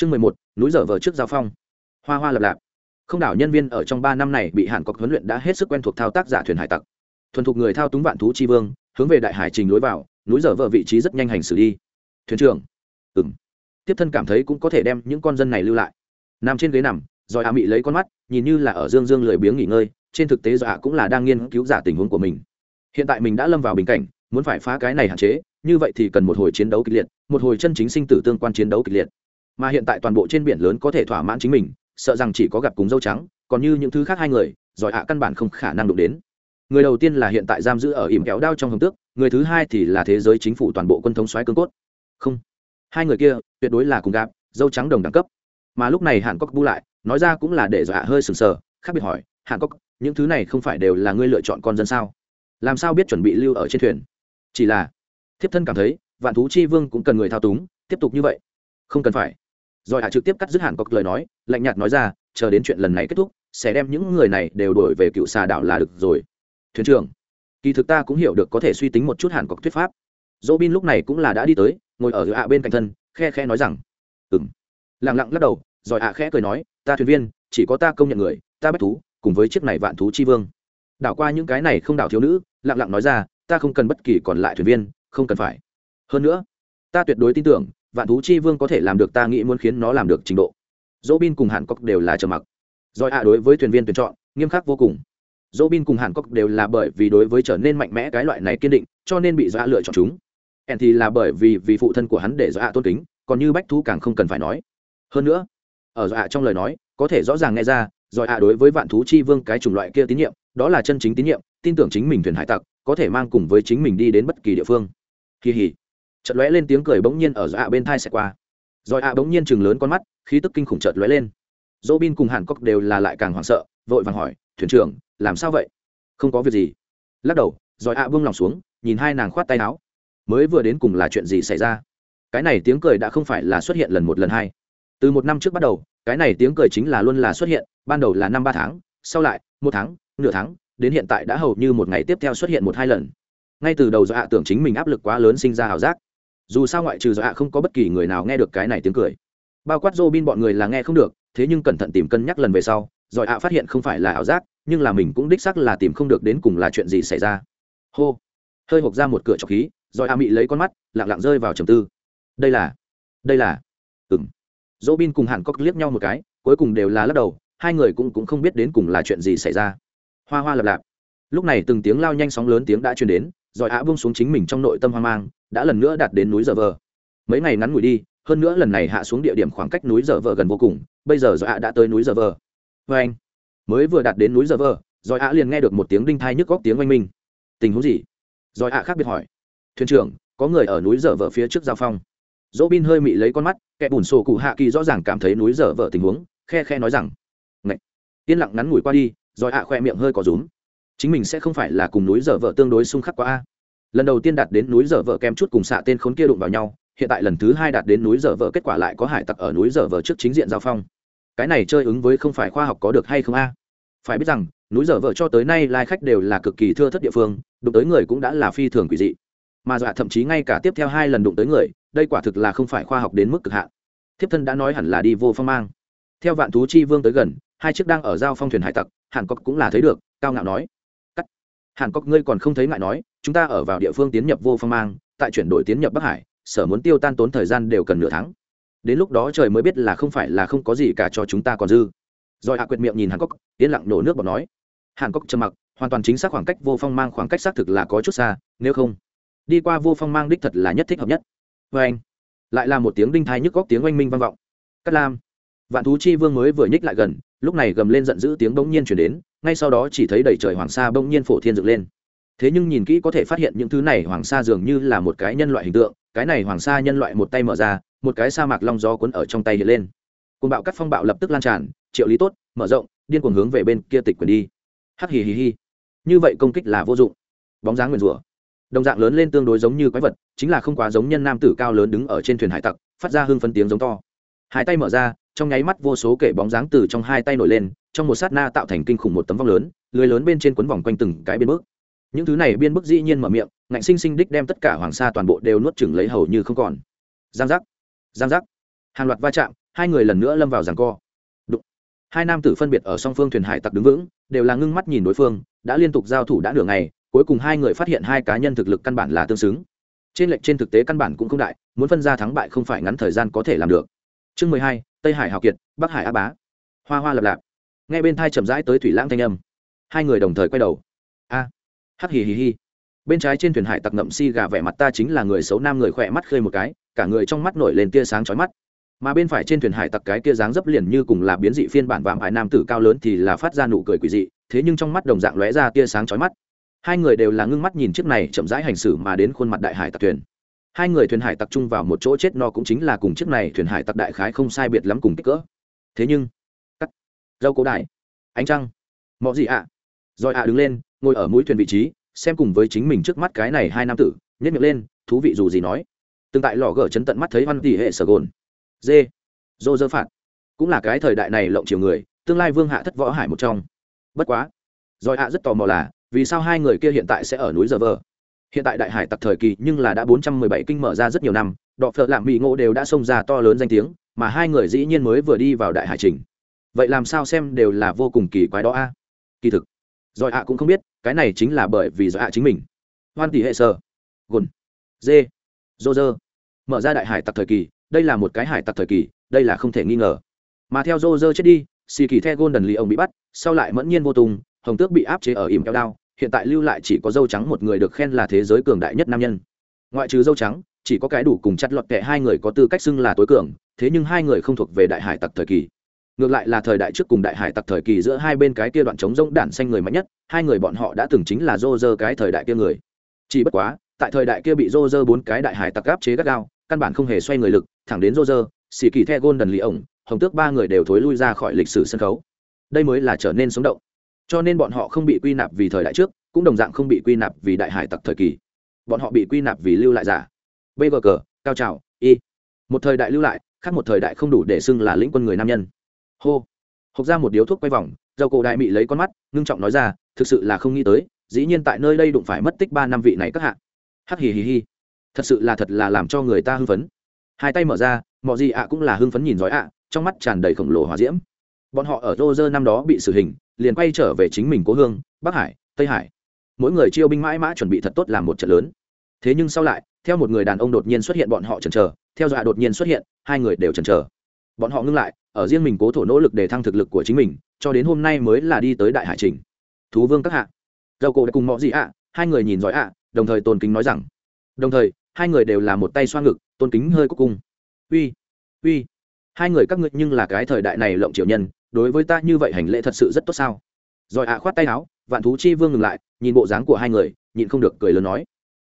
chương mười một, núi dở vờ trước giao phong. Hoa hoa lập lạp. Không đảo nhân viên ở trong ba năm này bị hàn cọc huấn luyện đã hết sức quen thuộc thao tác giả thuyền hải tặc. Thuần thục người thao túng vạn thú chi vương, hướng về đại hải trình lối vào, núi dở vờ vị trí rất nhanh hành xử đi. Thuyền trưởng. Ừng tiếp thân cảm thấy cũng có thể đem những con dân này lưu lại. Nằm trên ghế nằm, rồi hạ mị lấy con mắt, nhìn như là ở dương dương lười biếng nghỉ ngơi, trên thực tế dọa cũng là đang nghiên cứu giả tình huống của mình. Hiện tại mình đã lâm vào bình cảnh, muốn phải phá cái này hạn chế, như vậy thì cần một hồi chiến đấu kịch liệt, một hồi chân chính sinh tử tương quan chiến đấu kịch liệt mà hiện tại toàn bộ trên biển lớn có thể thỏa mãn chính mình, sợ rằng chỉ có gặp cùng dâu trắng, còn như những thứ khác hai người, giỏi hạ căn bản không khả năng đụng đến. Người đầu tiên là hiện tại giam giữ ở ỉm kéo đao trong hồng tước, người thứ hai thì là thế giới chính phủ toàn bộ quân thống xoáy cương cốt. Không, hai người kia tuyệt đối là cùng gạp dâu trắng đồng đẳng cấp. Mà lúc này hàn cốc bu lại, nói ra cũng là để dọa hơi sừng sờ, khác biệt hỏi, hàn cốc những thứ này không phải đều là ngươi lựa chọn con dân sao? Làm sao biết chuẩn bị lưu ở trên thuyền? Chỉ là, thiếp thân cảm thấy, vạn thú chi vương cũng cần người thao túng, tiếp tục như vậy. Không cần phải rồi hạ trực tiếp cắt dứt hàn cọc lời nói, lạnh nhạt nói ra, chờ đến chuyện lần này kết thúc, sẽ đem những người này đều đổi về cựu xà đảo là được rồi. Thuyền trưởng, kỳ thực ta cũng hiểu được có thể suy tính một chút hàn cọc thuyết pháp. Dỗ bin lúc này cũng là đã đi tới, ngồi ở hạ bên cạnh thân, khe khe nói rằng ừ m lẳng lặng lắc đầu, rồi hạ khẽ cười nói, ta thuyền viên, chỉ có ta công nhận người, ta bách thú, cùng với chiếc này vạn thú chi vương. Đảo qua những cái này không đảo thiếu nữ, lặng lặng nói ra, ta không cần bất kỳ còn lại thuyền viên, không cần phải. Hơn nữa, ta tuyệt đối tin tưởng vạn thú chi vương có thể làm được ta nghĩ muốn khiến nó làm được trình độ. Dỗ bin cùng hàn cốc đều là trầm mặc. Rồi ạ, đối với thuyền viên tuyển chọn, nghiêm khắc vô cùng. Dỗ bin cùng hàn cốc đều là bởi vì đối với trở nên mạnh mẽ cái loại này kiên định, cho nên bị dọa lựa chọn chúng. Ẻn thì là bởi vì vì phụ thân của hắn để dọa tôn kính, còn như bách thú càng không cần phải nói. Hơn nữa, ở dọa trong lời nói, có thể rõ ràng nghe ra, rồi ạ đối với vạn thú chi vương cái chủng loại kia tín nhiệm, đó là chân chính tín nhiệm, tin tưởng chính mình thuyền hải tặc, có thể mang cùng với chính mình đi đến bất kỳ địa phương. Kỳ hỉ chợt lóe lên tiếng cười bỗng nhiên ở dọa bên thai xẹt qua. Rồi ạ bỗng nhiên chừng lớn con mắt, khí tức kinh khủng chợt lóe lên. Dỗ bin cùng hàn cốc đều là lại càng hoảng sợ, vội vàng hỏi, thuyền trưởng, làm sao vậy? Không có việc gì. Lắc đầu rồi ạ buông lòng xuống, nhìn hai nàng khoát tay áo. Mới vừa đến cùng là chuyện gì xảy ra? Cái này tiếng cười đã không phải là xuất hiện lần một lần hai. Từ một năm trước bắt đầu, cái này tiếng cười chính là luôn là xuất hiện, ban đầu là năm ba tháng, sau lại, một tháng, nửa tháng, đến hiện tại đã hầu như một ngày tiếp theo xuất hiện một hai lần. Ngay từ đầu do hạ tưởng chính mình áp lực quá lớn sinh ra ảo giác dù sao ngoại trừ do hạ không có bất kỳ người nào nghe được cái này tiếng cười. Bao quát dô bin bọn người là nghe không được thế nhưng cẩn thận tìm cân nhắc lần về sau rồi hạ phát hiện không phải là ảo giác nhưng là mình cũng đích sắc là tìm không được đến cùng là chuyện gì xảy ra. Hô! Hơi hộp ra một cửa trọc khí rồi hạ mị lấy con mắt lặng lặng rơi vào trầm tư. Đây là đây là ừng dỗ bin cùng hàn cốc liếc nhau một cái cuối cùng đều là lắc đầu hai người cũng, cũng không biết đến cùng là chuyện gì xảy ra. Hoa hoa lập lạp. Lúc này từng tiếng lao nhanh sóng lớn tiếng đã truyền đến rồi ạ buông xuống chính mình trong nội tâm hoang mang đã lần nữa đạt đến núi giờ vờ. Mấy ngày ngắn ngủi đi, hơn nữa lần này hạ xuống địa điểm khoảng cách núi giờ vờ gần vô cùng, bây giờ rồi ạ đã tới núi giờ vờ. Vê anh, mới vừa đạt đến núi giờ vờ rồi ạ liền nghe được một tiếng đinh thai nhức góc tiếng oanh minh. Tình huống gì? Rồi ạ khác biệt hỏi. Thuyền trưởng, có người ở núi giờ vờ phía trước giao phong. Dỗ bin hơi mị lấy con mắt, kẻ bùn sổ cụ hạ kỳ rõ ràng cảm thấy núi dở vợ tình huống, khe khe nói rằng Ngậy! yên lặng ngắn ngủi qua đi rồi ạ khoe miệng hơi có rúm. Chính mình sẽ không phải là cùng núi dở vợ tương đối xung khắc quá a lần đầu tiên đạt đến núi dở vợ kem chút cùng xạ tên khốn kia đụng vào nhau, hiện tại lần thứ hai đạt đến núi dở vợ kết quả lại có hải tặc ở núi dở vợ trước chính diện giao phong. Cái này chơi ứng với không phải khoa học có được hay không a? Phải biết rằng, núi dở vợ cho tới nay lai khách đều là cực kỳ thưa thất địa phương, đụng tới người cũng đã là phi thường quỷ dị. Mà dọa thậm chí ngay cả tiếp theo hai lần đụng tới người, đây quả thực là không phải khoa học đến mức cực hạn. Thiếp thân đã nói hẳn là đi vô phong mang. Theo vạn thú chi vương tới gần, hai chiếc đang ở giao phong thuyền hải tặc hàn cốc cũng là thấy được, cao ngạo nói hàn cốc ngươi còn không thấy ngại nói, chúng ta ở vào địa phương tiến nhập vô phong mang, tại chuyển đổi tiến nhập bắc hải, sở muốn tiêu tan tốn thời gian đều cần nửa tháng. Đến lúc đó trời mới biết là không phải là không có gì cả cho chúng ta còn dư. Rồi hạ quyệt miệng nhìn hàn cốc yên lặng nổ nước bọt nói. Hàn cốc trầm mặc, hoàn toàn chính xác khoảng cách vô phong mang khoảng cách xác thực là có chút xa, nếu không, đi qua vô phong mang đích thật là nhất thích hợp nhất. Vê anh, lại là một tiếng đinh thai nhức góc tiếng oanh minh vang vọng. Cắt lam, vạn thú chi vương mới vừa nhích lại gần, lúc này gầm lên giận dữ tiếng bỗng nhiên chuyển đến ngay sau đó chỉ thấy đầy trời hoàng sa bỗng nhiên phổ thiên dựng lên. Thế nhưng nhìn kỹ có thể phát hiện những thứ này hoàng sa dường như là một cái nhân loại hình tượng, cái này hoàng sa nhân loại một tay mở ra, một cái sa mạc long gió cuốn ở trong tay hiện lên. Côn bạo các phong bạo lập tức lan tràn, triệu lý tốt, mở rộng, điên cuồng hướng về bên kia tịch quyền đi. Hắc hì hì hì. Như vậy công kích là vô dụng. Bóng dáng nguyền rủa. Đồng dạng lớn lên tương đối giống như quái vật, chính là không quá giống nhân nam tử cao lớn đứng ở trên thuyền hải tặc, phát ra hương phân tiếng giống to. Hai tay mở ra, trong nháy mắt vô số kể bóng dáng từ trong hai tay nổi lên trong một sát na tạo thành kinh khủng một tấm vong lớn, lưới lớn bên trên quấn vòng quanh từng cái biên bức. Những thứ này biên bức dĩ nhiên mở miệng, ngạnh sinh sinh đích đem tất cả hoàng sa toàn bộ đều nuốt chửng lấy hầu như không còn. Giang giác giang giác. Hàng loạt va chạm, hai người lần nữa lâm vào giằng co. Đụng. hai nam tử phân biệt ở song phương thuyền hải tặc đứng vững, đều là ngưng mắt nhìn đối phương, đã liên tục giao thủ đã nửa ngày, cuối cùng hai người phát hiện hai cá nhân thực lực căn bản là tương xứng. Trên lệnh trên thực tế căn bản cũng không đại, muốn phân ra thắng bại không phải ngắn thời gian có thể làm được. Chương mười hai, tây hải hào kiệt, bắc hải á bá. Hoa hoa lập lạp nghe bên thai chậm rãi tới thủy lãng thanh âm. Hai người đồng thời quay đầu. A, hắc hì hì hì. Bên trái trên thuyền hải tặc ngậm si gà vẻ mặt ta chính là người xấu nam người khỏe mắt khơi một cái, cả người trong mắt nổi lên tia sáng chói mắt. Mà bên phải trên thuyền hải tặc cái kia dáng dấp liền như cùng là biến dị phiên bản vạm hải nam tử cao lớn thì là phát ra nụ cười quỷ dị, thế nhưng trong mắt đồng dạng lóe ra tia sáng chói mắt. Hai người đều là ngưng mắt nhìn chiếc này chậm rãi hành xử mà đến khuôn mặt đại hải tặc thuyền. Hai người thuyền hải tặc chung vào một chỗ chết no cũng chính là cùng chiếc này thuyền hải tặc đại khái không sai biệt lắm cùng kích cỡ. Thế nhưng dâu cố đại ánh trăng. Mọi gì ạ. À? rồi ạ đứng lên, ngồi ở mũi thuyền vị trí, xem cùng với chính mình trước mắt cái này hai nam tử nhất miệng lên, thú vị dù gì nói. Từng tại lò gở chấn tận mắt thấy văn tỷ hệ sở gồn. Dê. Dô dơ phạt. Cũng là cái thời đại này lộng chiều người, tương lai vương hạ thất võ hải một trong. Bất quá. Rồi ạ rất tò mò là, vì sao hai người kia hiện tại sẽ ở núi giờ vờ hiện tại đại hải tặc thời kỳ nhưng là đã bốn trăm mười bảy kinh mở ra rất nhiều năm, đọ phợ lạm mỹ ngộ đều đã xông ra to lớn danh tiếng, mà hai người dĩ nhiên mới vừa đi vào đại hải trình vậy làm sao xem đều là vô cùng kỳ quái đó a? Kỳ thực, giỏi ạ cũng không biết, cái này chính là bởi vì giỏi ạ chính mình. Hoan tỷ hệ sơ gồn. Dê. Dô dơ mở ra đại hải tặc thời kỳ, đây là một cái hải tặc thời kỳ, đây là không thể nghi ngờ. Mà theo dô dơ chết đi xì kỳ the golden lì ông bị bắt, sau lại mẫn nhiên vô tùng, hồng tước bị áp chế ở ỉm keo đao, hiện tại lưu lại chỉ có dâu trắng một người được khen là thế giới cường đại nhất nam nhân. Ngoại trừ dâu trắng, chỉ có cái đủ cùng chặt lọt kệ hai người có tư cách xưng là tối cường, thế nhưng hai người không thuộc về đại hải tặc thời kỳ ngược lại là thời đại trước cùng đại hải tặc thời kỳ giữa hai bên cái kia đoạn chống rông đản xanh người mạnh nhất, hai người bọn họ đã từng chính là dô dơ cái thời đại kia người. Chỉ bất quá, tại thời đại kia bị dô dơ bốn cái đại hải tặc áp chế gắt gao, căn bản không hề xoay người lực, thẳng đến dô dơ xì kỳ the gôn đần lì ổng, hồng tước ba người đều thối lui ra khỏi lịch sử sân khấu. Đây mới là trở nên sống động. Cho nên bọn họ không bị quy nạp vì thời đại trước, cũng đồng dạng không bị quy nạp vì đại hải tặc thời kỳ. Bọn họ bị quy nạp vì lưu lại giả. Bg cao trào, y. Một thời đại lưu lại, khác một thời đại không đủ để xưng là lĩnh quân người nam nhân hô hộc ra một điếu thuốc quay vòng dầu cổ đại mị lấy con mắt ngưng trọng nói ra thực sự là không nghĩ tới dĩ nhiên tại nơi đây đụng phải mất tích ba năm vị này các hạ hắc hì hì hì thật sự là thật là làm cho người ta hưng phấn hai tay mở ra mọi gì ạ cũng là hưng phấn nhìn giỏi ạ trong mắt tràn đầy khổng lồ hòa diễm bọn họ ở rô rơ năm đó bị xử hình liền quay trở về chính mình cố hương bắc hải tây hải mỗi người chiêu binh mãi mã chuẩn bị thật tốt làm một trận lớn thế nhưng sau lại theo một người đàn ông đột nhiên xuất hiện bọn họ chần chờ theo dọa đột nhiên xuất hiện hai người đều chần chờ bọn họ ngưng lại ở riêng mình cố thổ nỗ lực để thăng thực lực của chính mình, cho đến hôm nay mới là đi tới đại hải trình. Thú vương các hạ. Dầu cổ đã cùng mọi gì ạ, hai người nhìn giỏi ạ, đồng thời tôn kính nói rằng. Đồng thời, hai người đều là một tay xoa ngực, tôn kính hơi cuối cùng uy uy. Hai người các ngươi nhưng là cái thời đại này lộng triệu nhân, đối với ta như vậy hành lễ thật sự rất tốt sao? Rồi ạ khoát tay áo, vạn thú chi vương ngừng lại, nhìn bộ dáng của hai người, nhịn không được cười lớn nói.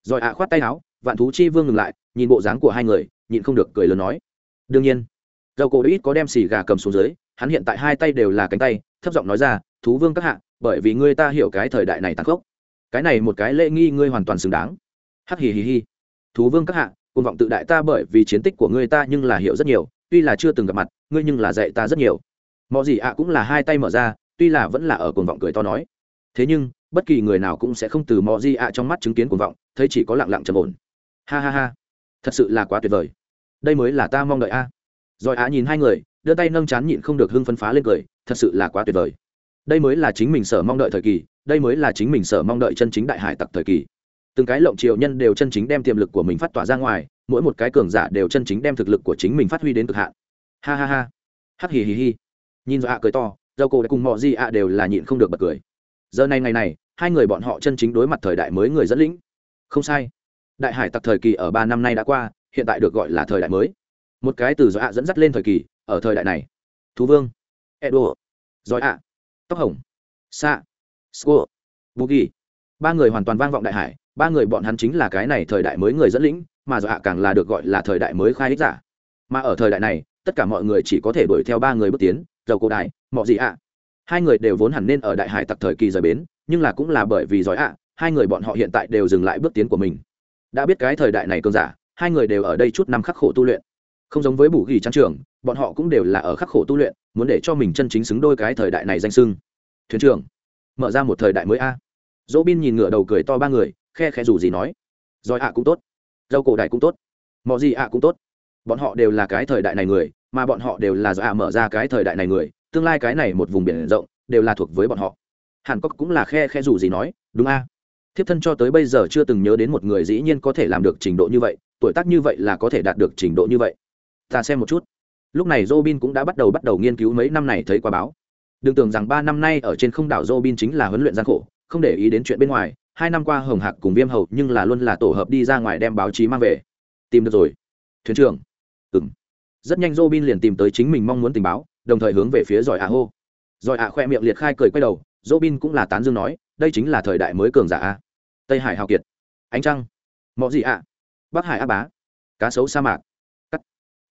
Rồi ạ khoát tay áo, vạn thú chi vương ngừng lại, nhìn bộ dáng của hai người, nhịn không được cười lớn nói. Đương nhiên dầu cổ ít có đem xì gà cầm xuống dưới, hắn hiện tại hai tay đều là cánh tay, thấp giọng nói ra, thú vương các hạ, bởi vì ngươi ta hiểu cái thời đại này tàn khốc. Cái này một cái lễ nghi ngươi hoàn toàn xứng đáng. Hắc hì hì hì. Thú vương các hạ côn vọng tự đại ta bởi vì chiến tích của ngươi ta nhưng là hiểu rất nhiều, tuy là chưa từng gặp mặt, ngươi nhưng là dạy ta rất nhiều. Mọi gì ạ cũng là hai tay mở ra, tuy là vẫn là ở cồn vọng cười to nói. Thế nhưng, bất kỳ người nào cũng sẽ không từ mọi gì ạ trong mắt chứng kiến cồn vọng, thấy chỉ có lặng lặng trầm ổn. Ha ha ha. Thật sự là quá tuyệt vời. Đây mới là ta mong đợi a rồi Á nhìn hai người, đưa tay nâng chán nhịn không được hưng phấn phá lên cười, thật sự là quá tuyệt vời. Đây mới là chính mình sở mong đợi thời kỳ, đây mới là chính mình sở mong đợi chân chính đại hải tặc thời kỳ. Từng cái lộng triều nhân đều chân chính đem tiềm lực của mình phát tỏa ra ngoài, mỗi một cái cường giả đều chân chính đem thực lực của chính mình phát huy đến cực hạn. Ha ha ha. Hắc hì hì hì. Nhìn do ạ cười to, dâu cổ đã cùng mọi gì ạ đều là nhịn không được bật cười. Giờ này ngày này, hai người bọn họ chân chính đối mặt thời đại mới người dẫn lĩnh. Không sai. Đại hải tặc thời kỳ ở ba năm nay đã qua, hiện tại được gọi là thời đại mới một cái từ giỏi ạ dẫn dắt lên thời kỳ, ở thời đại này. Thú vương. Edo. Giỏi ạ. Tóc hồng. Sa. Sco bugi. Ba người hoàn toàn vang vọng đại hải, ba người bọn hắn chính là cái này thời đại mới người dẫn lĩnh, mà giỏi ạ càng là được gọi là thời đại mới khai hích giả. Mà ở thời đại này, tất cả mọi người chỉ có thể đuổi theo ba người bước tiến, dầu cổ đại mọi gì ạ. Hai người đều vốn hẳn nên ở đại hải tặc thời kỳ rời bến, nhưng là cũng là bởi vì giỏi ạ, hai người bọn họ hiện tại đều dừng lại bước tiến của mình. Đã biết cái thời đại này cơn giả, hai người đều ở đây chút năm khắc khổ tu luyện không giống với bù ghi trang trưởng, bọn họ cũng đều là ở khắc khổ tu luyện muốn để cho mình chân chính xứng đôi cái thời đại này danh sưng. Thuyền trưởng mở ra một thời đại mới a. Dỗ bin nhìn ngựa đầu cười to ba người khe khe dù gì nói. Giỏi ạ cũng tốt. Dâu cổ đại cũng tốt. Mọi gì ạ cũng tốt. Bọn họ đều là cái thời đại này người mà bọn họ đều là do ạ mở ra cái thời đại này người tương lai cái này một vùng biển rộng đều là thuộc với bọn họ. Hàn cốc cũng là khe khe dù gì nói đúng a. Thiếp thân cho tới bây giờ chưa từng nhớ đến một người dĩ nhiên có thể làm được trình độ như vậy tuổi tác như vậy là có thể đạt được trình độ như vậy ta xem một chút. Lúc này robin cũng đã bắt đầu bắt đầu nghiên cứu mấy năm này thấy qua báo. Đừng tưởng rằng ba năm nay ở trên không đảo robin chính là huấn luyện gian khổ, không để ý đến chuyện bên ngoài, hai năm qua hồng hạc cùng viêm hầu nhưng là luôn là tổ hợp đi ra ngoài đem báo chí mang về. Tìm được rồi. Thuyền trưởng. Ừng rất nhanh robin liền tìm tới chính mình mong muốn tình báo, đồng thời hướng về phía giỏi ạ hô. Giỏi ạ khoe miệng liệt khai cười quay đầu, robin cũng là tán dương nói, đây chính là thời đại mới cường giả a. Tây hải hào kiệt. Ánh trăng. Mọi gì ạ. Bắc hải á bá. Cá sấu sa mạc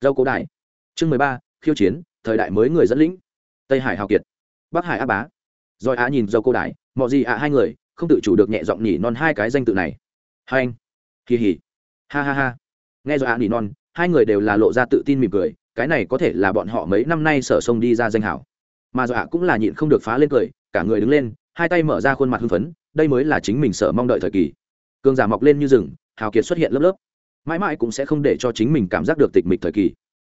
dâu cổ đại. Chương mười ba, khiêu chiến, thời đại mới người dẫn lĩnh. Tây hải hào kiệt. Bắc hải á bá. Rồi á nhìn dâu cổ đại mọi gì ạ hai người, không tự chủ được nhẹ giọng nhỉ non hai cái danh tự này. Hai anh. Kỳ hỉ ha ha ha. Nghe rồi ạ nhỉ non, hai người đều là lộ ra tự tin mỉm cười, cái này có thể là bọn họ mấy năm nay sở sông đi ra danh hảo. Mà dọa cũng là nhịn không được phá lên cười, cả người đứng lên, hai tay mở ra khuôn mặt hưng phấn, đây mới là chính mình sợ mong đợi thời kỳ. Cương giả mọc lên như rừng, hào kiệt xuất hiện lớp lớp mãi mãi cũng sẽ không để cho chính mình cảm giác được tịch mịch thời kỳ.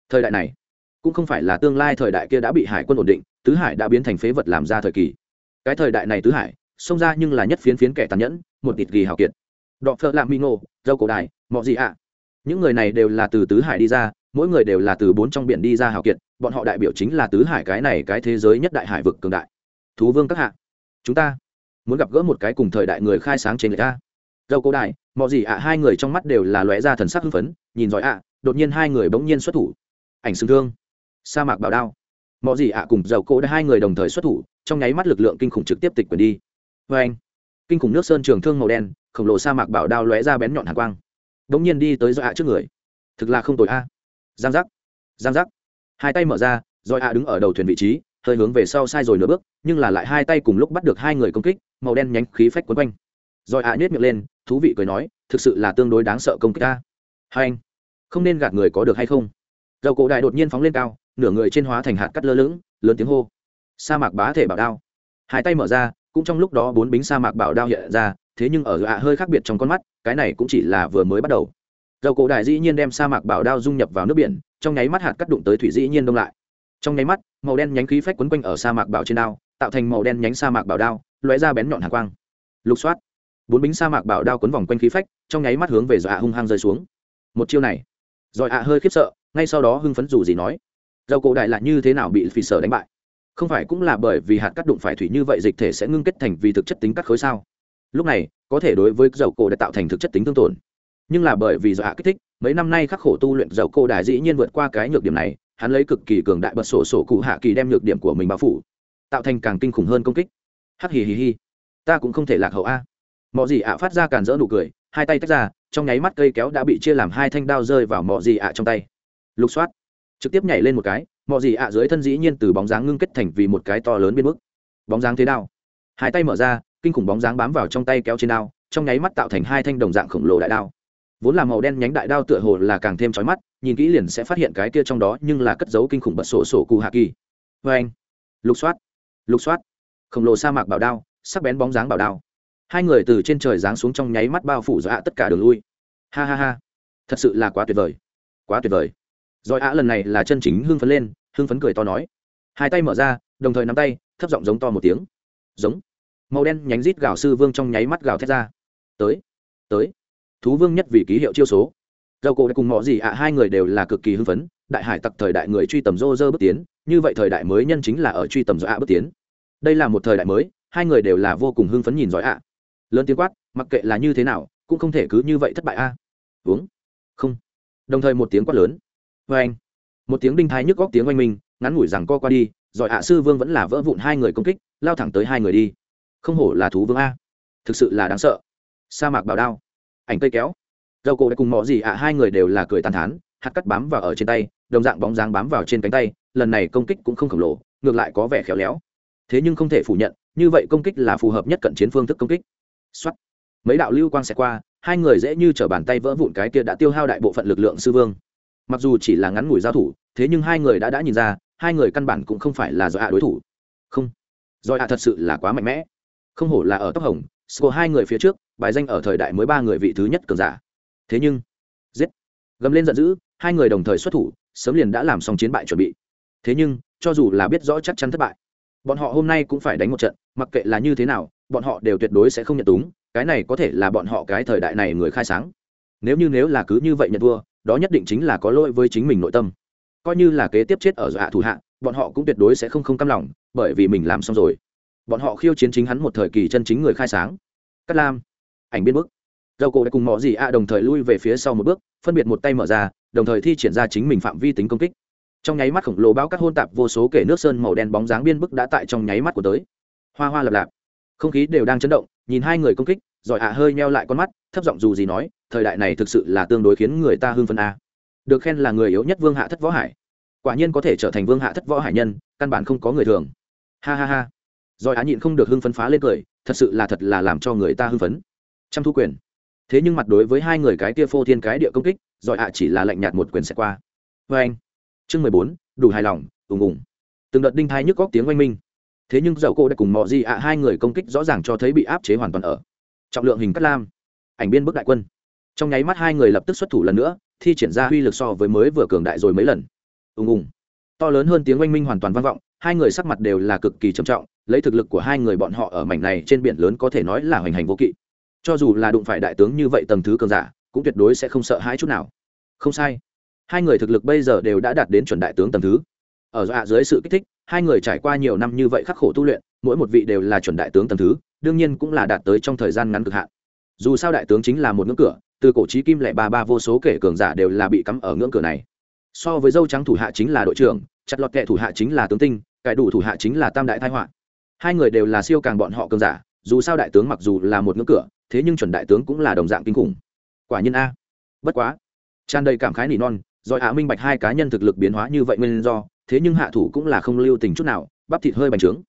Thời đại này, cũng không phải là tương lai thời đại kia đã bị hải quân ổn định, tứ hải đã biến thành phế vật làm ra thời kỳ. Cái thời đại này tứ hải, xông ra nhưng là nhất phiến phiến kẻ tàn nhẫn, một tịt ghi hào kiệt. Đọ phợ lạ mi ngô, dâu cổ đài mọi gì ạ. Những người này đều là từ tứ hải đi ra, mỗi người đều là từ bốn trong biển đi ra hào kiệt, bọn họ đại biểu chính là tứ hải cái này cái thế giới nhất đại hải vực cường đại. Thú vương các hạ, chúng ta muốn gặp gỡ một cái cùng thời đại người khai sáng trên người ta dâu cổ đại mọi gì ạ, hai người trong mắt đều là lóe ra thần sắc hưng phấn, nhìn giỏi ạ, đột nhiên hai người bỗng nhiên xuất thủ. Ảnh xương thương, sa mạc bảo đao. Mọi gì ạ cùng dầu cổ đã hai người đồng thời xuất thủ, trong nháy mắt lực lượng kinh khủng trực tiếp tịch quyền đi. Vê anh, kinh khủng nước sơn trường thương màu đen, khổng lồ sa mạc bảo đao lóe ra bén nhọn hạ quang. Bỗng nhiên đi tới do ạ trước người. Thực là không tội a. Giang giác giang giác. Hai tay mở ra rồi ạ đứng ở đầu thuyền vị trí, hơi hướng về sau sai rồi nửa bước, nhưng là lại hai tay cùng lúc bắt được hai người công kích, màu đen nhánh khí phách quấn quanh rồi ạ nhếch miệng lên, thú vị cười nói, thực sự là tương đối đáng sợ công kích ta. Hai anh, không nên gạt người có được hay không? Dầu cổ đại đột nhiên phóng lên cao, nửa người trên hóa thành hạt cắt lơ lửng, lớn tiếng hô. Sa mạc bá thể bảo đao. Hai tay mở ra, cũng trong lúc đó bốn bính sa mạc bảo đao hiện ra, thế nhưng ở ạ hơi khác biệt trong con mắt, cái này cũng chỉ là vừa mới bắt đầu. Dầu cổ đại dĩ nhiên đem sa mạc bảo đao dung nhập vào nước biển, trong nháy mắt hạt cắt đụng tới thủy dĩ nhiên đông lại. Trong nháy mắt, màu đen nhánh khí phách quấn quanh ở sa mạc bảo trên đao, tạo thành màu đen nhánh sa mạc bảo đao, lóe ra bén nhọn hàng quang. Lục soát bốn bính sa mạc bảo đao quấn vòng quanh khí phách, trong nháy mắt hướng về dọa hung hăng rơi xuống. Một chiêu này, dọa ạ hơi khiếp sợ, ngay sau đó hưng phấn dù gì nói, dầu cổ đại là như thế nào bị phì sở đánh bại? Không phải cũng là bởi vì hạt cắt đụng phải thủy như vậy dịch thể sẽ ngưng kết thành vì thực chất tính cắt khối sao? Lúc này, có thể đối với dầu cổ đã tạo thành thực chất tính thương tổn. Nhưng là bởi vì dọa kích thích, mấy năm nay khắc khổ tu luyện dầu cổ đại dĩ nhiên vượt qua cái nhược điểm này, hắn lấy cực kỳ cường đại bật sổ sổ cụ hạ kỳ đem nhược điểm của mình bao phủ, tạo thành càng kinh khủng hơn công kích. Hắc hì hì hì. Ta cũng không thể lạc hậu a mọi gì ạ phát ra càn rỡ nụ cười, hai tay tách ra, trong nháy mắt cây kéo đã bị chia làm hai thanh đao rơi vào mọi gì ạ trong tay. Lục soát, trực tiếp nhảy lên một cái mọi gì ạ dưới thân dĩ nhiên từ bóng dáng ngưng kết thành vì một cái to lớn biến mức bóng dáng thế đao hai tay mở ra, kinh khủng bóng dáng bám vào trong tay kéo trên đao, trong nháy mắt tạo thành hai thanh đồng dạng khổng lồ đại đao. Vốn là màu đen nhánh đại đao tựa hồ là càng thêm chói mắt, nhìn kỹ liền sẽ phát hiện cái kia trong đó nhưng là cất dấu kinh khủng bật sổ sổ cù hạ kỳ. Vê anh lục soát lục soát. Khổng lồ sa mạc bảo đao, sắc bén bóng dáng bảo đao hai người từ trên trời giáng xuống trong nháy mắt bao phủ dọa tất cả đường lui. Ha ha ha. Thật sự là quá tuyệt vời. Quá tuyệt vời. Rồi ạ lần này là chân chính hưng phấn lên, hưng phấn cười to nói. Hai tay mở ra, đồng thời nắm tay, thấp giọng giống to một tiếng. Giống. Màu đen nhánh rít gào sư vương trong nháy mắt gào thét ra. Tới tới. Thú vương nhất vì ký hiệu chiêu số. Dầu cổ cùng mọi gì ạ, hai người đều là cực kỳ hưng phấn. Đại hải tặc thời đại người truy tầm rô rơ bước tiến, như vậy thời đại mới nhân chính là ở truy tầm do ạ bước tiến. Đây là một thời đại mới, hai người đều là vô cùng hưng phấn nhìn giỏi ạ lớn tiếng quát, mặc kệ là như thế nào, cũng không thể cứ như vậy thất bại a. Uống. Không. Đồng thời một tiếng quát lớn. Vê anh. Một tiếng đinh thái nhức góc tiếng oanh minh, ngắn ngủi rằng co qua đi giỏi hạ sư vương vẫn là vỡ vụn hai người công kích, lao thẳng tới hai người đi. Không hổ là thú vương a. Thực sự là đáng sợ. Sa mạc bảo đao. Ảnh cây kéo. Dầu cổ cùng mọi gì ạ, hai người đều là cười tàn thán, hạt cắt bám vào ở trên tay, đồng dạng bóng dáng bám vào trên cánh tay, lần này công kích cũng không khổng lồ, ngược lại có vẻ khéo léo. Thế nhưng không thể phủ nhận, như vậy công kích là phù hợp nhất cận chiến phương thức công kích. Soát. mấy đạo lưu quang sẽ qua, hai người dễ như trở bàn tay vỡ vụn cái kia đã tiêu hao đại bộ phận lực lượng sư vương. Mặc dù chỉ là ngắn ngủi giao thủ, thế nhưng hai người đã đã nhìn ra, hai người căn bản cũng không phải là do hạ đối thủ. Không. Do hạ thật sự là quá mạnh mẽ. Không hổ là ở tóc hồng, score hai người phía trước, bài danh ở thời đại mới ba người vị thứ nhất cường giả. Thế nhưng, giết. Gầm lên giận dữ, hai người đồng thời xuất thủ, sớm liền đã làm xong chiến bại chuẩn bị. Thế nhưng, cho dù là biết rõ chắc chắn thất bại, bọn họ hôm nay cũng phải đánh một trận, mặc kệ là như thế nào bọn họ đều tuyệt đối sẽ không nhận túng, cái này có thể là bọn họ cái thời đại này người khai sáng. Nếu như nếu là cứ như vậy nhận thua, đó nhất định chính là có lỗi với chính mình nội tâm. Coi như là kế tiếp chết ở dọa thủ hạ, bọn họ cũng tuyệt đối sẽ không không căm lòng, bởi vì mình làm xong rồi. Bọn họ khiêu chiến chính hắn một thời kỳ chân chính người khai sáng. Cắt lam, ảnh biên bức dầu cổ đã cùng mọi gì ạ, đồng thời lui về phía sau một bước, phân biệt một tay mở ra, đồng thời thi triển ra chính mình phạm vi tính công kích. Trong nháy mắt khổng lồ bao cắt hôn tạp vô số kể nước sơn màu đen bóng dáng biên bức đã tại trong nháy mắt của tới. Hoa hoa lập lạp không khí đều đang chấn động, nhìn hai người công kích giỏi ạ hơi meo lại con mắt, thấp giọng dù gì nói, thời đại này thực sự là tương đối khiến người ta hưng phân a. Được khen là người yếu nhất vương hạ thất võ hải. Quả nhiên có thể trở thành vương hạ thất võ hải nhân, căn bản không có người thường. Ha ha ha. Giỏi á nhịn không được hưng phấn phá lên cười, thật sự là thật là làm cho người ta hưng phấn. Trăm thu quyền. Thế nhưng mặt đối với hai người cái tia phô thiên cái địa công kích giỏi ạ chỉ là lạnh nhạt một quyền sẽ qua. Vê anh chương mười bốn, đủ hài lòng, ùng ùng. Từng đợt đinh thai nhức góc tiếng oanh minh thế nhưng dầu cô đã cùng mọi gì ạ hai người công kích rõ ràng cho thấy bị áp chế hoàn toàn ở. Trọng lượng hình cắt lam. Ảnh biên bức đại quân. Trong nháy mắt hai người lập tức xuất thủ lần nữa, thi triển ra uy lực so với mới vừa cường đại rồi mấy lần. Ùng ùng. To lớn hơn tiếng oanh minh hoàn toàn vang vọng, hai người sắc mặt đều là cực kỳ trầm trọng, lấy thực lực của hai người bọn họ ở mảnh này trên biển lớn có thể nói là hoành hành vô kỵ. Cho dù là đụng phải đại tướng như vậy tầng thứ cường giả, cũng tuyệt đối sẽ không sợ hãi chút nào. Không sai. Hai người thực lực bây giờ đều đã đạt đến chuẩn đại tướng tầng thứ. Ở dọa dưới sự kích thích hai người trải qua nhiều năm như vậy khắc khổ tu luyện, mỗi một vị đều là chuẩn đại tướng tầm thứ, đương nhiên cũng là đạt tới trong thời gian ngắn cực hạn. Dù sao đại tướng chính là một ngưỡng cửa, từ cổ trí kim lẻ ba ba vô số kể cường giả đều là bị cắm ở ngưỡng cửa này. So với dâu trắng thủ hạ chính là đội trưởng, chặt lọt kệ thủ hạ chính là tướng tinh, cải đủ thủ hạ chính là tam đại thái họa. Hai người đều là siêu càng bọn họ cường giả, dù sao đại tướng mặc dù là một ngưỡng cửa, thế nhưng chuẩn đại tướng cũng là đồng dạng kinh khủng. Quả nhiên a. Bất quá, tràn đầy cảm khái nỉ non, rồi hạ minh bạch hai cá nhân thực lực biến hóa như vậy nguyên do thế nhưng hạ thủ cũng là không lưu tình chút nào, bắp thịt hơi bành trướng.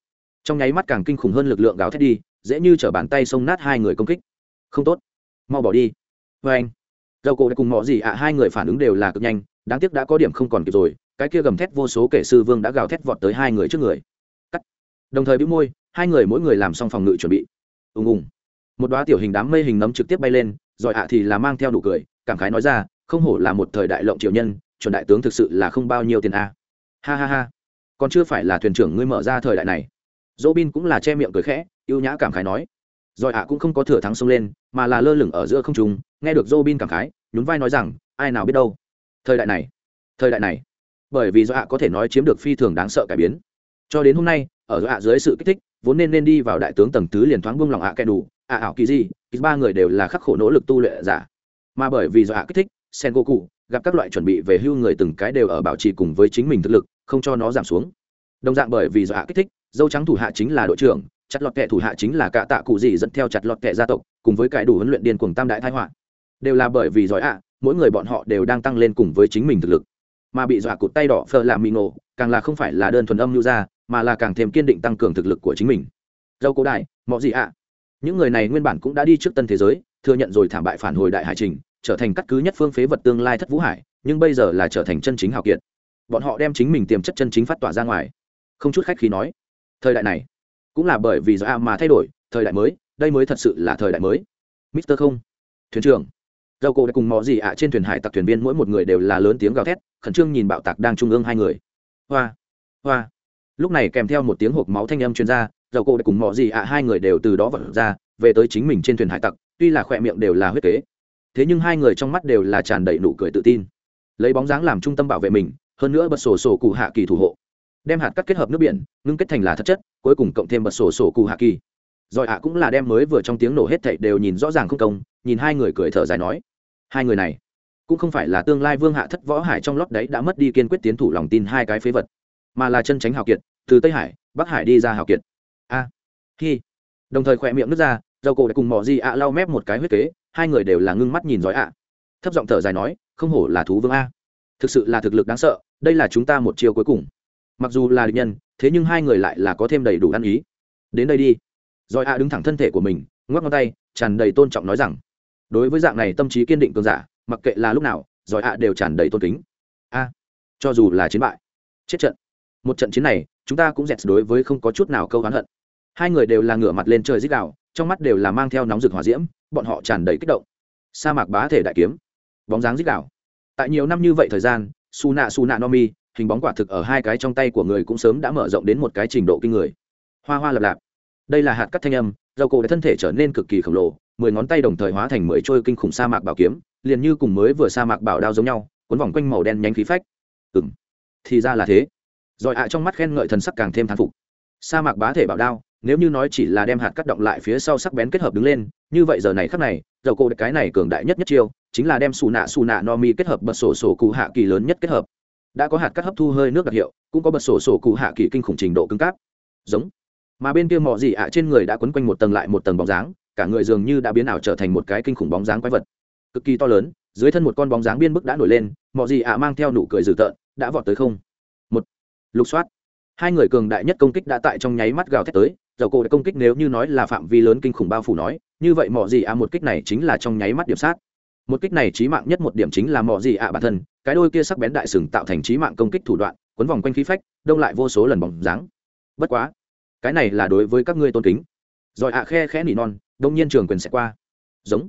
Trong nháy mắt càng kinh khủng hơn lực lượng gào thét đi, dễ như t bàn tay xông nát hai người công kích. Không tốt, mau bỏ đi. Vê anh dầu cổ đã cùng mọi gì ạ hai người phản ứng đều là cực nhanh, đáng tiếc đã có điểm không còn kịp rồi, cái kia gầm thét vô số kể sư vương đã gào thét vọt tới hai người trước người. Cắt. Đồng thời bĩu môi, hai người mỗi người làm xong phòng ngự chuẩn bị. Ùng ùng. Một đoá tiểu hình đám mây hình nấm trực tiếp bay lên, rồi ạ thì là mang theo nụ cười, cảm khái nói ra, không hổ là một thời đại lộng triều nhân, chuẩn đại tướng thực sự là không bao nhiêu tiền a ha ha ha. Còn chưa phải là thuyền trưởng ngươi mở ra thời đại này. Dỗ bin cũng là che miệng cười khẽ y ê u nhã cảm khái nói. Rồi ạ cũng không có thừa thắng xông lên, mà là lơ lửng ở giữa không trung, nghe được dỗ bin cảm khái, nhún vai nói rằng, ai nào biết đâu. Thời đại này, thời đại này. Bởi vì do ạ có thể nói chiếm được phi thường đáng sợ cải biến. Cho đến hôm nay, ở do ạ dưới sự kích thích, vốn nên nên đi vào đại tướng tầng tứ liền thoáng buông lòng ạ kẻ đủ, ạ ảo kỳ gì ba người đều là khắc khổ nỗ lực tu luyện giả. Mà bởi vì do ạ kích thích sen goku gặp các loại chuẩn bị về hưu người từng cái đều ở bảo trì cùng với chính mình thực lực, không cho nó giảm xuống. Đồng dạng bởi vì do hạ kích thích, dâu trắng thủ hạ chính là đội trưởng, chặt lọt kệ thủ hạ chính là cạ tạ cụ gì dẫn theo chặt lọt kệ gia tộc, cùng với cải đủ huấn luyện điên cuồng tam đại thái họa. Đều là bởi vì giỏi ạ, mỗi người bọn họ đều đang tăng lên cùng với chính mình thực lực. Mà bị dọa cụt tay đỏ phờ làm mì ngộ, càng là không phải là đơn thuần âm lưu ra mà là càng thêm kiên định tăng cường thực lực của chính mình. Dâu cố đại mọi gì ạ. Những người này nguyên bản cũng đã đi trước tân thế giới, thừa nhận rồi thảm bại phản hồi đại hải trình trở thành cắt cứ nhất phương phế vật tương lai thất vũ hải, nhưng bây giờ là trở thành chân chính hào kiệt. Bọn họ đem chính mình tiềm chất chân chính phát tỏa ra ngoài. Không chút khách khí nói, thời đại này cũng là bởi vì do a mà thay đổi, thời đại mới, đây mới thật sự là thời đại mới. Mister không, thuyền trưởng dầu cổ đã cùng mọi gì ạ trên thuyền hải tặc thuyền viên mỗi một người đều là lớn tiếng gào thét, khẩn trương nhìn bạo tạc đang trung ương hai người. Hoa hoa. Lúc này kèm theo một tiếng hộp máu thanh âm chuyên r a dầu cổ đã cùng mọi gì ạ hai người đều từ đó vật ra, về tới chính mình trên thuyền hải tặc, tuy là khỏe miệng đều là huyết kế thế nhưng hai người trong mắt đều là tràn đầy nụ cười tự tin. Lấy bóng dáng làm trung tâm bảo vệ mình hơn nữa bật sổ sổ cụ hạ kỳ thủ hộ. Đem hạt cắt kết hợp nước biển ngưng kết thành là thật chất cuối cùng cộng thêm bật sổ sổ cụ hạ kỳ. Rồi ạ cũng là đem mới vừa trong tiếng nổ hết thảy đều nhìn rõ ràng không công nhìn hai người cười thở dài nói hai người này cũng không phải là tương lai vương hạ thất võ hải trong lót đấy đã mất đi kiên quyết tiến thủ lòng tin hai cái phế vật mà là chân tránh hào kiệt từ tây hải bắc hải đi ra hào kiệt. A à, khi đồng thời khỏe miệng nước ra dầu cổ đã cùng mỏ di ạ lau mép một cái huyết kế hai người đều là ngưng mắt nhìn giỏi ạ. Thấp giọng thở dài nói, không hổ là thú vương a. Thực sự là thực lực đáng sợ, đây là chúng ta một chiều cuối cùng. Mặc dù là địch nhân, thế nhưng hai người lại là có thêm đầy đủ ăn ý. Đến đây đi. Rồi ạ đứng thẳng thân thể của mình, ngoắc ngón tay, tràn đầy tôn trọng nói rằng, đối với dạng này tâm trí kiên định cường giả, mặc kệ là lúc nào rồi ạ đều tràn đầy tôn kính. A, cho dù là chiến bại, chết trận, một trận chiến này, chúng ta cũng dẹt đối với không có chút nào câu oán hận. Hai người đều là ngửa mặt lên trời dích đạo trong mắt đều là mang theo nóng rực hỏa diễm, bọn họ tràn đầy kích động. Sa mạc bá thể đại kiếm, bóng dáng dích đảo tại nhiều năm như vậy thời gian, su nạ su nạ no mi, hình bóng quả thực ở hai cái trong tay của người cũng sớm đã mở rộng đến một cái trình độ kinh người. Hoa hoa lập lạp. Đây là hạt cắt thanh âm, dầu cổ đã thân thể trở nên cực kỳ khổng lồ, mười ngón tay đồng thời hóa thành mười trôi kinh khủng sa mạc bảo kiếm, liền như cùng mới vừa sa mạc bảo đao giống nhau, cuốn vòng quanh màu đen nhánh khí phách. Ừ m thì ra là thế. Rồi ạ, trong mắt khen ngợi thần sắc càng thêm thán phục. Sa mạc bá thể bảo đao nếu như nói chỉ là đem hạt cắt động lại phía sau sắc bén kết hợp đứng lên, như vậy giờ này khắc này, dầu cổ cái này cường đại nhất nhất chiêu, chính là đem xù nạ xù nạ no mi kết hợp bật sổ sổ cụ hạ kỳ lớn nhất kết hợp. Đã có hạt cắt hấp thu hơi nước đặc hiệu, cũng có bật sổ sổ cụ hạ kỳ kinh khủng trình độ cứng cáp. Giống. Mà bên kia mọ gì ạ trên người đã quấn quanh một tầng lại một tầng bóng dáng, cả người dường như đã biến ảo trở thành một cái kinh khủng bóng dáng quái vật. Cực kỳ to lớn, dưới thân một con bóng dáng biên bức đã nổi lên, mọ gì ạ mang theo nụ cười dữ tợn, đã vọt tới không? Một. Lục soát. Hai người cường đại nhất công kích đã tại trong nháy mắt gào thét tới dầu cổ đã công kích nếu như nói là phạm vi lớn kinh khủng bao phủ nói, như vậy mỏ gì ạ một kích này chính là trong nháy mắt điểm sát. Một kích này trí mạng nhất một điểm chính là mỏ gì ạ bản thân, cái đôi kia sắc bén đại sừng tạo thành trí mạng công kích thủ đoạn quấn vòng quanh khí phách, đông lại vô số lần bóng dáng. Bất quá, cái này là đối với các ngươi tôn kính. Rồi ạ khe khẽ nỉ non, đông nhiên trường quyền sẽ qua. Giống.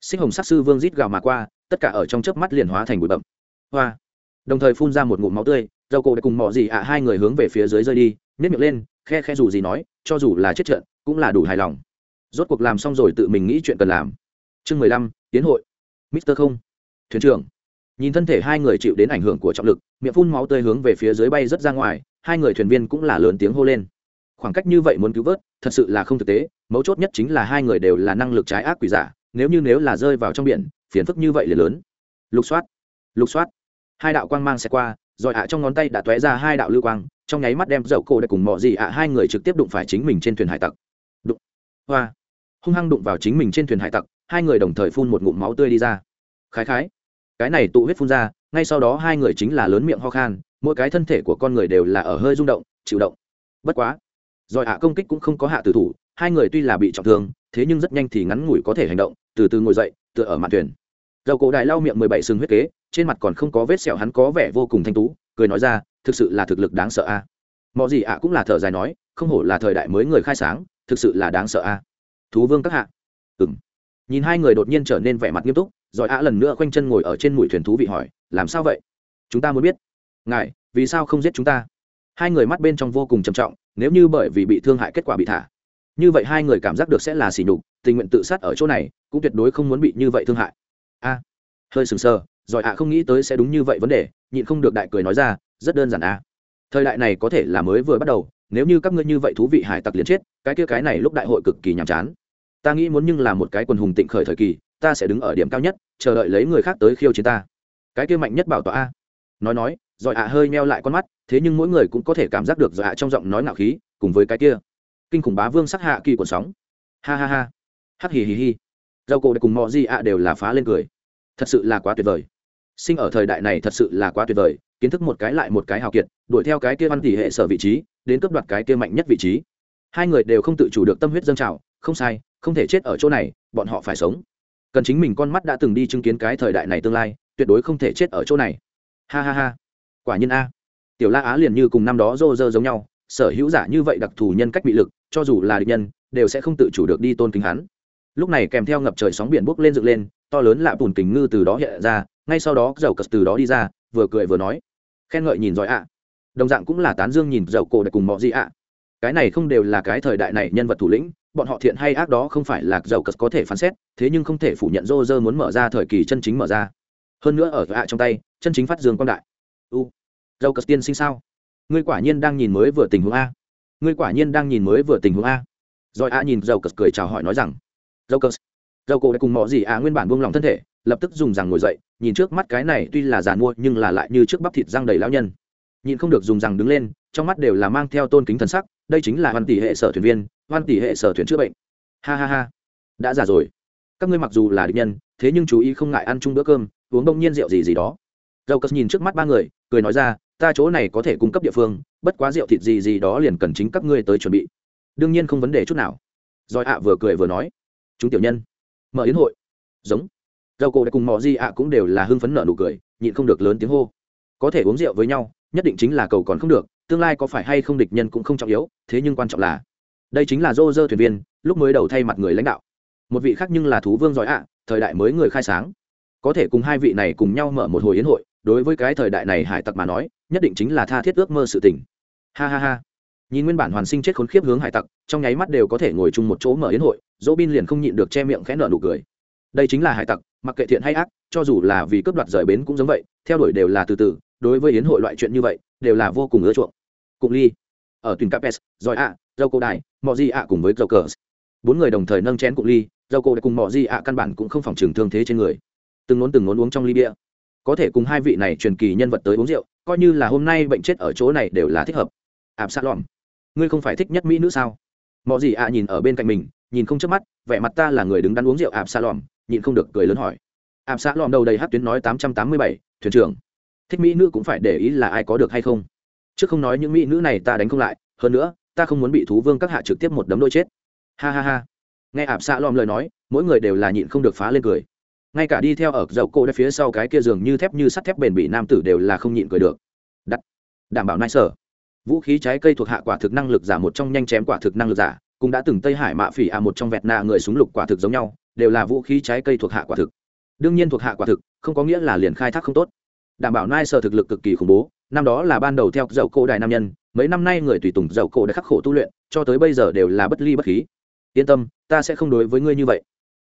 Sinh hồng sát sư vương rít gào mà qua, tất cả ở trong chớp mắt liền hóa thành bụi bậm hoa. Đồng thời phun ra một ngụm máu tươi, dầu cổ đã cùng mỏ gì ạ hai người hướng về phía dưới rơi đi nhét miệng lên, khe khe dù gì nói, cho dù là chết trận, cũng là đủ hài lòng. Rốt cuộc làm xong rồi tự mình nghĩ chuyện cần làm. Chương mười lăm, tiến hội. Mister không. Thuyền trưởng. Nhìn thân thể hai người chịu đến ảnh hưởng của trọng lực, miệng phun máu tươi hướng về phía dưới bay rất ra ngoài, hai người thuyền viên cũng là lớn tiếng hô lên. Khoảng cách như vậy muốn cứu vớt, thật sự là không thực tế, mấu chốt nhất chính là hai người đều là năng lực trái ác quỷ giả, nếu như nếu là rơi vào trong biển, phiền phức như vậy là lớn. Lục soát. Lục soát. Hai đạo quang mang sẽ qua rồi ạ, trong ngón tay đã tóe ra hai đạo lưu quang, trong nháy mắt đem dậu cổ đại cùng mọi gì ạ, hai người trực tiếp đụng phải chính mình trên thuyền hải tặc. Đụng. Hoa. Hung hăng đụng vào chính mình trên thuyền hải tặc, hai người đồng thời phun một ngụm máu tươi đi ra. Khái khái. Cái này tụ huyết phun ra, ngay sau đó hai người chính là lớn miệng ho khan, mỗi cái thân thể của con người đều là ở hơi rung động, chịu động. Bất quá. Rồi ạ, công kích cũng không có hạ tử thủ, hai người tuy là bị trọng thương, thế nhưng rất nhanh thì ngắn ngủi có thể hành động, từ từ ngồi dậy, tựa ở mạn thuyền. Dầu cổ đại lau miệng mười bảy sừng huyết kế trên mặt còn không có vết sẹo hắn có vẻ vô cùng thanh tú, cười nói ra, thực sự là thực lực đáng sợ a. À. mọi gì ạ cũng là thở dài nói, không hổ là thời đại mới người khai sáng, thực sự là đáng sợ a. Thú vương các hạ. Ừng nhìn hai người đột nhiên trở nên vẻ mặt nghiêm túc, rồi ạ lần nữa khoanh chân ngồi ở trên mũi thuyền thú vị hỏi, làm sao vậy? Chúng ta muốn biết. Ngài, vì sao không giết chúng ta? Hai người mắt bên trong vô cùng trầm trọng, nếu như bởi vì bị thương hại kết quả bị thả. Như vậy hai người cảm giác được sẽ là xỉ nhục, tình nguyện tự sát ở chỗ này, cũng tuyệt đối không muốn bị như vậy thương hại. A, hơi sừng sờ giỏi ạ, không nghĩ tới sẽ đúng như vậy vấn đề, nhịn không được đại cười nói ra, rất đơn giản à. thời đại này có thể là mới vừa bắt đầu, nếu như các ngươi như vậy thú vị hải tặc liền chết, cái kia cái này lúc đại hội cực kỳ nhàm chán. Ta nghĩ muốn nhưng là một cái quần hùng tịnh khởi thời kỳ, ta sẽ đứng ở điểm cao nhất, chờ đợi lấy người khác tới khiêu chiến ta. Cái kia mạnh nhất bảo tọa a. Nói nói giỏi ạ hơi meo lại con mắt, thế nhưng mỗi người cũng có thể cảm giác được giỏi ạ trong giọng nói ngạo khí, cùng với cái kia kinh khủng bá vương sắc hạ kỳ cuộn sóng. Ha ha ha. Hắc hì hì hì. Dầu cổ cùng mọi gì ạ đều là phá lên cười thật sự là quá tuyệt vời. Sinh ở thời đại này thật sự là quá tuyệt vời, kiến thức một cái lại một cái hào kiệt, đuổi theo cái kia văn tỷ hệ sở vị trí, đến cướp đoạt cái kia mạnh nhất vị trí. Hai người đều không tự chủ được tâm huyết dâng trào, không sai, không thể chết ở chỗ này, bọn họ phải sống. Cần chính mình con mắt đã từng đi chứng kiến cái thời đại này tương lai, tuyệt đối không thể chết ở chỗ này. Ha ha ha. Quả nhiên a. Tiểu la á liền như cùng năm đó rô rơ giống nhau, sở hữu giả như vậy đặc thù nhân cách bị lực, cho dù là địch nhân, đều sẽ không tự chủ được đi tôn kính hắn lúc này kèm theo ngập trời sóng biển bốc lên dựng lên, to lớn lạ bùn kính ngư từ đó hiện ra, ngay sau đó dầu cật từ đó đi ra, vừa cười vừa nói. Khen ngợi nhìn giỏi ạ. Đồng dạng cũng là tán dương nhìn dầu cổ đại cùng mọi gì ạ. Cái này không đều là cái thời đại này nhân vật thủ lĩnh, bọn họ thiện hay ác đó không phải là dầu cật có thể phán xét, thế nhưng không thể phủ nhận rô rơ muốn mở ra thời kỳ chân chính mở ra. Hơn nữa ở ạ trong tay, chân chính phát dương quang đại. U, dầu cật tiên sinh sao? Ngươi quả nhiên đang nhìn mới vừa tình huống a. Ngươi quả nhiên đang nhìn mới vừa tình huống a. Rồi ạ nhìn dầu cật cười chào hỏi nói rằng dầu cất dầu cổ đã cùng mọi gì à? nguyên bản buông lòng thân thể, lập tức dùng rằng ngồi dậy, nhìn trước mắt cái này tuy là giàn mua nhưng là lại như trước bắp thịt răng đầy lão nhân. Nhìn không được dùng rằng đứng lên, trong mắt đều là mang theo tôn kính thần sắc, đây chính là hoàn tỷ hệ sở thuyền viên hoàn tỷ hệ sở thuyền chữa bệnh. Ha ha ha. Đã già rồi. Các ngươi mặc dù là địch nhân, thế nhưng chú ý không ngại ăn chung bữa cơm, uống đông nhiên rượu gì gì đó. Dầu cất nhìn trước mắt ba người, cười nói ra, ta chỗ này có thể cung cấp địa phương, bất quá rượu thịt gì gì đó liền cần chính các ngươi tới chuẩn bị. Đương nhiên không vấn đề chút nào. Rồi ạ vừa cười vừa nói chúng tiểu nhân. Mở yến hội. Giống. Dầu cổ cùng mò di ạ cũng đều là hưng phấn nở nụ cười, nhịn không được lớn tiếng hô. Có thể uống rượu với nhau, nhất định chính là cầu còn không được, tương lai có phải hay không địch nhân cũng không trọng yếu, thế nhưng quan trọng là, đây chính là dô dơ thuyền viên, lúc mới đầu thay mặt người lãnh đạo. Một vị khác nhưng là thú vương giỏi ạ, thời đại mới người khai sáng. Có thể cùng hai vị này cùng nhau mở một hồi yến hội, đối với cái thời đại này hải tặc mà nói, nhất định chính là tha thiết ước mơ sự tình. Ha ha ha nhìn nguyên bản hoàn sinh chết khốn khiếp hướng hải tặc, trong nháy mắt đều có thể ngồi chung một chỗ mở yến hội, dỗ bin liền không nhịn được che miệng khẽ nợ nụ cười. Đây chính là hải tặc, mặc kệ thiện hay ác, cho dù là vì cướp đoạt rời bến cũng giống vậy, theo đuổi đều là từ từ, đối với yến hội loại chuyện như vậy, đều là vô cùng ưa chuộng. Cụng ly, ở tuyển capes giỏi ạ dâu cô đài mọi gì ạ cùng với dâu cờ. Bốn người đồng thời nâng chén cụng ly dâu cô cùng mọi gì ạ căn bản cũng không phòng trừng thương thế trên người. Từng nốn từng nốn uống trong ly bia. Có thể cùng hai vị này truyền kỳ nhân vật tới uống rượu, coi như là hôm nay bệnh chết ở chỗ này đều là thích hợp. Ạp xa lòm ngươi không phải thích nhất mỹ nữ sao? Mọi gì ạ nhìn ở bên cạnh mình, nhìn không chớp mắt, vẻ mặt ta là người đứng đắn uống rượu ạp xa lòm nhìn không được cười lớn hỏi. Ạp xa lòm đầu đầy hát tuyến nói tám trăm tám mươi bảy, thuyền trưởng. Thích mỹ nữ cũng phải để ý là ai có được hay không. Chứ không nói những mỹ nữ này ta đánh không lại, hơn nữa, ta không muốn bị thú vương các hạ trực tiếp một đấm đôi chết. Ha ha ha. Nghe ạp xa lòm lời nói, mỗi người đều là nhịn không được phá lên cười. Ngay cả đi theo ở dầu cô đã phía sau cái kia giường như thép như sắt thép bền bỉ nam tử đều là không nhịn cười được. Đắt. Đảm bảo nai sở vũ khí trái cây thuộc hạ quả thực năng lực giả một trong nhanh chém quả thực năng lực giả, cũng đã từng tây hải mạ phỉ à một trong vẹt nạ người súng lục quả thực giống nhau, đều là vũ khí trái cây thuộc hạ quả thực. Đương nhiên thuộc hạ quả thực, không có nghĩa là liền khai thác không tốt. Đảm bảo nai sở thực lực cực kỳ khủng bố, năm đó là ban đầu theo dầu cổ đại nam nhân, mấy năm nay người tùy tùng dầu cổ đã khắc khổ tu luyện, cho tới bây giờ đều là bất ly bất khí. Yên tâm, ta sẽ không đối với ngươi như vậy.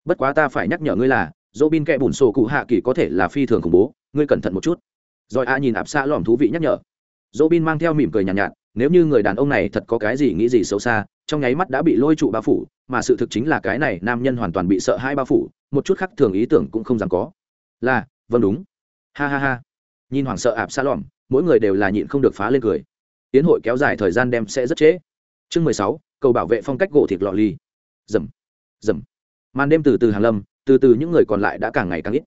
Bất quá ta phải nhắc nhở ngươi là dỗ bin kẹ bùn sổ cụ hạ kỳ có thể là phi thường khủng bố, ngươi cẩn thận một chút. Rồi a nhìn ạp xa lỏm thú vị nhắc nhở dỗ bin mang theo mỉm cười nhàn nhạt, nhạt nếu như người đàn ông này thật có cái gì nghĩ gì xấu xa trong nháy mắt đã bị lôi trụ bao phủ mà sự thực chính là cái này nam nhân hoàn toàn bị sợ hai bao phủ một chút khác thường ý tưởng cũng không dám có. Là vâng đúng. Ha ha ha. Nhìn hoảng sợ ạp xa lỏm mỗi người đều là nhịn không được phá lên cười. Tiến hội kéo dài thời gian đem sẽ rất trễ. Chương mười sáu cầu bảo vệ phong cách gỗ thịt lọ ly. Dầm dầm. Màn đêm từ từ hàng lâm từ từ những người còn lại đã càng ngày càng ít.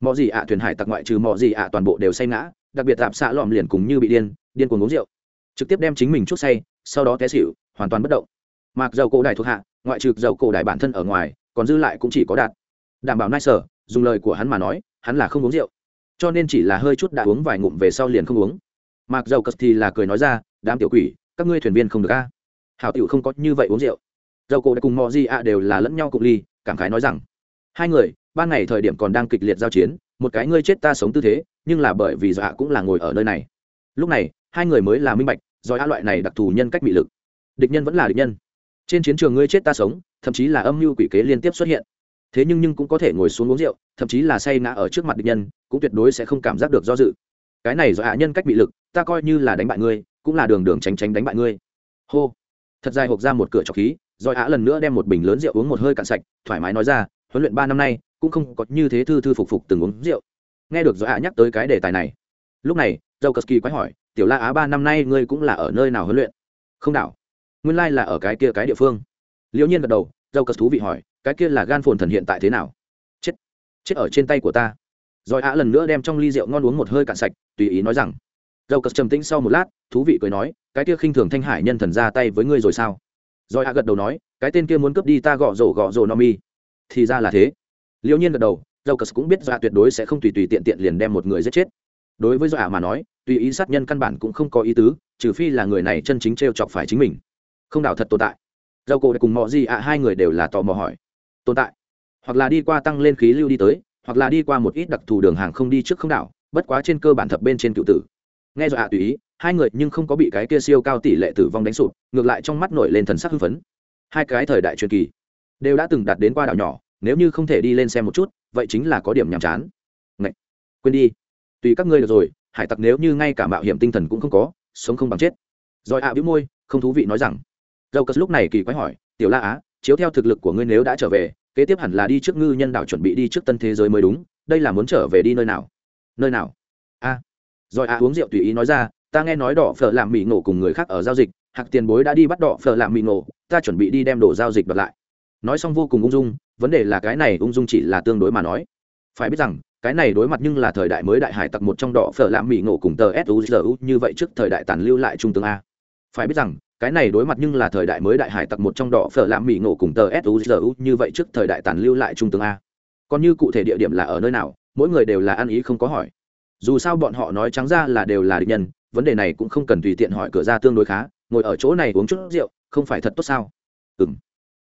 Mọi gì ạ thuyền hải tặc ngoại trừ mọi gì ạ toàn bộ đều say ngã đặc biệt tạp xạ lòm liền cùng như bị điên điên cuồng uống rượu. Trực tiếp đem chính mình chút say, sau đó té xỉu, hoàn toàn bất động. Mặc dầu cổ đại thuộc hạ, ngoại trừ dầu cổ đại bản thân ở ngoài, còn dư lại cũng chỉ có đạt đảm bảo nai sở dùng lời của hắn mà nói, hắn là không uống rượu. Cho nên chỉ là hơi chút đã uống vài ngụm về sau liền không uống. Mặc dầu cất thì là cười nói ra, đám tiểu quỷ, các ngươi thuyền viên không được a. Hảo tiểu không có như vậy uống rượu. Dầu cổ đại cùng mò di ạ đều là lẫn nhau cục ly, cảm khái nói rằng, hai người, ban ngày thời điểm còn đang kịch liệt giao chiến, một cái ngươi chết ta sống tư thế, nhưng là bởi vì dọa cũng là ngồi ở nơi này. Lúc này hai người mới là minh bạch do a loại này đặc thù nhân cách bị lực. Địch nhân vẫn là địch nhân. Trên chiến trường ngươi chết ta sống, thậm chí là âm mưu quỷ kế liên tiếp xuất hiện. Thế nhưng nhưng cũng có thể ngồi xuống uống rượu, thậm chí là say ngã ở trước mặt địch nhân, cũng tuyệt đối sẽ không cảm giác được do dự. Cái này do hạ nhân cách bị lực, ta coi như là đánh bại ngươi, cũng là đường đường tránh tránh đánh bại ngươi. Hô. Thật dài hộp ra một cửa trọc khí rồi hạ lần nữa đem một bình lớn rượu uống một hơi cạn sạch, thoải mái nói ra, huấn luyện ba năm nay, cũng không có như thế thư thư phục phục từng uống rượu. Nghe được rồi hạ nhắc tới cái đề tài này, lúc này dầu cờ kỳ quái hỏi tiểu la á ba năm nay ngươi cũng là ở nơi nào huấn luyện? Không đảo. Nguyên lai là ở cái kia cái địa phương. Liễu nhiên gật đầu, dâu cất thú vị hỏi, cái kia là gan phồn thần hiện tại thế nào? Chết. Chết ở trên tay của ta. Rồi á lần nữa đem trong ly rượu ngon uống một hơi cạn sạch, tùy ý nói rằng, dâu cất trầm tĩnh sau một lát, thú vị cười nói, cái kia khinh thường thanh hải nhân thần ra tay với ngươi rồi sao? Rồi á gật đầu nói, cái tên kia muốn cướp đi ta gõ rổ gõ rổ no mi. Thì ra là thế. Liễu nhiên gật đầu, dâu cất cũng biết dọa tuyệt đối sẽ không tùy tùy tiện tiện liền đem một người giết chết đối với dọa mà nói, tùy ý sát nhân căn bản cũng không có ý tứ, trừ phi là người này chân chính t r e o chọc phải chính mình. Không đảo thật tồn tại. Dầu cổ cùng mọi gì ạ, hai người đều là tò mò hỏi. Tồn tại. Hoặc là đi qua tăng lên khí lưu đi tới, hoặc là đi qua một ít đặc thù đường hàng không đi trước không đảo, bất quá trên cơ bản thập bên trên cựu tử. Nghe dọa tùy ý, hai người nhưng không có bị cái kia siêu cao tỷ lệ tử vong đánh sụp, ngược lại trong mắt nổi lên thần sắc hưng phấn. Hai cái thời đại truyền kỳ đều đã từng đạt đến qua đảo nhỏ, nếu như không thể đi lên xem một chút, vậy chính là có điểm nhàm chán. Ngậy! quên đi tùy các ngươi được rồi, hải tặc nếu như ngay cả mạo hiểm tinh thần cũng không có, sống không bằng chết. Rồi ạ à bĩu môi, không thú vị nói rằng. Dầu cất lúc này kỳ quái hỏi, tiểu la á, chiếu theo thực lực của ngươi nếu đã trở về, kế tiếp hẳn là đi trước ngư nhân đạo chuẩn bị đi trước tân thế giới mới đúng, đây là muốn trở về đi nơi nào? Nơi nào? A. Rồi ạ uống rượu tùy ý nói ra, ta nghe nói đỏ phở làm mì ngộ cùng người khác ở giao dịch, hạc tiền bối đã đi bắt đỏ phở làm mì ngộ, ta chuẩn bị đi đem đồ giao dịch bật lại. Nói xong vô cùng ung dung, vấn đề là cái này ung dung chỉ là tương đối mà nói. Phải biết rằng cái này đối mặt nhưng là thời đại mới đại hải tặc một trong đỏ phở lạm mỹ ngộ cùng tờ suzu như vậy trước thời đại tàn lưu lại trung tướng a. Phải biết rằng, cái này đối mặt nhưng là thời đại mới đại hải tặc một trong đỏ phở lạm mỹ ngộ cùng tờ suzu như vậy trước thời đại tàn lưu lại trung tướng a. Còn như cụ thể địa điểm là ở nơi nào, mỗi người đều là ăn ý không có hỏi. Dù sao bọn họ nói trắng ra là đều là địch nhân, vấn đề này cũng không cần tùy tiện hỏi cửa ra tương đối khá, ngồi ở chỗ này uống chút rượu, không phải thật tốt sao? Ừ m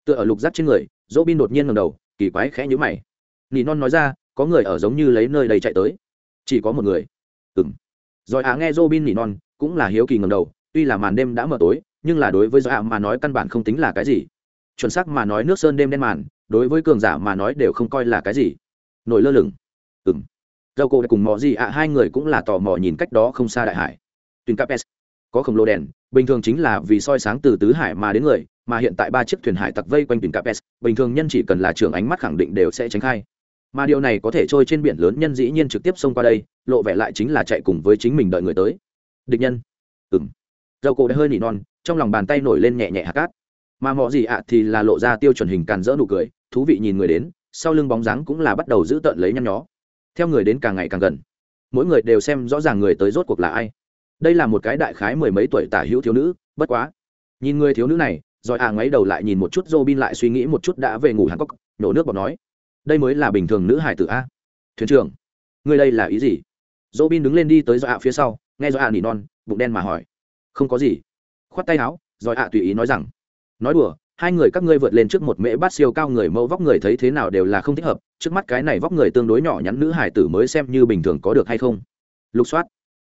tựa ở lục giáp trên người dỗ bin đột nhiên ngầm đầu, kỳ quái khẽ nhữ mày. Nỉ non nói ra có người ở giống như lấy nơi đây chạy tới. Chỉ có một người. Ừng rồi ạ nghe robin nỉ non, cũng là hiếu kỳ ngầm đầu, tuy là màn đêm đã mờ tối, nhưng là đối với do ạ mà nói căn bản không tính là cái gì. Chuẩn xác mà nói nước sơn đêm đen màn, đối với cường giả mà nói đều không coi là cái gì. Nổi lơ lửng. Ừng dầu cổ cùng mò gì ạ, hai người cũng là tò mò nhìn cách đó không xa đại hải. Tuyến capes. Có khổng lồ đèn, bình thường chính là vì soi sáng từ tứ hải mà đến người, mà hiện tại ba chiếc thuyền hải tặc vây quanh tuyến capes. Bình thường nhân chỉ cần là trường ánh mắt khẳng định đều sẽ tránh khai mà điều này có thể trôi trên biển lớn nhân dĩ nhiên trực tiếp xông qua đây lộ vẻ lại chính là chạy cùng với chính mình đợi người tới. Địch nhân. Ừng dầu cổ đã hơi nỉ non trong lòng bàn tay nổi lên nhẹ nhẹ hạt cát. Mà mọi gì ạ thì là lộ ra tiêu chuẩn hình càn rỡ nụ cười thú vị nhìn người đến sau lưng bóng dáng cũng là bắt đầu giữ tợn lấy nhăn nhó. Theo người đến càng ngày càng gần. Mỗi người đều xem rõ ràng người tới rốt cuộc là ai. Đây là một cái đại khái mười mấy tuổi tả hữu thiếu nữ bất quá. Nhìn người thiếu nữ này rồi à ngoáy đầu lại nhìn một chút Robin lại suy nghĩ một chút đã về ngủ Hàn cốc nhổ nước bọt nói, đây mới là bình thường nữ hải tử a. Thuyền trưởng, người đây là ý gì? dỗ bin đứng lên đi tới Dọa phía sau, nghe Dọa nỉ non, bụng đen mà hỏi. Không có gì. Khoát tay áo, rồi ạ tùy ý nói rằng, nói đùa, hai người các ngươi vượt lên trước một mễ bát siêu cao người mẫu vóc người thấy thế nào đều là không thích hợp, trước mắt cái này vóc người tương đối nhỏ nhắn nữ hải tử mới xem như bình thường có được hay không. Lục soát.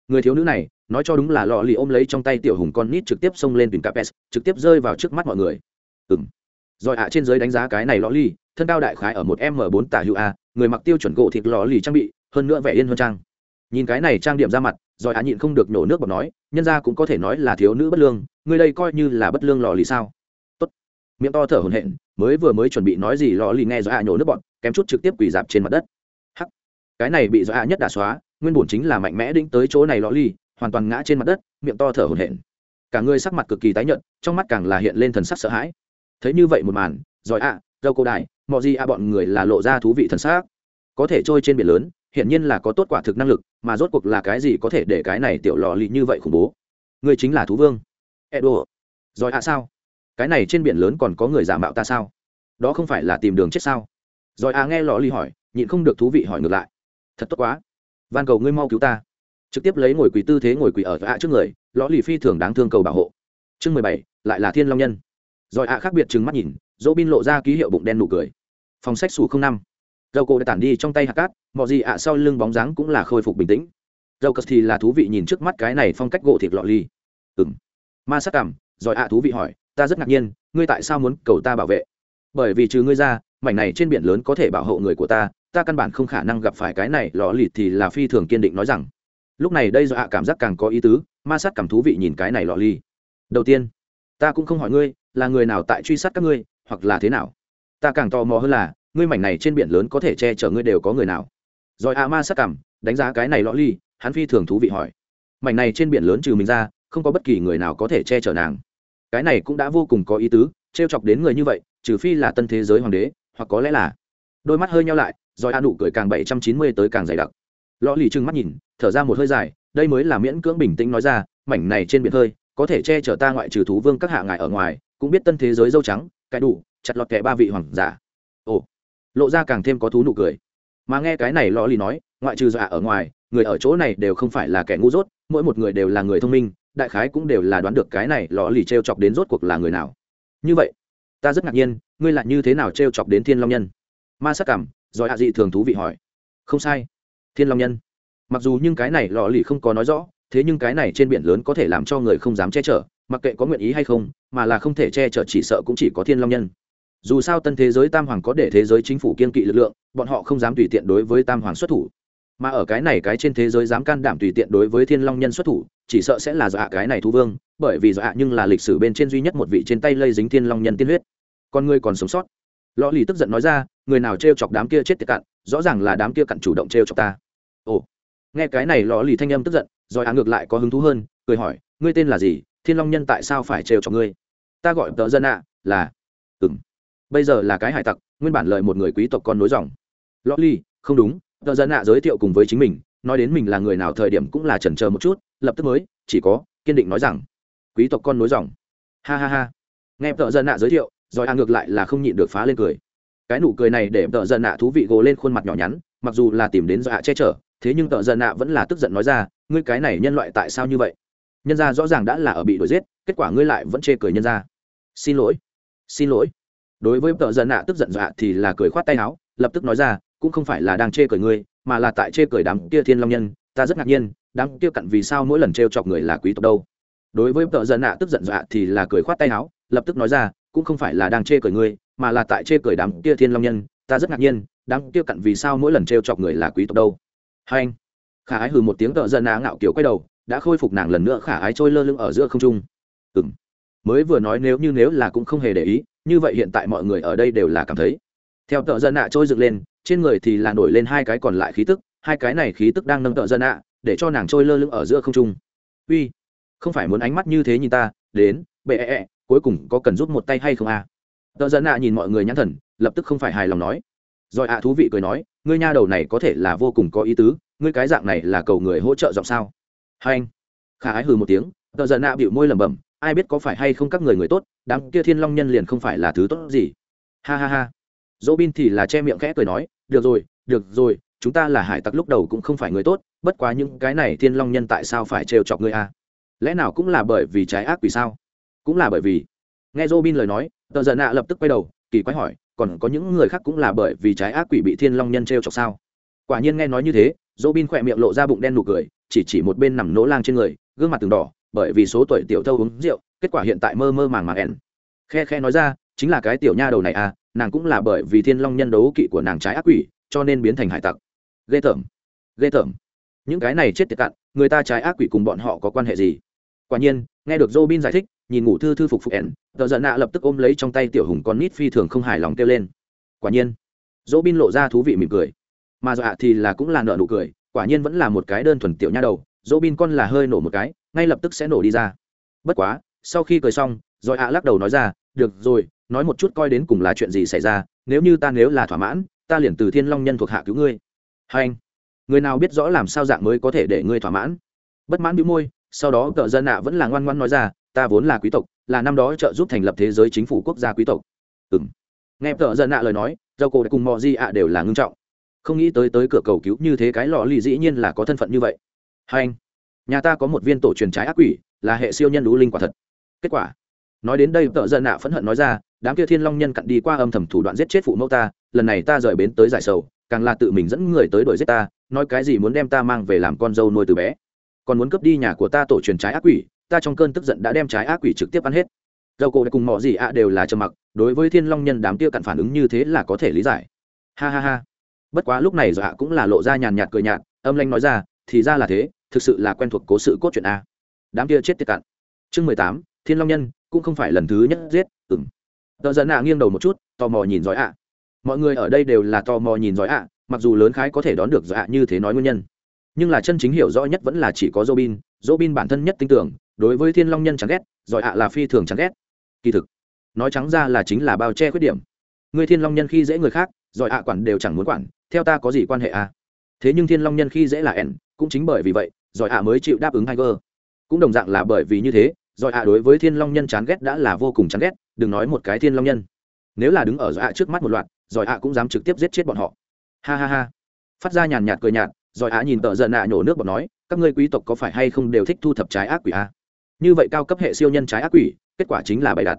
Người thiếu nữ này, nói cho đúng là lọ lì ôm lấy trong tay tiểu hùng con nít trực tiếp xông lên tìm capes trực tiếp rơi vào trước mắt mọi người ừng rồi ạ trên giới đánh giá cái này lọ lì thân cao đại khái ở một m bốn tả hữu a người mặc tiêu chuẩn gỗ thịt lò lì trang bị hơn nữa vẻ yên hơn trang. Nhìn cái này trang điểm ra mặt rồi á nhịn không được nổ nước bọt nói nhân ra cũng có thể nói là thiếu nữ bất lương người đây coi như là bất lương lò lì sao? Tốt. Miệng to thở hổn hển mới vừa mới chuẩn bị nói gì lò lì nghe rồi á nhổ nước bọt kém chút trực tiếp quỳ dạp trên mặt đất. Hắc. Cái này bị rồi á nhất đả xóa nguyên bổn chính là mạnh mẽ đĩnh tới chỗ này lò lì hoàn toàn ngã trên mặt đất miệng to thở hổn hển. Cả người sắc mặt cực kỳ tái nhợt trong mắt càng là hiện lên thần sắc sợ hãi. Thấy như vậy một màn rồi ạ à, cô đại mọi gì a bọn người là lộ ra thú vị thần sắc có thể trôi trên biển lớn, hiển nhiên là có tốt quả thực năng lực, mà rốt cuộc là cái gì có thể để cái này tiểu lò lì như vậy khủng bố? Người chính là thú vương. Edo. Giỏi ạ sao? Cái này trên biển lớn còn có người giả mạo ta sao? Đó không phải là tìm đường chết sao? Rồi à nghe lò lì hỏi, nhịn không được thú vị hỏi ngược lại. Thật tốt quá. Van cầu ngươi mau cứu ta. Trực tiếp lấy ngồi quỳ tư thế ngồi quỳ ở ạ trước người, lò lì phi thường đáng thương cầu bảo hộ. Chương mười bảy, lại là thiên long nhân. Rồi ạ khác biệt trừng mắt nhìn, dỗ bin lộ ra ký hiệu bụng đen nụ cười phòng sách sủ không năm. Dầu cổ đã tản đi trong tay hạt cát, mọi gì ạ sau lưng bóng dáng cũng là khôi phục bình tĩnh. Dầu cất thì là thú vị nhìn trước mắt cái này phong cách gỗ thịt lọ ly. Ừ m ma sắc cảm, rồi ạ thú vị hỏi, ta rất ngạc nhiên, ngươi tại sao muốn cầu ta bảo vệ? Bởi vì trừ ngươi ra, mảnh này trên biển lớn có thể bảo hộ người của ta ta căn bản không khả năng gặp phải cái này lọ lịt thì là phi thường kiên định nói rằng. Lúc này đây do ạ cảm giác càng có ý tứ, ma sát cảm thú vị nhìn cái này lọ ly. Đầu tiên, ta cũng không hỏi ngươi, là người nào tại truy sát các ngươi, hoặc là thế nào? Ta càng tò mò hơn là, ngươi mảnh này trên biển lớn có thể che chở ngươi đều có người nào? Rồi a ma sắc cảm, đánh giá cái này lõ ly, hắn phi thường thú vị hỏi. Mảnh này trên biển lớn trừ mình ra, không có bất kỳ người nào có thể che chở nàng. Cái này cũng đã vô cùng có ý tứ t r e o chọc đến người như vậy, trừ phi là tân thế giới hoàng đế, hoặc có lẽ là. Đôi mắt hơi nhau lại, rồi a nụ cười càng bảy trăm chín mươi tới càng dày đặc. Lõ lì trừng mắt nhìn, thở ra một hơi dài, đây mới là miễn cưỡng bình tĩnh nói ra, mảnh này trên biển hơi, có thể che chở ta ngoại trừ thú vương các hạ ngại ở ngoài, cũng biết tân thế giới dâu trắng, cái đủ chặt lọt kẻ ba vị hoàng giả. Ồ, lộ ra càng thêm có thú nụ cười. Mà nghe cái này lò lì nói, ngoại trừ dọa ở ngoài, người ở chỗ này đều không phải là kẻ ngu dốt, mỗi một người đều là người thông minh, đại khái cũng đều là đoán được cái này lò lì t r e o chọc đến rốt cuộc là người nào. Như vậy, ta rất ngạc nhiên, ngươi lại như thế nào t r e o chọc đến thiên long nhân? Ma sắc cảm, rồi hạ dị thường thú vị hỏi. Không sai. Thiên long nhân. Mặc dù nhưng cái này lò lì không có nói rõ, thế nhưng cái này trên biển lớn có thể làm cho người không dám che chở, mặc kệ có nguyện ý hay không, mà là không thể che chở chỉ sợ cũng chỉ có thiên long nhân dù sao tân thế giới tam hoàng có để thế giới chính phủ kiên kỵ lực lượng, bọn họ không dám tùy tiện đối với tam hoàng xuất thủ. Mà ở cái này cái trên thế giới dám can đảm tùy tiện đối với thiên long nhân xuất thủ, chỉ sợ sẽ là dọa cái này thu vương, bởi vì dọa nhưng là lịch sử bên trên duy nhất một vị trên tay lây dính thiên long nhân tiên huyết. Con người còn sống sót. Lò lì tức giận nói ra, người nào t chọc đám kia chết tiệt cặn, rõ ràng là đám kia cặn chủ động t chọc ta. Ồ. Nghe cái này lò lì thanh âm tức giận, rồi á ngược lại có hứng thú hơn, cười hỏi, ngươi tên là gì, thiên long nhân tại sao phải treo chọc ngươi? Ta gọi tợ dân ạ, là ừng bây giờ là cái hải tặc, nguyên bản lợi một người quý tộc con nối dòng. Lót ly, không đúng, tờ dân ạ giới thiệu cùng với chính mình, nói đến mình là người nào thời điểm cũng là chần chờ một chút, lập tức mới, chỉ có, kiên định nói rằng, quý tộc con nối dòng. Ha ha ha. Nghe tờ dân ạ giới thiệu, rồi á ngược lại là không nhịn được phá lên cười. Cái nụ cười này để tợ dân ạ thú vị gồ lên khuôn mặt nhỏ nhắn, mặc dù là tìm đến dọa che chở, thế nhưng tợ dân nạ vẫn là tức giận nói ra, ngươi cái này nhân loại tại sao như vậy? Nhân ra rõ ràng đã là ở bị đuổi giết, kết quả ngươi lại vẫn chê cười nhân ra xin lỗi xin lỗi đối với tợ giận ạ, tức giận dọa thì là cười khoát tay áo, lập tức nói ra, cũng không phải là đang chê cười ngươi, mà là tại chê cười đám kia thiên long nhân, ta rất ngạc nhiên, đám kia cặn vì sao mỗi lần t chọc người là quý tộc đâu? Đối với tợ dân ạ, tức giận dọa thì là cười khoát tay áo, lập tức nói ra, cũng không phải là đang chê cười ngươi, mà là tại chê cười đám kia thiên long nhân, ta rất ngạc nhiên, đám kia cặn vì sao mỗi lần t chọc người là quý tộc đâu? Hai anh, khả ái hừ một tiếng tợ dân ạ ngạo kiểu quay đầu, đã khôi phục nàng lần nữa khả ái trôi lơ lưng ở giữa không trung. Ừng mới vừa nói nếu như nếu là cũng không hề để ý như vậy hiện tại mọi người ở đây đều là cảm thấy. Theo tợ dân nạ trôi dựng lên trên người thì là nổi lên hai cái còn lại khí tức hai cái này khí tức đang nâng tợ dân nạ để cho nàng trôi lơ lưng ở giữa không trung. Uy không phải muốn ánh mắt như thế nhìn ta đến bệ ẹ、e, e, cuối cùng có cần giúp một tay hay không à? tợ dân nạ nhìn mọi người nhãn thần lập tức không phải hài lòng nói. Rồi ạ thú vị cười nói ngươi nha đầu này có thể là vô cùng có ý tứ ngươi cái dạng này là cầu người hỗ trợ giọng sao? Hai anh khả ái hừ một tiếng tợ dân ạ bịu môi lẩm bẩm ai biết có phải hay không các người người tốt, đám kia thiên long nhân liền không phải là thứ tốt gì. Ha ha ha. Dỗ bin thì là che miệng khẽ cười nói, được rồi được rồi, chúng ta là hải tặc lúc đầu cũng không phải người tốt, bất quá những cái này thiên long nhân tại sao phải trêu chọc ngươi a? À? lẽ nào cũng là bởi vì trái ác quỷ sao? Cũng là bởi vì. Nghe dỗ bin lời nói, tờ giận nạ lập tức quay đầu, kỳ quái hỏi, còn có những người khác cũng là bởi vì trái ác quỷ bị thiên long nhân trêu chọc sao? Quả nhiên nghe nói như thế dỗ bin khỏe miệng lộ ra bụng đen nụ cười, chỉ chỉ một bên nằm nỗ lang trên người, gương mặt từng đỏ bởi vì số tuổi tiểu thâu uống rượu, kết quả hiện tại mơ mơ màng màng ẻn. Khe khe nói ra, chính là cái tiểu nha đầu này à nàng cũng là bởi vì thiên long nhân đấu kỵ của nàng trái ác quỷ, cho nên biến thành hải tặc. Ghê tởm ghê tởm. Những cái này chết tiệt cạn người ta trái ác quỷ cùng bọn họ có quan hệ gì? Quả nhiên, nghe được Robin giải thích, nhìn ngủ thư thư phục phục ẻn, tờ giận nạ lập tức ôm lấy trong tay tiểu hùng con nít phi thường không hài lòng kêu lên. Quả nhiên, Robin lộ ra thú vị mỉm cười. Mà dọa thì là cũng là nợ nụ cười, quả nhiên vẫn là một cái đơn thuần tiểu nha đầu. Robin con là hơi nổ một cái ngay lập tức sẽ nổ đi ra. Bất quá, sau khi cười xong, rồi ạ lắc đầu nói ra, được rồi, nói một chút coi đến cùng là chuyện gì xảy ra, nếu như ta nếu là thỏa mãn, ta liền từ thiên long nhân thuộc hạ cứu ngươi. Hai anh, người nào biết rõ làm sao dạng mới có thể để ngươi thỏa mãn? Bất mãn bĩu môi, sau đó cợ dân ạ vẫn là ngoan ngoan nói ra, ta vốn là quý tộc, là năm đó trợ giúp thành lập thế giới chính phủ quốc gia quý tộc. Ừ m nghe cợ dân ạ lời nói dâu cổ cùng mọi di ạ đều là ngưng trọng. Không nghĩ tới tới cửa cầu cứu như thế cái lò lì dĩ nhiên là có thân phận như vậy. Hai anh nhà ta có một viên tổ truyền trái ác quỷ, là hệ siêu nhân lũ linh quả thật. Kết quả, nói đến đây, tợ dân nạ phẫn hận nói ra, đám kia thiên long nhân cặn đi qua âm thầm thủ đoạn giết chết phụ mẫu ta, lần này ta rời bến tới giải sầu, càng là tự mình dẫn người tới đuổi giết ta, nói cái gì muốn đem ta mang về làm con dâu nuôi từ bé. Còn muốn cướp đi nhà của ta tổ truyền trái ác quỷ, ta trong cơn tức giận đã đem trái ác quỷ trực tiếp ăn hết. Dầu cổ cùng mọi gì ạ đều là trầm mặc, đối với thiên long nhân đám kia cặn phản ứng như thế là có thể lý giải. Ha ha ha. Bất quá lúc này dọa cũng là lộ ra nhàn nhạt cười nhạt, âm lanh nói ra, thì ra là thế thực sự là quen thuộc cố sự cốt truyện a đám kia chết tiệt cặn chương mười tám thiên long nhân cũng không phải lần thứ nhất giết ừng tờ dẫn ạ nghiêng đầu một chút tò mò nhìn giỏi ạ mọi người ở đây đều là tò mò nhìn giỏi ạ mặc dù lớn khái có thể đón được giỏi ạ như thế nói nguyên nhân nhưng là chân chính hiểu rõ nhất vẫn là chỉ có Robin, Robin bản thân nhất tin tưởng, đối với Thiên Long nhân chẳng ghét, giỏi ạ là phi thường chẳng ghét. Kỳ thực, nói trắng ra là chính là bao che khuyết điểm. Người Thiên Long nhân khi dễ người khác, giỏi ạ quản đều chẳng muốn quản, theo ta có gì quan hệ à? Thế nhưng Thiên Long nhân khi dễ là ẻn, cũng chính bởi vì vậy, giỏi ạ mới chịu đáp ứng Tiger. Cũng đồng dạng là bởi vì như thế, giỏi ạ đối với Thiên Long nhân chán ghét đã là vô cùng chán ghét, đừng nói một cái Thiên Long nhân. Nếu là đứng ở giỏi ạ trước mắt một loạt giỏi ạ cũng dám trực tiếp giết chết bọn họ. Ha ha ha. Phát ra nhàn nhạt cười nhạt giỏi ạ nhìn tợ giận ạ nhổ nước bọn nói các ngươi quý tộc có phải hay không đều thích thu thập trái ác quỷ a như vậy cao cấp hệ siêu nhân trái ác quỷ kết quả chính là bày đặt.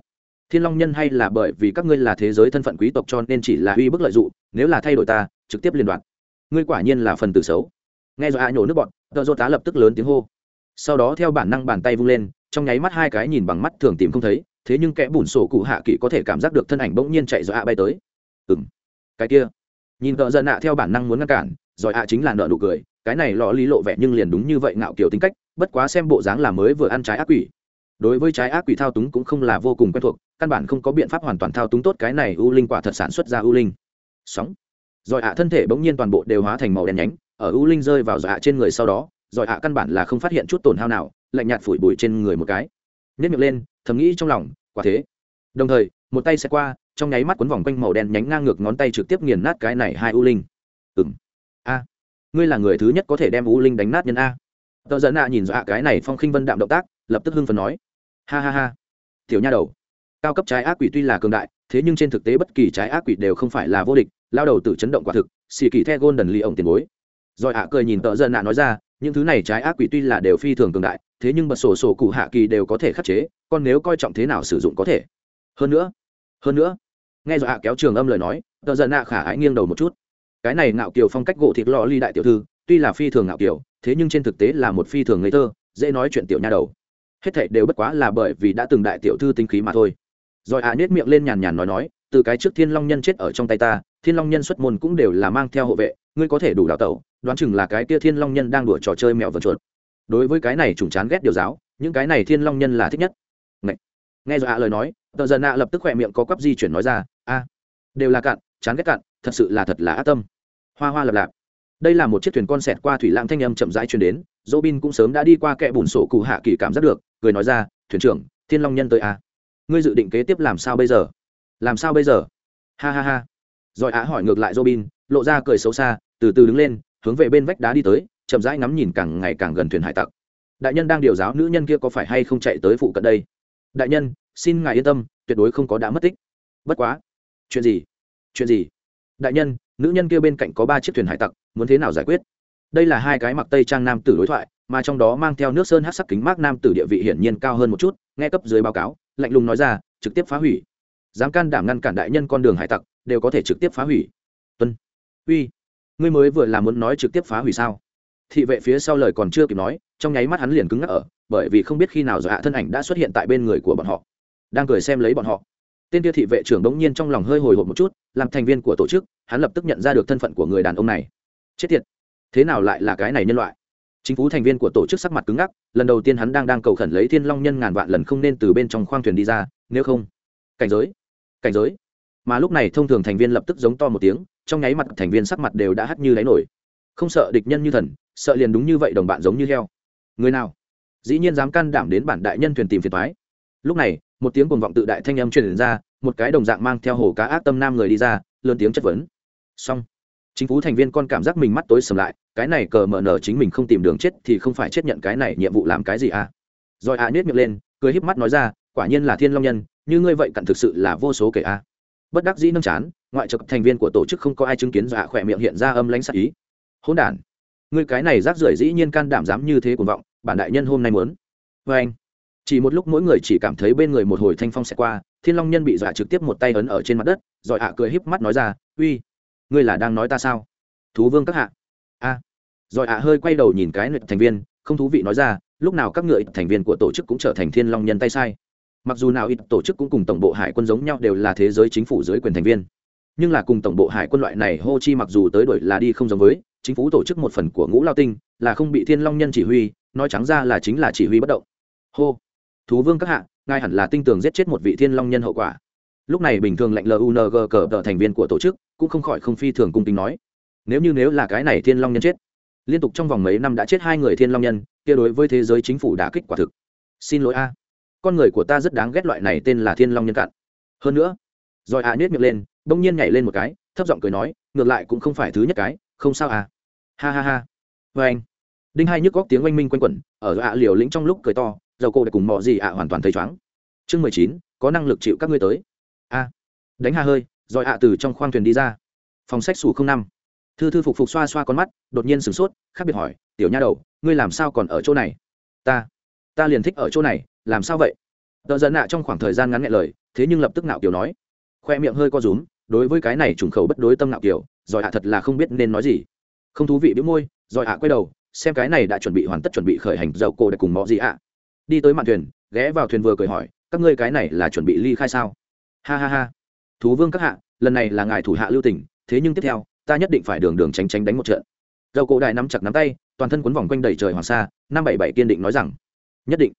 Thiên long nhân hay là bởi vì các ngươi là thế giới thân phận quý tộc cho nên chỉ là uy bức lợi dụng nếu là thay đổi ta trực tiếp liên đoạn. Ngươi quả nhiên là phần tử xấu. Nghe rồi ạ nhổ nước bọn tợ dô tá lập tức lớn tiếng hô. Sau đó theo bản năng bàn tay vung lên, trong nháy mắt hai cái nhìn bằng mắt thường tìm không thấy, thế nhưng kẽ bùn sổ cụ hạ kỵ có thể cảm giác được thân ảnh bỗng nhiên chạy do ạ bay tới. Ừ m cái kia. Nhìn cờ dân ạ theo bản năng muốn ngăn cản, rồi ạ chính là nợ nụ cười, cái này lọ lý lộ vẻ nhưng liền đúng như vậy ngạo kiểu tính cách, bất quá xem bộ dáng là mới vừa ăn trái ác quỷ. Đối với trái ác quỷ thao túng cũng không là vô cùng quen thuộc, căn bản không có biện pháp hoàn toàn thao túng tốt cái này u linh quả thật sản xuất ra u linh. Sóng. Rồi ạ thân thể bỗng nhiên toàn bộ đều hóa thành màu đen nhánh ở u linh rơi vào rồi hạ trên người sau đó rồi hạ căn bản là không phát hiện chút tổn hao nào, lạnh nhạt phủi bụi trên người một cái. Nhét miệng lên, thầm nghĩ trong lòng, quả thế. Đồng thời, một tay sẽ qua, trong nháy mắt quấn vòng quanh màu đen nhánh ngang ngược ngón tay trực tiếp nghiền nát cái này hai u linh. Ừng a. Ngươi là người thứ nhất có thể đem u linh đánh nát nhân a. Tờ dẫn ạ nhìn dọa cái này phong khinh vân đạm động tác, lập tức hưng phần nói. Ha ha ha. Tiểu nha đầu. Cao cấp trái ác quỷ tuy là cường đại, thế nhưng trên thực tế bất kỳ trái ác quỷ đều không phải là vô địch, lao đầu tự chấn động quả thực, xì kỳ the gôn đần ly ổng tiền bối rồi ạ cười nhìn tợ giận nạ nói ra, những thứ này trái ác quỷ tuy là đều phi thường cường đại, thế nhưng bật sổ sổ cụ hạ kỳ đều có thể khắc chế còn nếu coi trọng thế nào sử dụng có thể. Hơn nữa hơn nữa, nghe dọa hạ kéo trường âm lời nói, tợ giận nạ khả ái nghiêng đầu một chút. Cái này ngạo kiều phong cách gỗ thịt lò ly đại tiểu thư, tuy là phi thường ngạo kiều, thế nhưng trên thực tế là một phi thường ngây thơ, dễ nói chuyện tiểu nha đầu. Hết thảy đều bất quá là bởi vì đã từng đại tiểu thư tinh khí mà thôi. Rồi ạ à miệng lên nhàn nhàn nói nói, từ cái trước thiên long nhân chết ở trong tay ta, thiên long nhân xuất môn cũng đều là mang theo hộ vệ ngươi có thể đủ đào tẩu, đoán chừng là cái kia thiên long nhân đang đùa trò chơi mèo vần chuột. Đối với cái này chúng chán ghét điều giáo, những cái này thiên long nhân là thích nhất. Ngậy. nghe rồi ạ lời nói, tờ giờ nạ lập tức khỏe miệng có quắp di chuyển nói ra, a, đều là cạn, chán ghét cạn, thật sự là thật là ác tâm. Hoa hoa lập lạp. Đây là một chiếc thuyền con sẹt qua thủy lãng thanh âm chậm rãi truyền đến dỗ bin cũng sớm đã đi qua kẽ bùn sổ cụ hạ kỳ cảm giác được, cười nói ra, thuyền trưởng, thiên long nhân tới a ngươi dự định kế tiếp làm sao bây giờ? Làm sao bây giờ? Ha ha ha. Rồi á hỏi ngược lại robin lộ ra cười xấu xa, từ từ đứng lên, hướng về bên vách đá đi tới, chậm rãi ngắm nhìn càng ngày càng gần thuyền hải tặc. Đại nhân đang điều giáo nữ nhân kia có phải hay không chạy tới phụ cận đây? Đại nhân, xin ngài yên tâm, tuyệt đối không có đã mất tích. Bất quá. Chuyện gì? Chuyện gì? Đại nhân, nữ nhân kia bên cạnh có ba chiếc thuyền hải tặc, muốn thế nào giải quyết? Đây là hai cái mặc tây trang nam tử đối thoại, mà trong đó mang theo nước sơn hát sắc kính mát nam tử địa vị hiển nhiên cao hơn một chút, nghe cấp dưới báo cáo, lạnh lùng nói ra, trực tiếp phá hủy. Dám can đảm ngăn cản đại nhân con đường hải tặc, đều có thể trực tiếp phá hủy. Tuân uy, ngươi mới vừa làm muốn nói trực tiếp phá hủy sao? Thị vệ phía sau lời còn chưa kịp nói, trong nháy mắt hắn liền cứng ngắc ở, bởi vì không biết khi nào dọa thân ảnh đã xuất hiện tại bên người của bọn họ. Đang cười xem lấy bọn họ. Tên kia thị vệ trưởng đống nhiên trong lòng hơi hồi hộp một chút, làm thành viên của tổ chức, hắn lập tức nhận ra được thân phận của người đàn ông này. Chết tiệt, thế nào lại là cái này nhân loại? Chính phủ thành viên của tổ chức sắc mặt cứng ngắc, lần đầu tiên hắn đang đang cầu khẩn lấy thiên long nhân ngàn vạn lần không nên từ bên trong khoang thuyền đi ra, nếu không, cảnh giới cảnh giới. Mà lúc này thông thường thành viên lập tức giống to một tiếng trong nháy mặt thành viên sắc mặt đều đã hắt như đáy nổi. Không sợ địch nhân như thần, sợ liền đúng như vậy đồng bạn giống như heo. Người nào? Dĩ nhiên dám can đảm đến bản đại nhân thuyền tìm phiền thoái lúc này, một tiếng cuồng vọng tự đại thanh âm truyền ra, một cái đồng dạng mang theo hồ cá ác tâm nam người đi ra, lớn tiếng chất vấn. Xong. Chính phủ thành viên con cảm giác mình mắt tối sầm lại, cái này cờ mở nở chính mình không tìm đường chết thì không phải chết nhận cái này nhiệm vụ làm cái gì à? Rồi à nhét miệng lên, cười híp mắt nói ra, quả nhiên là thiên long nhân, như ngươi vậy cặn thực sự là vô số kể a à bất đắc dĩ nâng chán, ngoại trừ thành viên của tổ chức không có ai chứng kiến dọa khỏe miệng hiện ra âm lãnh sắc ý. Hỗn đản ngươi cái này rác rưởi dĩ nhiên can đảm dám như thế cuồng vọng, bản đại nhân hôm nay muốn. Vê anh. Chỉ một lúc mỗi người chỉ cảm thấy bên người một hồi thanh phong xẹt qua, thiên long nhân bị dọa trực tiếp một tay ấn ở trên mặt đất, rồi ạ cười híp mắt nói ra, uy, ngươi là đang nói ta sao? Thú vương các hạ. A. Rồi ạ hơi quay đầu nhìn cái nguyện thành viên, không thú vị nói ra, lúc nào các ngựa thành viên của tổ chức cũng trở thành thiên long nhân tay sai? Mặc dù nào ít tổ chức cũng cùng tổng bộ hải quân giống nhau đều là thế giới chính phủ dưới quyền thành viên. Nhưng là cùng tổng bộ hải quân loại này, hô chi mặc dù tới đổi là đi không giống với, chính phủ tổ chức một phần của ngũ lao tinh, là không bị thiên long nhân chỉ huy, nói trắng ra là chính là chỉ huy bất động. Hô, thú vương các hạ, ngài hẳn là tinh tường giết chết một vị thiên long nhân hậu quả. Lúc này bình thường lệnh lung cờ tờ thành viên của tổ chức cũng không khỏi không phi thường cung tính nói, nếu như nếu là cái này thiên long nhân chết, liên tục trong vòng mấy năm đã chết hai người thiên long nhân, kia đối với thế giới chính phủ đã kích quả thực. Xin lỗi a con người của ta rất đáng ghét loại này tên là thiên long nhân cạn. Hơn nữa, rồi a nhét miệng lên bỗng nhiên nhảy lên một cái, thấp giọng cười nói, ngược lại cũng không phải thứ nhất cái, không sao à. Ha ha ha. Vê anh, đinh hai nhức góc tiếng oanh minh quanh quẩn, ở ạ liều lĩnh trong lúc cười to, dầu cô để cùng mọi gì ạ hoàn toàn thấy chóng chương mười chín, có năng lực chịu các ngươi tới. A. Đánh hà hơi, rồi ạ từ trong khoang thuyền đi ra. Phòng sách sủ không năm. Thư thư phục phục xoa xoa con mắt, đột nhiên sửng sốt, khác biệt hỏi, tiểu nha đầu, ngươi làm sao còn ở chỗ này? Ta ta liền thích ở chỗ này làm sao vậy? Tờ giận nạ trong khoảng thời gian ngắn ngại lời thế nhưng lập tức nạo kiều nói. Khoe miệng hơi co rúm đối với cái này trùng khẩu bất đối tâm nạo kiều, giỏi ạ thật là không biết nên nói gì. Không thú vị biếu môi giỏi ạ quay đầu xem cái này đã chuẩn bị hoàn tất chuẩn bị khởi hành dầu cổ để cùng mò gì ạ. Đi tới mạn thuyền ghé vào thuyền vừa cười hỏi các ngươi cái này là chuẩn bị ly khai sao? Ha ha ha. Thú vương các hạ lần này là ngài thủ hạ lưu tỉnh thế nhưng tiếp theo ta nhất định phải đường đường tránh tránh đánh một trận. Dầu cổ đại nắm chặt nắm tay toàn thân quấn vòng quanh đầy trời hoàng sa năm bảy bảy kiên định nói rằng nhất định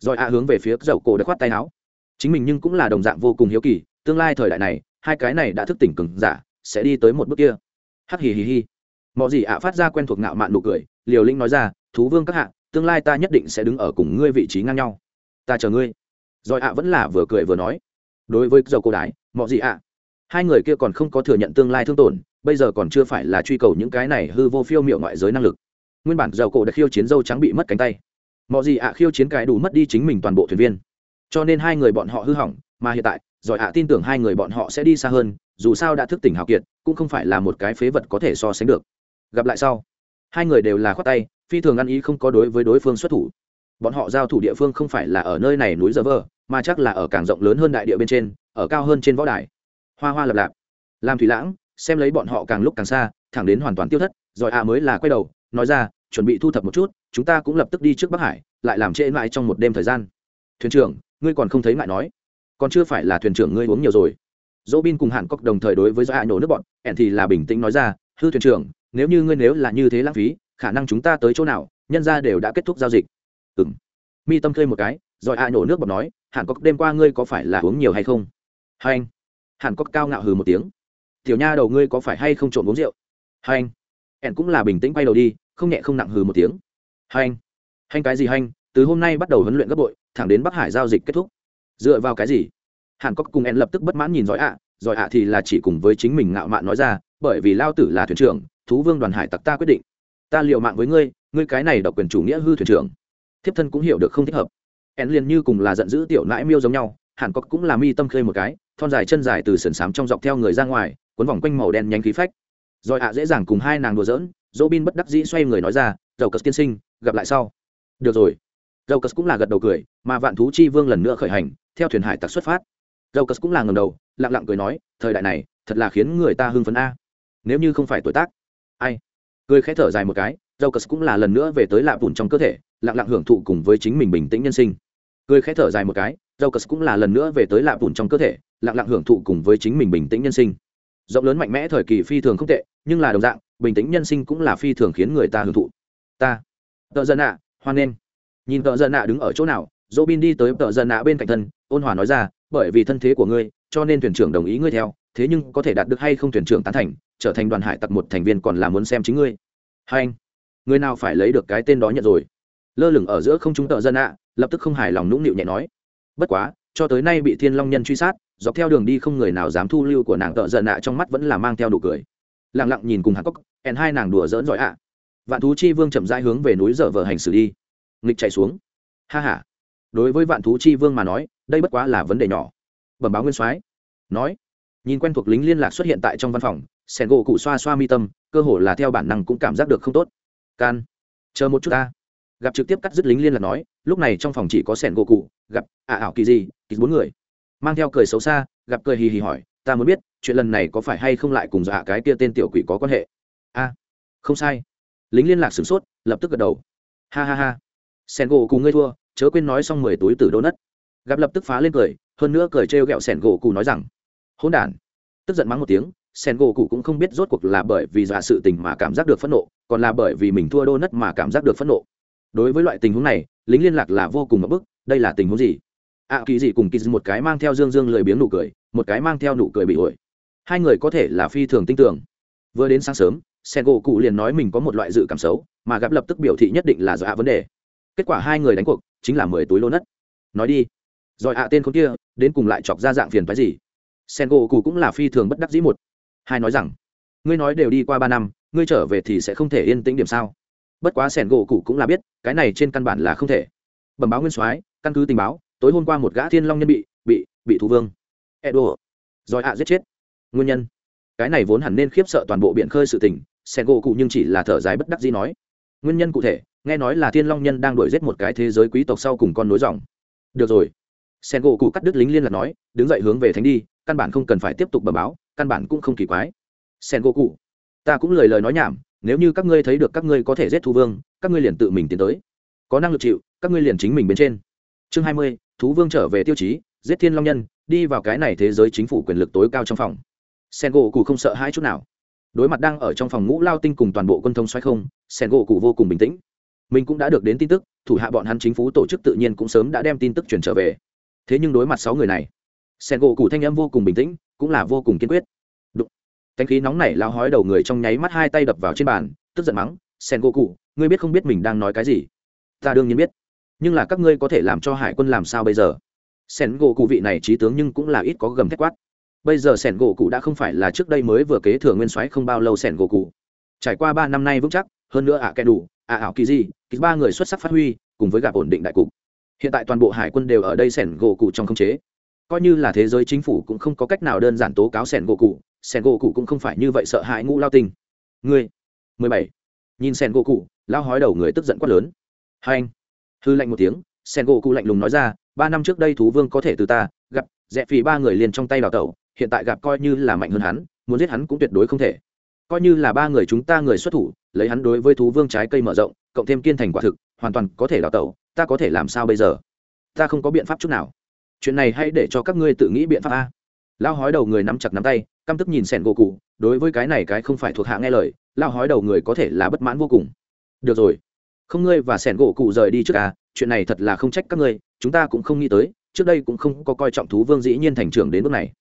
rồi a hướng về phía dầu cổ đã khoát tay áo. Chính mình nhưng cũng là đồng dạng vô cùng hiếu kỳ, tương lai thời đại này, hai cái này đã thức tỉnh cừng giả, sẽ đi tới một bước kia. Hắc hì hì hì. Mọi gì ạ phát ra quen thuộc ngạo mạn nụ cười, liều linh nói ra, thú vương các hạ, tương lai ta nhất định sẽ đứng ở cùng ngươi vị trí ngang nhau. Ta chờ ngươi. Rồi ạ vẫn là vừa cười vừa nói. Đối với dầu cổ đái mọi gì ạ, hai người kia còn không có thừa nhận tương lai thương tổn, bây giờ còn chưa phải là truy cầu những cái này hư vô phiêu miệu ngoại giới năng lực. Nguyên bản dầu cổ đã khiêu chiến dâu trắng bị mất cánh tay mọi gì ạ khiêu chiến cái đủ mất đi chính mình toàn bộ thuyền viên. Cho nên hai người bọn họ hư hỏng, mà hiện tại, giỏi ạ tin tưởng hai người bọn họ sẽ đi xa hơn, dù sao đã thức tỉnh hào kiệt, cũng không phải là một cái phế vật có thể so sánh được. Gặp lại sau, hai người đều là khoát tay, phi thường ăn ý không có đối với đối phương xuất thủ. Bọn họ giao thủ địa phương không phải là ở nơi này núi giờ vơ, mà chắc là ở càng rộng lớn hơn đại địa bên trên, ở cao hơn trên võ đài. Hoa hoa lập lạp. Làm thủy lãng, xem lấy bọn họ càng lúc càng xa, thẳng đến hoàn toàn tiêu thất rồi ạ mới là quay đầu, nói ra, chuẩn bị thu thập một chút chúng ta cũng lập tức đi trước bắc hải, lại làm trễ mãi trong một đêm thời gian. Thuyền trưởng, ngươi còn không thấy ngại nói. Còn chưa phải là thuyền trưởng ngươi uống nhiều rồi. Dỗ bin cùng Hàn cốc đồng thời đối với do hạ nổ nước bọn ẻn thì là bình tĩnh nói ra, hư thuyền trưởng, nếu như ngươi nếu là như thế lãng phí, khả năng chúng ta tới chỗ nào, nhân ra đều đã kết thúc giao dịch. Ừ m mi tâm khơi một cái, rồi hạ nổ nước bọn nói, Hàn cốc đêm qua ngươi có phải là uống nhiều hay không? Hai anh. Hàn cốc cao ngạo hừ một tiếng. Tiểu nha đầu ngươi có phải hay không trộm uống rượu? Hai anh. Ẻn cũng là bình tĩnh quay đầu đi, không nhẹ không nặng hừ một tiếng. Hanh, hành cái gì hành từ hôm nay bắt đầu huấn luyện gấp bội thẳng đến bắc hải giao dịch kết thúc. Dựa vào cái gì? Hàn cốc cùng En lập tức bất mãn nhìn giỏi ạ. Giỏi ạ thì là chỉ cùng với chính mình ngạo mạn nói ra bởi vì lao tử là thuyền trưởng thú vương đoàn hải tặc ta quyết định. Ta liệu mạng với ngươi ngươi cái này độc quyền chủ nghĩa hư thuyền trưởng. Thiếp thân cũng hiểu được không thích hợp. En liền như cùng là giận dữ tiểu nãi miêu giống nhau hàn cốc cũng là mi tâm khơi một cái thon dài chân dài từ sườn xám trong dọc theo người ra ngoài cuốn vòng quanh màu đen nhánh khí phách. Giỏi ạ dễ dàng cùng hai nàng đùa giỡn dỗ bin bất đắc dĩ xoay người nói ra dầu cất tiên sinh, gặp lại sau. Được rồi. Dầu cất cũng là gật đầu cười, mà vạn thú chi vương lần nữa khởi hành, theo thuyền hải tặc xuất phát. Dầu cất cũng là ngầm đầu, lặng lặng cười nói, thời đại này, thật là khiến người ta hưng phấn a. Nếu như không phải tuổi tác. Ai? Cười khẽ thở dài một cái dầu cất cũng là lần nữa về tới lạ bùn trong cơ thể, lặng lặng hưởng thụ cùng với chính mình bình tĩnh nhân sinh. Cười khẽ thở dài một cái dầu cất cũng là lần nữa về tới lạ bùn trong cơ thể, lặng lặng hưởng thụ cùng với chính mình bình tĩnh nhân sinh. Rộng lớn mạnh mẽ thời kỳ phi thường không tệ, nhưng là đồng dạng, bình tĩnh nhân sinh cũng là phi thường khiến người ta hưởng thụ ta. Tợ dân ạ hoan nghênh. Nhìn tợ dân ạ đứng ở chỗ nào dỗ bin đi tới tợ dân ạ bên cạnh thân, ôn hòa nói ra, bởi vì thân thế của ngươi, cho nên thuyền trưởng đồng ý ngươi theo, thế nhưng có thể đạt được hay không thuyền trưởng tán thành, trở thành đoàn hải tặc một thành viên còn là muốn xem chính ngươi. Hai anh, người nào phải lấy được cái tên đó nhận rồi? Lơ lửng ở giữa không chúng tợ dân ạ lập tức không hài lòng nũng nịu nhẹ nói, bất quá, cho tới nay bị thiên long nhân truy sát, dọc theo đường đi không người nào dám thu lưu của nàng tợ giận ạ trong mắt vẫn là mang theo đủ cười. Lẳng lặng nhìn cùng hàn cốc, hẹn hai nàng đùa dỡn giỏi ạ vạn thú chi vương chậm rãi hướng về núi dở vở hành xử đi. Nghịch chạy xuống. Ha ha. Đối với vạn thú chi vương mà nói, đây bất quá là vấn đề nhỏ. Bẩm báo nguyên soái. Nói. Nhìn quen thuộc lính liên lạc xuất hiện tại trong văn phòng sẻn gỗ cụ xoa xoa mi tâm, cơ hồ là theo bản năng cũng cảm giác được không tốt. Can. Chờ một chút ta. Gặp trực tiếp cắt dứt lính liên lạc nói, lúc này trong phòng chỉ có sẻn gỗ cụ, gặp ả ảo kỳ gì, kỳ bốn người. Mang theo cười xấu xa, gặp cười hì hì hỏi, ta muốn biết, chuyện lần này có phải hay không lại cùng dọa cái kia tên tiểu quỷ có quan hệ? A. Không sai lính liên lạc sửng sốt lập tức gật đầu. Ha ha ha. Sẻn gỗ cụ ngươi thua chớ quên nói xong mười túi tử đô nất. Gặp lập tức phá lên cười hơn nữa cười trêu ghẹo sẻn gỗ cụ nói rằng hôn đản. Tức giận mắng một tiếng sen gỗ cụ cũng không biết rốt cuộc là bởi vì giả sự tình mà cảm giác được phẫn nộ còn là bởi vì mình thua đô nất mà cảm giác được phẫn nộ. Đối với loại tình huống này lính liên lạc là vô cùng mập bức đây là tình huống gì? Ạ à, kỳ gì cùng kỳ dị một cái mang theo dương dương lười biếng nụ cười một cái mang theo nụ cười bị ổi hai người có thể là phi thường tin tưởng. Vừa đến sáng sớm sen gỗ cụ liền nói mình có một loại dự cảm xấu, mà gặp lập tức biểu thị nhất định là do ạ vấn đề. Kết quả hai người đánh cuộc, chính là mười túi lô nất. Nói đi. Rồi ạ tên con kia, đến cùng lại chọc ra dạng phiền phái gì? Sen gỗ cụ cũng là phi thường bất đắc dĩ một. Hai nói rằng, ngươi nói đều đi qua ba năm, ngươi trở về thì sẽ không thể yên tĩnh điểm sao? Bất quá sẻn gỗ cụ cũng là biết, cái này trên căn bản là không thể. Bẩm báo nguyên soái, căn cứ tình báo, tối hôm qua một gã thiên long nhân bị bị bị thú vương. Edo. Rồi ạ giết chết. Nguyên nhân. Cái này vốn hẳn nên khiếp sợ toàn bộ biển khơi sự tình Sen gỗ cụ nhưng chỉ là thở dài bất đắc dĩ nói, nguyên nhân cụ thể, nghe nói là thiên long nhân đang đuổi giết một cái thế giới quý tộc sau cùng con nối dòng. Được rồi. Sen gỗ cụ cắt đứt lính liên lạc nói, đứng dậy hướng về thánh đi, căn bản không cần phải tiếp tục bẩm báo, căn bản cũng không kỳ quái. Sen gỗ cụ, ta cũng lời lời nói nhảm, nếu như các ngươi thấy được các ngươi có thể giết Thu vương, các ngươi liền tự mình tiến tới. Có năng lực chịu, các ngươi liền chính mình bên trên. Chương hai mươi, thú vương trở về tiêu chí, giết thiên long nhân, đi vào cái này thế giới chính phủ quyền lực tối cao trong phòng. Sen gỗ cụ không sợ hai chút nào đối mặt đang ở trong phòng ngũ lao tinh cùng toàn bộ quân thông xoay không, sen gỗ cụ vô cùng bình tĩnh. Mình cũng đã được đến tin tức, thủ hạ bọn hắn chính phủ tổ chức tự nhiên cũng sớm đã đem tin tức chuyển trở về. Thế nhưng đối mặt sáu người này, sen gỗ cụ thanh âm vô cùng bình tĩnh, cũng là vô cùng kiên quyết. Đụng. thanh khí nóng nảy lao hói đầu người trong nháy mắt hai tay đập vào trên bàn, tức giận mắng, sen gỗ cụ, ngươi biết không biết mình đang nói cái gì? Ta đương nhiên biết. Nhưng là các ngươi có thể làm cho hải quân làm sao bây giờ? Sen gỗ cụ vị này trí tướng nhưng cũng là ít có gầm thét quát bây giờ sẻn gỗ cụ đã không phải là trước đây mới vừa kế thừa nguyên soái không bao lâu sẻn gỗ cụ. Trải qua ba năm nay vững chắc, hơn nữa ạ à kẻ đủ, ạ ảo kỳ di kỳ ba người xuất sắc phát huy, cùng với gặp ổn định đại cục. Hiện tại toàn bộ hải quân đều ở đây sẻn gỗ cụ trong khống chế. Coi như là thế giới chính phủ cũng không có cách nào đơn giản tố cáo sẻn gỗ cụ, sẻn gỗ cụ cũng không phải như vậy sợ hãi ngũ lao tình người mười bảy, nhìn sẻn gỗ cụ, lao hói đầu người tức giận quát lớn. Hai anh, hư lạnh một tiếng, sẻn gỗ cụ lạnh lùng nói ra, ba năm trước đây thú vương có thể từ ta, gặp dẹp phì ba người liền trong tay đào tẩu hiện tại gặp coi như là mạnh hơn hắn, muốn giết hắn cũng tuyệt đối không thể. Coi như là ba người chúng ta người xuất thủ, lấy hắn đối với thú vương trái cây mở rộng, cộng thêm kiên thành quả thực, hoàn toàn có thể đào tẩu, ta có thể làm sao bây giờ? Ta không có biện pháp chút nào. Chuyện này hãy để cho các ngươi tự nghĩ biện pháp a. Lao hói đầu người nắm chặt nắm tay, căm tức nhìn sẻn gỗ cụ, đối với cái này cái không phải thuộc hạ nghe lời, lao hói đầu người có thể là bất mãn vô cùng. Được rồi. Không ngươi và sẻn gỗ cụ rời đi trước à chuyện này thật là không trách các ngươi, chúng ta cũng không nghĩ tới, trước đây cũng không có coi trọng thú vương dĩ nhiên thành trưởng đến bước này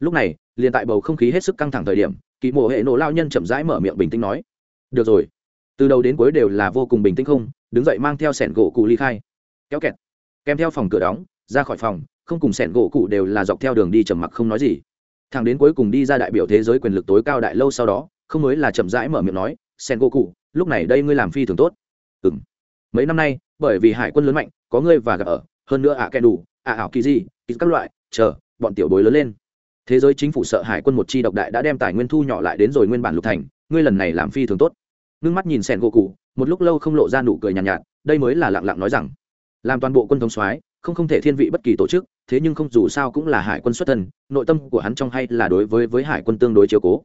lúc này, liền tại bầu không khí hết sức căng thẳng thời điểm kỳ mộ hệ nổ lao nhân chậm rãi mở miệng bình tĩnh nói, được rồi. Từ đầu đến cuối đều là vô cùng bình tĩnh không, đứng dậy mang theo sẻn gỗ cụ ly khai. Kéo kẹt. Kèm theo phòng cửa đóng, ra khỏi phòng, không cùng sẻn gỗ cụ đều là dọc theo đường đi trầm mặc không nói gì. Thằng đến cuối cùng đi ra đại biểu thế giới quyền lực tối cao đại lâu sau đó, không mới là chậm rãi mở miệng nói, sẻn gỗ cụ, lúc này đây ngươi làm phi thường tốt. Ừ m mấy năm nay, bởi vì hải quân lớn mạnh, có ngươi và gặp ở, hơn nữa ạ à kẻ đủ, ạ ảo kỳ gì, các loại, chờ, bọn tiểu bối lớn lên thế giới chính phủ sợ hải quân một chi độc đại đã đem tài nguyên thu nhỏ lại đến rồi nguyên bản lục thành ngươi lần này làm phi thường tốt. Ngưng mắt nhìn sẻn gỗ cụ một lúc lâu không lộ ra nụ cười nhàn nhạt, nhạt đây mới là lặng lặng nói rằng làm toàn bộ quân thống soái không không thể thiên vị bất kỳ tổ chức thế nhưng không dù sao cũng là hải quân xuất thân nội tâm của hắn trong hay là đối với với hải quân tương đối chiếu cố.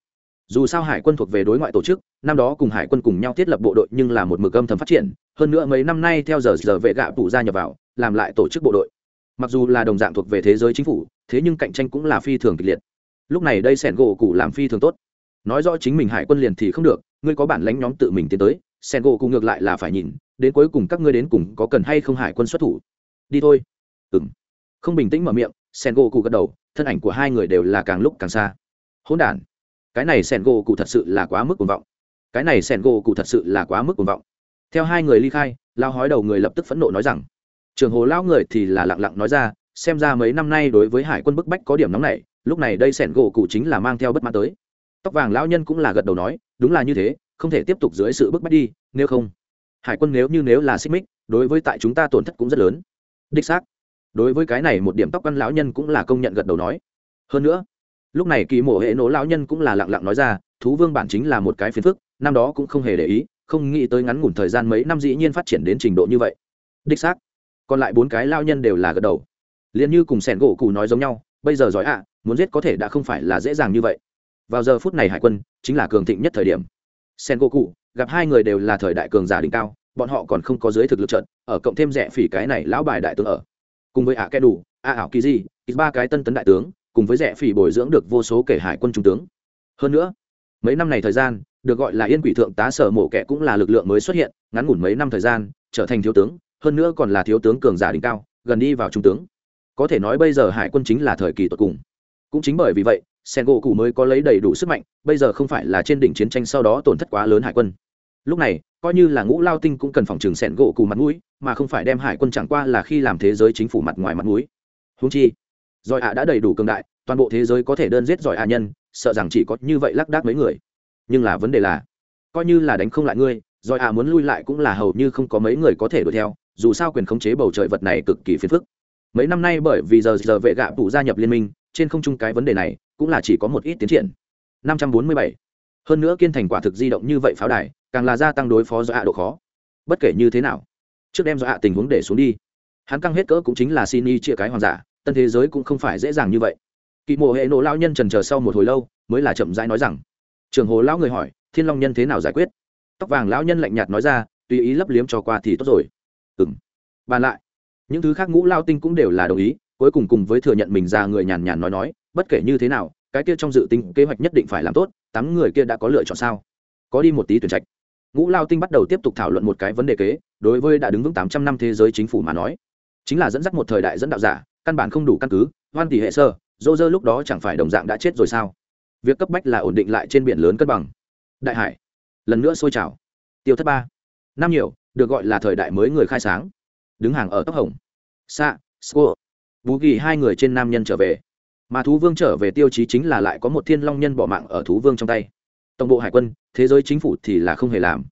Dù sao hải quân thuộc về đối ngoại tổ chức năm đó cùng hải quân cùng nhau thiết lập bộ đội nhưng là một mực âm thầm phát triển hơn nữa mấy năm nay theo giờ giờ vệ gạ tủ ra nhập vào làm lại tổ chức bộ đội mặc dù là đồng dạng thuộc về thế giới chính phủ, thế nhưng cạnh tranh cũng là phi thường kịch liệt. Lúc này đây sẻn gỗ cụ làm phi thường tốt. Nói rõ chính mình hải quân liền thì không được, ngươi có bản lãnh nhóm tự mình tiến tới, sẻn gỗ cụ ngược lại là phải nhìn, đến cuối cùng các ngươi đến cùng có cần hay không hải quân xuất thủ. Đi thôi. Ừng không bình tĩnh mở miệng, sẻn gỗ cụ gật đầu, thân ảnh của hai người đều là càng lúc càng xa. Hỗn đản. Cái này sẻn gỗ cụ thật sự là quá mức cuồng vọng. Cái này sẻn gỗ cụ thật sự là quá mức cuồng vọng. Theo hai người ly khai, lao hói đầu người lập tức phẫn nộ nói rằng trường hồ lão người thì là lặng lặng nói ra, xem ra mấy năm nay đối với hải quân bức bách có điểm nóng này, lúc này đây sẻn gỗ cụ chính là mang theo bất mãn tới. Tóc vàng lão nhân cũng là gật đầu nói, đúng là như thế, không thể tiếp tục dưới sự bức bách đi, nếu không. Hải quân nếu như nếu là xích mích, đối với tại chúng ta tổn thất cũng rất lớn. Đích xác. Đối với cái này một điểm tóc văn lão nhân cũng là công nhận gật đầu nói. Hơn nữa, lúc này kỳ mổ hệ nổ lão nhân cũng là lặng lặng nói ra, thú vương bản chính là một cái phiền phức, năm đó cũng không hề để ý, không nghĩ tới ngắn ngủn thời gian mấy năm dĩ nhiên phát triển đến trình độ như vậy. Đích xác còn lại bốn cái lao nhân đều là gật đầu. Liền như cùng sẻn gỗ cụ nói giống nhau, bây giờ giỏi ạ, muốn giết có thể đã không phải là dễ dàng như vậy. Vào giờ phút này hải quân, chính là cường thịnh nhất thời điểm. Sen gỗ cụ gặp hai người đều là thời đại cường giả đỉnh cao, bọn họ còn không có dưới thực lực trận, ở cộng thêm rẻ phỉ cái này lão bài đại tướng ở. Cùng với ạ kẻ đủ, ạ ảo kỳ di ba cái tân tấn đại tướng, cùng với rẻ phỉ bồi dưỡng được vô số kể hải quân trung tướng. Hơn nữa, mấy năm này thời gian, được gọi là yên quỷ thượng tá sở mổ kẻ cũng là lực lượng mới xuất hiện, ngắn ngủn mấy năm thời gian, trở thành thiếu tướng hơn nữa còn là thiếu tướng cường giả đỉnh cao, gần đi vào trung tướng. Có thể nói bây giờ hải quân chính là thời kỳ tột cùng. Cũng chính bởi vì vậy sen gỗ cụ mới có lấy đầy đủ sức mạnh, bây giờ không phải là trên đỉnh chiến tranh sau đó tổn thất quá lớn hải quân. Lúc này, coi như là ngũ lao tinh cũng cần phòng trường sen gỗ cù mặt mũi, mà không phải đem hải quân chẳng qua là khi làm thế giới chính phủ mặt ngoài mặt mũi. Húng chi, giỏi ạ đã đầy đủ cường đại, toàn bộ thế giới có thể đơn giết giỏi ạ nhân, sợ rằng chỉ có như vậy lác đác mấy người. Nhưng là vấn đề là, coi như là đánh không lại ngươi, giỏi ạ muốn lui lại cũng là hầu như không có mấy người có thể đuổi theo dù sao quyền khống chế bầu trời vật này cực kỳ phiền phức. Mấy năm nay bởi vì giờ giờ vệ gạ tủ gia nhập liên minh, trên không trung cái vấn đề này cũng là chỉ có một ít tiến triển. 547. hơn nữa kiên thành quả thực di động như vậy pháo đài, càng là gia tăng đối phó do hạ độ khó. Bất kể như thế nào, trước đem do hạ tình huống để xuống đi, hắn căng hết cỡ cũng chính là xin y chia cái hoàng giả, tân thế giới cũng không phải dễ dàng như vậy. Kỵ mộ hệ nộ lao nhân trần chờ sau một hồi lâu, mới là chậm rãi nói rằng, trường hồ lão người hỏi, thiên long nhân thế nào giải quyết? Tóc vàng lão nhân lạnh nhạt nói ra, tùy ý lấp liếm cho qua thì tốt rồi ừ m bàn lại, những thứ khác ngũ lao tinh cũng đều là đồng ý, cuối cùng cùng với thừa nhận mình ra người nhàn nhàn nói nói, bất kể như thế nào, cái kia trong dự tính kế hoạch nhất định phải làm tốt, tám người kia đã có lựa chọn sao? Có đi một tí tuyển trạch. Ngũ lao tinh bắt đầu tiếp tục thảo luận một cái vấn đề kế, đối với đã đứng vững tám trăm năm thế giới chính phủ mà nói. Chính là dẫn dắt một thời đại dẫn đạo giả, căn bản không đủ căn cứ, hoan tỷ hệ sơ, dô dơ lúc đó chẳng phải đồng dạng đã chết rồi sao? Việc cấp bách là ổn định lại trên biển lớn cân bằng. Đại hải, lần nữa sôi trào. Tiêu thất ba. Năm nhiều được gọi là thời đại mới người khai sáng. Đứng hàng ở tóc hồng. Sa sco bú ghi hai người trên nam nhân trở về. Mà thú vương trở về tiêu chí chính là lại có một thiên long nhân bỏ mạng ở thú vương trong tay. Tổng bộ hải quân, thế giới chính phủ thì là không hề làm.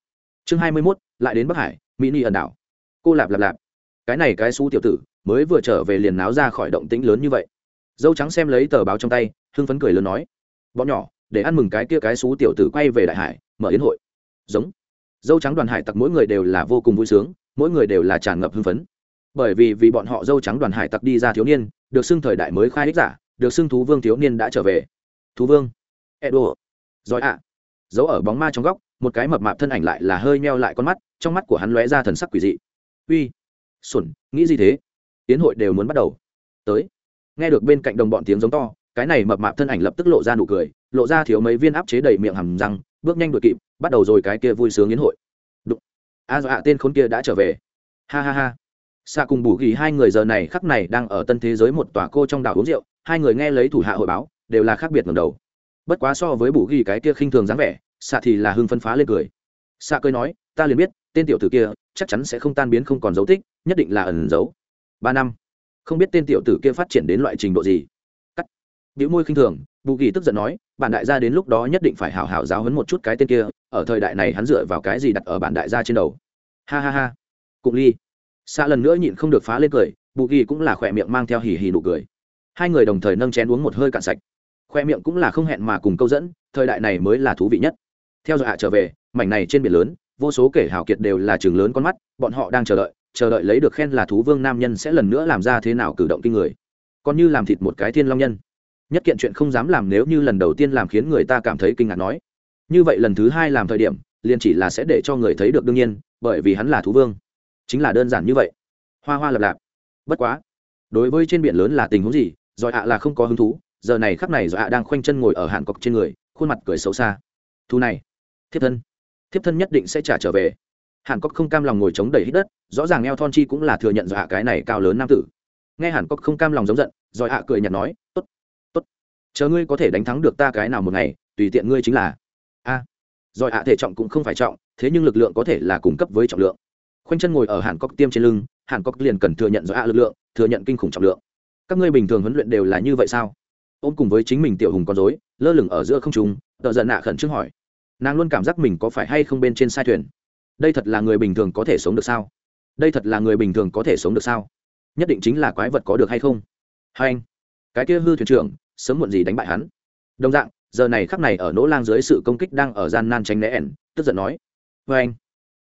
Chương hai mươi mốt, lại đến bắc hải, mỹ ni ẩn đảo. Cô lạp lạp lạp. Cái này cái xú tiểu tử, mới vừa trở về liền náo ra khỏi động tĩnh lớn như vậy. Dâu trắng xem lấy tờ báo trong tay, hưng phấn cười lớn nói. Bọn nhỏ, để ăn mừng cái kia cái xú tiểu tử quay về đại hải, mở yến hội. Giống dâu trắng đoàn hải tặc mỗi người đều là vô cùng vui sướng, mỗi người đều là tràn ngập hưng phấn. Bởi vì vì bọn họ dâu trắng đoàn hải tặc đi ra thiếu niên, được xưng thời đại mới khai ích giả, được xưng thú vương thiếu niên đã trở về. Thú vương. Edo. Giỏi ạ. Giấu ở bóng ma trong góc, một cái mập mạp thân ảnh lại là hơi meo lại con mắt, trong mắt của hắn lóe ra thần sắc quỷ dị. Uy. Xuẩn, nghĩ gì thế? Tiến hội đều muốn bắt đầu. Tới. Nghe được bên cạnh đồng bọn tiếng giống to, cái này mập mạp thân ảnh lập tức lộ ra nụ cười, lộ ra thiếu mấy viên áp chế đầy miệng hầm răng bước nhanh đuổi kịp, bắt đầu rồi cái kia vui sướng yến hội. Đụng. A dọa tên khốn kia đã trở về. Ha ha ha. Xa cùng bù ghi hai người giờ này khắc này đang ở tân thế giới một tòa cô trong đảo uống rượu, hai người nghe lấy thủ hạ hội báo, đều là khác biệt ngầm đầu. Bất quá so với bù ghi cái kia khinh thường dáng vẻ xạ thì là hưng phân phá lên cười. Xạ cười nói, ta liền biết, tên tiểu tử kia chắc chắn sẽ không tan biến không còn dấu tích, nhất định là ẩn giấu. Ba năm. Không biết tên tiểu tử kia phát triển đến loại trình độ gì. Cắt. Biểu môi khinh thường, bù ghi tức giận nói bản đại gia đến lúc đó nhất định phải hảo hảo giáo hấn một chút cái tên kia, ở thời đại này hắn dựa vào cái gì đặt ở bản đại gia trên đầu. Ha ha ha. Cụng ly. Xa lần nữa nhịn không được phá lên cười, bù ghi cũng là khỏe miệng mang theo hỉ hỉ nụ cười. Hai người đồng thời nâng chén uống một hơi cạn sạch. Khoe miệng cũng là không hẹn mà cùng câu dẫn, thời đại này mới là thú vị nhất. Theo dõi hạ trở về, mảnh này trên biển lớn, vô số kể hào kiệt đều là trường lớn con mắt, bọn họ đang chờ đợi chờ đợi lấy được khen là thú vương nam nhân sẽ lần nữa làm ra thế nào cử động kinh người. Còn như làm thịt một cái thiên long nhân nhất kiện chuyện không dám làm nếu như lần đầu tiên làm khiến người ta cảm thấy kinh ngạc nói. Như vậy lần thứ hai làm thời điểm, liền chỉ là sẽ để cho người thấy được đương nhiên, bởi vì hắn là thú vương. Chính là đơn giản như vậy. Hoa hoa lập lạp. Bất quá, đối với trên biển lớn là tình huống gì, giỏi ạ là không có hứng thú, giờ này khắc này giỏi ạ đang khoanh chân ngồi ở hạn cọc trên người, khuôn mặt cười xấu xa. Thu này, thiếp thân. Thiếp thân nhất định sẽ trả trở về. Hàn cốc không cam lòng ngồi chống đẩy hít đất, rõ ràng eo thon chi cũng là thừa nhận dọa cái này cao lớn nam tử. Nghe hàn cốc không cam lòng giống giận rồi hạ cười nhạt nói tốt tốt chờ ngươi có thể đánh thắng được ta cái nào một ngày tùy tiện ngươi chính là. A. À, rồi hạ thể trọng cũng không phải trọng thế nhưng lực lượng có thể là cung cấp với trọng lượng. Khoanh chân ngồi ở hàn cốc tiêm trên lưng hàn cốc liền cần thừa nhận rồi hạ lực lượng thừa nhận kinh khủng trọng lượng. Các ngươi bình thường huấn luyện đều là như vậy sao? Ôm cùng với chính mình tiểu hùng con dối lơ lửng ở giữa không trung tợ giận nạ khẩn trương hỏi. Nàng luôn cảm giác mình có phải hay không bên trên sai thuyền? Đây thật là người bình thường có thể sống được sao? Đây thật là người bình thường có thể sống được sao? Nhất định chính là quái vật có được hay không? Hai anh cái kia hư thuyền trưởng sớm muộn gì đánh bại hắn. Đồng dạng, giờ này khắc này ở nỗ lang dưới sự công kích đang ở gian nan tránh né ẻn, tức giận nói vê anh.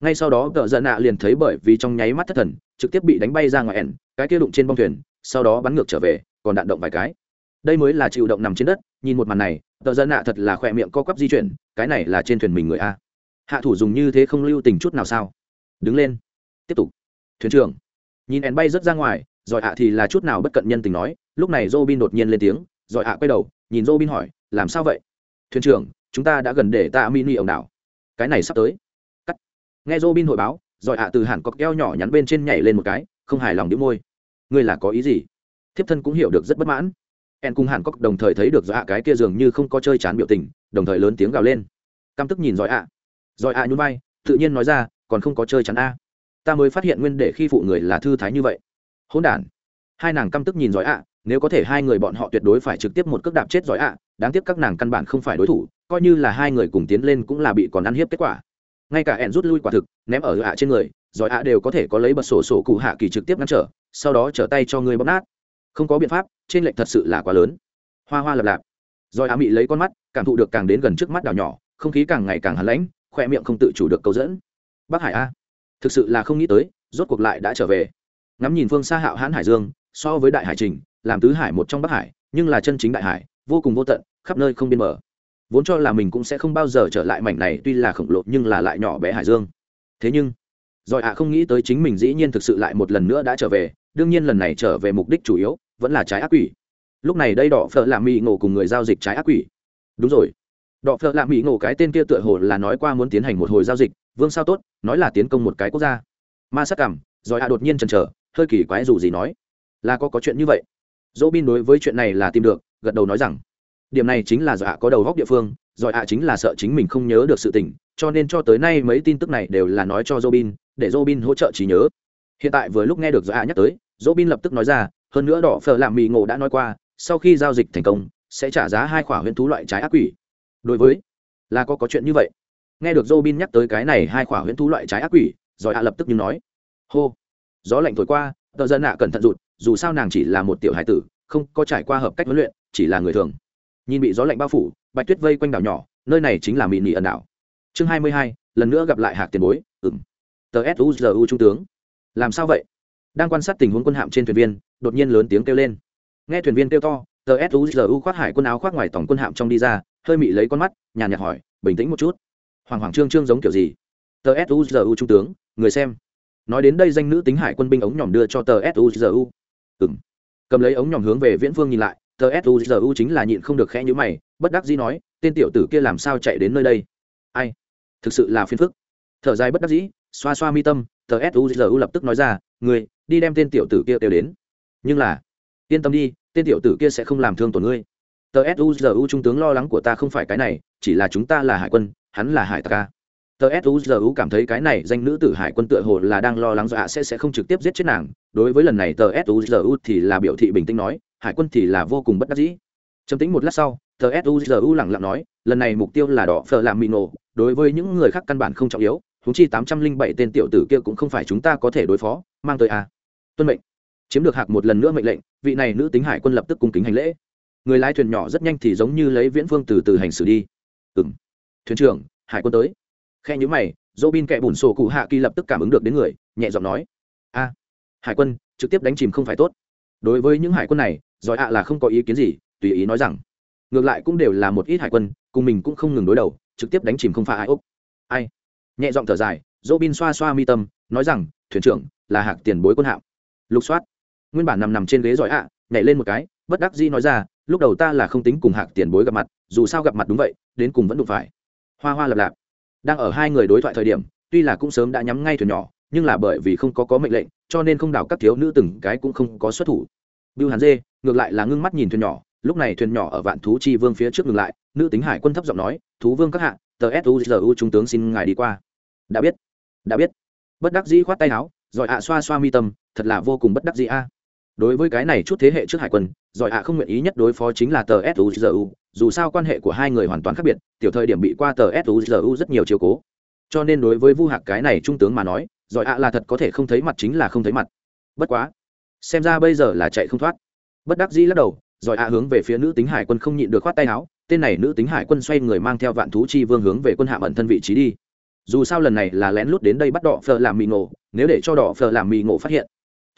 Ngay sau đó, tợ giận nạ liền thấy bởi vì trong nháy mắt thất thần, trực tiếp bị đánh bay ra ngoài ẻn, cái kia đụng trên bông thuyền, sau đó bắn ngược trở về, còn đạn động vài cái. Đây mới là chịu động nằm trên đất, nhìn một màn này, tợ dân nạ thật là khỏe miệng co quắp di chuyển, cái này là trên thuyền mình người a. Hạ thủ dùng như thế không lưu tình chút nào sao? Đứng lên, tiếp tục. Thuyền trưởng, nhìn ẻn bay rớt ra ngoài, rồi ạ thì là chút nào bất cận nhân tình nói, lúc này dô bin đột nhiên lên tiếng giỏi ạ quay đầu, nhìn dô bin hỏi, làm sao vậy? Thuyền trưởng, chúng ta đã gần để ta mini ổng đảo. Cái này sắp tới. Cắt. Nghe dô bin hội báo giỏi ạ từ hẳn cọc keo nhỏ nhắn bên trên nhảy lên một cái, không hài lòng đĩu môi. Ngươi là có ý gì? Thiếp thân cũng hiểu được rất bất mãn. En cùng hẳn cọc đồng thời thấy được giỏi ạ cái kia dường như không có chơi chán biểu tình, đồng thời lớn tiếng gào lên. Căm tức nhìn giỏi ạ. Giỏi ạ nhún vai, tự nhiên nói ra, còn không có chơi chán a. Ta mới phát hiện nguyên để khi phụ người là thư thái như vậy. Hỗn đản. Hai nàng căm tức nhìn giỏi ạ nếu có thể hai người bọn họ tuyệt đối phải trực tiếp một cước đạp chết giỏi ạ, đáng tiếc các nàng căn bản không phải đối thủ, coi như là hai người cùng tiến lên cũng là bị còn ăn hiếp kết quả. Ngay cả ẹn rút lui quả thực, ném ở ạ trên người, giỏi ạ đều có thể có lấy bật sổ sổ cụ hạ kỳ trực tiếp ngăn trở, sau đó trở tay cho người bóp nát. Không có biện pháp, trên lệnh thật sự là quá lớn. Hoa hoa lập lạp. Giỏi ạ mị lấy con mắt, cảm thụ được càng đến gần trước mắt đảo nhỏ, không khí càng ngày càng hàn lãnh, khoe miệng không tự chủ được câu dẫn. Bắc hải a. Thực sự là không nghĩ tới, rốt cuộc lại đã trở về. Ngắm nhìn phương xa hạo hãn hải dương, so với đại hải trình làm tứ hải một trong bắc hải, nhưng là chân chính đại hải, vô cùng vô tận, khắp nơi không biên mở vốn cho là mình cũng sẽ không bao giờ trở lại mảnh này, tuy là khổng lồ, nhưng là lại nhỏ bé hải dương. Thế nhưng, rồi ạ không nghĩ tới chính mình dĩ nhiên thực sự lại một lần nữa đã trở về, đương nhiên lần này trở về mục đích chủ yếu vẫn là trái ác quỷ. Lúc này đây đỏ phở làm mỹ ngộ cùng người giao dịch trái ác quỷ. Đúng rồi. Đỏ phở làm mỹ ngộ cái tên kia tựa hồ là nói qua muốn tiến hành một hồi giao dịch, vương sao tốt, nói là tiến công một cái quốc gia. Ma sắc cảm, rồi ạ đột nhiên chần chờ, hơi kỳ quái dù gì nói. Là có có chuyện như vậy dỗ bin đối với chuyện này là tìm được gật đầu nói rằng điểm này chính là do ạ có đầu góc địa phương rồi ạ chính là sợ chính mình không nhớ được sự tình cho nên cho tới nay mấy tin tức này đều là nói cho Robin, để Robin hỗ trợ trí nhớ. Hiện tại vừa lúc nghe được Zoa nhắc tới, Robin lập tức nói ra, hơn nữa đỏ phở làm mì ngộ đã nói qua, sau khi giao dịch thành công, sẽ trả giá hai quả huyễn thú loại trái ác quỷ. Đối với là có có chuyện như vậy. Nghe được Robin nhắc tới cái này hai quả huyễn thú loại trái ác quỷ, rồi ạ lập tức như nói, hô, gió lạnh thổi qua, tờ dân nạ cẩn thận rụt, dù sao nàng chỉ là một tiểu hải tử, không có trải qua hợp cách huấn luyện, chỉ là người thường. Nhìn bị gió lạnh bao phủ, bạch tuyết vây quanh đảo nhỏ, nơi này chính là mị nị ẩn đảo. Chương hai mươi hai lần nữa gặp lại hạc tiền bối ừng tờ suzu trung tướng. Làm sao vậy? Đang quan sát tình huống quân hạm trên thuyền viên đột nhiên lớn tiếng kêu lên. Nghe thuyền viên kêu to tờ suzu khoác hải quân áo khoác ngoài tổng quân hạm trong đi ra hơi mị lấy con mắt nhàn nhạt hỏi bình tĩnh một chút. Hoàng hoàng trương trương giống kiểu gì? Tờ suzu trung tướng người xem nói đến đây danh nữ tính hải quân binh ống nhỏm đưa cho tờ suzu ừ m cầm lấy ống nhỏm hướng về viễn phương nhìn lại, tờ suzu chính là nhịn không được khẽ nhữ mày, bất đắc dĩ nói, tên tiểu tử kia làm sao chạy đến nơi đây? Ai? Thực sự là phiền phức. Thở dài bất đắc dĩ, xoa xoa mi tâm, tờ suzu lập tức nói ra người đi đem tên tiểu tử kia kêu đến. Nhưng là, yên tâm đi, tên tiểu tử kia sẽ không làm thương tổn ngươi. Tờ suzu trung tướng lo lắng của ta không phải cái này, chỉ là chúng ta là hải quân, hắn là hải tặc ca tờ suzu cảm thấy cái này danh nữ tử hải quân tựa hồ là đang lo lắng dọa sẽ sẽ không trực tiếp giết chết nàng. Đối với lần này tờ suzu thì là biểu thị bình tĩnh nói, hải quân thì là vô cùng bất đắc dĩ. Trầm tính một lát sau, tờ suzu lẳng lặng nói, lần này mục tiêu là đỏ phở làm mino nổ. Đối với những người khác căn bản không trọng yếu húng chi tám trăm linh bảy tên tiểu tử kia cũng không phải chúng ta có thể đối phó, mang tới à. tuân mệnh. Chiếm được hạc một lần nữa mệnh lệnh, vị này nữ tính hải quân lập tức cung kính hành lễ. Người lái thuyền nhỏ rất nhanh thì giống như lấy viễn phương từ từ hành xử đi. Ừ m thuyền trưởng, hải quân tới khe nhữ mày dỗ bin kẻ bùn sổ cụ hạ kỳ lập tức cảm ứng được đến người, nhẹ giọng nói, a, hải quân, trực tiếp đánh chìm không phải tốt. Đối với những hải quân này, giỏi ạ là không có ý kiến gì, tùy ý nói rằng, ngược lại cũng đều là một ít hải quân, cùng mình cũng không ngừng đối đầu, trực tiếp đánh chìm không phải ai úc ai? Nhẹ giọng thở dài dỗ bin xoa xoa mi tâm, nói rằng, thuyền trưởng, là hạc tiền bối quân hạm. Lục soát, nguyên bản nằm nằm trên ghế giỏi ạ, nhảy lên một cái, bất đắc dĩ nói ra, lúc đầu ta là không tính cùng hạc tiền bối gặp mặt, dù sao gặp mặt đúng vậy, đến cùng vẫn đụng phải. Hoa hoa lập lạp đang ở hai người đối thoại thời điểm tuy là cũng sớm đã nhắm ngay thuyền nhỏ nhưng là bởi vì không có có mệnh lệnh cho nên không đảo các thiếu nữ từng cái cũng không có xuất thủ Bưu Hàn Dê ngược lại là ngưng mắt nhìn thuyền nhỏ, lúc này thuyền nhỏ ở Vạn Thú Chi Vương phía trước ngừng lại, nữ tính hải quân thấp giọng nói, "Thú Vương các hạ, tờ SUZU trung tướng xin ngài đi qua." "Đã biết." "Đã biết." Bất đắc dĩ khoát tay áo, rồi ạ xoa xoa mi tâm, thật là vô cùng bất đắc dĩ a. Đối với cái này chút thế hệ trước hải quân, rồi ạ không nguyện ý nhất đối phó chính là tờ SUZU, dù sao quan hệ của hai người hoàn toàn khác biệt, tiểu thời điểm bị qua tờ SUZU rất nhiều chiều cố. Cho nên đối với Vu Hạc cái này trung tướng mà nói, rồi ạ là thật có thể không thấy mặt chính là không thấy mặt. Bất quá, xem ra bây giờ là chạy không thoát bất đắc dĩ lắc đầu rồi ạ hướng về phía nữ tính hải quân không nhịn được khoát tay áo tên này nữ tính hải quân xoay người mang theo vạn thú chi vương hướng về quân hạm ẩn thân vị trí đi dù sao lần này là lén lút đến đây bắt đỏ phờ làm mì ngộ nếu để cho đỏ phờ làm mì ngộ phát hiện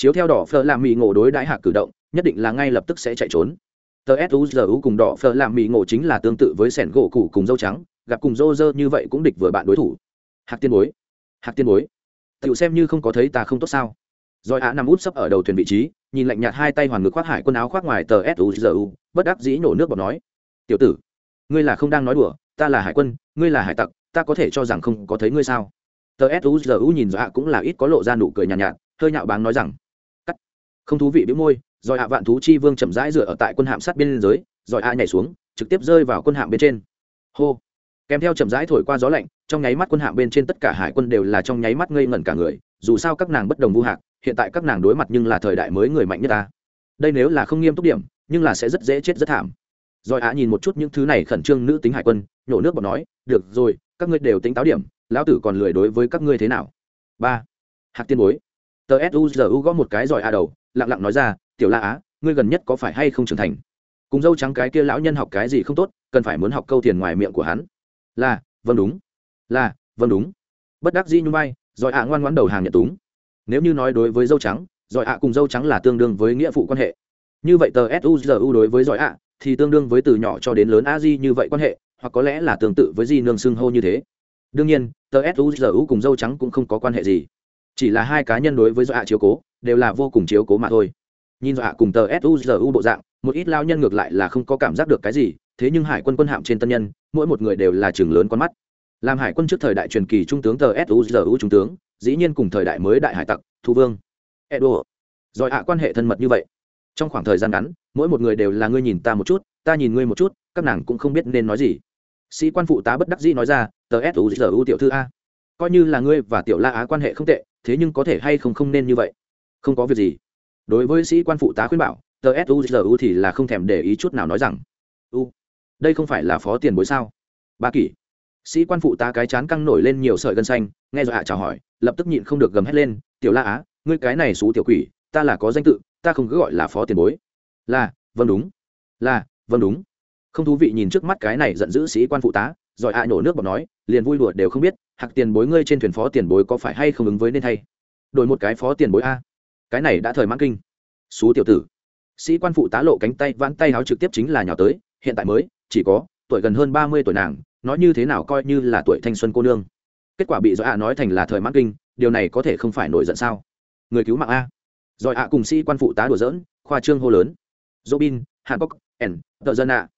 chiếu theo đỏ phở làm mì ngộ đối đãi hạ cử động nhất định là ngay lập tức sẽ chạy trốn. Tờ suzu cùng đỏ phở làm mì ngộ chính là tương tự với sẻn gỗ cụ cùng dâu trắng gặp cùng dô dơ như vậy cũng địch vừa bạn đối thủ. Hạc tiên bối. Hạc tiên bối. Tựu xem như không có thấy ta không tốt sao. Rồi ạ nằm út sấp ở đầu thuyền vị trí nhìn lạnh nhạt hai tay hoàn ngực khoác hải quân áo khoác ngoài tờ suzu bất đắc dĩ nổ nước bọt nói. Tiểu tử ngươi là không đang nói đùa ta là hải quân ngươi là hải tặc ta có thể cho rằng không có thấy ngươi sao? Tờ suzu nhìn dọa cũng là ít có lộ ra nụ cười nhàn nhạt, nhạt hơi nhạo báng nói rằng không thú vị bĩu môi, rồi hạ vạn thú chi vương chậm rãi dựa ở tại quân hạm sát biên giới, rồi hạ nhảy xuống, trực tiếp rơi vào quân hạm bên trên. Hô! Kèm theo chậm rãi thổi qua gió lạnh, trong nháy mắt quân hạm bên trên tất cả hải quân đều là trong nháy mắt ngây ngẩn cả người, dù sao các nàng bất đồng vu hạc, hiện tại các nàng đối mặt nhưng là thời đại mới người mạnh nhất ta. Đây nếu là không nghiêm túc điểm, nhưng là sẽ rất dễ chết rất thảm. Rồi hạ nhìn một chút những thứ này khẩn trương nữ tính hải quân, nhổ nước bọt nói, được rồi, các ngươi đều tính táo điểm, lão tử còn lười đối với các ngươi thế nào? Ba. Hạc tiên bối. Tờ suzu gõ một cái giỏi a đầu lặng lặng nói ra, tiểu la á, ngươi gần nhất có phải hay không trưởng thành? Cùng dâu trắng cái kia lão nhân học cái gì không tốt, cần phải muốn học câu tiền ngoài miệng của hắn. Là vâng đúng. Là vâng đúng. Bất đắc dĩ nhung bay giỏi ạ ngoan ngoãn đầu hàng nhận túng. Nếu như nói đối với dâu trắng giỏi ạ cùng dâu trắng là tương đương với nghĩa phụ quan hệ. Như vậy tờ suzu đối với giỏi ạ, thì tương đương với từ nhỏ cho đến lớn a di như vậy quan hệ, hoặc có lẽ là tương tự với di nương xưng hô như thế. Đương nhiên, tờ suzu cùng dâu trắng cũng không có quan hệ gì chỉ là hai cá nhân đối với dọa chiếu cố, đều là vô cùng chiếu cố mà thôi. Nhìn dọa cùng tờ suzu bộ dạng, một ít lao nhân ngược lại là không có cảm giác được cái gì, thế nhưng hải quân quân hạm trên tân nhân, mỗi một người đều là chừng lớn con mắt. Làm hải quân trước thời đại truyền kỳ trung tướng tờ suzu trung tướng, dĩ nhiên cùng thời đại mới đại hải tặc, thu vương, edo. Rồi ạ à, quan hệ thân mật như vậy. Trong khoảng thời gian ngắn, mỗi một người đều là ngươi nhìn ta một chút, ta nhìn ngươi một chút, các nàng cũng không biết nên nói gì. Sĩ quan phụ tá bất đắc dĩ nói ra, tờ suzu tiểu thư a. Coi như là ngươi và tiểu la á quan hệ không tệ thế nhưng có thể hay không không nên như vậy? Không có việc gì. Đối với sĩ quan phụ tá khuyên bảo, tờ suzu thì là không thèm để ý chút nào nói rằng, u, đây không phải là phó tiền bối sao? Ba kỷ. Sĩ quan phụ tá cái chán căng nổi lên nhiều sợi gân xanh, nghe rồi hạ chào hỏi, lập tức nhịn không được gầm hét lên, tiểu la á, ngươi cái này xú tiểu quỷ, ta là có danh tự, ta không cứ gọi là phó tiền bối. Là vâng đúng. Là vâng đúng. Không thú vị nhìn trước mắt cái này giận dữ sĩ quan phụ tá, rồi hạ nhổ nước bọt nói liền vui đùa đều không biết, hạc tiền bối ngươi trên thuyền phó tiền bối có phải hay không ứng với nên thay? Đổi một cái phó tiền bối a. Cái này đã thời mãn kinh. Xú tiểu tử. Sĩ quan phụ tá lộ cánh tay vãn tay áo trực tiếp chính là nhỏ tới, hiện tại mới, chỉ có tuổi gần hơn ba mươi tuổi nàng, nói như thế nào coi như là tuổi thanh xuân cô nương. Kết quả bị do ạ nói thành là thời mãn kinh, điều này có thể không phải nổi giận sao? Người cứu mạng a. Rồi ạ cùng sĩ quan phụ tá đùa dỡn khoa trương hô lớn. Robin hàn bốc ẩn tợ dân ạ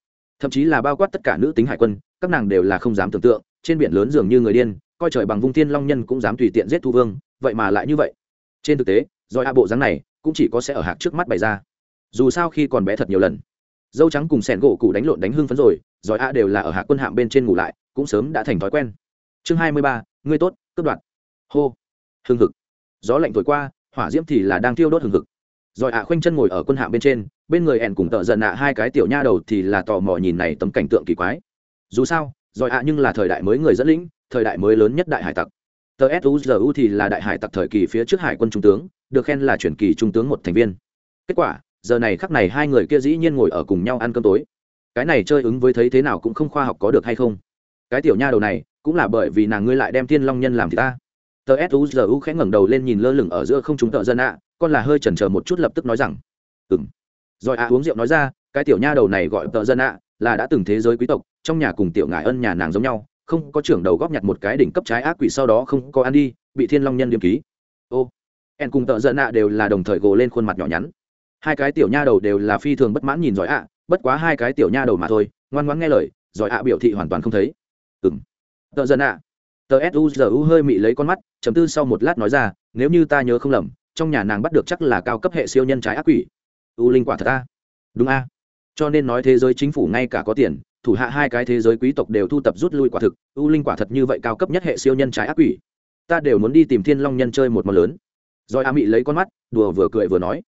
thậm chí là bao quát tất cả nữ tính hải quân, các nàng đều là không dám tưởng tượng trên biển lớn dường như người điên, coi trời bằng vung tiên long nhân cũng dám tùy tiện giết thu vương, vậy mà lại như vậy. Trên thực tế do a bộ dáng này cũng chỉ có sẽ ở hạc trước mắt bày ra. Dù sao khi còn bé thật nhiều lần. Dâu trắng cùng sẻn gỗ cụ đánh lộn đánh hưng phấn rồi giỏi a đều là ở hạ quân hạm bên trên ngủ lại, cũng sớm đã thành thói quen. Chương hai mươi ba, ngươi tốt, cướp đoạt. Hô. Hưng hực. Gió lạnh thổi qua, hỏa diễm thì là đang thiêu đốt hừng hực. Rồi ạ khoanh chân ngồi ở quân hạm bên trên, bên người ẻn cùng tợ giận nạ hai cái tiểu nha đầu thì là tò mò nhìn này tấm cảnh tượng kỳ quái. Dù sao rồi ạ, nhưng là thời đại mới người dẫn lĩnh, thời đại mới lớn nhất đại hải tặc. Tờ suzu thì là đại hải tặc thời kỳ phía trước hải quân trung tướng, được khen là chuyển kỳ trung tướng một thành viên. Kết quả, giờ này khắc này hai người kia dĩ nhiên ngồi ở cùng nhau ăn cơm tối. Cái này chơi ứng với thấy thế nào cũng không khoa học có được hay không. Cái tiểu nha đầu này, cũng là bởi vì nàng ngươi lại đem thiên long nhân làm thì ta. Tờ suzu khẽ ngẩng đầu lên nhìn lơ lửng ở giữa không chúng tợ dân ạ, con là hơi chần chờ một chút lập tức nói rằng ừng rồi ạ, uống rượu nói ra, cái tiểu nha đầu này gọi tợ dân ạ, là đã từng thế giới quý tộc trong nhà cùng tiểu ngài ân nhà nàng giống nhau, không có trưởng đầu góp nhặt một cái đỉnh cấp trái ác quỷ sau đó không có ăn đi, bị thiên long nhân điểm ký. Ô, en cùng tợ dân ạ đều là đồng thời gồ lên khuôn mặt nhỏ nhắn. Hai cái tiểu nha đầu đều là phi thường bất mãn nhìn giỏi ạ, bất quá hai cái tiểu nha đầu mà thôi, ngoan ngoãn nghe lời, giỏi ạ biểu thị hoàn toàn không thấy. Ừng tợ dân ạ tờ suzu hơi mị lấy con mắt, chấm tư sau một lát nói ra, nếu như ta nhớ không lầm, trong nhà nàng bắt được chắc là cao cấp hệ siêu nhân trái ác quỷ. U linh quả thật ta. Đúng a. Cho nên nói thế giới chính phủ ngay cả có tiền thủ hạ hai cái thế giới quý tộc đều thu tập rút lui quả thực u linh quả thật như vậy cao cấp nhất hệ siêu nhân trái ác quỷ. Ta đều muốn đi tìm thiên long nhân chơi một món lớn. Rồi a mị lấy con mắt, đùa vừa cười vừa nói.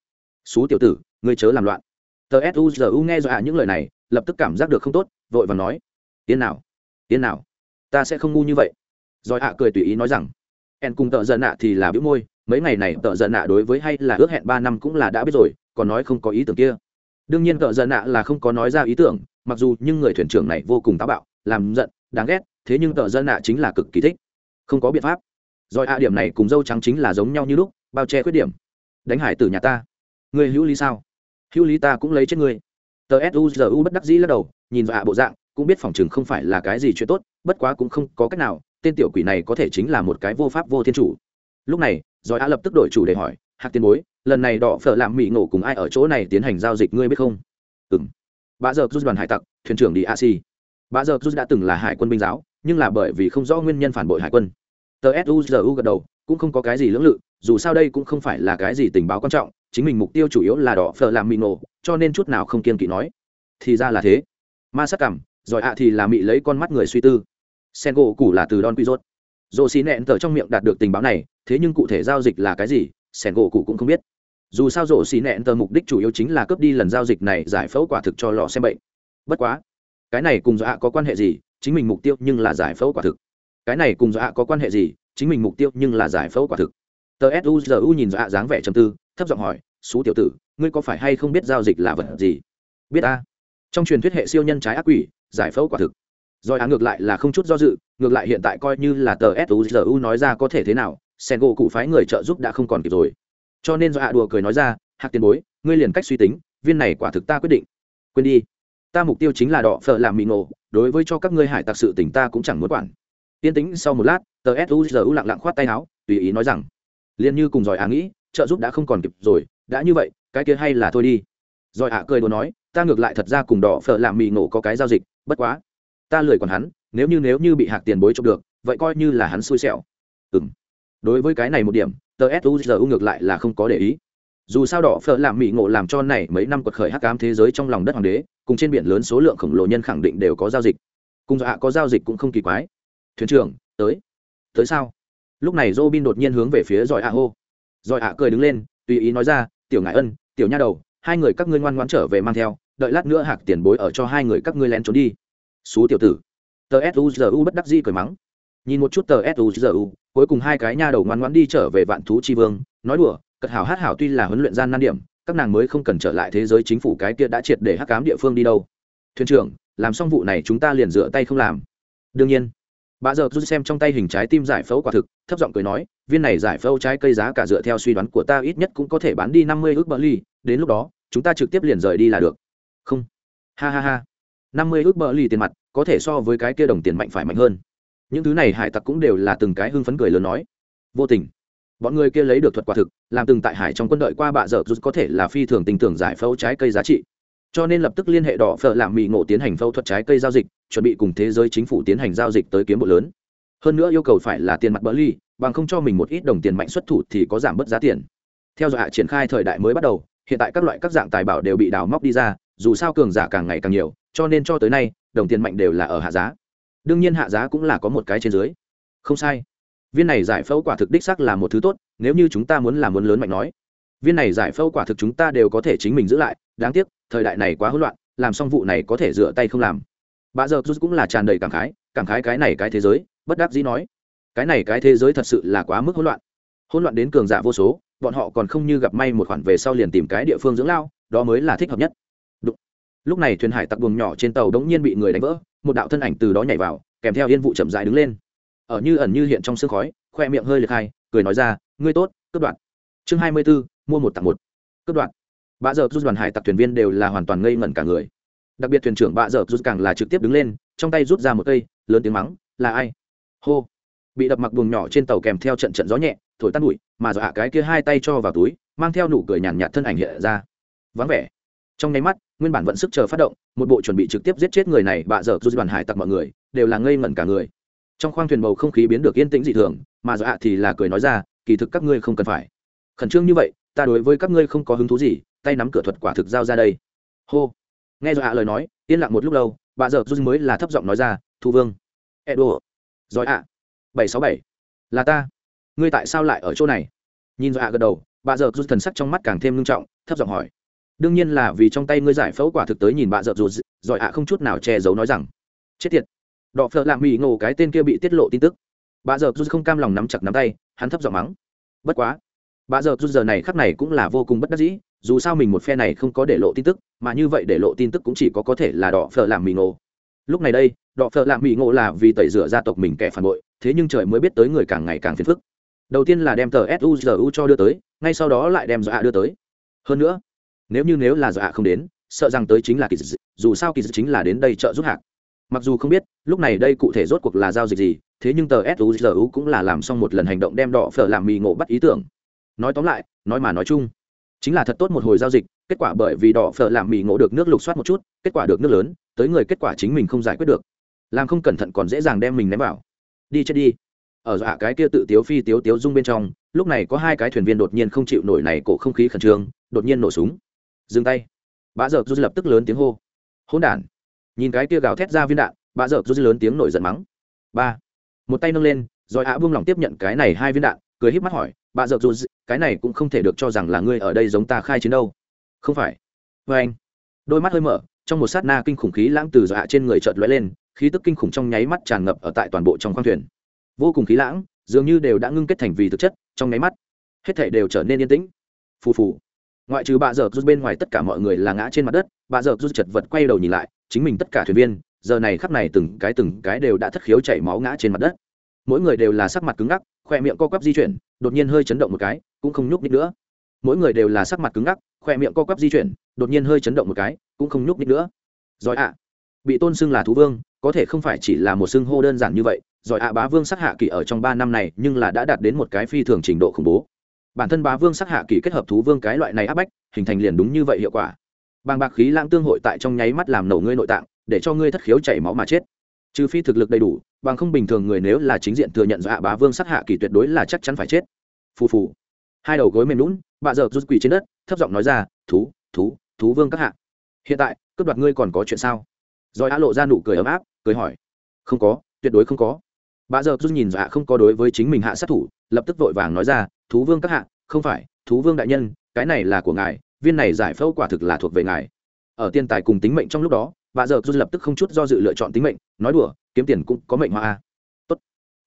Xú tiểu tử, ngươi chớ làm loạn. Tờ suzu nghe dọa những lời này, lập tức cảm giác được không tốt, vội và nói. Tiến nào tiến nào, ta sẽ không ngu như vậy. Rồi ạ cười tùy ý nói rằng. En cùng tợ giận nạ thì là bĩu môi, mấy ngày này tợ giận nạ đối với hay là ước hẹn ba năm cũng là đã biết rồi, còn nói không có ý tưởng kia đương nhiên tợ giận nạ là không có nói ra ý tưởng, mặc dù nhưng người thuyền trưởng này vô cùng táo bạo, làm giận, đáng ghét, thế nhưng tợ giận nạ chính là cực kỳ thích. Không có biện pháp. Rồi hạ điểm này cùng dâu trắng chính là giống nhau như lúc, bao che khuyết điểm. Đánh hải từ nhà ta. Người hữu lý sao? Hữu lý ta cũng lấy chết ngươi. Tờ suzu bất đắc dĩ lắc đầu, nhìn dọa bộ dạng, cũng biết phòng chừng không phải là cái gì chuyện tốt, bất quá cũng không có cách nào, tên tiểu quỷ này có thể chính là một cái vô pháp vô thiên chủ. Lúc này, rồi a lập tức đổi chủ để hỏi, hạc tiền bối lần này đỏ phở làm mỹ ngộ cùng ai ở chỗ này tiến hành giao dịch ngươi biết không? Ừng bà giờ rút đoàn hải tặc, thuyền trưởng đi a si bà giờ rút đã từng là hải quân binh giáo, nhưng là bởi vì không rõ nguyên nhân phản bội hải quân. Tờ suzu gật đầu, cũng không có cái gì lưỡng lự, dù sao đây cũng không phải là cái gì tình báo quan trọng, chính mình mục tiêu chủ yếu là đỏ phở làm mỹ ngộ, cho nên chút nào không kiên kỵ nói. Thì ra là thế. Ma sắc cảm, rồi ạ thì là mị lấy con mắt người suy tư. Sen gỗ cũ là từ don quy rốt dồ xì nẹn tờ trong miệng đạt được tình báo này, thế nhưng cụ thể giao dịch là cái gì sen gỗ cụ cũng không biết dù sao rổ xì nẹn tờ mục đích chủ yếu chính là cướp đi lần giao dịch này giải phẫu quả thực cho lò xem bệnh. Bất quá, cái này cùng dọa có quan hệ gì? Chính mình mục tiêu nhưng là giải phẫu quả thực. Cái này cùng dọa có quan hệ gì? Chính mình mục tiêu nhưng là giải phẫu quả thực. Tờ suzu nhìn dọa dáng vẻ trầm tư, thấp giọng hỏi xú tiểu tử, ngươi có phải hay không biết giao dịch là vật gì? Biết ta. Trong truyền thuyết hệ siêu nhân trái ác quỷ, giải phẫu quả thực. Rồi á ngược lại là không chút do dự, ngược lại hiện tại coi như là tờ suzu nói ra có thể thế nào sen gỗ cụ phái người trợ giúp đã không còn kịp rồi cho nên do hạ đùa cười nói ra, hạc tiền bối, ngươi liền cách suy tính, viên này quả thực ta quyết định. Quên đi, ta mục tiêu chính là đỏ phở làm mì ngộ, đối với cho các ngươi hải tặc sự tỉnh ta cũng chẳng muốn quản. Yên tĩnh sau một lát, tờ suzu lặng lặng khoát tay áo, tùy ý nói rằng liền như cùng giỏi á nghĩ, trợ giúp đã không còn kịp rồi, đã như vậy, cái kia hay là thôi đi. Rồi ạ cười đồ nói, ta ngược lại thật ra cùng đỏ phở làm mì ngộ có cái giao dịch, bất quá, ta lười còn hắn, nếu như nếu như bị hạc tiền bối chụp được, vậy coi như là hắn xui xẻo. Ừ m đối với cái này một điểm tờ suzu ngược lại là không có để ý. Dù sao đỏ phở làm mỹ ngộ làm cho này mấy năm quật khởi hắc ám thế giới trong lòng đất hoàng đế, cùng trên biển lớn số lượng khổng lồ nhân khẳng định đều có giao dịch. Cùng dọa có giao dịch cũng không kỳ quái. Thuyền trưởng, tới. Tới sao? Lúc này dô bin đột nhiên hướng về phía giỏi ạ hô. Giỏi ạ cười đứng lên, tùy ý nói ra, tiểu ngại ân, tiểu nha đầu, hai người các ngươi ngoan ngoãn trở về mang theo, đợi lát nữa hạc tiền bối ở cho hai người các ngươi lén trốn đi. Xú tiểu tử. Tờ suzu bất đắc dĩ cười mắng. Nhìn một chút tờ suzu cuối cùng hai cái nha đầu ngoan ngoãn đi trở về vạn thú chi vương, nói đùa, cật hảo hát hảo tuy là huấn luyện gian nan điểm, các nàng mới không cần trở lại thế giới chính phủ cái kia đã triệt để hắc cám địa phương đi đâu. Thuyền trưởng, làm xong vụ này chúng ta liền dựa tay không làm. Đương nhiên, bà giờ rút xem trong tay hình trái tim giải phẫu quả thực, thấp giọng cười nói, viên này giải phẫu trái cây giá cả dựa theo suy đoán của ta ít nhất cũng có thể bán đi năm mươi ước bờ ly đến lúc đó, chúng ta trực tiếp liền rời đi là được. Không. Ha ha ha. năm mươi ước bờ ly tiền mặt, có thể so với cái kia đồng tiền mạnh phải mạnh hơn những thứ này hải tặc cũng đều là từng cái hưng phấn cười lớn nói. Vô tình, bọn người kia lấy được thuật quả thực, làm từng tại hải trong quân đội qua bạ dở rút có thể là phi thường tình tưởng giải phẫu trái cây giá trị. Cho nên lập tức liên hệ đỏ phở làm mỹ ngộ tiến hành phẫu thuật trái cây giao dịch, chuẩn bị cùng thế giới chính phủ tiến hành giao dịch tới kiếm bộ lớn. Hơn nữa yêu cầu phải là tiền mặt bỡ ly, bằng không cho mình một ít đồng tiền mạnh xuất thủ thì có giảm bớt giá tiền. Theo dõi hạ triển khai thời đại mới bắt đầu, hiện tại các loại các dạng tài bảo đều bị đào móc đi ra, dù sao cường giả càng ngày càng nhiều, cho nên cho tới nay, đồng tiền mạnh đều là ở hạ giá đương nhiên hạ giá cũng là có một cái trên dưới. Không sai. Viên này giải phẫu quả thực đích xác là một thứ tốt, nếu như chúng ta muốn làm muốn lớn mạnh nói. Viên này giải phẫu quả thực chúng ta đều có thể chính mình giữ lại, đáng tiếc, thời đại này quá hỗn loạn, làm xong vụ này có thể dựa tay không làm. Bà giờ cũng là tràn đầy cảm khái cảm khái cái này cái thế giới, bất đắc dĩ nói. Cái này cái thế giới thật sự là quá mức hỗn loạn. Hỗn loạn đến cường giả vô số, bọn họ còn không như gặp may một khoản về sau liền tìm cái địa phương dưỡng lao, đó mới là thích hợp nhất lúc này thuyền hải tặc buồng nhỏ trên tàu đống nhiên bị người đánh vỡ một đạo thân ảnh từ đó nhảy vào kèm theo yên vụ chậm dại đứng lên. Ở như ẩn như hiện trong sương khói khoe miệng hơi liệt hai cười nói ra ngươi tốt cướp đoạn chương hai mươi 24, mua một tặng một. Cướp đoạn bạ dợ rút đoàn hải tặc thuyền viên đều là hoàn toàn ngây ngẩn cả người. Đặc biệt thuyền trưởng bạ dợ rút càng là trực tiếp đứng lên trong tay rút ra một cây lớn tiếng mắng là ai? Hô. Bị đập mặc buồng nhỏ trên tàu kèm theo trận trận gió nhẹ thổi tắt bụi mà dọa cái kia hai tay cho vào túi mang theo nụ cười nhàn nhạt thân ảnh hiện ra. Vắng vẻ trong nháy mắt, nguyên bản vận sức chờ phát động, một bộ chuẩn bị trực tiếp giết chết người này, bạ dở rút đoàn hải tặc mọi người, đều là ngây ngẩn cả người. Trong khoang thuyền bầu không khí biến được yên tĩnh dị thường, mà dọa thì là cười nói ra, kỳ thực các ngươi không cần phải. Khẩn trương như vậy, ta đối với các ngươi không có hứng thú gì, tay nắm cửa thuật quả thực giao ra đây. Hô. Nghe dọa lời nói, yên lặng một lúc lâu bà dở rút mới là thấp giọng nói ra, thu vương. Edo. Giỏi ạ. Bảy sáu bảy. Là ta. Ngươi tại sao lại ở chỗ này? Nhìn dọa gật đầu bà dợ rút thần sắc trong mắt càng thêm nghiêm trọng, thấp giọng hỏi đương nhiên là vì trong tay ngươi giải phẫu quả thực tới nhìn bạ dợ dù giỏi ạ không chút nào che giấu nói rằng, chết tiệt. Đọ phợ lạ mỹ ngộ cái tên kia bị tiết lộ tin tức. Bà dợ dù không cam lòng nắm chặt nắm tay, hắn thấp giọng mắng. Bất quá bà dợ dù giờ này khắc này cũng là vô cùng bất đắc dĩ, dù sao mình một phe này không có để lộ tin tức, mà như vậy để lộ tin tức cũng chỉ có có thể là đọ phợ lạ mỹ ngộ. Lúc này đây, đọ phợ lạ mỹ ngộ là vì tẩy rửa gia tộc mình kẻ phản bội, thế nhưng trời mới biết tới người càng ngày càng phiền phức. Đầu tiên là đem tờ suzu cho đưa tới, ngay sau đó lại đem dọa đưa tới. Hơn nữa nếu như nếu là dọa không đến, sợ rằng tới chính là kỳ dị, dù sao kỳ dị chính là đến đây trợ giúp hạc. Mặc dù không biết, lúc này đây cụ thể rốt cuộc là giao dịch gì, thế nhưng tờ suzu cũng là làm xong một lần hành động đem đỏ phở làm mì ngộ bắt ý tưởng. Nói tóm lại, nói mà nói chung, chính là thật tốt một hồi giao dịch, kết quả bởi vì đỏ phở làm mì ngộ được nước lục soát một chút, kết quả được nước lớn, tới người kết quả chính mình không giải quyết được. Làm không cẩn thận còn dễ dàng đem mình ném vào. Đi chết đi. Ở dọa cái kia tự tiếu phi tiếu tiếu rung bên trong, lúc này có hai cái thuyền viên đột nhiên không chịu nổi này cổ không khí khẩn trương, đột nhiên nổ súng dừng tay. Bà dợp rút lập tức lớn tiếng hô. Hỗn đản. Nhìn cái kia gào thét ra viên đạn bà dợp rút lớn tiếng nổi giận mắng. Ba. Một tay nâng lên, rồi ạ buông lỏng tiếp nhận cái này hai viên đạn, cười híp mắt hỏi bà dợp rút, cái này cũng không thể được cho rằng là ngươi ở đây giống ta khai chiến đâu. Không phải. Vê anh. Đôi mắt hơi mở, trong một sát na kinh khủng khí lãng từ dọa trên người chợt lóe lên, khí tức kinh khủng trong nháy mắt tràn ngập ở tại toàn bộ trong khoang thuyền. Vô cùng khí lãng, dường như đều đã ngưng kết thành vì thực chất, trong nháy mắt, hết thể đều trở nên yên tĩnh. Phù phù ngoại trừ bà dợ rút bên ngoài tất cả mọi người là ngã trên mặt đất, bà dợ rút chật vật quay đầu nhìn lại, chính mình tất cả thuyền viên, giờ này khắp này từng cái từng cái đều đã thất khiếu chảy máu ngã trên mặt đất. Mỗi người đều là sắc mặt cứng ngắc, khoe miệng co quắp di chuyển, đột nhiên hơi chấn động một cái, cũng không nhúc nhích nữa. Mỗi người đều là sắc mặt cứng ngắc, khoe miệng co quắp di chuyển, đột nhiên hơi chấn động một cái, cũng không nhúc nhích nữa. Giỏi ạ. Bị tôn xưng là thú vương, có thể không phải chỉ là một xưng hô đơn giản như vậy giỏi ạ bá vương sắc hạ kỳ ở trong ba năm này, nhưng là đã đạt đến một cái phi thường trình độ khủng bố bản thân bá vương sắc hạ kỳ kết hợp thú vương cái loại này áp bách, hình thành liền đúng như vậy hiệu quả. Bàng bạc khí lãng tương hội tại trong nháy mắt làm nổ ngươi nội tạng, để cho ngươi thất khiếu chảy máu mà chết. Trừ phi thực lực đầy đủ, bằng không bình thường người nếu là chính diện thừa nhận do hạ bá vương sắc hạ kỳ tuyệt đối là chắc chắn phải chết. Phù phù. Hai đầu gối mềm lún bà dợ rút quỳ trên đất, thấp giọng nói ra, thú thú thú vương các hạ. Hiện tại, cướp đoạt ngươi còn có chuyện sao? Rồi á lộ ra nụ cười ấm áp, cười hỏi, không có, tuyệt đối không có bà giờ rút nhìn dạ không có đối với chính mình hạ sát thủ, lập tức vội vàng nói ra, thú vương các hạ, không phải, thú vương đại nhân, cái này là của ngài, viên này giải phẫu quả thực là thuộc về ngài. Ở tiên tài cùng tính mệnh trong lúc đó bà giờ rút lập tức không chút do dự lựa chọn tính mệnh, nói đùa, kiếm tiền cũng có mệnh hoa a. Tốt.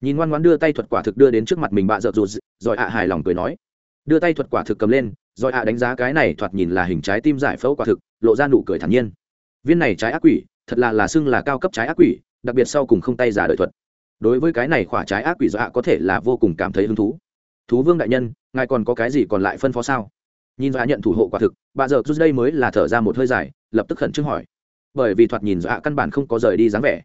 Nhìn ngoan ngoan đưa tay thuật quả thực đưa đến trước mặt mình bà giờ rút rồi ạ à hài lòng cười nói, đưa tay thuật quả thực cầm lên, rồi ạ à đánh giá cái này thoạt nhìn là hình trái tim giải phẫu quả thực, lộ ra nụ cười thản nhiên. Viên này trái ác quỷ, thật là là xưng là cao cấp trái ác quỷ, đặc biệt sau cùng không tay giả đợi thuật đối với cái này khỏa trái ác quỷ dọa có thể là vô cùng cảm thấy hứng thú. Thú vương đại nhân, ngài còn có cái gì còn lại phân phó sao? Nhìn dọa nhận thủ hộ quả thực, bà giờ rút đây mới là thở ra một hơi dài, lập tức khẩn trương hỏi. Bởi vì thoạt nhìn dọa căn bản không có rời đi dáng vẻ.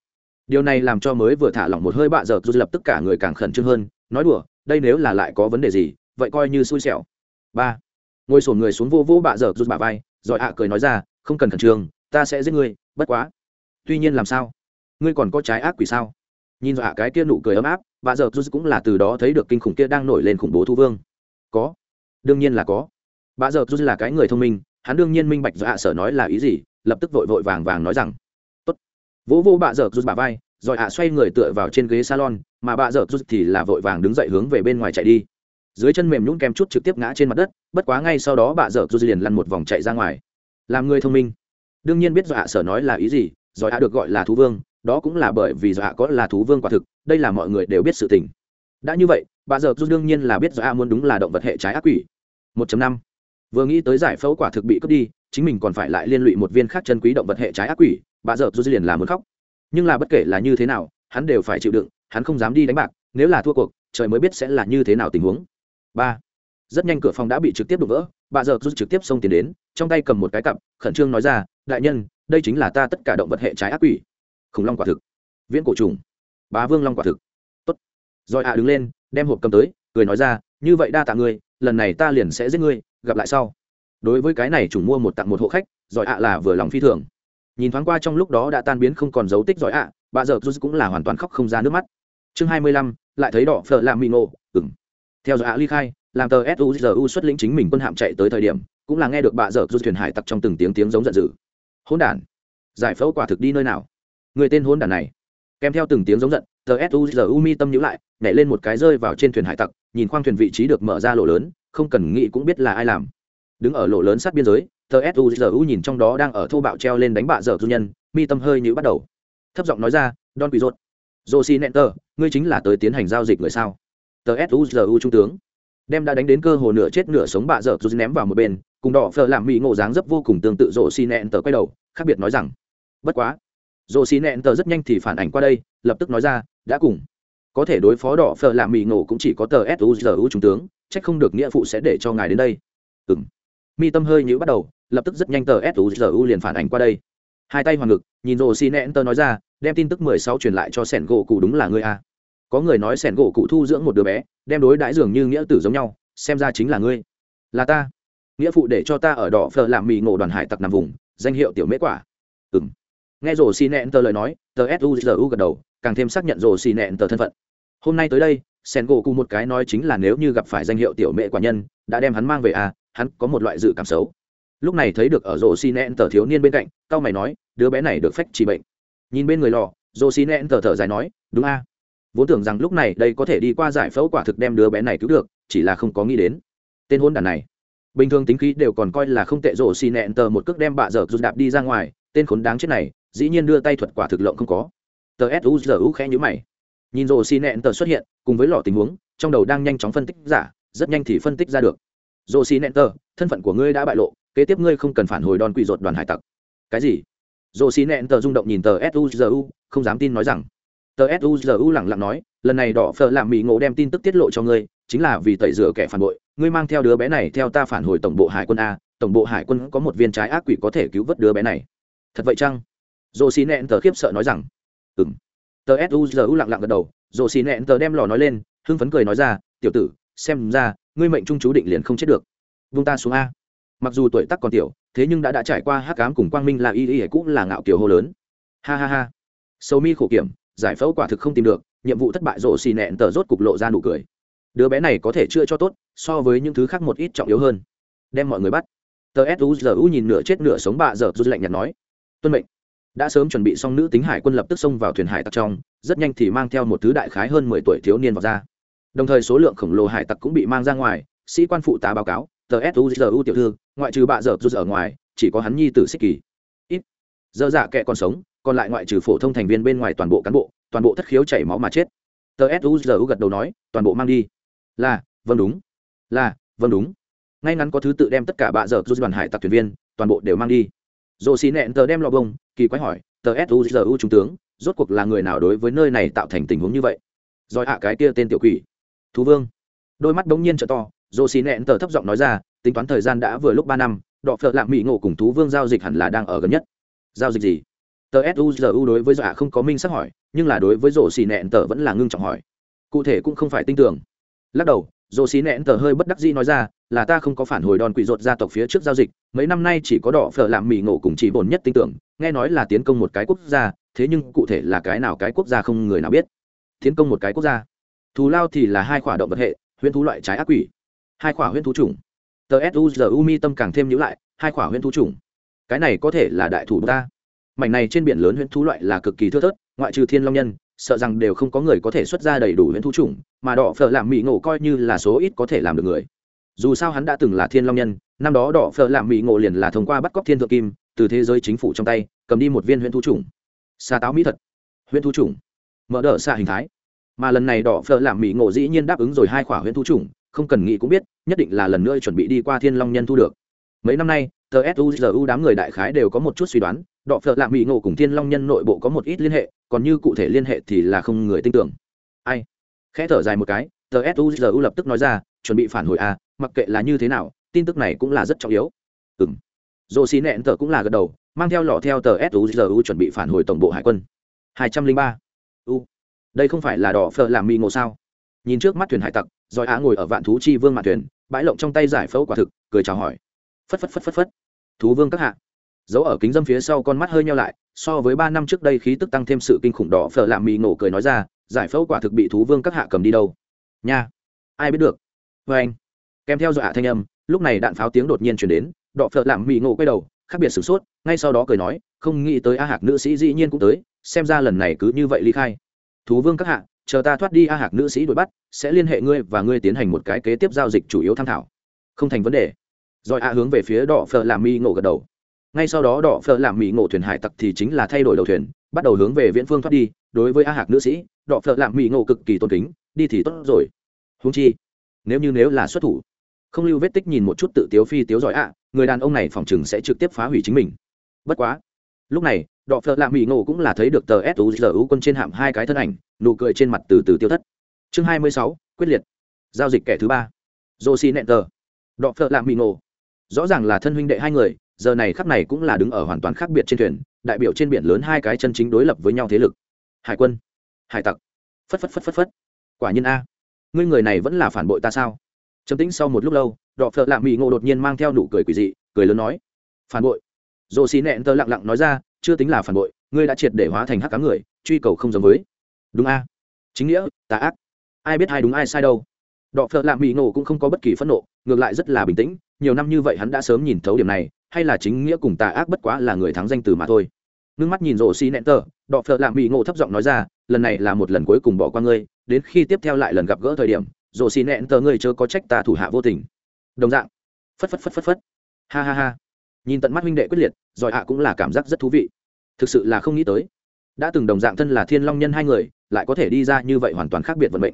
Điều này làm cho mới vừa thả lỏng một hơi bà giờ rút lập tức cả người càng khẩn trương hơn, nói đùa, đây nếu là lại có vấn đề gì, vậy coi như xui xẻo. Ba. Ngồi sổn người xuống vô vô bà giờ rút bả vai, rồi ạ cười nói ra, không cần khẩn trương, ta sẽ giết ngươi, bất quá. Tuy nhiên làm sao? Ngươi còn có trái ác quỷ sao? Nhìn dọa cái kia nụ cười ấm áp, bà giờ rút cũng là từ đó thấy được kinh khủng kia đang nổi lên khủng bố thu vương. Có. Đương nhiên là có. Bà giờ rút là cái người thông minh, hắn đương nhiên minh bạch dọa sở nói là ý gì, lập tức vội vội vàng vàng nói rằng, tốt. Vỗ vô bà giờ rút bà vai, rồi ạ xoay người tựa vào trên ghế salon, mà bà giờ rút thì là vội vàng đứng dậy hướng về bên ngoài chạy đi. Dưới chân mềm nhún kem chút trực tiếp ngã trên mặt đất, bất quá ngay sau đó bà giờ rút liền lăn một vòng chạy ra ngoài. Làm người thông minh. Đương nhiên biết dọa sở nói là ý gì, rồi ạ được gọi là thú vương đó cũng là bởi vì dọa có là thú vương quả thực, đây là mọi người đều biết sự tình. Đã như vậy, bà giờ rút đương nhiên là biết dọa muốn đúng là động vật hệ trái ác quỷ. 1 năm. Vừa nghĩ tới giải phẫu quả thực bị cướp đi, chính mình còn phải lại liên lụy một viên khác chân quý động vật hệ trái ác quỷ, bà giờ rút liền là muốn khóc. Nhưng là bất kể là như thế nào, hắn đều phải chịu đựng, hắn không dám đi đánh bạc, nếu là thua cuộc, trời mới biết sẽ là như thế nào tình huống. Ba. Rất nhanh cửa phòng đã bị trực tiếp đục vỡ, bà giờ rút trực tiếp xông tiền đến, trong tay cầm một cái cặp, khẩn trương nói ra, đại nhân, đây chính là ta tất cả động vật hệ trái ác quỷ khủng long quả thực. Viễn cổ trùng. Bá vương long quả thực. Tốt. Rồi ạ đứng lên, đem hộp cầm tới, cười nói ra, như vậy đa tạ ngươi, lần này ta liền sẽ giết ngươi, gặp lại sau. Đối với cái này trùng mua một tặng một hộ khách giỏi ạ là vừa lòng phi thường. Nhìn thoáng qua trong lúc đó đã tan biến không còn dấu tích giỏi ạ, bà giờ rút cũng là hoàn toàn khóc không ra nước mắt. Chương hai mươi lăm, lại thấy đỏ phở làm mì ngộ ừng theo giỏi ạ ly khai, làm tờ suzu xuất lĩnh chính mình quân hạm chạy tới thời điểm, cũng là nghe được bà dở rút thuyền hải tặc trong từng tiếng tiếng giống giận dữ. Hỗn đản, giải phẫu quả thực đi nơi nào? Người tên hôn đản này. Kèm theo từng tiếng giống giận, tờ suzu mi tâm nhữ lại, nhảy lên một cái rơi vào trên thuyền hải tặc, nhìn khoang thuyền vị trí được mở ra lỗ lớn, không cần nghĩ cũng biết là ai làm. Đứng ở lỗ lớn sát biên giới, tờ suzu nhìn trong đó đang ở thô bạo treo lên đánh bạ dở du nhân, mi tâm hơi nhữ bắt đầu. Thấp giọng nói ra, don quỷ rốt josi nenter ngươi chính là tới tiến hành giao dịch người sao? Tờ suzu trung tướng. Đem đã đánh đến cơ hồ nửa chết nửa sống bạ dở rút ném vào một bên, cùng đỏ phờ làm mỹ ngộ dáng dấp vô cùng tương tự rộ xi nẹn tờ quay đầu, khác biệt nói rằng, bất quá dồ xi nẹn tờ rất nhanh thì phản ảnh qua đây, lập tức nói ra, đã cùng. Có thể đối phó đỏ phờ làm mì ngộ cũng chỉ có tờ suzu trung tướng trách không được nghĩa phụ sẽ để cho ngài đến đây. Ừ m mi tâm hơi nhữ bắt đầu, lập tức rất nhanh tờ suzu liền phản ảnh qua đây. Hai tay hoàng ngực, nhìn rộ xi nẹn tờ nói ra, đem tin tức mười sáu truyền lại cho sẻn gỗ cụ đúng là ngươi à? có người nói sẻn gỗ cụ thu dưỡng một đứa bé, đem đối đãi dường như nghĩa tử giống nhau, xem ra chính là ngươi. Là ta. Nghĩa phụ để cho ta ở đỏ phờ làm mì ngộ đoàn hải tặc nằm vùng, danh hiệu tiểu mễ quả. Ừng nghe rổ xì nẹn tờ lời nói, tờ suzu gật đầu, càng thêm xác nhận rổ xì nẹn tờ thân phận. Hôm nay tới đây sen gỗ cụ một cái nói chính là nếu như gặp phải danh hiệu tiểu mẹ quả nhân, đã đem hắn mang về à hắn có một loại dự cảm xấu. Lúc này thấy được ở rổ xì nẹn tờ thiếu niên bên cạnh, cao mày nói, đứa bé này được phách trị bệnh. Nhìn bên người lò rổ xì nẹn tờ thở dài nói, đúng a vốn tưởng rằng lúc này đây có thể đi qua giải phẫu quả thực đem đứa bé này cứu được, chỉ là không có nghĩ đến. Tên hôn đàn này, bình thường tính khí đều còn coi là không tệ rổ xì nẹn tờ một cước đem bạ dở rụt đạp đi ra ngoài, tên khốn đáng chết này dĩ nhiên đưa tay thuật quả thực lộng không có. Tờ suzu khẽ nhữ mày. Nhìn rồ xì nẹn tờ xuất hiện, cùng với lọ tình huống, trong đầu đang nhanh chóng phân tích giả, rất nhanh thì phân tích ra được. Rồ xì nẹn tờ, thân phận của ngươi đã bại lộ, kế tiếp ngươi không cần phản hồi đòn quỷ rột đoàn hải tặc. Cái gì? Rồ xì nẹn tờ rung động nhìn tờ suzu không dám tin nói rằng. Tờ suzu lẳng lặng nói, lần này đỏ phờ làm mỹ ngộ đem tin tức tiết lộ cho ngươi, chính là vì tẩy rửa kẻ phản bội, ngươi mang theo đứa bé này theo ta phản hồi tổng bộ hải quân a, tổng bộ hải quân có một viên trái ác quỷ có thể cứu vớt đứa bé này. Thật vậy chăng? Dồ xì nẹn tờ khiếp sợ nói rằng ừ m tờ suzu lặng lặng gật đầu dồ xì nẹn tờ đem lò nói lên, hưng phấn cười nói ra, tiểu tử, xem ra, ngươi mệnh trung chú định liền không chết được. Vung ta xuống a. Mặc dù tuổi tắc còn tiểu, thế nhưng đã đã trải qua hắc cám cùng quang minh là y y cũng là ngạo kiểu hô lớn. Ha ha ha. Sâu mi khổ kiểm, giải phẫu quả thực không tìm được, nhiệm vụ thất bại rộ xì nẹn tờ rốt cục lộ ra nụ cười. Đứa bé này có thể chưa cho tốt, so với những thứ khác một ít trọng yếu hơn. Đem mọi người bắt. Tờ suzu nhìn nửa chết nửa sống bạ giờ rút lạnh nhạt nói, tuân mệnh đã sớm chuẩn bị xong nữ tính hải quân lập tức xông vào thuyền hải tặc trong, rất nhanh thì mang theo một thứ đại khái hơn mười tuổi thiếu niên vào ra. Đồng thời số lượng khổng lồ hải tặc cũng bị mang ra ngoài, sĩ quan phụ tá báo cáo, tờ suzu tiểu thư, ngoại trừ bạ dở rút ở ngoài, chỉ có hắn nhi tử xích kỳ. Ít. Dơ dạ kệ còn sống, còn lại ngoại trừ phổ thông thành viên bên ngoài toàn bộ cán bộ, toàn bộ thất khiếu chảy máu mà chết. Tờ suzu gật đầu nói, toàn bộ mang đi. Là vâng đúng. Là vâng đúng. Ngay ngắn có thứ tự đem tất cả bạ dở rút đoàn hải tặc thuyền viên, toàn bộ đều mang đi. Dồ xì nẹn tờ đem lò bông kỳ quái hỏi, tờ suzu trung tướng, rốt cuộc là người nào đối với nơi này tạo thành tình huống như vậy? Rồi hạ cái kia tên tiểu quỷ. Thú vương. Đôi mắt bỗng nhiên trợ to dồ xì nẹn tờ thấp giọng nói ra, tính toán thời gian đã vừa lúc ba năm, đọ phợ lạng mỹ ngộ cùng thú vương giao dịch hẳn là đang ở gần nhất. Giao dịch gì? Tờ suzu đối với dọa không có minh sắc hỏi, nhưng là đối với rổ xì nẹn tờ vẫn là ngưng trọng hỏi. Cụ thể cũng không phải tin tưởng. Lắc đầu rổ xì nẹn tờ hơi bất đắc dĩ nói ra, là ta không có phản hồi đòn quỷ rột gia tộc phía trước giao dịch, mấy năm nay chỉ có đỏ phở làm mì ngộ cùng chỉ bổn nhất tin tưởng nghe nói là tiến công một cái quốc gia, thế nhưng cụ thể là cái nào cái quốc gia không người nào biết. Tiến công một cái quốc gia. Thù lao thì là hai khỏa động vật hệ, huyễn thú loại trái ác quỷ. Hai khỏa huyễn thú chủng. Tờ suzu mi tâm càng thêm nhữ lại, hai khỏa huyễn thú chủng. Cái này có thể là đại thủ ta. Mảnh này trên biển lớn huyễn thú loại là cực kỳ thưa thớt, ngoại trừ thiên long nhân, sợ rằng đều không có người có thể xuất ra đầy đủ huyễn thú chủng, mà đỏ phở làm mỹ ngộ coi như là số ít có thể làm được người. Dù sao hắn đã từng là thiên long nhân, năm đó đỏ phở làm mỹ ngộ liền là thông qua bắt cóc thiên thượng kim từ thế giới chính phủ trong tay, cầm đi một viên huyễn thu trùng xa táo mỹ thật huyễn thu trùng mở đỡ xa hình thái. Mà lần này đỏ phở làm mỹ ngộ dĩ nhiên đáp ứng rồi hai khỏa huyễn thu trùng không cần nghĩ cũng biết, nhất định là lần nữa chuẩn bị đi qua thiên long nhân thu được. Mấy năm nay, tờ suzu đám người đại khái đều có một chút suy đoán đọ phợ lạ mỹ ngộ cùng thiên long nhân nội bộ có một ít liên hệ, còn như cụ thể liên hệ thì là không người tin tưởng. Ai? Khẽ thở dài một cái, tờ suzu lập tức nói ra, chuẩn bị phản hồi a mặc kệ là như thế nào, tin tức này cũng là rất trọng yếu. Ừng dồ xin nẹn tờ cũng là gật đầu, mang theo lọ theo tờ suzu chuẩn bị phản hồi tổng bộ hải quân. hai trăm linh ba. U. Đây không phải là đỏ phở làm mì ngộ sao? Nhìn trước mắt thuyền hải tặc rồi á ngồi ở vạn thú chi vương mạn thuyền, bãi lộng trong tay giải phẫu quả thực, cười chào hỏi. Phất phất phất phất phất. Thú vương các hạ. Giấu ở kính dâm phía sau con mắt hơi nhau lại, so với ba năm trước đây khí tức tăng thêm sự kinh khủng đỏ phở làm mì ngộ cười nói ra, giải phẫu quả thực bị thú vương các hạ cầm đi đâu? Nha. Ai biết được? Vê anh kèm theo dọa thanh âm, lúc này đạn pháo tiếng đột nhiên chuyển đến đọ phợ làm mì ngộ quay đầu, khác biệt sửng sốt, ngay sau đó cười nói, không nghĩ tới a hạc nữ sĩ dĩ nhiên cũng tới, xem ra lần này cứ như vậy ly khai. Thú vương các hạ, chờ ta thoát đi a hạc nữ sĩ đuổi bắt, sẽ liên hệ ngươi và ngươi tiến hành một cái kế tiếp giao dịch chủ yếu tham thảo không thành vấn đề. Rồi a hướng về phía đỏ phở làm mi ngộ gật đầu. Ngay sau đó đỏ phở làm mỹ ngộ thuyền hải tặc thì chính là thay đổi đầu thuyền, bắt đầu hướng về viễn phương thoát đi, đối với a hạc nữ sĩ đỏ phở làm mỹ ngộ cực kỳ tôn kính, đi thì tốt rồi. Húng chi, nếu như nếu là xuất thủ, không lưu vết tích nhìn một chút tự tiếu phi tiếu giỏi ạ người đàn ông này phòng chừng sẽ trực tiếp phá hủy chính mình. Bất quá, lúc này, đọ phợ lạ mỹ ngộ cũng là thấy được tờ suzu quân trên hạm hai cái thân ảnh, nụ cười trên mặt từ từ tiêu thất. Chương hai mươi sáu, quyết liệt. Giao dịch kẻ thứ ba. Josi nẹn tờ đọ phợ lạ mỹ ngộ. Rõ ràng là thân huynh đệ hai người, giờ này khắp này cũng là đứng ở hoàn toàn khác biệt trên thuyền, đại biểu trên biển lớn hai cái chân chính đối lập với nhau thế lực. Hải quân. Hải tặc. Phất phất phất phất phất. Quả nhiên a. Ngươi người này vẫn là phản bội ta sao? Trầm tĩnh sau một lúc lâu đỏ phở lạ mỹ ngộ đột nhiên mang theo nụ cười quỷ dị, cười lớn nói, phản bội. Dồ xì nẹn tơ lặng lặng nói ra, chưa tính là phản bội, ngươi đã triệt để hóa thành hắc cá người, truy cầu không giống với. Đúng a. Chính nghĩa, tà ác. Ai biết ai đúng, ai sai đâu. Đọ phợ lạ mỹ ngộ cũng không có bất kỳ phẫn nộ, ngược lại rất là bình tĩnh, nhiều năm như vậy hắn đã sớm nhìn thấu điểm này, hay là chính nghĩa cùng tà ác bất quá là người thắng danh từ mà thôi. Ngưng mắt nhìn rổ xi nẹn tờ, đọ phợ lạ mỹ ngộ thấp giọng nói ra, lần này là một lần cuối cùng bỏ qua ngươi, đến khi tiếp theo lại lần gặp gỡ thời điểm rổ xi nẹn tờ ngươi chớ có trách ta thủ hạ vô tình đồng dạng. Phất phất phất phất phất. Ha ha ha. Nhìn tận mắt huynh đệ quyết liệt, giỏi hạ cũng là cảm giác rất thú vị. Thực sự là không nghĩ tới. Đã từng đồng dạng thân là thiên long nhân hai người, lại có thể đi ra như vậy hoàn toàn khác biệt vận mệnh.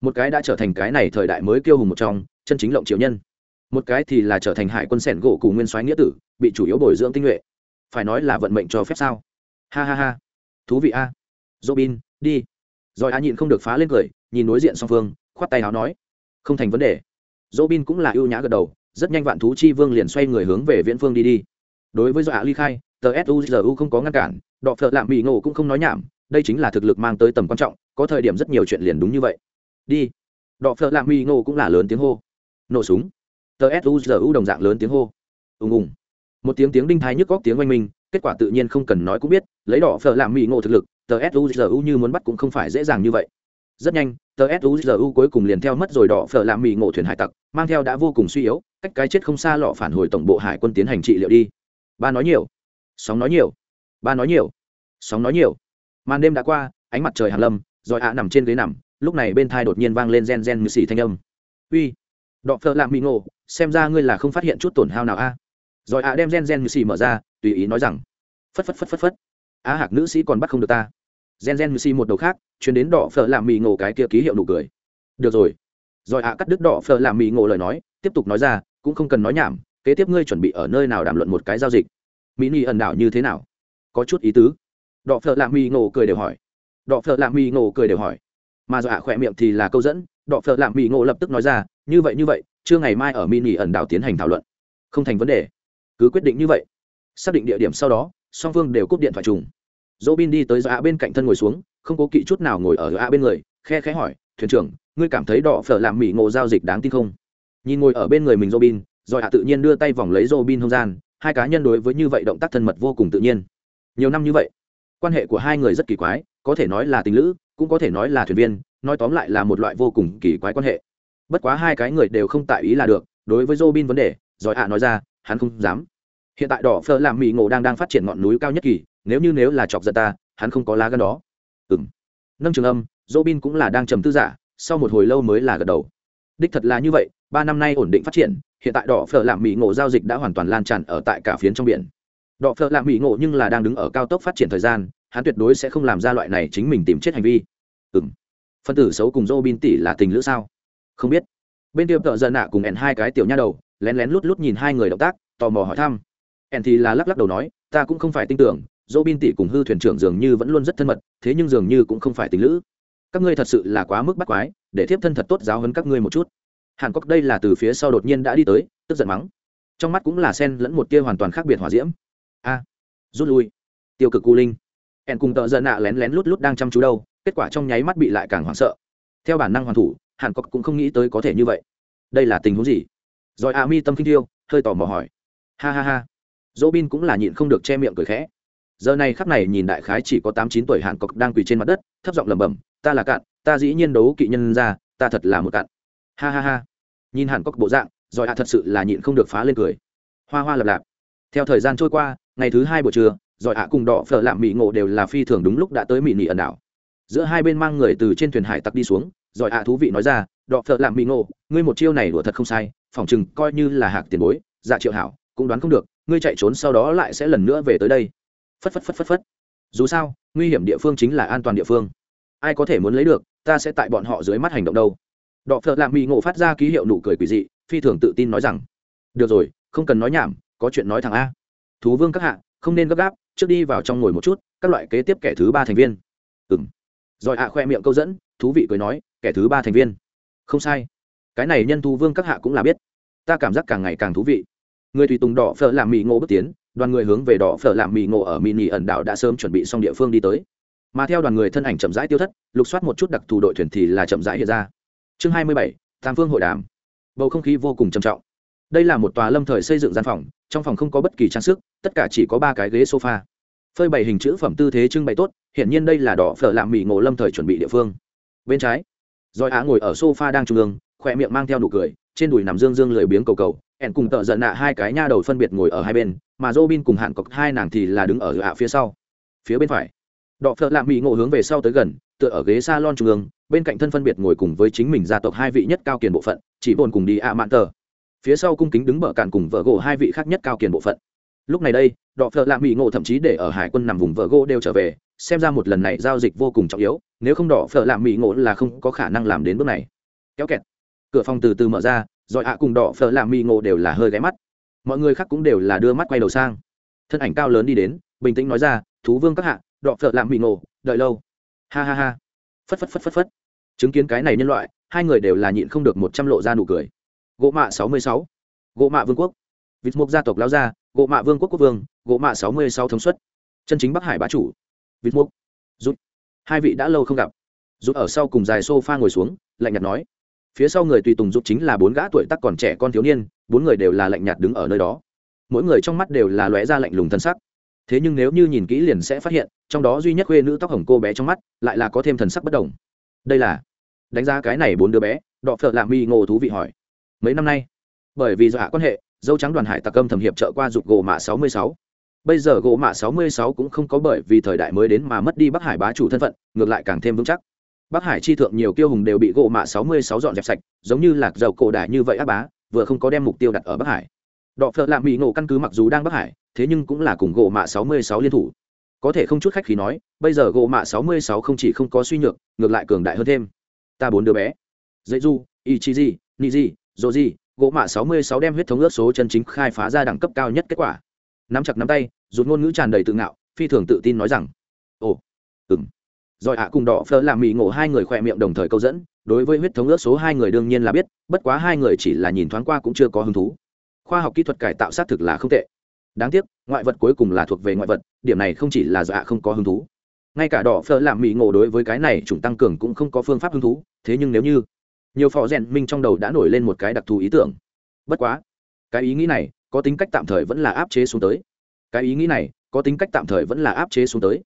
Một cái đã trở thành cái này thời đại mới kiêu hùng một trong, chân chính lộng triệu nhân. Một cái thì là trở thành hải quân sẻn gỗ cùng nguyên soái nghĩa tử, bị chủ yếu bồi dưỡng tinh nhuệ. Phải nói là vận mệnh cho phép sao? Ha ha ha. Thú vị a. Robin, đi. Rồi a nhịn không được phá lên cười, nhìn đối diện song phương, khoát tay áo nói, không thành vấn đề robin cũng là ưu nhã gật đầu, rất nhanh vạn thú chi vương liền xoay người hướng về viễn phương đi đi. Đối với dọa ly khai, tờ suzu không có ngăn cản, đọ phợ lạm bị ngộ cũng không nói nhảm, đây chính là thực lực mang tới tầm quan trọng, có thời điểm rất nhiều chuyện liền đúng như vậy. Đi. Đọ phợ lạm bị ngộ cũng là lớn tiếng hô. Nổ súng. Tờ suzu đồng dạng lớn tiếng hô. Ùng ùng. Một tiếng tiếng đinh thái nhức góc tiếng oanh minh, kết quả tự nhiên không cần nói cũng biết, lấy đỏ phở làm mỹ ngộ thực lực, tờ suzu như muốn bắt cũng không phải dễ dàng như vậy rất nhanh, tờ suzu cuối cùng liền theo mất rồi đỏ phở làm mì ngộ thuyền hải tặc, mang theo đã vô cùng suy yếu, cách cái chết không xa lọ phản hồi tổng bộ hải quân tiến hành trị liệu đi. Ba nói nhiều. Sóng nói nhiều. Ba nói nhiều. Sóng nói nhiều. Màn đêm đã qua, ánh mặt trời hàn lâm, rồi ạ nằm trên ghế nằm, lúc này bên thai đột nhiên vang lên gen gen như xì thanh âm. Uy đọ phở làm mỹ ngộ, xem ra ngươi là không phát hiện chút tổn hao nào a. Rồi ạ đem gen gen như xì mở ra, tùy ý nói rằng, phất phất phất phất phất. Á hạc nữ sĩ còn bắt không được ta gen gen như một đầu khác chuyến đến đỏ phở làm mì ngộ cái kia ký hiệu nụ cười. Được rồi. Rồi ạ, cắt đứt đỏ phở làm mì ngộ lời nói, tiếp tục nói ra, cũng không cần nói nhảm, kế tiếp ngươi chuẩn bị ở nơi nào đàm luận một cái giao dịch? Mỹ ni ẩn đảo như thế nào? Có chút ý tứ. Đỏ phở làm mì ngộ cười đều hỏi. Đỏ phở làm mì ngộ cười đều hỏi. Mà dọa khỏe miệng thì là câu dẫn đọ phợ lạ mỹ ngộ lập tức nói ra, như vậy như vậy, trưa ngày mai ở mini ẩn đảo tiến hành thảo luận. Không thành vấn đề. Cứ quyết định như vậy. Xác định địa điểm sau đó, song phương đều cúp điện thoại trùng dỗ bin đi tới ạ bên cạnh thân ngồi xuống, không cố kỵ chút nào ngồi ở ạ bên người, khe khẽ hỏi, thuyền trưởng, ngươi cảm thấy đỏ phở làm mỹ ngộ giao dịch đáng tin không? Nhìn ngồi ở bên người mình robin rồi hạ dạ tự nhiên đưa tay vòng lấy robin không gian, hai cá nhân đối với như vậy động tác thân mật vô cùng tự nhiên. Nhiều năm như vậy, quan hệ của hai người rất kỳ quái, có thể nói là tình lữ, cũng có thể nói là thuyền viên, nói tóm lại là một loại vô cùng kỳ quái quan hệ. Bất quá hai cái người đều không tại ý là được, đối với robin vấn đề giỏi hạ nói ra, hắn không dám. Hiện tại đỏ phở làm mỹ ngộ đang đang phát triển ngọn núi cao nhất kỳ nếu như nếu là chọc giận ta, hắn không có lá gan đó. Ừng nâng trường âm, robin cũng là đang trầm tư giả, sau một hồi lâu mới là gật đầu. Đích thật là như vậy, ba năm nay ổn định phát triển, hiện tại đỏ phở làm mỹ ngộ giao dịch đã hoàn toàn lan tràn ở tại cả phiến trong biển. Đỏ phở làm mỹ ngộ nhưng là đang đứng ở cao tốc phát triển thời gian, hắn tuyệt đối sẽ không làm ra loại này chính mình tìm chết hành vi. Ừ m phân tử xấu cùng robin tỷ là tình lữ sao? Không biết. Bên kia tợ giận nạ cùng ẻn hai cái tiểu nha đầu, lén lén lút lút nhìn hai người động tác, tò mò hỏi thăm. Ẻn thì là lắc lắc đầu nói, ta cũng không phải tin tưởng Dỗ Bin tỷ cùng hư thuyền trưởng dường như vẫn luôn rất thân mật, thế nhưng dường như cũng không phải tình lữ. Các ngươi thật sự là quá mức bắt quái, để thiếp thân thật tốt giáo hấn các ngươi một chút. Hàn cốc đây là từ phía sau đột nhiên đã đi tới, tức giận mắng. Trong mắt cũng là sen lẫn một tia hoàn toàn khác biệt hỏa diễm. A, rút lui. Tiêu cực cu linh. Hẹn cùng tợ giận nạ lén lén lút lút đang chăm chú đâu, kết quả trong nháy mắt bị lại càng hoảng sợ. Theo bản năng hoàn thủ, hàn cốc cũng không nghĩ tới có thể như vậy. Đây là tình huống gì? Rồi a mi tâm kinh tiêu, hơi tò mò hỏi. Ha ha ha. Dỗ bin cũng là nhịn không được che miệng cười khẽ giờ này khắc này nhìn đại khái chỉ có tám chín tuổi hàn cọc đang quỳ trên mặt đất, thấp giọng lẩm bẩm, ta là cạn, ta dĩ nhiên đấu kỵ nhân ra, ta thật là một cạn. Ha ha ha. Nhìn hàn cọc bộ dạng, rồi hạ thật sự là nhịn không được phá lên cười. Hoa hoa lập lạp. Theo thời gian trôi qua, ngày thứ hai buổi trưa, rồi hạ cùng đỏ phở lạm mỹ ngộ đều là phi thường đúng lúc đã tới mỹ nị ẩn đảo. Giữa hai bên mang người từ trên thuyền hải tặc đi xuống, rồi hạ thú vị nói ra, đỏ phở lạm mỹ ngộ, ngươi một chiêu này đùa thật không sai phỏng chừng coi như là hạc tiền bối dạ triệu hảo, cũng đoán không được, ngươi chạy trốn sau đó lại sẽ lần nữa về tới đây phất phất phất phất phất. Dù sao, nguy hiểm địa phương chính là an toàn địa phương. Ai có thể muốn lấy được, ta sẽ tại bọn họ dưới mắt hành động đâu. Đọ phợ lạ mỹ ngộ phát ra ký hiệu nụ cười quỷ dị, phi thường tự tin nói rằng, được rồi, không cần nói nhảm, có chuyện nói thẳng a. Thú vương các hạ, không nên gấp gáp, trước đi vào trong ngồi một chút, các loại kế tiếp kẻ thứ ba thành viên. Ừng rồi ạ khoe miệng câu dẫn, thú vị cười nói, kẻ thứ ba thành viên. Không sai. Cái này nhân thú vương các hạ cũng là biết. Ta cảm giác càng ngày càng thú vị. Người tùy tùng đỏ phở làm mỹ ngộ bước tiến đoàn người hướng về đỏ phở làm mì ngộ ở mini ẩn đảo đã sớm chuẩn bị xong địa phương đi tới. Mà theo đoàn người thân ảnh chậm rãi tiêu thất, lục soát một chút đặc thù đội thuyền thì là chậm rãi hiện ra. Chương hai mươi bảy, tam phương hội đàm. Bầu không khí vô cùng trầm trọng. Đây là một tòa lâm thời xây dựng gian phòng, trong phòng không có bất kỳ trang sức, tất cả chỉ có ba cái ghế sofa. Phơi bày hình chữ phẩm tư thế trưng bày tốt hiện nhiên đây là đỏ phở làm mì ngộ lâm thời chuẩn bị địa phương. Bên trái roi á ngồi ở sofa đang trung ương khỏe miệng mang theo nụ cười, trên đùi nằm dương dương lười biếng cầu cầu ẻn cùng tợ giận nạ hai cái nha đầu phân biệt ngồi ở hai bên, mà Robin cùng hạn cọc hai nàng thì là đứng ở hạ phía sau. Phía bên phải, đọ phợ lạ mỹ ngộ hướng về sau tới gần, tựa ở ghế salon trung ương, bên cạnh thân phân biệt ngồi cùng với chính mình gia tộc hai vị nhất cao kiền bộ phận, chỉ bồn cùng đi ạ mạn tờ. Phía sau cung kính đứng bờ cạn cùng vợ gỗ hai vị khác nhất cao kiền bộ phận. Lúc này đây, đọ phợ lạ mỹ ngộ thậm chí để ở hải quân nằm vùng vợ gỗ đều trở về, xem ra một lần này giao dịch vô cùng trọng yếu, nếu không đỏ phở làm mỹ ngộ là không có khả năng làm đến bước này. Kéo kẹt. Cửa phòng từ từ mở ra rồi ạ cùng đỏ phở làm mì ngộ đều là hơi ghé mắt. Mọi người khác cũng đều là đưa mắt quay đầu sang. Thân ảnh cao lớn đi đến, bình tĩnh nói ra, thú vương các hạ đọ phợ làm mì ngộ, đợi lâu. Ha ha ha. Phất phất phất phất phất. Chứng kiến cái này nhân loại, hai người đều là nhịn không được một trăm lộ ra nụ cười. Gỗ mạ sáu mươi sáu. Gỗ mạ vương quốc. Vịt mục gia tộc lao gia, gỗ mạ vương quốc quốc vương, gỗ mạ sáu mươi sáu thống suất. Chân chính bắc hải bá chủ. Vịt mục. Rút hai vị đã lâu không gặp. Rút ở sau cùng dài s o f a ngồi xuống, lạnh nhạt nói phía sau người tùy tùng giúp chính là bốn gã tuổi tác còn trẻ con thiếu niên, bốn người đều là lạnh nhạt đứng ở nơi đó. Mỗi người trong mắt đều là lóe ra lạnh lùng thân sắc. Thế nhưng nếu như nhìn kỹ liền sẽ phát hiện, trong đó duy nhất khuê nữ tóc hồng cô bé trong mắt, lại là có thêm thần sắc bất đồng. Đây là, đánh giá cái này bốn đứa bé, đọ phợ lạ mi ngô thú vị hỏi. Mấy năm nay, bởi vì do hạ quan hệ, dâu trắng đoàn hải tặc âm thầm hiệp trợ qua dục gỗ mạ sáu mươi sáu. Bây giờ gỗ mạ sáu mươi sáu cũng không có bởi vì thời đại mới đến mà mất đi bắc hải bá chủ thân phận, ngược lại càng thêm vững chắc bắc hải chi thượng nhiều kiêu hùng đều bị gỗ mạ sáu mươi sáu dọn dẹp sạch giống như lạc dầu cổ đại như vậy áp bá vừa không có đem mục tiêu đặt ở bắc hải. Đọ phợ lạ mỹ ngộ căn cứ mặc dù đang bắc hải thế nhưng cũng là cùng gỗ mạ sáu mươi sáu liên thủ. Có thể không chút khách khí nói bây giờ gỗ mạ sáu mươi sáu không chỉ không có suy nhược ngược lại cường đại hơn thêm. Ta bốn đứa bé. Dây du ichizi niji gì, gỗ mạ sáu mươi sáu đem huyết thống ước số chân chính khai phá ra đẳng cấp cao nhất kết quả. Nắm chặt nắm tay rụt ngôn ngữ tràn đầy tự ngạo phi thường tự tin nói rằng ồ ừng rồi ạ cùng đỏ phơ làm mì ngộ hai người khỏe miệng đồng thời câu dẫn, đối với huyết thống ước số hai người đương nhiên là biết, bất quá hai người chỉ là nhìn thoáng qua cũng chưa có hứng thú. Khoa học kỹ thuật cải tạo xác thực là không tệ. Đáng tiếc, ngoại vật cuối cùng là thuộc về ngoại vật, điểm này không chỉ là dạ không có hứng thú. Ngay cả đỏ phở làm mỹ ngộ đối với cái này chủng tăng cường cũng không có phương pháp hứng thú, thế nhưng nếu như nhiều phò rèn minh trong đầu đã nổi lên một cái đặc thù ý tưởng. Bất quá, cái ý nghĩ này có tính cách tạm thời vẫn là áp chế xuống tới. Cái ý nghĩ này có tính cách tạm thời vẫn là áp chế xuống tới.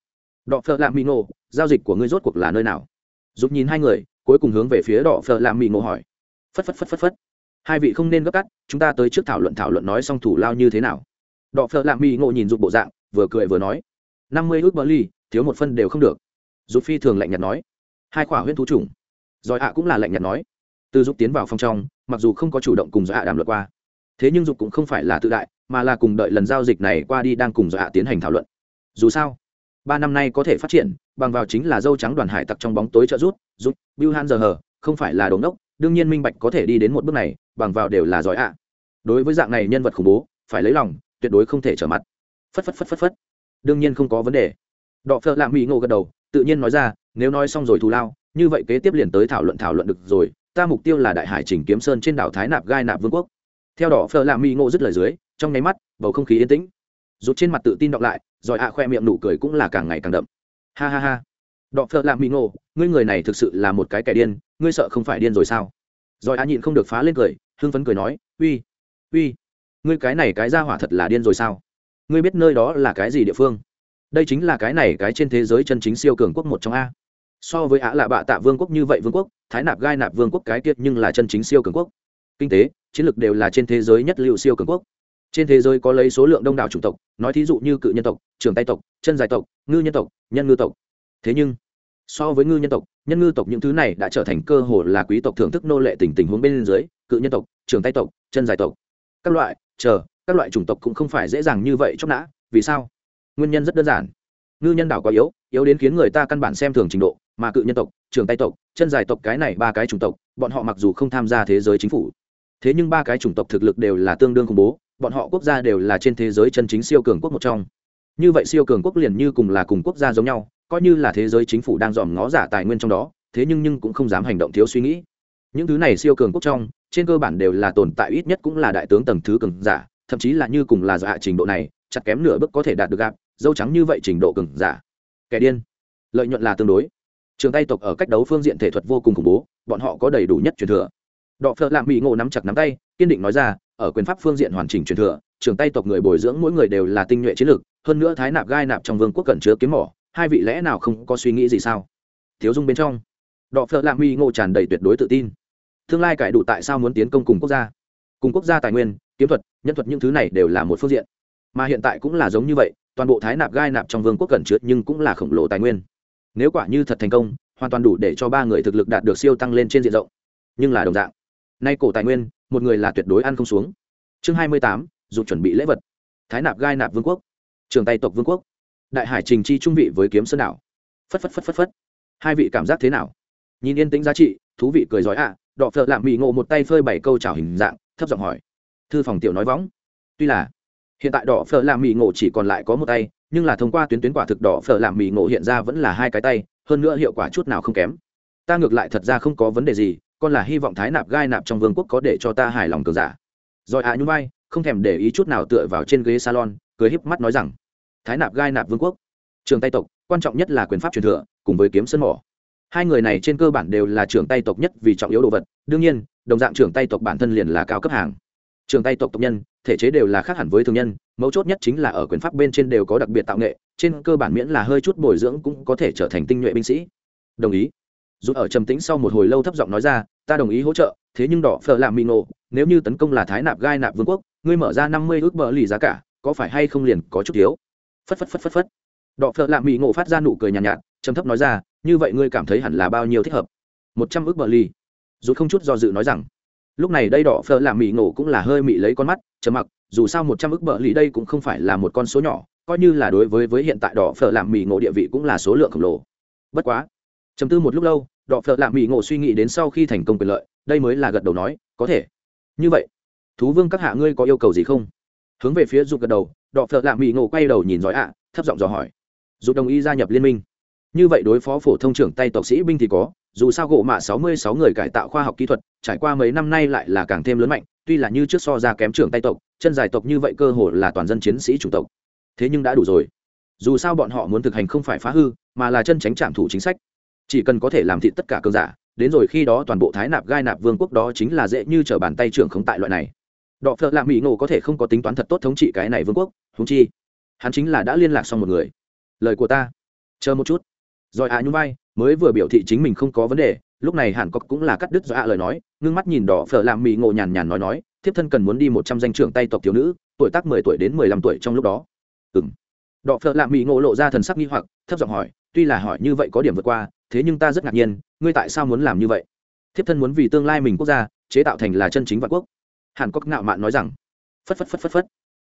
Đọ phở làm mỹ ngộ giao dịch của ngươi rốt cuộc là nơi nào? Giúp nhìn hai người, cuối cùng hướng về phía đọ phở làm mì ngộ hỏi. Phất phất phất phất phất. Hai vị không nên gấp cắt chúng ta tới trước thảo luận thảo luận nói xong thủ lao như thế nào. Đọ phở làm mỹ ngộ nhìn dục bộ dạng, vừa cười vừa nói. Năm mươi ước bờ ly, thiếu một phân đều không được. Giúp phi thường lạnh nhạt nói. Hai khỏa huyễn thú chủng. Giỏi ạ cũng là lạnh nhạt nói. Từ giúp tiến vào phòng trong, mặc dù không có chủ động cùng giỏi ạ đàm luận qua, thế nhưng dục cũng không phải là tự đại, mà là cùng đợi lần giao dịch này qua đi đang cùng giỏi ạ tiến hành thảo luận. Dù sao ba năm nay có thể phát triển, bằng vào chính là dâu trắng đoàn hải tặc trong bóng tối trợ rút giúp bill han giờ hờ, không phải là đống đốc đương nhiên minh bạch có thể đi đến một bước này, bằng vào đều là giỏi ạ. Đối với dạng này nhân vật khủng bố, phải lấy lòng, tuyệt đối không thể trở mặt. Phất phất phất phất phất. Đương nhiên không có vấn đề. Đọ phợ lạ mỹ ngộ gật đầu, tự nhiên nói ra, nếu nói xong rồi thù lao, như vậy kế tiếp liền tới thảo luận thảo luận được rồi, ta mục tiêu là đại hải trình kiếm sơn trên đảo thái nạp gai nạp vương quốc. Theo đỏ phơ lạ mỹ ngộ dứt lời dưới, trong nháy mắt, bầu không khí yên tĩnh rụt trên mặt tự tin đọc lại, rồi ạ khoe miệng nụ cười cũng là càng ngày càng đậm. Ha ha ha. Đọ phở lạ mỹ ngộ, ngươi người này thực sự là một cái kẻ điên, ngươi sợ không phải điên rồi sao? Rồi ạ nhịn không được phá lên cười, hưng phấn cười nói, uy uy, ngươi cái này cái ra hỏa thật là điên rồi sao? Ngươi biết nơi đó là cái gì địa phương? Đây chính là cái này cái trên thế giới chân chính siêu cường quốc một trong a. So với ạ là bạ tạ vương quốc như vậy vương quốc, thái nạp gai nạp vương quốc cái tiết nhưng là chân chính siêu cường quốc. Kinh tế, chiến lược đều là trên thế giới nhất liệu siêu cường quốc trên thế giới có lấy số lượng đông đảo chủng tộc, nói thí dụ như cự nhân tộc, trường tay tộc, chân dài tộc, ngư nhân tộc, nhân ngư tộc. Thế nhưng, so với ngư nhân tộc, nhân ngư tộc những thứ này đã trở thành cơ hồ là quý tộc thưởng thức nô lệ tình tình huống bên dưới, cự nhân tộc, trường tay tộc, chân dài tộc. Các loại, chờ, các loại chủng tộc cũng không phải dễ dàng như vậy chóc nã, vì sao? Nguyên nhân rất đơn giản. Ngư nhân đảo quá yếu yếu đến khiến người ta căn bản xem thường trình độ, mà cự nhân tộc, trường tay tộc, chân dài tộc cái này ba cái chủng tộc, bọn họ mặc dù không tham gia thế giới chính phủ, thế nhưng ba cái chủng tộc thực lực đều là tương đương khủng bố bọn họ quốc gia đều là trên thế giới chân chính siêu cường quốc một trong. Như vậy siêu cường quốc liền như cùng là cùng quốc gia giống nhau, coi như là thế giới chính phủ đang dòm ngó giả tài nguyên trong đó, thế nhưng nhưng cũng không dám hành động thiếu suy nghĩ. Những thứ này siêu cường quốc trong, trên cơ bản đều là tồn tại ít nhất cũng là đại tướng tầng thứ cường giả, thậm chí là như cùng là giả trình độ này, chặt kém nửa bước có thể đạt được gặp, dâu trắng như vậy trình độ cường giả. Kẻ điên. Lợi nhuận là tương đối. Trường tay tộc ở cách đấu phương diện thể thuật vô cùng khủng bố, bọn họ có đầy đủ nhất truyền thừa. Đọ phợ lạm bị ngộ nắm chặt nắm tay, kiên định nói ra ở quyền pháp phương diện hoàn chỉnh truyền thừa, trường tay tộc người bồi dưỡng mỗi người đều là tinh nhuệ chiến lược hơn nữa thái nạp gai nạp trong vương quốc cẩn chứa kiếm mỏ, hai vị lẽ nào không có suy nghĩ gì sao? Thiếu dung bên trong, đọ phợ lạm huy ngộ tràn đầy tuyệt đối tự tin. Tương lai cải đủ tại sao muốn tiến công cùng quốc gia? Cùng quốc gia tài nguyên, kiếm thuật, nhân thuật những thứ này đều là một phương diện. Mà hiện tại cũng là giống như vậy, toàn bộ thái nạp gai nạp trong vương quốc cẩn chứa nhưng cũng là khổng lồ tài nguyên. Nếu quả như thật thành công, hoàn toàn đủ để cho ba người thực lực đạt được siêu tăng lên trên diện rộng. Nhưng là đồng dạng, nay cổ tài nguyên một người là tuyệt đối ăn không xuống. Chương hai mươi tám dù chuẩn bị lễ vật. Thái nạp gai nạp vương quốc. Trường tay tộc vương quốc. Đại hải trình chi trung vị với kiếm sơn đảo. Phất phất phất phất phất. Hai vị cảm giác thế nào? Nhìn yên tĩnh giá trị thú vị cười giỏi ạ à, đọ phợ lạm mì ngộ một tay phơi bảy câu trào hình dạng thấp giọng hỏi. Thư phòng tiểu nói võng. Tuy là hiện tại đỏ phở làm mì ngộ chỉ còn lại có một tay nhưng là thông qua tuyến tuyến quả thực đỏ phở làm mì ngộ hiện ra vẫn là hai cái tay hơn nữa hiệu quả chút nào không kém. Ta ngược lại thật ra không có vấn đề gì con là hy vọng thái nạp gai nạp trong vương quốc có để cho ta hài lòng cường giả. Rồi ạ à nhún vai, không thèm để ý chút nào tựa vào trên ghế salon, cười híp mắt nói rằng, thái nạp gai nạp vương quốc, trường tay tộc, quan trọng nhất là quyền pháp truyền thừa, cùng với kiếm sân mỏ. Hai người này trên cơ bản đều là trưởng tay tộc nhất vì trọng yếu đồ vật, đương nhiên, đồng dạng trưởng tay tộc bản thân liền là cao cấp hàng. Trường tay tộc tộc nhân, thể chế đều là khác hẳn với thường nhân, mấu chốt nhất chính là ở quyền pháp bên trên đều có đặc biệt tạo nghệ, trên cơ bản miễn là hơi chút bồi dưỡng cũng có thể trở thành tinh nhuệ binh sĩ. Đồng ý dù ở trầm tĩnh sau một hồi lâu thấp giọng nói ra ta đồng ý hỗ trợ thế nhưng đỏ phở làm mì nổ nếu như tấn công là thái nạp gai nạp vương quốc ngươi mở ra năm mươi ước bờ lì giá cả có phải hay không liền có chút thiếu? Phất phất phất phất phất. Đỏ phở làm mì ngộ phát ra nụ cười nhàn nhạt, nhạt trầm thấp nói ra như vậy ngươi cảm thấy hẳn là bao nhiêu thích hợp? Một trăm ước bờ lì. Dù không chút do dự nói rằng lúc này đây đỏ phở làm mì ngộ cũng là hơi mị lấy con mắt trầm mặc dù sao một trăm ước bờ lì đây cũng không phải là một con số nhỏ coi như là đối với với hiện tại đỏ phở làm mì ngộ địa vị cũng là số lượng khổng lồ. Bất quá. Trầm tư một lúc lâu đọ phợ lạ mỹ ngộ suy nghĩ đến sau khi thành công quyền lợi, đây mới là gật đầu nói, có thể. Như vậy, thú vương các hạ ngươi có yêu cầu gì không? Hướng về phía dục gật đầu, đọ phợ lạ mỹ ngộ quay đầu nhìn giỏi ạ, thấp giọng dò hỏi. Dục đồng ý gia nhập liên minh. Như vậy đối phó phổ thông trưởng tay tộc sĩ binh thì có, dù sao gỗ mạ sáu mươi sáu người cải tạo khoa học kỹ thuật, trải qua mấy năm nay lại là càng thêm lớn mạnh, tuy là như trước so ra kém trưởng tay tộc, chân dài tộc như vậy cơ hồ là toàn dân chiến sĩ chủ tộc. Thế nhưng đã đủ rồi. Dù sao bọn họ muốn thực hành không phải phá hư, mà là chân tránh trạm thủ chính sách chỉ cần có thể làm thịt tất cả cơn giả, đến rồi khi đó toàn bộ thái nạp gai nạp vương quốc đó chính là dễ như trở bàn tay trưởng không tại loại này. Đọ phợ lạ mỹ ngộ có thể không có tính toán thật tốt thống trị cái này vương quốc thống chi, hắn chính là đã liên lạc xong một người. Lời của ta, chờ một chút. Rồi ạ à nhún vai, mới vừa biểu thị chính mình không có vấn đề, lúc này hàn cốc cũng là cắt đứt do ạ lời nói, ngưng mắt nhìn đỏ phở làm mỹ ngộ nhàn nhàn nói nói, thiếp thân cần muốn đi một trăm danh trưởng tay tộc thiếu nữ, tuổi tác mười tuổi đến mười lăm tuổi trong lúc đó. Ừng đỏ phở làm mỹ ngộ lộ ra thần sắc nghi hoặc, thấp giọng hỏi, tuy là hỏi như vậy có điểm vượt qua thế nhưng ta rất ngạc nhiên, ngươi tại sao muốn làm như vậy? Thiếp thân muốn vì tương lai mình quốc gia, chế tạo thành là chân chính vạn quốc. Hàn cốc ngạo mạn nói rằng, phất phất phất phất phất.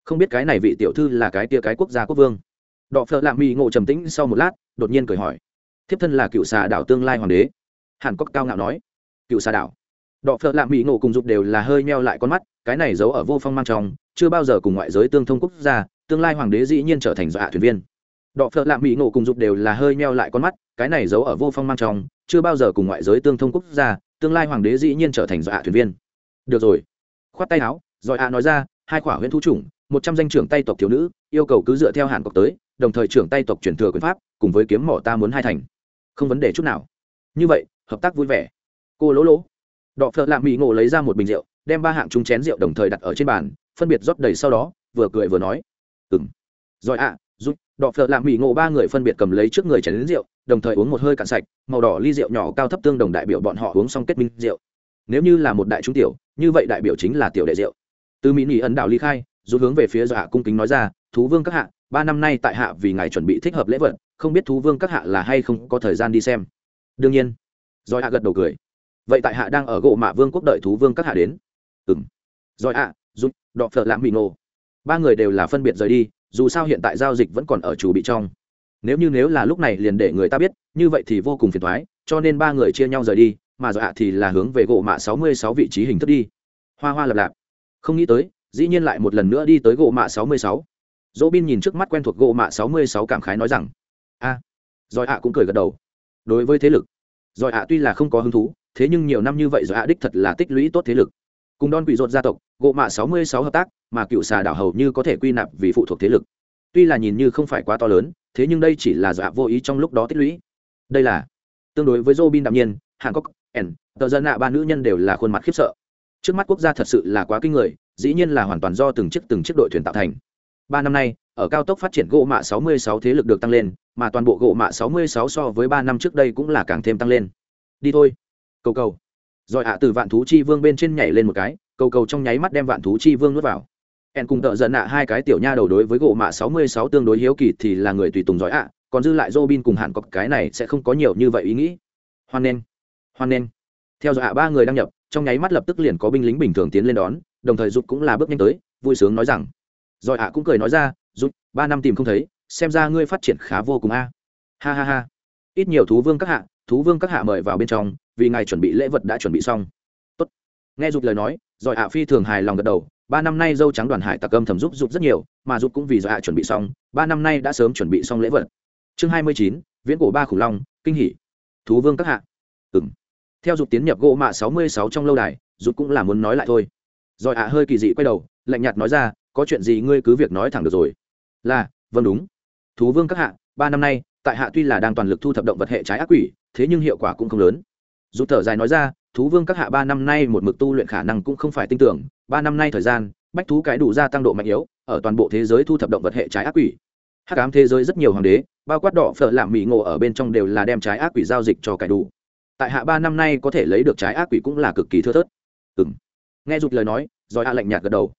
Không biết cái này vị tiểu thư là cái tia cái quốc gia quốc vương. Đọ phợ lạ mỹ ngộ trầm tĩnh sau một lát, đột nhiên cười hỏi, thiếp thân là cựu xà đảo tương lai hoàng đế? Hàn cốc cao ngạo nói, cựu xà đảo. Đọ phợ lạ mỹ ngộ cùng dục đều là hơi meo lại con mắt, cái này giấu ở vô phong mang trong, chưa bao giờ cùng ngoại giới tương thông quốc gia, tương lai hoàng đế dĩ nhiên trở thành dọa thuyền viên đọ phợ lạ mỹ ngộ cùng dục đều là hơi meo lại con mắt cái này giấu ở vô phong mang trong chưa bao giờ cùng ngoại giới tương thông quốc gia tương lai hoàng đế dĩ nhiên trở thành dọa thuyền viên. Được rồi. Khoát tay áo giỏi ạ nói ra hai khỏa huyễn thú chủng một trăm danh trưởng tay tộc thiếu nữ yêu cầu cứ dựa theo hàn cọc tới đồng thời trưởng tay tộc truyền thừa quyền pháp cùng với kiếm mỏ ta muốn hai thành. Không vấn đề chút nào. Như vậy hợp tác vui vẻ. Cô lỗ lỗ. Đọ phợ lạ mỹ ngộ lấy ra một bình rượu đem ba hạng chung chén rượu đồng thời đặt ở trên bàn phân biệt rót đầy sau đó vừa cười vừa nói. Ừng rồi ạ à, đỏ phở phợ lạ mỹ ngộ ba người phân biệt cầm lấy trước người chén đến rượu, đồng thời uống một hơi cạn sạch, màu đỏ ly rượu nhỏ cao thấp tương đồng đại biểu bọn họ uống xong kết minh rượu. Nếu như là một đại trung tiểu, như vậy đại biểu chính là tiểu đệ rượu. Từ mỹ nỉ ẩn đảo ly khai, dù hướng về phía dạ cung kính nói ra, thú vương các hạ, ba năm nay tại hạ vì ngài chuẩn bị thích hợp lễ vật, không biết thú vương các hạ là hay không có thời gian đi xem. Đương nhiên. Rồi hạ gật đầu cười. Vậy tại hạ đang ở gỗ mạ vương quốc đợi thú vương các hạ đến. Ừ m rồi hạ giúp đọ phở lãm mỹ ngộ. Ba người đều là phân biệt rời đi dù sao hiện tại giao dịch vẫn còn ở chủ bị trong. Nếu như nếu là lúc này liền để người ta biết như vậy thì vô cùng phiền thoái cho nên ba người chia nhau rời đi mà dọa thì là hướng về gỗ mạ sáu mươi sáu vị trí hình thức đi. Hoa hoa lập lạp. Không nghĩ tới dĩ nhiên lại một lần nữa đi tới gỗ mạ sáu mươi sáu. Dỗ bin nhìn trước mắt quen thuộc gỗ mạ sáu mươi sáu cảm khái nói rằng a. À, giỏi ạ cũng cười gật đầu. Đối với thế lực giỏi ạ tuy là không có hứng thú thế nhưng nhiều năm như vậy giỏi ạ đích thật là tích lũy tốt thế lực cùng đòn quỷ rột gia tộc gỗ mạ sáu mươi sáu hợp tác, mà cựu xà đảo hầu như có thể quy nạp vì phụ thuộc thế lực. Tuy là nhìn như không phải quá to lớn, thế nhưng đây chỉ là dọa vô ý trong lúc đó tích lũy. Đây là, tương đối với robin đạm nhiên hàn cốc ẩn tờ dân nạ ba nữ nhân đều là khuôn mặt khiếp sợ. Trước mắt quốc gia thật sự là quá kinh người, dĩ nhiên là hoàn toàn do từng chiếc từng chiếc đội thuyền tạo thành. Ba năm nay, ở cao tốc phát triển gỗ mạ 66 thế lực được tăng lên, mà toàn bộ gỗ mạ 66 so với ba năm trước đây cũng là càng thêm tăng lên. Đi thôi. Cầu cầu rồi ạ, từ vạn thú chi vương bên trên nhảy lên một cái, cầu cầu trong nháy mắt đem vạn thú chi vương nuốt vào. En cùng tợ giận ạ, hai cái tiểu nha đầu đối với gỗ mạ 66 tương đối hiếu kỳ thì là người tùy tùng giỏi ạ, còn dư lại Robin cùng hạn cọc, cái này sẽ không có nhiều như vậy ý nghĩ. Hoan nên hoan nên theo dõi ạ, ba người đăng nhập, trong nháy mắt lập tức liền có binh lính bình thường tiến lên đón, đồng thời giúp cũng là bước nhanh tới, vui sướng nói rằng, rồi ạ cũng cười nói ra giúp ba năm tìm không thấy, xem ra ngươi phát triển khá vô cùng a. Ha ha ha. Ít nhiều thú vương các hạ thú vương các hạ mời vào bên trong, vì ngài chuẩn bị lễ vật đã chuẩn bị xong. Tốt. nghe Dục lời nói rồi hạ phi thường hài lòng gật đầu, ba năm nay dâu trắng đoàn hải tặc âm thầm giúp giúp rất nhiều, mà giúp cũng vì rồi hạ chuẩn bị xong, ba năm nay đã sớm chuẩn bị xong lễ vật. Chương hai mươi chín, viễn cổ ba khủng long, kinh hỷ thú vương các hạ. Ừng theo dục tiến nhập gỗ mạ sáu mươi sáu trong lâu đài, dục cũng là muốn nói lại thôi. Rồi hạ hơi kỳ dị quay đầu, lạnh nhạt nói ra, có chuyện gì ngươi cứ việc nói thẳng được rồi. Là vâng đúng. Thú vương các hạ, ba năm nay, tại hạ tuy là đang toàn lực thu thập động vật hệ trái ác quỷ thế nhưng hiệu quả cũng không lớn. Dù thở dài nói ra thú vương các hạ ba năm nay một mực tu luyện khả năng cũng không phải tin tưởng ba năm nay thời gian bách thú cái đủ gia tăng độ mạnh yếu ở toàn bộ thế giới thu thập động vật hệ trái ác quỷ. Hắc ám thế giới rất nhiều hoàng đế bao quát đỏ phở làm mỹ ngộ ở bên trong đều là đem trái ác quỷ giao dịch cho cải đủ. Tại hạ ba năm nay có thể lấy được trái ác quỷ cũng là cực kỳ thưa thớt. Ừ m nghe rụt lời nói rồi hạ lạnh nhạt gật đầu.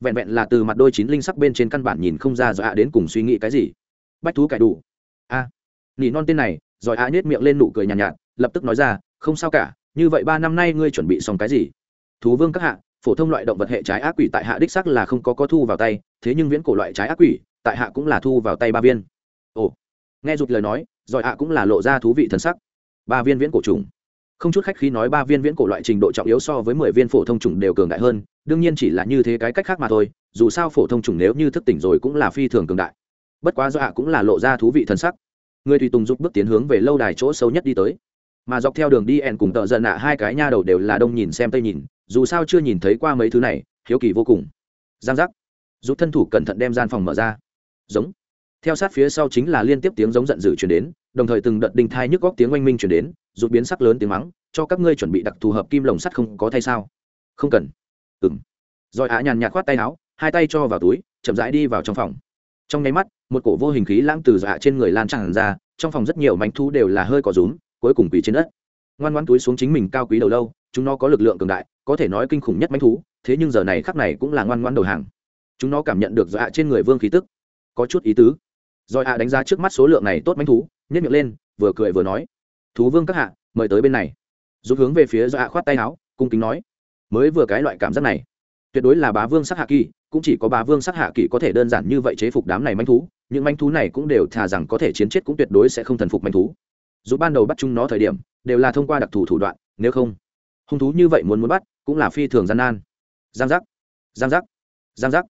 Vẹn vẹn là từ mặt đôi chín linh sắc bên trên căn bản nhìn không ra rồi hạ đến cùng suy nghĩ cái gì. Bách thú cải đủ. A. À, nỉ non tên này rồi á nhét miệng lên nụ cười nhàn nhạt, nhạt lập tức nói ra không sao cả như vậy ba năm nay ngươi chuẩn bị xong cái gì? Thú vương các hạ phổ thông loại động vật hệ trái ác quỷ tại hạ đích sắc là không có có thu vào tay thế nhưng viễn cổ loại trái ác quỷ tại hạ cũng là thu vào tay ba viên. Ồ nghe rụt lời nói rồi hạ cũng là lộ ra thú vị thần sắc. Ba viên viễn cổ trùng. Không chút khách khí nói ba viên viễn cổ loại trình độ trọng yếu so với mười viên phổ thông trùng đều cường đại hơn đương nhiên chỉ là như thế cái cách khác mà thôi dù sao phổ thông trùng nếu như thức tỉnh rồi cũng là phi thường cường đại. Bất quá do hạ cũng là lộ ra thú vị thần sắc người tùy tùng giúp bước tiến hướng về lâu đài chỗ sâu nhất đi tới. Mà dọc theo đường đi, ẻn cùng tợ giận nạ hai cái nha đầu đều là đông nhìn xem tây nhìn, dù sao chưa nhìn thấy qua mấy thứ này, hiếu kỳ vô cùng. Giang giác. Giúp thân thủ cẩn thận đem gian phòng mở ra. Giống. Theo sát phía sau chính là liên tiếp tiếng giống giận dữ chuyển đến, đồng thời từng đợt đinh thai nhức góc tiếng oanh minh chuyển đến, giúp biến sắc lớn tiếng mắng, cho các ngươi chuẩn bị đặc thù hợp kim lồng sắt không có thay sao? Không cần. Ừng rồi ạ nhàn nhạt khoát tay áo, hai tay cho vào túi, chậm rãi đi vào trong phòng trong nháy mắt, một cổ vô hình khí lãng từ dạ trên người lan tràn ra, trong phòng rất nhiều mánh thú đều là hơi cỏ rúm, cuối cùng quỳ trên đất. Ngoan ngoan túi xuống chính mình cao quý đầu lâu, chúng nó có lực lượng cường đại, có thể nói kinh khủng nhất mánh thú, thế nhưng giờ này khắc này cũng là ngoan ngoan đầu hàng. Chúng nó cảm nhận được dạ trên người vương khí tức, có chút ý tứ. Rồi ạ đánh giá trước mắt số lượng này tốt mánh thú nhất miệng lên, vừa cười vừa nói, thú vương các hạ, mời tới bên này. Giúp hướng về phía dạ khoát tay áo, cung kính nói, mới vừa cái loại cảm giác này tuyệt đối là bá vương sắc hạ kỳ, cũng chỉ có bá vương sắc hạ kỳ có thể đơn giản như vậy chế phục đám này manh thú, những manh thú này cũng đều thà rằng có thể chiến chết cũng tuyệt đối sẽ không thần phục manh thú. Dù ban đầu bắt chúng nó thời điểm, đều là thông qua đặc thù thủ đoạn, nếu không, hung thú như vậy muốn muốn bắt, cũng là phi thường gian nan. Giang giác giang giác giang giác.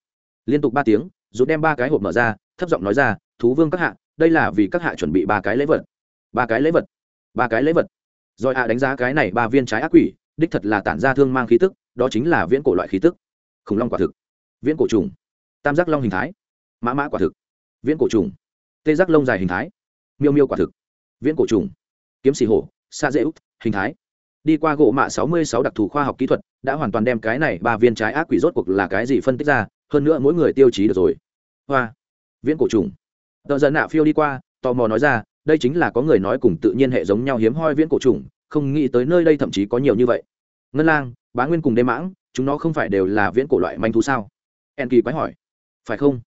Liên tục ba tiếng, dù đem ba cái hộp mở ra, thấp giọng nói ra, thú vương các hạ, đây là vì các hạ chuẩn bị ba cái lễ vật. Ba cái lễ vật, ba cái lễ vật. Rồi hạ à đánh giá cái này ba viên trái ác quỷ, đích thật là tản ra thương mang khí tức, đó chính là viễn cổ loại khí tức khủng long quả thực. Viễn cổ trùng. Tam giác long hình thái. Mã mã quả thực. Viễn cổ trùng. Tê giác lông dài hình thái. Miêu miêu quả thực. Viễn cổ trùng. Kiếm xì hổ xa dễ út, hình thái. Đi qua gỗ mạ sáu mươi sáu đặc thù khoa học kỹ thuật, đã hoàn toàn đem cái này ba viên trái ác quỷ rốt cuộc là cái gì phân tích ra, hơn nữa mỗi người tiêu chí được rồi. Hoa. Viễn cổ trùng. Tờ dần nạ phiêu đi qua, tò mò nói ra, đây chính là có người nói cùng tự nhiên hệ giống nhau hiếm hoi viễn cổ trùng, không nghĩ tới nơi đây thậm chí có nhiều như vậy. Ngân lang, bá nguyên cùng đêm mãng chúng nó không phải đều là viễn cổ loại manh thú sao? En kỳ quái hỏi. Phải không?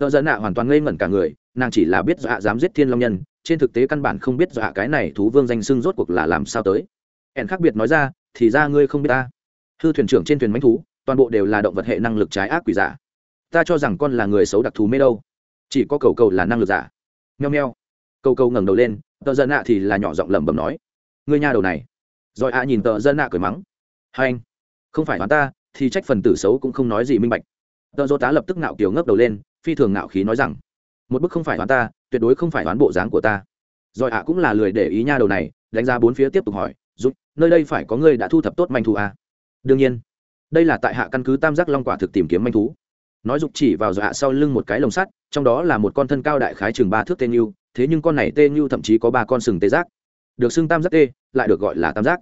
Tờ dân ạ hoàn toàn ngây ngẩn cả người, nàng chỉ là biết dọa dám giết thiên long nhân, trên thực tế căn bản không biết dọa cái này thú vương danh xưng rốt cuộc là làm sao tới. En khác biệt nói ra, thì ra ngươi không biết ta. Hư thuyền trưởng trên thuyền manh thú, toàn bộ đều là động vật hệ năng lực trái ác quỷ giả. Ta cho rằng con là người xấu đặc thù mê đâu. Chỉ có cầu cầu là năng lực giả. Nheo nheo cầu cầu ngẩng đầu lên, tờ dân ạ thì là nhỏ giọng lẩm bẩm nói. Ngươi nhà đầu này. Rồi ạ nhìn tờ dân ạ cười mắng. Hai anh không phải hắn ta, thì trách phần tử xấu cũng không nói gì minh bạch. Tợ dô tá lập tức ngạo kiều ngấp đầu lên, phi thường ngạo khí nói rằng, một bức không phải hắn ta, tuyệt đối không phải hắn bộ dáng của ta. Rồi ạ cũng là lười để ý nha đầu này, đánh ra bốn phía tiếp tục hỏi giúp nơi đây phải có người đã thu thập tốt manh thú à? đương nhiên. Đây là tại hạ căn cứ tam giác long quả thực tìm kiếm manh thú. Nói dục chỉ vào dọa sau lưng một cái lồng sắt, trong đó là một con thân cao đại khái chừng ba thước tên yêu thế nhưng con này tên yêu thậm chí có ba con sừng tê giác. Được xưng tam giác tê, lại được gọi là tam giác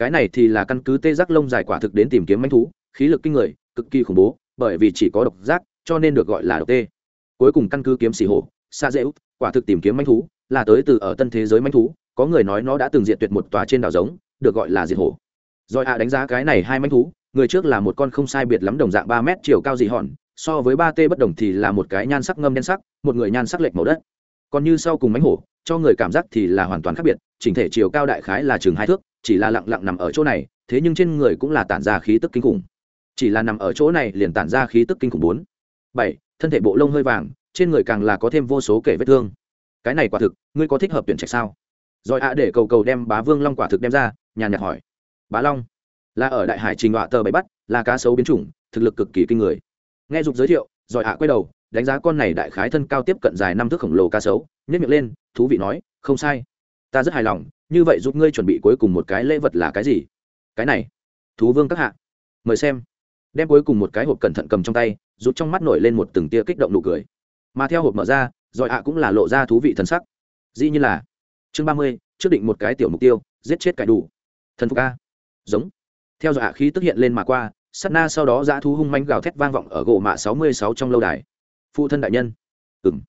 cái này thì là căn cứ tê giác lông dài quả thực đến tìm kiếm manh thú, khí lực kinh người, cực kỳ khủng bố, bởi vì chỉ có độc giác, cho nên được gọi là độc tê. Cuối cùng căn cứ kiếm xì hổ xa dễ út, quả thực tìm kiếm manh thú, là tới từ ở tân thế giới manh thú, có người nói nó đã từng diện tuyệt một tòa trên đảo giống, được gọi là diệt hổ. Rồi ạ, đánh giá cái này hai manh thú, người trước là một con không sai biệt lắm đồng dạng ba mét chiều cao dị hòn, so với ba t bất đồng thì là một cái nhan sắc ngâm đen sắc, một người nhan sắc lệch màu đất. Còn như sau cùng mánh hổ, cho người cảm giác thì là hoàn toàn khác biệt, chỉnh thể chiều cao đại khái là chừng hai thước chỉ là lặng lặng nằm ở chỗ này, thế nhưng trên người cũng là tản ra khí tức kinh khủng. Chỉ là nằm ở chỗ này liền tản ra khí tức kinh khủng bốn. Bảy, thân thể bộ lông hơi vàng, trên người càng là có thêm vô số kể vết thương. Cái này quả thực, ngươi có thích hợp tuyển trạch sao? Rồi ạ, để cầu cầu đem bá vương long quả thực đem ra, nhàn nhạt hỏi. Bá long, là ở đại hải trình họa tờ bẫy bắt, là cá sấu biến chủng, thực lực cực kỳ kinh người. Nghe dục giới thiệu, rồi ạ quay đầu, đánh giá con này đại khái thân cao tiếp cận dài năm thước khổng lồ cá sấu nhét miệng lên, thú vị nói, không sai. Ta rất hài lòng như vậy giúp ngươi chuẩn bị cuối cùng một cái lễ vật là cái gì? Cái này. Thú vương các hạ. Mời xem. Đem cuối cùng một cái hộp cẩn thận cầm trong tay rút trong mắt nổi lên một từng tia kích động nụ cười. Mà theo hộp mở ra, rồi ạ cũng là lộ ra thú vị thần sắc. Dĩ như là. Chương ba mươi, trước định một cái tiểu mục tiêu, giết chết cải đủ. Thần phục a. Giống. Theo dõi ạ khí tức hiện lên mà qua, sát na sau đó dã thú hung manh gào thét vang vọng ở gỗ mạ sáu mươi sáu trong lâu đài. Phụ thân đại nhân. Ừ m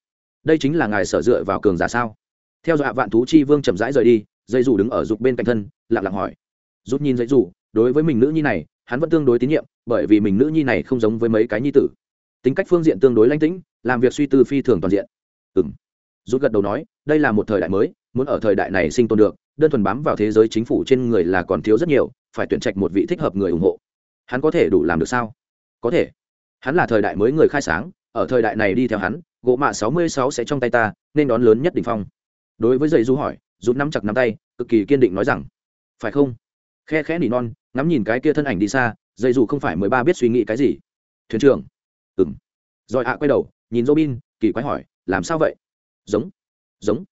đây chính là ngài sở dựa vào cường giả sao? Theo dọa vạn thú chi vương chậm rãi rời đi dây dù đứng ở dục bên cạnh thân, lặng lặng hỏi. Rút nhìn dây dù, đối với mình nữ nhi này, hắn vẫn tương đối tín nhiệm, bởi vì mình nữ nhi này không giống với mấy cái nhi tử. Tính cách phương diện tương đối lanh tĩnh, làm việc suy tư phi thường toàn diện. Ừ m rút gật đầu nói, đây là một thời đại mới, muốn ở thời đại này sinh tồn được, đơn thuần bám vào thế giới chính phủ trên người là còn thiếu rất nhiều, phải tuyển trạch một vị thích hợp người ủng hộ. Hắn có thể đủ làm được sao? Có thể. Hắn là thời đại mới người khai sáng, ở thời đại này đi theo hắn, gỗ mạ sáu mươi sáu sẽ trong tay ta, nên đón lớn nhất đ ỉ n h phong. Đối với dây du hỏi rút nắm chặt nắm tay, cực kỳ kiên định nói rằng, phải không? Khe khẽ nỉ non, ngắm nhìn cái kia thân ảnh đi xa, dây dù không phải mười ba biết suy nghĩ cái gì. Thuyền trưởng. Ừ m rồi ạ quay đầu, nhìn dô bin kỳ quái hỏi, làm sao vậy? Giống giống.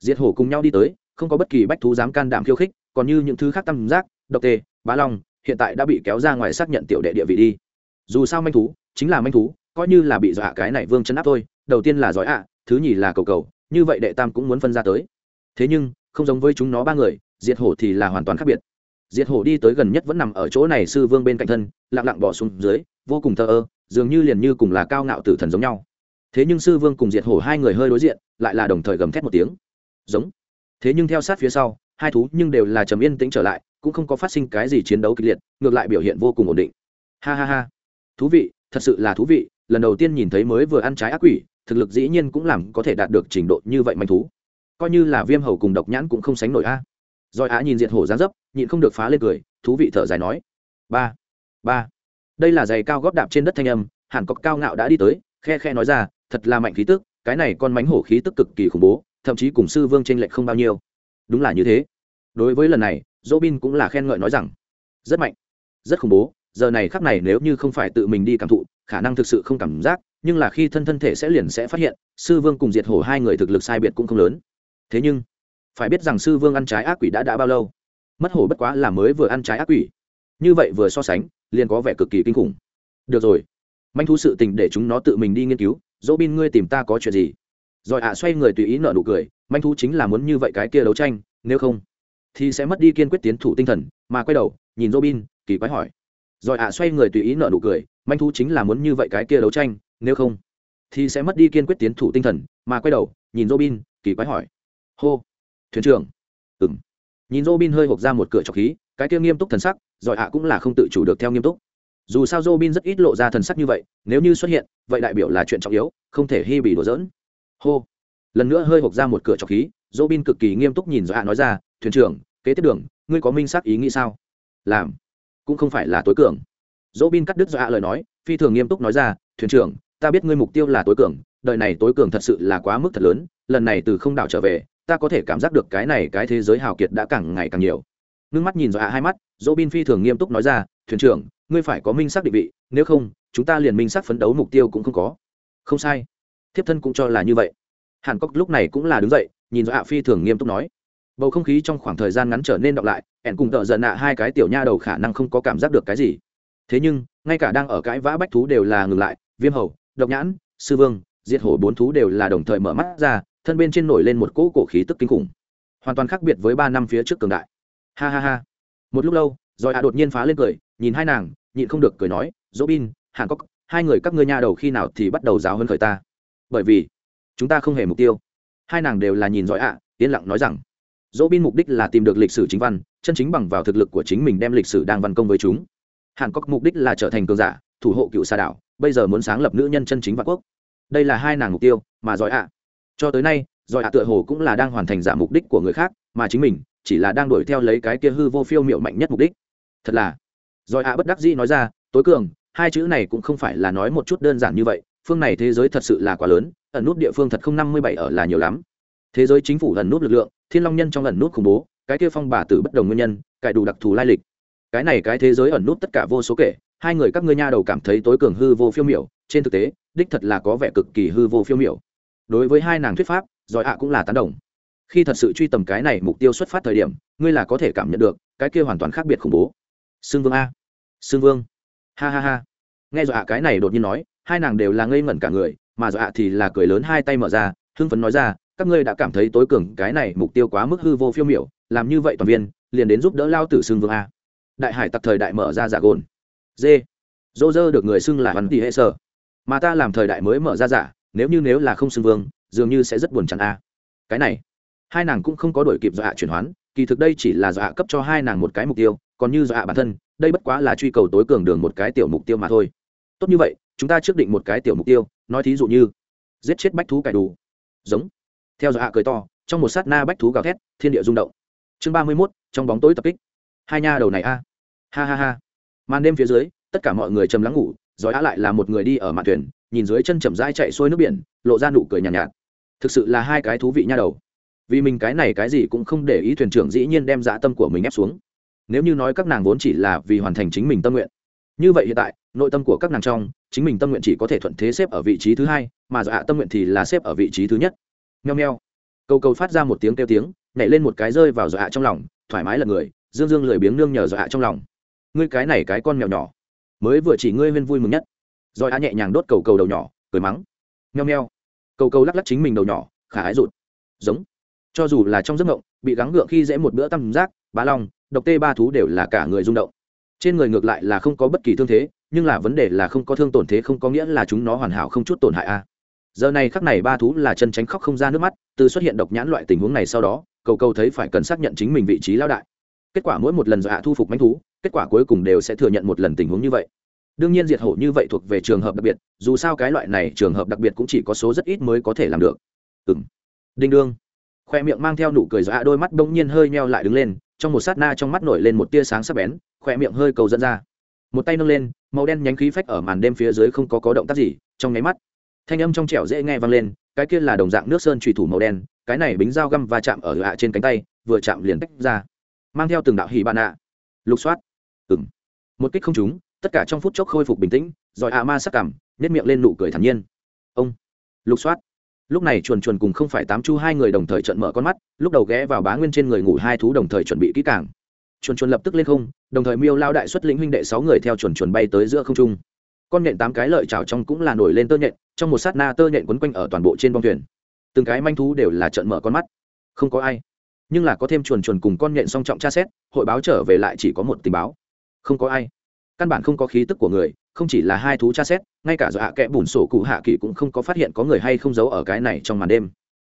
Diệt hổ cùng nhau đi tới, không có bất kỳ bách thú dám can đảm khiêu khích, còn như những thứ khác tam giác, độc tê, bá long, hiện tại đã bị kéo ra ngoài xác nhận tiểu đệ địa vị đi. Dù sao manh thú, chính là manh thú, coi như là bị dọa cái này vương chấn áp thôi, đầu tiên là giỏi ạ, thứ nhì là cầu cầu, như vậy đệ tam cũng muốn phân ra tới thế nhưng, không giống với chúng nó ba người, diệt hổ thì là hoàn toàn khác biệt. Diệt hổ đi tới gần nhất vẫn nằm ở chỗ này sư vương bên cạnh thân, lặng lặng bỏ xuống dưới, vô cùng thờ ơ, dường như liền như cùng là cao ngạo tử thần giống nhau. Thế nhưng sư vương cùng diệt hổ hai người hơi đối diện, lại là đồng thời gầm thét một tiếng. Giống. Thế nhưng theo sát phía sau, hai thú nhưng đều là trầm yên tĩnh trở lại, cũng không có phát sinh cái gì chiến đấu kịch liệt, ngược lại biểu hiện vô cùng ổn định. Ha ha ha. Thú vị, thật sự là thú vị, lần đầu tiên nhìn thấy mới vừa ăn trái ác quỷ, thực lực dĩ nhiên cũng làm có thể đạt được trình độ như vậy manh thú coi như là viêm hầu cùng độc nhãn cũng không sánh nổi a. Rồi á nhìn diệt hổ gián dấp, nhịn không được phá lên cười, thú vị thở dài nói. Ba ba. Đây là giày cao góp đạp trên đất thanh âm hàn cọc cao ngạo đã đi tới, khe khe nói ra, thật là mạnh khí tức, cái này con mánh hổ khí tức cực kỳ khủng bố, thậm chí cùng sư vương t r ê n lệch không bao nhiêu. Đúng là như thế. Đối với lần này dỗ bin cũng là khen ngợi nói rằng, rất mạnh, rất khủng bố, giờ này khắc này nếu như không phải tự mình đi cảm thụ, khả năng thực sự không cảm giác, nhưng là khi thân thân thể sẽ liền sẽ phát hiện, sư vương cùng diệt hổ hai người thực lực sai biệt cũng không lớn thế nhưng, phải biết rằng sư vương ăn trái ác quỷ đã đã bao lâu? Mất hổ bất quá là mới vừa ăn trái ác quỷ. Như vậy vừa so sánh, liền có vẻ cực kỳ kinh khủng. Được rồi, manh thú sự tình để chúng nó tự mình đi nghiên cứu. Dỗ bin ngươi tìm ta có chuyện gì? Rồi ạ, xoay người tùy ý nợ nụ cười. Manh thú chính là muốn như vậy cái kia đấu tranh, nếu không, thì sẽ mất đi kiên quyết tiến thủ tinh thần. Mà quay đầu, nhìn dỗ bin kỳ quái hỏi. Rồi ạ, xoay người tùy ý nợ nụ cười. Manh thú chính là muốn như vậy cái kia đấu tranh, nếu không, thì sẽ mất đi kiên quyết tiến thủ tinh thần. Mà quay đầu, nhìn dỗ bin kỳ quái hỏi hô thuyền trưởng ừng nhìn dỗ bin hơi hộp ra một cửa trọc khí cái kia nghiêm túc thần sắc giỏi hạ cũng là không tự chủ được theo nghiêm túc dù sao Robin rất ít lộ ra thần sắc như vậy, nếu như xuất hiện, vậy đại biểu là chuyện trọng yếu, không thể hy bị đùa dỡn. Hô. Lần nữa hơi hộp ra một cửa trọc khí, Robin cực kỳ nghiêm túc nhìn giỏi hạ nói ra, "Thuyền trưởng, kế tiếp đường, ngươi có minh xác ý nghĩ sao?" "Làm." Cũng không phải là tối cường. Robin cắt đứt Dọa lời nói, phi thường nghiêm túc nói ra, "Thuyền trưởng, ta biết ngươi mục tiêu là tối cường, đời này tối cường thật sự là quá mức thật lớn, lần này từ không đảo trở về, ta có thể cảm giác được cái này cái thế giới hào kiệt đã càng ngày càng nhiều." Ngưng mắt nhìn Dọa hai mắt, dỗ bin phi thường nghiêm túc nói ra, "Thuyền trưởng, ngươi phải có minh xác định vị nếu không chúng ta liền minh xác phấn đấu mục tiêu cũng không có. Không sai. Thiếp thân cũng cho là như vậy. Hàn cốc lúc này cũng là đứng dậy nhìn dọa ạ phi thường nghiêm túc nói bầu không khí trong khoảng thời gian ngắn trở nên động lại ẻn cùng tợ giận nạ hai cái tiểu nha đầu khả năng không có cảm giác được cái gì. Thế nhưng ngay cả đang ở cãi vã bách thú đều là ngừng lại viêm hầu độc nhãn sư vương diệt hổ bốn thú đều là đồng thời mở mắt ra thân bên trên nổi lên một cỗ cổ khí tức kinh khủng, hoàn toàn khác biệt với ba năm phía trước cường đại. Ha ha ha. Một lúc lâu rồi ạ đột nhiên phá lên cười, nhìn hai nàng, nhịn không được cười nói dỗ bin hàn cốc hai người các ngươi nhà đầu khi nào thì bắt đầu giáo hơn khởi ta? Bởi vì, chúng ta không hề mục tiêu. Hai nàng đều là nhìn giỏi ạ yên lặng nói rằng dỗ bin mục đích là tìm được lịch sử chính văn, chân chính bằng vào thực lực của chính mình đem lịch sử đang văn công với chúng. Hàn cốc mục đích là trở thành cường giả, thủ hộ cựu xa đảo, bây giờ muốn sáng lập nữ nhân chân chính vạn quốc. Đây là hai nàng mục tiêu, mà giỏi ạ cho tới nay giỏi ạ tựa hồ cũng là đang hoàn thành giả mục đích của người khác, mà chính mình chỉ là đang đuổi theo lấy cái kia hư vô phiêu miệu mạnh nhất mục đích. Thật là rồi ạ bất đắc dĩ nói ra, tối cường, hai chữ này cũng không phải là nói một chút đơn giản như vậy, phương này thế giới thật sự là quá lớn, ẩn nút địa phương thật không năm mươi bảy ở là nhiều lắm. Thế giới chính phủ ẩn nút lực lượng, thiên long nhân trong ẩn nút khủng bố, cái kia phong bà tử bất đồng nguyên nhân, cải đủ đặc thù lai lịch. Cái này cái thế giới ẩn nút tất cả vô số kể, hai người các ngươi nha đầu cảm thấy tối cường hư vô phiêu miểu, trên thực tế, đích thật là có vẻ cực kỳ hư vô phiêu miểu đối với hai nàng thuyết pháp, giỏi ạ cũng là tán đồng. Khi thật sự truy tầm cái này mục tiêu xuất phát thời điểm, ngươi là có thể cảm nhận được, cái kia hoàn toàn khác biệt khủng bố. Xương vương a. Xương vương. Ha ha ha. Nghe dọa cái này đột nhiên nói, hai nàng đều là ngây ngẩn cả người, mà dọa thì là cười lớn hai tay mở ra, hưng phấn nói ra, các ngươi đã cảm thấy tối cường cái này mục tiêu quá mức hư vô phiêu miểu, làm như vậy toàn viên, liền đến giúp đỡ lao tử xương vương a. Đại hải tặc thời đại mở ra giả gồn. Dê. Dô dơ được người xưng là hắn tỷ hệ sở. Mà ta làm thời đại mới mở ra giả nếu như nếu là không xưng vương, dường như sẽ rất buồn chán a. Cái này, hai nàng cũng không có đổi kịp dọa chuyển hoán, kỳ thực đây chỉ là dọa cấp cho hai nàng một cái mục tiêu, còn như dọa bản thân, đây bất quá là truy cầu tối cường đường một cái tiểu mục tiêu mà thôi. Tốt như vậy, chúng ta trước định một cái tiểu mục tiêu, nói thí dụ như, giết chết bách thú cải đủ. Giống. Theo dọa cười to, trong một sát na bách thú gào thét, thiên địa rung động. Chương ba mươi mốt, trong bóng tối tập kích. Hai nha đầu này a. Ha ha ha. Màn đêm phía dưới, tất cả mọi người chầm lắng ngủ giỏi á lại là một người đi ở mạn thuyền nhìn dưới chân chậm rãi chạy xuôi nước biển lộ ra nụ cười nhàn nhạt, nhạt. Thực sự là hai cái thú vị nha đầu. Vì mình cái này cái gì cũng không để ý thuyền trưởng dĩ nhiên đem dã tâm của mình ép xuống. Nếu như nói các nàng vốn chỉ là vì hoàn thành chính mình tâm nguyện. Như vậy hiện tại nội tâm của các nàng trong chính mình tâm nguyện chỉ có thể thuận thế xếp ở vị trí thứ hai mà dạ tâm nguyện thì là xếp ở vị trí thứ nhất. Nheo nheo câu câu phát ra một tiếng kêu tiếng nhảy lên một cái rơi vào dạ trong lòng thoải mái là người dương dương lười biếng nương nhờ dạ trong lòng. Ngươi cái này cái con mèo nhỏ. Mới vừa chỉ ngươi huyên vui mừng nhất rồi á nhẹ nhàng đốt cầu cầu đầu nhỏ, cười mắng. Nheo nheo cầu cầu lắc lắc chính mình đầu nhỏ, khả ái rụt. Giống. Cho dù là trong giấc mộng, bị gắng gượng khi dễ một bữa tăm giác, bá long, độc tê ba thú đều là cả người rung động. Trên người ngược lại là không có bất kỳ thương thế, nhưng là vấn đề là không có thương tổn thế không có nghĩa là chúng nó hoàn hảo không chút tổn hại a. Giờ này khắc này ba thú là chân tránh khóc không ra nước mắt, từ xuất hiện độc nhãn loại tình huống này sau đó, cầu cầu thấy phải cần xác nhận chính mình vị trí lao đại. Kết quả mỗi một lần dọa thu phục manh thú, kết quả cuối cùng đều sẽ thừa nhận một lần tình huống như vậy đương nhiên diệt hổ như vậy thuộc về trường hợp đặc biệt, dù sao cái loại này trường hợp đặc biệt cũng chỉ có số rất ít mới có thể làm được. Ừng đinh đương. Khoe miệng mang theo nụ cười dọa, đôi mắt bỗng nhiên hơi meo lại đứng lên, trong một sát na trong mắt nổi lên một tia sáng sắc bén, khoe miệng hơi cầu dẫn ra. Một tay nâng lên, màu đen nhánh khí phách ở màn đêm phía dưới không có có động tác gì, trong nháy mắt, thanh âm trong trẻo dễ nghe vang lên, cái kia là đồng dạng nước sơn trùy thủ màu đen, cái này bính dao găm va chạm ở hạ trên cánh tay, vừa chạm liền tách ra. Mang theo từng đạo hỉ bạn ạ. Lục soát. Ừng một kích không trúng tất cả trong phút chốc khôi phục bình tĩnh, rồi ạ ma sắc cảm nếp miệng lên nụ cười thản nhiên. Ông, lục soát. Lúc này chuồn chuồn cùng không phải tám chu hai người đồng thời trận mở con mắt, lúc đầu ghé vào bá nguyên trên người ngủ hai thú đồng thời chuẩn bị kỹ càng. Chuồn chuồn lập tức lên không, đồng thời miêu lao đại xuất lĩnh huynh đệ sáu người theo chuồn chuồn bay tới giữa không trung. Con nhện tám cái lợi chảo trong cũng là nổi lên tơ nhện, trong một sát na tơ nhện quấn quanh ở toàn bộ trên bong thuyền. Từng cái manh thú đều là trận mở con mắt. Không có ai. Nhưng là có thêm chuồn chuồn cùng con nhện song trọng tra xét, hội báo trở về lại chỉ có một tình báo. Không có ai căn bản không có khí tức của người, không chỉ là hai thú tra xét, ngay cả do hạ kẽ bùn sổ cụ hạ kỳ cũng không có phát hiện có người hay không giấu ở cái này trong màn đêm.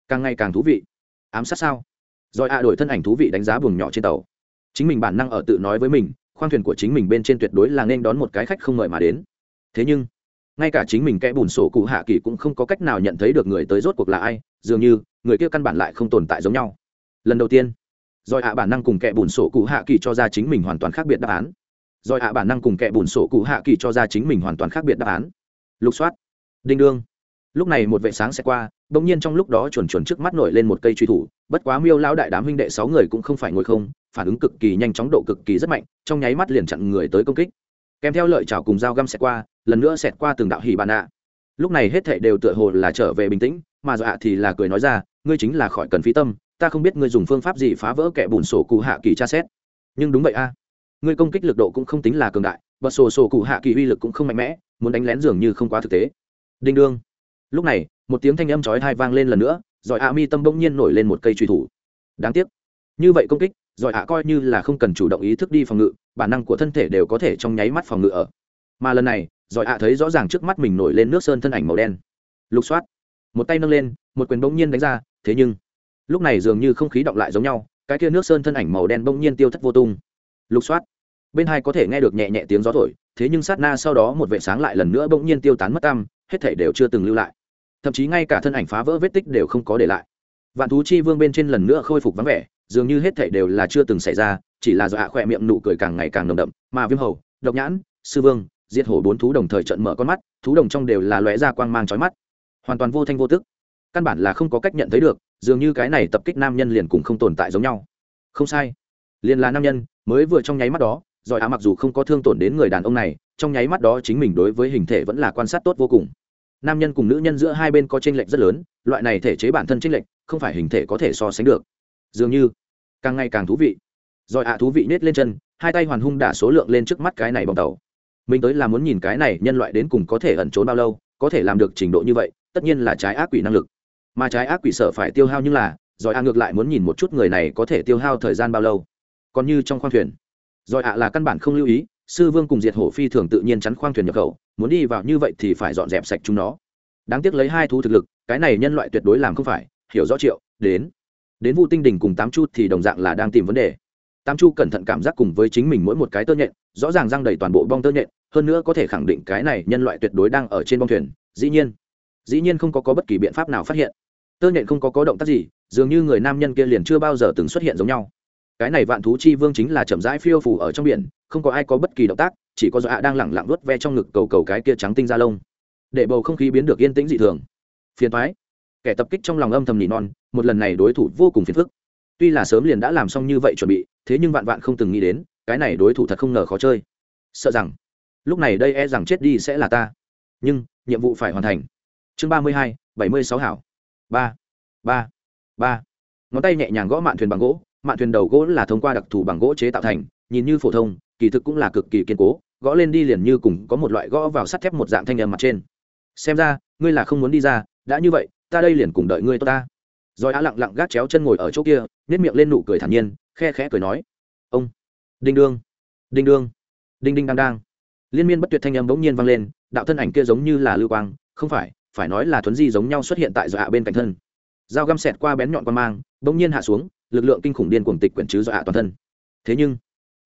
Càng ngày càng thú vị. Ám sát sao? Rồi hạ đổi thân ảnh thú vị đánh giá buồng nhỏ trên tàu. Chính mình bản năng ở tự nói với mình, khoang thuyền của chính mình bên trên tuyệt đối là nên đón một cái khách không mời mà đến. Thế nhưng, ngay cả chính mình kẽ bùn sổ cụ hạ kỳ cũng không có cách nào nhận thấy được người tới rốt cuộc là ai, dường như, người kia căn bản lại không tồn tại giống nhau. Lần đầu tiên, rồi hạ bản năng cùng kẽ bùn sổ cụ hạ kỳ cho ra chính mình hoàn toàn khác biệt đáp án rồi hạ bản năng cùng kẻ bùn sổ cụ hạ kỳ cho ra chính mình hoàn toàn khác biệt đáp án. Lục soát. Đinh đương. Lúc này một vệ sáng sẽ qua, bỗng nhiên trong lúc đó chuẩn chuẩn trước mắt nổi lên một cây truy thủ. Bất quá miêu lão đại đám huynh đệ sáu người cũng không phải ngồi không, phản ứng cực kỳ nhanh chóng, độ cực kỳ rất mạnh, trong nháy mắt liền chặn người tới công kích. Kèm theo lợi chảo cùng dao găm xẹt qua, lần nữa xẹt qua từng đạo hỉ bàn ạ. Lúc này hết thệ đều tựa hồ là trở về bình tĩnh, mà dọa thì là cười nói ra, ngươi chính là khỏi cần phí tâm, ta không biết ngươi dùng phương pháp gì phá vỡ kẻ bùn sổ cụ hạ kỳ tra xét. Nhưng đúng vậy a ngươi công kích lực độ cũng không tính là cường đại, và sổ sổ cụ hạ kỳ uy lực cũng không mạnh mẽ, muốn đánh lén dường như không quá thực tế. Đinh đương. Lúc này, một tiếng thanh âm chói thai vang lên lần nữa rồi a mi tâm bỗng nhiên nổi lên một cây truy thủ. Đáng tiếc. Như vậy công kích rồi ạ coi như là không cần chủ động ý thức đi phòng ngự, bản năng của thân thể đều có thể trong nháy mắt phòng ngự ở. Mà lần này rồi ạ thấy rõ ràng trước mắt mình nổi lên nước sơn thân ảnh màu đen. Lục soát. Một tay nâng lên, một quyền bỗng nhiên đánh ra, thế nhưng, lúc này dường như không khí động lại giống nhau, cái kia nước sơn thân ảnh màu đen bỗng nhiên tiêu thất vô tung. Lục soát bên hai có thể nghe được nhẹ nhẹ tiếng gió thổi, thế nhưng sát na sau đó một vệ sáng lại lần nữa bỗng nhiên tiêu tán mất tăm, hết thể đều chưa từng lưu lại. Thậm chí ngay cả thân ảnh phá vỡ vết tích đều không có để lại. Vạn thú chi vương bên trên lần nữa khôi phục vắng vẻ, dường như hết thể đều là chưa từng xảy ra, chỉ là do hạ khỏe miệng nụ cười càng ngày càng nồng đậm, mà viêm hầu, độc nhãn, sư vương, diệt hổ bốn thú đồng thời trận mở con mắt, thú đồng trong đều là lóe ra quang mang trói mắt. Hoàn toàn vô thanh vô tức. Căn bản là không có cách nhận thấy được, dường như cái này tập kích nam nhân liền cùng không tồn tại giống nhau. Không sai. Liền là nam nhân, mới vừa trong nháy mắt đó giỏi á mặc dù không có thương tổn đến người đàn ông này, trong nháy mắt đó chính mình đối với hình thể vẫn là quan sát tốt vô cùng. Nam nhân cùng nữ nhân giữa hai bên có tranh lệch rất lớn, loại này thể chế bản thân tranh lệch, không phải hình thể có thể so sánh được. Dường như, càng ngày càng thú vị. Rồi ạ thú vị nết lên chân, hai tay hoàn hung đả số lượng lên trước mắt cái này bong tàu. Mình tới là muốn nhìn cái này nhân loại đến cùng có thể ẩn trốn bao lâu, có thể làm được trình độ như vậy, tất nhiên là trái ác quỷ năng lực. Mà trái ác quỷ sợ phải tiêu hao nhưng là, rồi ạ ngược lại muốn nhìn một chút người này có thể tiêu hao thời gian bao lâu. Còn như trong khoang thuyền rồi ạ là căn bản không lưu ý sư vương cùng diệt hổ phi thường tự nhiên chắn khoang thuyền nhập khẩu muốn đi vào như vậy thì phải dọn dẹp sạch chúng nó. Đáng tiếc lấy hai thú thực lực cái này nhân loại tuyệt đối làm không phải hiểu rõ triệu đến. Đến vu tinh đình cùng tám chu thì đồng dạng là đang tìm vấn đề. Tám chu cẩn thận cảm giác cùng với chính mình mỗi một cái tơ nhện rõ ràng răng đầy toàn bộ bong tơ nhện hơn nữa có thể khẳng định cái này nhân loại tuyệt đối đang ở trên bong thuyền dĩ nhiên. Dĩ nhiên không có, có bất kỳ biện pháp nào phát hiện. Tơ nhện không có có động tác gì dường như người nam nhân kia liền chưa bao giờ từng xuất hiện giống nhau cái này vạn thú chi vương chính là chậm rãi phiêu phù ở trong biển, không có ai có bất kỳ động tác, chỉ có dọa đang lẳng lặng đuốt ve trong ngực cầu cầu cái kia trắng tinh ra lông. Để bầu không khí biến được yên tĩnh dị thường. Phiền thoái kẻ tập kích trong lòng âm thầm nỉ non, một lần này đối thủ vô cùng phiền phức. Tuy là sớm liền đã làm xong như vậy chuẩn bị, thế nhưng vạn vạn không từng nghĩ đến, cái này đối thủ thật không ngờ khó chơi. Sợ rằng, lúc này đây e rằng chết đi sẽ là ta. Nhưng, nhiệm vụ phải hoàn thành. Chương ba mươi hai, bảy mươi sáu hảo. Ba ba ba. Ngón tay nhẹ nhàng gõ mạn thuyền bằng gỗ mạn thuyền đầu gỗ là thông qua đặc thù bằng gỗ chế tạo thành, nhìn như phổ thông, kỳ thực cũng là cực kỳ kiên cố, gõ lên đi liền như cùng có một loại gõ vào sắt thép một dạng thanh âm mặt trên. Xem ra, ngươi là không muốn đi ra, đã như vậy, ta đây liền cùng đợi ngươi tốt ta. Rồi á lặng lặng gác chéo chân ngồi ở chỗ kia nếp miệng lên nụ cười thản nhiên, khe khẽ cười nói, ông, đinh đương đinh đương, đinh đinh đang đang liên miên bất tuyệt thanh âm bỗng nhiên vang lên, đạo thân ảnh kia giống như là lưu quang, không phải phải nói là thuấn di giống nhau xuất hiện tại dọa bên cạnh thân. Dao găm xẹt qua bén nhọn quan mang, bỗng nhiên hạ xuống lực lượng kinh khủng điên cuồng tịch quyển chứ dọa toàn thân. Thế nhưng,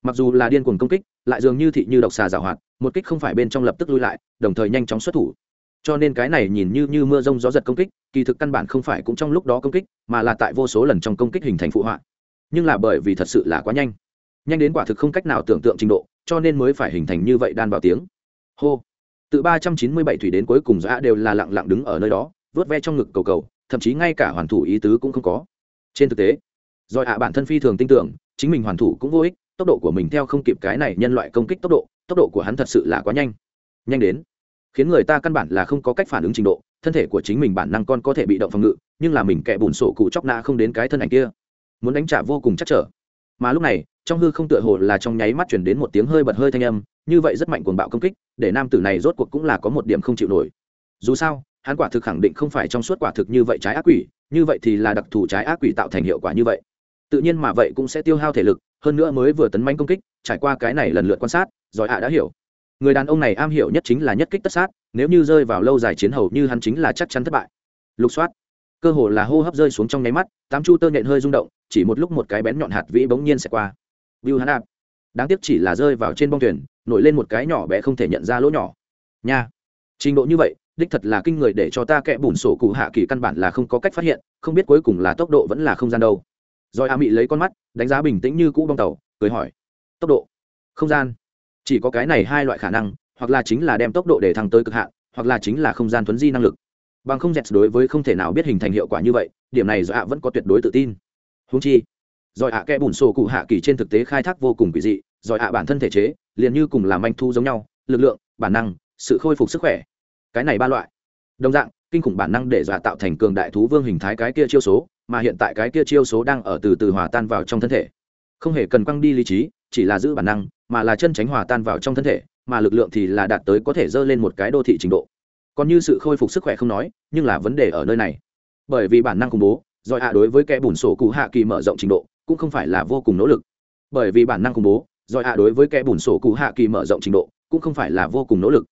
mặc dù là điên cuồng công kích, lại dường như thị như độc xà giảo hoạt, một kích không phải bên trong lập tức lui lại, đồng thời nhanh chóng xuất thủ. Cho nên cái này nhìn như như mưa rông gió giật công kích, kỳ thực căn bản không phải cũng trong lúc đó công kích, mà là tại vô số lần trong công kích hình thành phụ họa. Nhưng là bởi vì thật sự là quá nhanh. Nhanh đến quả thực không cách nào tưởng tượng trình độ, cho nên mới phải hình thành như vậy đan vào tiếng. Hô. Từ ba trăm chín mươi bảy thủy đến cuối cùng giã đều là lặng lặng đứng ở nơi đó vớt ve trong ngực cầu cầu, thậm chí ngay cả hoàn thủ ý tứ cũng không có. Trên thực tế rồi ạ, bản thân phi thường tin tưởng, chính mình hoàn thủ cũng vô ích, tốc độ của mình theo không kịp cái này nhân loại công kích tốc độ tốc độ của hắn thật sự là quá nhanh. Nhanh đến, khiến người ta căn bản là không có cách phản ứng trình độ, thân thể của chính mình bản năng con có thể bị động phòng ngự, nhưng là mình kẻ bùn sổ cụ chóc nạ không đến cái thân ảnh kia. Muốn đánh trả vô cùng chắc trở. Mà lúc này, trong hư không tựa hồ là trong nháy mắt chuyển đến một tiếng hơi bật hơi thanh âm, như vậy rất mạnh cuồng bạo công kích, để nam tử này rốt cuộc cũng là có một điểm không chịu nổi. Dù sao, hắn quả thực khẳng định không phải trong suốt quả thực như vậy trái ác quỷ, như vậy thì là đặc thù trái ác quỷ tạo thành hiệu quả như vậy tự nhiên mà vậy cũng sẽ tiêu hao thể lực, hơn nữa mới vừa tấn manh công kích, trải qua cái này lần lượt quan sát, giỏi ạ đã hiểu. Người đàn ông này am hiểu nhất chính là nhất kích tất sát, nếu như rơi vào lâu dài chiến hầu như hắn chính là chắc chắn thất bại. Lục soát. Cơ hồ là hô hấp rơi xuống trong nháy mắt, tám chu tơ nhện hơi rung động, chỉ một lúc một cái bén nhọn hạt vĩ bỗng nhiên sẽ qua. Bưu hắn ạp. Đáng tiếc chỉ là rơi vào trên bong thuyền, nổi lên một cái nhỏ bé không thể nhận ra lỗ nhỏ. Nha. Trình độ như vậy, đích thật là kinh người để cho ta kẽ bùn sổ cụ hạ kỳ căn bản là không có cách phát hiện, không biết cuối cùng là tốc độ vẫn là không gian đâu rồi a mị lấy con mắt, đánh giá bình tĩnh như cũ bong tàu, cười hỏi, tốc độ? Không gian. Chỉ có cái này hai loại khả năng, hoặc là chính là đem tốc độ để thăng tới cực hạn, hoặc là chính là không gian thuấn di năng lực. Bằng không dẹt đối với không thể nào biết hình thành hiệu quả như vậy, điểm này do ạ vẫn có tuyệt đối tự tin. Húng chi giỏi ạ kẽ bùn sổ cụ hạ kỳ trên thực tế khai thác vô cùng quỷ dị giỏi ạ bản thân thể chế, liền như cùng làm anh thu giống nhau, lực lượng, bản năng, sự khôi phục sức khỏe. Cái này ba loại. Đồng dạng, kinh khủng bản năng để dọa tạo thành cường đại thú vương hình thái cái kia chiêu số mà hiện tại cái kia chiêu số đang ở từ từ hòa tan vào trong thân thể. Không hề cần quăng đi lý trí, chỉ là giữ bản năng, mà là chân tránh hòa tan vào trong thân thể, mà lực lượng thì là đạt tới có thể dơ lên một cái đô thị trình độ. Còn như sự khôi phục sức khỏe không nói, nhưng là vấn đề ở nơi này. Bởi vì bản năng khủng bố giỏi hạ đối với kẻ bùn sổ cụ hạ kỳ mở rộng trình độ, cũng không phải là vô cùng nỗ lực. Bởi vì bản năng khủng bố giỏi hạ đối với kẻ bùn sổ cụ hạ kỳ mở rộng trình độ, cũng không phải là vô cùng nỗ lực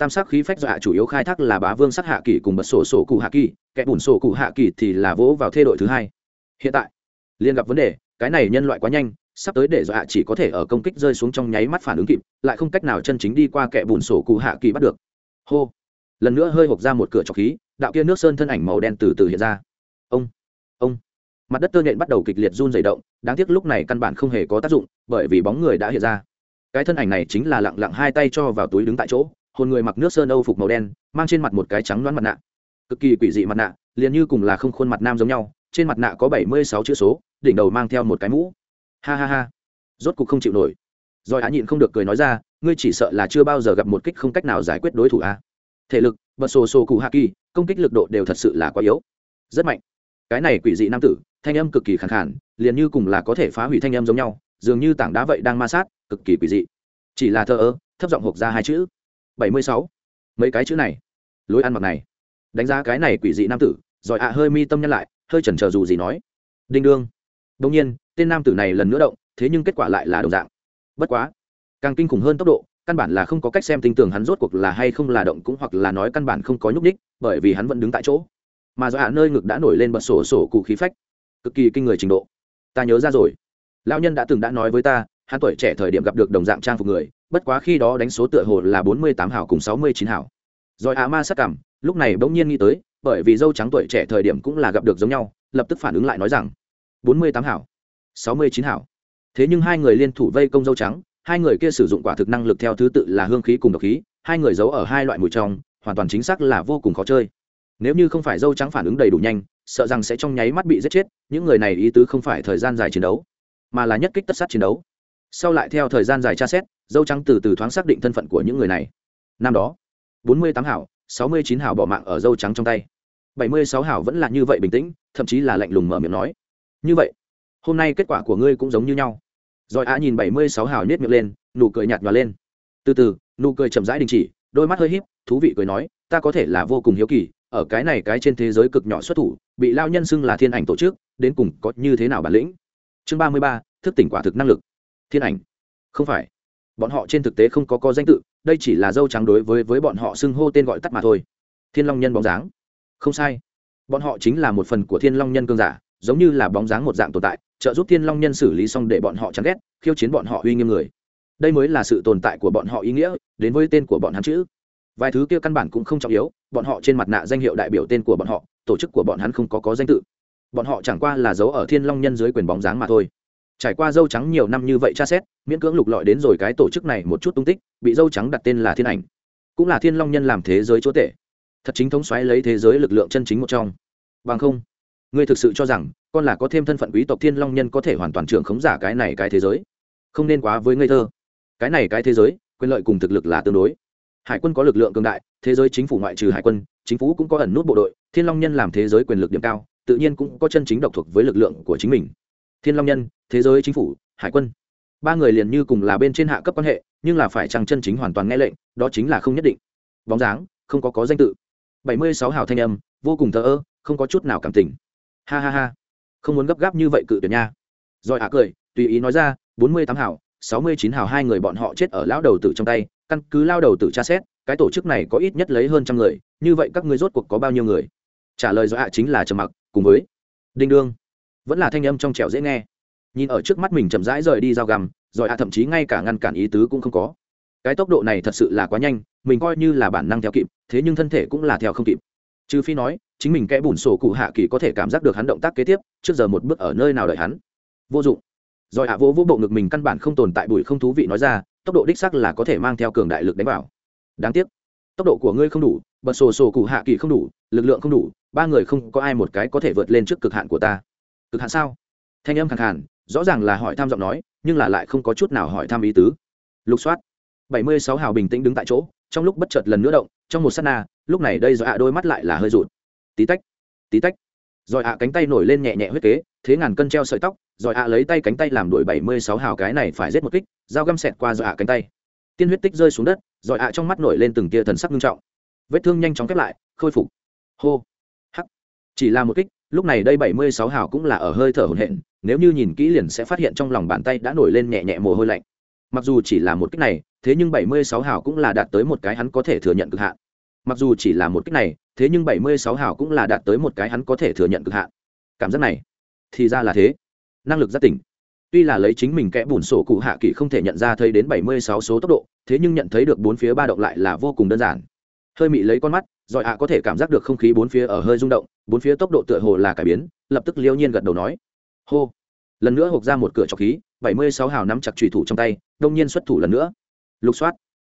tam sắc khí phách dọa chủ yếu khai thác là bá vương sắc hạ kỳ cùng bật sổ sổ cụ hạ kỳ kẻ bùn sổ cụ hạ kỳ thì là vỗ vào thê đội thứ hai. Hiện tại liên gặp vấn đề, cái này nhân loại quá nhanh, sắp tới để dọa chỉ có thể ở công kích rơi xuống trong nháy mắt phản ứng kịp, lại không cách nào chân chính đi qua kẻ bùn sổ cụ hạ kỳ bắt được. Hô! Lần nữa hơi hộp ra một cửa trọc khí, đạo kia nước sơn thân ảnh màu đen từ từ hiện ra. Ông! Ông! Mặt đất tơ nhện bắt đầu kịch liệt run dày động, đáng tiếc lúc này căn bản không hề có tác dụng, bởi vì bóng người đã hiện ra. Cái thân ảnh này chính là lặng lặng hai tay cho vào túi đứng tại chỗ hồn người mặc nước sơn âu phục màu đen, mang trên mặt một cái trắng đoán mặt nạ. Cực kỳ quỷ dị mặt nạ, liền như cùng là không khuôn mặt nam giống nhau, trên mặt nạ có bảy mươi sáu chữ số, đỉnh đầu mang theo một cái mũ. Ha ha ha. Rốt cục không chịu nổi. Rồi á nhịn không được cười nói ra, ngươi chỉ sợ là chưa bao giờ gặp một kích không cách nào giải quyết đối thủ a à? thể lực bật sổ sổ cụ hạ kỳ, công kích lực độ đều thật sự là quá yếu. Rất mạnh. Cái này quỷ dị nam tử, thanh âm cực kỳ khẳng khản liền như cùng là có thể phá hủy thanh âm giống nhau, dường như tảng đá vậy đang ma sát, cực kỳ quỷ dị. Chỉ là thơ ơ, thấp giọng hộp ra hai chữ bảy mươi sáu. Mấy cái chữ này. Lối ăn mặc này. Đánh giá cái này quỷ dị nam tử, rồi ạ hơi mi tâm nhân lại, hơi chần chờ dù gì nói. Đinh đương. Đông nhiên, tên nam tử này lần nữa động, thế nhưng kết quả lại là đồng dạng. Bất quá, càng kinh khủng hơn tốc độ, căn bản là không có cách xem tinh tường hắn rốt cuộc là hay không là động cũng hoặc là nói căn bản không có nhúc ních bởi vì hắn vẫn đứng tại chỗ. Mà do hạ nơi ngực đã nổi lên bật sổ sổ cụ khí phách. Cực kỳ kinh người trình độ. Ta nhớ ra rồi. Lão nhân đã từng đã nói với ta, hắn tuổi trẻ thời điểm gặp được đồng dạng trang phục người bất quá khi đó đánh số tựa hồ là bốn mươi tám hảo cùng sáu mươi chín hảo. Rồi á ma sắc cảm lúc này bỗng nhiên nghĩ tới, bởi vì dâu trắng tuổi trẻ thời điểm cũng là gặp được giống nhau, lập tức phản ứng lại nói rằng, bốn mươi tám hảo, sáu mươi chín hảo. Thế nhưng hai người liên thủ vây công dâu trắng, hai người kia sử dụng quả thực năng lực theo thứ tự là hương khí cùng độc khí, hai người giấu ở hai loại mùi trong, hoàn toàn chính xác là vô cùng khó chơi. Nếu như không phải dâu trắng phản ứng đầy đủ nhanh, sợ rằng sẽ trong nháy mắt bị giết chết, những người này ý tứ không phải thời gian dài chiến đấu, mà là nhất kích tất sát chiến đấu. Sau lại theo thời gian dài tra xét dâu trắng từ từ thoáng xác định thân phận của những người này. Năm đó, bốn mươi tám hảo, sáu mươi chín hảo bỏ mạng ở dâu trắng trong tay. bảy mươi sáu hảo vẫn là như vậy bình tĩnh, thậm chí là lạnh lùng mở miệng nói. Như vậy, hôm nay kết quả của ngươi cũng giống như nhau. Rồi á nhìn bảy mươi sáu hào nhét miệng lên, nụ cười nhạt nhòa lên. Từ từ, nụ cười chậm rãi đình chỉ, đôi mắt hơi híp, thú vị cười nói, ta có thể là vô cùng hiếu kỳ, ở cái này cái trên thế giới cực nhỏ xuất thủ, bị lao nhân xưng là thiên ảnh tổ chức, đến cùng có như thế nào bản lĩnh? Chương ba mươi ba, thức tỉnh quả thực năng lực. Thiên ảnh. Không phải bọn họ trên thực tế không có có danh tự, đây chỉ là dâu trắng đối với với bọn họ xưng hô tên gọi tắt mà thôi. Thiên long nhân bóng dáng. Không sai. Bọn họ chính là một phần của thiên long nhân cương giả, giống như là bóng dáng một dạng tồn tại, trợ giúp thiên long nhân xử lý xong để bọn họ chán ghét, khiêu chiến bọn họ uy nghiêm người. Đây mới là sự tồn tại của bọn họ ý nghĩa, đến với tên của bọn hắn chữ vài thứ kia căn bản cũng không trọng yếu, bọn họ trên mặt nạ danh hiệu đại biểu tên của bọn họ, tổ chức của bọn hắn không có có danh tự. Bọn họ chẳng qua là giấu ở thiên long nhân dưới quyền bóng dáng mà thôi trải qua dâu trắng nhiều năm như vậy tra xét, miễn cưỡng lục lọi đến rồi cái tổ chức này một chút tung tích, bị dâu trắng đặt tên là thiên ảnh. Cũng là thiên long nhân làm thế giới chúa tể. Thật chính thống xoáy lấy thế giới lực lượng chân chính một trong. Bằng không, ngươi thực sự cho rằng, con là có thêm thân phận quý tộc thiên long nhân có thể hoàn toàn trưởng khống giả cái này cái thế giới? Không nên quá với ngây thơ. Cái này cái thế giới, quyền lợi cùng thực lực là tương đối. Hải quân có lực lượng cường đại, thế giới chính phủ ngoại trừ hải quân, chính phủ cũng có ẩn nút bộ đội, thiên long nhân làm thế giới quyền lực điểm cao, tự nhiên cũng có chân chính độc thuộc với lực lượng của chính mình thiên long nhân, thế giới chính phủ, hải quân. Ba người liền như cùng là bên trên hạ cấp quan hệ, nhưng là phải chăng chân chính hoàn toàn nghe lệnh, đó chính là không nhất định. Bóng dáng, không có có danh tự. Bảy mươi sáu hào thanh âm, vô cùng thờ ơ, không có chút nào cảm tình. Ha ha ha. Không muốn gấp gáp như vậy cự tuyệt nha. Rồi hạ cười, tùy ý nói ra, bốn mươi tám hào, sáu mươi chín hào hai người bọn họ chết ở lão đầu tử trong tay, căn cứ lao đầu tử tra xét, cái tổ chức này có ít nhất lấy hơn trăm người, như vậy các ngươi rốt cuộc có bao nhiêu người? Trả lời do hạ chính là trầm mặc, cùng với. Đinh đương vẫn là thanh âm trong trẻo dễ nghe. Nhìn ở trước mắt mình chậm rãi rời đi dao găm, rồi hạ thậm chí ngay cả ngăn cản ý tứ cũng không có. Cái tốc độ này thật sự là quá nhanh, mình coi như là bản năng theo kịp, thế nhưng thân thể cũng là theo không kịp. Trừ phi nói, chính mình kẽ bùn sổ cụ hạ kỳ có thể cảm giác được hắn động tác kế tiếp, trước giờ một bước ở nơi nào đợi hắn. Vô dụng. Rồi hạ vô vỗ bộ ngực mình căn bản không tồn tại bụi không thú vị nói ra, tốc độ đích sắc là có thể mang theo cường đại lực đánh vào. Đáng tiếc. Tốc độ của ngươi không đủ, bật sổ sổ cụ hạ kỳ không đủ, lực lượng không đủ, ba người không có ai một cái có thể vượt lên trước cực hạn của ta cực hạn sao? Thanh âm khẳng khàn, rõ ràng là hỏi tham giọng nói, nhưng là lại không có chút nào hỏi tham ý tứ. Lục soát. Bảy mươi sáu hào bình tĩnh đứng tại chỗ, trong lúc bất chợt lần nữa động, trong một s á t na, lúc này đây do ạ đôi mắt lại là hơi rụt. Tí tách tí tách. Rồi ạ cánh tay nổi lên nhẹ nhẹ huyết kế, thế ngàn cân treo sợi tóc rồi ạ lấy tay cánh tay làm đuổi bảy mươi sáu hào cái này phải rết một kích, dao găm xẹt qua rồi ạ cánh tay. Tiên huyết tích rơi xuống đất rồi ạ trong mắt nổi lên từng tia thần sắc nghiêm trọng. Vết thương nhanh chóng khép lại, khôi phục. Hô. Hắc. Chỉ là một kích lúc này đây bảy mươi sáu hào cũng là ở hơi thở hổn hển, nếu như nhìn kỹ liền sẽ phát hiện trong lòng bàn tay đã nổi lên nhẹ nhẹ mồ hôi lạnh. Mặc dù chỉ là một kích này, thế nhưng bảy mươi sáu hào cũng là đạt tới một cái hắn có thể thừa nhận cực hạn. Mặc dù chỉ là một kích này, thế nhưng bảy mươi sáu hào cũng là đạt tới một cái hắn có thể thừa nhận cực hạn. Cảm giác này, thì ra là thế. Năng lực giác tỉnh. Tuy là lấy chính mình kẽ bùn sổ cụ hạ kỳ không thể nhận ra thấy đến bảy mươi sáu số tốc độ, thế nhưng nhận thấy được bốn phía ba động lại là vô cùng đơn giản hơi mị lấy con mắt giỏi ạ có thể cảm giác được không khí bốn phía ở hơi rung động, bốn phía tốc độ tựa hồ là cải biến, lập tức liêu nhiên gật đầu nói. Hô. Lần nữa hộp ra một cửa trọc khí, bảy mươi sáu hào nắm chặt trùy thủ trong tay, đông nhiên xuất thủ lần nữa. Lục soát.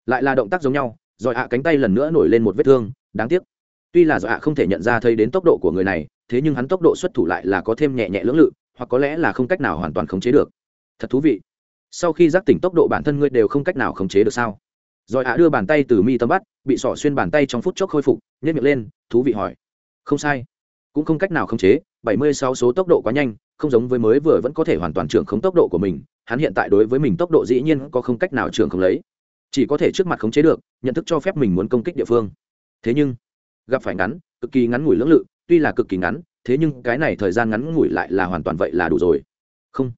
Lại là động tác giống nhau giỏi ạ cánh tay lần nữa nổi lên một vết thương, đáng tiếc. Tuy là giỏi ạ không thể nhận ra thấy đến tốc độ của người này, thế nhưng hắn tốc độ xuất thủ lại là có thêm nhẹ nhẹ lưỡng lự, hoặc có lẽ là không cách nào hoàn toàn khống chế được. Thật thú vị. Sau khi giác tỉnh tốc độ bản thân ngươi đều không cách nào khống chế được sao? Rồi ạ đưa bàn tay từ mi tâm bắt, bị sỏ xuyên bàn tay trong phút chốc khôi phục nhét miệng lên, thú vị hỏi. Không sai. Cũng không cách nào khống chế, bảy mươi sáu số tốc độ quá nhanh, không giống với mới vừa vẫn có thể hoàn toàn trưởng khống tốc độ của mình, hắn hiện tại đối với mình tốc độ dĩ nhiên có không cách nào trưởng khống lấy. Chỉ có thể trước mặt khống chế được, nhận thức cho phép mình muốn công kích địa phương. Thế nhưng, gặp phải ngắn, cực kỳ ngắn ngủi lưỡng lự, tuy là cực kỳ ngắn, thế nhưng cái này thời gian ngắn ngủi lại là hoàn toàn vậy là đủ rồi. Không,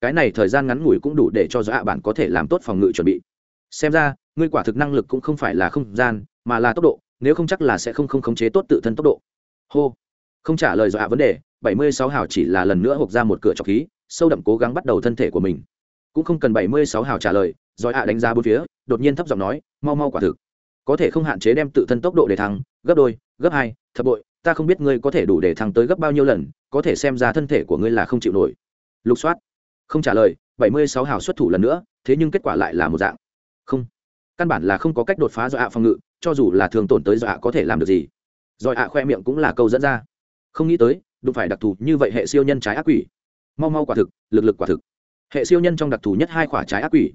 cái này thời gian ngắn ngủi cũng đủ để cho dọa bạn có thể làm tốt phòng ngự chuẩn bị. Xem ra ngươi quả thực năng lực cũng không phải là không gian, mà là tốc độ, nếu không chắc là sẽ không không khống chế tốt tự thân tốc độ. Hô. Không trả lời dọa vấn đề, bảy mươi sáu hào chỉ là lần nữa hộp ra một cửa trọc khí, sâu đậm cố gắng bắt đầu thân thể của mình. Cũng không cần bảy mươi sáu hào trả lời, rồi ạ đánh giá bốn phía, đột nhiên thấp giọng nói, mau mau quả thực. Có thể không hạn chế đem tự thân tốc độ để thăng, gấp đôi, gấp hai, thập bội, ta không biết ngươi có thể đủ để thăng tới gấp bao nhiêu lần, có thể xem ra thân thể của ngươi là không chịu nổi. Lục soát. Không trả lời, bảy mươi sáu hào xuất thủ lần nữa, thế nhưng kết quả lại là một dạng. Không căn bản là không có cách đột phá do ạ phòng ngự, cho dù là thường tổn tới do ạ có thể làm được gì. Rồi ạ khoe miệng cũng là câu dẫn ra. Không nghĩ tới, đụng phải đặc thù như vậy hệ siêu nhân trái ác quỷ. Mau mau quả thực, lực lực quả thực. Hệ siêu nhân trong đặc thù nhất hai quả trái ác quỷ.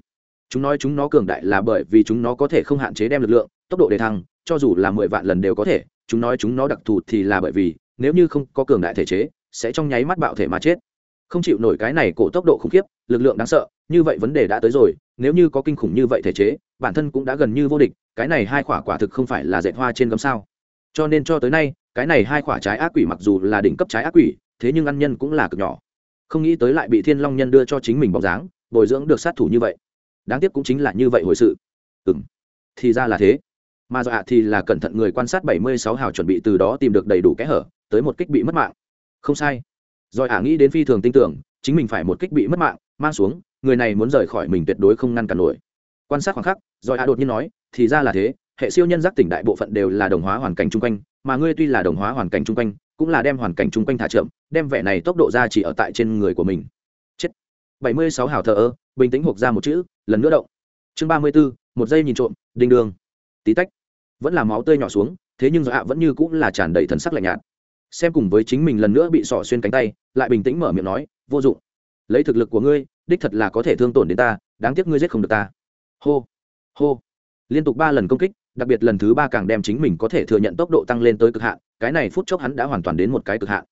Chúng nói chúng nó cường đại là bởi vì chúng nó có thể không hạn chế đem lực lượng, tốc độ đề thăng, cho dù là mười vạn lần đều có thể, chúng nói chúng nó đặc thù thì là bởi vì, nếu như không có cường đại thể chế, sẽ trong nháy mắt bạo thể mà chết. Không chịu nổi cái này cổ tốc độ khủng khiếp, lực lượng đáng sợ như vậy vấn đề đã tới rồi, nếu như có kinh khủng như vậy thể chế, bản thân cũng đã gần như vô địch, cái này hai quả quả thực không phải là dệt hoa trên gấm sao. Cho nên cho tới nay, cái này hai quả trái ác quỷ mặc dù là đỉnh cấp trái ác quỷ, thế nhưng ăn nhân cũng là cực nhỏ. Không nghĩ tới lại bị thiên long nhân đưa cho chính mình bóng dáng, bồi dưỡng được sát thủ như vậy. Đáng tiếc cũng chính là như vậy hồi sự. Ừ m thì ra là thế. Mà dọa thì là cẩn thận người quan sát bảy mươi sáu hào chuẩn bị từ đó tìm được đầy đủ kẽ hở, tới một kích bị mất mạng. Không sai. Rồi ả nghĩ đến phi thường tin tưởng, chính mình phải một kích bị mất mạng, mang xuống người này muốn rời khỏi mình tuyệt đối không ngăn cản nổi. Quan sát khoảng khắc, rồi ả đột nhiên nói, thì ra là thế, hệ siêu nhân giác tỉnh đại bộ phận đều là đồng hóa hoàn cảnh chung quanh, mà ngươi tuy là đồng hóa hoàn cảnh chung quanh, cũng là đem hoàn cảnh chung quanh thả trượm, đem vẻ này tốc độ ra chỉ ở tại trên người của mình. Chết. Bảy mươi sáu hào thờ ơ, bình tĩnh hộp ra một chữ, lần nữa động. Chương ba mươi bốn một giây nhìn trộm, đinh đường. Tí tách. Vẫn là máu tươi nhỏ xuống, thế nhưng do ạ vẫn như cũng là tràn đầy thần sắc lạnh nhạt. Xem cùng với chính mình lần nữa bị sỏ xuyên cánh tay, lại bình tĩnh mở miệng nói, vô dụng. Lấy thực lực của ngươi đích thật là có thể thương tổn đến ta, đáng tiếc ngươi giết không được ta. Hô hô. Liên tục ba lần công kích, đặc biệt lần thứ ba càng đem chính mình có thể thừa nhận tốc độ tăng lên tới cực hạn, cái này phút chốc hắn đã hoàn toàn đến một cái cực hạn.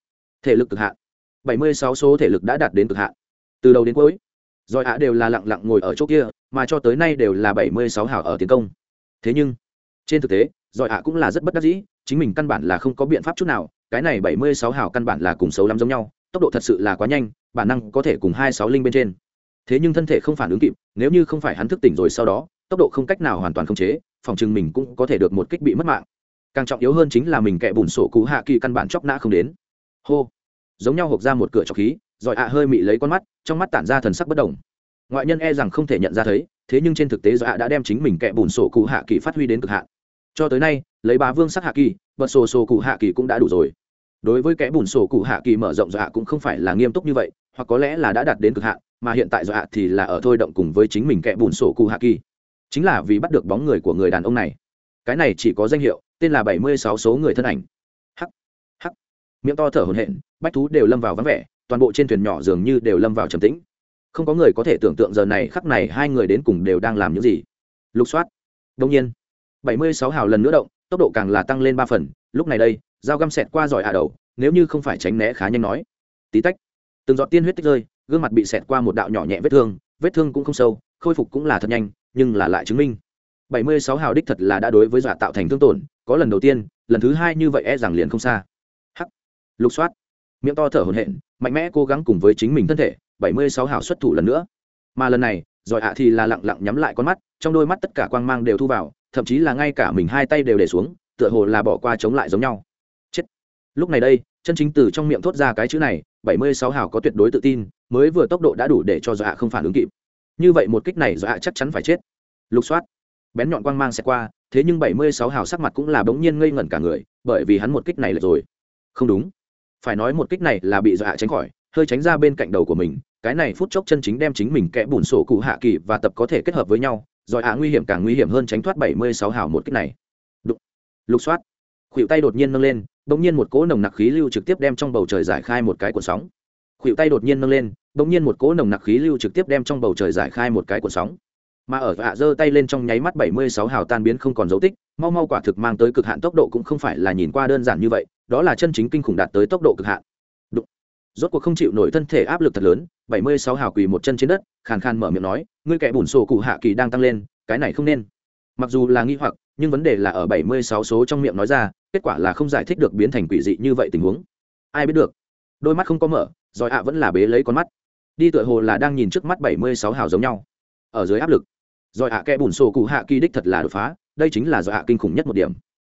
Thể lực cực hạn. Bảy mươi sáu số thể lực đã đạt đến cực hạn. Từ đầu đến cuối giỏi ạ đều là lặng lặng ngồi ở chỗ kia, mà cho tới nay đều là bảy mươi sáu hảo ở tiến công. Thế nhưng, trên thực tế giỏi ạ cũng là rất bất đắc dĩ, chính mình căn bản là không có biện pháp chút nào, cái này bảy mươi sáu hảo căn bản là cùng xấu lắm giống nhau, tốc độ thật sự là quá nhanh bản năng có thể cùng hai sáu linh bên trên. Thế nhưng thân thể không phản ứng kịp, nếu như không phải hắn thức tỉnh rồi sau đó, tốc độ không cách nào hoàn toàn khống chế, phòng chừng mình cũng có thể được một kích bị mất mạng. Càng trọng yếu hơn chính là mình kẻ bùn sổ cú hạ kỳ căn bản chóc nã không đến. Hô! Giống nhau hộp ra một cửa trọc khí, rồi ạ hơi mị lấy con mắt, trong mắt tản ra thần sắc bất đồng. Ngoại nhân e rằng không thể nhận ra thấy, thế nhưng trên thực tế do ạ đã đem chính mình kẻ bùn sổ cụ hạ kỳ phát huy đến cực hạn. Cho tới nay, lấy bá vương sắc hạ kỳ bật sổ sổ cụ hạ kỳ cũng đã đủ rồi. Đối với kẻ bùn sổ cụ hạ kỳ mở rộng do ạ cũng không phải là nghiêm túc như vậy hoặc có lẽ là đã đạt đến cực hạn mà hiện tại do thì là ở thôi động cùng với chính mình kẻ bùn sổ cụ hạ kỳ. Chính là vì bắt được bóng người của người đàn ông này. Cái này chỉ có danh hiệu tên là bảy mươi sáu số người thân ảnh. Hắc hắc. Miệng to thở hồn hện, bách thú đều lâm vào vắng vẻ toàn bộ trên thuyền nhỏ dường như đều lâm vào trầm tĩnh. Không có người có thể tưởng tượng giờ này khắc này hai người đến cùng đều đang làm những gì. Lục soát. Đông nhiên bảy mươi sáu hào lần nữa động tốc độ càng là tăng lên ba phần. Lúc này đây dao găm xẹt qua giỏi hạ đầu nếu như không phải tránh né khá nhanh nói. Tí tách từng giọt tiên huyết tích rơi, gương mặt bị xẹt qua một đạo nhỏ nhẹ vết thương vết thương cũng không sâu, khôi phục cũng là thật nhanh, nhưng là lại chứng minh. Bảy mươi sáu hào đích thật là đã đối với dọa tạo thành thương tổn, có lần đầu tiên, lần thứ hai như vậy e rằng liền không xa. Hắc. Lục soát. Miệng to thở hổn hển, mạnh mẽ cố gắng cùng với chính mình thân thể, bảy mươi sáu hào xuất thủ lần nữa. Mà lần này giỏi ạ thì là lặng lặng nhắm lại con mắt, trong đôi mắt tất cả quang mang đều thu vào, thậm chí là ngay cả mình hai tay đều để xuống, tựa hồ là bỏ qua chống lại giống nhau. Chết. Lúc này đây, chân chính từ trong miệng thốt ra cái chữ này bảy mươi sáu hào có tuyệt đối tự tin, mới vừa tốc độ đã đủ để cho Dạ không phản ứng kịp. Như vậy một kích này Dạ chắc chắn phải chết. Lục soát. Bén nhọn quang mang sẽ qua, thế nhưng bảy mươi sáu hào sắc mặt cũng là bỗng nhiên ngây ngẩn cả người, bởi vì hắn một kích này là rồi. Không đúng. Phải nói một kích này là bị Dạ tránh khỏi, hơi tránh ra bên cạnh đầu của mình, cái này phút chốc chân chính đem chính mình kẽ bùn sổ cụ hạ kỳ và tập có thể kết hợp với nhau, rồi ạ nguy hiểm càng nguy hiểm hơn tránh thoát bảy mươi sáu hào một kích này. Đục. lục soát khuỷu tay đột nhiên nâng lên bỗng nhiên một cỗ nồng nặc khí lưu trực tiếp đem trong bầu trời giải khai một cái cuộn sóng. Khuỷu tay đột nhiên nâng lên bỗng nhiên một cỗ nồng nặc khí lưu trực tiếp đem trong bầu trời giải khai một cái cuộn sóng. Mà ở hạ giơ tay lên trong nháy mắt bảy mươi sáu hào tan biến không còn dấu tích, mau mau quả thực mang tới cực hạn tốc độ cũng không phải là nhìn qua đơn giản như vậy, đó là chân chính kinh khủng đạt tới tốc độ cực hạn. Đụng. rốt cuộc không chịu nổi thân thể áp lực thật lớn, bảy mươi sáu hào quỳ một chân trên đất, khàn khàn mở miệng nói, ngươi kẻ bùn sổ cụ hạ kỳ đang tăng lên, cái này không nên. Mặc dù là nghi hoặc nhưng vấn đề là ở bảy mươi sáu số trong miệng nói ra kết quả là không giải thích được biến thành quỷ dị như vậy tình huống. Ai biết được? Đôi mắt không có mở rồi ạ vẫn là bế lấy con mắt. Đi tựa hồ là đang nhìn trước mắt bảy mươi sáu hào giống nhau. Ở dưới áp lực rồi ạ kẻ bùn sổ cụ hạ kỳ đích thật là đột phá đây chính là rồi ạ kinh khủng nhất một điểm.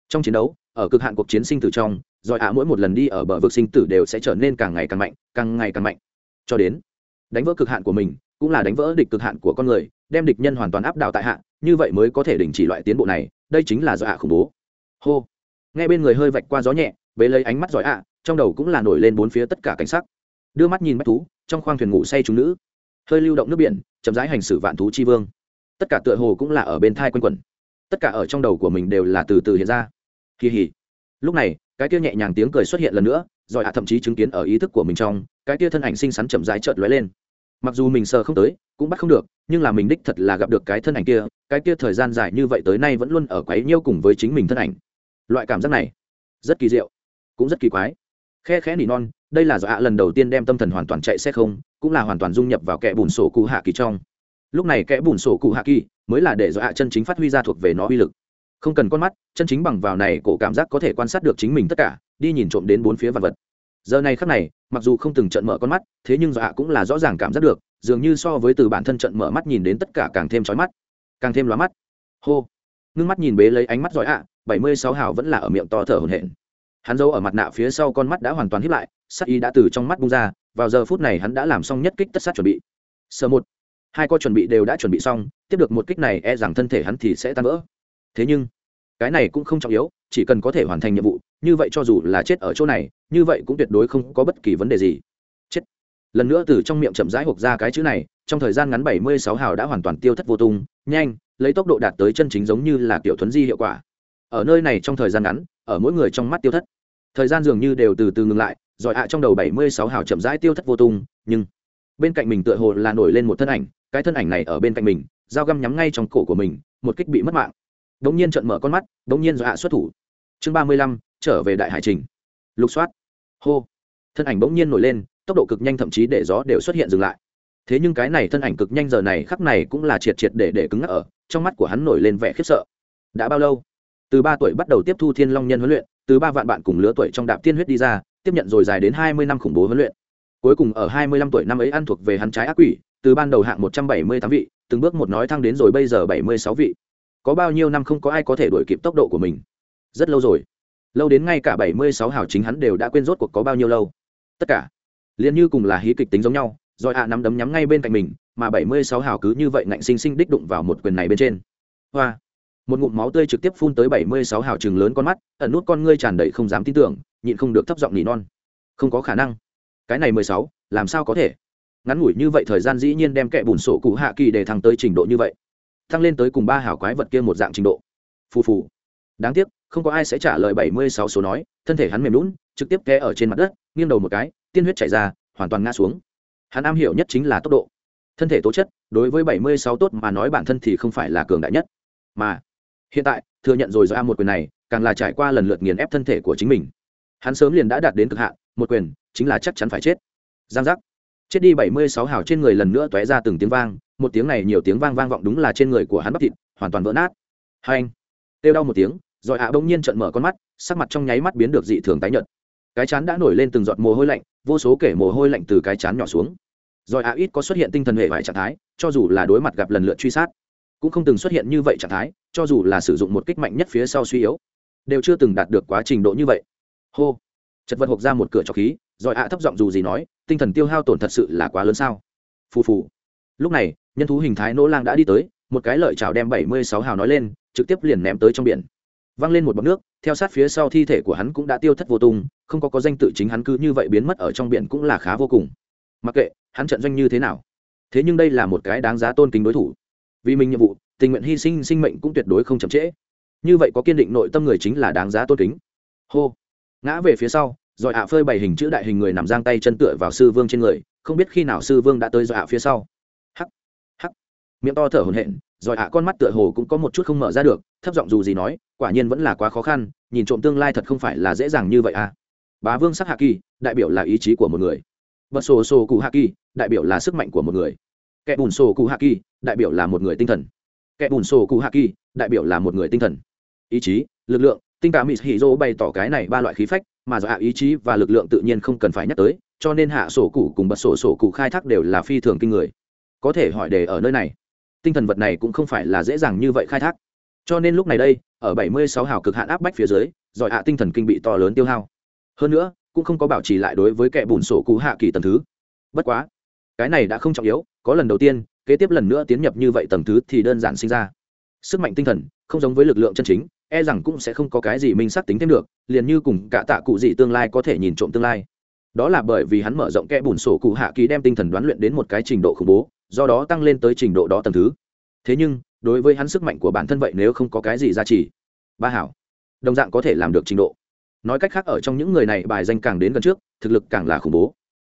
Trong chiến đấu ở cực hạn cuộc chiến sinh tử trong rồi ạ mỗi một lần đi ở bờ vực sinh tử đều sẽ trở nên càng ngày càng mạnh càng ngày càng mạnh. Cho đến đánh vỡ cực hạn của mình cũng là đánh vỡ địch cực hạn của con người đem địch nhân hoàn toàn áp đảo tại hạ, như vậy mới có thể đình chỉ loại tiến bộ này đây chính là do ạ khủng bố. Hô. Nghe bên người hơi vạch qua gió nhẹ, bế lấy ánh mắt giỏi ạ, trong đầu cũng là nổi lên bốn phía tất cả cảnh sắc. Đưa mắt nhìn bách thú, trong khoang thuyền ngủ say chúng nữ. Hơi lưu động nước biển, chậm rãi hành xử vạn thú chi vương. Tất cả tựa hồ cũng là ở bên thai quanh quẩn. Tất cả ở trong đầu của mình đều là từ từ hiện ra. Kỳ hỉ. Lúc này, cái kia nhẹ nhàng tiếng cười xuất hiện lần nữa rồi ạ thậm chí chứng kiến ở ý thức của mình trong, cái kia thân ảnh xinh xắn chậm rãi chợt lóe lên mặc dù mình sờ không tới, cũng bắt không được, nhưng là mình đích thật là gặp được cái thân ảnh kia, cái kia thời gian dài như vậy tới nay vẫn luôn ở quấy nhiêu cùng với chính mình thân ảnh. Loại cảm giác này, rất kỳ diệu, cũng rất kỳ quái. Khe khẽ nỉ non, đây là do ạ lần đầu tiên đem tâm thần hoàn toàn chạy xe không, cũng là hoàn toàn dung nhập vào kẽ bùn sổ cụ hạ kỳ trong. Lúc này kẽ bùn sổ cụ hạ kỳ mới là để do ạ chân chính phát huy ra thuộc về nó uy lực. Không cần con mắt, chân chính bằng vào này cổ cảm giác có thể quan sát được chính mình tất cả, đi nhìn trộm đến bốn phía vật vật. Giờ này khắc này mặc dù không từng trận mở con mắt, thế nhưng dọa cũng là rõ ràng cảm giác được, dường như so với từ bản thân trận mở mắt nhìn đến tất cả càng thêm trói mắt, càng thêm lóa mắt. Hô. Ngưng mắt nhìn bế lấy ánh mắt giỏi ạ, bảy mươi sáu hào vẫn là ở miệng to thở hổn hển. Hắn giấu ở mặt nạ phía sau con mắt đã hoàn toàn hiếp lại, sắc ý đã từ trong mắt bung ra, vào giờ phút này hắn đã làm xong nhất kích tất sát chuẩn bị. Sơ một. Hai co chuẩn bị đều đã chuẩn bị xong, tiếp được một kích này e rằng thân thể hắn thì sẽ tan vỡ. Thế nhưng cái này cũng không trọng yếu, chỉ cần có thể hoàn thành nhiệm vụ, như vậy cho dù là chết ở chỗ này, như vậy cũng tuyệt đối không có bất kỳ vấn đề gì. Chết. Lần nữa từ trong miệng chậm rãi hộp ra cái chữ này, trong thời gian ngắn bảy mươi sáu hào đã hoàn toàn tiêu thất vô tung, nhanh, lấy tốc độ đạt tới chân chính giống như là kiểu thuấn di hiệu quả. Ở nơi này trong thời gian ngắn, ở mỗi người trong mắt tiêu thất. Thời gian dường như đều từ từ ngừng lại, rồi ạ trong đầu bảy mươi sáu hào chậm rãi tiêu thất vô tung, nhưng bên cạnh mình tựa hồ là nổi lên một thân ảnh, cái thân ảnh này ở bên cạnh mình, dao găm nhắm ngay trong cổ của mình, một kích bị mất mạng đống nhiên trợn mở con mắt đống nhiên do hạ xuất thủ. Chương ba mươi lăm, trở về đại hải trình. Lục soát. Hô. Thân ảnh bỗng nhiên nổi lên, tốc độ cực nhanh thậm chí để gió đều xuất hiện dừng lại. Thế nhưng cái này thân ảnh cực nhanh giờ này khắc này cũng là triệt triệt để để cứng ngắc ở, trong mắt của hắn nổi lên vẻ khiếp sợ. Đã bao lâu? Từ ba tuổi bắt đầu tiếp thu thiên long nhân huấn luyện, từ ba vạn bạn cùng lứa tuổi trong đạp tiên huyết đi ra, tiếp nhận rồi dài đến hai mươi năm khủng bố huấn luyện. Cuối cùng ở hai mươi lăm tuổi năm ấy ăn thuộc về hắn trái ác quỷ, từ ban đầu hạng một trăm bảy mươi tám vị, từng bước một nói thăng đến rồi bây giờ bảy mươi sáu vị có bao nhiêu năm không có ai có thể đuổi kịp tốc độ của mình. Rất lâu rồi. Lâu đến ngay cả bảy mươi sáu hào chính hắn đều đã quên rốt cuộc có bao nhiêu lâu. Tất cả liền như cùng là hí kịch tính giống nhau, rồi hạ nắm đấm nhắm ngay bên cạnh mình, mà bảy mươi sáu hào cứ như vậy ngạnh sinh sinh đích đụng vào một quyền này bên trên. Hoa. Một ngụm máu tươi trực tiếp phun tới bảy mươi sáu hào chừng lớn con mắt, ẩn nút con ngươi tràn đầy không dám tin tưởng, nhịn không được thấp giọng nỉ non. Không có khả năng. Cái này mười sáu, làm sao có thể? Ngắn ngủi như vậy thời gian dĩ nhiên đem kẻ bùn sổ cụ hạ kỳ để thăng tới trình độ như vậy thăng lên tới cùng ba hảo quái vật kia một dạng trình độ. Phù phù. Đáng tiếc, không có ai sẽ trả lời bảy mươi sáu số nói, thân thể hắn mềm lún trực tiếp té ở trên mặt đất, nghiêng đầu một cái, tiên huyết chảy ra, hoàn toàn ngã xuống. Hắn am hiểu nhất chính là tốc độ. Thân thể tố chất, đối với bảy mươi sáu tốt mà nói bản thân thì không phải là cường đại nhất. Mà, hiện tại, thừa nhận rồi do a một quyền này, càng là trải qua lần lượt nghiền ép thân thể của chính mình. Hắn sớm liền đã đạt đến cực hạn, một quyền, chính là chắc chắn phải chết. Giang giác chết đi bảy mươi sáu hào trên người lần nữa tóe ra từng tiếng vang, một tiếng này nhiều tiếng vang vang vọng đúng là trên người của hắn bắp thịt, hoàn toàn vỡ nát. Hai anh, kêu đau một tiếng, rồi ạ bỗng nhiên trận mở con mắt, sắc mặt trong nháy mắt biến được dị thường tái nhợt. Cái chán đã nổi lên từng giọt mồ hôi lạnh, vô số kể mồ hôi lạnh từ cái chán nhỏ xuống. Rồi ạ ít có xuất hiện tinh thần hệ vải trạng thái, cho dù là đối mặt gặp lần lượt truy sát, cũng không từng xuất hiện như vậy trạng thái, cho dù là sử dụng một kích mạnh nhất phía sau suy yếu, đều chưa từng đạt được quá trình độ như vậy. Hô, chật vật hộp ra một cửa trọc khí rồi ạ thấp giọng dù gì nói, tinh thần tiêu hao tổn thật sự là quá lớn sao? Phù phù. Lúc này, nhân thú hình thái nỗ lang đã đi tới, một cái lợi chảo đem bảy mươi sáu hào nói lên, trực tiếp liền ném tới trong biển. Văng lên một bọc nước, theo sát phía sau thi thể của hắn cũng đã tiêu thất vô tung, không có có danh tự chính hắn cứ như vậy biến mất ở trong biển cũng là khá vô cùng. Mặc kệ, hắn trận doanh như thế nào? Thế nhưng đây là một cái đáng giá tôn kính đối thủ. Vì mình nhiệm vụ, tình nguyện hy sinh sinh mệnh cũng tuyệt đối không chậm trễ. Như vậy có kiên định nội tâm người chính là đáng giá tôn kính. Hô. Ngã về phía sau rồi ạ phơi bày hình chữ đại hình người nằm giang tay chân tựa vào sư vương trên người, không biết khi nào sư vương đã tới rồi ạ phía sau. Hắc hắc. Miệng to thở hổn hển, rồi ạ con mắt tựa hồ cũng có một chút không mở ra được, thấp giọng dù gì nói, quả nhiên vẫn là quá khó khăn, nhìn trộm tương lai thật không phải là dễ dàng như vậy à. Bá vương sắc hạ kỳ, đại biểu là ý chí của một người. Bật sổ sổ cụ hạ kỳ, đại biểu là sức mạnh của một người. Kẻ bùn sổ cụ hạ kỳ, đại biểu là một người tinh thần. Kẻ bùn sổ cụ hạ kỳ, đại biểu là một người tinh thần. Ý chí, lực lượng tinh cả mỹ hỉ dô bày tỏ cái này ba loại khí phách, mà do hạ ý chí và lực lượng tự nhiên không cần phải nhắc tới, cho nên hạ sổ cụ cùng bật sổ sổ cụ khai thác đều là phi thường kinh người. Có thể hỏi đề ở nơi này, tinh thần vật này cũng không phải là dễ dàng như vậy khai thác. Cho nên lúc này đây, ở 76 hào cực hạn áp bách phía dưới, giỏi hạ tinh thần kinh bị to lớn tiêu hao. Hơn nữa, cũng không có bảo trì lại đối với kẻ bùn sổ cụ hạ kỳ tầng thứ. Bất quá, cái này đã không trọng yếu, có lần đầu tiên, kế tiếp lần nữa tiến nhập như vậy tầng thứ thì đơn giản sinh ra. Sức mạnh tinh thần, không giống với lực lượng chân chính e rằng cũng sẽ không có cái gì minh xác tính thêm được, liền như cùng cả tạ cụ gì tương lai có thể nhìn trộm tương lai. Đó là bởi vì hắn mở rộng kẽ bùn sổ cụ hạ kỳ đem tinh thần đoán luyện đến một cái trình độ khủng bố, do đó tăng lên tới trình độ đó tầng thứ. Thế nhưng, đối với hắn sức mạnh của bản thân vậy nếu không có cái gì giá trị. Ba hảo. Đồng dạng có thể làm được trình độ. Nói cách khác ở trong những người này bài danh càng đến gần trước, thực lực càng là khủng bố.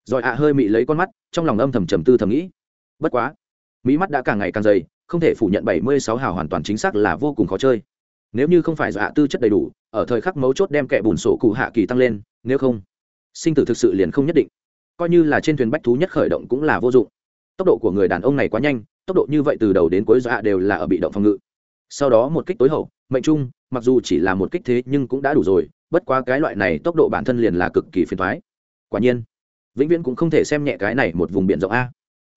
Rồi ạ hơi mị lấy con mắt, trong lòng âm thầm trầm tư thầm nghĩ. Bất quá, mỹ mắt đã càng ngày càng dày, không thể phủ nhận bảy mươi sáu hào hoàn toàn chính xác là vô cùng khó chơi nếu như không phải do hạ tư chất đầy đủ, ở thời khắc mấu chốt đem kẻ bùn sổ cụ hạ kỳ tăng lên, nếu không, sinh tử thực sự liền không nhất định. Coi như là trên thuyền bách thú nhất khởi động cũng là vô dụng. Tốc độ của người đàn ông này quá nhanh, tốc độ như vậy từ đầu đến cuối do hạ đều là ở bị động phòng ngự. Sau đó một kích tối hậu, mệnh trung, mặc dù chỉ là một kích thế nhưng cũng đã đủ rồi, bất quá cái loại này tốc độ bản thân liền là cực kỳ phiền thoái quả nhiên, vĩnh viễn cũng không thể xem nhẹ cái này một vùng biển rộng a.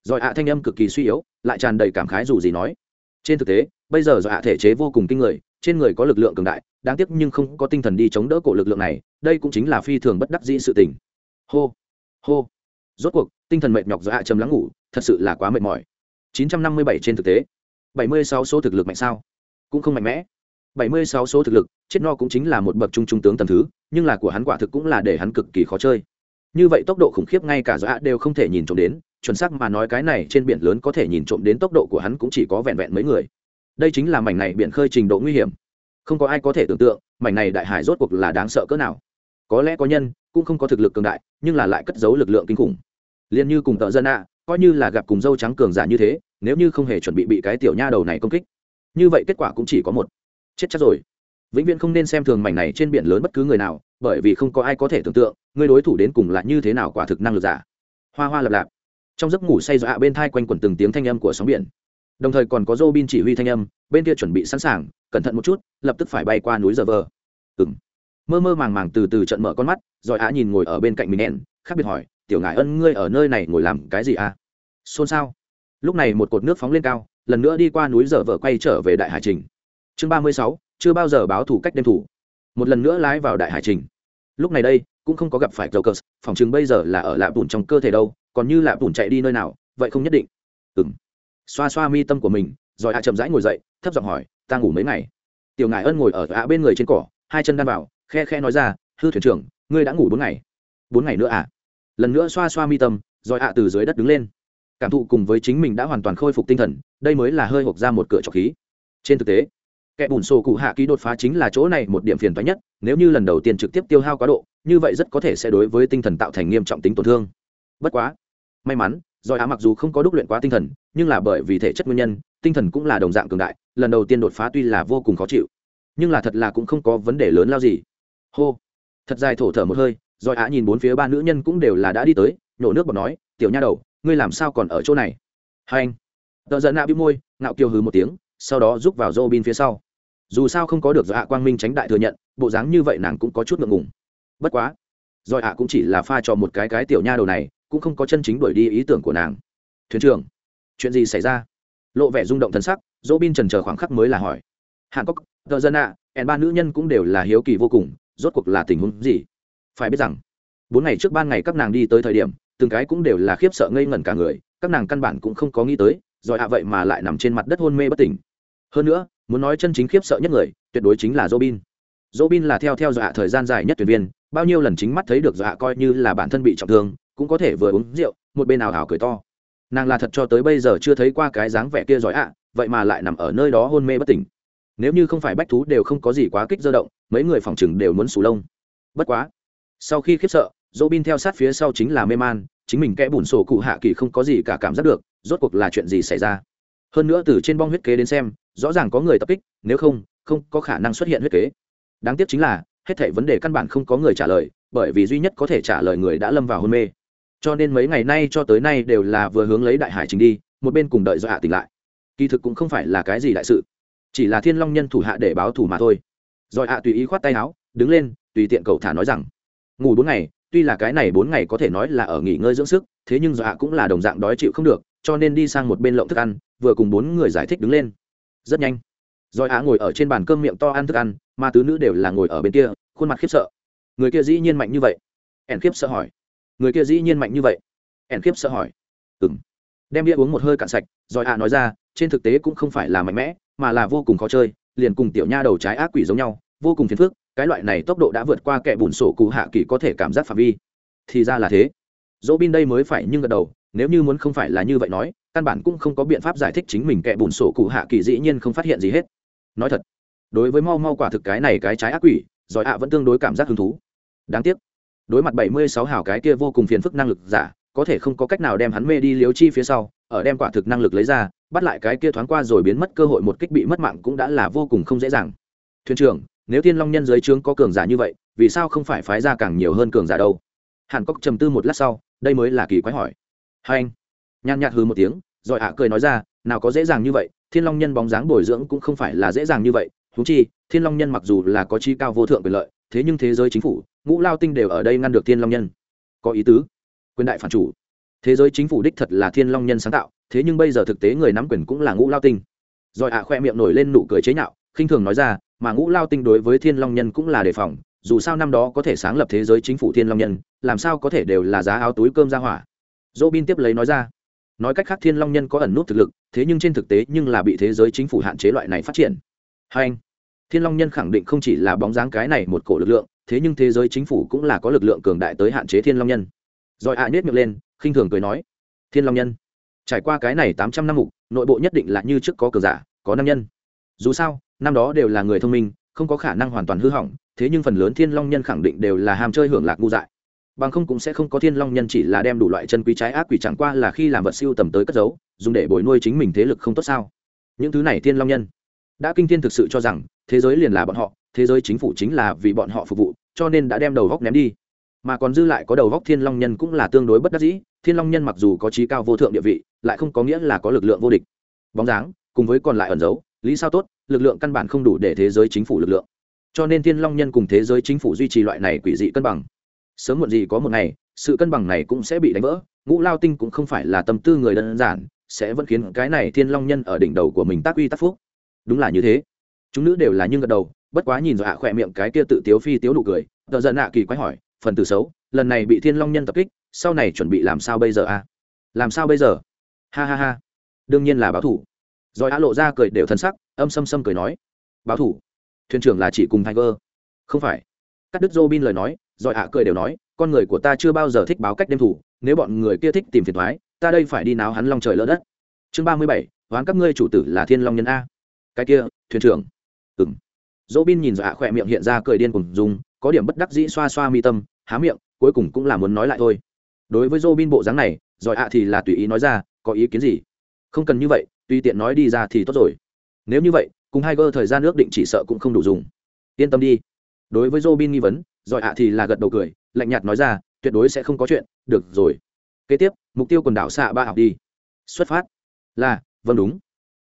Rồi ạ thanh âm cực kỳ suy yếu, lại tràn đầy cảm khái dù gì nói. Trên thực tế, bây giờ do ạ thể chế vô cùng kinh người trên người có lực lượng cường đại, đáng tiếc nhưng không có tinh thần đi chống đỡ cổ lực lượng này, đây cũng chính là phi thường bất đắc dĩ sự tình. Hô hô. Rốt cuộc, tinh thần mệt nhọc do hạ chấm lắng ngủ, thật sự là quá mệt mỏi. 957 trên thực tế. 76 số thực lực mạnh sao? Cũng không mạnh mẽ. 76 số thực lực, chết no cũng chính là một bậc trung trung tướng tầm thứ, nhưng là của hắn quả thực cũng là để hắn cực kỳ khó chơi. Như vậy tốc độ khủng khiếp ngay cả do ạ đều không thể nhìn trộm đến, chuẩn xác mà nói cái này trên biển lớn có thể nhìn trộm đến tốc độ của hắn cũng chỉ có vẹn vẹn mấy người đây chính là mảnh này biển khơi trình độ nguy hiểm. Không có ai có thể tưởng tượng, mảnh này đại hải rốt cuộc là đáng sợ cỡ nào. Có lẽ có nhân, cũng không có thực lực cường đại, nhưng là lại cất giấu lực lượng kinh khủng. Liền như cùng tợ dân ạ, coi như là gặp cùng dâu trắng cường giả như thế, nếu như không hề chuẩn bị bị cái tiểu nha đầu này công kích, như vậy kết quả cũng chỉ có một. Chết chắc rồi. Vĩnh viễn không nên xem thường mảnh này trên biển lớn bất cứ người nào, bởi vì không có ai có thể tưởng tượng, người đối thủ đến cùng là như thế nào quả thực năng lực giả. Hoa hoa lập lạp. Trong giấc ngủ say dọa bên thai quanh quẩn từng tiếng thanh âm của sóng biển đồng thời còn có dô bin chỉ huy thanh âm, bên kia chuẩn bị sẵn sàng, cẩn thận một chút, lập tức phải bay qua núi giờ vờ. Ừng mơ mơ màng màng từ từ trận mở con mắt, rồi á nhìn ngồi ở bên cạnh mình nẹn khác biệt hỏi, tiểu ngại ân, ngươi ở nơi này ngồi làm cái gì à? Xôn xao. Lúc này một cột nước phóng lên cao, lần nữa đi qua núi giờ vờ quay trở về đại hải trình. Chương ba mươi sáu, chưa bao giờ báo thủ cách đêm thủ. Một lần nữa lái vào đại hải trình. Lúc này đây, cũng không có gặp phải dầu phòng chừng bây giờ là ở lạp bùn trong cơ thể đâu, còn như lạp bùn chạy đi nơi nào, vậy không nhất định. Ừng xoa xoa mi tâm của mình, rồi hạ chậm rãi ngồi dậy, thấp giọng hỏi, ta ngủ mấy ngày? Tiểu ngài ân ngồi ở ạ bên người trên cỏ, hai chân đan vào, khe khe nói ra, hư thuyền trưởng, ngươi đã ngủ bốn ngày. Bốn ngày nữa à? Lần nữa xoa xoa mi tâm, rồi ạ từ dưới đất đứng lên. Cảm thụ cùng với chính mình đã hoàn toàn khôi phục tinh thần, đây mới là hơi hộp ra một cửa trọc khí. Trên thực tế, kẻ bùn sổ cụ hạ ký đột phá chính là chỗ này một điểm phiền toái nhất, nếu như lần đầu tiên trực tiếp tiêu hao quá độ, như vậy rất có thể sẽ đối với tinh thần tạo thành nghiêm trọng tính tổn thương. Bất quá, may mắn giỏi á mặc dù không có đúc luyện quá tinh thần, nhưng là bởi vì thể chất nguyên nhân, tinh thần cũng là đồng dạng cường đại, lần đầu tiên đột phá tuy là vô cùng khó chịu, nhưng là thật là cũng không có vấn đề lớn lao gì. Hô. Thật dài thổ thở một hơi giỏi á nhìn bốn phía ba nữ nhân cũng đều là đã đi tới, nhổ nước bọt nói, tiểu nha đầu, ngươi làm sao còn ở chỗ này? Hai anh. Tợ giận nạ bĩu môi, ngạo kiều hừ một tiếng, sau đó rúc vào dô bin phía sau. Dù sao không có được do hạ quang minh tránh đại thừa nhận, bộ dáng như vậy nàng cũng có chút ngượng ngùng. Bất quá, rồi hạ cũng chỉ là pha cho một cái cái tiểu nha đầu này cũng không có chân chính đuổi đi ý tưởng của nàng. Thuyền trưởng chuyện gì xảy ra? Lộ vẻ rung động thân sắc dỗ bin trần chờ khoảng khắc mới là hỏi. Hàn cốc tờ dân ạ à, ba nữ nhân cũng đều là hiếu kỳ vô cùng rốt cuộc là tình huống gì? Phải biết rằng bốn ngày trước ban ngày các nàng đi tới thời điểm từng cái cũng đều là khiếp sợ ngây ngẩn cả người các nàng căn bản cũng không có nghĩ tới rồi hạ vậy mà lại nằm trên mặt đất hôn mê bất tỉnh. Hơn nữa muốn nói chân chính khiếp sợ nhất người tuyệt đối chính là Robin. Robin là theo theo dọa thời gian dài nhất tuyển viên, bao nhiêu lần chính mắt thấy được dọa coi như là bản thân bị trọng thương, cũng có thể vừa uống rượu, một bên nào hào cười to. Nàng là thật cho tới bây giờ chưa thấy qua cái dáng vẻ kia giỏi ạ, vậy mà lại nằm ở nơi đó hôn mê bất tỉnh. Nếu như không phải bách thú đều không có gì quá kích dơ động, mấy người phòng chừng đều muốn sù lông. Bất quá, sau khi khiếp sợ, Robin theo sát phía sau chính là mê man, chính mình kẽ bùn sổ cụ hạ kỳ không có gì cả cảm giác được, rốt cuộc là chuyện gì xảy ra. Hơn nữa từ trên bong huyết kế đến xem, rõ ràng có người tập kích nếu không không có khả năng xuất hiện huyết kế đáng tiếc chính là hết thảy vấn đề căn bản không có người trả lời bởi vì duy nhất có thể trả lời người đã lâm vào hôn mê cho nên mấy ngày nay cho tới nay đều là vừa hướng lấy đại hải trình đi, một bên cùng đợi do hạ tỉnh lại. Kỳ thực cũng không phải là cái gì đại sự, chỉ là thiên long nhân thủ hạ để báo thủ mà thôi. Rồi hạ tùy ý khoát tay áo, đứng lên, tùy tiện cầu thả nói rằng, ngủ bốn ngày, tuy là cái này bốn ngày có thể nói là ở nghỉ ngơi dưỡng sức, thế nhưng do hạ cũng là đồng dạng đói chịu không được, cho nên đi sang một bên lộng thức ăn, vừa cùng bốn người giải thích đứng lên. Rất nhanh rồi hạ ngồi ở trên bàn cơm miệng to ăn thức ăn, mà tứ nữ đều là ngồi ở bên kia, khuôn mặt khiếp sợ. Người kia dĩ nhiên mạnh như vậy. Ẻn khiếp sợ hỏi người kia dĩ nhiên mạnh như vậy. Ẻn khiếp sợ hỏi. Ừng đem bia uống một hơi cạn sạch, rồi ạ nói ra, trên thực tế cũng không phải là mạnh mẽ, mà là vô cùng khó chơi, liền cùng tiểu nha đầu trái ác quỷ giống nhau, vô cùng phiền phức, cái loại này tốc độ đã vượt qua kẻ bùn sổ cụ hạ kỳ có thể cảm giác phạm vi. Thì ra là thế. Dỗ bin đây mới phải nhưng gật đầu, nếu như muốn không phải là như vậy nói, căn bản cũng không có biện pháp giải thích chính mình kẻ bùn sổ cụ hạ kỳ dĩ nhiên không phát hiện gì hết. Nói thật, đối với mau mau quả thực cái này cái trái ác quỷ giỏi ạ vẫn tương đối cảm giác hứng thú. Đáng tiếc đối mặt bảy mươi sáu hào cái kia vô cùng phiền phức năng lực giả, có thể không có cách nào đem hắn mê đi liếu chi phía sau, ở đem quả thực năng lực lấy ra, bắt lại cái kia thoáng qua rồi biến mất cơ hội một kích bị mất mạng cũng đã là vô cùng không dễ dàng. Thuyền trưởng, nếu thiên long nhân dưới trướng có cường giả như vậy, vì sao không phải phái ra càng nhiều hơn cường giả đâu? Hàn cốc trầm tư một lát sau, đây mới là kỳ quái hỏi. Hai anh, nhàn nhạt hư một tiếng, rồi ạ cười nói ra, nào có dễ dàng như vậy, thiên long nhân bóng dáng bồi dưỡng cũng không phải là dễ dàng như vậy. Thú chi, thiên long nhân mặc dù là có chi cao vô thượng quyền lợi thế nhưng thế giới chính phủ, ngũ lao tinh đều ở đây ngăn được thiên long nhân. Có ý tứ. Quyền đại phản chủ. Thế giới chính phủ đích thật là thiên long nhân sáng tạo, thế nhưng bây giờ thực tế người nắm quyền cũng là ngũ lao tinh. Rồi ạ, khoe miệng nổi lên nụ cười chế nhạo, khinh thường nói ra, mà ngũ lao tinh đối với thiên long nhân cũng là đề phòng, dù sao năm đó có thể sáng lập thế giới chính phủ thiên long nhân, làm sao có thể đều là giá áo túi cơm ra hỏa. Dỗ bin tiếp lấy nói ra, nói cách khác thiên long nhân có ẩn nút thực lực, thế nhưng trên thực tế nhưng là bị thế giới chính phủ hạn chế loại này phát triển. Hai anh thiên long nhân khẳng định không chỉ là bóng dáng cái này một cổ lực lượng, thế nhưng thế giới chính phủ cũng là có lực lượng cường đại tới hạn chế thiên long nhân. Rồi ạ à nhét miệng lên, khinh thường cười nói, thiên long nhân, trải qua cái này tám trăm năm mục, nội bộ nhất định là như trước có cờ giả, có nam nhân. Dù sao, năm đó đều là người thông minh, không có khả năng hoàn toàn hư hỏng, thế nhưng phần lớn thiên long nhân khẳng định đều là ham chơi hưởng lạc ngu dại. Bằng không cũng sẽ không có thiên long nhân chỉ là đem đủ loại chân quý trái ác quỷ chẳng qua là khi làm vật siêu tầm tới cất giấu, dùng để bồi nuôi chính mình thế lực không tốt sao? Những thứ này thiên long nhân đã kinh thiên thực sự cho rằng, thế giới liền là bọn họ, thế giới chính phủ chính là vì bọn họ phục vụ, cho nên đã đem đầu góc ném đi. Mà còn dư lại có đầu góc thiên long nhân cũng là tương đối bất đắc dĩ, thiên long nhân mặc dù có trí cao vô thượng địa vị, lại không có nghĩa là có lực lượng vô địch. Bóng dáng, cùng với còn lại ẩn giấu lý sao tốt, lực lượng căn bản không đủ để thế giới chính phủ lực lượng. Cho nên thiên long nhân cùng thế giới chính phủ duy trì loại này quỷ dị cân bằng. Sớm muộn gì có một ngày, sự cân bằng này cũng sẽ bị đánh vỡ, ngũ lao tinh cũng không phải là tâm tư người đơn giản, sẽ vẫn khiến cái này thiên long nhân ở đỉnh đầu của mình tác uy tác phúc đúng là như thế. Chúng nữ đều là nhưng gật đầu, bất quá nhìn rồi ạ khỏe miệng cái kia tự tiếu phi tiếu nụ cười, tờ giận ạ kỳ quái hỏi, phần tử xấu, lần này bị thiên long nhân tập kích, sau này chuẩn bị làm sao bây giờ a? Làm sao bây giờ? Ha ha ha, đương nhiên là báo thủ. Rồi á lộ ra cười đều thân sắc, âm xâm xâm cười nói, báo thủ? Thuyền trưởng là chỉ cùng tiger? Không phải. Cắt đứt robin lời nói, rồi ạ cười đều nói, con người của ta chưa bao giờ thích báo cách đêm thủ, nếu bọn người kia thích tìm phiền thoái ta đây phải đi náo hắn long trời lỡ đất. Chương ba mươi bảy, hoán các ngươi chủ tử là thiên long nhân a cái kia, thuyền trưởng. Ừng dỗ bin nhìn dọa khỏe miệng hiện ra cười điên cùng dùng, có điểm bất đắc dĩ xoa xoa mi tâm, há miệng, cuối cùng cũng là muốn nói lại thôi. Đối với dỗ bin bộ dáng này, giỏi ạ thì là tùy ý nói ra, có ý kiến gì? Không cần như vậy, tùy tiện nói đi ra thì tốt rồi. Nếu như vậy, cùng hai gơ thời gian ước định chỉ sợ cũng không đủ dùng. Yên tâm đi. Đối với dỗ bin nghi vấn, giỏi ạ thì là gật đầu cười, lạnh nhạt nói ra, tuyệt đối sẽ không có chuyện, được rồi. Kế tiếp, mục tiêu quần đảo xạ ba học đi. Xuất phát. Là vâng đúng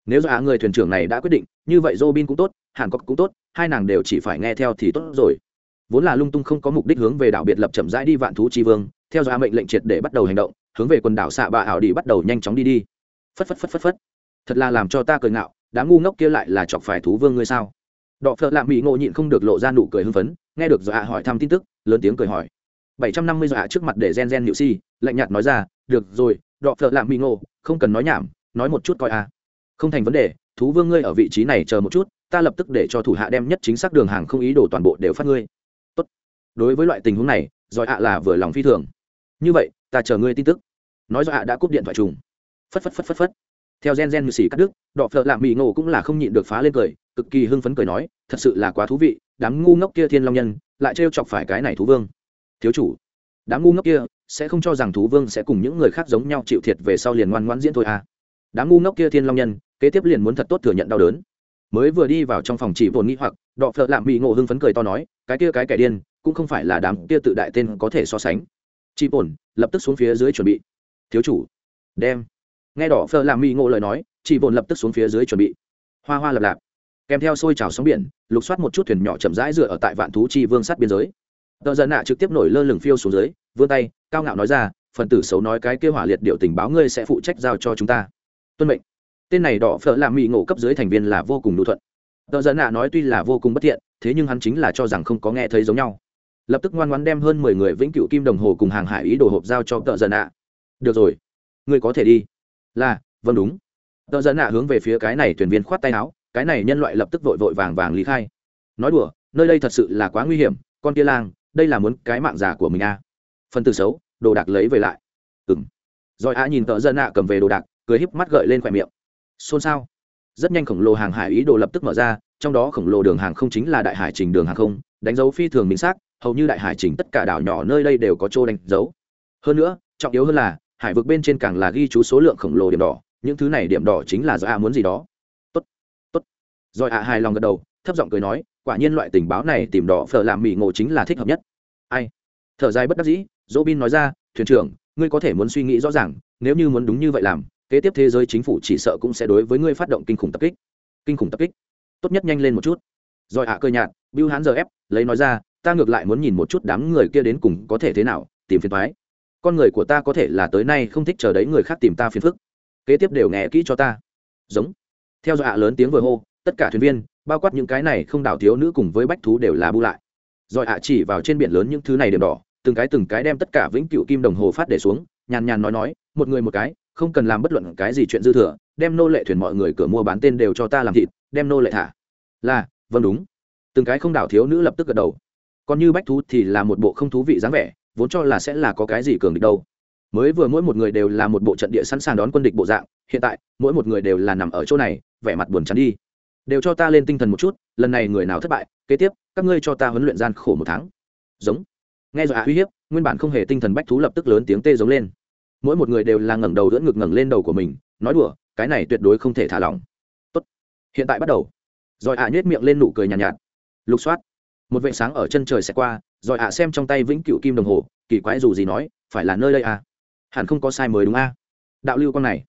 nếu do á người thuyền trưởng này đã quyết định, như vậy robin cũng tốt, hàn cốc cũng tốt, hai nàng đều chỉ phải nghe theo thì tốt rồi. Vốn là lung tung không có mục đích hướng về đảo biệt lập chậm rãi đi vạn thú chi vương, theo dõi mệnh lệnh triệt để bắt đầu hành động, hướng về quần đảo xạ bạ ảo đi bắt đầu nhanh chóng đi đi. Phất phất phất phất phất. Thật là làm cho ta cười ngạo đám ngu ngốc kia lại là chọc phải thú vương ngươi sao? Đọ phợ lạ mỹ ngộ nhịn không được lộ ra nụ cười hưng phấn, nghe được dọa hỏi thăm tin tức, lớn tiếng cười hỏi. Bảy trăm năm mươi dọa trước mặt để gen gen nhự si, lạnh nhạt nói ra, được rồi, đọ phợ lạ mỹ ngộ, không cần nói nhảm, nói một chút coi à? Không thành vấn đề, thú vương ngươi ở vị trí này chờ một chút, ta lập tức để cho thủ hạ đem nhất chính xác đường hàng không ý đồ toàn bộ đều phát ngươi. Tốt. đối với loại tình huống này, giỏi ạ là vừa lòng phi thường. Như vậy, ta chờ ngươi tin tức. Nói do ạ đã cúp điện thoại trùng. Phất phất phất phất phất. Theo gen gen như xì cắt đức đọ phợ lạ mỹ ngộ cũng là không nhịn được phá lên cười, cực kỳ hưng phấn cười nói, thật sự là quá thú vị, đám ngu ngốc kia thiên long nhân, lại trêu chọc phải cái này thú vương. Thiếu chủ, đám ngu ngốc kia sẽ không cho rằng thú vương sẽ cùng những người khác giống nhau chịu thiệt về sau liền ngoan ngoãn diễn thôi à đám ngu ngốc kia thiên long nhân, kế tiếp liền muốn thật tốt thừa nhận đau đớn. Mới vừa đi vào trong phòng chỉ vồn nghĩ hoặc, đọ phợ lạm mỹ ngộ hưng phấn cười to nói, cái kia cái kẻ điên, cũng không phải là đám kia tự đại tên có thể so sánh. Chị bổn lập tức xuống phía dưới chuẩn bị. Thiếu chủ, đem. Nghe đỏ phờ làm mỹ ngộ lời nói chị bổn lập tức xuống phía dưới chuẩn bị. Hoa hoa lập lạp, kèm theo xôi trào sóng biển, lục soát một chút thuyền nhỏ chậm rãi dựa ở tại vạn thú chi vương sát biên giới. Tờ dân nạ trực tiếp nổi lơ lửng phiêu xuống dưới, vươn tay, cao ngạo nói ra, phần tử xấu nói cái kêu hỏa liệt điệu tình báo ngươi sẽ phụ trách giao cho chúng ta tuân mệnh. Tên này đỏ phở làm mỹ ngộ cấp dưới thành viên là vô cùng lưu thuận. Tờ dân ạ nói tuy là vô cùng bất thiện, thế nhưng hắn chính là cho rằng không có nghe thấy giống nhau. Lập tức ngoan ngoãn đem hơn mười người vĩnh cựu kim đồng hồ cùng hàng hải ý đồ hộp giao cho tờ dân ạ được rồi ngươi có thể đi. Là vâng đúng. Tờ dân ạ hướng về phía cái này thuyền viên khoát tay áo, cái này nhân loại lập tức vội vội vàng vàng lý khai. Nói đùa, nơi đây thật sự là quá nguy hiểm, con kia lang, đây là muốn cái mạng già của mình à. phần từ xấu, đồ đạc lấy về lại. Ừng rồi a nhìn tờ dân ạ cầm về đồ đạc cười híp mắt gợi lên khỏe miệng. Xôn xao. Rất nhanh khổng lồ hàng hải ý đồ lập tức mở ra, trong đó khổng lồ đường hàng không chính là đại hải trình đường hàng không, đánh dấu phi thường minh xác, hầu như đại hải trình tất cả đảo nhỏ nơi đây đều có chỗ đánh dấu. Hơn nữa, trọng yếu hơn là, hải vực bên trên càng là ghi chú số lượng khổng lồ điểm đỏ, những thứ này điểm đỏ chính là do a muốn gì đó. Tốt tốt. Rồi a hài lòng gật đầu, thấp giọng cười nói, quả nhiên loại tình báo này tìm đỏ phở làm mỹ ngộ chính là thích hợp nhất. Ai? Thở dài bất đắc dĩ dỗ bin nói ra, thuyền trưởng, ngươi có thể muốn suy nghĩ rõ ràng, nếu như muốn đúng như vậy làm kế tiếp thế giới chính phủ chỉ sợ cũng sẽ đối với ngươi phát động kinh khủng tập kích. Kinh khủng tập kích. Tốt nhất nhanh lên một chút. Rồi hạ à, cơ nhạt bưu hán giờ ép, lấy nói ra, ta ngược lại muốn nhìn một chút đám người kia đến cùng có thể thế nào, tìm phiền thoái con người của ta có thể là tới nay không thích chờ đấy người khác tìm ta phiền phức. Kế tiếp đều nghe kỹ cho ta. Giống. Theo dọa à, lớn tiếng vừa hô, tất cả thuyền viên, bao quát những cái này không đảo thiếu nữ cùng với bách thú đều là bu lại. Rồi hạ à, chỉ vào trên biển lớn những thứ này điểm đỏ, từng cái từng cái đem tất cả vĩnh cựu kim đồng hồ phát để xuống, nhàn nhàn nói nói, một người một cái không cần làm bất luận cái gì chuyện dư thừa, đem nô lệ thuyền mọi người cửa mua bán tên đều cho ta làm thịt, đem nô lệ thả. Là vâng đúng. Từng cái không đảo thiếu nữ lập tức gật đầu. Còn như bách thú thì là một bộ không thú vị dáng vẻ, vốn cho là sẽ là có cái gì cường địch đâu. Mới vừa mỗi một người đều là một bộ trận địa sẵn sàng đón quân địch bộ dạng, hiện tại, mỗi một người đều là nằm ở chỗ này, vẻ mặt buồn chán đi. Đều cho ta lên tinh thần một chút, lần này người nào thất bại, kế tiếp, các ngươi cho ta huấn luyện gian khổ một tháng. Giống. Nghe rồi ạ uy hiếp, nguyên bản không hề tinh thần bách thú lập tức lớn tiếng tê giống lên mỗi một người đều là ngẩng đầu đỡ ngực ngẩng lên đầu của mình nói đùa cái này tuyệt đối không thể thả lỏng. Tốt. Hiện tại bắt đầu. Rồi ạ nhếch miệng lên nụ cười nhàn nhạt, nhạt. Lục soát. Một vệ sáng ở chân trời sẽ qua rồi ạ xem trong tay vĩnh cựu kim đồng hồ kỳ quái dù gì nói phải là nơi đây à? Hẳn không có sai mới đúng a. Đạo lưu con này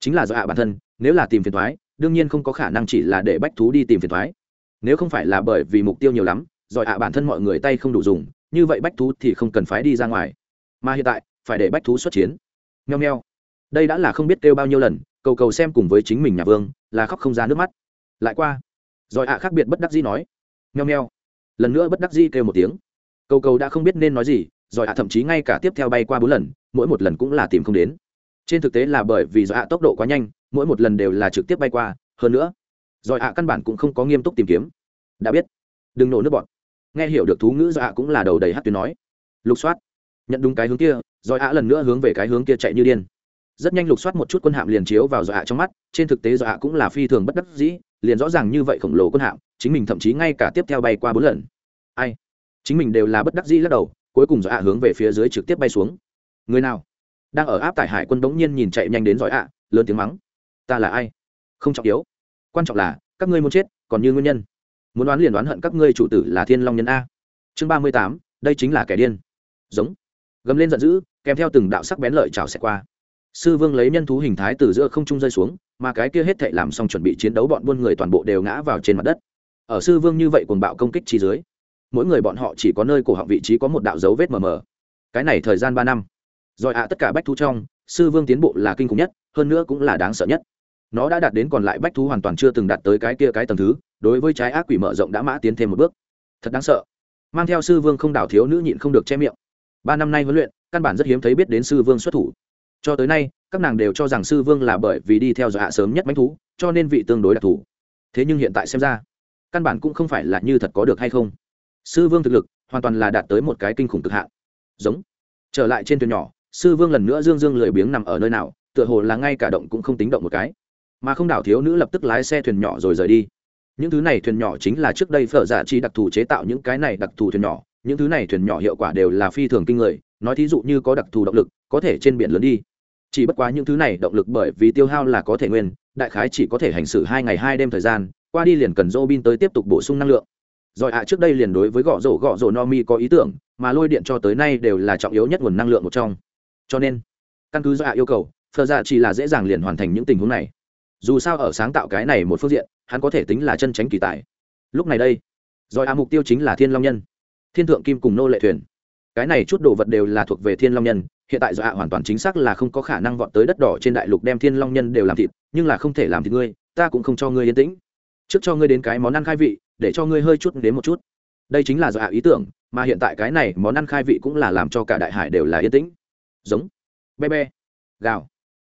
chính là do ạ bản thân nếu là tìm phiền thoái đương nhiên không có khả năng chỉ là để bách thú đi tìm phiền thoái. Nếu không phải là bởi vì mục tiêu nhiều lắm rồi ạ bản thân mọi người tay không đủ dùng như vậy bách thú thì không cần phải đi ra ngoài. Mà hiện tại phải để bách thú xuất chiến nheo nheo. Đây đã là không biết kêu bao nhiêu lần, cầu cầu xem cùng với chính mình nhà vương, là khóc không ra nước mắt. Lại qua, rồi ạ khác biệt bất đắc dĩ nói, nheo nheo. Lần nữa bất đắc dĩ kêu một tiếng. Cầu cầu đã không biết nên nói gì, rồi ạ thậm chí ngay cả tiếp theo bay qua bốn lần, mỗi một lần cũng là tìm không đến. Trên thực tế là bởi vì do ạ tốc độ quá nhanh, mỗi một lần đều là trực tiếp bay qua, hơn nữa, rồi ạ căn bản cũng không có nghiêm túc tìm kiếm. Đã biết. Đừng nổ nước bọn nghe hiểu được thú ngữ do ạ cũng là đầu đầy hát tuyến nói. Lục soát. Nhận đúng cái hướng kia rồi ạ lần nữa hướng về cái hướng kia chạy như điên. Rất nhanh lục soát một chút quân hạm liền chiếu vào dọa ạ trong mắt, trên thực tế dọa ạ cũng là phi thường bất đắc dĩ, liền rõ ràng như vậy khổng lồ quân hạm, chính mình thậm chí ngay cả tiếp theo bay qua bốn lần. Ai? Chính mình đều là bất đắc dĩ lắc đầu, cuối cùng dọa ạ hướng về phía dưới trực tiếp bay xuống. Người nào? Đang ở áp tải hải quân bỗng nhiên nhìn chạy nhanh đến giỏi ạ, lớn tiếng mắng. Ta là ai? Không trọng yếu. Quan trọng là, các ngươi muốn chết, còn như nguyên nhân. Muốn đoán liền đoán hận các ngươi chủ tử là thiên long nhân a. Chương ba mươi tám, đây chính là kẻ điên. Giống. Gầm lên giận dữ kèm theo từng đạo sắc bén lợi trào xẹt qua. Sư vương lấy nhân thú hình thái từ giữa không trung rơi xuống, mà cái kia hết thệ làm xong chuẩn bị chiến đấu bọn buôn người toàn bộ đều ngã vào trên mặt đất. Ở sư vương như vậy cuồng bạo công kích chi dưới, mỗi người bọn họ chỉ có nơi cổ họng vị trí có một đạo dấu vết mờ mờ. Cái này thời gian ba năm. Rồi ạ, tất cả bách thú trong, sư vương tiến bộ là kinh khủng nhất, hơn nữa cũng là đáng sợ nhất. Nó đã đạt đến còn lại bách thú hoàn toàn chưa từng đạt tới cái kia cái tầng thứ, đối với trái ác quỷ mở rộng đã mã tiến thêm một bước. Thật đáng sợ. Mang theo sư vương không đảo thiếu nữ nhịn không được che miệng ba năm nay huấn luyện, căn bản rất hiếm thấy biết đến sư vương xuất thủ. Cho tới nay, các nàng đều cho rằng sư vương là bởi vì đi theo dọa sớm nhất bánh thú, cho nên vị tương đối đặc thù. Thế nhưng hiện tại xem ra, căn bản cũng không phải là như thật có được hay không. Sư vương thực lực hoàn toàn là đạt tới một cái kinh khủng cực hạn. Giống. Trở lại trên thuyền nhỏ, sư vương lần nữa dương dương lười biếng nằm ở nơi nào, tựa hồ là ngay cả động cũng không tính động một cái. Mà không đảo thiếu nữ lập tức lái xe thuyền nhỏ rồi rời đi. Những thứ này thuyền nhỏ chính là trước đây phở giả chi đặc thù chế tạo những cái này đặc thù thuyền nhỏ những thứ này thuyền nhỏ hiệu quả đều là phi thường kinh người, nói thí dụ như có đặc thù động lực, có thể trên biển lớn đi. Chỉ bất quá những thứ này động lực bởi vì tiêu hao là có thể nguyên, đại khái chỉ có thể hành xử hai ngày hai đêm thời gian, qua đi liền cần dô bin tới tiếp tục bổ sung năng lượng. Rồi ạ, trước đây liền đối với gõ rổ gõ rổ no mi có ý tưởng, mà lôi điện cho tới nay đều là trọng yếu nhất nguồn năng lượng một trong. Cho nên, căn cứ do ạ yêu cầu phờ ra dạ chỉ là dễ dàng liền hoàn thành những tình huống này. Dù sao ở sáng tạo cái này một phương diện, hắn có thể tính là chân tránh kỳ tài. Lúc này đây, rồi ạ, mục tiêu chính là thiên long nhân thiên thượng kim cùng nô lệ thuyền. Cái này chút đồ vật đều là thuộc về thiên long nhân, hiện tại do ạ hoàn toàn chính xác là không có khả năng vọt tới đất đỏ trên đại lục đem thiên long nhân đều làm thịt, nhưng là không thể làm thịt ngươi, ta cũng không cho ngươi yên tĩnh. Trước cho ngươi đến cái món ăn khai vị, để cho ngươi hơi chút đến một chút. Đây chính là do ạ ý tưởng, mà hiện tại cái này món ăn khai vị cũng là làm cho cả đại hải đều là yên tĩnh. Giống. Be be. Gào.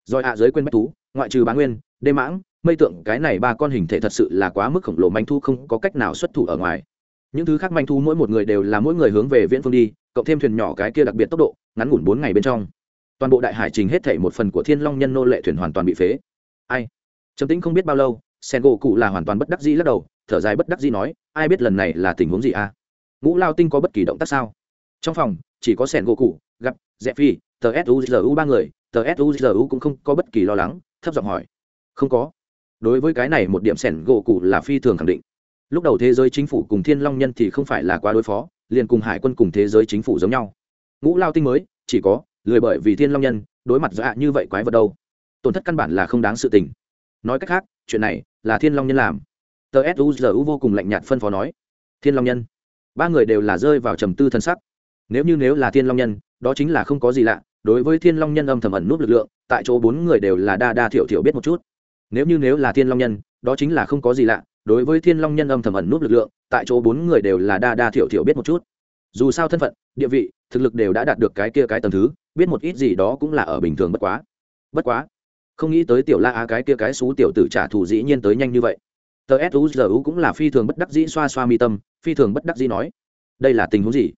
Rồi ạ dưới quên bách thú, ngoại trừ bá nguyên, đê mãng, mây tượng, cái này ba con hình thể thật sự là quá mức khổng lồ manh thu không có cách nào xuất thủ ở ngoài những thứ khác manh thu mỗi một người đều là mỗi người hướng về viễn phương đi, cộng thêm thuyền nhỏ cái kia đặc biệt tốc độ, ngắn ngủn bốn ngày bên trong. Toàn bộ đại hải trình hết thể một phần của thiên long nhân nô lệ thuyền hoàn toàn bị phế. Ai? Trầm tĩnh không biết bao lâu, sen gỗ cụ là hoàn toàn bất đắc dĩ lắc đầu, thở dài bất đắc dĩ nói, ai biết lần này là tình huống gì à ngũ lao tinh có bất kỳ động tác sao? Trong phòng, chỉ có sẻn gỗ cụ, gặp dẹp phi, tờ suzu ba người, tờ suzu cũng không có bất kỳ lo lắng, thấp giọng hỏi, không có. Đối với cái này một điểm sẻn gỗ cụ là phi thường khẳng định lúc đầu thế giới chính phủ cùng thiên long nhân thì không phải là quá đối phó, liền cùng hải quân cùng thế giới chính phủ giống nhau. Ngũ lao tinh mới, chỉ có, lười bởi vì thiên long nhân, đối mặt dọa như vậy quái vật đâu. Tổn thất căn bản là không đáng sự tình. Nói cách khác, chuyện này là thiên long nhân làm. Tờ suzu vô cùng lạnh nhạt phân phó nói. Thiên long nhân. Ba người đều là rơi vào trầm tư thân sắc. Nếu như nếu là thiên long nhân, đó chính là không có gì lạ. Đối với thiên long nhân âm thầm ẩn núp lực lượng, tại chỗ bốn người đều là đa đa thiểu thiểu biết một chút. Nếu như nếu là thiên long nhân, đó chính là không có gì lạ đối với thiên long nhân âm thầm ẩn nút lực lượng, tại chỗ bốn người đều là đa đa thiểu thiểu biết một chút. Dù sao thân phận, địa vị, thực lực đều đã đạt được cái kia cái tầng thứ, biết một ít gì đó cũng là ở bình thường bất quá. Bất quá, không nghĩ tới tiểu la á cái kia cái xú tiểu tử trả thù dĩ nhiên tới nhanh như vậy. Tờ suzu cũng là phi thường bất đắc dĩ xoa xoa mi tâm, phi thường bất đắc dĩ nói, đây là tình huống gì?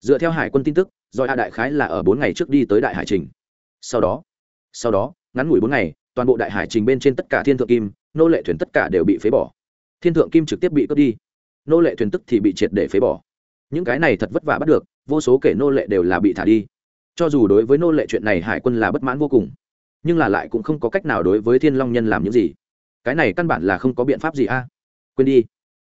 Dựa theo hải quân tin tức do a đại khái là ở bốn ngày trước đi tới đại hải trình. Sau đó sau đó, ngắn ngủi bốn ngày, toàn bộ đại hải trình bên trên tất cả thiên thượng kim, nô lệ thuyền tất cả đều bị phế bỏ thiên thượng kim trực tiếp bị cướp đi. Nô lệ thuyền tức thì bị triệt để phế bỏ. Những cái này thật vất vả bắt được, vô số kể nô lệ đều là bị thả đi. Cho dù đối với nô lệ chuyện này hải quân là bất mãn vô cùng, nhưng là lại cũng không có cách nào đối với thiên long nhân làm những gì. Cái này căn bản là không có biện pháp gì a. À? Quên đi,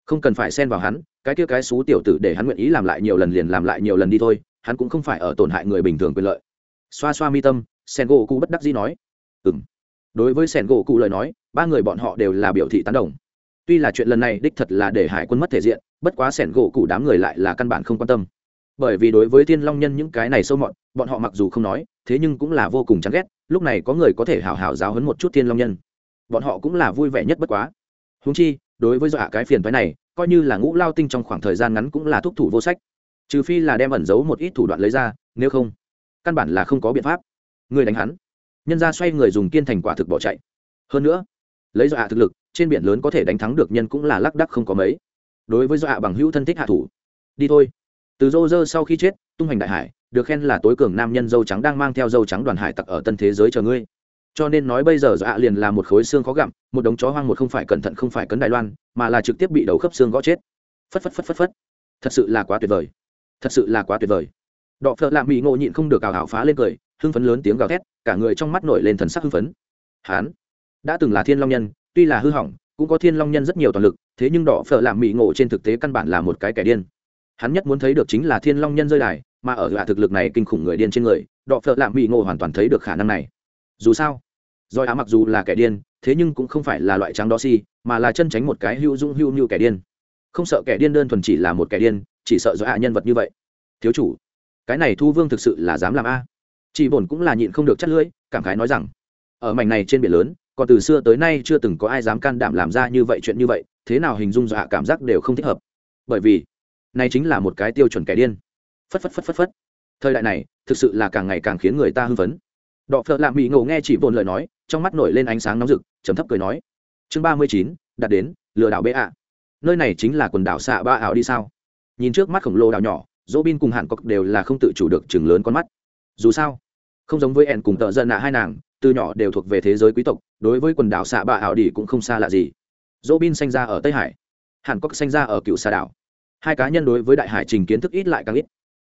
không cần phải xen vào hắn, cái kia cái xú tiểu tử để hắn nguyện ý làm lại nhiều lần liền làm lại nhiều lần đi thôi, hắn cũng không phải ở tổn hại người bình thường quyền lợi. Xoa xoa mi tâm sen gỗ cụ bất đắc dĩ nói. Ừ m đối với sen gỗ cụ lời nói, ba người bọn họ đều là biểu thị tán đồng tuy là chuyện lần này đích thật là để hải quân mất thể diện bất quá sẻn gỗ cụ đám người lại là căn bản không quan tâm. Bởi vì đối với thiên long nhân những cái này sâu mọn, bọn họ mặc dù không nói thế nhưng cũng là vô cùng chán ghét lúc này có người có thể hào hào giáo hấn một chút thiên long nhân. Bọn họ cũng là vui vẻ nhất bất quá. Húng chi đối với dọa cái phiền phái này coi như là ngũ lao tinh trong khoảng thời gian ngắn cũng là thúc thủ vô sách. Trừ phi là đem ẩn giấu một ít thủ đoạn lấy ra nếu không căn bản là không có biện pháp. Người đánh hắn. Nhân ra xoay người dùng kiên thành quả thực bỏ chạy. Hơn nữa lấy dọa thực lực trên biển lớn có thể đánh thắng được nhân cũng là lác đắc không có mấy. Đối với dọa bằng hữu thân thích hạ thủ, đi thôi. Từ dô dơ sau khi chết, tung hành đại hải, được khen là tối cường nam nhân dâu trắng đang mang theo dâu trắng đoàn hải tặc ở tân thế giới chờ ngươi. Cho nên nói bây giờ dọa liền là một khối xương khó gặm, một đống chó hoang một không phải cẩn thận không phải cấn đài loan, mà là trực tiếp bị đầu khớp xương gõ chết. Phất phất phất phất phất. Thật sự là quá tuyệt vời. Thật sự là quá tuyệt vời. Đọ phợ lạ mỹ ngộ nhịn không được cào hảo phá lên cười, hưng phấn lớn tiếng gào thét, cả người trong mắt nổi lên thần sắc hưng phấn. Hán, đã từng là thiên long nhân tuy là hư hỏng, cũng có thiên long nhân rất nhiều toàn lực, thế nhưng đỏ phở làm mỹ ngộ trên thực tế căn bản là một cái kẻ điên. Hắn nhất muốn thấy được chính là thiên long nhân rơi đài, mà ở hạ thực lực này kinh khủng người điên trên người, đỏ phở làm mỹ ngộ hoàn toàn thấy được khả năng này. Dù sao doi á mặc dù là kẻ điên, thế nhưng cũng không phải là loại trắng đó si, mà là chân tránh một cái hữu dung hữu như kẻ điên. Không sợ kẻ điên đơn thuần chỉ là một kẻ điên, chỉ sợ do hạ nhân vật như vậy. Thiếu chủ, cái này thu vương thực sự là dám làm a. Chị bổn cũng là nhịn không được chất lưỡi, cảm khái nói rằng, ở mảnh này trên biển lớn còn từ xưa tới nay chưa từng có ai dám can đảm làm ra như vậy chuyện như vậy, thế nào hình dung dọa cảm giác đều không thích hợp. Bởi vì, này chính là một cái tiêu chuẩn kẻ điên. Phất phất phất phất phất. Thời đại này, thực sự là càng ngày càng khiến người ta hưng phấn. Đọ phợ lạ mỹ ngộ nghe chỉ vồn lời nói, trong mắt nổi lên ánh sáng nóng rực chấm thấp cười nói. Chương ba mươi chín, đặt đến, lừa đảo bệ ạ. Nơi này chính là quần đảo xạ ba ảo đi sao? Nhìn trước mắt khổng lồ đảo nhỏ, dỗ bin cùng hàn cốc đều là không tự chủ được chừng lớn con mắt. Dù sao, không giống với ẻn cùng tợ dân nạ hai nàng từ nhỏ đều thuộc về thế giới quý tộc, đối với quần đảo xạ bạ ảo đi cũng không xa lạ gì. Dỗ bin sinh ra ở tây hải, hàn quốc sinh ra ở cựu xa đảo. Hai cá nhân đối với đại hải trình kiến thức ít lại càng ít.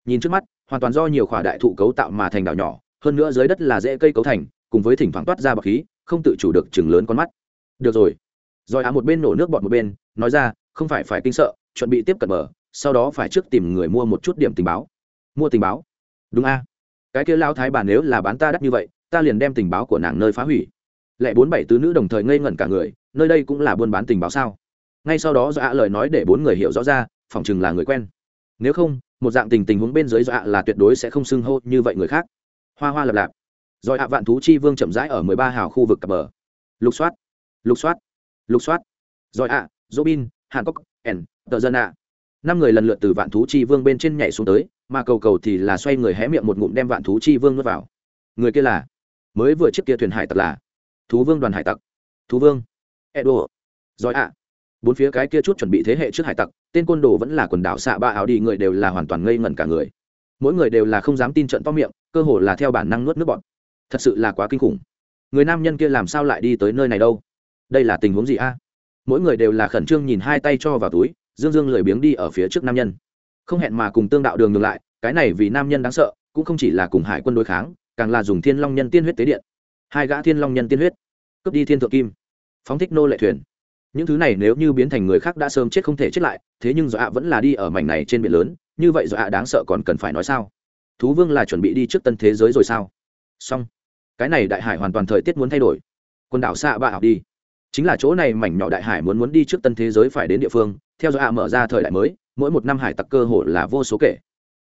Nhìn trước mắt, hoàn toàn do nhiều khoả đại thụ cấu tạo mà thành đảo nhỏ, hơn nữa dưới đất là dễ cây cấu thành, cùng với thỉnh thoảng toát ra bọc khí, không tự chủ được chừng lớn con mắt. Được rồi. Rồi á một bên nổ nước bọt một bên, nói ra, không phải phải kinh sợ, chuẩn bị tiếp cận bờ, sau đó phải trước tìm người mua một chút điểm tình báo. Mua tình báo? Đúng a. Cái kia lao thái bà nếu là bán ta đắt như vậy ta liền đem tình báo của nàng nơi phá hủy. Lẽ bốn bảy tứ nữ đồng thời ngây ngẩn cả người, nơi đây cũng là buôn bán tình báo sao? Ngay sau đó dọa lời nói để bốn người hiểu rõ ra phỏng chừng là người quen. Nếu không, một dạng tình tình huống bên dưới dọa là tuyệt đối sẽ không xưng hô như vậy người khác. Hoa hoa lập lạp. Rồi ạ vạn thú chi vương chậm rãi ở mười ba hào khu vực cập bờ. Lục soát lục soát lục soát. Rồi ạ dỗ bin hàn cốc ẩn tờ dân ạ. Năm người lần lượt từ vạn thú chi vương bên trên nhảy xuống tới, mà cầu cầu thì là xoay người hé miệng một ngụm đem vạn thú chi vương nuốt vào. Người kia là mới vừa chiếc kia thuyền hải tặc là thú vương đoàn hải tặc. Thú vương. Edo. Giỏi ạ. Bốn phía cái kia chút chuẩn bị thế hệ trước hải tặc, tên côn đồ vẫn là quần đảo xạ ba áo đi, người đều là hoàn toàn ngây ngẩn cả người. Mỗi người đều là không dám tin trận to miệng, cơ hồ là theo bản năng nuốt nước bọn thật sự là quá kinh khủng. Người nam nhân kia làm sao lại đi tới nơi này đâu? Đây là tình huống gì a? Mỗi người đều là khẩn trương nhìn hai tay cho vào túi, dương dương lười biếng đi ở phía trước nam nhân. Không hẹn mà cùng tương đạo đường ngược lại, cái này vì nam nhân đáng sợ, cũng không chỉ là cùng hải quân đối kháng càng là dùng thiên long nhân tiên huyết tế điện. Hai gã thiên long nhân tiên huyết, cướp đi thiên thượng kim, phóng thích nô lệ thuyền. Những thứ này nếu như biến thành người khác đã sớm chết không thể chết lại, thế nhưng dọa vẫn là đi ở mảnh này trên biển lớn, như vậy dọa đáng sợ còn cần phải nói sao? Thú vương là chuẩn bị đi trước tân thế giới rồi sao? Xong. Cái này đại hải hoàn toàn thời tiết muốn thay đổi. Quần đảo xạ bạ học đi. Chính là chỗ này mảnh nhỏ đại hải muốn muốn đi trước tân thế giới phải đến địa phương, theo dõi ạ mở ra thời đại mới, mỗi một năm hải tặc cơ hội là vô số kể.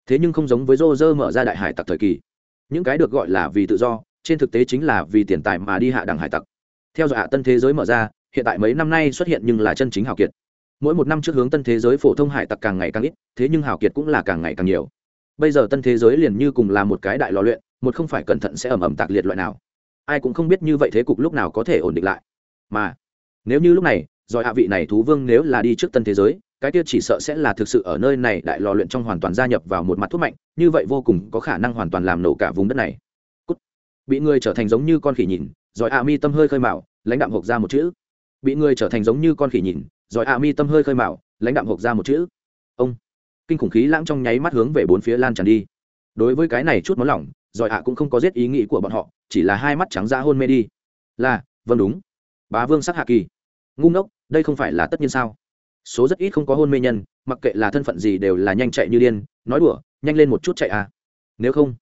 Thế nhưng không giống với rô rơ mở ra đại hải tặc thời kỳ những cái được gọi là vì tự do, trên thực tế chính là vì tiền tài mà đi hạ đẳng hải tặc. Theo dõi hạ tân thế giới mở ra, hiện tại mấy năm nay xuất hiện nhưng là chân chính hào kiệt. Mỗi một năm trước hướng tân thế giới phổ thông hải tặc càng ngày càng ít, thế nhưng hào kiệt cũng là càng ngày càng nhiều. Bây giờ tân thế giới liền như cùng là một cái đại lò luyện, một không phải cẩn thận sẽ ẩm ẩm tạc liệt loại nào. Ai cũng không biết như vậy thế cục lúc nào có thể ổn định lại. Mà, nếu như lúc này, giỏi hạ vị này thú vương nếu là đi trước tân thế giới cái kia chỉ sợ sẽ là thực sự ở nơi này đại lò luyện trong hoàn toàn gia nhập vào một mặt thuốc mạnh, như vậy vô cùng có khả năng hoàn toàn làm nổ cả vùng đất này. Cút. bị người trở thành giống như con khỉ nhìn giỏi A mi tâm hơi khơi mạo lãnh đạm hộp ra một chữ. Bị người trở thành giống như con khỉ nhìn giỏi A mi tâm hơi khơi mạo lãnh đạm hộp ra một chữ. Ông. Kinh khủng khí lãng trong nháy mắt hướng về bốn phía lan tràn đi. Đối với cái này chút máu lỏng giỏi hạ cũng không có giết ý nghĩ của bọn họ, chỉ là hai mắt trắng ra hôn mê đi. Là vâng đúng. Bá vương sắc hạ kỳ. Ngu ngốc, đây không phải là tất nhiên sao? Số rất ít không có hôn mê nhân, mặc kệ là thân phận gì đều là nhanh chạy như điên, nói đùa, nhanh lên một chút chạy à. Nếu không,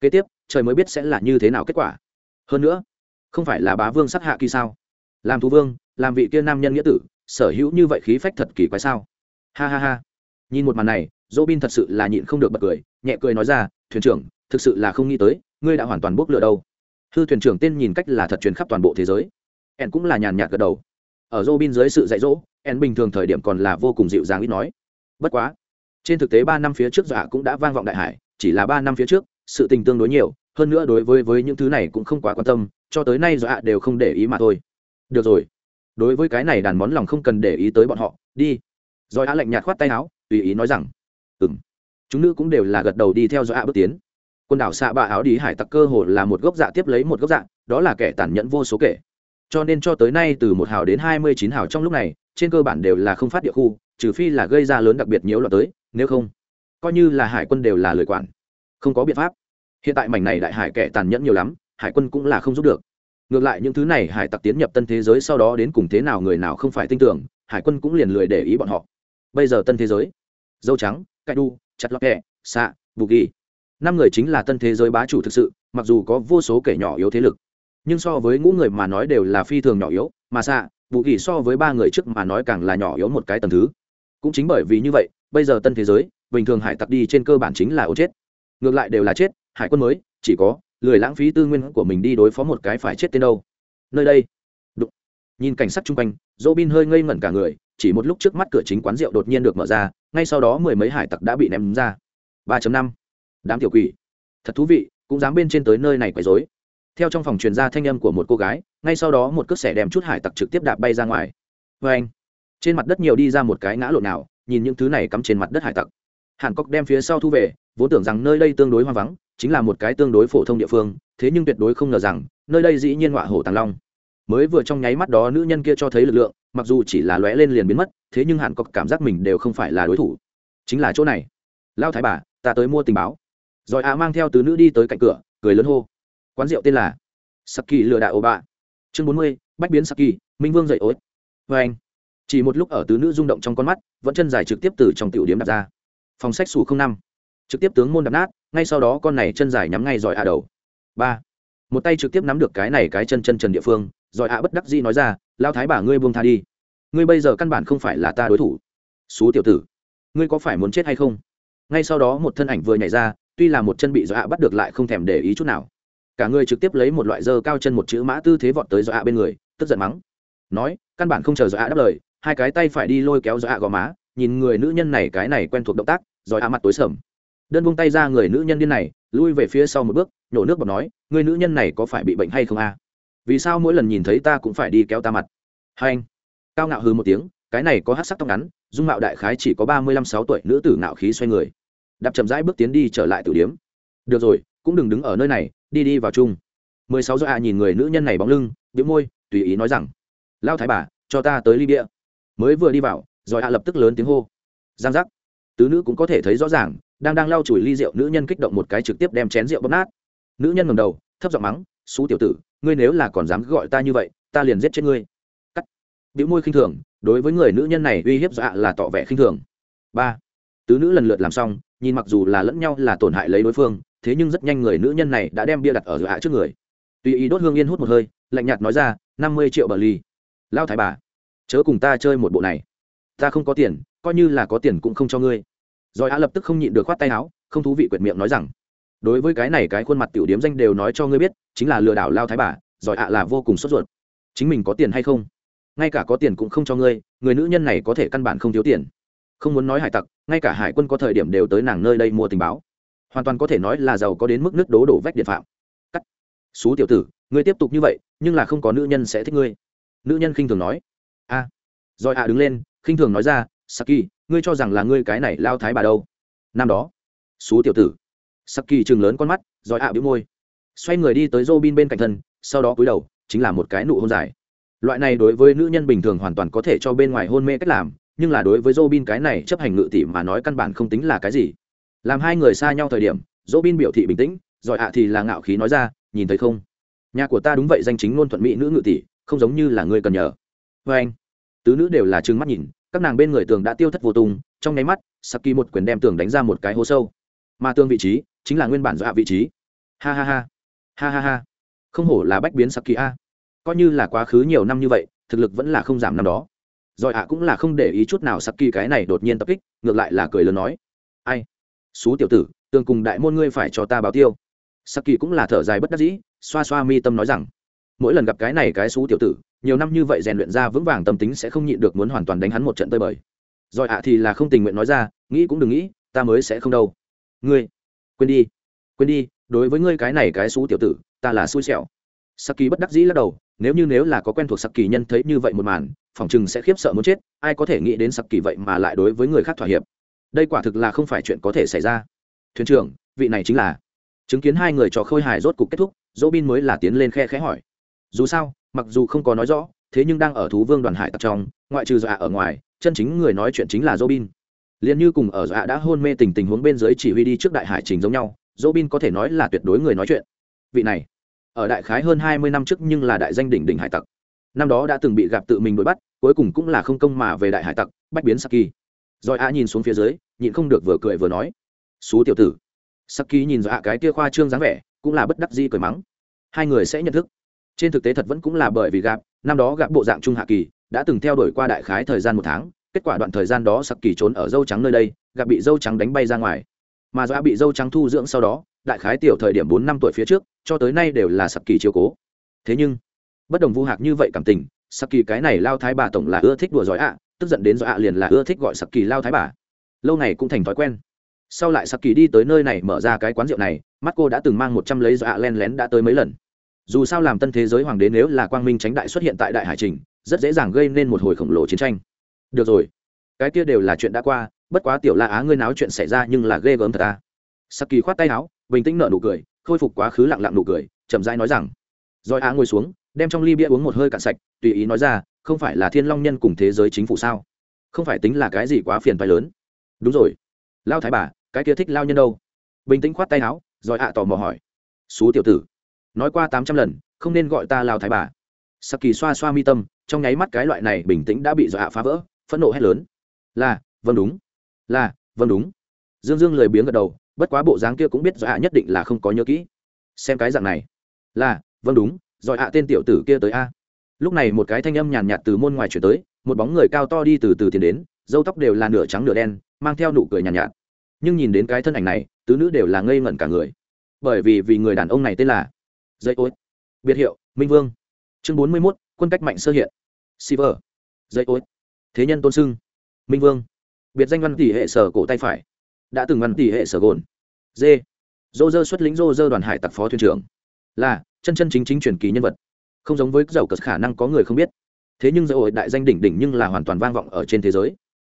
kế tiếp, trời mới biết sẽ là như thế nào kết quả. Hơn nữa, không phải là bá vương sắc hạ kỳ sao? Làm thú vương, làm vị kia nam nhân nghĩa tử, sở hữu như vậy khí phách thật kỳ quái sao? Ha ha ha. Nhìn một màn này dỗ bin thật sự là nhịn không được bật cười, nhẹ cười nói ra, thuyền trưởng, thực sự là không nghĩ tới, ngươi đã hoàn toàn bốc lửa đâu. Hư thuyền trưởng tên nhìn cách là thật truyền khắp toàn bộ thế giới. En cũng là nhàn nhạt gật đầu ở Robin dưới sự dạy dỗ, en bình thường thời điểm còn là vô cùng dịu dàng ít nói. Bất quá, trên thực tế ba năm phía trước dọa cũng đã vang vọng đại hải, chỉ là ba năm phía trước, sự tình tương đối nhiều, hơn nữa đối với với những thứ này cũng không quá quan tâm, cho tới nay dọa đều không để ý mà thôi. Được rồi, đối với cái này đàn món lòng không cần để ý tới bọn họ, đi. Rồi á lạnh nhạt khoát tay áo, tùy ý nói rằng, ừm. Chúng nữ cũng đều là gật đầu đi theo dọa bước tiến. Quân đảo xạ bạ áo đi hải tặc cơ hồ là một gốc dạ tiếp lấy một gốc dạ đó là kẻ tàn nhẫn vô số kể cho nên cho tới nay từ một hào đến hai mươi chín hào trong lúc này, trên cơ bản đều là không phát địa khu, trừ phi là gây ra lớn đặc biệt nhiễu loạn tới, nếu không, coi như là hải quân đều là lời quản. Không có biện pháp. Hiện tại mảnh này đại hải kẻ tàn nhẫn nhiều lắm, hải quân cũng là không giúp được. Ngược lại những thứ này hải tặc tiến nhập tân thế giới sau đó đến cùng thế nào người nào không phải tin tưởng, hải quân cũng liền lười để ý bọn họ. Bây giờ tân thế giới, dâu trắng, cai đu, chặt lọc hẹ xạ, bù ghi. Năm người chính là tân thế giới bá chủ thực sự, mặc dù có vô số kẻ nhỏ yếu thế lực nhưng so với ngũ người mà nói đều là phi thường nhỏ yếu, mà xạ vũ kỳ so với ba người trước mà nói càng là nhỏ yếu một cái tầng thứ. Cũng chính bởi vì như vậy, bây giờ tân thế giới, bình thường hải tặc đi trên cơ bản chính là ô chết. Ngược lại đều là chết, hải quân mới, chỉ có lười lãng phí tư nguyên của mình đi đối phó một cái phải chết tên đâu. Nơi đây, đụng. Nhìn cảnh sát chung quanh dỗ bin hơi ngây ngẩn cả người, chỉ một lúc trước mắt cửa chính quán rượu đột nhiên được mở ra, ngay sau đó mười mấy hải tặc đã bị ném ra. Ba năm. Đám tiểu quỷ. Thật thú vị, cũng dám bên trên tới nơi này quấy rối theo trong phòng truyền ra thanh âm của một cô gái, ngay sau đó một cước xẻ đem chút hải tặc trực tiếp đạp bay ra ngoài. Vê anh, trên mặt đất nhiều đi ra một cái ngã lộn nào, nhìn những thứ này cắm trên mặt đất hải tặc. Hàn cốc đem phía sau thu về, vốn tưởng rằng nơi đây tương đối hoang vắng, chính là một cái tương đối phổ thông địa phương, thế nhưng tuyệt đối không ngờ rằng, nơi đây dĩ nhiên họa hổ tàng long. Mới vừa trong nháy mắt đó nữ nhân kia cho thấy lực lượng, mặc dù chỉ là lóe lên liền biến mất, thế nhưng hàn cốc cảm giác mình đều không phải là đối thủ. Chính là chỗ này. Lao thái bà, ta tới mua tình báo. Rồi ạ mang theo tứ nữ đi tới cạnh cửa, cười lớn hô quán rượu tên là saki lừa đảo ô bạ. Chương bốn mươi, bách biến saki, minh vương dậy ối. Vê anh, chỉ một lúc ở tứ nữ rung động trong con mắt, vẫn chân dài trực tiếp từ trong tiểu điếm đặt ra. Phòng sách xù không năm. Trực tiếp tướng môn đập nát, ngay sau đó con này chân dài nhắm ngay giỏi ạ đầu. Ba, một tay trực tiếp nắm được cái này cái chân chân trần địa phương, giỏi ạ bất đắc dĩ nói ra lao thái bà ngươi buông tha đi. Ngươi bây giờ căn bản không phải là ta đối thủ. Xú tiểu tử, ngươi có phải muốn chết hay không? Ngay sau đó một thân ảnh vừa nhảy ra, tuy là một chân bị giỏi dọa bắt được lại không thèm để ý chút nào cả người trực tiếp lấy một loại dơ cao chân một chữ mã tư thế vọt tới dọa bên người, tức giận mắng. Nói, căn bản không chờ dọa đáp lời, hai cái tay phải đi lôi kéo dọa gò má, nhìn người nữ nhân này cái này quen thuộc động tác rồi ạ mặt tối sầm. Đơn vung tay ra người nữ nhân điên này, lui về phía sau một bước, nhổ nước bọt nói, người nữ nhân này có phải bị bệnh hay không a? Vì sao mỗi lần nhìn thấy ta cũng phải đi kéo ta mặt? Hai anh. Cao ngạo hư một tiếng, cái này có hát sắc tóc ngắn, dung mạo đại khái chỉ có ba mươi lăm sáu tuổi nữ tử ngạo khí xoay người. Đạp chậm rãi bước tiến đi trở lại tử điếm. Được rồi, cũng đừng đứng ở nơi này đi đi vào chung. Mười sáu giờ ạ nhìn người nữ nhân này bóng lưng biếu môi, tùy ý nói rằng lao thái bà, cho ta tới ly bia. Mới vừa đi vào, rồi ạ lập tức lớn tiếng hô. Giang giác. Tứ nữ cũng có thể thấy rõ ràng, đang đang lau chùi ly rượu, nữ nhân kích động một cái trực tiếp đem chén rượu bóp nát. Nữ nhân ngầm đầu, thấp giọng mắng, xú tiểu tử, ngươi nếu là còn dám gọi ta như vậy, ta liền giết chết ngươi. Cắt. Biểu môi khinh thường, đối với người nữ nhân này uy hiếp dọa là tỏ vẻ khinh thường. Ba. Tứ nữ lần lượt làm xong nhìn mặc dù là lẫn nhau là tổn hại lấy đối phương, thế nhưng rất nhanh người nữ nhân này đã đem bia đặt ở giữa hạ trước người. Tùy ý đốt hương yên hút một hơi, lạnh nhạt nói ra, năm mươi triệu bờ ly lao thái bà, chớ cùng ta chơi một bộ này. Ta không có tiền, coi như là có tiền cũng không cho ngươi. Rồi a lập tức không nhịn được khoát tay áo, không thú vị quyệt miệng nói rằng, đối với cái này cái khuôn mặt tiểu điếm danh đều nói cho ngươi biết, chính là lừa đảo lao thái bà giỏi ạ là vô cùng sốt ruột. Chính mình có tiền hay không? Ngay cả có tiền cũng không cho ngươi, người nữ nhân này có thể căn bản không thiếu tiền không muốn nói hải tặc, ngay cả hải quân có thời điểm đều tới nàng nơi đây mua tình báo. Hoàn toàn có thể nói là giàu có đến mức nước đố đổ vách điện phạm. Cắt. Xú tiểu tử, ngươi tiếp tục như vậy, nhưng là không có nữ nhân sẽ thích ngươi. Nữ nhân khinh thường nói. A. À. rồi ạ đứng lên, khinh thường nói ra, saki, ngươi cho rằng là ngươi cái này lao thái bà đâu? Năm đó. Xú tiểu tử. Saki chừng lớn con mắt, rồi ạ à bĩu môi. Xoay người đi tới Robin bên cạnh thân, sau đó cúi đầu, chính là một cái nụ hôn dài. Loại này đối với nữ nhân bình thường hoàn toàn có thể cho bên ngoài hôn mê cách làm nhưng là đối với Robin cái này chấp hành ngự tỷ mà nói căn bản không tính là cái gì. Làm hai người xa nhau thời điểm, Robin biểu thị bình tĩnh, rồi ạ thì là ngạo khí nói ra, nhìn thấy không? Nhà của ta đúng vậy, danh chính ngôn thuận mỹ nữ ngự tỷ, không giống như là ngươi cần nhờ. Và anh, tứ nữ đều là trừng mắt nhìn, các nàng bên người tường đã tiêu thất vô tung, trong nháy mắt, saki một quyền đem tường đánh ra một cái hố sâu. Mà tương vị trí, chính là nguyên bản dọa vị trí. Ha ha ha ha ha ha. Không hổ là bách biến saki a. Coi như là quá khứ nhiều năm như vậy, thực lực vẫn là không giảm năm đó rồi ạ cũng là không để ý chút nào saki cái này đột nhiên tập kích, ngược lại là cười lớn nói. Ai? Xú tiểu tử tương cùng đại môn ngươi phải cho ta báo tiêu. Saki cũng là thở dài bất đắc dĩ, xoa xoa mi tâm nói rằng, mỗi lần gặp cái này cái xú tiểu tử, nhiều năm như vậy rèn luyện ra vững vàng tâm tính sẽ không nhịn được muốn hoàn toàn đánh hắn một trận tơi bời. Rồi ạ thì là không tình nguyện nói ra, nghĩ cũng đừng nghĩ, ta mới sẽ không đâu. Ngươi, quên đi quên đi, đối với ngươi cái này cái xú tiểu tử, ta là xui xẻo. Saki bất đắc dĩ lắc đầu nếu như nếu là có quen thuộc saki nhân thấy như vậy một màn, phòng chừng sẽ khiếp sợ muốn chết, ai có thể nghĩ đến saki vậy mà lại đối với người khác thỏa hiệp. Đây quả thực là không phải chuyện có thể xảy ra. Thuyền trưởng, vị này chính là. Chứng kiến hai người trò khôi hài rốt cục kết thúc dỗ bin mới là tiến lên khe khẽ hỏi. Dù sao, mặc dù không có nói rõ, thế nhưng đang ở thú vương đoàn hải tặc trong, ngoại trừ dọa ở ngoài, chân chính người nói chuyện chính là dỗ bin liền như cùng ở dọa đã hôn mê tình tình huống bên dưới chỉ huy đi trước đại hải trình giống nhau dỗ bin có thể nói là tuyệt đối người nói chuyện. Vị này ở đại khái hơn hai mươi năm trước nhưng là đại danh đỉnh đỉnh hải tặc. Năm đó đã từng bị gặp tự mình đuổi bắt, cuối cùng cũng là không công mà về đại hải tặc, bách biến saki. Rồi a nhìn xuống phía dưới, nhịn không được vừa cười vừa nói, xú tiểu tử. Saki nhìn dọa cái kia khoa trương dáng vẻ, cũng là bất đắc di cười mắng, hai người sẽ nhận thức. Trên thực tế thật vẫn cũng là bởi vì gặp, năm đó gặp bộ dạng trung hạ kỳ, đã từng theo đuổi qua đại khái thời gian một tháng, kết quả đoạn thời gian đó sặc kỳ trốn ở dâu trắng nơi đây, gặp bị dâu trắng đánh bay ra ngoài. Mà do bị dâu trắng thu dưỡng sau đó đại khái tiểu thời điểm bốn năm tuổi phía trước, cho tới nay đều là sặc kỳ chiếu cố. Thế nhưng, bất đồng vu hạc như vậy cảm tình, sặc kỳ cái này lao thái bà tổng là ưa thích đùa giỏi ạ, tức giận đến do ạ liền là ưa thích gọi sặc kỳ lao thái bà. Lâu này cũng thành thói quen. Sau lại sặc kỳ đi tới nơi này mở ra cái quán rượu này, mắt cô đã từng mang một trăm lấy do ạ len lén đã tới mấy lần. Dù sao làm tân thế giới hoàng đế nếu là quang minh tránh đại xuất hiện tại đại hải trình, rất dễ dàng gây nên một hồi khổng lồ chiến tranh. Được rồi, cái kia đều là chuyện đã qua, bất quá tiểu la á ngươi náo chuyện xảy ra nhưng là ghê gớm thật à. ta sắc kỳ khoát tay áo bình tĩnh nở nụ cười, khôi phục quá khứ lặng lặng nụ cười, chậm rãi nói rằng, rồi á ngồi xuống, đem trong ly bia uống một hơi cạn sạch, tùy ý nói ra, không phải là thiên long nhân cùng thế giới chính phủ sao? Không phải tính là cái gì quá phiền phái lớn. Đúng rồi. Lao thái bà, cái kia thích lao nhân đâu? Bình tĩnh khoát tay áo, rồi ạ tò mò hỏi. Xú tiểu tử, nói qua tám trăm lần, không nên gọi ta lao thái bà. Sắc kỳ xoa xoa mi tâm, trong nháy mắt cái loại này bình tĩnh đã bị dọa phá vỡ, phẫn nộ hét lớn. Là vâng đúng, là vâng đúng. Dương dương lười biếng gật đầu bất quá bộ dáng kia cũng biết dọa nhất định là không có nhớ kỹ xem cái dạng này là vâng đúng rồi ạ tên tiểu tử kia tới a lúc này một cái thanh âm nhàn nhạt từ môn ngoài chuyển tới một bóng người cao to đi từ từ tiến đến dâu tóc đều là nửa trắng nửa đen mang theo nụ cười nhàn nhạt, nhạt nhưng nhìn đến cái thân ảnh này tứ nữ đều là ngây ngẩn cả người bởi vì vì người đàn ông này tên là dây ối biệt hiệu minh vương chương bốn mươi mốt quân cách mạnh sơ hiện Siver. Dây ối. Thế nhân tôn sưng. Minh Vương. Biệt danh văn tỷ hệ sở cổ tay phải. Đã từng văn tỷ hệ sở gồn. D. Dô dơ xuất lĩnh dô dơ đoàn hải tặc phó thuyền trưởng. Là chân chân chính chính truyền kỳ nhân vật. Không giống với dầu cất khả năng có người không biết. Thế nhưng dầu hội đại danh đỉnh đỉnh nhưng là hoàn toàn vang vọng ở trên thế giới.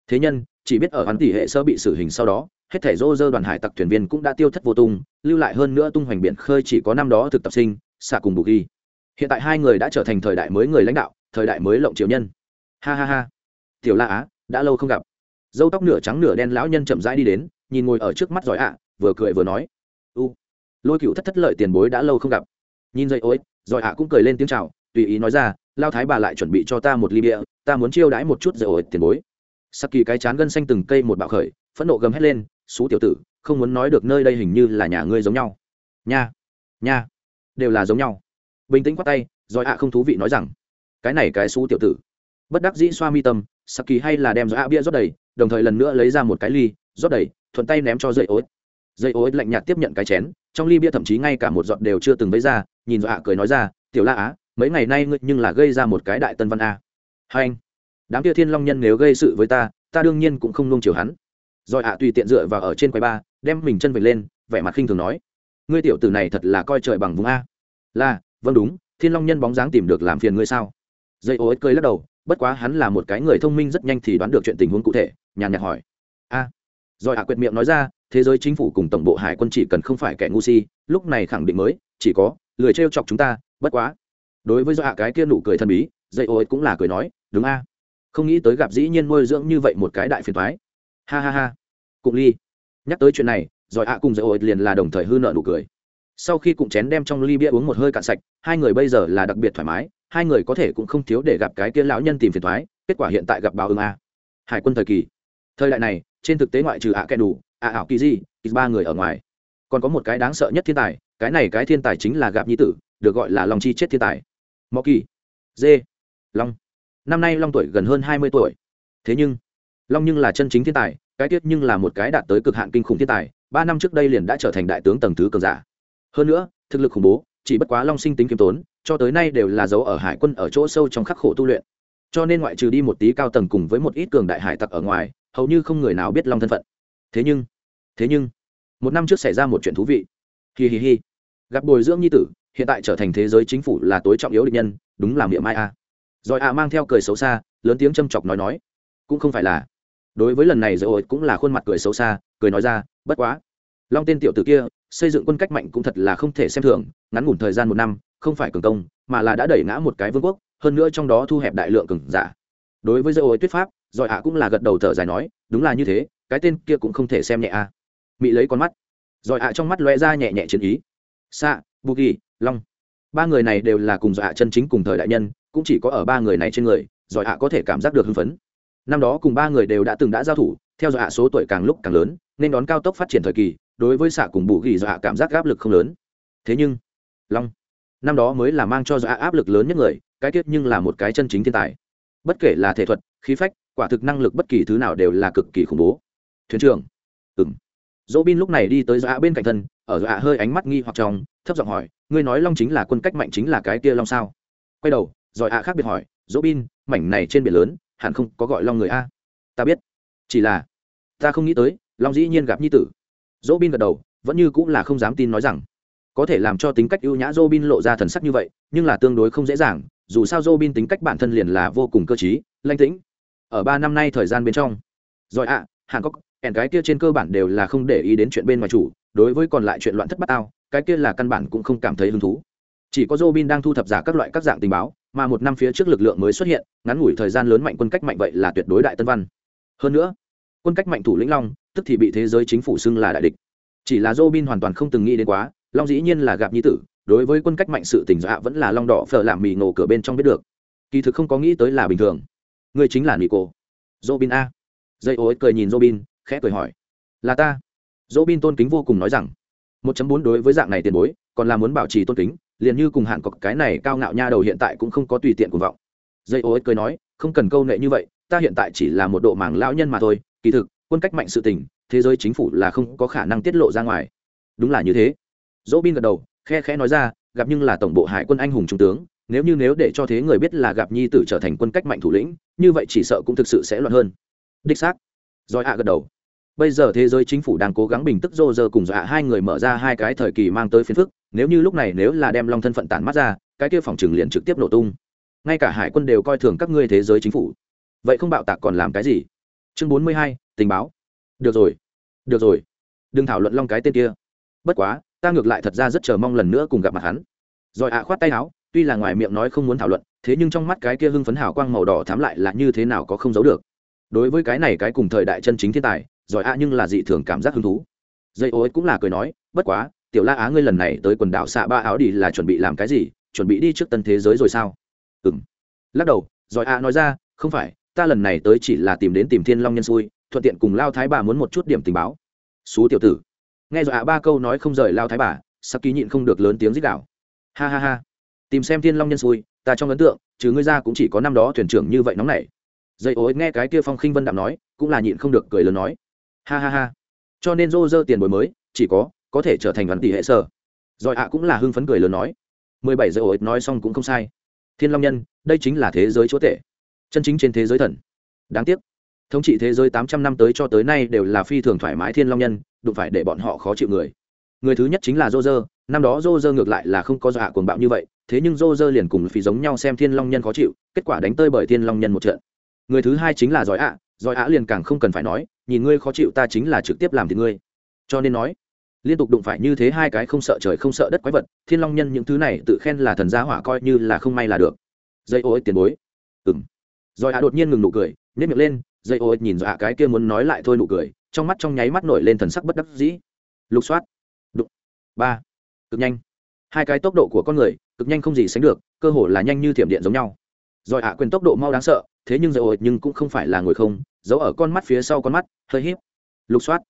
Thế nhân chỉ biết ở hắn tỷ hệ sơ bị xử hình sau đó, hết thẻ dô dơ đoàn hải tặc thuyền viên cũng đã tiêu thất vô tung, lưu lại hơn nữa tung hoành biển khơi chỉ có năm đó thực tập sinh, xạ cùng bù ghi hiện tại hai người đã trở thành thời đại mới người lãnh đạo thời đại mới lộng triều nhân ha ha ha tiểu la á đã lâu không gặp dâu tóc nửa trắng nửa đen lão nhân chậm rãi đi đến nhìn ngồi ở trước mắt giỏi ạ vừa cười vừa nói. U, lôi cựu thất thất lợi tiền bối đã lâu không gặp. Nhìn dậy ối rồi ạ, cũng cười lên tiếng chào, tùy ý nói ra, lao thái bà lại chuẩn bị cho ta một ly bia, ta muốn chiêu đãi một chút dậy ối tiền bối. Sắc kỳ cái chán gân xanh từng cây một bạo khởi, phẫn nộ gầm hét lên xú tiểu tử, không muốn nói được nơi đây hình như là nhà ngươi giống nhau. Nha nha, đều là giống nhau. Bình tĩnh quát tay, rồi ạ không thú vị nói rằng, cái này cái xú tiểu tử. Bất đắc dĩ xoa mi tâm saki hay là đem gió bia rót đầy, đồng thời lần nữa lấy ra một cái ly, rót đầy, thuận tay ném cho dậy ối dây ối lạnh nhạt tiếp nhận cái chén, trong ly bia thậm chí ngay cả một giọt đều chưa từng vấy ra, nhìn dọa cười nói ra, tiểu la á, mấy ngày nay ngươi nhưng là gây ra một cái đại tân văn a. Hai anh, đám kia thiên long nhân nếu gây sự với ta ta đương nhiên cũng không nung chiều hắn. Rồi ạ, tùy tiện dựa vào ở trên quầy ba, đem mình chân về lên, vẻ mặt khinh thường nói, ngươi tiểu tử này thật là coi trời bằng vùng a. Là vâng đúng, thiên long nhân bóng dáng tìm được làm phiền ngươi sao? Dây ô ích cười lắc đầu, bất quá hắn là một cái người thông minh rất nhanh thì đoán được chuyện tình huống cụ thể, nhàn nhạt hỏi. A. Rồi ạ quyệt miệng nói ra thế giới chính phủ cùng tổng bộ hải quân chỉ cần không phải kẻ ngu si, lúc này khẳng định mới, chỉ có, lười trêu chọc chúng ta, bất quá. Đối với do hạ cái kia nụ cười thần bí dây ô ích cũng là cười nói, đúng a. Không nghĩ tới gặp dĩ nhiên nuôi dưỡng như vậy một cái đại phiền thoái ha ha ha. Cụng ly. Nhắc tới chuyện này rồi ạ cùng dây ô ích liền là đồng thời hư nợ nụ cười. Sau khi cụng chén đem trong ly bia uống một hơi cạn sạch, hai người bây giờ là đặc biệt thoải mái, hai người có thể cũng không thiếu để gặp cái kia lão nhân tìm phiền thoái kết quả hiện tại gặp báo ứng a. Hải quân thời kỳ. Thời đại này, trên thực tế ngoại trừ ạ kẻ đủ à ảo kỳ di ba người ở ngoài. Còn có một cái đáng sợ nhất thiên tài, cái này cái thiên tài chính là gặp nhi tử, được gọi là long chi chết thiên tài. Mò kỳ. Dê. Long. Năm nay long tuổi gần hơn hai mươi tuổi. Thế nhưng, long nhưng là chân chính thiên tài, cái tiết nhưng là một cái đạt tới cực hạn kinh khủng thiên tài, ba năm trước đây liền đã trở thành đại tướng tầng thứ cường giả. Hơn nữa, thực lực khủng bố, chỉ bất quá long sinh tính kiêm tốn, cho tới nay đều là dấu ở hải quân ở chỗ sâu trong khắc khổ tu luyện. Cho nên ngoại trừ đi một tí cao tầng cùng với một ít cường đại hải tặc ở ngoài, hầu như không người nào biết long thân phận. Thế nhưng thế nhưng, một năm trước xảy ra một chuyện thú vị. Hi hi hi. Gặp bồi dưỡng nhi tử, hiện tại trở thành thế giới chính phủ là tối trọng yếu địch nhân, đúng là miệng mai a. Rồi a mang theo cười xấu xa, lớn tiếng châm chọc nói nói. Cũng không phải là. Đối với lần này rồi cũng là khuôn mặt cười xấu xa, cười nói ra, bất quá. Long tên tiểu tử kia, xây dựng quân cách mạnh cũng thật là không thể xem thường, ngắn ngủn thời gian một năm, không phải cường công, mà là đã đẩy ngã một cái vương quốc, hơn nữa trong đó thu hẹp đại lượng cường giả. Đối với dây tuyết pháp giỏi ạ cũng là gật đầu thở dài nói, đúng là như thế, cái tên kia cũng không thể xem nhẹ a. à mỹ lấy con mắt. Rồi ạ trong mắt lóe ra nhẹ nhẹ chiến ý. Xạ bù kỳ long. Ba người này đều là cùng dọa chân chính cùng thời đại nhân, cũng chỉ có ở ba người này trên người giỏi ạ có thể cảm giác được hưng phấn. Năm đó cùng ba người đều đã từng đã giao thủ, theo giỏi ạ số tuổi càng lúc càng lớn, nên đón cao tốc phát triển thời kỳ, đối với xạ cùng bù ghi dọa dạ cảm giác áp lực không lớn. Thế nhưng, long, năm đó mới là mang cho dọa áp lực lớn nhất người, cái tiết nhưng là một cái chân chính thiên tài. Bất kể là thể thuật, khí phách, quả thực năng lực bất kỳ thứ nào đều là cực kỳ khủng bố. Thuyền trưởng ừng dỗ bin lúc này đi tới dạ bên cạnh thân, ở dạ hơi ánh mắt nghi hoặc trong, thấp giọng hỏi, ngươi nói long chính là quân cách mạnh chính là cái kia long sao? Quay đầu rồi ạ khác biệt hỏi, dỗ bin, mảnh này trên biển lớn, hẳn không có gọi long người a? Ta biết, chỉ là, ta không nghĩ tới, long dĩ nhiên gặp nhi tử. Dỗ bin gật đầu, vẫn như cũng là không dám tin nói rằng, có thể làm cho tính cách ưu nhã dỗ bin lộ ra thần sắc như vậy, nhưng là tương đối không dễ dàng, dù sao dỗ bin tính cách bản thân liền là vô cùng cơ t lanh tĩnh, ở ba năm nay thời gian bên trong. Rồi ạ hàn cốc ẻn cái kia trên cơ bản đều là không để ý đến chuyện bên ngoài chủ, đối với còn lại chuyện loạn thất bát ao cái kia là căn bản cũng không cảm thấy hứng thú. Chỉ có Robin đang thu thập giả các loại các dạng tình báo, mà một năm phía trước lực lượng mới xuất hiện, ngắn ngủi thời gian lớn mạnh quân cách mạnh vậy là tuyệt đối đại tân văn. Hơn nữa, quân cách mạnh thủ lĩnh long, tức thì bị thế giới chính phủ xưng là đại địch. Chỉ là Robin hoàn toàn không từng nghĩ đến quá, long dĩ nhiên là gặp nhi tử, đối với quân cách mạnh sự tình dạ vẫn là long đỏ phở làm mì ngộ cửa bên trong biết được. Kỳ thực không có nghĩ tới là bình thường. Người chính là nico. Robin a. Dây ô cười nhìn robin khẽ cười hỏi. Là ta. Robin tôn kính vô cùng nói rằng. 1.4 đối với dạng này tiền bối, còn là muốn bảo trì tôn kính, liền như cùng hạn cọc cái này cao ngạo nha đầu hiện tại cũng không có tùy tiện cuồng vọng. Dây ô cười nói, không cần câu nệ như vậy, ta hiện tại chỉ là một độ mảng lão nhân mà thôi, kỳ thực, quân cách mạnh sự tình, thế giới chính phủ là không có khả năng tiết lộ ra ngoài. Đúng là như thế. Dỗ bin gật đầu, khe khẽ nói ra, gặp nhưng là tổng bộ hải quân anh hùng trung tướng, nếu như nếu để cho thế người biết là gặp nhi tử trở thành quân cách mạnh thủ lĩnh, như vậy chỉ sợ cũng thực sự sẽ loạn hơn. Đích xác rồi ạ gật đầu. Bây giờ thế giới chính phủ đang cố gắng bình tức rô rơ cùng dọa hai người mở ra hai cái thời kỳ mang tới phiền phức, nếu như lúc này nếu là đem long thân phận tản mắt ra, cái kia phòng trừng liền trực tiếp nổ tung. Ngay cả hải quân đều coi thường các ngươi thế giới chính phủ. Vậy không bạo tạc còn làm cái gì? Chương bốn mươi hai, tình báo. Được rồi được rồi. Đừng thảo luận long cái tên kia. Bất quá, ta ngược lại thật ra rất chờ mong lần nữa cùng gặp mặt hắn. Rồi ạ khoát tay áo, tuy là ngoài miệng nói không muốn thảo luận, thế nhưng trong mắt cái kia hưng phấn hào quang màu đỏ thám lại là như thế nào có không giấu được đối với cái này cái cùng thời đại chân chính thiên tài, giỏi ạ nhưng là dị thường cảm giác hứng thú. Dây ô cũng là cười nói, bất quá, tiểu la á ngươi lần này tới quần đảo xạ ba áo đi là chuẩn bị làm cái gì? Chuẩn bị đi trước tân thế giới rồi sao? Ừ m lắc đầu, giỏi ạ nói ra, không phải, ta lần này tới chỉ là tìm đến tìm thiên long nhân xui, thuận tiện cùng lao thái bà muốn một chút điểm tình báo. Xú tiểu tử. Nghe giỏi ạ ba câu nói không rời lao thái bà sắc ký nhịn không được lớn tiếng dích đạo ha ha ha. Tìm xem thiên long nhân xui, ta trong ấn tượng, trừ ngươi ra cũng chỉ có năm đó thuyền trưởng như vậy nóng này dây ối nghe cái kia phong khinh vân đạm nói, cũng là nhịn không được cười lớn nói. Ha ha ha. Cho nên rô rơ tiền bồi mới, chỉ có có thể trở thành đoàn tỷ hệ sở. Rồi ạ cũng là hưng phấn cười lớn nói. Mười bảy dây ối nói xong cũng không sai. Thiên long nhân, đây chính là thế giới chúa tể. Chân chính trên thế giới thần. Đáng tiếc. Thống trị thế giới tám trăm năm tới cho tới nay đều là phi thường thoải mái thiên long nhân, đụng phải để bọn họ khó chịu người. Người thứ nhất chính là rô rơ, năm đó rô rơ ngược lại là không có dọa cuồng bạo như vậy, thế nhưng rô rơ liền cùng phi giống nhau xem thiên long nhân khó chịu, kết quả đánh tơi bởi thiên long nhân một trận người thứ hai chính là giỏi ạ giỏi ạ liền càng không cần phải nói, nhìn ngươi khó chịu ta chính là trực tiếp làm thì ngươi. Cho nên nói, liên tục đụng phải như thế hai cái không sợ trời không sợ đất quái vật, thiên long nhân những thứ này tự khen là thần gia hỏa coi như là không may là được. Dây ô tiền bối. Ừng giỏi ạ đột nhiên ngừng nụ cười nhét miệng lên, dây ô nhìn dọa cái kia muốn nói lại thôi nụ cười, trong mắt trong nháy mắt nổi lên thần sắc bất đắc dĩ. Lục soát. Đụng. Ba. Cực nhanh. Hai cái tốc độ của con người, cực nhanh không gì sánh được, cơ hồ là nhanh như thiểm điện giống nhau. Rồi ạ quyền tốc độ mau đáng sợ thế nhưng dầu ổi nhưng cũng không phải là ngồi không, giấu ở con mắt phía sau con mắt, hơi híp, lục soát.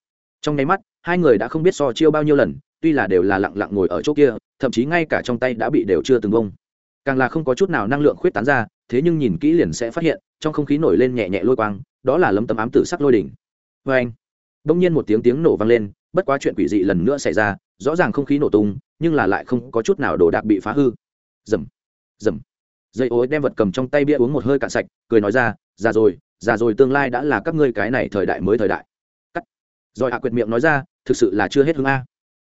Trong nháy mắt, hai người đã không biết so chiêu bao nhiêu lần, tuy là đều là lặng lặng ngồi ở chỗ kia, thậm chí ngay cả trong tay đã bị đều chưa từng bông. Càng là không có chút nào năng lượng khuyết tán ra, thế nhưng nhìn kỹ liền sẽ phát hiện, trong không khí nổi lên nhẹ nhẹ lôi quang, đó là lấm tấm ám tử sắc lôi đỉnh. Vê anh đông nhiên một tiếng tiếng nổ vang lên, bất quá chuyện quỷ dị lần nữa xảy ra, rõ ràng không khí nổ tung, nhưng là lại không có chút nào đồ đạc bị phá hư. Dầm dầm dây ối đem vật cầm trong tay bia uống một hơi cạn sạch, cười nói ra, già rồi già rồi, tương lai đã là các ngươi cái này thời đại mới thời đại. Cắt. Rồi hạ quyệt miệng nói ra, thực sự là chưa hết hương a.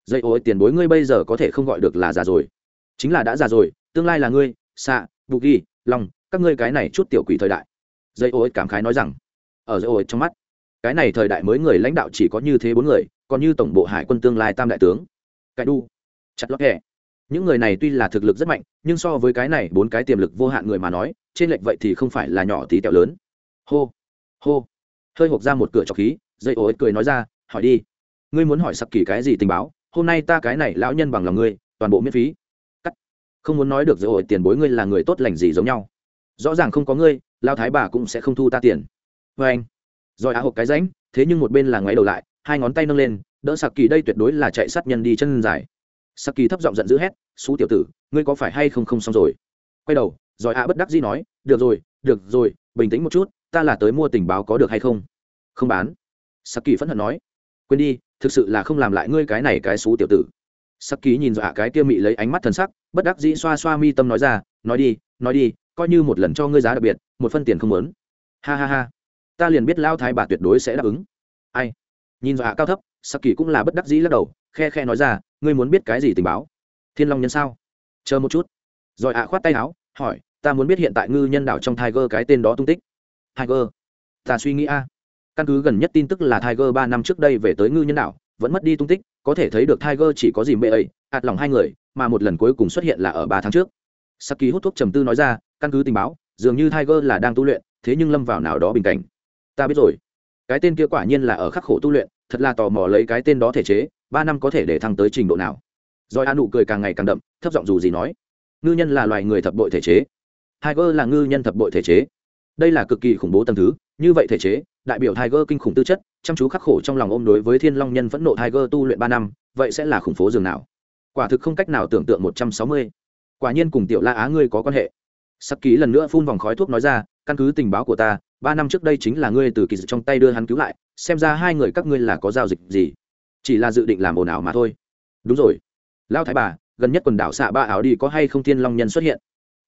Dây ối tiền bối ngươi bây giờ có thể không gọi được là già rồi. Chính là đã già rồi, tương lai là ngươi xạ bù ghi lòng các ngươi cái này chút tiểu quỷ thời đại. Dây ối cảm khái nói rằng, ở dây ối trong mắt, cái này thời đại mới người lãnh đạo chỉ có như thế bốn người, còn như tổng bộ hải quân tương lai tam đại tướng. Cái đu. Chặt lót hẹ những người này tuy là thực lực rất mạnh, nhưng so với cái này, bốn cái tiềm lực vô hạn người mà nói, trên lệnh vậy thì không phải là nhỏ tí tẹo lớn. Hô hô. Hơi hộp ra một cửa trọc khí, dây ối cười nói ra, hỏi đi. Ngươi muốn hỏi sặc kỳ cái gì tình báo? Hôm nay ta cái này lão nhân bằng lòng ngươi, toàn bộ miễn phí. Cắt. Không muốn nói được dây ối, tiền bối ngươi là người tốt lành gì giống nhau? Rõ ràng không có ngươi lao thái bà cũng sẽ không thu ta tiền. Vê anh. Rồi á hộp cái ránh, thế nhưng một bên là ngoáy đầu lại, hai ngón tay nâng lên, đỡ sặc kỳ đây tuyệt đối là chạy sát nhân đi chân dài. Sắc kỳ thấp giọng giận dữ hét, xú tiểu tử, ngươi có phải hay không không xong rồi? Quay đầu, rồi ạ bất đắc dĩ nói, được rồi được rồi, bình tĩnh một chút, ta là tới mua tình báo có được hay không? Không bán. Sắc kỳ phẫn hận nói, quên đi, thực sự là không làm lại ngươi cái này cái xú tiểu tử. Sắc Kỳ nhìn dọa cái kia mị lấy ánh mắt thần sắc, bất đắc dĩ xoa xoa mi tâm nói ra, nói đi nói đi, coi như một lần cho ngươi giá đặc biệt, một phân tiền không lớn ha ha ha, ta liền biết lao thái bà tuyệt đối sẽ đáp ứng. Ai? Nhìn dọa cao thấp sắc kỳ cũng là bất đắc dĩ lắc đầu, khe khe nói ra ngươi muốn biết cái gì tình báo? Thiên long nhân sao? Chờ một chút. Rồi ạ, khoát tay áo, hỏi, ta muốn biết hiện tại ngư nhân đảo trong tiger cái tên đó tung tích. Tiger? Ta suy nghĩ a. Căn cứ gần nhất tin tức là tiger ba năm trước đây về tới ngư nhân đảo, vẫn mất đi tung tích, có thể thấy được tiger chỉ có gì mê ấy, ạt lòng hai người, mà một lần cuối cùng xuất hiện là ở ba tháng trước. Saki hút thuốc trầm tư nói ra, căn cứ tình báo, dường như tiger là đang tu luyện, thế nhưng lâm vào nào đó bình cảnh. Ta biết rồi. Cái tên kia quả nhiên là ở khắc khổ tu luyện, thật là tò mò lấy cái tên đó thể chế ba năm có thể để thăng tới trình độ nào? Rồi a nụ cười càng ngày càng đậm, thấp giọng dù gì nói, ngư nhân là loài người thập bội thể chế. Tiger là ngư nhân thập bội thể chế. Đây là cực kỳ khủng bố tầng thứ. Như vậy thể chế, đại biểu tiger kinh khủng tư chất, chăm chú khắc khổ trong lòng ôm đối với thiên long nhân phẫn nộ tiger tu luyện ba năm, vậy sẽ là khủng phố dường nào? Quả thực không cách nào tưởng tượng một trăm sáu mươi. Quả nhiên cùng tiểu la á ngươi có quan hệ. Sắc ký lần nữa phun vòng khói thuốc nói ra, căn cứ tình báo của ta, ba năm trước đây chính là ngươi từ kỳ dự trong tay đưa hắn cứu lại, xem ra hai người các ngươi là có giao dịch gì? Chỉ là dự định làm ồn ào mà thôi. Đúng rồi. Lao thái bà, gần nhất quần đảo xạ ba áo đi có hay không thiên long nhân xuất hiện?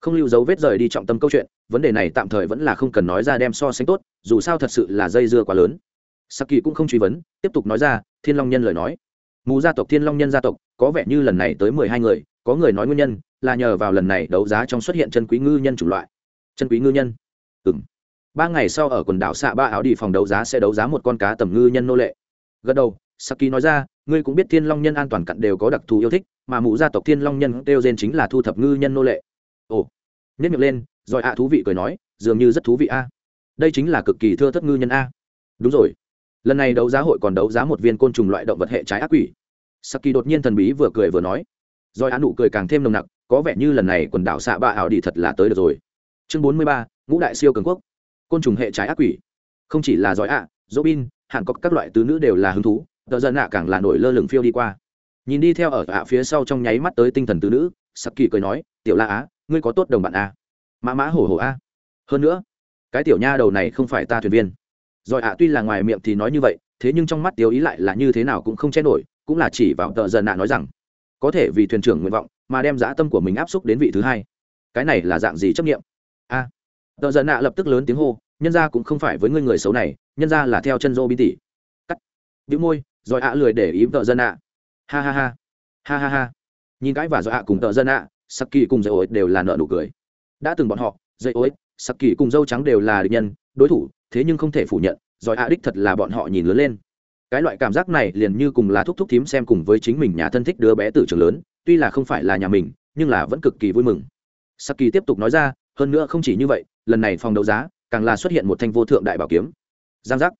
Không lưu dấu vết rời đi trọng tâm câu chuyện, vấn đề này tạm thời vẫn là không cần nói ra đem so sánh tốt, dù sao thật sự là dây dưa quá lớn. Saki cũng không truy vấn, tiếp tục nói ra, thiên long nhân lời nói. Mù gia tộc thiên long nhân gia tộc, có vẻ như lần này tới mười hai người, có người nói nguyên nhân là nhờ vào lần này đấu giá trong xuất hiện chân quý ngư nhân chủng loại. Chân quý ngư nhân? Ừ m ba ngày sau ở quần đảo xạ ba áo đi phòng đấu giá sẽ đấu giá một con cá tầm ngư nhân nô lệ. Gật đầu saki nói ra, ngươi cũng biết thiên long nhân an toàn cặn đều có đặc thù yêu thích, mà mụ gia tộc thiên long nhân kêu gen chính là thu thập ngư nhân nô lệ. Ồ. Nhất miệng lên, rồi ạ thú vị cười nói, dường như rất thú vị a. Đây chính là cực kỳ thưa thất ngư nhân a. Đúng rồi. Lần này đấu giá hội còn đấu giá một viên côn trùng loại động vật hệ trái ác quỷ. Saki đột nhiên thần bí vừa cười vừa nói. Rồi á nụ cười càng thêm nồng nặc, có vẻ như lần này quần đảo xạ bạ ảo đi thật là tới được rồi. Chương bốn mươi ba, ngũ đại siêu cường quốc. Côn trùng hệ trái ác quỷ. Không chỉ là giỏi ạ dỗ bin hàn cốc các loại tứ nữ đều là hứng thú tờ giận ạ càng là nổi lơ lửng phiêu đi qua. Nhìn đi theo ở ạ phía sau trong nháy mắt tới tinh thần tứ nữ sắc kỳ cười nói, tiểu la á, ngươi có tốt đồng bạn à? mã mã hổ hổ a. Hơn nữa, cái tiểu nha đầu này không phải ta thuyền viên. Rồi ạ tuy là ngoài miệng thì nói như vậy, thế nhưng trong mắt tiêu ý lại là như thế nào cũng không che nổi, cũng là chỉ vào tờ giận nạ nói rằng, có thể vì thuyền trưởng nguyện vọng mà đem dã tâm của mình áp xúc đến vị thứ hai. Cái này là dạng gì chấp nghiệm a. Tờ giận nạ lập tức lớn tiếng hô, nhân ra cũng không phải với ngươi người xấu này, nhân ra là theo chân dô bi tỷ. Cắt. Bĩu môi rồi ạ lười để ý tợ dân ạ. Ha ha ha. Ha ha ha. Nhìn cái và rồi ạ cùng tợ dân ạ sắc kỳ cùng dây ối đều là nợ nụ cười. Đã từng bọn họ dây ối sắc kỳ cùng dâu trắng đều là địch nhân, đối thủ, thế nhưng không thể phủ nhận, rồi ạ đích thật là bọn họ nhìn lớn lên. Cái loại cảm giác này liền như cùng là thúc thúc thím xem cùng với chính mình nhà thân thích đứa bé từ trường lớn, tuy là không phải là nhà mình, nhưng là vẫn cực kỳ vui mừng. Sắc kỳ tiếp tục nói ra, hơn nữa không chỉ như vậy, lần này phòng đấu giá, càng là xuất hiện một thanh vô thượng đại bảo kiếm. Giang giác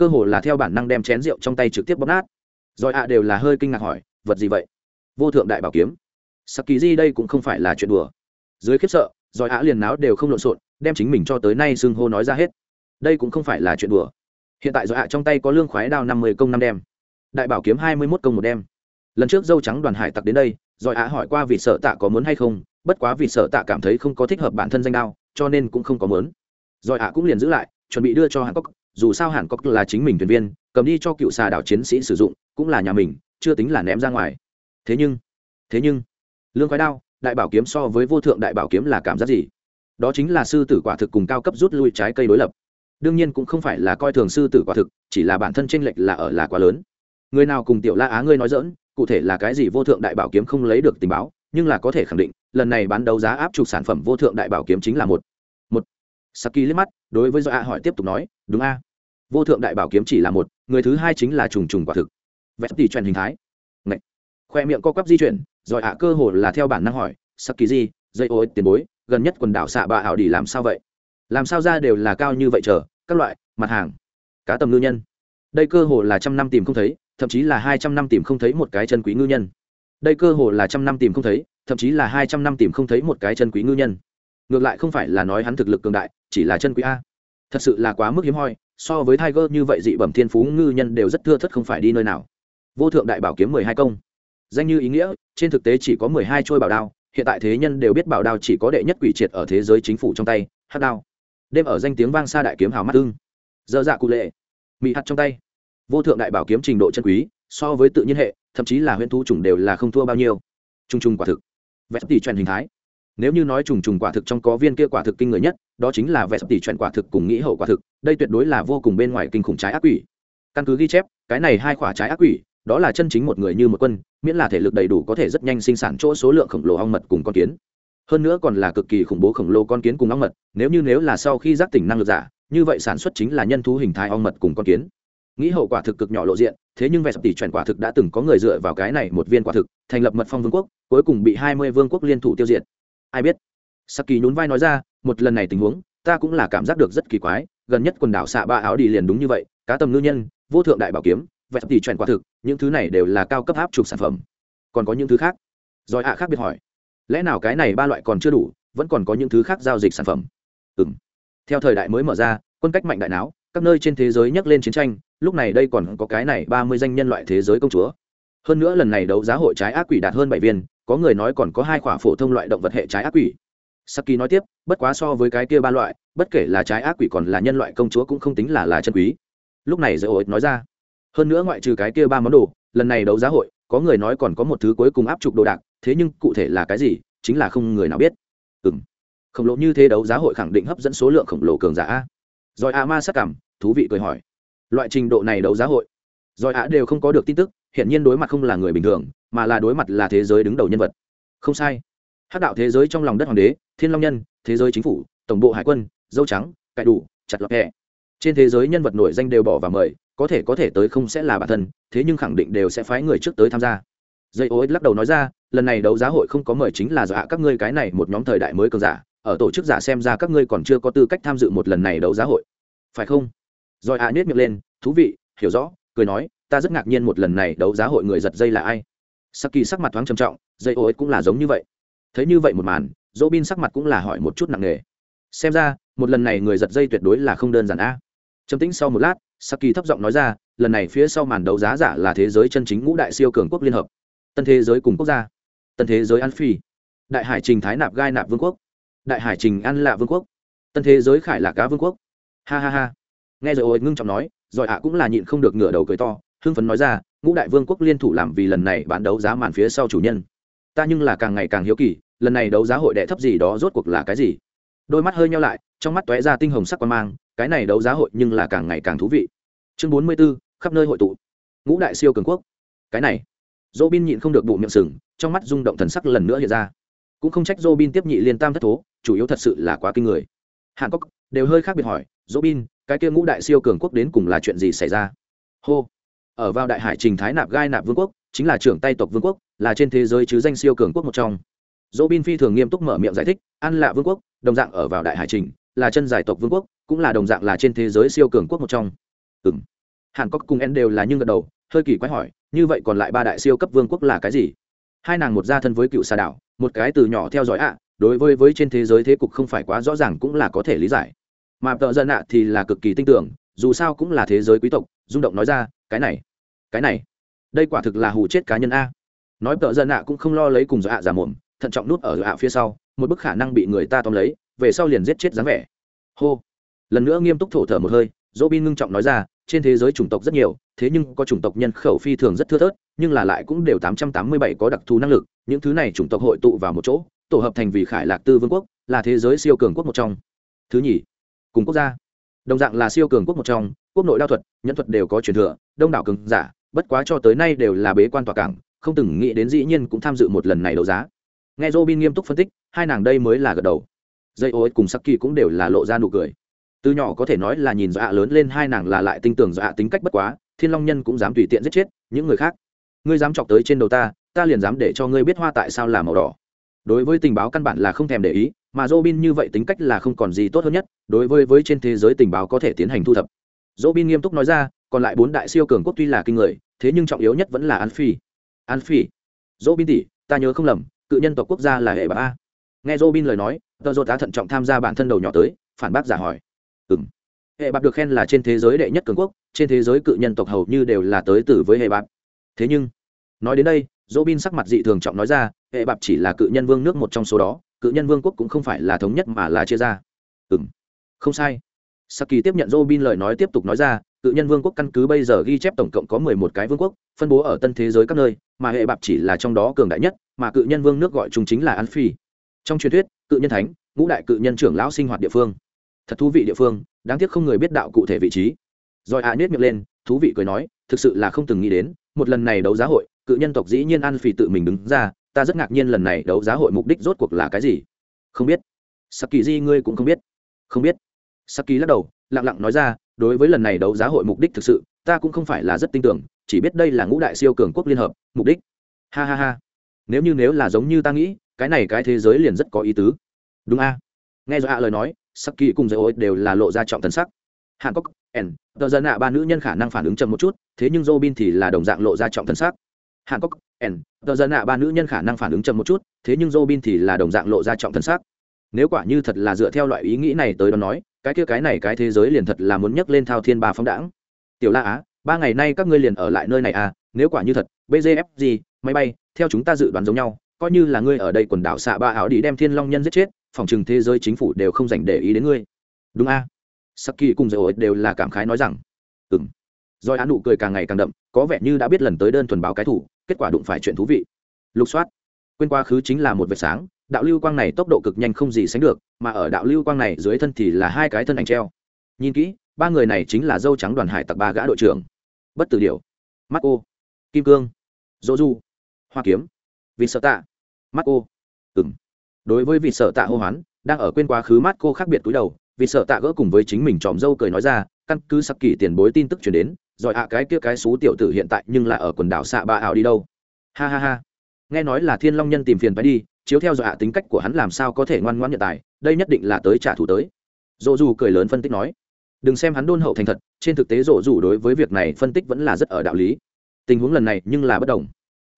cơ hồ là theo bản năng đem chén rượu trong tay trực tiếp bóp nát. Rồi ạ đều là hơi kinh ngạc hỏi, vật gì vậy? Vô thượng đại bảo kiếm. Sắc kỳ di đây cũng không phải là chuyện đùa. Dưới khiếp sợ, rồi ạ liền náo đều không lộn xộn, đem chính mình cho tới nay xưng hô nói ra hết. Đây cũng không phải là chuyện đùa. Hiện tại rồi ạ trong tay có lương khoái đao năm mươi công năm đem. Đại bảo kiếm hai mươi mốt công một đem. Lần trước dâu trắng đoàn hải tặc đến đây, rồi ạ hỏi qua vị sợ tạ có muốn hay không, bất quá vị sợ tạ cảm thấy không có thích hợp bản thân danh đao, cho nên cũng không có muốn. Rồi ạ cũng liền giữ lại, chuẩn bị đưa cho hàn cốc dù sao hàn cốc là chính mình thuyền viên, cầm đi cho cựu xà đảo chiến sĩ sử dụng, cũng là nhà mình, chưa tính là ném ra ngoài. Thế nhưng thế nhưng, lương khoái đao, đại bảo kiếm so với vô thượng đại bảo kiếm là cảm giác gì? Đó chính là sư tử quả thực cùng cao cấp rút lui trái cây đối lập. Đương nhiên cũng không phải là coi thường sư tử quả thực, chỉ là bản thân tranh lệch là ở là quá lớn. Người nào cùng tiểu la á ngươi nói dỡn cụ thể là cái gì vô thượng đại bảo kiếm không lấy được tình báo, nhưng là có thể khẳng định, lần này bán đấu giá áp trục sản phẩm vô thượng đại bảo kiếm chính là một một saki liếc mắt, đối với do a hỏi tiếp tục nói, đúng a. Vô thượng đại bảo kiếm chỉ là một, người thứ hai chính là trùng trùng quả thực. Vẽ tỷ truyền hình thái. Ngậy. khoe miệng co quắp di chuyển rồi ạ cơ hồ là theo bản năng hỏi, saki gì? Dây ôi, tiền bối, gần nhất quần đảo xạ bạ ảo đi làm sao vậy? Làm sao ra đều là cao như vậy chờ, các loại, mặt hàng, cá tầm ngư nhân. Đây cơ hồ là trăm năm tìm không thấy, thậm chí là hai trăm năm tìm không thấy một cái chân quý ngư nhân. Đây cơ hồ là trăm năm tìm không thấy, thậm chí là hai trăm năm tìm không thấy một cái chân quý ngư nhân. Ngược lại không phải là nói hắn thực lực cường đại chỉ là chân quý a. Thật sự là quá mức hiếm hoi, so với tiger như vậy dị bẩm thiên phú ngư nhân đều rất thưa thất không phải đi nơi nào. Vô thượng đại bảo kiếm mười hai công. Danh như ý nghĩa, trên thực tế chỉ có mười hai trôi bảo đao, hiện tại thế nhân đều biết bảo đao chỉ có đệ nhất quỷ triệt ở thế giới chính phủ trong tay, hát đao. Đêm ở danh tiếng vang xa đại kiếm hào mắt ưng. Dơ dạ cụ lệ. Mị hạt trong tay. Vô thượng đại bảo kiếm trình độ chân quý, so với tự nhiên hệ, thậm chí là huyễn thu trùng đều là không thua bao nhiêu. Trung trung quả thực. Vẽ tỷ truyền hình thái nếu như nói trùng trùng quả thực trong có viên kia quả thực kinh người nhất, đó chính là vẽ tỷ truyền quả thực cùng nghĩ hậu quả thực, đây tuyệt đối là vô cùng bên ngoài kinh khủng trái ác quỷ. Căn cứ ghi chép, cái này hai quả trái ác quỷ, đó là chân chính một người như một quân, miễn là thể lực đầy đủ có thể rất nhanh sinh sản chỗ số lượng khổng lồ ong mật cùng con kiến. Hơn nữa còn là cực kỳ khủng bố khổng lồ con kiến cùng ong mật, nếu như nếu là sau khi giác tỉnh năng lực giả, như vậy sản xuất chính là nhân thú hình thái ong mật cùng con kiến. Nghĩ hậu quả thực cực nhỏ lộ diện, thế nhưng vẻ sập tỷ chuyển quả thực đã từng có người dựa vào cái này một viên quả thực, thành lập mật phong vương quốc, cuối cùng bị hai mươi vương quốc liên thủ tiêu diệt ai biết? Saki nhún vai nói ra, một lần này tình huống, ta cũng là cảm giác được rất kỳ quái, gần nhất quần đảo xạ ba áo đi liền đúng như vậy, cá tầm ngư nhân, vô thượng đại bảo kiếm, vẹt tỷ chuẩn quả thực, những thứ này đều là cao cấp áp trục sản phẩm. Còn có những thứ khác? Rồi ạ khác biệt hỏi, lẽ nào cái này ba loại còn chưa đủ, vẫn còn có những thứ khác giao dịch sản phẩm? Ừ m theo thời đại mới mở ra, quân cách mạnh đại não các nơi trên thế giới nhắc lên chiến tranh, lúc này đây còn có cái này ba mươi danh nhân loại thế giới công chúa hơn nữa lần này đấu giá hội trái ác quỷ đạt hơn bảy viên, có người nói còn có hai khoả phổ thông loại động vật hệ trái ác quỷ. Saki nói tiếp, bất quá so với cái kia ba loại, bất kể là trái ác quỷ còn là nhân loại công chúa cũng không tính là là chân quý. Lúc này dễ ổi nói ra, hơn nữa ngoại trừ cái kia ba món đồ, lần này đấu giá hội, có người nói còn có một thứ cuối cùng áp trục đồ đạc, thế nhưng cụ thể là cái gì, chính là không người nào biết. Ừ m khổng lồ như thế đấu giá hội khẳng định hấp dẫn số lượng khổng lồ cường giả rồi a ma sắc cảm, thú vị cười hỏi, loại trình độ này đấu giá hội, rồi a đều không có được tin tức hiện nhiên đối mặt không là người bình thường, mà là đối mặt là thế giới đứng đầu nhân vật. Không sai. Hắc đạo thế giới trong lòng đất hoàng đế, thiên long nhân, thế giới chính phủ, tổng bộ hải quân, dâu trắng, cải đủ, chặt lọt hẹ trên thế giới nhân vật nổi danh đều bỏ và mời, có thể có thể tới không sẽ là bản thân, thế nhưng khẳng định đều sẽ phái người trước tới tham gia. Dây ô lắc đầu nói ra, lần này đấu giá hội không có mời chính là dọa các ngươi cái này một nhóm thời đại mới cường giả, ở tổ chức giả xem ra các ngươi còn chưa có tư cách tham dự một lần này đấu giá hội. Phải không? Rồi a à miệng lên, thú vị, hiểu rõ, cười nói ta rất ngạc nhiên một lần này đấu giá hội người giật dây là ai. Saki sắc mặt thoáng trầm trọng, dây ô cũng là giống như vậy. Thấy như vậy một màn dỗ bin sắc mặt cũng là hỏi một chút nặng nề. Xem ra, một lần này người giật dây tuyệt đối là không đơn giản a. Trầm tĩnh sau một lát, saki thấp giọng nói ra, lần này phía sau màn đấu giá giả là thế giới chân chính ngũ đại siêu cường quốc liên hợp. Tân thế giới cùng quốc gia. Tân thế giới an phi. Đại hải trình thái nạp gai nạp vương quốc. Đại hải trình an lạ vương quốc. Tân thế giới khải là cá vương quốc. Ha ha ha. Nghe rồi ôi ngưng trọng nói, rồi ạ cũng là nhịn không được ngửa đầu cười to hưng phấn nói ra ngũ đại vương quốc liên thủ làm vì lần này bán đấu giá màn phía sau chủ nhân. Ta nhưng là càng ngày càng hiếu kỳ lần này đấu giá hội đệ thấp gì đó rốt cuộc là cái gì? Đôi mắt hơi nhau lại trong mắt tóe ra tinh hồng sắc quan mang cái này đấu giá hội nhưng là càng ngày càng thú vị. Chương bốn mươi 44, khắp nơi hội tụ. Ngũ đại siêu cường quốc. Cái này dỗ bin nhịn không được bụng miệng sừng trong mắt rung động thần sắc lần nữa hiện ra. Cũng không trách dỗ bin tiếp nhị liên tam thất thố chủ yếu thật sự là quá kinh người. Hàn cốc đều hơi khác biệt hỏi dỗ bin cái kia ngũ đại siêu cường quốc đến cùng là chuyện gì xảy ra? Hô ở vào đại hải trình thái nạp gai nạp vương quốc, chính là trưởng tay tộc vương quốc, là trên thế giới chứ danh siêu cường quốc một trong. Dỗ bin phi thường nghiêm túc mở miệng giải thích, an lạ vương quốc, đồng dạng ở vào đại hải trình, là chân giải tộc vương quốc, cũng là đồng dạng là trên thế giới siêu cường quốc một trong. Ừ m hàn cốc cùng en đều là nhưng gật đầu, hơi kỳ quái hỏi, như vậy còn lại ba đại siêu cấp vương quốc là cái gì? Hai nàng một gia thân với cựu xà đảo, một cái từ nhỏ theo dõi ạ, đối với với trên thế giới thế cục không phải quá rõ ràng cũng là có thể lý giải. Mà tợ dân ạ thì là cực kỳ tin tưởng, dù sao cũng là thế giới quý tộc, rung động nói ra, cái này cái này, đây quả thực là hù chết cá nhân a. Nói tợ dân ạ cũng không lo lấy cùng dọa ạ giả mồm, thận trọng nút ở ạ phía sau, một bức khả năng bị người ta tóm lấy, về sau liền giết chết dáng vẻ. Hô. Lần nữa nghiêm túc thổ thở một hơi dỗ bin ngưng trọng nói ra, trên thế giới chủng tộc rất nhiều, thế nhưng có chủng tộc nhân khẩu phi thường rất thưa thớt, nhưng là lại cũng đều tám trăm tám mươi bảy có đặc thù năng lực, những thứ này chủng tộc hội tụ vào một chỗ, tổ hợp thành vì khải lạc tư vương quốc, là thế giới siêu cường quốc một trong. Thứ nhì, cùng quốc gia. Đồng dạng là siêu cường quốc một trong, quốc nội đao thuật, nhân thuật đều có truyền thừa, đông đảo cường giả bất quá cho tới nay đều là bế quan tòa cảng không từng nghĩ đến dĩ nhiên cũng tham dự một lần này đấu giá. Nghe robin nghiêm túc phân tích hai nàng đây mới là gật đầu. Dây ô cùng sắc kỳ cũng đều là lộ ra nụ cười. Từ nhỏ có thể nói là nhìn dọa lớn lên hai nàng là lại tinh tưởng dọa tính cách bất quá thiên long nhân cũng dám tùy tiện giết chết những người khác. Ngươi dám chọc tới trên đầu ta ta liền dám để cho ngươi biết hoa tại sao là màu đỏ. Đối với tình báo căn bản là không thèm để ý mà Robin như vậy tính cách là không còn gì tốt hơn nhất, đối với với trên thế giới tình báo có thể tiến hành thu thập. Robin nghiêm túc nói ra, còn lại bốn đại siêu cường quốc tuy là kinh người, thế nhưng trọng yếu nhất vẫn là An Phi. An Phi. Robin tỷ, ta nhớ không lầm, cự nhân tộc quốc gia là hệ bà a. Nghe Robin lời nói, tờ Dột tá thận trọng tham gia bản thân đầu nhỏ tới, phản bác giả hỏi. Ừm. Hệ bạc được khen là trên thế giới đệ nhất cường quốc, trên thế giới cự nhân tộc hầu như đều là tới từ với hệ bạc. Thế nhưng, nói đến đây, Robin sắc mặt dị thường trọng nói ra, hệ bạc chỉ là cự nhân vương nước một trong số đó, cự nhân vương quốc cũng không phải là thống nhất mà là chia ra ừ m không sai saki tiếp nhận robin lời nói tiếp tục nói ra cự nhân vương quốc căn cứ bây giờ ghi chép tổng cộng có mười một cái vương quốc, phân bố ở tân thế giới các nơi, mà hệ bạc chỉ là trong đó cường đại nhất, mà cự nhân vương nước gọi chung chính là an phi trong truyền thuyết, cự nhân thánh, ngũ đại cự nhân trưởng lão sinh hoạt địa phương. Thật thú vị địa phương, đáng tiếc không người biết đạo cụ thể vị trí. Rồi A à nết miệng lên, thú vị cười nói, thực sự là không từng nghĩ đến, một lần này đấu giá hội, cự nhân tộc dĩ nhiên an phi tự mình đứng ra, ta rất ngạc nhiên lần này đấu giá hội mục đích rốt cuộc là cái gì. Không biết. Saki di ngươi cũng không biết. Không biết saki lắc đầu lặng lặng nói ra đối với lần này đấu giá hội mục đích thực sự ta cũng không phải là rất tin tưởng chỉ biết đây là ngũ đại siêu cường quốc liên hợp mục đích. Ha ha ha. Nếu như nếu là giống như ta nghĩ cái này cái thế giới liền rất có ý tứ. Đúng a. Nghe rồi ạ lời nói saki cùng dây đều là lộ ra trọng thần sắc. Hàn Quốc, N, tờ dân ạ ba nữ nhân khả năng phản ứng chậm một chút thế nhưng robin thì là đồng dạng lộ ra trọng thần sắc. Hàn Quốc, N, tờ dân ạ ba nữ nhân khả năng phản ứng chậm một chút thế nhưng robin thì là đồng dạng lộ ra trọng thần sắc. nếu quả như thật là dựa theo loại ý nghĩ này tới đó nói cái kia cái này cái thế giới liền thật là muốn nhấc lên thao thiên ba phóng đãng. Tiểu la á, ba ngày nay các ngươi liền ở lại nơi này à nếu quả như thật bgfg gì máy bay, theo chúng ta dự đoán giống nhau, coi như là ngươi ở đây quần đảo xạ ba ảo đi đem thiên long nhân giết chết, phòng trừng thế giới chính phủ đều không dành để ý đến ngươi. Đúng a? À? saki cùng dầu đều là cảm khái nói rằng ừng rồi á nụ cười càng ngày càng đậm, có vẻ như đã biết lần tới đơn thuần báo cái thủ, kết quả đụng phải chuyện thú vị. Lục soát. Quên quá khứ chính là một vệt sáng đạo lưu quang này tốc độ cực nhanh không gì sánh được, mà ở đạo lưu quang này dưới thân thì là hai cái thân ảnh treo. Nhìn kỹ, ba người này chính là dâu trắng đoàn hải tặc ba gã đội trưởng. Bất tử điều mắt ô kim cương, dỗ du, hoa kiếm vì sợ tạ mắt ô ừng đối với vị sợ tạ hô hoán, đang ở quên quá khứ mắt cô khác biệt túi đầu vì sợ tạ gỡ cùng với chính mình tròm dâu cười nói ra, căn cứ sắc kỳ tiền bối tin tức chuyển đến, rồi ạ, cái kia cái xú tiểu tử hiện tại nhưng là ở quần đảo xạ ba ảo đi đâu? Ha ha ha. Nghe nói là thiên long nhân tìm phiền phải đi chiếu theo dọa ạ tính cách của hắn làm sao có thể ngoan ngoãn nhận tài, đây nhất định là tới trả thù tới. Dỗ dù cười lớn phân tích nói, đừng xem hắn đôn hậu thành thật, trên thực tế dỗ dù đối với việc này phân tích vẫn là rất ở đạo lý. Tình huống lần này nhưng là bất đồng.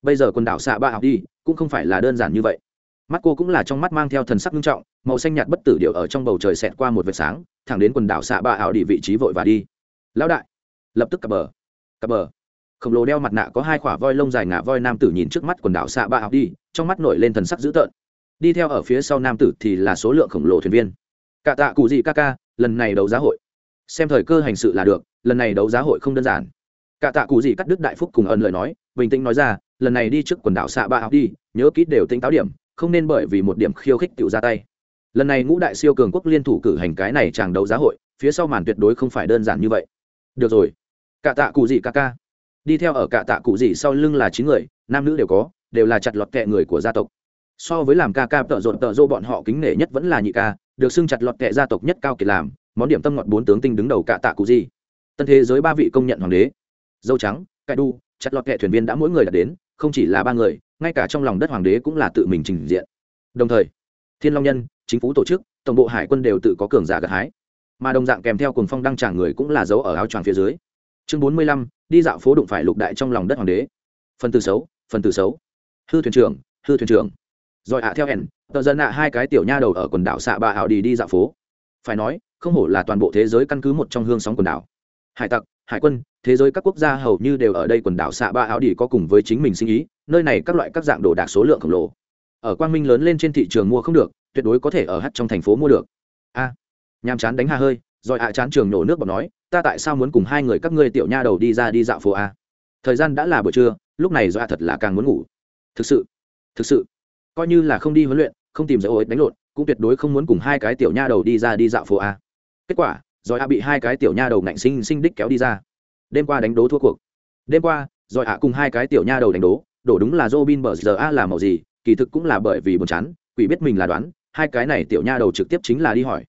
Bây giờ quần đảo xạ ba học đi, cũng không phải là đơn giản như vậy. Mắt cô cũng là trong mắt mang theo thần sắc nghiêm trọng, màu xanh nhạt bất tử điệu ở trong bầu trời xẹt qua một vệt sáng, thẳng đến quần đảo xạ ba ảo đi vị trí vội và đi. Lão đại! Lập tức cập bờ. Cập bờ khổng lồ đeo mặt nạ có hai khỏa voi lông dài ngả voi nam tử nhìn trước mắt quần đảo xạ ba học đi, trong mắt nổi lên thần sắc dữ tợn. Đi theo ở phía sau nam tử thì là số lượng khổng lồ thuyền viên. Cả tạ cụ gì ca ca, lần này đấu giá hội. Xem thời cơ hành sự là được, lần này đấu giá hội không đơn giản. Cả tạ cụ gì cắt đứt đại phúc cùng ẩn lời nói, bình tĩnh nói ra, lần này đi trước quần đảo xạ ba học đi, nhớ kỹ đều tính táo điểm, không nên bởi vì một điểm khiêu khích tự ra tay. Lần này ngũ đại siêu cường quốc liên thủ cử hành cái này chàng đấu giá hội, phía sau màn tuyệt đối không phải đơn giản như vậy. Được rồi. Cả tạ cụ gì ca ca đi theo ở cả tạ cụ gì sau lưng là chín người, nam nữ đều có, đều là chặt lọt kẹ người của gia tộc. So với làm ca ca tợ rộn tợ rô bọn họ kính nể nhất vẫn là nhị ca, được xưng chặt lọt kẹ gia tộc nhất cao kiệt làm, món điểm tâm ngọt bốn tướng tinh đứng đầu cả tạ cụ gì. Tân thế giới ba vị công nhận hoàng đế. Dâu trắng, cải đu, chặt lọt kẹ thuyền viên đã mỗi người đạt đến, không chỉ là ba người, ngay cả trong lòng đất hoàng đế cũng là tự mình trình diện. Đồng thời, thiên long nhân, chính phủ tổ chức, tổng bộ hải quân đều tự có cường giả gặt hái. Mà đồng dạng kèm theo cùng phong đăng tràng người cũng là dấu ở áo tràng phía dưới chương bốn mươi lăm đi dạo phố đụng phải lục đại trong lòng đất hoàng đế. Phần từ xấu phần từ xấu. Hư thuyền trưởng hư thuyền trưởng. Rồi ạ theo hẹn tờ dân ạ hai cái tiểu nha đầu ở quần đảo xạ bà ảo đi đi dạo phố. Phải nói không hổ là toàn bộ thế giới căn cứ một trong hương sóng quần đảo. Hải tặc hải quân thế giới các quốc gia hầu như đều ở đây quần đảo xạ ba áo đi có cùng với chính mình sinh ý nơi này các loại các dạng đồ đạc số lượng khổng lồ. Ở quang minh lớn lên trên thị trường mua không được tuyệt đối có thể ở hắt trong thành phố mua được. A à, nhàm chán đánh hà hơi rồi ạ chán trường nổ nước bọt nói, ta tại sao muốn cùng hai người các ngươi tiểu nha đầu đi ra đi dạo phố a? Thời gian đã là buổi trưa, lúc này do ạ thật là càng muốn ngủ. Thực sự thực sự, coi như là không đi huấn luyện, không tìm dấu ối đánh lộn, cũng tuyệt đối không muốn cùng hai cái tiểu nha đầu đi ra đi dạo phố a. Kết quả rồi ạ bị hai cái tiểu nha đầu ngạnh sinh sinh đích kéo đi ra. Đêm qua đánh đố thua cuộc. Đêm qua rồi ạ cùng hai cái tiểu nha đầu đánh đố, đổ đúng là Robin bờ giờ a là màu gì, kỳ thực cũng là bởi vì buồn chán, quỷ biết mình là đoán, hai cái này tiểu nha đầu trực tiếp chính là đi hỏi.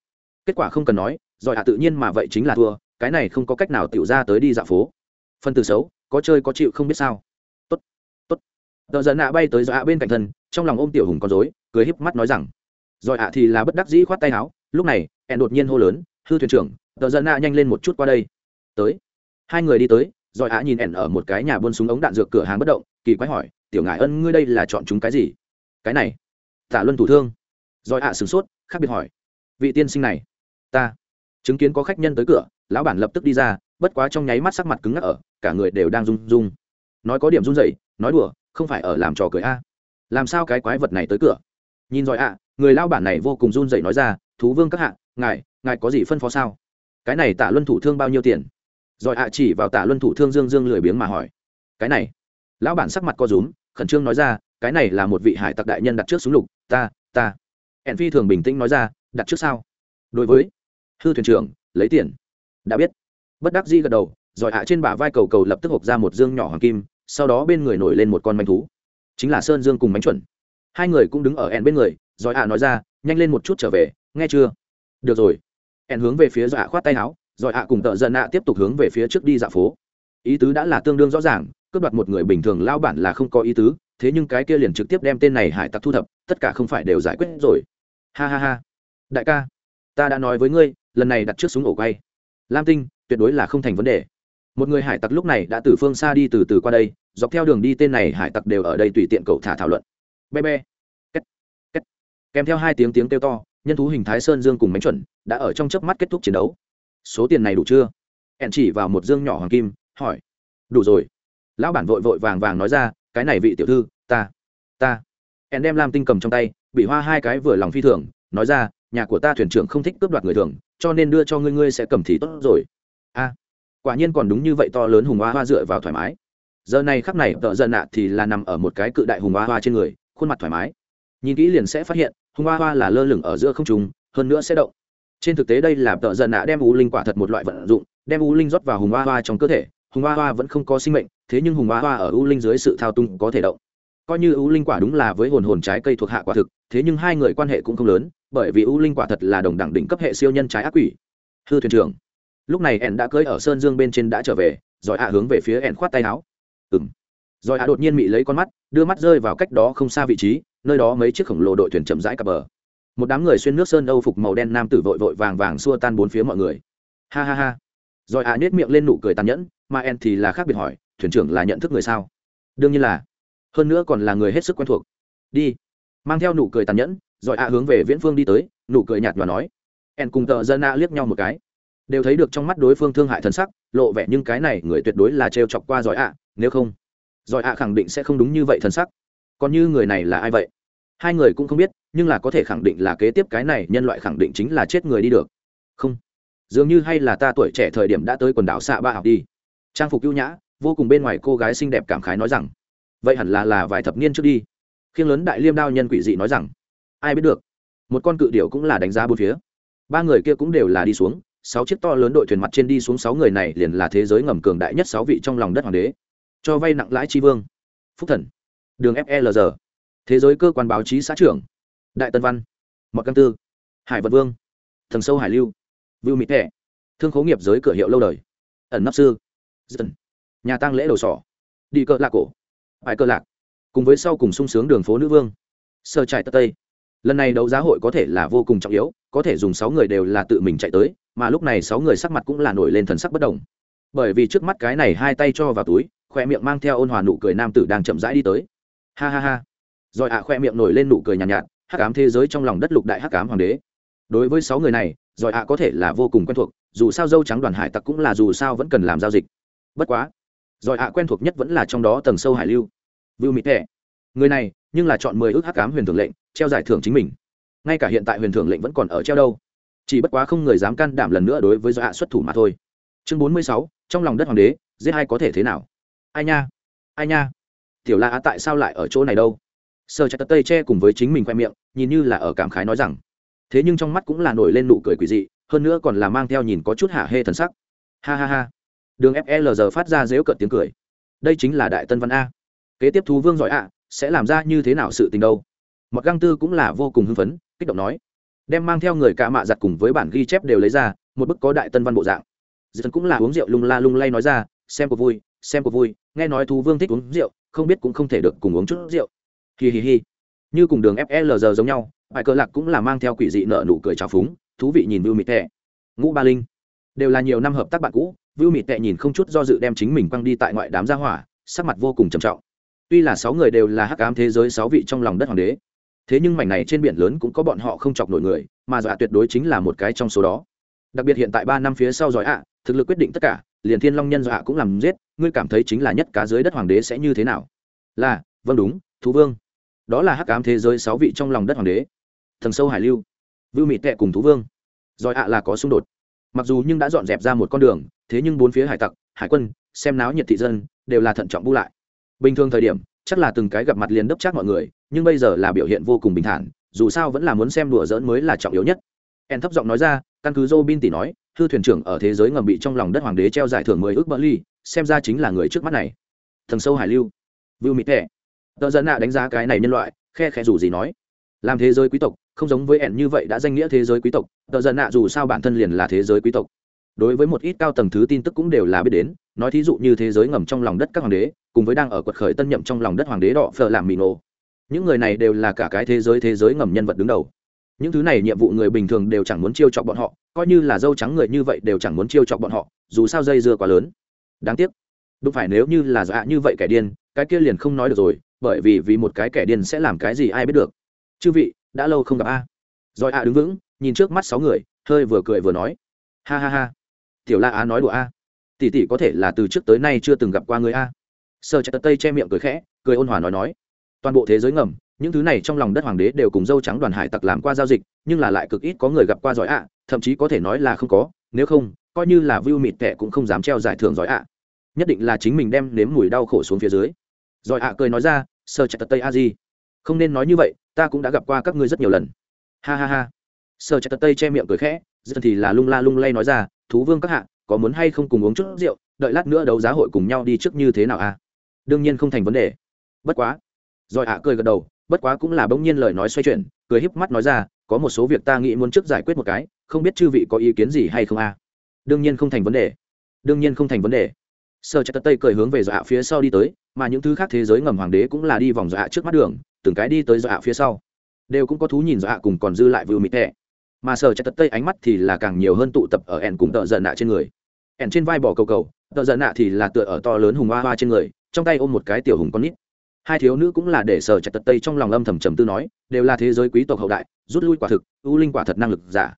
Kết quả không cần nói rồi hạ à tự nhiên mà vậy chính là thua, cái này không có cách nào tiểu ra tới đi dạo phố. Phân từ xấu, có chơi có chịu không biết sao. Tốt tốt. Tờ giận ạ bay tới do hạ bên cạnh thân, trong lòng ôm tiểu hùng con dối cười híp mắt nói rằng rồi hạ thì là bất đắc dĩ khoát tay áo, lúc này, ẹn đột nhiên hô lớn, hư thuyền trưởng, tờ giận ạ nhanh lên một chút qua đây. Tới. Hai người đi tới rồi hạ nhìn ẹn ở một cái nhà buôn súng ống đạn dược cửa hàng bất động, kỳ quái hỏi, tiểu ngại ân ngươi đây là chọn chúng cái gì? Cái này tả luân thủ thương. Rồi hạ sửng sốt, khác biệt hỏi, vị tiên sinh này, ta chứng kiến có khách nhân tới cửa, lão bản lập tức đi ra, bất quá trong nháy mắt sắc mặt cứng ngắc ở, cả người đều đang rung rung nói có điểm run rẩy, nói đùa, không phải ở làm trò cười a. Làm sao cái quái vật này tới cửa? Nhìn rồi ạ, người lao bản này vô cùng run rẩy nói ra, thú vương các hạ, ngài ngài có gì phân phó sao? Cái này tả luân thủ thương bao nhiêu tiền? Rồi ạ chỉ vào tả luân thủ thương dương dương lười biếng mà hỏi, cái này? Lão bản sắc mặt co rúm, khẩn trương nói ra, cái này là một vị hải tặc đại nhân đặt trước súng lục, ta ta. Hẹn phi thường bình tĩnh nói ra, đặt trước sao? Đối với hư thuyền trưởng, lấy tiền. Đã biết. Bất đắc di gật đầu, rồi hạ trên bả vai cầu cầu lập tức hộp ra một dương nhỏ hoàng kim, sau đó bên người nổi lên một con manh thú. Chính là sơn dương cùng bánh chuẩn. Hai người cũng đứng ở ẹn bên người, rồi hạ nói ra, nhanh lên một chút trở về, nghe chưa? Được rồi. Ẹn hướng về phía dọa khoát tay áo, rồi hạ cùng tợ dân nạ tiếp tục hướng về phía trước đi dạo phố. Ý tứ đã là tương đương rõ ràng, cướp đoạt một người bình thường lao bản là không có ý tứ, thế nhưng cái kia liền trực tiếp đem tên này hải tặc thu thập, tất cả không phải đều giải quyết rồi. Ha ha ha. Đại ca, ta đã nói với ngươi lần này đặt trước súng ổ quay. Lam tinh, tuyệt đối là không thành vấn đề. Một người hải tặc lúc này đã từ phương xa đi từ từ qua đây, dọc theo đường đi tên này hải tặc đều ở đây tùy tiện cậu thả thảo luận. Be be. Két két. Kèm theo hai tiếng tiếng kêu to, nhân thú hình thái sơn dương cùng mánh chuẩn đã ở trong chớp mắt kết thúc chiến đấu. Số tiền này đủ chưa? Hẹn chỉ vào một dương nhỏ hoàng kim, hỏi. Đủ rồi. Lão bản vội vội vàng vàng nói ra, cái này vị tiểu thư, ta ta. Hẹn đem lam tinh cầm trong tay, bị hoa hai cái vừa lòng phi thường, nói ra nhà của ta thuyền trưởng không thích cướp đoạt người thường, cho nên đưa cho ngươi ngươi sẽ cầm thì tốt rồi. A, quả nhiên còn đúng như vậy, to lớn hùng hoa hoa dựa vào thoải mái. Giờ này khắc này, tợ giận nạ thì là nằm ở một cái cự đại hùng hoa hoa trên người, khuôn mặt thoải mái. Nhìn kỹ liền sẽ phát hiện, hùng hoa hoa là lơ lửng ở giữa không trùng hơn nữa sẽ động. Trên thực tế đây là tợ giận nạ đem u linh quả thật một loại vận dụng, đem u linh rót vào hùng hoa hoa trong cơ thể, hùng hoa hoa vẫn không có sinh mệnh, thế nhưng hùng hoa hoa ở u linh dưới sự thao túng có thể động coi như ưu linh quả đúng là với hồn hồn trái cây thuộc hạ quả thực, thế nhưng hai người quan hệ cũng không lớn, bởi vì ưu linh quả thật là đồng đẳng đỉnh cấp hệ siêu nhân trái ác quỷ. Hư thuyền trưởng. Lúc này ẻn đã cưới ở sơn dương bên trên đã trở về, rồi ạ hướng về phía ẻn khoát tay áo. Ừng rồi ạ đột nhiên mị lấy con mắt, đưa mắt rơi vào cách đó không xa vị trí, nơi đó mấy chiếc khổng lồ đội thuyền chậm rãi cập bờ. Một đám người xuyên nước sơn âu phục màu đen nam tử vội vội vàng vàng xua tan bốn phía mọi người. Ha ha ha. Rồi ạ nết miệng lên nụ cười tàn nhẫn, mà ẻn thì là khác biệt hỏi, thuyền trưởng là nhận thức người sao? Đương nhiên là hơn nữa còn là người hết sức quen thuộc. Đi. Mang theo nụ cười tàn nhẫn, rồi ạ hướng về viễn phương đi tới, nụ cười nhạt và nói. Ẻn cùng tờ dân a liếc nhau một cái. Đều thấy được trong mắt đối phương thương hại thân sắc, lộ vẻ nhưng cái này người tuyệt đối là trêu chọc qua giỏi ạ, nếu không, giỏi ạ khẳng định sẽ không đúng như vậy thân sắc. Còn như người này là ai vậy? Hai người cũng không biết, nhưng là có thể khẳng định là kế tiếp cái này nhân loại khẳng định chính là chết người đi được. Không. Dường như hay là ta tuổi trẻ thời điểm đã tới quần đảo xạ ba học đi. Trang phục ưu nhã, vô cùng bên ngoài cô gái xinh đẹp cảm khái nói rằng vậy hẳn là là vài thập niên trước đi. Khiêng lớn đại liêm đao nhân quỷ dị nói rằng, ai biết được, một con cự điệu cũng là đánh giá bốn phía. Ba người kia cũng đều là đi xuống, sáu chiếc to lớn đội thuyền mặt trên đi xuống sáu người này liền là thế giới ngầm cường đại nhất sáu vị trong lòng đất hoàng đế. Cho vay nặng lãi tri vương. Phúc thần. Đường flg thế giới cơ quan báo chí xã trưởng. Đại tân văn. Mọt căn tư. Hải vật vương. Thần sâu hải lưu. Vưu mỹ thẻ thương khố nghiệp giới cửa hiệu lâu đời. Ẩn nắp sư. Dân nhà tăng lễ đầu sỏ. Đi cỡ lạc cổ bài cơ lạc cùng với sau cùng sung sướng đường phố nữ vương sơ trại tất tây. Lần này đấu giá hội có thể là vô cùng trọng yếu có thể dùng sáu người đều là tự mình chạy tới mà lúc này sáu người sắc mặt cũng là nổi lên thần sắc bất đồng bởi vì trước mắt cái này hai tay cho vào túi khoe miệng mang theo ôn hòa nụ cười nam tử đang chậm rãi đi tới. Ha ha ha. Rồi ạ khoe miệng nổi lên nụ cười nhàn nhạt, nhạt hắc ám thế giới trong lòng đất lục đại hắc ám hoàng đế. Đối với sáu người này rồi ạ có thể là vô cùng quen thuộc dù sao dâu trắng đoàn hải tặc cũng là dù sao vẫn cần làm giao dịch. Bất quá rồi ạ, quen thuộc nhất vẫn là trong đó tầng sâu hải lưu. Vưu mỹ thẻ người này, nhưng là chọn mười ước hắc ám huyền thưởng lệnh, treo giải thưởng chính mình. Ngay cả hiện tại huyền thưởng lệnh vẫn còn ở treo đâu. Chỉ bất quá không người dám can đảm lần nữa đối với do hạ xuất thủ mà thôi. Chương bốn mươi sáu, trong lòng đất hoàng đế, giết hai có thể thế nào? Ai nha? Ai nha? Tiểu la á tại sao lại ở chỗ này đâu? Sơ chặt tây che cùng với chính mình khoe miệng, nhìn như là ở cảm khái nói rằng, thế nhưng trong mắt cũng là nổi lên nụ cười quỷ dị, hơn nữa còn là mang theo nhìn có chút hạ hê thần sắc. Ha ha ha đường flg phát ra dếu cợt tiếng cười. Đây chính là đại tân văn a. Kế tiếp thú vương giỏi ạ, sẽ làm ra như thế nào sự tình đâu? Mặc găng tư cũng là vô cùng hưng phấn, kích động nói. Đem mang theo người cả mạ giặt cùng với bản ghi chép đều lấy ra, một bức có đại tân văn bộ dạng. Dần cũng là uống rượu lung la lung lay nói ra, xem cuộc vui, xem cuộc vui, nghe nói thú vương thích uống rượu, không biết cũng không thể được cùng uống chút rượu. Hi hi hi. Như cùng đường flg giống nhau bài cờ lạc cũng là mang theo quỷ dị nợ nụ cười trào phúng, thú vị nhìn mưu mịt tệ. Ngũ ba linh. Đều là nhiều năm hợp tác bạn cũ vưu mịt tệ nhìn không chút do dự đem chính mình quăng đi tại ngoại đám gia hỏa, sắc mặt vô cùng trầm trọng. Tuy là sáu người đều là hắc ám thế giới sáu vị trong lòng đất hoàng đế, thế nhưng mảnh này trên biển lớn cũng có bọn họ không chọc nổi người, mà dọa tuyệt đối chính là một cái trong số đó. Đặc biệt hiện tại ba năm phía sau giỏi ạ, thực lực quyết định tất cả, liền thiên long nhân dọa cũng làm giết, ngươi cảm thấy chính là nhất cá dưới đất hoàng đế sẽ như thế nào? Là vâng đúng, thú vương. Đó là hắc ám thế giới sáu vị trong lòng đất hoàng đế. Thần sâu hải lưu, vưu mị tệ cùng thú vương. Giỏi ạ là có xung đột. Mặc dù nhưng đã dọn dẹp ra một con đường thế nhưng bốn phía hải tặc, hải quân, xem náo nhiệt thị dân, đều là thận trọng bu lại. Bình thường thời điểm, chắc là từng cái gặp mặt liền đốc chắc mọi người, nhưng bây giờ là biểu hiện vô cùng bình thản, dù sao vẫn là muốn xem đùa dỡn mới là trọng yếu nhất. En thấp giọng nói ra, căn cứ Robin tỷ nói thư thuyền trưởng ở thế giới ngầm bị trong lòng đất hoàng đế treo giải thưởng mười ước bỡ ly xem ra chính là người trước mắt này. Thần sâu hải lưu. Vưu mịt thẻ tờ dẫn nạ đánh giá cái này nhân loại, khe khẽ dù gì nói, làm thế giới quý tộc, không giống với ẻn như vậy đã danh nghĩa thế giới quý tộc. Tờ dẫn nạ dù sao bản thân liền là thế giới quý tộc đối với một ít cao tầng thứ tin tức cũng đều là biết đến, nói thí dụ như thế giới ngầm trong lòng đất các hoàng đế, cùng với đang ở quật khởi tân nhậm trong lòng đất hoàng đế đỏ phở làm mì nổ. Những người này đều là cả cái thế giới thế giới ngầm nhân vật đứng đầu. Những thứ này nhiệm vụ người bình thường đều chẳng muốn chiêu chọc bọn họ, coi như là dâu trắng người như vậy đều chẳng muốn chiêu chọc bọn họ, dù sao dây dưa quá lớn. Đáng tiếc. Đúng phải nếu như là dọa như vậy kẻ điên, cái kia liền không nói được rồi, bởi vì vì một cái kẻ điên sẽ làm cái gì ai biết được. Chư vị, đã lâu không gặp a. Rồi a đứng vững, nhìn trước mắt sáu người, hơi vừa cười vừa nói. Ha ha ha tiểu la á nói đùa a. Tỷ tỷ có thể là từ trước tới nay chưa từng gặp qua người a. Sơ chặt tây che miệng cười khẽ, cười ôn hòa nói nói. Toàn bộ thế giới ngầm, những thứ này trong lòng đất hoàng đế đều cùng dâu trắng đoàn hải tặc làm qua giao dịch, nhưng là lại cực ít có người gặp qua giỏi ạ, thậm chí có thể nói là không có, nếu không, coi như là view mịt tệ cũng không dám treo giải thưởng giỏi ạ. Nhất định là chính mình đem nếm mùi đau khổ xuống phía dưới. Giỏi ạ cười nói ra sơ chặt tây a di, không nên nói như vậy, ta cũng đã gặp qua các ngươi rất nhiều lần. Ha ha ha. Sơ chặt tây che miệng cười khẽ dần thì là lung la lung lay nói ra thú vương các hạ, có muốn hay không cùng uống chút rượu, đợi lát nữa đấu giá hội cùng nhau đi trước như thế nào a đương nhiên không thành vấn đề. Bất quá. Rồi ạ cười gật đầu, bất quá cũng là bỗng nhiên lời nói xoay chuyển, cười híp mắt nói ra, có một số việc ta nghĩ muốn trước giải quyết một cái, không biết chư vị có ý kiến gì hay không a đương nhiên không thành vấn đề. Đương nhiên không thành vấn đề. Sơ chắc tây cười hướng về dọa phía sau đi tới, mà những thứ khác thế giới ngầm hoàng đế cũng là đi vòng dọa trước mắt đường, từng cái đi tới dọa phía sau. Đều cũng có thú nhìn dọa cùng còn dư lại vừa mịt tệ mà sở chặt tật tây ánh mắt thì là càng nhiều hơn tụ tập ở ẻn cùng tợ giận nạ trên người. ẻn trên vai bỏ cầu cầu, tợ giận nạ thì là tựa ở to lớn hùng hoa hoa trên người, trong tay ôm một cái tiểu hùng con nít. Hai thiếu nữ cũng là để sở chặt tật tây trong lòng âm thầm trầm tư nói, đều là thế giới quý tộc hậu đại, rút lui quả thực ưu linh quả thật năng lực giả.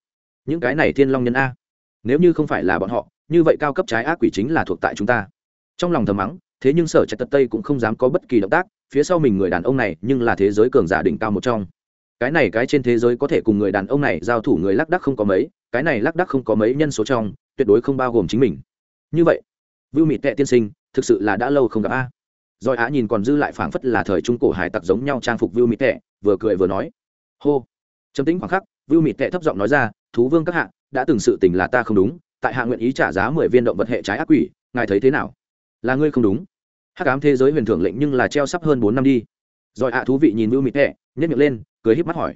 Những cái này thiên long nhân a. Nếu như không phải là bọn họ, như vậy cao cấp trái ác quỷ chính là thuộc tại chúng ta. Trong lòng thầm mắng, thế nhưng sở trạch tật tây cũng không dám có bất kỳ động tác, phía sau mình người đàn ông này nhưng là thế giới cường giả đỉnh cao một trong cái này cái trên thế giới có thể cùng người đàn ông này giao thủ người lác đắc không có mấy, cái này lác đắc không có mấy nhân số trong, tuyệt đối không bao gồm chính mình. Như vậy, vưu mịt tệ tiên sinh, thực sự là đã lâu không gặp a. Rồi á nhìn còn dư lại phảng phất là thời trung cổ hải tặc giống nhau trang phục vưu mịt tệ, vừa cười vừa nói. Hô. Trầm tính khoảng khắc, vưu mịt tệ thấp giọng nói ra, thú vương các hạ, đã từng sự tình là ta không đúng, tại hạ nguyện ý trả giá mười viên động vật hệ trái ác quỷ, ngài thấy thế nào? Là ngươi không đúng. Hắc ám thế giới huyền thưởng lệnh nhưng là treo sắp hơn bốn năm đi. Rồi ạ thú vị nhìn vưu mịt tệ nhất miệng lên cười híp mắt hỏi.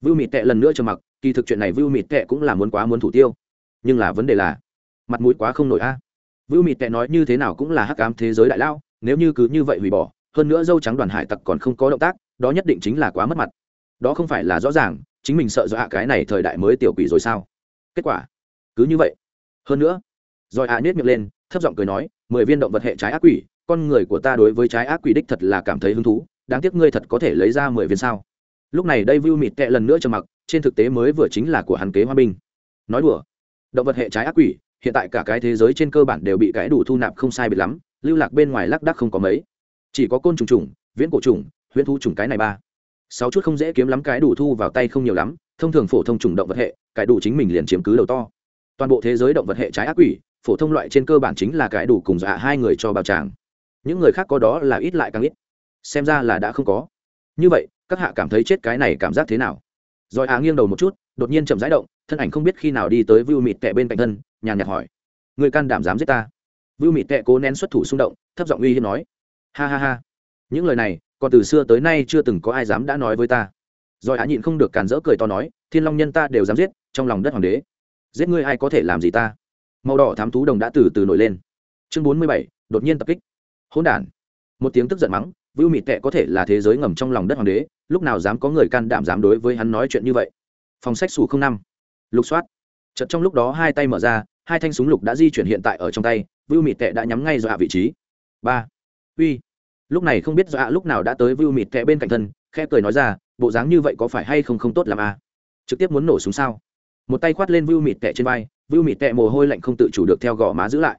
Vưu mịt tệ lần nữa trầm mặc, kỳ thực chuyện này vưu mịt tệ cũng là muốn quá muốn thủ tiêu. Nhưng là vấn đề là, mặt mũi quá không nổi a. À. vưu mịt tệ nói như thế nào cũng là hắc ám thế giới đại lao, nếu như cứ như vậy hủy bỏ, hơn nữa dâu trắng đoàn hải tặc còn không có động tác, đó nhất định chính là quá mất mặt. Đó không phải là rõ ràng, chính mình sợ dọa cái này thời đại mới tiểu quỷ rồi sao? Kết quả, cứ như vậy. Hơn nữa, rồi a à nết miệng lên, thấp giọng cười nói, mười viên động vật hệ trái ác quỷ, con người của ta đối với trái ác quỷ đích thật là cảm thấy hứng thú, đáng tiếc ngươi thật có thể lấy ra mười viên sao? Lúc này đây vưu mịt tệ lần nữa trầm mặc, trên thực tế mới vừa chính là của hắn kế hoa binh. Nói đùa, động vật hệ trái ác quỷ, hiện tại cả cái thế giới trên cơ bản đều bị cái đủ thu nạp không sai biệt lắm, lưu lạc bên ngoài lác đắc không có mấy. Chỉ có côn trùng trùng, viễn cổ trùng, huyễn thu trùng cái này ba. Sáu chút không dễ kiếm lắm cái đủ thu vào tay không nhiều lắm, thông thường phổ thông trùng động vật hệ, cái đủ chính mình liền chiếm cứ đầu to. Toàn bộ thế giới động vật hệ trái ác quỷ, phổ thông loại trên cơ bản chính là cái đủ cùng dạ hai người cho bào tràng những người khác có đó là ít lại càng ít. Xem ra là đã không có. Như vậy các hạ cảm thấy chết cái này cảm giác thế nào? Rồi á nghiêng đầu một chút, đột nhiên chậm rãi động, thân ảnh không biết khi nào đi tới vưu mịt tệ bên cạnh thân, nhàn nhạt hỏi. Người can đảm dám giết ta? Vưu mịt tệ cố nén xuất thủ xung động, thấp giọng uy hiếp nói. Ha ha ha. Những lời này, còn từ xưa tới nay chưa từng có ai dám đã nói với ta. Rồi á nhịn không được càn rỡ cười to nói, thiên long nhân ta đều dám giết, trong lòng đất hoàng đế. Giết ngươi ai có thể làm gì ta? Màu đỏ thám thú đồng đã từ từ nổi lên. Chương bốn mươi bảy, đột nhiên tập kích. Hỗn đản. Một tiếng tức giận mắng vưu mịt tệ có thể là thế giới ngầm trong lòng đất hoàng đế, lúc nào dám có người can đảm dám đối với hắn nói chuyện như vậy? Phòng sách xù không năm. Lục soát. Chật trong lúc đó hai tay mở ra, hai thanh súng lục đã di chuyển hiện tại ở trong tay, vưu mịt tệ đã nhắm ngay dọa vị trí. Ba. Uy. Lúc này không biết dọa lúc nào đã tới vưu mịt tệ bên cạnh thân khe cười nói ra, bộ dáng như vậy có phải hay không không tốt làm a à? trực tiếp muốn nổ súng sao? Một tay khoát lên vưu mịt tệ trên vai, vưu mịt tệ mồ hôi lạnh không tự chủ được theo gò má giữ lại.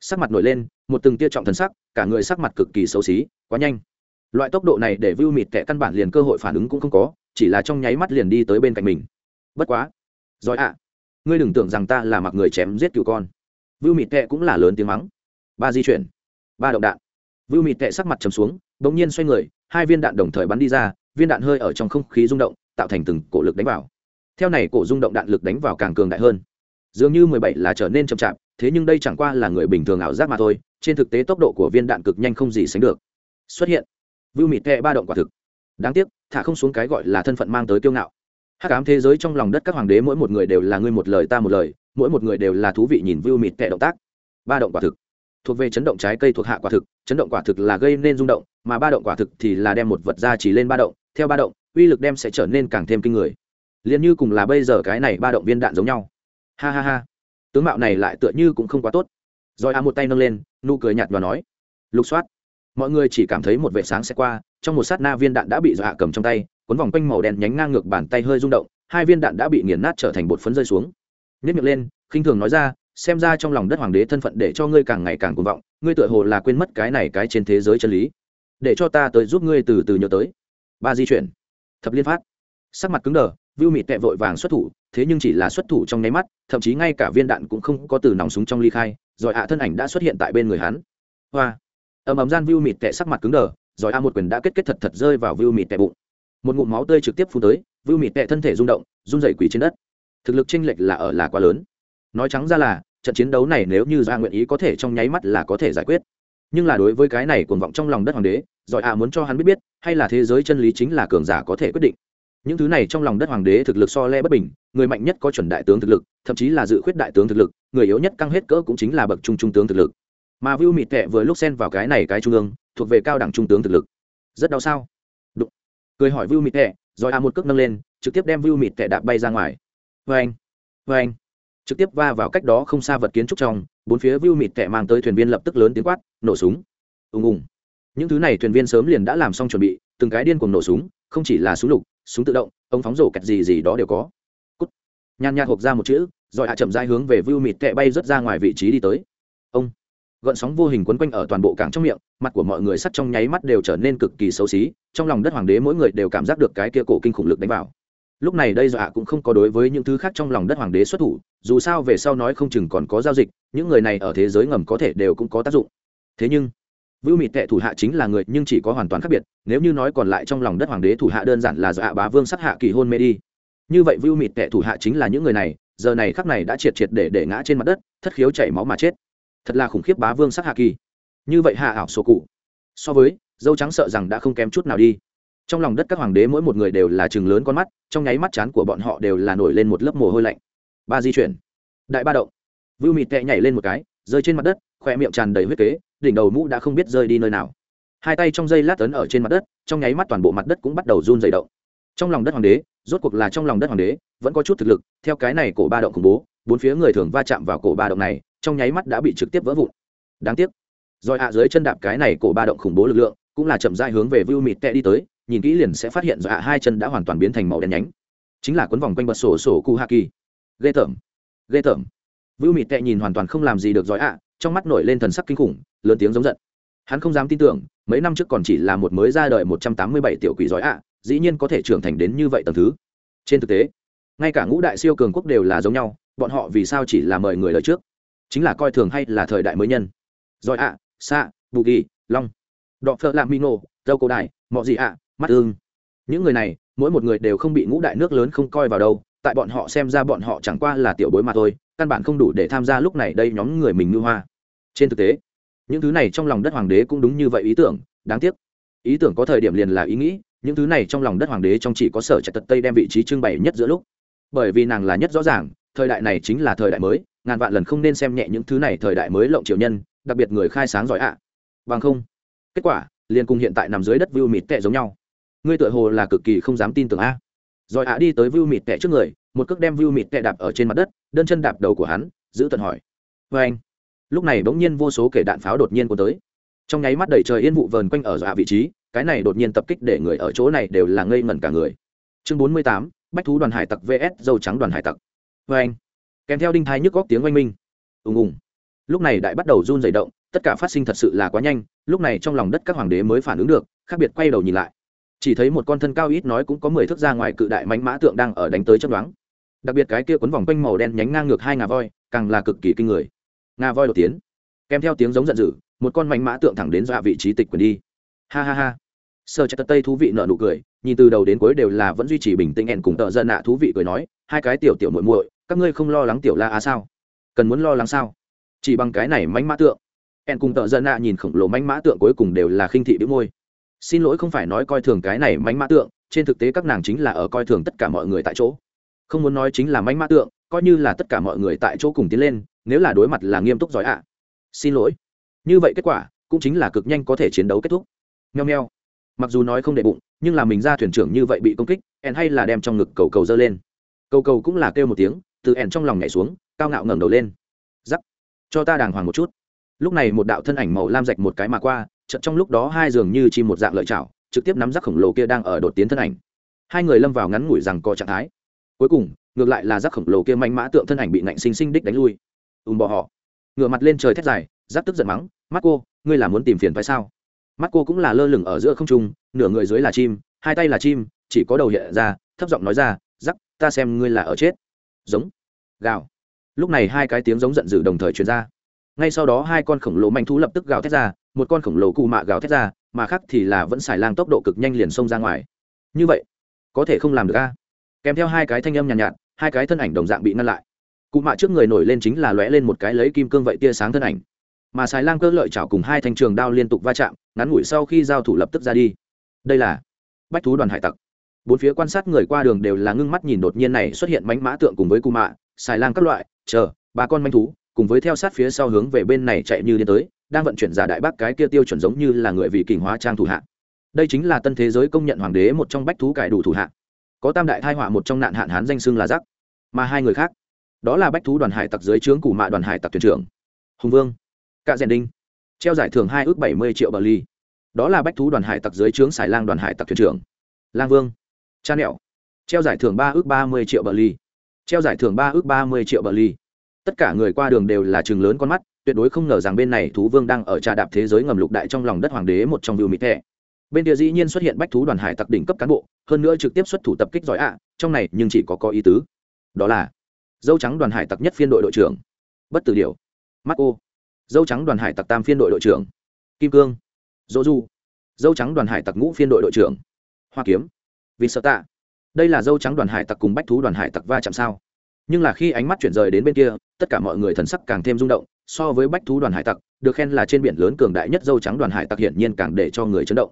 Sắc mặt nổi lên, một từng tia trọng thần sắc, cả người sắc mặt cực kỳ xấu xí, quá nhanh loại tốc độ này để vưu mịt Kệ căn bản liền cơ hội phản ứng cũng không có, chỉ là trong nháy mắt liền đi tới bên cạnh mình. Bất quá. Giỏi ạ. Ngươi đừng tưởng rằng ta là mặc người chém giết cựu con. Vưu mịt Kệ cũng là lớn tiếng mắng. Ba di chuyển. Ba động đạn. Vưu mịt Kệ sắc mặt chầm xuống đ ỗ n g nhiên xoay người, hai viên đạn đồng thời bắn đi ra, viên đạn hơi ở trong không khí rung động, tạo thành từng cổ lực đánh vào. Theo này cổ rung động đạn lực đánh vào càng cường đại hơn. Dường như mười bảy là trở nên chậm chạp, thế nhưng đây chẳng qua là người bình thường ảo giác mà thôi, trên thực tế tốc độ của viên đạn cực nhanh không gì sánh được. Xuất hiện vưu mịt tệ ba động quả thực. Đáng tiếc, thả không xuống cái gọi là thân phận mang tới kiêu ngạo. Hát cám thế giới trong lòng đất các hoàng đế mỗi một người đều là ngươi một lời ta một lời, mỗi một người đều là thú vị nhìn vưu mịt tệ động tác. Ba động quả thực. Thuộc về chấn động trái cây thuộc hạ quả thực, chấn động quả thực là gây nên rung động, mà ba động quả thực thì là đem một vật ra chỉ lên ba động, theo ba động, uy lực đem sẽ trở nên càng thêm kinh người. Liền như cùng là bây giờ cái này ba động viên đạn giống nhau. Ha ha ha. Tướng mạo này lại tựa như cũng không quá tốt. Rồi a một tay nâng lên, nụ cười nhạt và nói. Lục soát mọi người chỉ cảm thấy một vệ sáng sẽ qua, trong một sát na viên đạn đã bị dọa cầm trong tay, cuốn vòng quanh màu đen nhánh ngang ngược bàn tay hơi rung động, hai viên đạn đã bị nghiền nát trở thành bột phấn rơi xuống. Nhất miệng lên, khinh thường nói ra, xem ra trong lòng đất hoàng đế thân phận để cho ngươi càng ngày càng cuồng vọng, ngươi tựa hồ là quên mất cái này cái trên thế giới chân lý. Để cho ta tới giúp ngươi từ từ nhớ tới. Ba di chuyển. Thập liên phát. Sắc mặt cứng đờ, vưu mịt tẹ vội vàng xuất thủ, thế nhưng chỉ là xuất thủ trong nháy mắt, thậm chí ngay cả viên đạn cũng không có từ nòng súng trong ly khai, rồi hạ thân ảnh đã xuất hiện tại bên người hắn. Hoa ầm ầm gian view mịt tệ sắc mặt cứng đờ, rồi a một quyền đã kết kết thật thật rơi vào view mịt tệ bụng. Một ngụm máu tươi trực tiếp phun tới, view mịt tệ thân thể rung động, run dày quỳ trên đất. Thực lực chênh lệch là ở là quá lớn. Nói trắng ra là, trận chiến đấu này nếu như ra nguyện ý có thể trong nháy mắt là có thể giải quyết. Nhưng là đối với cái này cuồng vọng trong lòng đất hoàng đế giỏi a muốn cho hắn biết biết, hay là thế giới chân lý chính là cường giả có thể quyết định. Những thứ này trong lòng đất hoàng đế thực lực so le bất bình, người mạnh nhất có chuẩn đại tướng thực lực, thậm chí là dự khuyết đại tướng thực lực, người yếu nhất căng hết cỡ cũng chính là bậc trung trung tướng thực lực mà Vu mịt tệ vừa lúc xen vào cái này cái trung ương, thuộc về cao đẳng trung tướng thực lực. Rất đau sao? Đụng. cười hỏi Vu mịt tệ, rồi a một cước nâng lên, trực tiếp đem Vu mịt tệ đạp bay ra ngoài. Vê anh vê anh. Trực tiếp va vào cách đó không xa vật kiến trúc trong, bốn phía Vu mịt tệ mang tới thuyền viên lập tức lớn tiếng quát, nổ súng. Ùng ùng. Những thứ này thuyền viên sớm liền đã làm xong chuẩn bị, từng cái điên cuồng nổ súng, không chỉ là súng lục, súng tự động ống phóng rổ kẹt gì gì đó đều có. Cút. Nhàn nhạt hộp ra một chữ, rồi hạ chậm rãi hướng về Vu mịt tệ bay rớt ra ngoài vị trí đi tới. Ông gợn sóng vô hình quấn quanh ở toàn bộ cảng trong miệng, mặt của mọi người sắt trong nháy mắt đều trở nên cực kỳ xấu xí, trong lòng đất hoàng đế mỗi người đều cảm giác được cái kia cổ kinh khủng lực đánh vào. Lúc này đây dọa cũng không có đối với những thứ khác trong lòng đất hoàng đế xuất thủ, dù sao về sau nói không chừng còn có giao dịch, những người này ở thế giới ngầm có thể đều cũng có tác dụng. Thế nhưng vưu mịt tệ thủ hạ chính là người nhưng chỉ có hoàn toàn khác biệt, nếu như nói còn lại trong lòng đất hoàng đế thủ hạ đơn giản là dọa bá vương sát hạ kỳ hôn mê đi. Như vậy vưu mịt tệ thủ hạ chính là những người này, giờ này khắc này đã triệt triệt để để ngã trên mặt đất, thất khiếu chảy máu mà chết thật là khủng khiếp bá vương sát hạ kỳ. Như vậy hạ ảo sổ cụ. So với, dâu trắng sợ rằng đã không kém chút nào đi. Trong lòng đất các hoàng đế mỗi một người đều là chừng lớn con mắt, trong nháy mắt chán của bọn họ đều là nổi lên một lớp mồ hôi lạnh. Ba di chuyển. Đại ba động. Vưu mịt tệ nhảy lên một cái, rơi trên mặt đất khoe miệng tràn đầy huyết kế, đỉnh đầu mũ đã không biết rơi đi nơi nào. Hai tay trong dây lát tấn ở trên mặt đất, trong nháy mắt toàn bộ mặt đất cũng bắt đầu run dày động. Trong lòng đất hoàng đế, rốt cuộc là trong lòng đất hoàng đế, vẫn có chút thực lực, theo cái này cổ ba động khủng bố, bốn phía người thường va chạm vào cổ ba động này trong nháy mắt đã bị trực tiếp vỡ vụn. Đáng tiếc, rồi hạ dưới chân đạp cái này cổ ba động khủng bố lực lượng, cũng là chậm dại hướng về vưu mịt tệ đi tới, nhìn kỹ liền sẽ phát hiện rồi dọa hai chân đã hoàn toàn biến thành màu đen nhánh. Chính là quấn vòng quanh bật sổ sổ cu hạ kỳ ghê tởm ghê tởm. Vưu mịt tệ nhìn hoàn toàn không làm gì được rồi ạ, trong mắt nổi lên thần sắc kinh khủng, lớn tiếng giống giận. Hắn không dám tin tưởng, mấy năm trước còn chỉ là một mới ra đời một trăm tám mươi bảy tiểu quỷ giỏi ạ, dĩ nhiên có thể trưởng thành đến như vậy tầng thứ. Trên thực tế, ngay cả ngũ đại siêu cường quốc đều là giống nhau, bọn họ vì sao chỉ là mời người lời trước? Chính là coi thường hay là thời đại mới nhân. Giỏi ạ xa bù ghi, long. Đọ phợ lạ mino dâu cổ đại mọi gì ạ, mắt ương những người này, mỗi một người đều không bị ngũ đại nước lớn không coi vào đâu, tại bọn họ xem ra bọn họ chẳng qua là tiểu bối mà thôi, căn bản không đủ để tham gia lúc này đây nhóm người mình ngư hoa. Trên thực tế, những thứ này trong lòng đất hoàng đế cũng đúng như vậy ý tưởng, đáng tiếc. Ý tưởng có thời điểm liền là ý nghĩ, những thứ này trong lòng đất hoàng đế trong chỉ có sở trạch tật tây đem vị trí trưng bày nhất giữa lúc. Bởi vì nàng là nhất rõ ràng, thời đại này chính là thời đại mới ngàn vạn lần không nên xem nhẹ những thứ này thời đại mới lộng triều nhân, đặc biệt người khai sáng giỏi ạ. Bằng không, kết quả, liền cùng hiện tại nằm dưới đất view mịt tệ giống nhau. Ngươi tựa hồ là cực kỳ không dám tin tưởng a. Rồi ạ đi tới view mịt tệ trước người, một cước đem view mịt tệ đạp ở trên mặt đất, đơn chân đạp đầu của hắn, giữ tận hỏi. Vê anh. Lúc này bỗng nhiên vô số kể đạn pháo đột nhiên cuốn tới. Trong nháy mắt đầy trời yên vụ vờn quanh ở dọa vị trí, cái này đột nhiên tập kích để người ở chỗ này đều là ngây ngẩn cả người. Chương bốn mươi tám, bách thú đoàn hải tặc vs, dâu trắng đoàn hải tặc. Vê anh kèm theo đinh thái nhức góc tiếng oanh minh. Ùng ùng. Lúc này đại bắt đầu run dày động, tất cả phát sinh thật sự là quá nhanh, lúc này trong lòng đất các hoàng đế mới phản ứng được, khác biệt quay đầu nhìn lại. Chỉ thấy một con thân cao ít nói cũng có mười thước ra ngoài cự đại mánh mã tượng đang ở đánh tới chấp đoán đặc biệt cái kia quấn vòng quanh màu đen nhánh ngang ngược hai ngà voi, càng là cực kỳ kinh người. Ngà voi đột tiến. Kèm theo tiếng giống giận dữ, một con mánh mã tượng thẳng đến dọa vị trí tịch quyền đi. Ha ha ha. Sơ chất tây thú vị nợ nụ cười, nhìn từ đầu đến cuối đều là vẫn duy trì bình tĩnh ẹn cùng tợ dân nạ thú vị cười nói, hai cái tiểu tiểu muội muội các ngươi không lo lắng tiểu la á sao? Cần muốn lo lắng sao? Chỉ bằng cái này mánh mã tượng. Hẹn cùng tợ dân nạ nhìn khổng lồ mánh mã tượng cuối cùng đều là khinh thị đĩu môi. Xin lỗi không phải nói coi thường cái này mánh mã tượng, trên thực tế các nàng chính là ở coi thường tất cả mọi người tại chỗ. Không muốn nói chính là mánh mã tượng, coi như là tất cả mọi người tại chỗ cùng tiến lên, nếu là đối mặt là nghiêm túc giỏi ạ. Xin lỗi. Như vậy kết quả cũng chính là cực nhanh có thể chiến đấu kết thúc. Nheo nheo mặc dù nói không đệ bụng, nhưng là mình ra thuyền trưởng như vậy bị công kích ẻn hay là đem trong ngực cầu cầu dơ lên. Cầu cầu cũng là kêu một tiếng từ ẻn trong lòng nhảy xuống, cao ngạo ngẩng đầu lên. Giắc. Cho ta đàng hoàng một chút. Lúc này một đạo thân ảnh màu lam rạch một cái mà qua, chợt trong lúc đó hai dường như chim một dạng lợi chảo, trực tiếp nắm rắc khổng lồ kia đang ở đột tiến thân ảnh. Hai người lâm vào ngắn ngủi rằng có trạng thái. Cuối cùng, ngược lại là rắc khổng lồ kia manh mã tượng thân ảnh bị nạnh sinh sinh đích đánh lui. Ùm bỏ họ. Ngựa mặt lên trời thét dài giáp tức giận mắng, mắt cô, ngươi là muốn tìm phiền phải sao? Mắt cô cũng là lơ lửng ở giữa không trung, nửa người dưới là chim, hai tay là chim, chỉ có đầu hiện ra, thấp giọng nói ra, rắc, ta xem ngươi là ở chết giống gào. Lúc này hai cái tiếng giống giận dữ đồng thời truyền ra. Ngay sau đó hai con khổng lồ manh thú lập tức gào thét ra một con khổng lồ cụ mạ gào thét ra mà khác thì là vẫn xài lang tốc độ cực nhanh liền xông ra ngoài. Như vậy có thể không làm được a? Kèm theo hai cái thanh âm nhàn nhạt, nhạt hai cái thân ảnh đồng dạng bị ngăn lại. Cụ mạ trước người nổi lên chính là lóe lên một cái lấy kim cương vậy tia sáng thân ảnh. Mà xài lang cơ lợi chảo cùng hai thanh trường đao liên tục va chạm ngắn ngủi sau khi giao thủ lập tức ra đi. Đây là bách thú đoàn hải tặc bốn phía quan sát người qua đường đều là ngưng mắt nhìn đột nhiên này xuất hiện mánh mã tượng cùng với cù mạ, xài lang các loại, chờ, ba con manh thú, cùng với theo sát phía sau hướng về bên này chạy như đi tới, đang vận chuyển giả đại bác cái kia tiêu chuẩn giống như là người vị kình hóa trang thủ hạ. Đây chính là tân thế giới công nhận hoàng đế một trong bách thú cải đủ thủ hạ. Có tam đại thai họa một trong nạn hạn hán danh xưng là giác, mà hai người khác, đó là bách thú đoàn hải tặc dưới trướng cù mạ đoàn hải tặc thuyền trưởng, hùng vương, cạ rèn đinh, treo giải thưởng hai ước bảy mươi triệu bờ ly. Đó là bách thú đoàn hải tặc dưới trướng xài lang đoàn hải tặc thuyền trưởng, lang vương cha nẹo treo giải thưởng ba ước ba mươi triệu bờ ly treo giải thưởng ba ước ba mươi triệu bờ ly tất cả người qua đường đều là chừng lớn con mắt, tuyệt đối không ngờ rằng bên này thú vương đang ở trà đạp thế giới ngầm lục đại trong lòng đất hoàng đế một trong view mỹ thẻ bên kia dĩ nhiên xuất hiện bách thú đoàn hải tặc đỉnh cấp cán bộ, hơn nữa trực tiếp xuất thủ tập kích giỏi ạ, trong này nhưng chỉ có có ý tứ. Đó là, dâu trắng đoàn hải tặc nhất phiên đội đội trưởng. Bất tử điều mắt ô dâu trắng đoàn hải tặc tam phiên đội đội trưởng. Kim cương. Dỗ du. Dâu trắng đoàn hải tặc ngũ phiên đội đội trưởng. Hoa kiếm vì sợ tạ. Đây là dâu trắng đoàn hải tặc cùng bách thú đoàn hải tặc va chạm sao? Nhưng là khi ánh mắt chuyển rời đến bên kia, tất cả mọi người thần sắc càng thêm rung động, so với bách thú đoàn hải tặc, được khen là trên biển lớn cường đại nhất dâu trắng đoàn hải tặc hiển nhiên càng để cho người chấn động.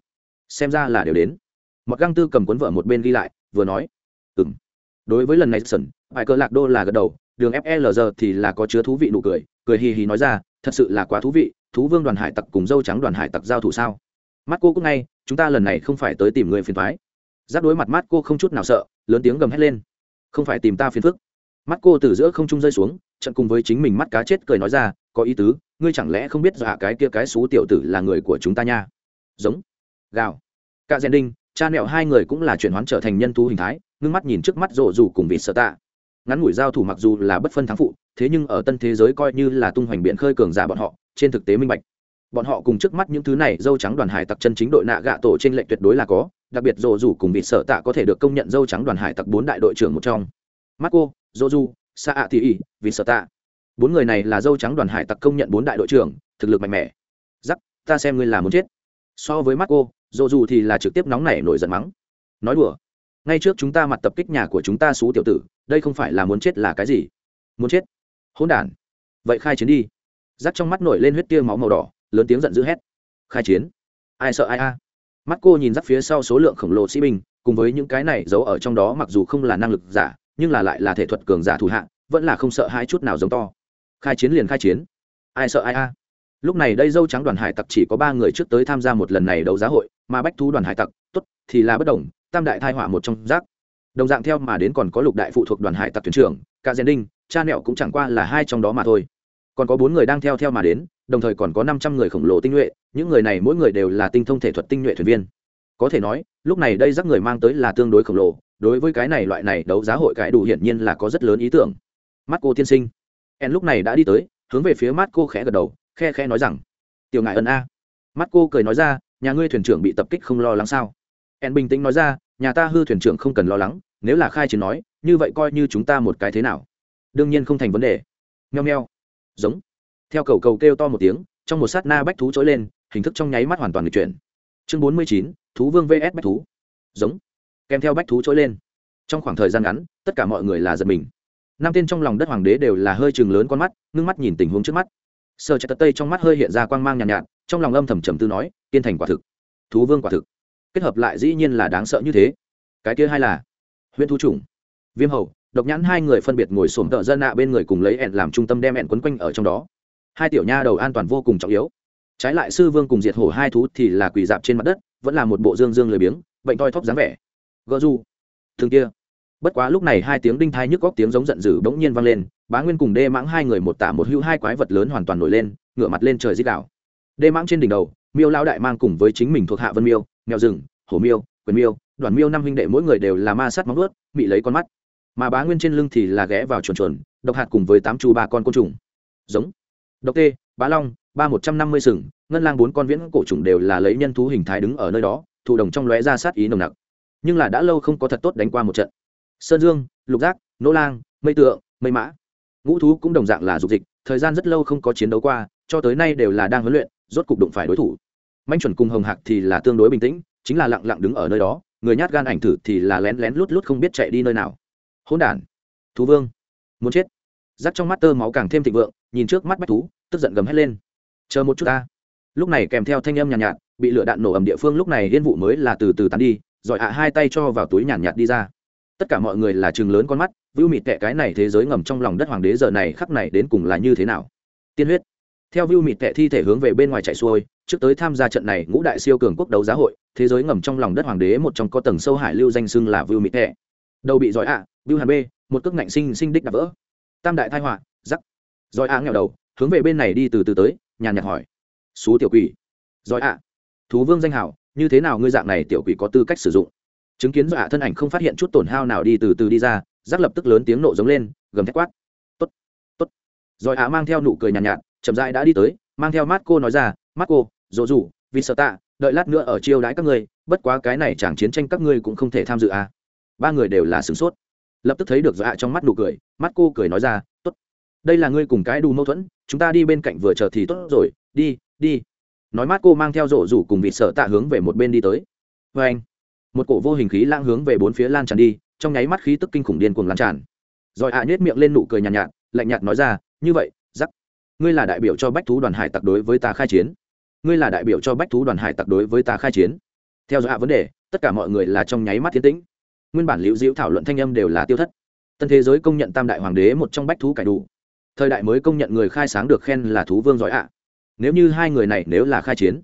Xem ra là đều đến. Mặc găng tư cầm cuốn vợ một bên ghi lại, vừa nói ừ m đối với lần này sần bài cờ lạc đô là gật đầu, đường flg thì là có chứa thú vị nụ cười cười hì hì nói ra, thật sự là quá thú vị, thú vương đoàn hải tặc cùng dâu trắng đoàn hải tặc giao thủ sao? Mắt cô cũng ngay, chúng ta lần này không phải tới tìm người phiền thoái giáp đối mặt mắt cô không chút nào sợ, lớn tiếng gầm hét lên. Không phải tìm ta phiền phức. Mắt cô từ giữa không trung rơi xuống, trận cùng với chính mình mắt cá chết cười nói ra, có ý tứ, ngươi chẳng lẽ không biết dọa cái kia cái xú tiểu tử là người của chúng ta nha? Giống. Gào. Cả rèn đinh, cha mẹo hai người cũng là chuyển hoán trở thành nhân thú hình thái, ngưng mắt nhìn trước mắt rộ rủ cùng vịt sợ tạ. Ngắn ngủi giao thủ mặc dù là bất phân thắng phụ, thế nhưng ở tân thế giới coi như là tung hoành biện khơi cường giả bọn họ, trên thực tế minh bạch bọn họ cùng trước mắt những thứ này, dâu trắng đoàn hải tặc chân chính đội nạ gạ tổ trên lệnh tuyệt đối là có, đặc biệt dồ dù cùng vịt sợ tạ có thể được công nhận dâu trắng đoàn hải tặc bốn đại đội trưởng một trong. Marco, dô du sa ạ thị ỉ vịt sợ tạ. Bốn người này là dâu trắng đoàn hải tặc công nhận bốn đại đội trưởng, thực lực mạnh mẽ. Giắc ta xem ngươi là muốn chết. So với marco, dô dù thì là trực tiếp nóng nảy nổi giận mắng. Nói đùa, ngay trước chúng ta mặt tập kích nhà của chúng ta xú tiểu tử, đây không phải là muốn chết là cái gì? Muốn chết? Hỗn đản. Vậy khai chiến đi. Giắc trong mắt nổi lên huyết tia máu màu đỏ lớn tiếng giận dữ hét. Khai chiến. Ai sợ ai a? Mắt cô nhìn dắt phía sau số lượng khổng lồ sĩ binh cùng với những cái này giấu ở trong đó mặc dù không là năng lực giả nhưng là lại là thể thuật cường giả thủ hạng, vẫn là không sợ hai chút nào giống to. Khai chiến liền khai chiến. Ai sợ ai a? Lúc này đây dâu trắng đoàn hải tặc chỉ có ba người trước tới tham gia một lần này đấu giá hội mà bách thú đoàn hải tặc tốt thì là bất đồng tam đại thai họa một trong giác đồng dạng theo mà đến còn có lục đại phụ thuộc đoàn hải tặc thuyền trưởng ca gen đinh cha nẹo cũng chẳng qua là hai trong đó mà thôi. Còn có bốn người đang theo theo mà đến đồng thời còn có năm trăm người khổng lồ tinh nhuệ, những người này mỗi người đều là tinh thông thể thuật tinh nhuệ thuyền viên. Có thể nói, lúc này đây rắc người mang tới là tương đối khổng lồ, đối với cái này loại này đấu giá hội cái đủ hiển nhiên là có rất lớn ý tưởng. Mắt cô tiên sinh. En lúc này đã đi tới, hướng về phía mắt cô khẽ gật đầu, khe khe nói rằng, tiểu ngại ân a. Mắt cô cười nói ra, nhà ngươi thuyền trưởng bị tập kích không lo lắng sao? En bình tĩnh nói ra, nhà ta hư thuyền trưởng không cần lo lắng, nếu là khai chiến nói, như vậy coi như chúng ta một cái thế nào? Đương nhiên không thành vấn đề. Nheo nheo giống theo cầu cầu kêu to một tiếng trong một sát na bách thú trỗi lên hình thức trong nháy mắt hoàn toàn được chuyển. Chương bốn mươi chín thú vương vs bách thú. Giống. Kèm theo bách thú trỗi lên. Trong khoảng thời gian ngắn tất cả mọi người là giật mình. Năm tên trong lòng đất hoàng đế đều là hơi chừng lớn con mắt ngưng mắt nhìn tình huống trước mắt. Sơ chạy tây trong mắt hơi hiện ra quang mang nhàn nhạt, nhạt trong lòng âm thầm trầm tư nói tiên thành quả thực. Thú vương quả thực. Kết hợp lại dĩ nhiên là đáng sợ như thế. Cái kia hai là huyện thu trùng viêm hầu độc nhãn hai người phân biệt ngồi xổm tợ dân nạ bên người cùng lấy ẹn làm trung tâm đem ẹn quấn quanh ở trong đó hai tiểu nha đầu an toàn vô cùng trọng yếu. Trái lại sư vương cùng diệt hổ hai thú thì là quỳ dạp trên mặt đất, vẫn là một bộ dương dương lười biếng, bệnh toi thóp dáng vẻ. Gợ du. Thường kia. Bất quá lúc này hai tiếng đinh thai nhức góc tiếng giống giận dữ bỗng nhiên vang lên, bá nguyên cùng đê mãng hai người một tả một hữu hai quái vật lớn hoàn toàn nổi lên, ngửa mặt lên trời dít đảo đê mãng trên đỉnh đầu, miêu lao đại mang cùng với chính mình thuộc hạ vân miêu, mèo rừng, hổ miêu, quyền miêu, đoàn miêu năm huynh đệ mỗi người đều là ma sát móng ướt bị lấy con mắt. Mà bá nguyên trên lưng thì là ghé vào chuồn chuồn, độc hạt cùng với tám chu ba con côn trùng. Giống độc tê, bá long, ba một trăm năm mươi sừng, ngân lang bốn con viễn cổ trùng đều là lấy nhân thú hình thái đứng ở nơi đó, thụ đồng trong lóe ra sát ý nồng nặc. Nhưng là đã lâu không có thật tốt đánh qua một trận. Sơn dương, lục giác nỗ lang, mây tượng, mây mã. Ngũ thú cũng đồng dạng là dục dịch, thời gian rất lâu không có chiến đấu qua, cho tới nay đều là đang huấn luyện, rốt cục đụng phải đối thủ. Manh chuẩn cùng hồng hạc thì là tương đối bình tĩnh, chính là lặng lặng đứng ở nơi đó, người nhát gan ảnh thử thì là lén lén lút lút không biết chạy đi nơi nào. Hỗn đản. Thú vương. Muốn chết. Rắc trong mắt tơ máu càng thêm thịnh vượng nhìn trước mắt bách thú tức giận gầm hét lên. Chờ một chút ta. Lúc này kèm theo thanh âm nhàn nhạt, nhạt bị lửa đạn nổ ầm địa phương lúc này liên vụ mới là từ từ tán đi rồi hạ hai tay cho vào túi nhàn nhạt, nhạt đi ra. Tất cả mọi người là chừng lớn con mắt vưu mịt tệ cái này thế giới ngầm trong lòng đất hoàng đế giờ này khắc này đến cùng là như thế nào? Tiên huyết. Theo vưu mịt tệ thi thể hướng về bên ngoài chạy xuôi trước tới tham gia trận này ngũ đại siêu cường quốc đấu giá hội thế giới ngầm trong lòng đất hoàng đế một trong có tầng sâu hải lưu danh xưng là vưu mịt tệ. Đầu bị giỏi ạ à, vưu hàn b một cước ngạnh sinh sinh đích đạp vỡ. Tam đại thai họa rồi giỏi ạ nghèo đầu hướng về bên này đi từ từ tới nhàn nhạt hỏi. Xú tiểu quỷ. Rồi ạ. Thú vương danh hảo như thế nào ngươi dạng này tiểu quỷ có tư cách sử dụng? Chứng kiến dọa thân ảnh không phát hiện chút tổn hao nào đi từ từ đi ra giác lập tức lớn tiếng nộ giống lên gầm thét quát. Tốt tốt. Rồi ạ mang theo nụ cười nhàn nhạt, nhạt chậm rãi đã đi tới mang theo mắt cô nói ra mắt cô dỗ dụ vì sợ tạ đợi lát nữa ở chiêu đãi các ngươi bất quá cái này chẳng chiến tranh các ngươi cũng không thể tham dự à. ba người đều là sửng sốt. Lập tức thấy được dọa trong mắt nụ cười mắt cô cười nói ra tốt đây là ngươi cùng cái đủ mâu thuẫn chúng ta đi bên cạnh vừa chờ thì tốt rồi đi đi. Nói mát cô mang theo rổ rủ cùng vị sợ tạ hướng về một bên đi tới. Vê anh một cổ vô hình khí lang hướng về bốn phía lan tràn đi trong nháy mắt khí tức kinh khủng điên cuồng lan tràn. Rồi ạ à nhếch miệng lên nụ cười nhàn nhạt, nhạt lạnh nhạt nói ra như vậy giắc ngươi là đại biểu cho bách thú đoàn hải tặc đối với ta khai chiến. Ngươi là đại biểu cho bách thú đoàn hải tặc đối với ta khai chiến. Theo dõi vấn đề tất cả mọi người là trong nháy mắt thiên tĩnh. Nguyên bản liễu diễu thảo luận thanh âm đều là tiêu thất. Tân thế giới công nhận tam đại hoàng đế một trong bách thú cải đủ thời đại mới công nhận người khai sáng được khen là thú vương giỏi ạ. Nếu như hai người này nếu là khai chiến,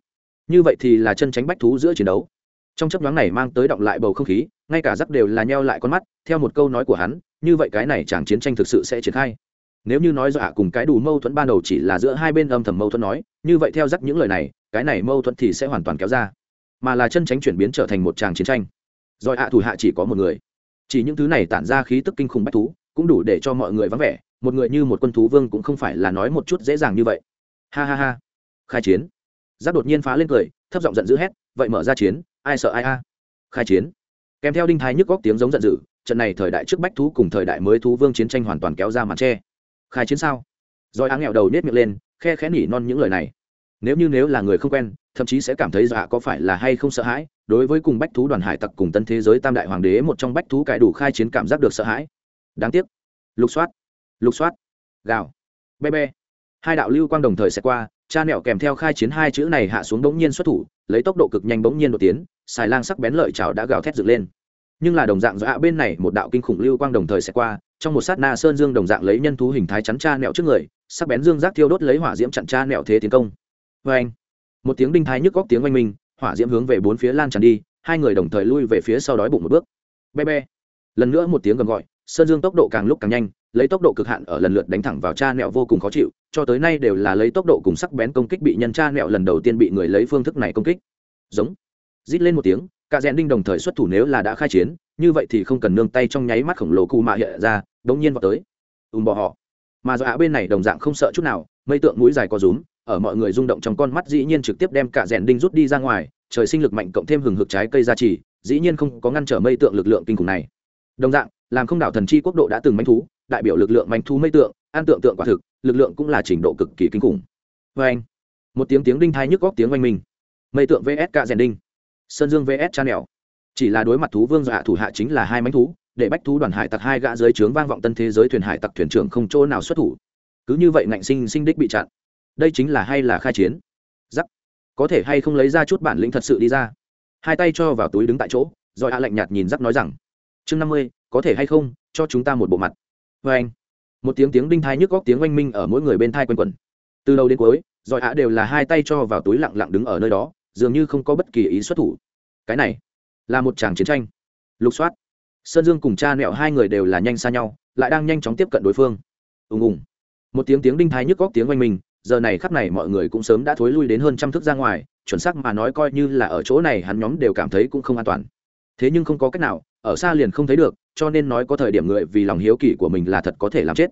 như vậy thì là chân tránh bách thú giữa chiến đấu. Trong chấp nhoáng này mang tới động lại bầu không khí, ngay cả giắc đều là nheo lại con mắt, theo một câu nói của hắn, như vậy cái này chẳng chiến tranh thực sự sẽ triển khai. Nếu như nói dọa cùng cái đủ mâu thuẫn ban đầu chỉ là giữa hai bên âm thầm mâu thuẫn nói, như vậy theo dắt những lời này, cái này mâu thuẫn thì sẽ hoàn toàn kéo ra. Mà là chân tránh chuyển biến trở thành một tràng chiến tranh. Rồi hạ thủ hạ chỉ có một người. Chỉ những thứ này tản ra khí tức kinh khủng bách thú, cũng đủ để cho mọi người vắng vẻ một người như một quân thú vương cũng không phải là nói một chút dễ dàng như vậy. Ha ha ha. Khai chiến. Giác đột nhiên phá lên cười, thấp giọng giận dữ hét, vậy mở ra chiến, ai sợ ai a? Khai chiến. Kèm theo đinh thái nhức góc tiếng giống giận dữ, trận này thời đại trước bách thú cùng thời đại mới thú vương chiến tranh hoàn toàn kéo ra màn tre khai chiến sao? Rồi áng nghẹo đầu nết miệng lên, khe khẽ nỉ non những lời này. Nếu như nếu là người không quen, thậm chí sẽ cảm thấy dọa có phải là hay không sợ hãi, đối với cùng bách thú đoàn hải tặc cùng tân thế giới tam đại hoàng đế một trong bách thú cải đủ khai chiến cảm giác được sợ hãi. Đáng tiếc. Lục soát lục soát, gào, be be. Hai đạo lưu quang đồng thời sẽ qua, cha nẹo kèm theo khai chiến hai chữ này hạ xuống bỗng nhiên xuất thủ, lấy tốc độ cực nhanh bỗng nhiên đột tiến, xài lang sắc bén lợi chảo đã gào thét dựng lên. Nhưng là đồng dạng dọa bên này một đạo kinh khủng lưu quang đồng thời sẽ qua, trong một sát na sơn dương đồng dạng lấy nhân thú hình thái chắn cha nẹo trước người, sắc bén dương giác thiêu đốt lấy hỏa diễm chặn cha nẹo thế tiến công. Vê anh một tiếng đinh thái nhức góc tiếng oanh minh, hỏa diễm hướng về bốn phía lan tràn đi, hai người đồng thời lui về phía sau đói bụng một bước. Be be! Lần nữa một tiếng gầm gọi, sơn dương tốc độ càng lúc càng nhanh lấy tốc độ cực hạn ở lần lượt đánh thẳng vào cha nẹo vô cùng khó chịu, cho tới nay đều là lấy tốc độ cùng sắc bén công kích bị nhân cha nẹo lần đầu tiên bị người lấy phương thức này công kích. Giống. Rít lên một tiếng, cả rèn đinh đồng thời xuất thủ nếu là đã khai chiến, như vậy thì không cần nương tay trong nháy mắt khổng lồ cụ mạ hiện ra, đống nhiên vào tới. Ùm bỏ họ. Mà do ạ bên này đồng dạng không sợ chút nào, mây tượng mũi dài có rúm, ở mọi người rung động trong con mắt dĩ nhiên trực tiếp đem cả rèn đinh rút đi ra ngoài, trời sinh lực mạnh cộng thêm hừng hực trái cây ra chỉ dĩ nhiên không có ngăn trở mây tượng lực lượng kinh khủng này. Đồng dạng làm không đảo thần chi quốc độ đã từng manh thú, đại biểu lực lượng manh thú mây tượng, an tượng tượng quả thực, lực lượng cũng là trình độ cực kỳ kinh khủng. Vê anh, một tiếng tiếng đinh thai nhức góc tiếng oanh minh. Mây tượng vs cả rèn đinh. Sơn dương vs cha nẻo chỉ là đối mặt thú vương dạ thủ hạ chính là hai mánh thú, để bách thú đoàn hải tặc hai gã dưới trướng vang vọng tân thế giới thuyền hải tặc thuyền trưởng không chỗ nào xuất thủ. Cứ như vậy ngạnh sinh sinh đích bị chặn. Đây chính là hay là khai chiến? Giắc. Có thể hay không lấy ra chút bản lĩnh thật sự đi ra? Hai tay cho vào túi đứng tại chỗ, rồi a lạnh nhạt nhìn giắc nói rằng, chương năm mươi có thể hay không, cho chúng ta một bộ mặt. Vê anh, một tiếng tiếng đinh thai nhức góc tiếng oanh minh ở mỗi người bên thai quanh quẩn. Từ đầu đến cuối rồi a đều là hai tay cho vào túi lặng lặng đứng ở nơi đó, dường như không có bất kỳ ý xuất thủ. Cái này là một tràng chiến tranh. Lục soát. Sơn dương cùng cha mẹo hai người đều là nhanh xa nhau, lại đang nhanh chóng tiếp cận đối phương. Ùng ùng. Một tiếng tiếng đinh thái nhức góc tiếng oanh mình giờ này khắp này mọi người cũng sớm đã thối lui đến hơn trăm thước ra ngoài, chuẩn xác mà nói coi như là ở chỗ này hắn nhóm đều cảm thấy cũng không an toàn. Thế nhưng không có cách nào, ở xa liền không thấy được cho nên nói có thời điểm người vì lòng hiếu kỳ của mình là thật có thể làm chết.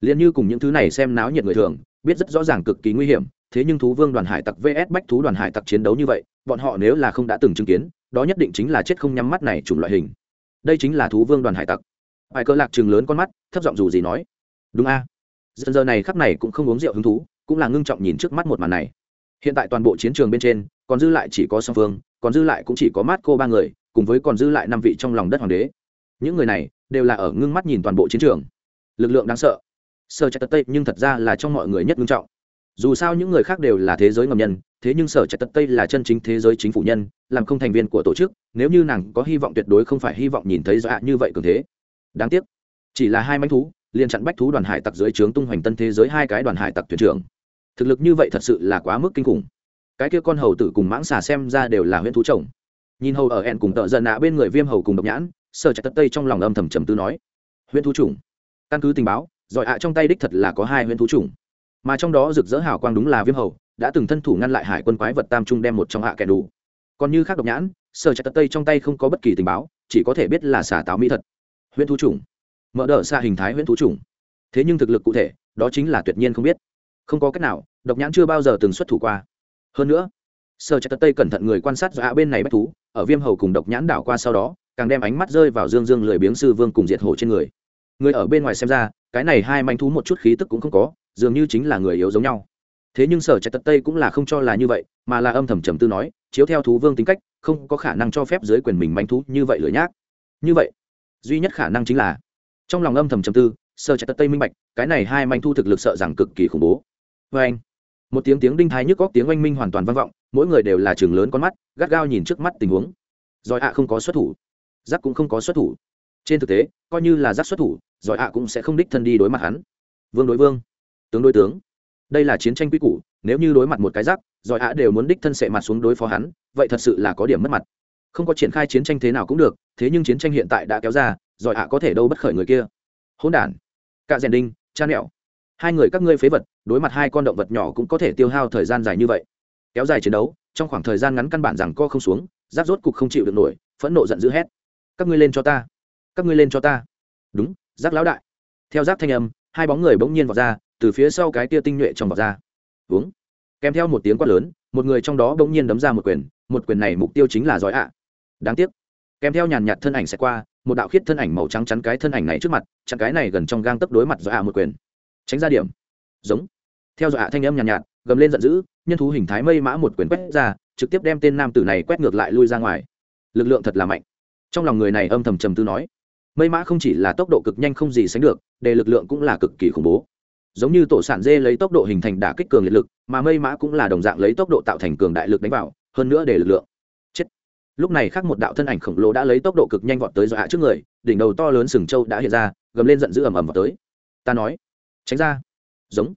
Liền như cùng những thứ này xem náo nhiệt người thường biết rất rõ ràng cực kỳ nguy hiểm thế nhưng thú vương đoàn hải tặc vs bách thú đoàn hải tặc chiến đấu như vậy bọn họ nếu là không đã từng chứng kiến đó nhất định chính là chết không nhắm mắt này chủng loại hình. Đây chính là thú vương đoàn hải tặc. Bài cơ lạc chừng lớn con mắt thấp giọng dù gì nói. Đúng a. À? giờ, giờ này khắp này cũng không uống rượu hứng thú cũng là ngưng trọng nhìn trước mắt một màn này. Hiện tại toàn bộ chiến trường bên trên còn dư lại chỉ có song phương còn dư lại cũng chỉ có mát cô ba người cùng với còn dư lại năm vị trong lòng đất hoàng đế những người này đều là ở ngưng mắt nhìn toàn bộ chiến trường. Lực lượng đáng sợ. Sở trạch tật tây nhưng thật ra là trong mọi người nhất ngưng trọng. Dù sao những người khác đều là thế giới ngầm nhân, thế nhưng sở trạch tật tây là chân chính thế giới chính phủ nhân, làm không thành viên của tổ chức, nếu như nàng có hy vọng tuyệt đối không phải hy vọng nhìn thấy dọa như vậy cường thế. Đáng tiếc, chỉ là hai manh thú, liền chặn bách thú đoàn hải tặc dưới trướng tung hoành tân thế giới hai cái đoàn hải tặc thuyền trưởng. Thực lực như vậy thật sự là quá mức kinh khủng. Cái kia con hầu tử cùng mãng xà xem ra đều là huyễn thú chồng. Nhìn hầu ở hẹn cùng tợ dần nạ bên người viêm hầu cùng độc nhãn sở trạch tật tây trong lòng âm thầm trầm tư nói, huyễn thú chủng. Căn cứ tình báo, giỏi ạ trong tay đích thật là có hai huyễn thú chủng. Mà trong đó rực rỡ hào quang đúng là viêm hầu, đã từng thân thủ ngăn lại hải quân quái vật tam trung đem một trong hạ kẻ đủ. Còn như khác độc nhãn, sở Trạch chặt tây trong tay không có bất kỳ tình báo, chỉ có thể biết là xả táo mỹ thật. Huyễn thú chủng. Mở đỡ xa hình thái huyễn thú chủng. Thế nhưng thực lực cụ thể, đó chính là tuyệt nhiên không biết. Không có cách nào, độc nhãn chưa bao giờ từng xuất thủ qua. Hơn nữa, Sở Trạch chạy tây cẩn thận người quan sát dọa bên này bách thú, ở viêm hầu cùng độc nhãn đảo qua sau đó càng đem ánh mắt rơi vào dương dương lười biếng sư vương cùng diệt hổ trên người. Người ở bên ngoài xem ra, cái này hai manh thú một chút khí tức cũng không có, dường như chính là người yếu giống nhau. Thế nhưng sở trạch tật tây cũng là không cho là như vậy, mà là âm thầm trầm tư nói, chiếu theo thú vương tính cách, không có khả năng cho phép dưới quyền mình manh thú như vậy lửa nhác. Như vậy, duy nhất khả năng chính là, trong lòng âm thầm trầm tư, sở trạch tật tây minh bạch, cái này hai manh thu thực lực sợ rằng cực kỳ khủng bố. Vê anh, một tiếng tiếng đinh thái nhức góc tiếng oanh minh hoàn toàn vang vọng, mỗi người đều là trường lớn con mắt, gắt gao nhìn trước mắt tình huống. Giỏi ạ không có xuất thủ giáp cũng không có xuất thủ. Trên thực tế coi như là giáp xuất thủ giỏi ạ cũng sẽ không đích thân đi đối mặt hắn. Vương đối vương tướng đối tướng. Đây là chiến tranh quy củ nếu như đối mặt một cái giáp, giỏi ạ đều muốn đích thân sệ mặt xuống đối phó hắn vậy thật sự là có điểm mất mặt. Không có triển khai chiến tranh thế nào cũng được thế nhưng chiến tranh hiện tại đã kéo ra giỏi ạ có thể đâu bất khởi người kia. Hỗn đản cạ rèn đinh cha nẹo. Hai người các ngươi phế vật đối mặt hai con động vật nhỏ cũng có thể tiêu hao thời gian dài như vậy. Kéo dài chiến đấu trong khoảng thời gian ngắn căn bản rằng co không xuống giáp rốt cục không chịu được nổi phẫn nộ giận dữ hét các ngươi lên cho ta các ngươi lên cho ta. Đúng giác lão đại. Theo giác thanh âm hai bóng người bỗng nhiên vọt ra từ phía sau cái tia tinh nhuệ trong vọt ra. Uống. Kèm theo một tiếng quát lớn một người trong đó bỗng nhiên đấm ra một quyền một quyền này mục tiêu chính là giỏi ạ. Đáng tiếc. Kèm theo nhàn nhạt thân ảnh sẽ qua một đạo khiết thân ảnh màu trắng chắn cái thân ảnh này trước mặt chặn cái này gần trong gang tấp đối mặt giỏi ạ một quyền. Tránh ra điểm. Giống. Theo giỏi ạ thanh âm nhàn nhạt, nhạt gầm lên giận dữ nhân thú hình thái mây mã một quyền quét ra trực tiếp đem tên nam tử này quét ngược lại lui ra ngoài. Lực lượng thật là mạnh trong lòng người này âm thầm trầm tư nói, mây mã không chỉ là tốc độ cực nhanh không gì sánh được, đề lực lượng cũng là cực kỳ khủng bố. Giống như tổ sản dê lấy tốc độ hình thành đả kích cường liệt lực, mà mây mã cũng là đồng dạng lấy tốc độ tạo thành cường đại lực đánh vào, hơn nữa để lực lượng. Chết. Lúc này khác một đạo thân ảnh khổng lồ đã lấy tốc độ cực nhanh vọt tới dọa trước người, đỉnh đầu to lớn sừng châu đã hiện ra, gầm lên giận dữ ầm ầm vào tới. Ta nói, tránh ra. Giống.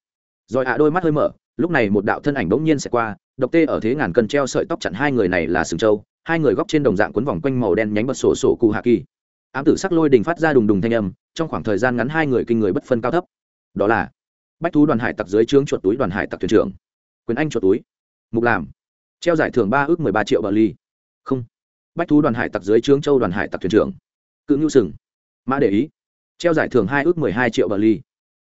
Rồi ạ đôi mắt hơi mở, lúc này một đạo thân ảnh bỗng nhiên sẽ qua, độc tê ở thế ngàn cân treo sợi tóc chặn hai người này là sừng châu hai người góc trên đồng dạng quấn vòng quanh màu đen nhánh bật sổ sổ cụ hạ kỳ. Ám tử sắc lôi đình phát ra đùng đùng thanh âm, trong khoảng thời gian ngắn hai người kinh người bất phân cao thấp. Đó là bách thú đoàn hải tặc dưới trướng chuột túi đoàn hải tặc thuyền trưởng. Quyền anh chuột túi. Mục làm. Treo giải thưởng ba ước mười ba triệu bờ ly không. Bách thú đoàn hải tặc dưới trướng châu đoàn hải tặc thuyền trưởng. Cự ngưu sừng. Mã để ý. Treo giải thưởng hai ước mười hai triệu bờ ly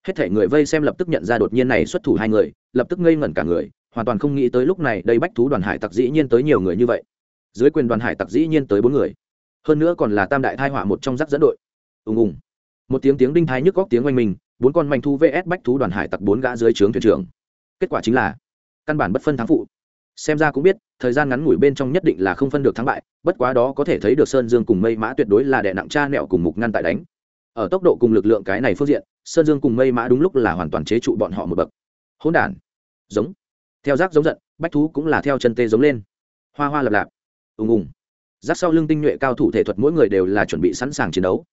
hết thể người vây xem lập tức nhận ra đột nhiên này xuất thủ hai người, lập tức ngây ngẩn cả người, hoàn toàn không nghĩ tới lúc này đây bách thú đoàn hải tặc dĩ nhiên tới nhiều người như vậy dưới quyền đoàn hải tặc dĩ nhiên tới bốn người. Hơn nữa còn là tam đại thai họa một trong rắc dẫn đội. Ùng ùng. Một tiếng tiếng đinh thái nhức góc tiếng oanh mình bốn con manh thu vs bách thú đoàn hải tặc bốn gã dưới trướng thuyền trưởng. Kết quả chính là, căn bản bất phân thắng phụ. Xem ra cũng biết, thời gian ngắn ngủi bên trong nhất định là không phân được thắng bại, bất quá đó có thể thấy được sơn dương cùng mây mã tuyệt đối là đè nặng cha nẹo cùng mục ngăn tại đánh. Ở tốc độ cùng lực lượng cái này phương diện, sơn dương cùng mây mã đúng lúc là hoàn toàn chế trụ bọn họ một bậc. Hỗn đản. Giống. Theo rác giống giận, bách thú cũng là theo chân tê giống lên. Hoa hoa lập lạp ùng ùng. Giáp sau lưng tinh nhuệ cao thủ thể thuật mỗi người đều là chuẩn bị sẵn sàng chiến đấu.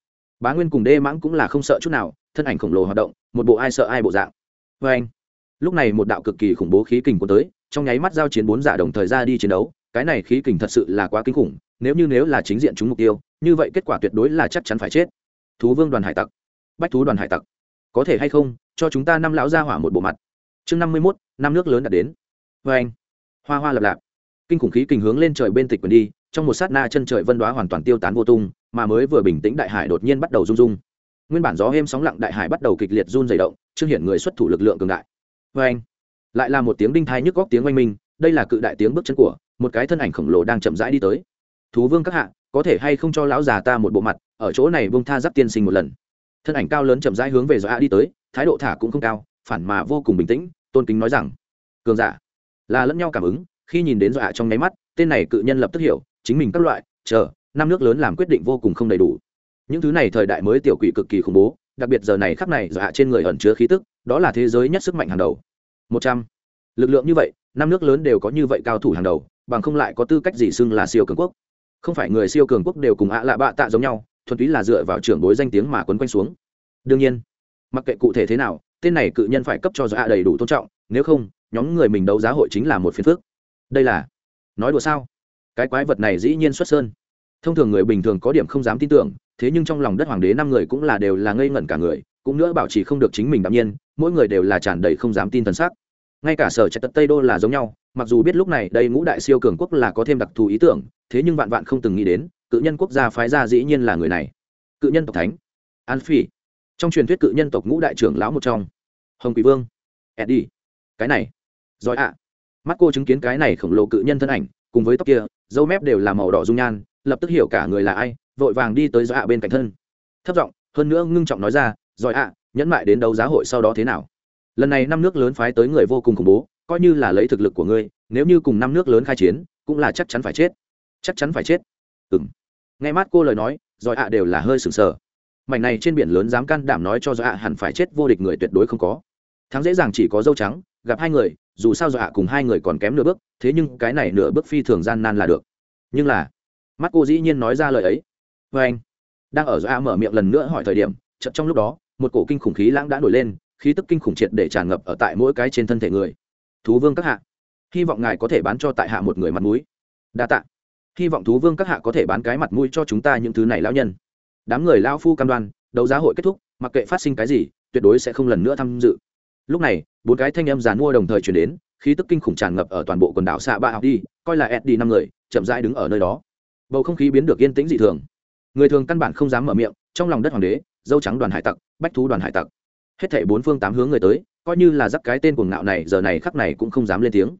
Bá nguyên cùng đê mãng cũng là không sợ chút nào, thân ảnh khổng lồ hoạt động, một bộ ai sợ ai bộ dạng. Vê anh, lúc này một đạo cực kỳ khủng bố khí kình của tới, trong nháy mắt giao chiến bốn giả đồng thời ra đi chiến đấu, cái này khí kình thật sự là quá kinh khủng, nếu như nếu là chính diện chúng mục tiêu, như vậy kết quả tuyệt đối là chắc chắn phải chết. Thú vương đoàn hải tặc, bách thú đoàn hải tặc, có thể hay không, cho chúng ta năm lão ra hỏa một bộ mặt. Chương năm mươi mốt, năm nước lớn đã đến. Vê anh, hoa hoa lập lạp kinh khủng khí kình hướng lên trời bên tịch quyền đi, trong một sát na chân trời vân đoá hoàn toàn tiêu tán vô tung, mà mới vừa bình tĩnh đại hải đột nhiên bắt đầu rung rung. Nguyên bản gió êm sóng lặng đại hải bắt đầu kịch liệt run dày động, trương hiện người xuất thủ lực lượng cường đại. Vê anh, lại là một tiếng đinh thai nhức góc tiếng oanh minh, đây là cự đại tiếng bước chân của một cái thân ảnh khổng lồ đang chậm rãi đi tới. Thú vương các hạ, có thể hay không cho lão già ta một bộ mặt, ở chỗ này bông tha giáp tiên sinh một lần. Thân ảnh cao lớn chậm rãi hướng về dọa đi tới, thái độ thả cũng không cao, phản mà vô cùng bình tĩnh, tôn kính nói rằng, cường giả, là lẫn nhau cảm ứng khi nhìn đến dọa trong nháy mắt, tên này cự nhân lập tức hiểu, chính mình các loại, chờ, năm nước lớn làm quyết định vô cùng không đầy đủ. Những thứ này thời đại mới tiểu quỷ cực kỳ khủng bố, đặc biệt giờ này khắc này dọa trên người ẩn chứa khí tức, đó là thế giới nhất sức mạnh hàng đầu. Một trăm. Lực lượng như vậy, năm nước lớn đều có như vậy cao thủ hàng đầu, bằng không lại có tư cách gì xưng là siêu cường quốc. Không phải người siêu cường quốc đều cùng ạ lạ bạ tạ giống nhau, thuần túy là dựa vào trưởng bối danh tiếng mà quấn quanh xuống. Đương nhiên, mặc kệ cụ thể thế nào, tên này cự nhân phải cấp cho dọa đầy đủ tôn trọng, nếu không, nhóm người mình đấu giá hội chính là một phiền phước đây là nói đùa sao? Cái quái vật này dĩ nhiên xuất sơn. Thông thường người bình thường có điểm không dám tin tưởng, thế nhưng trong lòng đất hoàng đế năm người cũng là đều là ngây ngẩn cả người, cũng nữa bảo trì không được chính mình đạm nhiên, mỗi người đều là tràn đầy không dám tin thần sắc. Ngay cả sở trạch tật tây đô là giống nhau, mặc dù biết lúc này đây ngũ đại siêu cường quốc là có thêm đặc thù ý tưởng, thế nhưng vạn vạn không từng nghĩ đến, cự nhân quốc gia phái ra dĩ nhiên là người này. Cự nhân tộc thánh, an phi. Trong truyền thuyết cự nhân tộc ngũ đại trưởng lão một trong. Hồng quỷ vương. Eddie. Cái này. Giỏi ạ mắt cô chứng kiến cái này khổng lồ cự nhân thân ảnh, cùng với tóc kia, dâu mép đều là màu đỏ dung nhan, lập tức hiểu cả người là ai, vội vàng đi tới dọa bên cạnh thân. Thấp giọng, hơn nữa ngưng trọng nói ra giỏi ạ nhẫn mại đến đấu giá hội sau đó thế nào? Lần này năm nước lớn phái tới người vô cùng khủng bố, coi như là lấy thực lực của ngươi, nếu như cùng năm nước lớn khai chiến, cũng là chắc chắn phải chết. Chắc chắn phải chết? Ừng nghe mắt cô lời nói giỏi ạ đều là hơi sừng sờ. Mảnh này trên biển lớn dám can đảm nói cho giỏi ạ hẳn phải chết vô địch người tuyệt đối không có. Thắng dễ dàng chỉ có dâu trắng gặp hai người, dù sao dọa cùng hai người còn kém nửa bước, thế nhưng cái này nửa bước phi thường gian nan là được. Nhưng là, mắt cô dĩ nhiên nói ra lời ấy. Vê anh, đang ở dọa mở miệng lần nữa hỏi thời điểm, chợt trong lúc đó, một cổ kinh khủng khí lãng đã nổi lên, khí tức kinh khủng triệt để tràn ngập ở tại mỗi cái trên thân thể người. Thú vương các hạ, hy vọng ngài có thể bán cho tại hạ một người mặt mũi. Đa tạ. Hy vọng thú vương các hạ có thể bán cái mặt mũi cho chúng ta những thứ này lão nhân. Đám người lao phu cam đoan, đấu giá hội kết thúc, mặc kệ phát sinh cái gì, tuyệt đối sẽ không lần nữa tham dự lúc này, bốn cái thanh âm giàn mua đồng thời chuyển đến, khí tức kinh khủng tràn ngập ở toàn bộ quần đảo xạ ba học đi coi là ed đi năm người, chậm rãi đứng ở nơi đó. Bầu không khí biến được yên tĩnh dị thường. Người thường căn bản không dám mở miệng, trong lòng đất hoàng đế, dâu trắng đoàn hải tặc, bách thú đoàn hải tặc. Hết thảy bốn phương tám hướng người tới, coi như là dắt cái tên cuồng ngạo này, giờ này khắc này cũng không dám lên tiếng.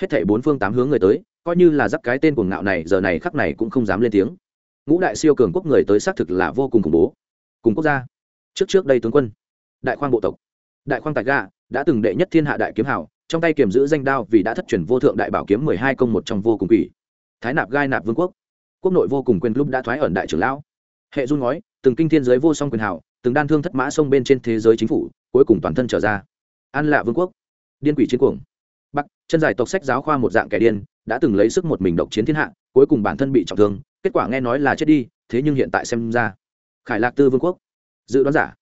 Hết thảy bốn phương tám hướng người tới, coi như là dắt cái tên cuồng ngạo này, giờ này khắc này cũng không dám lên tiếng. Ngũ đại siêu cường quốc người tới xác thực là vô cùng khủng bố. Cùng quốc gia. Trước trước đây tướng quân. Đại khoang bộ tộc đại khoang tài ga, đã từng đệ nhất thiên hạ đại kiếm hảo trong tay kiềm giữ danh đao vì đã thất truyền vô thượng đại bảo kiếm mười hai công một trong vô cùng quỷ. Thái nạp gai nạp vương quốc. Quốc nội vô cùng quyền lúc đã thoái ẩn đại trưởng lão. Hệ dung ngói từng kinh thiên giới vô song quyền hảo từng đan thương thất mã sông bên trên thế giới chính phủ, cuối cùng toàn thân trở ra. An lạ vương quốc. Điên quỷ chiến cuồng. Bắc, chân giải tộc sách giáo khoa một dạng kẻ điên, đã từng lấy sức một mình độc chiến thiên hạ, cuối cùng bản thân bị trọng thương, kết quả nghe nói là chết đi, thế nhưng hiện tại xem ra, khải lạc tư vương quốc. Dự đoán giả,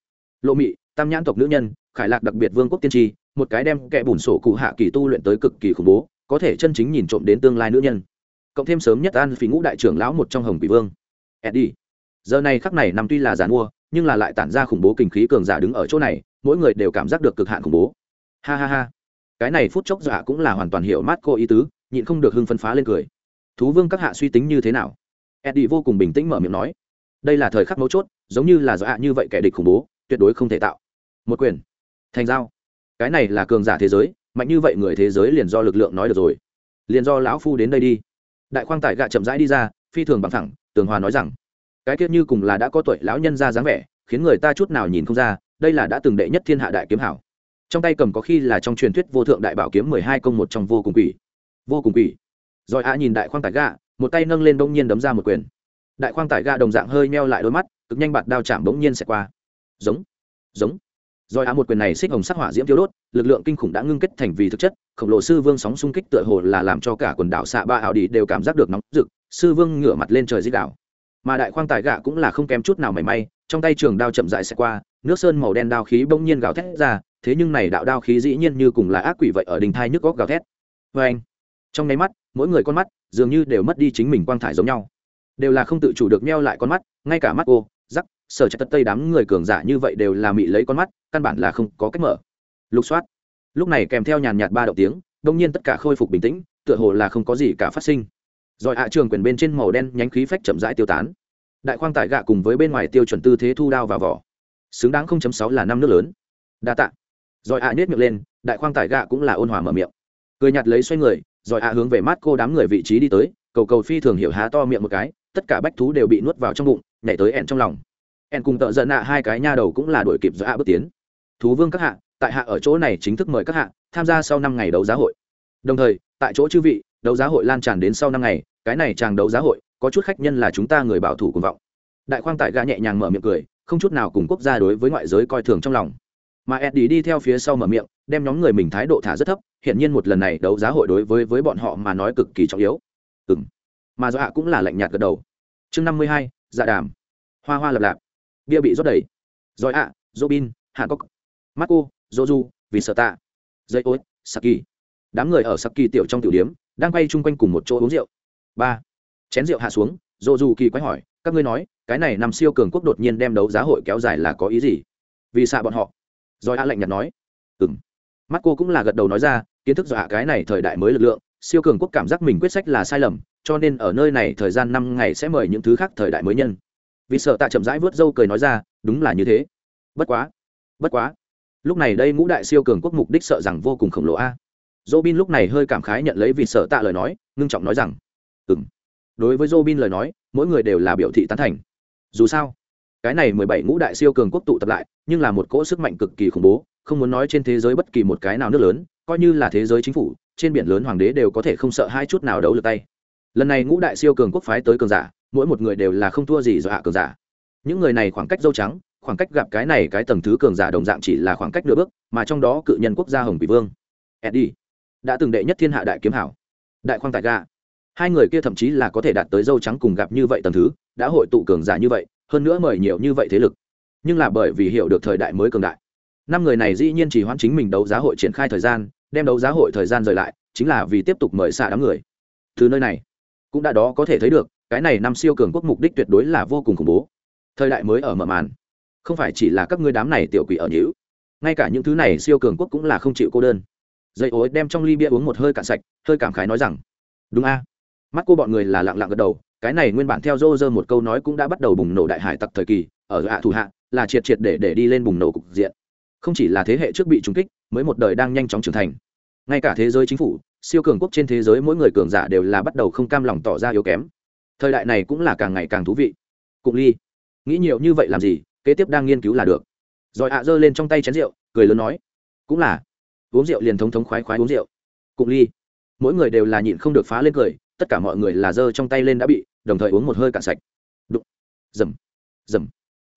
lộ mị, tam nhãn tộc nữ nhân khải lạc đặc biệt vương quốc tiên tri, một cái đem kẻ bùn sổ cụ hạ kỳ tu luyện tới cực kỳ khủng bố, có thể chân chính nhìn trộm đến tương lai nữ nhân. Cộng thêm sớm nhất an phí ngũ đại trưởng lão một trong hồng quỷ vương, eddie. Giờ này khắc này nằm tuy là giàn mua, nhưng là lại tản ra khủng bố kinh khí cường giả đứng ở chỗ này, mỗi người đều cảm giác được cực hạn khủng bố. Ha ha ha. Cái này phút chốc giả cũng là hoàn toàn hiểu mát cô ý tứ, nhịn không được hưng phân phá lên cười. Thú vương các hạ suy tính như thế nào? Eddie vô cùng bình tĩnh mở miệng nói. Đây là thời khắc mấu chốt, giống như là dọa như vậy kẻ địch khủng bố, tuyệt đối không thể tạo. Một quyền thành giao. Cái này là cường giả thế giới, mạnh như vậy người thế giới liền do lực lượng nói được rồi. Liền do lão phu đến đây đi. Đại khoang tải gạ chậm rãi đi ra, phi thường bằng thẳng tường hòa nói rằng, cái kiết như cùng là đã có tuổi lão nhân ra dáng vẻ, khiến người ta chút nào nhìn không ra, đây là đã từng đệ nhất thiên hạ đại kiếm hảo. Trong tay cầm có khi là trong truyền thuyết vô thượng đại bảo kiếm mười hai công một trong vô cùng quỷ. Vô cùng quỷ. Rồi a nhìn đại khoang tải gạ, một tay nâng lên bỗng nhiên đấm ra một quyền. Đại khoang tải gạ đồng dạng hơi meo lại đôi mắt, cực nhanh bạt đao chạm bỗng nhiên sẽ qua. Giống. Giống rồi á một quyền này xích hồng sắc hỏa diễm tiêu đốt, lực lượng kinh khủng đã ngưng kết thành vì thực chất, khổng lồ sư vương sóng xung kích tựa hồ là làm cho cả quần đảo xạ ba ảo đi đều cảm giác được nóng rực, sư vương ngửa mặt lên trời rít đảo mà đại khoang tài gạ cũng là không kém chút nào mảy may, trong tay trường đao chậm rãi sẽ qua, nước sơn màu đen đao khí bỗng nhiên gào thét ra, thế nhưng này đạo đao khí dĩ nhiên như cùng là ác quỷ vậy ở đình thai nước góc gào thét Oeng. trong nháy mắt, mỗi người con mắt dường như đều mất đi chính mình quang thải giống nhau đều là không tự chủ được meo lại con mắt, ngay cả mắt cô rắc, sở chặt tất tây đám người cường giả như vậy đều là mị lấy con mắt, căn bản là không có cách mở. Lục soát. Lúc này kèm theo nhàn nhạt ba động tiếng, đông nhiên tất cả khôi phục bình tĩnh, tựa hồ là không có gì cả phát sinh. Rồi hạ trường quyền bên trên màu đen nhánh khí phách chậm rãi tiêu tán. Đại khoang tải gạ cùng với bên ngoài tiêu chuẩn tư thế thu đao vào vỏ. Xứng đáng 0.6 là năm nước lớn. Đa tạ. Rồi hạ nhếch miệng lên, đại khoang tải gạ cũng là ôn hòa mở miệng. Cười nhạt lấy xoay người, rồi hạ hướng về mắt cô đám người vị trí đi tới, cầu cầu phi thường hiểu há to miệng một cái tất cả bách thú đều bị nuốt vào trong bụng, nhảy tới ẹn trong lòng. Ẹn cùng tợ giận nạ hai cái nha đầu cũng là đuổi kịp do hạ bước tiến. Thú vương các hạ, tại hạ ở chỗ này chính thức mời các hạ tham gia sau năm ngày đấu giá hội. Đồng thời, tại chỗ chư vị, đấu giá hội lan tràn đến sau năm ngày, cái này chàng đấu giá hội, có chút khách nhân là chúng ta người bảo thủ cùng vọng. Đại khoang tại gã nhẹ nhàng mở miệng cười, không chút nào cùng quốc gia đối với ngoại giới coi thường trong lòng. Mà eddie đi theo phía sau mở miệng, đem nhóm người mình thái độ thả rất thấp hiện nhiên một lần này đấu giá hội đối với với bọn họ mà nói cực kỳ trọng yếu. Ừng mà do hạ cũng là lạnh nhạt gật đầu. Chương năm mươi hai dạ đàm. Hoa hoa lập lạp. Bia bị rót đầy. Rồi ạ, robin hạ cốc marco, joju vì sợ tạ dây ối, saki. Đám người ở saki tiểu trong tiểu điếm, đang quay chung quanh cùng một chỗ uống rượu. Ba. Chén rượu hạ xuống dô kỳ quái hỏi, các ngươi nói, cái này nằm siêu cường quốc đột nhiên đem đấu giá hội kéo dài là có ý gì? Vì xạ bọn họ. Rồi ạ lạnh nhạt nói ừ mắt cô cũng là gật đầu nói ra, kiến thức dọa cái này thời đại mới lực lượng siêu cường quốc cảm giác mình quyết sách là sai lầm, cho nên ở nơi này thời gian năm ngày sẽ mời những thứ khác thời đại mới nhân. Vì sợ tạ chậm rãi vớt dâu cười nói ra, đúng là như thế. Bất quá bất quá. Lúc này đây ngũ đại siêu cường quốc mục đích sợ rằng vô cùng khổng lồ a. Robin lúc này hơi cảm khái nhận lấy vì sợ tạ lời nói, ngưng trọng nói rằng, ừm. Đối với Robin lời nói, mỗi người đều là biểu thị tán thành. Dù sao, cái này mười bảy ngũ đại siêu cường quốc tụ tập lại, nhưng là một cỗ sức mạnh cực kỳ khủng bố, không muốn nói trên thế giới bất kỳ một cái nào nước lớn, coi như là thế giới chính phủ trên biển lớn hoàng đế đều có thể không sợ hai chút nào đấu được tay. Lần này ngũ đại siêu cường quốc phái tới cường giả, mỗi một người đều là không thua gì do hạ cường giả. Những người này khoảng cách dâu trắng, khoảng cách gặp cái này cái tầng thứ cường giả đồng dạng chỉ là khoảng cách nửa bước, mà trong đó cự nhân quốc gia hồng bị vương, eddie, đã từng đệ nhất thiên hạ đại kiếm hảo, đại khoang tại ga. Hai người kia thậm chí là có thể đạt tới dâu trắng cùng gặp như vậy tầng thứ, đã hội tụ cường giả như vậy, hơn nữa mời nhiều như vậy thế lực. Nhưng là bởi vì hiểu được thời đại mới cường đại. Năm người này dĩ nhiên chỉ hoãn chính mình đấu giá hội triển khai thời gian đem đấu giá hội thời gian rời lại, chính là vì tiếp tục mời xạ đám người. Từ nơi này, cũng đã đó có thể thấy được, cái này năm siêu cường quốc mục đích tuyệt đối là vô cùng khủng bố. Thời đại mới ở mở màn, không phải chỉ là các ngươi đám này tiểu quỷ ở nhữ ngay cả những thứ này siêu cường quốc cũng là không chịu cô đơn. Dây ối đem trong ly bia uống một hơi cạn sạch, hơi cảm khái nói rằng, đúng a. Mắt cô bọn người là lặng lặng gật đầu, cái này nguyên bản theo dô dơ một câu nói cũng đã bắt đầu bùng nổ đại hải tặc thời kỳ, ở hạ thủ hạ là triệt triệt để để đi lên bùng nổ cục diện không chỉ là thế hệ trước bị trúng kích, mới một đời đang nhanh chóng trưởng thành. Ngay cả thế giới chính phủ, siêu cường quốc trên thế giới mỗi người cường giả đều là bắt đầu không cam lòng tỏ ra yếu kém. Thời đại này cũng là càng ngày càng thú vị. Cụng ly, nghĩ nhiều như vậy làm gì, kế tiếp đang nghiên cứu là được. Rồi ạ giơ lên trong tay chén rượu, cười lớn nói, cũng là. Uống rượu liền thống thống khoái khoái uống rượu. Cụng ly, mỗi người đều là nhịn không được phá lên cười, tất cả mọi người là giơ trong tay lên đã bị, đồng thời uống một hơi cạn sạch. Đụng, dầm dầm.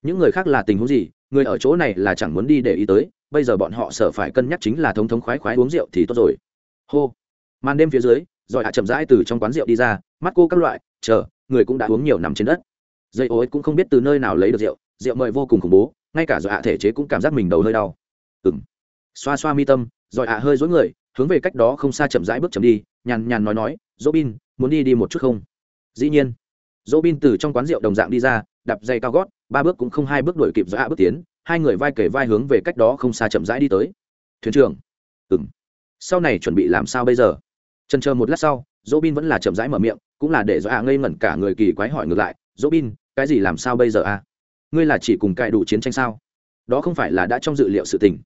Những người khác là tình huống gì người ở chỗ này là chẳng muốn đi để ý tới, bây giờ bọn họ sợ phải cân nhắc chính là thống thống khoái khoái uống rượu thì tốt rồi. Hô. Màn đêm phía dưới rồi hạ chậm rãi từ trong quán rượu đi ra, mắt cô các loại, chờ, người cũng đã uống nhiều nằm trên đất. Dây ối cũng không biết từ nơi nào lấy được rượu rượu mời vô cùng khủng bố, ngay cả rồi hạ thể chế cũng cảm giác mình đầu hơi đau. Ừng xoa xoa mi tâm rồi hạ hơi dối người, hướng về cách đó không xa chậm rãi bước chậm đi, nhàn nhàn nói nói dỗ bin muốn đi đi một chút không? Dĩ nhiên dỗ bin từ trong quán rượu đồng dạng đi ra, đạp dây cao gót ba bước cũng không hai bước đuổi kịp do bước tiến, hai người vai kể vai hướng về cách đó không xa chậm rãi đi tới. Thuyền trưởng. Ừng sau này chuẩn bị làm sao bây giờ? Trần chờ một lát sau dỗ bin vẫn là chậm rãi mở miệng, cũng là để do hạ ngây ngẩn cả người kỳ quái hỏi ngược lại dỗ bin cái gì làm sao bây giờ a ngươi là chỉ cùng cài đủ chiến tranh sao? Đó không phải là đã trong dự liệu sự tình.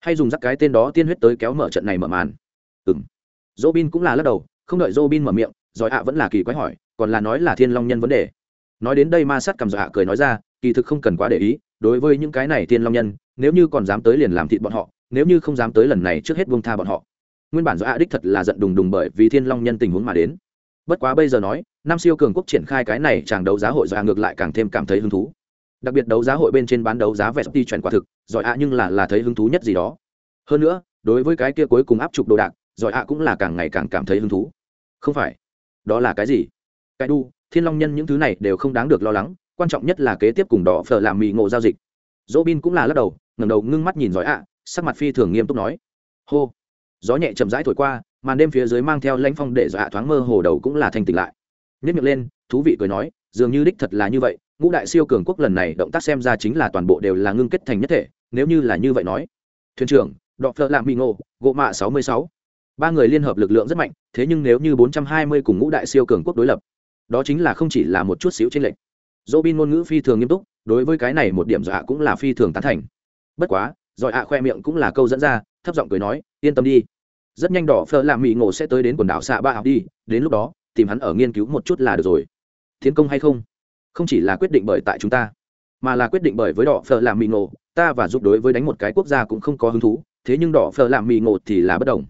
Hay dùng rắc cái tên đó tiên huyết tới kéo mở trận này mở màn? Ừng dỗ bin cũng là lắc đầu, không đợi dỗ bin mở miệng giỏi ạ vẫn là kỳ quái hỏi, còn là nói là thiên long nhân vấn đề? Nói đến đây ma sát cầm giỏi ạ cười nói ra kỳ thực không cần quá để ý, đối với những cái này thiên long nhân, nếu như còn dám tới liền làm thịt bọn họ, nếu như không dám tới lần này trước hết buông tha bọn họ. Nguyên bản do a đích thật là giận đùng đùng bởi vì thiên long nhân tình huống mà đến. Bất quá bây giờ nói nam siêu cường quốc triển khai cái này chàng đấu giá hội do ngược lại càng thêm cảm thấy hứng thú. Đặc biệt đấu giá hội bên trên bán đấu giá vẹt đi chuyển quả thực, giỏi a nhưng là là thấy hứng thú nhất gì đó. Hơn nữa, đối với cái kia cuối cùng áp trục đồ đạc, giỏi a cũng là càng ngày càng cảm thấy hứng thú. Không phải, đó là cái gì? Cái đu, thiên long nhân những thứ này đều không đáng được lo lắng quan trọng nhất là kế tiếp cùng đỏ phở làm mì ngộ giao dịch. Dỗ bin cũng là lắc đầu, ngẩng đầu ngưng mắt nhìn giỏi ạ, sắc mặt phi thường nghiêm túc nói. Hô. Gió nhẹ chậm rãi thổi qua, màn đêm phía dưới mang theo lãnh phong để dọa thoáng mơ hồ đầu cũng là thanh tỉnh lại. Nhất miệng lên, thú vị cười nói, dường như đích thật là như vậy, ngũ đại siêu cường quốc lần này động tác xem ra chính là toàn bộ đều là ngưng kết thành nhất thể, nếu như là như vậy nói. Thuyền trưởng đọ phợ lạng bị ngộ, gộ mạ sáu mươi sáu. Ba người liên hợp lực lượng rất mạnh, thế nhưng nếu như bốn trăm hai mươi cùng ngũ đại siêu cường quốc đối lập, đó chính là không chỉ là một chút xíu trên lệnh bin ngôn ngữ phi thường nghiêm túc, đối với cái này một điểm dọa cũng là phi thường tán thành. Bất quá giỏi ạ khoe miệng cũng là câu dẫn ra, thấp giọng cười nói, yên tâm đi. Rất nhanh đỏ phở làm mỹ ngộ sẽ tới đến quần đảo xạ ba học đi, đến lúc đó, tìm hắn ở nghiên cứu một chút là được rồi. Tiến công hay không? Không chỉ là quyết định bởi tại chúng ta, mà là quyết định bởi với đỏ phở làm mỹ ngộ, ta và giúp đối với đánh một cái quốc gia cũng không có hứng thú, thế nhưng đỏ phở làm mỹ ngộ thì là bất đồng.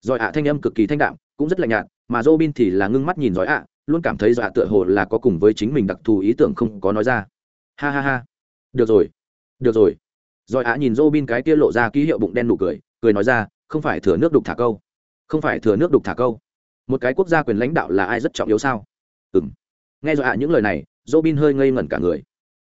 Giỏi ạ thanh âm cực kỳ thanh đạm, cũng rất lạnh nhạt, mà dô bin thì là ngưng mắt nhìn giỏi ạ luôn cảm thấy dọa tựa hồ là có cùng với chính mình đặc thù ý tưởng không có nói ra. Ha ha ha. Được rồi. Được rồi. Rồi ạ nhìn dô bin cái kia lộ ra ký hiệu bụng đen nụ cười cười nói ra, không phải thừa nước đục thả câu. Không phải thừa nước đục thả câu. Một cái quốc gia quyền lãnh đạo là ai rất trọng yếu sao? Ừ m nghe rồi ạ những lời này dô bin hơi ngây ngẩn cả người.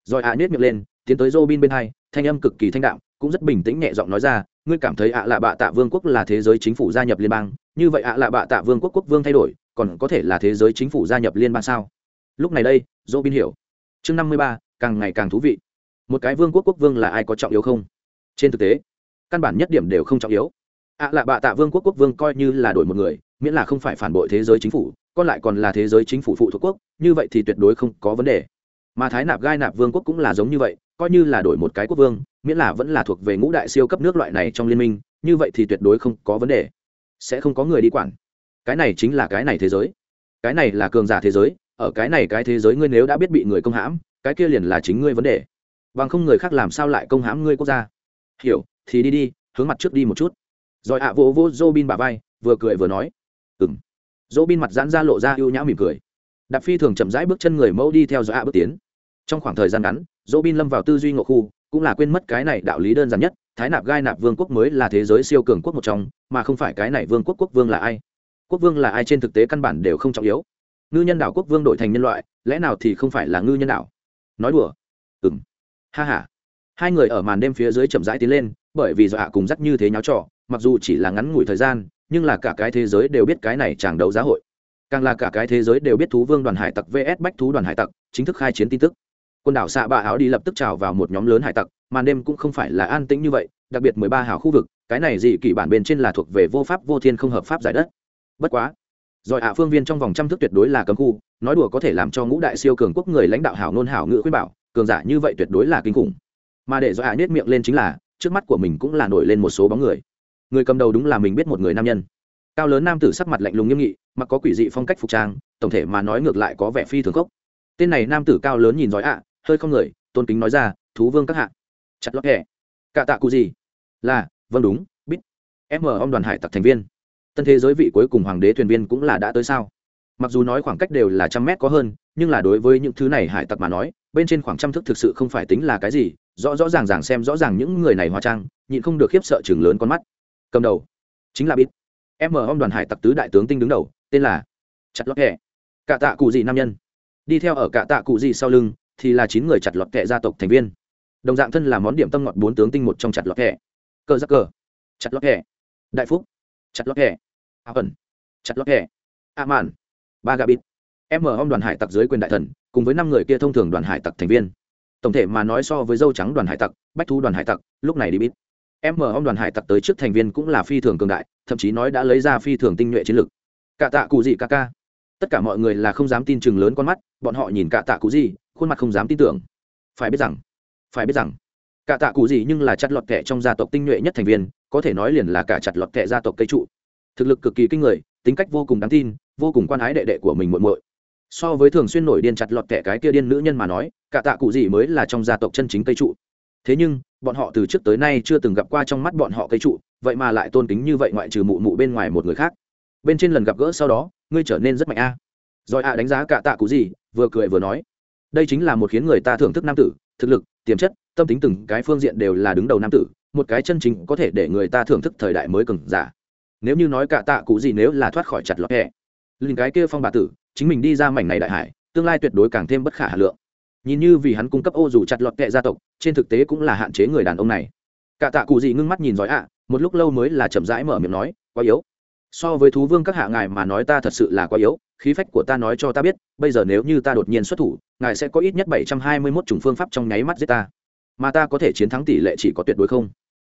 Rồi ạ à nhét miệng lên, tiến tới dô bin bên hai, thanh âm cực kỳ thanh đạm, cũng rất bình tĩnh nhẹ giọng nói ra, ngươi cảm thấy ạ là bạ tạ vương quốc là thế giới chính phủ gia nhập liên bang, như vậy ạ là bạ tạ vương quốc quốc vương thay đổi còn có thể là thế giới chính phủ gia nhập liên bang sao? Lúc này đây, dỗ bin hiểu. Chương năm mươi ba, càng ngày càng thú vị. Một cái vương quốc quốc vương là ai có trọng yếu không? Trên thực tế, căn bản nhất điểm đều không trọng yếu. Ạ là bạ tạ vương quốc quốc vương coi như là đổi một người, miễn là không phải phản bội thế giới chính phủ còn lại còn là thế giới chính phủ phụ thuộc quốc, như vậy thì tuyệt đối không có vấn đề. Mà thái nạp gai nạp vương quốc cũng là giống như vậy, coi như là đổi một cái quốc vương, miễn là vẫn là thuộc về ngũ đại siêu cấp nước loại này trong liên minh, như vậy thì tuyệt đối không có vấn đề. Sẽ không có người đi quản cái này chính là cái này thế giới. Cái này là cường giả thế giới, ở cái này cái thế giới ngươi nếu đã biết bị người công hãm, cái kia liền là chính ngươi vấn đề. Bằng không người khác làm sao lại công hãm ngươi quốc gia? Hiểu, thì đi đi, hướng mặt trước đi một chút. Rồi ạ, vô vô dô bin bà vai, vừa cười vừa nói. Ừng dô bin mặt giãn ra lộ ra ưu nhã mỉm cười. Đạp phi thường chậm rãi bước chân người mẫu đi theo dõi ạ bước tiến. Trong khoảng thời gian ngắn dô bin lâm vào tư duy ngộ khu, cũng là quên mất cái này đạo lý đơn giản nhất, thái nạp gai nạp vương quốc mới là thế giới siêu cường quốc một trong, mà không phải cái này vương quốc quốc vương là ai quốc vương là ai trên thực tế căn bản đều không trọng yếu. Ngư nhân đảo quốc vương đổi thành nhân loại, lẽ nào thì không phải là ngư nhân đảo? Nói đùa. Ừng ha h a hai người ở màn đêm phía dưới chậm rãi tiến lên, bởi vì dọa cùng dắt như thế nháo trọ mặc dù chỉ là ngắn ngủi thời gian, nhưng là cả cái thế giới đều biết cái này chàng đấu giá hội. Càng là cả cái thế giới đều biết thú vương đoàn hải tặc vs bách thú đoàn hải tặc, chính thức khai chiến tin tức. Quần đảo xạ bạ áo đi lập tức trào vào một nhóm lớn hải tặc, màn đêm cũng không phải là an tĩnh như vậy, đặc biệt mười ba hào khu vực, cái này dị kỷ bản bên trên là thuộc về vô pháp vô thiên không hợp pháp giải đất bất quá giỏi ạ phương viên trong vòng trăm thước tuyệt đối là cấm khu, nói đùa có thể làm cho ngũ đại siêu cường quốc người lãnh đạo hảo nôn hảo ngự khuyên bảo, cường giả như vậy tuyệt đối là kinh khủng. Mà để giỏi ạ nết miệng lên chính là, trước mắt của mình cũng là nổi lên một số bóng người. Người cầm đầu đúng là mình biết một người nam nhân. Cao lớn nam tử sắc mặt lạnh lùng nghiêm nghị, mặc có quỷ dị phong cách phục trang, tổng thể mà nói ngược lại có vẻ phi thường cốc tên này nam tử cao lớn nhìn giỏi ạ, hơi không người, tôn kính nói ra, thú vương các hạ. Chặt lót hẹ cạ tạ cụ gì? Là vâng đúng biết em ở ông đoàn hải tặc thành viên tân thế giới vị cuối cùng hoàng đế thuyền viên cũng là đã tới sao? Mặc dù nói khoảng cách đều là trăm mét có hơn, nhưng là đối với những thứ này hải tặc mà nói, bên trên khoảng trăm thước thực sự không phải tính là cái gì, rõ rõ ràng ràng xem rõ ràng những người này hóa trang, nhịn không được khiếp sợ chừng lớn con mắt. Cầm đầu, chính là bít. Em mở ông đoàn hải tặc tứ đại tướng tinh đứng đầu, tên là chặt lọt kẹ. Cạ tạ cụ gì nam nhân. Đi theo ở cạ tạ cụ gì sau lưng, thì là chín người chặt lọt kẹ gia tộc thành viên. Đồng dạng thân là món điểm tâm ngọt bốn tướng tinh một trong chặt lọt kẹ. Cờ giắc cờ. Chặt lọt kẹ. Đại phúc chặt lót kẹ a ẩn chặt lót kẹ a màn ba gà bít em mở ông đoàn hải tặc dưới quyền đại thần, cùng với năm người kia thông thường đoàn hải tặc thành viên. Tổng thể mà nói so với dâu trắng đoàn hải tặc, bách thu đoàn hải tặc, lúc này đi bít em mở ông đoàn hải tặc tới trước thành viên cũng là phi thường cường đại, thậm chí nói đã lấy ra phi thường tinh nhuệ chiến lược cả tạ cụ gì ca ca. Tất cả mọi người là không dám tin chừng lớn con mắt, bọn họ nhìn cả tạ cụ gì, khuôn mặt không dám tin tưởng. Phải biết rằng, phải biết rằng, cả tạ cụ gì nhưng là chặt lọt kẻ trong gia tộc tinh nhuệ nhất thành viên có thể nói liền là cả chặt lọt kẻ gia tộc cây trụ. Thực lực cực kỳ kinh người, tính cách vô cùng đáng tin, vô cùng quan ái đệ đệ của mình muội muội. So với thường xuyên nổi điên chặt lọt kẻ cái kia điên nữ nhân mà nói, cả tạ cụ gì mới là trong gia tộc chân chính cây trụ. Thế nhưng, bọn họ từ trước tới nay chưa từng gặp qua trong mắt bọn họ cây trụ, vậy mà lại tôn kính như vậy ngoại trừ mụ mụ bên ngoài một người khác. Bên trên lần gặp gỡ sau đó, ngươi trở nên rất mạnh a. À. rồi a đánh giá cả tạ cụ gì, vừa cười vừa nói. Đây chính là một khiến người ta thưởng thức nam tử, thực lực, tiềm chất, tâm tính từng cái phương diện đều là đứng đầu nam tử một cái chân chính có thể để người ta thưởng thức thời đại mới cường giả. Nếu như nói cả tạ cụ gì nếu là thoát khỏi chặt lọt hẹ liền cái kia phong bà tử, chính mình đi ra mảnh này đại hải, tương lai tuyệt đối càng thêm bất khả hà lượng. Nhìn như vì hắn cung cấp ô dù chặt lọt kệ gia tộc, trên thực tế cũng là hạn chế người đàn ông này. Cả tạ cụ gì ngưng mắt nhìn giỏi ạ, một lúc lâu mới là chậm rãi mở miệng nói, quá yếu. So với thú vương các hạ ngài mà nói ta thật sự là quá yếu, khí phách của ta nói cho ta biết, bây giờ nếu như ta đột nhiên xuất thủ, ngài sẽ có ít nhất bảy trăm hai mươi mốt chủng phương pháp trong nháy mắt giết ta. Mà ta có thể chiến thắng tỷ lệ chỉ có tuyệt đối không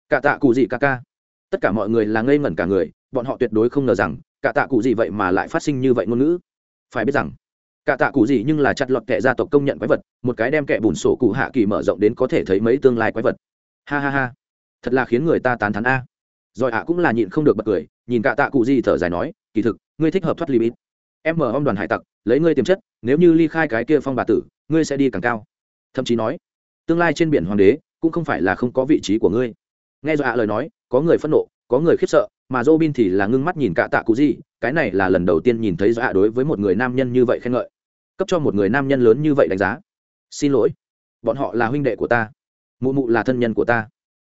cả tạ cụ gì ca ca. Tất cả mọi người là ngây ngẩn cả người, bọn họ tuyệt đối không ngờ rằng, cả tạ cụ gì vậy mà lại phát sinh như vậy ngôn ngữ. Phải biết rằng, cả tạ cụ gì nhưng là chặt lọt kẻ gia tộc công nhận quái vật, một cái đem kẻ bùn sổ cụ hạ kỳ mở rộng đến có thể thấy mấy tương lai quái vật. Ha ha ha. Thật là khiến người ta tán thắn a. Rồi ạ cũng là nhịn không được bật cười, nhìn cả tạ cụ gì thở dài nói, kỳ thực, ngươi thích hợp thoát limit em mở ông đoàn hải tặc, lấy ngươi tiềm chất, nếu như ly khai cái kia phong bà tử, ngươi sẽ đi càng cao. Thậm chí nói, tương lai trên biển hoàng đế cũng không phải là không có vị trí của ngươi nghe do ạ lời nói có người phẫn nộ có người khiếp sợ mà Robin thì là ngưng mắt nhìn cả tạ cụ gì, cái này là lần đầu tiên nhìn thấy dạ đối với một người nam nhân như vậy khen ngợi. Cấp cho một người nam nhân lớn như vậy đánh giá. Xin lỗi, bọn họ là huynh đệ của ta, mụ mụ là thân nhân của ta.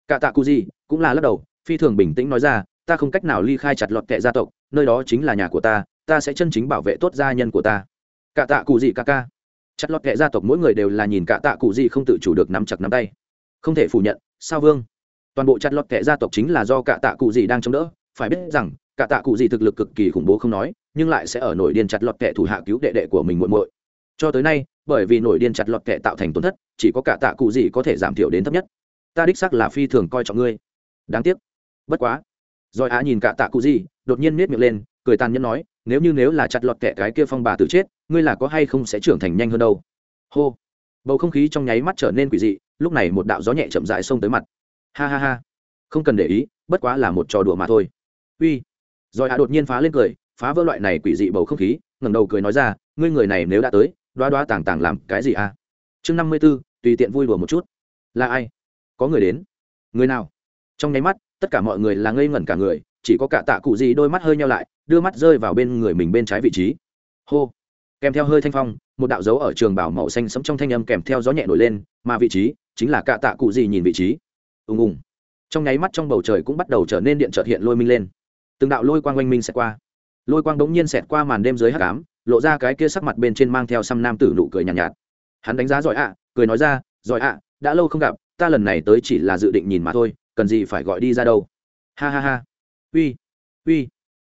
Cả tạ cụ gì cũng là lắc đầu, phi thường bình tĩnh nói ra, ta không cách nào ly khai chặt lọt kệ gia tộc, nơi đó chính là nhà của ta, ta sẽ chân chính bảo vệ tốt gia nhân của ta. Cả tạ cụ gì ca ca. Chặt lọt kệ gia tộc mỗi người đều là nhìn cả tạ cụ gì không tự chủ được nắm chặt nắm tay. Không thể phủ nhận, sao vương? Toàn bộ chặt lọt kệ gia tộc chính là do cả tạ cụ gì đang chống đỡ. Phải biết rằng, cả tạ cụ gì thực lực cực kỳ khủng bố không nói, nhưng lại sẽ ở nổi điên chặt lọt kẻ thủ hạ cứu đệ đệ của mình muộn muội. Cho tới nay, bởi vì nổi điên chặt lọt kẻ tạo thành tổn thất, chỉ có cả tạ cụ gì có thể giảm thiểu đến thấp nhất. Ta đích xác là phi thường coi trọng ngươi. Đáng tiếc. Bất quá. Rồi á nhìn cả tạ cụ gì, đột nhiên nét miệng lên, cười tàn nhẫn nói, nếu như nếu là chặt lọt kẻ cái kia phong bà tử chết, ngươi là có hay không sẽ trưởng thành nhanh hơn đâu? Hô. Bầu không khí trong nháy mắt trở nên quỷ dị, lúc này một đạo gió nhẹ chậm dại xông tới mặt ha ha ha. Không cần để ý, bất quá là một trò đùa mà thôi. Uy. Rồi hạ đột nhiên phá lên cười, phá vỡ loại này quỷ dị bầu không khí, ngẩng đầu cười nói ra, ngươi người này nếu đã tới, đoá đoá tàng tàng làm cái gì à? Chương năm mươi b ố tùy tiện vui đùa một chút. Là ai? Có người đến. Người nào? Trong nháy mắt, tất cả mọi người là ngây ngẩn cả người, chỉ có cả tạ cụ gì đôi mắt hơi nhau lại, đưa mắt rơi vào bên người mình bên trái vị trí. Hô. Kèm theo hơi thanh phong, một đạo dấu ở trường bảo màu xanh sẫm trong thanh âm kèm theo gió nhẹ nổi lên, mà vị trí chính là cả tạ cụ gì nhìn vị trí ùng ùng. Trong nháy mắt trong bầu trời cũng bắt đầu trở nên điện trợt hiện lôi minh lên. Từng đạo lôi quang oanh minh xẹt qua. Lôi quang đống nhiên xẹt qua màn đêm dưới hắc ám lộ ra cái kia sắc mặt bên trên mang theo xăm nam tử nụ cười nhàn nhạt, nhạt. Hắn đánh giá giỏi ạ cười nói ra giỏi ạ đã lâu không gặp ta lần này tới chỉ là dự định nhìn mà thôi cần gì phải gọi đi ra đâu. Ha ha ha. Uy uy.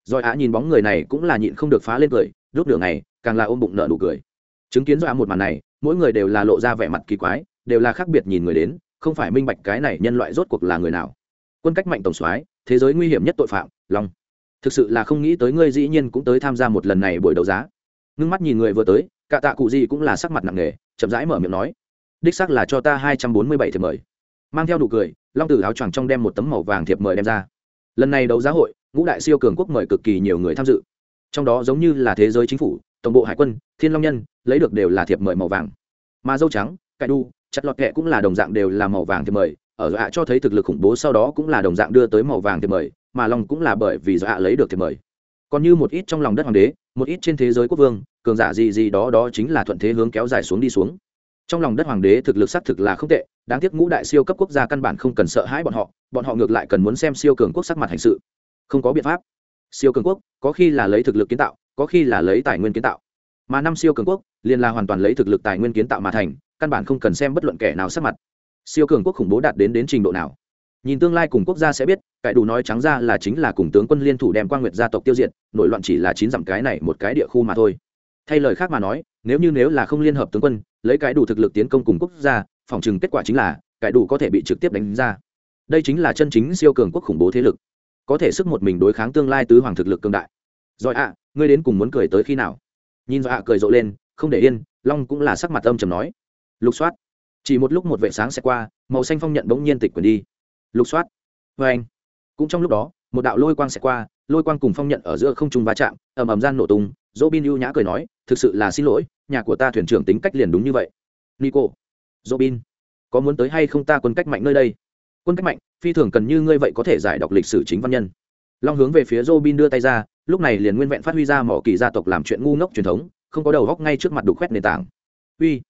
Giỏi ạ nhìn bóng người này cũng là nhịn không được phá lên cười lúc nửa ngày càng là ôm bụng nợ nụ cười. Chứng kiến giỏi ạ một màn này mỗi người đều là lộ ra vẻ mặt kỳ quái đều là khác biệt nhìn người đến không phải minh bạch cái này nhân loại rốt cuộc là người nào. Quân cách mạnh tổng soái, thế giới nguy hiểm nhất tội phạm, long. Thực sự là không nghĩ tới ngươi dĩ nhiên cũng tới tham gia một lần này buổi đấu giá. Ngưng mắt nhìn người vừa tới, cả tạ cụ gì cũng là sắc mặt nặng nề, chậm rãi mở miệng nói, đích xác là cho ta hai trăm bốn mươi bảy thiệp mời. Mang theo đủ cười, long tử áo choàng trong đem một tấm màu vàng thiệp mời đem ra. Lần này đấu giá hội, ngũ đại siêu cường quốc mời cực kỳ nhiều người tham dự. Trong đó giống như là thế giới chính phủ, tổng bộ hải quân, thiên long nhân, lấy được đều là thiệp mời màu vàng. Mà dâu trắng, cải đu chặt lọt kẹ cũng là đồng dạng đều là màu vàng thì mời, ở dọa cho thấy thực lực khủng bố sau đó cũng là đồng dạng đưa tới màu vàng thì mời, mà long cũng là bởi vì dọa lấy được thì mời. Còn như một ít trong lòng đất hoàng đế, một ít trên thế giới quốc vương, cường giả gì gì đó đó chính là thuận thế hướng kéo dài xuống đi xuống. Trong lòng đất hoàng đế thực lực xác thực là không tệ, đáng tiếc ngũ đại siêu cấp quốc gia căn bản không cần sợ hãi bọn họ bọn họ ngược lại cần muốn xem siêu cường quốc sắc mặt hành sự. Không có biện pháp. Siêu cường quốc, có khi là lấy thực lực kiến tạo, có khi là lấy tài nguyên kiến tạo. Mà năm siêu cường quốc, liền là hoàn toàn lấy thực lực tài nguyên kiến tạo mà thành căn bản không cần xem bất luận kẻ nào sắc mặt. Siêu cường quốc khủng bố đạt đến đến trình độ nào? Nhìn tương lai cùng quốc gia sẽ biết cải đủ nói trắng ra là chính là cùng tướng quân liên thủ đem quan nguyệt gia tộc tiêu diệt nổi loạn chỉ là chín dặm cái này một cái địa khu mà thôi. Thay lời khác mà nói, nếu như nếu là không liên hợp tướng quân, lấy cái đủ thực lực tiến công cùng quốc gia, phòng chừng kết quả chính là cải đủ có thể bị trực tiếp đánh ra. Đây chính là chân chính siêu cường quốc khủng bố thế lực. Có thể sức một mình đối kháng tương lai tứ hoàng thực lực cương đại. Rồi ạ, ngươi đến cùng muốn cười tới khi nào? Nhìn rồi ạ cười rộ lên, không để yên, long cũng là sắc mặt âm trầm nói lục soát. Chỉ một lúc một vệ sáng sẽ qua, màu xanh phong nhận bỗng nhiên tịch quyền đi. Lục soát. Vê anh. Cũng trong lúc đó, một đạo lôi quang sẽ qua, lôi quang cùng phong nhận ở giữa không trung va chạm, ầm ầm gian nổ tung dỗ bin ưu nhã cười nói, thực sự là xin lỗi, nhà của ta thuyền trưởng tính cách liền đúng như vậy. Nico. Dỗ bin có muốn tới hay không ta quân cách mạnh nơi đây? Quân cách mạnh, phi thường cần như ngươi vậy có thể giải đọc lịch sử chính văn nhân. Long hướng về phía dỗ bin đưa tay ra, lúc này liền nguyên vẹn phát huy ra mỏ kỳ gia tộc làm chuyện ngu ngốc truyền thống, không có đầu góc ngay trước mặt đục khoét nền tảng. Uy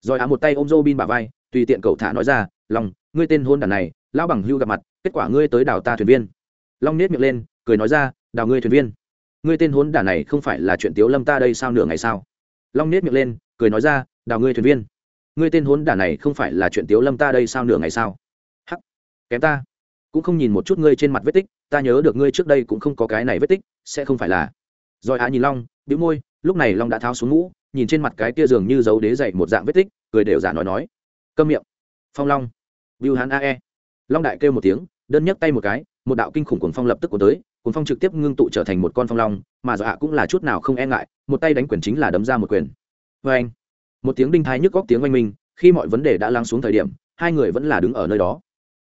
rồi á một tay ôm dỗ bin bả vai, tùy tiện cậu thả nói ra, long, ngươi tên hôn đàn này, lão bằng hưu gặp mặt, kết quả ngươi tới đào ta thuyền viên. Long nết miệng lên, cười nói ra, đào ngươi thuyền viên. Ngươi tên hôn đả này không phải là chuyện tiếu lâm ta đây sao nửa ngày sao? Long nết miệng lên, cười nói ra, đào ngươi thuyền viên. Ngươi tên hôn đản này không phải là chuyện tiếu lâm ta đây sao nửa ngày sao? Hắc, kém ta. Cũng không nhìn một chút ngươi trên mặt vết tích, ta nhớ được ngươi trước đây cũng không có cái này vết tích, sẽ không phải là. Rồi á nhìn long, bĩu môi, lúc này long đã tháo xuống mũ nhìn trên mặt cái kia dường như dấu đế dậy một dạng vết tích cười đều giả nói nói câm miệng phong long Bưu Hán AE. Long đại kêu một tiếng, đơn nhấc tay một cái, một đạo kinh khủng cuồng phong lập tức cuốn tới, cuồng phong trực tiếp ngưng tụ trở thành một con phong long, mà Dọa cũng là chút nào không e ngại, một tay đánh quyền chính là đấm ra một quyền. Oeng. Một tiếng đinh thái nhức góc tiếng oanh minh, khi mọi vấn đề đã lắng xuống thời điểm, hai người vẫn là đứng ở nơi đó.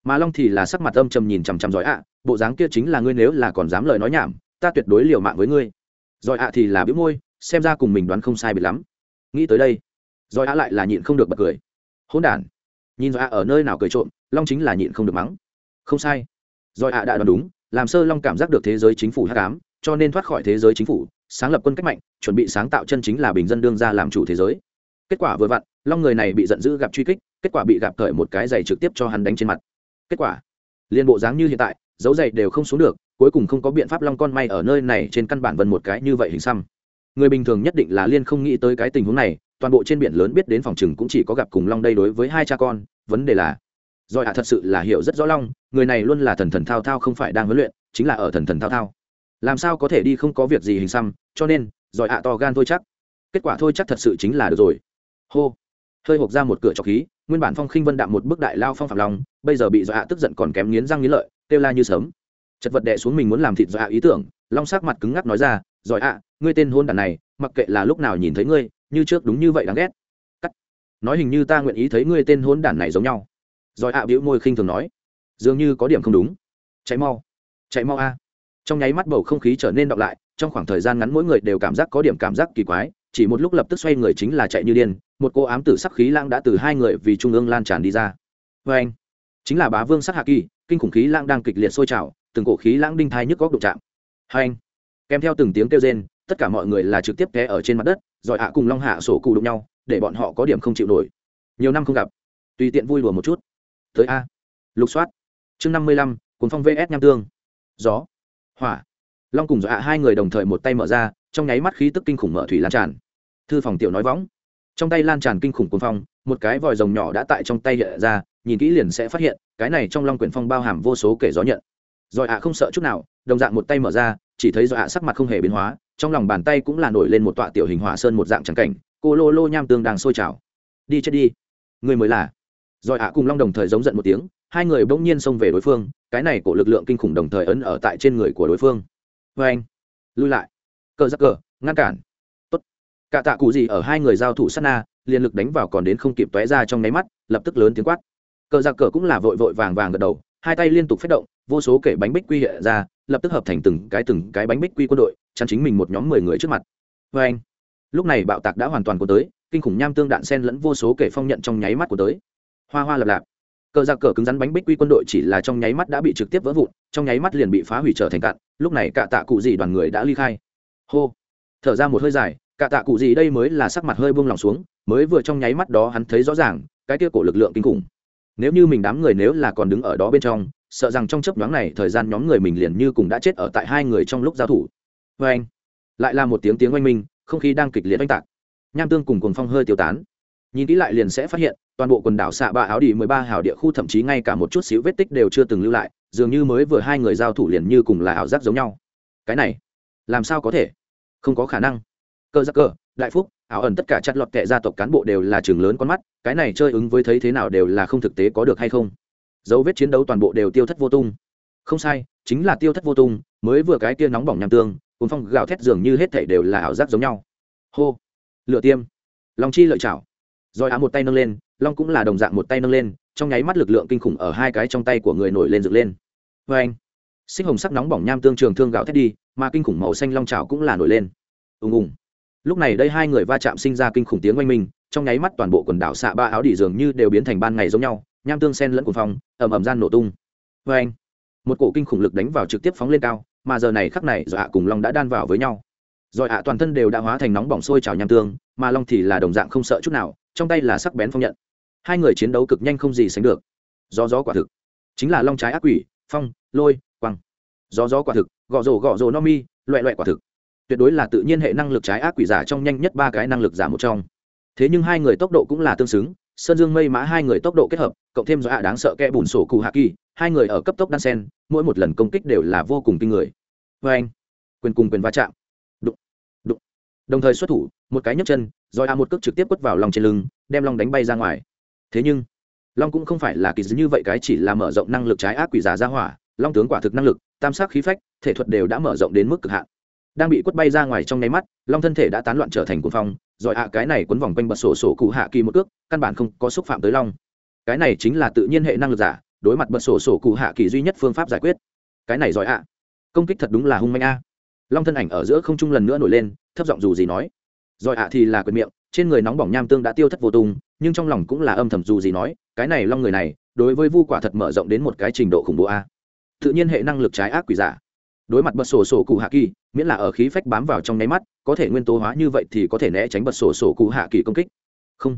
Mà Long thì là sắc mặt âm trầm nhìn chằm chằm Giỏi ạ, bộ dáng kia chính là ngươi nếu là còn dám lời nói nhảm, ta tuyệt đối liều mạng với ngươi. Giỏi ạ thì là bĩu môi, xem ra cùng mình đoán không sai bị lắm. Nghĩ tới đây, Giỏi á lại là nhịn không được bật cười. Hỗn đản nhìn dọa ở nơi nào cười trộm long chính là nhịn không được mắng. Không sai. Rồi á đã đoán đúng làm sơ long cảm giác được thế giới chính phủ hát cám cho nên thoát khỏi thế giới chính phủ sáng lập quân cách mạnh chuẩn bị sáng tạo chân chính là bình dân đương ra làm chủ thế giới. Kết quả vừa vặn long người này bị giận dữ gặp truy kích kết quả bị gặp cởi một cái giày trực tiếp cho hắn đánh trên mặt. Kết quả liên bộ dáng như hiện tại dấu giày đều không xuống được cuối cùng không có biện pháp long con may ở nơi này trên căn bản vần một cái như vậy hình xăm người bình thường nhất định là liên không nghĩ tới cái tình huống này, toàn bộ trên biển lớn biết đến phòng chừng cũng chỉ có gặp cùng long đây đối với hai cha con, vấn đề là giỏi ạ thật sự là hiểu rất rõ long, người này luôn là thần thần thao thao không phải đang huấn luyện, chính là ở thần thần thao thao. Làm sao có thể đi không có việc gì hình xăm, cho nên giỏi ạ to gan thôi chắc. Kết quả thôi chắc thật sự chính là được rồi. Hô. Hơi hộp ra một cửa trọc khí, nguyên bản phong khinh vân đạm một bức đại lao phong phạm long, bây giờ bị giỏi ạ tức giận còn kém nghiến răng nghiến lợi, kêu la như sớm. Chật vật đệ xuống mình muốn làm thịt giỏi ạ ý tưởng long sắc mặt cứng ngắc nói ra giỏi ạ, ngươi tên hôn đàn này, mặc kệ là lúc nào nhìn thấy ngươi, như trước đúng như vậy đáng ghét. Cắt. Nói hình như ta nguyện ý thấy ngươi tên hôn đản này giống nhau. Rồi ạ à bĩu môi khinh thường nói, dường như có điểm không đúng. Chạy mau chạy mau a. Trong nháy mắt bầu không khí trở nên đọc lại, trong khoảng thời gian ngắn mỗi người đều cảm giác có điểm cảm giác kỳ quái, chỉ một lúc lập tức xoay người chính là chạy như điên, một cô ám tử sắc khí lang đã từ hai người vì trung ương lan tràn đi ra. Vê anh, chính là bá vương sắc hạ kỳ, kinh khủng khí lang đang kịch liệt sôi trào, từng cổ khí lang đinh thai nhức góc đụng chạm anh. Kèm theo từng tiếng kêu rên, tất cả mọi người là trực tiếp té ở trên mặt đất, rồi hạ cùng long hạ sổ cụ đụng nhau, để bọn họ có điểm không chịu nổi. Nhiều năm không gặp. Tùy tiện vui đùa một chút. Tới a. Lục soát. Chương năm mươi lăm, cuốn phong vs nham tương. Gió. Hỏa. Long cùng dọa hai người đồng thời một tay mở ra, trong nháy mắt khí tức kinh khủng mở thủy lan tràn. Thư phòng tiểu nói võng. Trong tay lan tràn kinh khủng cuốn phong, một cái vòi rồng nhỏ đã tại trong tay hiện ra, nhìn kỹ liền sẽ phát hiện, cái này trong long quyển phong bao hàm vô số kể gió nhận. Rồi ạ không sợ chút nào đồng dạng một tay mở ra, chỉ thấy do ạ sắc mặt không hề biến hóa, trong lòng bàn tay cũng là nổi lên một tọa tiểu hình hỏa sơn một dạng trắng cảnh, cô lô lô nham tương đang sôi trào. Đi chết đi. Người mới là. Rồi ạ cùng long đồng thời giống giận một tiếng, hai người bỗng nhiên xông về đối phương, cái này của lực lượng kinh khủng đồng thời ấn ở tại trên người của đối phương. Vê anh, lui lại. Cờ giặc cờ, ngăn cản. Tốt. Cả tạ cụ gì ở hai người giao thủ sát na liên lực đánh vào còn đến không kịp tóe ra trong nháy mắt, lập tức lớn tiếng quát. Cờ giặc cờ cũng là vội vội vàng vàng gật đầu, hai tay liên tục phát động, vô số kể bánh bích quy hiện ra lập tức hợp thành từng cái từng cái bánh bích quy quân đội, chắn chính mình một nhóm mười người trước mặt. Vê anh, lúc này bạo tạc đã hoàn toàn của tới, kinh khủng nham tương đạn sen lẫn vô số kể phong nhận trong nháy mắt của tới. Hoa hoa lập lạp. Cờ giặc cờ cứng rắn bánh bích quy quân đội chỉ là trong nháy mắt đã bị trực tiếp vỡ vụn, trong nháy mắt liền bị phá hủy trở thành cạn, lúc này cả tạ cụ gì đoàn người đã ly khai. Hô. Thở ra một hơi dài, cả tạ cụ gì đây mới là sắc mặt hơi buông lỏng xuống, mới vừa trong nháy mắt đó hắn thấy rõ ràng, cái kia cổ lực lượng kinh khủng. Nếu như mình đám người nếu là còn đứng ở đó bên trong sợ rằng trong chấp nhoáng này thời gian nhóm người mình liền như cùng đã chết ở tại hai người trong lúc giao thủ. Vê anh, lại là một tiếng tiếng oanh minh, không khí đang kịch liệt oanh tạc. Nham tương cùng cuồng phong hơi tiêu tán. Nhìn kỹ lại liền sẽ phát hiện, toàn bộ quần đảo xạ ba áo đi mười ba hào địa khu thậm chí ngay cả một chút xíu vết tích đều chưa từng lưu lại, dường như mới vừa hai người giao thủ liền như cùng là ảo giác giống nhau. Cái này, làm sao có thể? Không có khả năng. Cơ giác cơ, đại phúc áo ẩn tất cả chặt lọt kệ gia tộc cán bộ đều là trường lớn con mắt, cái này chơi ứng với thấy thế nào đều là không thực tế có được hay không? Dấu vết chiến đấu toàn bộ đều tiêu thất vô tung. Không sai, chính là tiêu thất vô tung, mới vừa cái tia nóng bỏng nham tương, cuốn phong gào thét dường như hết thể đều là ảo giác giống nhau. Hô lựa tiêm, long chi lợi chảo. Rồi á một tay nâng lên, long cũng là đồng dạng một tay nâng lên, trong nháy mắt lực lượng kinh khủng ở hai cái trong tay của người nổi lên dựng lên. Vê anh, xích hồng sắc nóng bỏng nham tương trường thương gạo thét đi, mà kinh khủng màu xanh long trào cũng là nổi lên. Ùng ùng. Lúc này đây hai người va chạm sinh ra kinh khủng tiếng oanh minh, trong nháy mắt toàn bộ quần đảo xạ ba áo đỉ dường như đều biến thành ban ngày giống nhau nham tương sen lẫn cuồng phong, ầm ầm gian nổ tung. Vê anh, một cổ kinh khủng lực đánh vào trực tiếp phóng lên cao, mà giờ này khắc này rồi ạ cùng long đã đan vào với nhau. Rồi ạ, toàn thân đều đã hóa thành nóng bỏng sôi trào nham tương, mà long thì là đồng dạng không sợ chút nào, trong tay là sắc bén phong nhận. Hai người chiến đấu cực nhanh không gì sánh được. Do gió quả thực. Chính là long trái ác quỷ, phong, lôi quăng do gió quả thực gõ rổ gõ rổ no mi, loẹ loẹ quả thực. Tuyệt đối là tự nhiên hệ năng lực trái ác quỷ giả trong nhanh nhất ba cái năng lực giả một trong. Thế nhưng hai người tốc độ cũng là tương xứng sơn dương mây mã hai người tốc độ kết hợp, cộng thêm do ạ đáng sợ kẽ bùn sổ cụ hạ kỳ, hai người ở cấp tốc đan sen, mỗi một lần công kích đều là vô cùng kinh người. Vê anh, quyền cùng quyền va chạm. Đụng đụng. Đồng thời xuất thủ, một cái nhấc chân rồi a một cước trực tiếp quất vào lòng trên lưng, đem long đánh bay ra ngoài. Thế nhưng, long cũng không phải là kỳ dư như vậy, cái chỉ là mở rộng năng lực trái ác quỷ giả ra hỏa. Long tướng quả thực năng lực, tam sắc khí phách, thể thuật đều đã mở rộng đến mức cực hạn đang bị quất bay ra ngoài trong nháy mắt, long thân thể đã tán loạn trở thành cuồng phong, rồi ạ, cái này quấn vòng quanh bật sổ sổ cụ hạ kỳ một cước, căn bản không có xúc phạm tới long. Cái này chính là tự nhiên hệ năng lực giả, đối mặt bật sổ sổ cụ hạ kỳ duy nhất phương pháp giải quyết. Cái này giỏi ạ. Công kích thật đúng là hung manh a. Long thân ảnh ở giữa không trung lần nữa nổi lên, thấp giọng dù gì nói. Giỏi ạ thì là quyền miệng, trên người nóng bỏng nham tương đã tiêu thất vô tung, nhưng trong lòng cũng là âm thầm dù gì nói, cái này long người này, đối với vu quả thật mở rộng đến một cái trình độ khủng bố a. Tự nhiên hệ năng lực trái ác quỷ giả đối mặt bật sổ sổ cụ hạ kỳ miễn là ở khí phách bám vào trong nháy mắt có thể nguyên tố hóa như vậy thì có thể né tránh bật sổ sổ cụ hạ kỳ công kích. Không.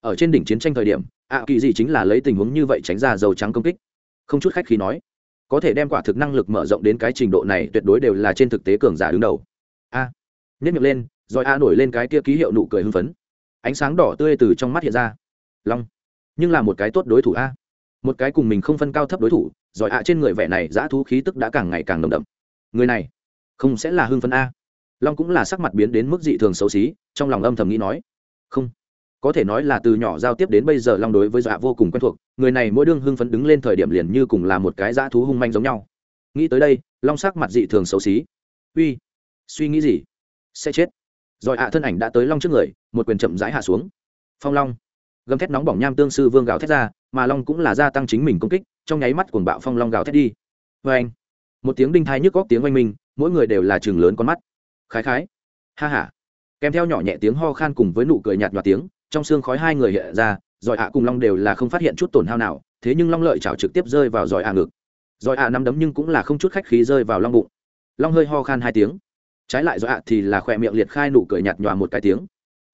Ở trên đỉnh chiến tranh thời điểm ạ kỳ gì chính là lấy tình huống như vậy tránh ra dầu trắng công kích. Không chút khách khí nói có thể đem quả thực năng lực mở rộng đến cái trình độ này tuyệt đối đều là trên thực tế cường giả đứng đầu. A. À, nhất miệng lên rồi a nổi lên cái kia ký hiệu nụ cười hưng phấn. Ánh sáng đỏ tươi từ trong mắt hiện ra. Long. Nhưng là một cái tốt đối thủ a. Một cái cùng mình không phân cao thấp đối thủ giỏi ạ trên người vẻ này giã thú khí tức đã càng ngày càng nồng đậm người này không sẽ là hưng phấn a. Long cũng là sắc mặt biến đến mức dị thường xấu xí, trong lòng âm thầm nghĩ nói. Không, có thể nói là từ nhỏ giao tiếp đến bây giờ long đối với dạ vô cùng quen thuộc, người này mỗi đương hưng phấn đứng lên thời điểm liền như cùng là một cái dã thú hung manh giống nhau. Nghĩ tới đây, long sắc mặt dị thường xấu xí. Uy, suy nghĩ gì? Sẽ chết. Rồi ạ, thân ảnh đã tới long trước người, một quyền chậm rãi hạ xuống. Phong long, gầm thét nóng bỏng nham tương sư vương gào thét ra, mà long cũng là gia tăng chính mình công kích, trong nháy mắt cuồng bạo phong long gào thét đi. Vê anh một tiếng đinh thai nhức góc tiếng oanh minh, mỗi người đều là chừng lớn con mắt. Khái khái. Ha ha. Kèm theo nhỏ nhẹ tiếng ho khan cùng với nụ cười nhạt nhòa tiếng, trong xương khói hai người hiện ra, giỏi ạ cùng long đều là không phát hiện chút tổn hao nào, thế nhưng long lợi chảo trực tiếp rơi vào giỏi ạ ngực. Giỏi ạ nắm đấm nhưng cũng là không chút khách khí rơi vào long bụng. Long hơi ho khan hai tiếng. Trái lại giỏi ạ thì là khỏe miệng liệt khai nụ cười nhạt nhòa một cái tiếng.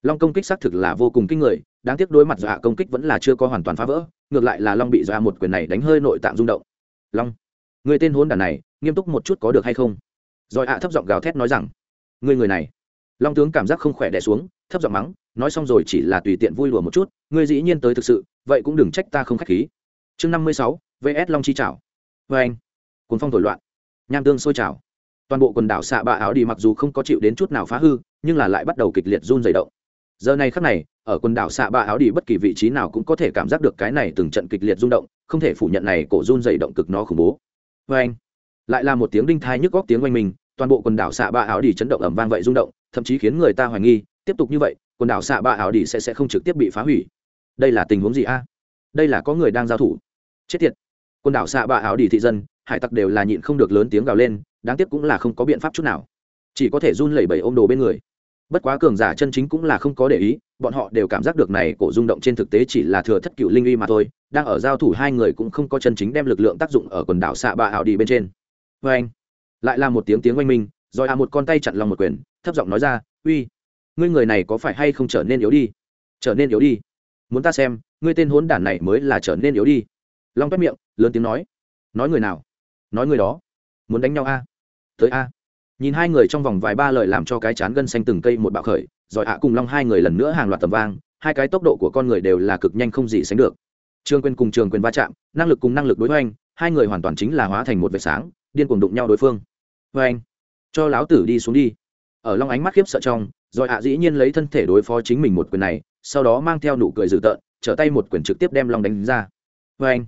Long công kích xác thực là vô cùng kinh người, đáng tiếc đối mặt giỏi ạ công kích vẫn là chưa có hoàn toàn phá vỡ, ngược lại là long bị giỏi ạ một quyền này đánh hơi nội tạng rung động. Long, người tên hôn đàn này nghiêm túc một chút có được hay không? Rồi ạ thấp giọng gào thét nói rằng, ngươi người này. Long tướng cảm giác không khỏe đẻ xuống, thấp giọng mắng, nói xong rồi chỉ là tùy tiện vui lùa một chút, ngươi dĩ nhiên tới thực sự, vậy cũng đừng trách ta không k h á c h khí. Chương năm mươi sáu, vs long chi trào vê anh, cuốn phong thổi loạn, nham tương sôi trào. Toàn bộ quần đảo xạ bạ áo đi mặc dù không có chịu đến chút nào phá hư, nhưng là lại bắt đầu kịch liệt run dày động. Giờ này khắc này, ở quần đảo xạ bạ áo đi bất kỳ vị trí nào cũng có thể cảm giác được cái này từng trận kịch liệt rung động, không thể phủ nhận này cổ run dày động cực nó khủng bố. Vê anh lại là một tiếng đinh thai nhức góc tiếng oanh mình toàn bộ quần đảo xạ bạ áo đi chấn động ẩm vang vậy rung động, thậm chí khiến người ta hoài nghi, tiếp tục như vậy, quần đảo xạ bạ áo đi sẽ sẽ không trực tiếp bị phá hủy. Đây là tình huống gì a? Đây là có người đang giao thủ. Chết tiệt. Quần đảo xạ bạ áo đi thị dân, hải tặc đều là nhịn không được lớn tiếng gào lên, đáng tiếc cũng là không có biện pháp chút nào. Chỉ có thể run lẩy bẩy ôm đồ bên người. Bất quá cường giả chân chính cũng là không có để ý, bọn họ đều cảm giác được này cổ rung động trên thực tế chỉ là thừa thất cựu linh uy mà thôi, đang ở giao thủ hai người cũng không có chân chính đem lực lượng tác dụng ở quần đảo xạ bạ ảo đi bên trên vê anh. Lại là một tiếng tiếng oanh minh, rồi à một con tay chặn lòng một quyền, thấp giọng nói ra, uy, ngươi người này có phải hay không trở nên yếu đi? Trở nên yếu đi? Muốn ta xem, ngươi tên hốn đản này mới là trở nên yếu đi. Long quét miệng, lớn tiếng nói. Nói người nào? Nói người đó. Muốn đánh nhau a tới a nhìn hai người trong vòng vài ba lời làm cho cái chán gân xanh từng cây một bạo khởi, rồi ạ cùng long hai người lần nữa hàng loạt tầm vang, hai cái tốc độ của con người đều là cực nhanh không gì sánh được. Trương quyền cùng trường quyền va chạm, năng lực cùng năng lực đối với anh hai người hoàn toàn chính là hóa thành một vệt sáng điên cuồng đụng nhau đối phương. Với anh, cho láo tử đi xuống đi. Ở long ánh mắt khiếp sợ trong, rồi ạ dĩ nhiên lấy thân thể đối phó chính mình một quyền này, sau đó mang theo nụ cười dữ tợn, trở tay một quyền trực tiếp đem long đánh ra. Với anh,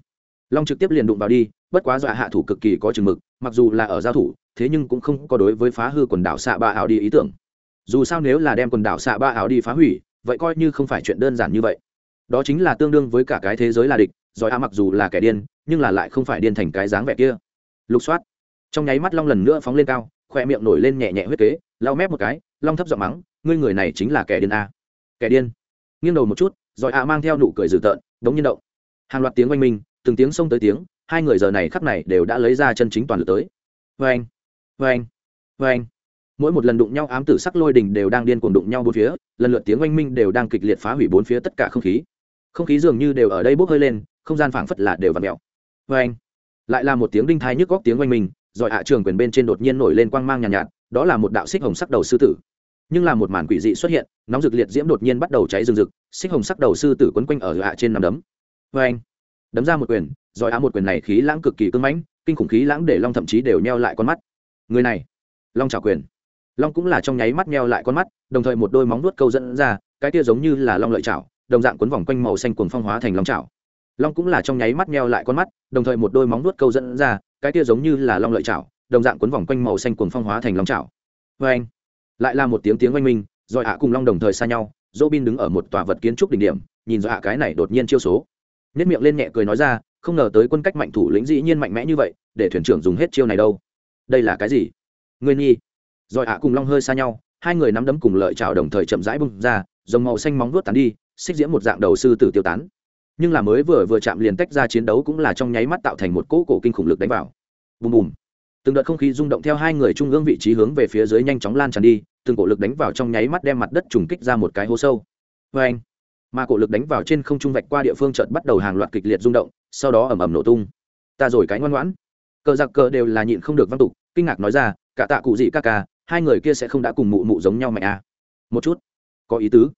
long trực tiếp liền đụng vào đi, bất quá dọa hạ thủ cực kỳ có chừng mực, mặc dù là ở giao thủ, thế nhưng cũng không có đối với phá hư quần đảo xạ ba ảo đi ý tưởng. Dù sao nếu là đem quần đảo xạ ba ảo đi phá hủy, vậy coi như không phải chuyện đơn giản như vậy. Đó chính là tương đương với cả cái thế giới là địch giỏi a mặc dù là kẻ điên, nhưng là lại không phải điên thành cái dáng vẻ kia. Lục soát trong nháy mắt long lần nữa phóng lên cao, khoe miệng nổi lên nhẹ nhẹ huyết kế, lau mép một cái, long thấp giọng mắng, ngươi người này chính là kẻ điên a. Kẻ điên? Nghiêng đầu một chút, rồi a mang theo nụ cười dữ tợn, đống nhiên động. Hàng loạt tiếng oanh minh, từng tiếng xông tới tiếng, hai người giờ này khắp này đều đã lấy ra chân chính toàn lực tới. Vê anh vê anh vê anh mỗi một lần đụng nhau, ám tử sắc lôi đình đều đang điên cuồng đụng nhau bốn phía, lần lượt tiếng oanh minh đều đang kịch liệt phá hủy bốn phía tất cả không khí. Không khí dường như đều ở đây bốc hơi lên, không gian phảng phất là đều v ặ mẹo vê anh lại là một tiếng đinh thai nhức góc tiếng oanh minh rồi hạ trường quyền bên trên đột nhiên nổi lên quang mang nhàn nhạt, nhạt đó là một đạo xích hồng sắc đầu sư tử. Nhưng là một màn quỷ dị xuất hiện nóng rực liệt diễm đột nhiên bắt đầu cháy rừng rực xích hồng sắc đầu sư tử quấn quanh ở hạ trên nằm đấm. Vê anh đấm ra một quyền rồi á một quyền này khí lãng cực kỳ cưng mãnh kinh khủng khí lãng để long thậm chí đều neo lại con mắt. Người này long trả quyền. Long cũng là trong nháy mắt neo lại con mắt đồng thời một đôi móng nuốt câu dẫn ra cái kia giống như là long lợi chảo đồng dạng quấn vòng quanh màu xanh cuồng phong hóa thành long chảo long cũng là trong nháy mắt meo lại con mắt, đồng thời một đôi móng nuốt câu dẫn ra, cái kia giống như là long lợi chảo, đồng dạng cuốn vòng quanh màu xanh cuồng phong hóa thành long chảo. Vê anh, lại là một tiếng tiếng oanh minh, rồi hạ cùng long đồng thời xa nhau, dỗ bin đứng ở một tòa vật kiến trúc đỉnh điểm, nhìn do hạ cái này đột nhiên chiêu số. Nhất miệng lên nhẹ cười nói ra, không ngờ tới quân cách mạnh thủ lĩnh dĩ nhiên mạnh mẽ như vậy, để thuyền trưởng dùng hết chiêu này đâu. Đây là cái gì? Người nhi rồi ạ cùng long hơi xa nhau, hai người nắm đấm cùng lợi chảo đồng thời chậm rãi bung ra, dòng màu xanh móng vuốt tán đi, xích diễm một dạng đầu sư tử tiêu tán nhưng là mới vừa vừa chạm liền tách ra chiến đấu cũng là trong nháy mắt tạo thành một cỗ cổ kinh khủng lực đánh vào. Bùm bùm. Từng đợt không khí rung động theo hai người trung ương vị trí hướng về phía dưới nhanh chóng lan tràn đi, từng cổ lực đánh vào trong nháy mắt đem mặt đất trùng kích ra một cái hố sâu. Vê anh, mà cổ lực đánh vào trên không trung vạch qua địa phương chợt bắt đầu hàng loạt kịch liệt rung động, sau đó ầm ầm nổ tung. Ta rồi cái ngoan ngoãn. Cờ giặc cờ đều là nhịn không được văn tục, kinh ngạc nói ra, cả tạ cụ gì ca ca, hai người kia sẽ không đã cùng mụ mụ giống nhau mẹ à. một chút. Có ý tứ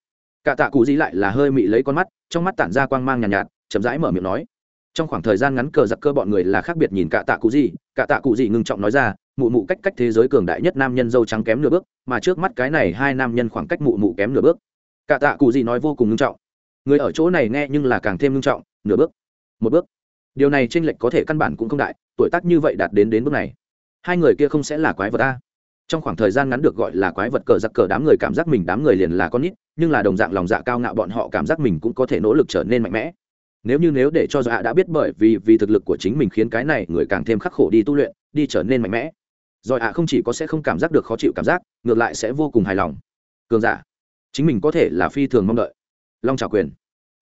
cả tạ cụ gì lại là hơi mị lấy con mắt trong mắt tản ra quang mang nhàn nhạt, nhạt chậm rãi mở miệng nói. Trong khoảng thời gian ngắn cờ giặc cơ bọn người là khác biệt nhìn cả tạ cụ gì cả tạ cụ gì ngưng trọng nói ra mụ mụ cách cách thế giới cường đại nhất nam nhân dâu trắng kém nửa bước mà trước mắt cái này hai nam nhân khoảng cách mụ mụ kém nửa bước. Cả tạ cụ gì nói vô cùng ngưng trọng. Người ở chỗ này nghe nhưng là càng thêm ngưng trọng nửa bước một bước. Điều này tranh lệch có thể căn bản cũng không đại tuổi tác như vậy đạt đến đến bước này. Hai người kia không sẽ là quái vật ta trong khoảng thời gian ngắn được gọi là quái vật cờ giặc cờ đám người cảm giác mình đám người liền là con nít nhưng là đồng dạng lòng dạ cao ngạo bọn họ cảm giác mình cũng có thể nỗ lực trở nên mạnh mẽ. Nếu như nếu để cho dạ đã biết bởi vì vì thực lực của chính mình khiến cái này người càng thêm khắc khổ đi tu luyện, đi trở nên mạnh mẽ. Rồi ạ không chỉ có sẽ không cảm giác được khó chịu cảm giác, ngược lại sẽ vô cùng hài lòng. Cường giả, chính mình có thể là phi thường mong đợi. Long trào quyền,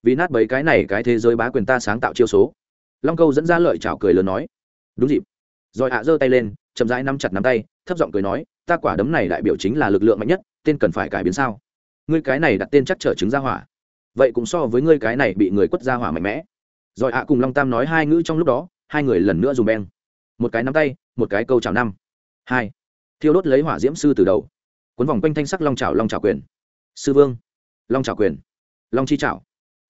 vì nát bấy cái này cái thế giới bá quyền ta sáng tạo chiêu số. Long câu dẫn ra lợi trào cười lớn nói, đúng dịp. Rồi ạ giơ tay lên, chậm rãi nắm chặt nắm tay, thấp giọng cười nói, ta quả đấm này đại biểu chính là lực lượng mạnh nhất, tên cần phải cải biến sao? Ngươi cái này đặt tên chắc trở chứng ra hỏa. Vậy cũng so với ngươi cái này bị người quất ra hỏa mạnh mẽ. Rồi ạ cùng long tam nói hai ngữ trong lúc đó, hai người lần nữa dùng beng. Một cái nắm tay, một cái câu chào năm. Hai. Thiêu đốt lấy hỏa diễm sư từ đầu. Cuốn vòng quanh thanh sắc long trào long trào quyền. Sư vương. Long trào quyền. Long chi trào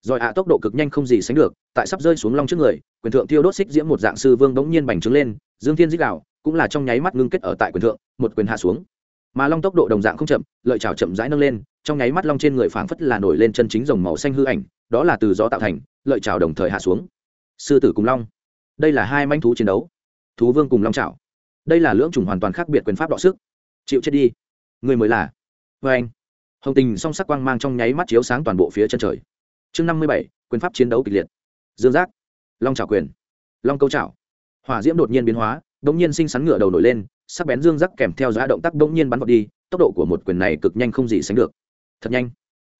rồi ạ tốc độ cực nhanh không gì sánh được, tại sắp rơi xuống long trước người, quyền thượng thiêu đốt xích diễm một dạng sư vương bỗng nhiên bành trướng lên, dương thiên dích đạo, cũng là trong nháy mắt ngưng kết ở tại quyền thượng, một quyền hạ xuống mà long tốc độ đồng dạng không chậm, lợi trào chậm rãi nâng lên, trong nháy mắt long trên người phảng phất là nổi lên chân chính dòng màu xanh hư ảnh, đó là từ gió tạo thành, lợi trào đồng thời hạ xuống. Sư tử cùng long. Đây là hai manh thú chiến đấu. Thú vương cùng long trào đây là lưỡng chủng hoàn toàn khác biệt quyền pháp đọ sức. Chịu chết đi. Người mới là. Vê anh. Hồng tình song sắc quang mang trong nháy mắt chiếu sáng toàn bộ phía chân trời. Chương năm mươi bảy, quyền pháp chiến đấu kịch liệt. Dương giác. Long trào quyền. Long câu trào hỏa diễm đột nhiên biến hóa đ ỗ n g nhiên sinh sắn ngựa đầu nổi lên sắc bén dương giác kèm theo giá động tác bỗng nhiên bắn vào đi, tốc độ của một quyền này cực nhanh không gì sánh được. Thật nhanh.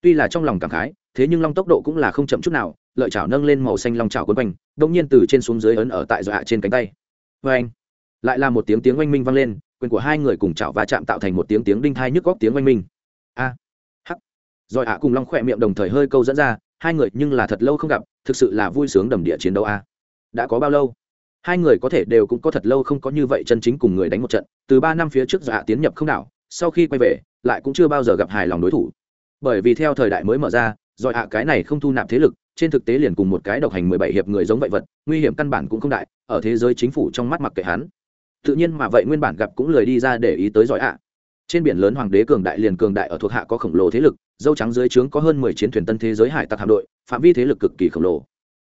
Tuy là trong lòng cảm khái, thế nhưng long tốc độ cũng là không chậm chút nào, lợi chảo nâng lên màu xanh long chảo quấn quanh, bỗng nhiên từ trên xuống dưới ấn ở tại dọa trên cánh tay. Vê anh lại là một tiếng tiếng oanh minh vang lên, quyền của hai người cùng chảo va chạm tạo thành một tiếng tiếng đinh thai nhức góc tiếng oanh minh. A. Hắc. Rồi ạ cùng long khỏe miệng đồng thời hơi câu dẫn ra, hai người nhưng là thật lâu không gặp, thực sự là vui sướng đầm địa chiến đấu a. Đã có bao lâu? Hai người có thể đều cũng có thật lâu không có như vậy chân chính cùng người đánh một trận, từ ba năm phía trước dạ tiến nhập không đảo, sau khi quay về, lại cũng chưa bao giờ gặp hài lòng đối thủ. Bởi vì theo thời đại mới mở ra dọi hạ cái này không thu nạp thế lực, trên thực tế liền cùng một cái độc hành mười bảy hiệp người giống vậy vật, nguy hiểm căn bản cũng không đại, ở thế giới chính phủ trong mắt mặc kệ hắn. Tự nhiên mà vậy nguyên bản gặp cũng lười đi ra để ý tới dọi hạ trên biển lớn hoàng đế cường đại liền cường đại ở thuộc hạ có khổng lồ thế lực, dâu trắng dưới trướng có hơn mười chiến thuyền tân thế giới hải tặc hạm đội, phạm vi thế lực cực kỳ khổng lồ.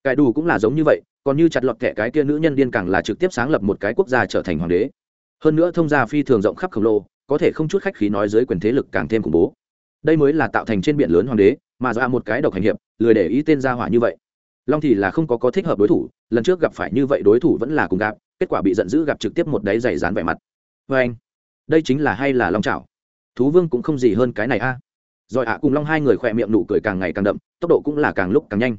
Cải đủ cũng là giống như vậy còn như chặt lọt kẻ cái kia nữ nhân điên càng là trực tiếp sáng lập một cái quốc gia trở thành hoàng đế. Hơn nữa thông gia phi thường rộng khắp khổng lồ, có thể không chút khách khí nói dưới quyền thế lực càng thêm khủng bố. Đây mới là tạo thành trên biển lớn hoàng đế, mà ra một cái độc hành hiệp, lười để ý tên gia hỏa như vậy. Long thì là không có có thích hợp đối thủ, lần trước gặp phải như vậy đối thủ vẫn là cùng gặp, kết quả bị giận dữ gặp trực tiếp một đáy giày dán vẻ mặt. Vê anh, đây chính là hay là long trào thú vương cũng không gì hơn cái này a. Rồi ạ, cùng long hai người khỏe miệng nụ cười càng ngày càng đậm, tốc độ cũng là càng lúc càng nhanh.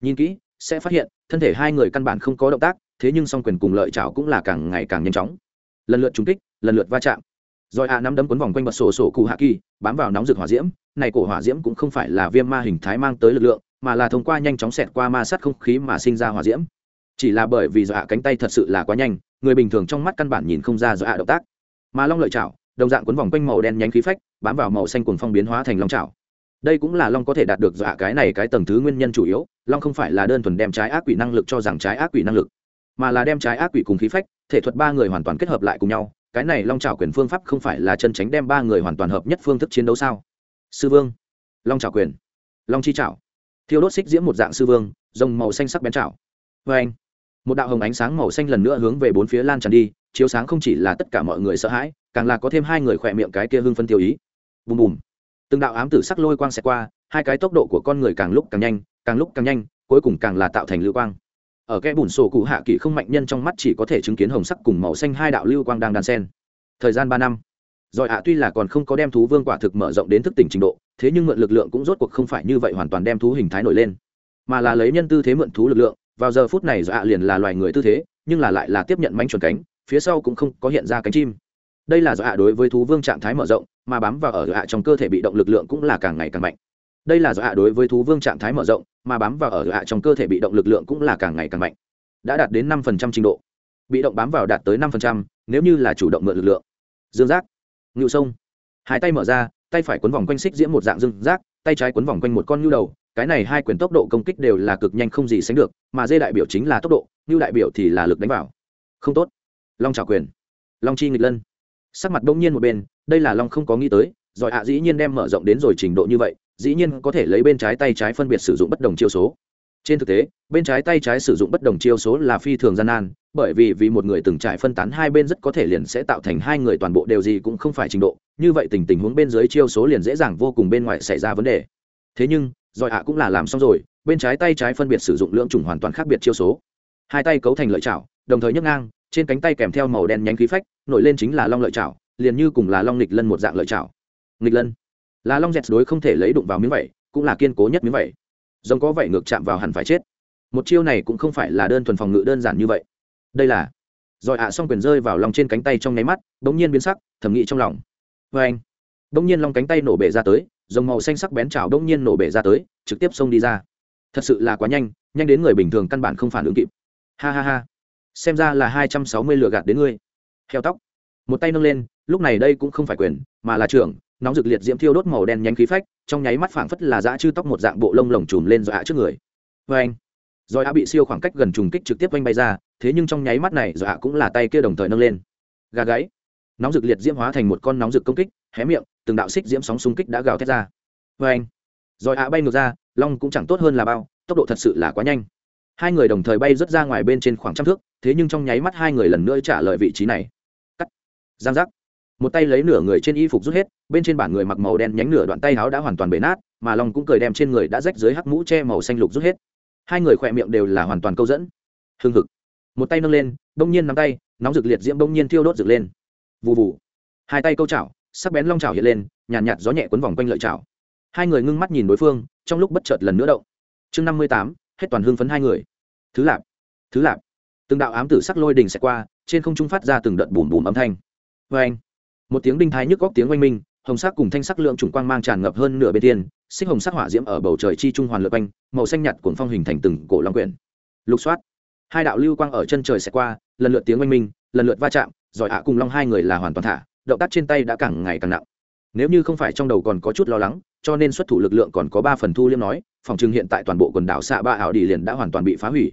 Nhìn kỹ sẽ phát hiện, thân thể hai người căn bản không có động tác, thế nhưng song quyền cùng lợi chảo cũng là càng ngày càng nhanh chóng. Lần lượt trúng kích, lần lượt va chạm. Rồi a nắm đấm quấn vòng quanh bật sổ sổ cụ hạ kỳ, bám vào nóng rực hỏa diễm. Này cổ hỏa diễm cũng không phải là viêm ma hình thái mang tới lực lượng, mà là thông qua nhanh chóng xẹt qua ma sát không khí mà sinh ra hỏa diễm. Chỉ là bởi vì dọa cánh tay thật sự là quá nhanh, người bình thường trong mắt căn bản nhìn không ra dọa động tác. Mà long lợi chảo, đồng dạng quấn vòng quanh màu đen nhánh khí phách, bám vào màu xanh cuồng phong biến hóa thành long chảo đây cũng là long có thể đạt được dọa cái này cái tầng thứ nguyên nhân chủ yếu, long không phải là đơn thuần đem trái ác quỷ năng lực cho rằng trái ác quỷ năng lực, mà là đem trái ác quỷ cùng khí phách, thể thuật ba người hoàn toàn kết hợp lại cùng nhau, cái này long trào quyền phương pháp không phải là chân tránh đem ba người hoàn toàn hợp nhất phương thức chiến đấu sao? Sư vương, long trào quyền, long chi trào thiêu đốt xích diễm một dạng sư vương, rồng màu xanh sắc bén trào vê anh, một đạo hồng ánh sáng màu xanh lần nữa hướng về bốn phía lan tràn đi, chiếu sáng không chỉ là tất cả mọi người sợ hãi, càng là có thêm hai người khỏe miệng cái kia hưng phân tiêu ý. Bùm bùm từng đạo ám tử sắc lôi quang xẹt qua, hai cái tốc độ của con người càng lúc càng nhanh, càng lúc càng nhanh, cuối cùng càng là tạo thành lưu quang. Ở kẽ bùn sổ cụ hạ kỵ không mạnh nhân trong mắt chỉ có thể chứng kiến hồng sắc cùng màu xanh hai đạo lưu quang đang đan sen thời gian ba năm giỏi ạ tuy là còn không có đem thú vương quả thực mở rộng đến thức tỉnh trình độ, thế nhưng mượn lực lượng cũng rốt cuộc không phải như vậy hoàn toàn đem thú hình thái nổi lên. Mà là lấy nhân tư thế mượn thú lực lượng, vào giờ phút này giỏi ạ liền là loài người tư thế, nhưng là lại là tiếp nhận mánh chuẩn cánh, phía sau cũng không có hiện ra cánh chim. Đây là do hạ đối với thú vương trạng thái mở rộng mà bám vào ở hạ trong cơ thể bị động lực lượng cũng là càng ngày càng mạnh. Đây là do hạ đối với thú vương trạng thái mở rộng, mà bám vào ở hạ trong cơ thể bị động lực lượng cũng là càng ngày càng mạnh. Đã đạt đến năm phần trăm trình độ. Bị động bám vào đạt tới năm phần trăm, nếu như là chủ động mượn lực lượng. Dương giác. Ngự sông. Hai tay mở ra, tay phải quấn vòng quanh xích diễm một dạng dương giác, tay trái quấn vòng quanh một con nhu đầu. Cái này hai quyền tốc độ công kích đều là cực nhanh không gì sánh được, mà dê đại biểu chính là tốc độ như đại biểu thì là lực đánh vào. Không tốt. Long trả quyền. Long chi nghịch lân sắc mặt bỗng nhiên một bên, đây là long không có nghĩ tới giỏi ạ, dĩ nhiên đem mở rộng đến rồi trình độ như vậy, dĩ nhiên có thể lấy bên trái tay trái phân biệt sử dụng bất đồng chiêu số. Trên thực tế, bên trái tay trái sử dụng bất đồng chiêu số là phi thường gian nan, bởi vì vì một người từng trải phân tán hai bên rất có thể liền sẽ tạo thành hai người toàn bộ đều gì cũng không phải trình độ, như vậy tình tình huống bên dưới chiêu số liền dễ dàng vô cùng bên ngoài xảy ra vấn đề. Thế nhưng giỏi ạ cũng là làm xong rồi, bên trái tay trái phân biệt sử dụng lượng chủng hoàn toàn khác biệt chiêu số. Hai tay cấu thành lợi chảo, đồng thời nhấc ngang trên cánh tay kèm theo màu đen nhánh khí phách, nổi lên chính là long lợi chảo, liền như cùng là long nghịch lân một dạng lợi chảo. Nghịch lân. Là long dẹt đối không thể lấy đụng vào miếng vẩy cũng là kiên cố nhất miếng vẩy giống có vẩy ngược chạm vào hẳn phải chết. Một chiêu này cũng không phải là đơn thuần phòng ngự đơn giản như vậy. Đây là. Rồi ạ xong quyền rơi vào lòng trên cánh tay trong nháy mắt, bỗng nhiên biến sắc thầm nghĩ trong lòng. Vê anh. Bỗng nhiên lòng cánh tay nổ bể ra tới, dòng màu xanh sắc bén trào bỗng nhiên nổ bể ra tới, trực tiếp xông đi ra. Thật sự là quá nhanh nhanh đến người bình thường căn bản không phản ứng kịp. Ha ha ha xem ra là hai trăm sáu mươi lựa gạt đến ngươi. Heo tóc. Một tay nâng lên, lúc này đây cũng không phải quyền, mà là trưởng, nóng rực liệt diễm thiêu đốt màu đen nhánh khí phách, trong nháy mắt phảng phất là dã chư tóc một dạng bộ lông lồng trùm lên dọa trước người. Vê anh dọa bị siêu khoảng cách gần trùng kích trực tiếp oanh bay ra, thế nhưng trong nháy mắt này dọa cũng là tay kia đồng thời nâng lên. Gà gáy. Nóng rực liệt diễm hóa thành một con nóng rực công kích, hé miệng, từng đạo xích diễm sóng xung kích đã gào thét ra. Vê anh dọa bay ngược ra, long cũng chẳng tốt hơn là bao, tốc độ thật sự là quá nhanh hai người đồng thời bay rớt ra ngoài bên trên khoảng trăm thước thế nhưng trong nháy mắt hai người lần nữa trả lời vị trí này. Cắt. Giang giác. Một tay lấy nửa người trên y phục rút hết bên trên bản người mặc màu đen nhánh nửa đoạn tay áo đã hoàn toàn bể nát mà long cũng cười đem trên người đã rách dưới hắc mũ che màu xanh lục rút hết. Hai người khỏe miệng đều là hoàn toàn câu dẫn. Hưng hực. Một tay nâng lên bỗng nhiên nắm tay nóng rực liệt diễm bỗng nhiên thiêu đốt rực lên. Vụ vụ hai tay câu chảo sắc bén long chảo hiện lên nhàn nhạt, nhạt gió nhẹ quấn vòng quanh lợi chảo. Hai người ngưng mắt nhìn đối phương trong lúc bất chợt lần nữa động. Chương năm mươi tám hết toàn hưng phấn hai người. Thứ lạp thứ lạp. Từng đạo ám tử sắc lôi đình sẽ qua, trên không trung phát ra từng đợt bùm bùm âm thanh. Vê anh, một tiếng đinh thái nhức góc tiếng oanh minh, hồng sắc cùng thanh sắc lượng chủng quang mang tràn ngập hơn nửa bên tiên, xích hồng sắc hỏa diễm ở bầu trời chi trung hoàn lượt quanh, màu xanh nhạt cuồng phong hình thành từng cổ long quyển. Lục soát, hai đạo lưu quang ở chân trời sẽ qua, lần lượt tiếng oanh minh, lần lượt va chạm giỏi ạ cùng long hai người là hoàn toàn thả, động tác trên tay đã càng ngày càng nặng nếu như không phải trong đầu còn có chút lo lắng, cho nên xuất thủ lực lượng còn có ba phần thu liêm nói, phòng trưng hiện tại toàn bộ quần đảo xạ ba ảo đi liền đã hoàn toàn bị phá hủy.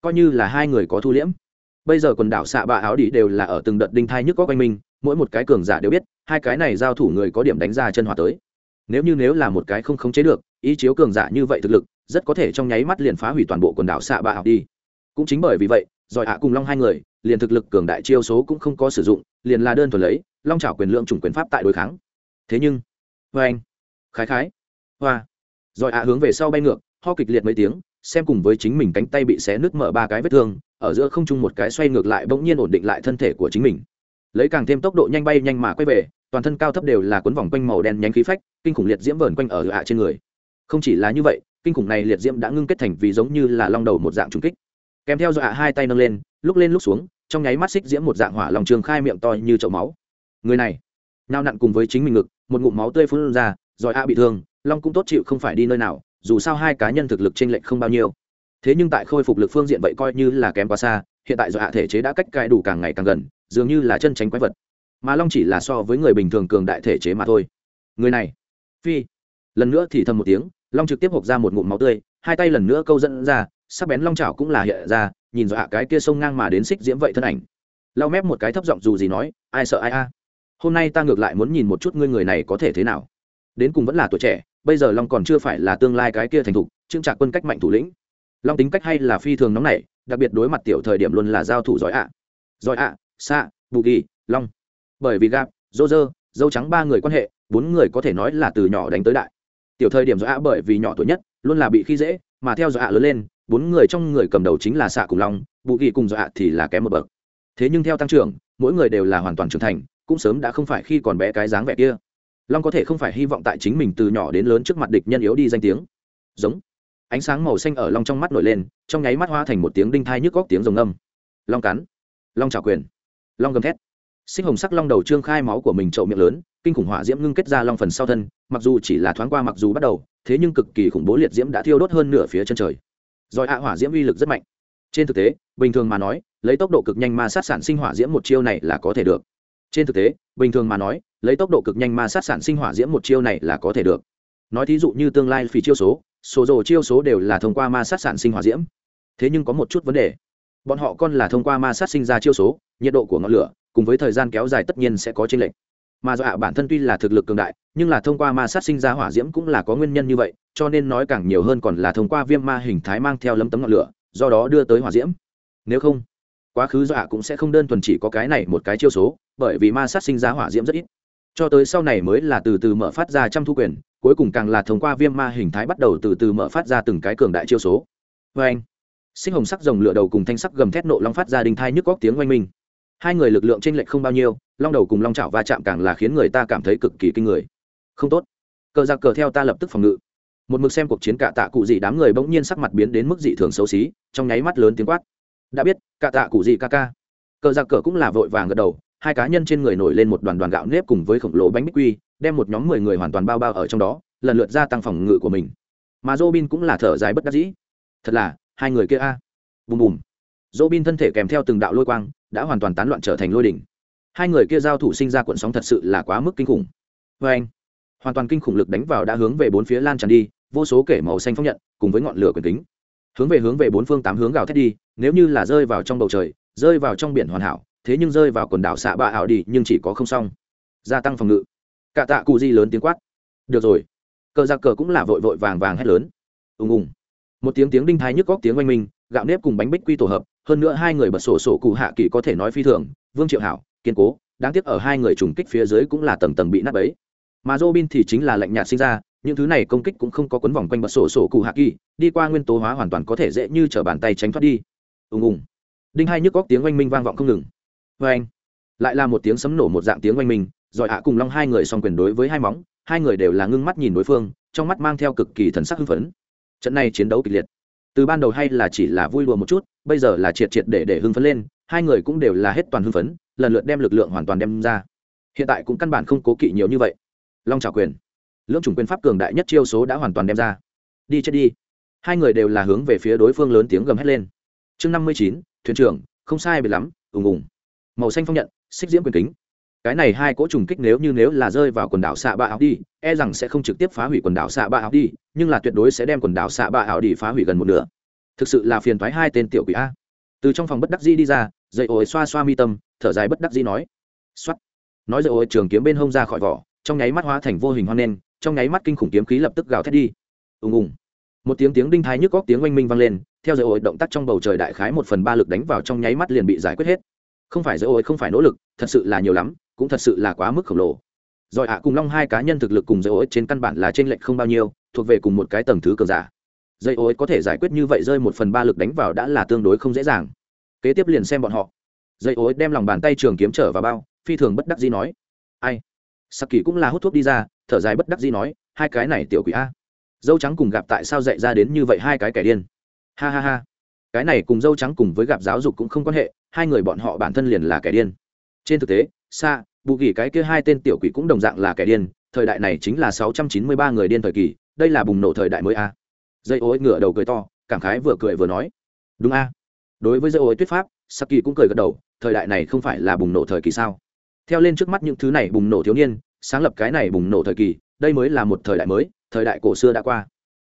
Coi như là hai người có thu liễm. Bây giờ quần đảo xạ ba ảo đi đều là ở từng đợt đinh thai nhức có quanh mình, mỗi một cái cường giả đều biết, hai cái này giao thủ người có điểm đánh ra chân hòa tới. Nếu như nếu là một cái không khống chế được, ý chiếu cường giả như vậy thực lực, rất có thể trong nháy mắt liền phá hủy toàn bộ quần đảo xạ ba ảo đi cũng chính bởi vì vậy, giỏi hạ cùng long hai người, liền thực lực cường đại chiêu số cũng không có sử dụng, liền là đơn thuần lấy, long trảo quyền lượng chủng quyền pháp tại đối kháng thế nhưng vê anh, khái khái, hoa, rồi hạ hướng về sau bay ngược, ho kịch liệt mấy tiếng, xem cùng với chính mình cánh tay bị xé nứt mở ba cái vết thương, ở giữa không trung một cái xoay ngược lại bỗng nhiên ổn định lại thân thể của chính mình. Lấy càng thêm tốc độ nhanh bay nhanh mà quay về, toàn thân cao thấp đều là cuốn vòng quanh màu đen nhánh khí phách, kinh khủng liệt diễm vờn quanh ở hạ trên người. Không chỉ là như vậy, kinh khủng này liệt diễm đã ngưng kết thành vì giống như là long đầu một dạng trung kích. Kèm theo dọa hai tay nâng lên, lúc lên lúc xuống, trong nháy mắt xích diễm một dạng hỏa lòng trường khai miệng to như chậu máu. Người này nao nặn cùng với chính mình ngực, một ngụm máu tươi phun ra, rồi a bị thương, long cũng tốt chịu không phải đi nơi nào, dù sao hai cá nhân thực lực trên lệnh không bao nhiêu. Thế nhưng tại khôi phục lực phương diện vậy coi như là kém quá xa, hiện tại do hạ thể chế đã cách cai đủ càng ngày càng gần, dường như là chân tránh quái vật. Mà long chỉ là so với người bình thường cường đại thể chế mà thôi. Người này, phi. Lần nữa thì thầm một tiếng, long trực tiếp hộp ra một ngụm máu tươi, hai tay lần nữa câu dẫn ra, sắc bén long chảo cũng là hiện ra, nhìn dọa cái kia sông ngang mà đến xích diễm vậy thân ảnh. Lau mép một cái thấp giọng dù gì nói, ai sợ ai a? Hôm nay ta ngược lại muốn nhìn một chút ngươi người này có thể thế nào. Đến cùng vẫn là tuổi trẻ, bây giờ long còn chưa phải là tương lai cái kia thành thục trưng trạc quân cách mạnh thủ lĩnh. Long tính cách hay là phi thường nóng nảy, đặc biệt đối mặt tiểu thời điểm luôn là giao thủ giỏi ạ. Giỏi ạ xạ bù ghi, long. Bởi vì gạp, dô dơ, dâu trắng ba người quan hệ, bốn người có thể nói là từ nhỏ đánh tới đại. Tiểu thời điểm giỏi ạ bởi vì nhỏ tuổi nhất, luôn là bị khi dễ, mà theo giỏi ạ lớn lên, bốn người trong người cầm đầu chính là xạ cùng long, bù ghi cùng giỏi ạ thì là kém một bậc. Thế nhưng theo tăng trưởng, mỗi người đều là hoàn toàn trưởng thành cũng sớm đã không phải khi còn bé cái dáng vẻ kia. Long có thể không phải hy vọng tại chính mình từ nhỏ đến lớn trước mặt địch nhân yếu đi danh tiếng. Giống. Ánh sáng màu xanh ở long trong mắt nổi lên, trong nháy mắt hoa thành một tiếng đinh thai nhức góc tiếng rồng âm long cắn. Long trào quyền. Long gầm thét. Sinh hồng sắc long đầu trương khai máu của mình trậu miệng lớn, kinh khủng hỏa diễm ngưng kết ra long phần sau thân, mặc dù chỉ là thoáng qua mặc dù bắt đầu, thế nhưng cực kỳ khủng bố liệt diễm đã thiêu đốt hơn nửa phía chân trời. Rồi hạ hỏa diễm uy lực rất mạnh. Trên thực tế, bình thường mà nói, lấy tốc độ cực nhanh ma sát sản sinh hỏa diễm một chiêu này là có thể được trên thực tế, bình thường mà nói, lấy tốc độ cực nhanh ma sát sản sinh hỏa diễm một chiêu này là có thể được. Nói thí dụ như tương lai phỉ chiêu số số rồ chiêu số đều là thông qua ma sát sản sinh hỏa diễm. Thế nhưng có một chút vấn đề. Bọn họ còn là thông qua ma sát sinh ra chiêu số, nhiệt độ của ngọn lửa cùng với thời gian kéo dài tất nhiên sẽ có chênh lệch. Mà do ạ, bản thân tuy là thực lực cường đại, nhưng là thông qua ma sát sinh ra hỏa diễm cũng là có nguyên nhân như vậy, cho nên nói càng nhiều hơn còn là thông qua viêm ma hình thái mang theo lấm tấm ngọn lửa, do đó đưa tới hỏa diễm. Nếu không quá khứ do ạ cũng sẽ không đơn thuần chỉ có cái này một cái chiêu số, bởi vì ma sát sinh ra hỏa diễm rất ít. Cho tới sau này mới là từ từ mở phát ra trăm thu quyền, cuối cùng càng là thông qua viêm ma hình thái bắt đầu từ từ mở phát ra từng cái cường đại chiêu số. Vê anh sinh hồng sắc rồng lửa đầu cùng thanh sắc gầm thét nộ long phát ra đình thai nhức góc tiếng oanh minh. Hai người lực lượng t r ê n lệch không bao nhiêu, long đầu cùng long chảo va chạm càng là khiến người ta cảm thấy cực kỳ kinh người. Không tốt. Cờ giặc cờ theo ta lập tức phòng ngự. Một mực xem cuộc chiến cạ tạ cụ dị đám người bỗng nhiên sắc mặt biến đến mức dị thường xấu xí, trong nháy mắt lớn tiếng quát đã biết cạ tạ cụ gì ca ca. Cờ giặc cờ cũng là vội vàng gật đầu, hai cá nhân trên người nổi lên một đoàn đoàn gạo nếp cùng với khổng lồ bánh bích quy, đem một nhóm mười người hoàn toàn bao bao ở trong đó, lần lượt gia tăng phòng ngự của mình. Mà Robin cũng là thở dài bất đắc dĩ. Thật là, hai người kia a. Bùm bùm. Robin thân thể kèm theo từng đạo lôi quang, đã hoàn toàn tán loạn trở thành lôi đỉnh. Hai người kia giao thủ sinh ra cuộn sóng thật sự là quá mức kinh khủng. Vê anh, hoàn toàn kinh khủng lực đánh vào đã hướng về bốn phía lan tràn đi, vô số kể màu xanh phong nhận, cùng với ngọn lửa quyền kính hướng về hướng về bốn phương tám hướng gào thét đi, nếu như là rơi vào trong bầu trời, rơi vào trong biển hoàn hảo, thế nhưng rơi vào quần đảo xạ bạ ảo đi, nhưng chỉ có không xong. Gia tăng phòng ngự. Cả tạ cụ di lớn tiếng quát. Được rồi. Cờ giặc cờ cũng là vội vội vàng vàng hét lớn. Ùng ùng. Một tiếng tiếng đinh thái nhức góc tiếng oanh minh, gạo nếp cùng bánh bích quy tổ hợp, hơn nữa hai người bật sổ sổ cụ hạ kỳ có thể nói phi thường, vương triệu hảo, kiên cố, đáng tiếc ở hai người trùng kích phía dưới cũng là tầng tầng bị nát bấy. Mà robin thì chính là lạnh nhạt sinh ra những thứ này công kích cũng không có quấn vòng quanh bật sổ sổ cụ hạ kỳ, đi qua nguyên tố hóa hoàn toàn có thể dễ như t bàn tay tránh thoát đi. Ùng ùng. Đinh hai nhức góc tiếng oanh minh vang vọng không ngừng. Vê anh. Lại là một tiếng sấm nổ một dạng tiếng oanh minh, rồi hạ cùng long hai người song quyền đối với hai móng, hai người đều là ngưng mắt nhìn đối phương, trong mắt mang theo cực kỳ thần sắc hưng phấn. Trận này chiến đấu kịch liệt. Từ ban đầu hay là chỉ là vui đùa một chút, bây giờ là triệt triệt để để hưng phấn lên, hai người cũng đều là hết toàn hưng phấn, lần lượt đem lực lượng hoàn toàn đem ra. Hiện tại cũng căn bản không cố kỵ nhiều như vậy. Long trào quyền lưỡng chủng quyền pháp cường đại nhất chiêu số đã hoàn toàn đem ra. Đi chết đi. Hai người đều là hướng về phía đối phương lớn tiếng gầm hét lên. Chương năm mươi chín, thuyền trưởng, không sai biệt lắm, ùng ùng. Màu xanh phong nhận, xích diễm quyền kính. Cái này hai cỗ trùng kích nếu như nếu là rơi vào quần đảo xạ ba áo đi e rằng sẽ không trực tiếp phá hủy quần đảo xạ ba áo đi, nhưng là tuyệt đối sẽ đem quần đảo xạ ba áo đi phá hủy gần một nửa. Thực sự là phiền thoái hai tên tiểu quỷ a. Từ trong phòng bất đắc di đi ra, dậy ổi xoa xoa mi tâm, thở dài bất đắc di nói. X nói dậy ổi trường kiếm bên hông ra khỏi vỏ, trong nháy mắt hóa thành vô hình hoan nen trong nháy mắt kinh khủng kiếm khí lập tức gào thét đi. Ùng ùng. Một tiếng tiếng đinh thái nhức góc tiếng oanh minh vang lên, theo dậy ổi động tác trong bầu trời đại khái một phần ba lực đánh vào trong nháy mắt liền bị giải quyết hết. Không phải dỡ ối không phải nỗ lực, thật sự là nhiều lắm, cũng thật sự là quá mức khổng lồ. Rồi ạ, cùng long hai cá nhân thực lực cùng dây ối trên căn bản là trên lệnh không bao nhiêu, thuộc về cùng một cái tầng thứ cường giả. Dây ối có thể giải quyết như vậy rơi một phần ba lực đánh vào đã là tương đối không dễ dàng. Kế tiếp liền xem bọn họ. Dây ối đem lòng bàn tay trường kiếm trở vào bao, phi thường bất đắc dĩ nói. Ai? Sắc kỳ cũng là hút thuốc đi ra, thở dài bất đắc dĩ nói, hai cái này tiểu quỷ a. Dâu trắng cùng gặp tại sao dạy ra đến như vậy hai cái kẻ điên? Ha ha ha. Cái này cùng dâu trắng cùng với gặp giáo dục cũng không quan hệ, hai người bọn họ bản thân liền là kẻ điên. Trên thực tế xa bù kỳ cái kia hai tên tiểu quỷ cũng đồng dạng là kẻ điên, thời đại này chính là sáu trăm chín mươi ba người điên thời kỳ, đây là bùng nổ thời đại mới a. Dây ối ngửa đầu cười to, cảm khái vừa cười vừa nói, đúng a. Đối với dây ối tuyết pháp sắc kỳ cũng cười gật đầu, thời đại này không phải là bùng nổ thời kỳ sao? Theo lên trước mắt những thứ này bùng nổ thiếu niên, sáng lập cái này bùng nổ thời kỳ, đây mới là một thời đại mới, thời đại cổ xưa đã qua.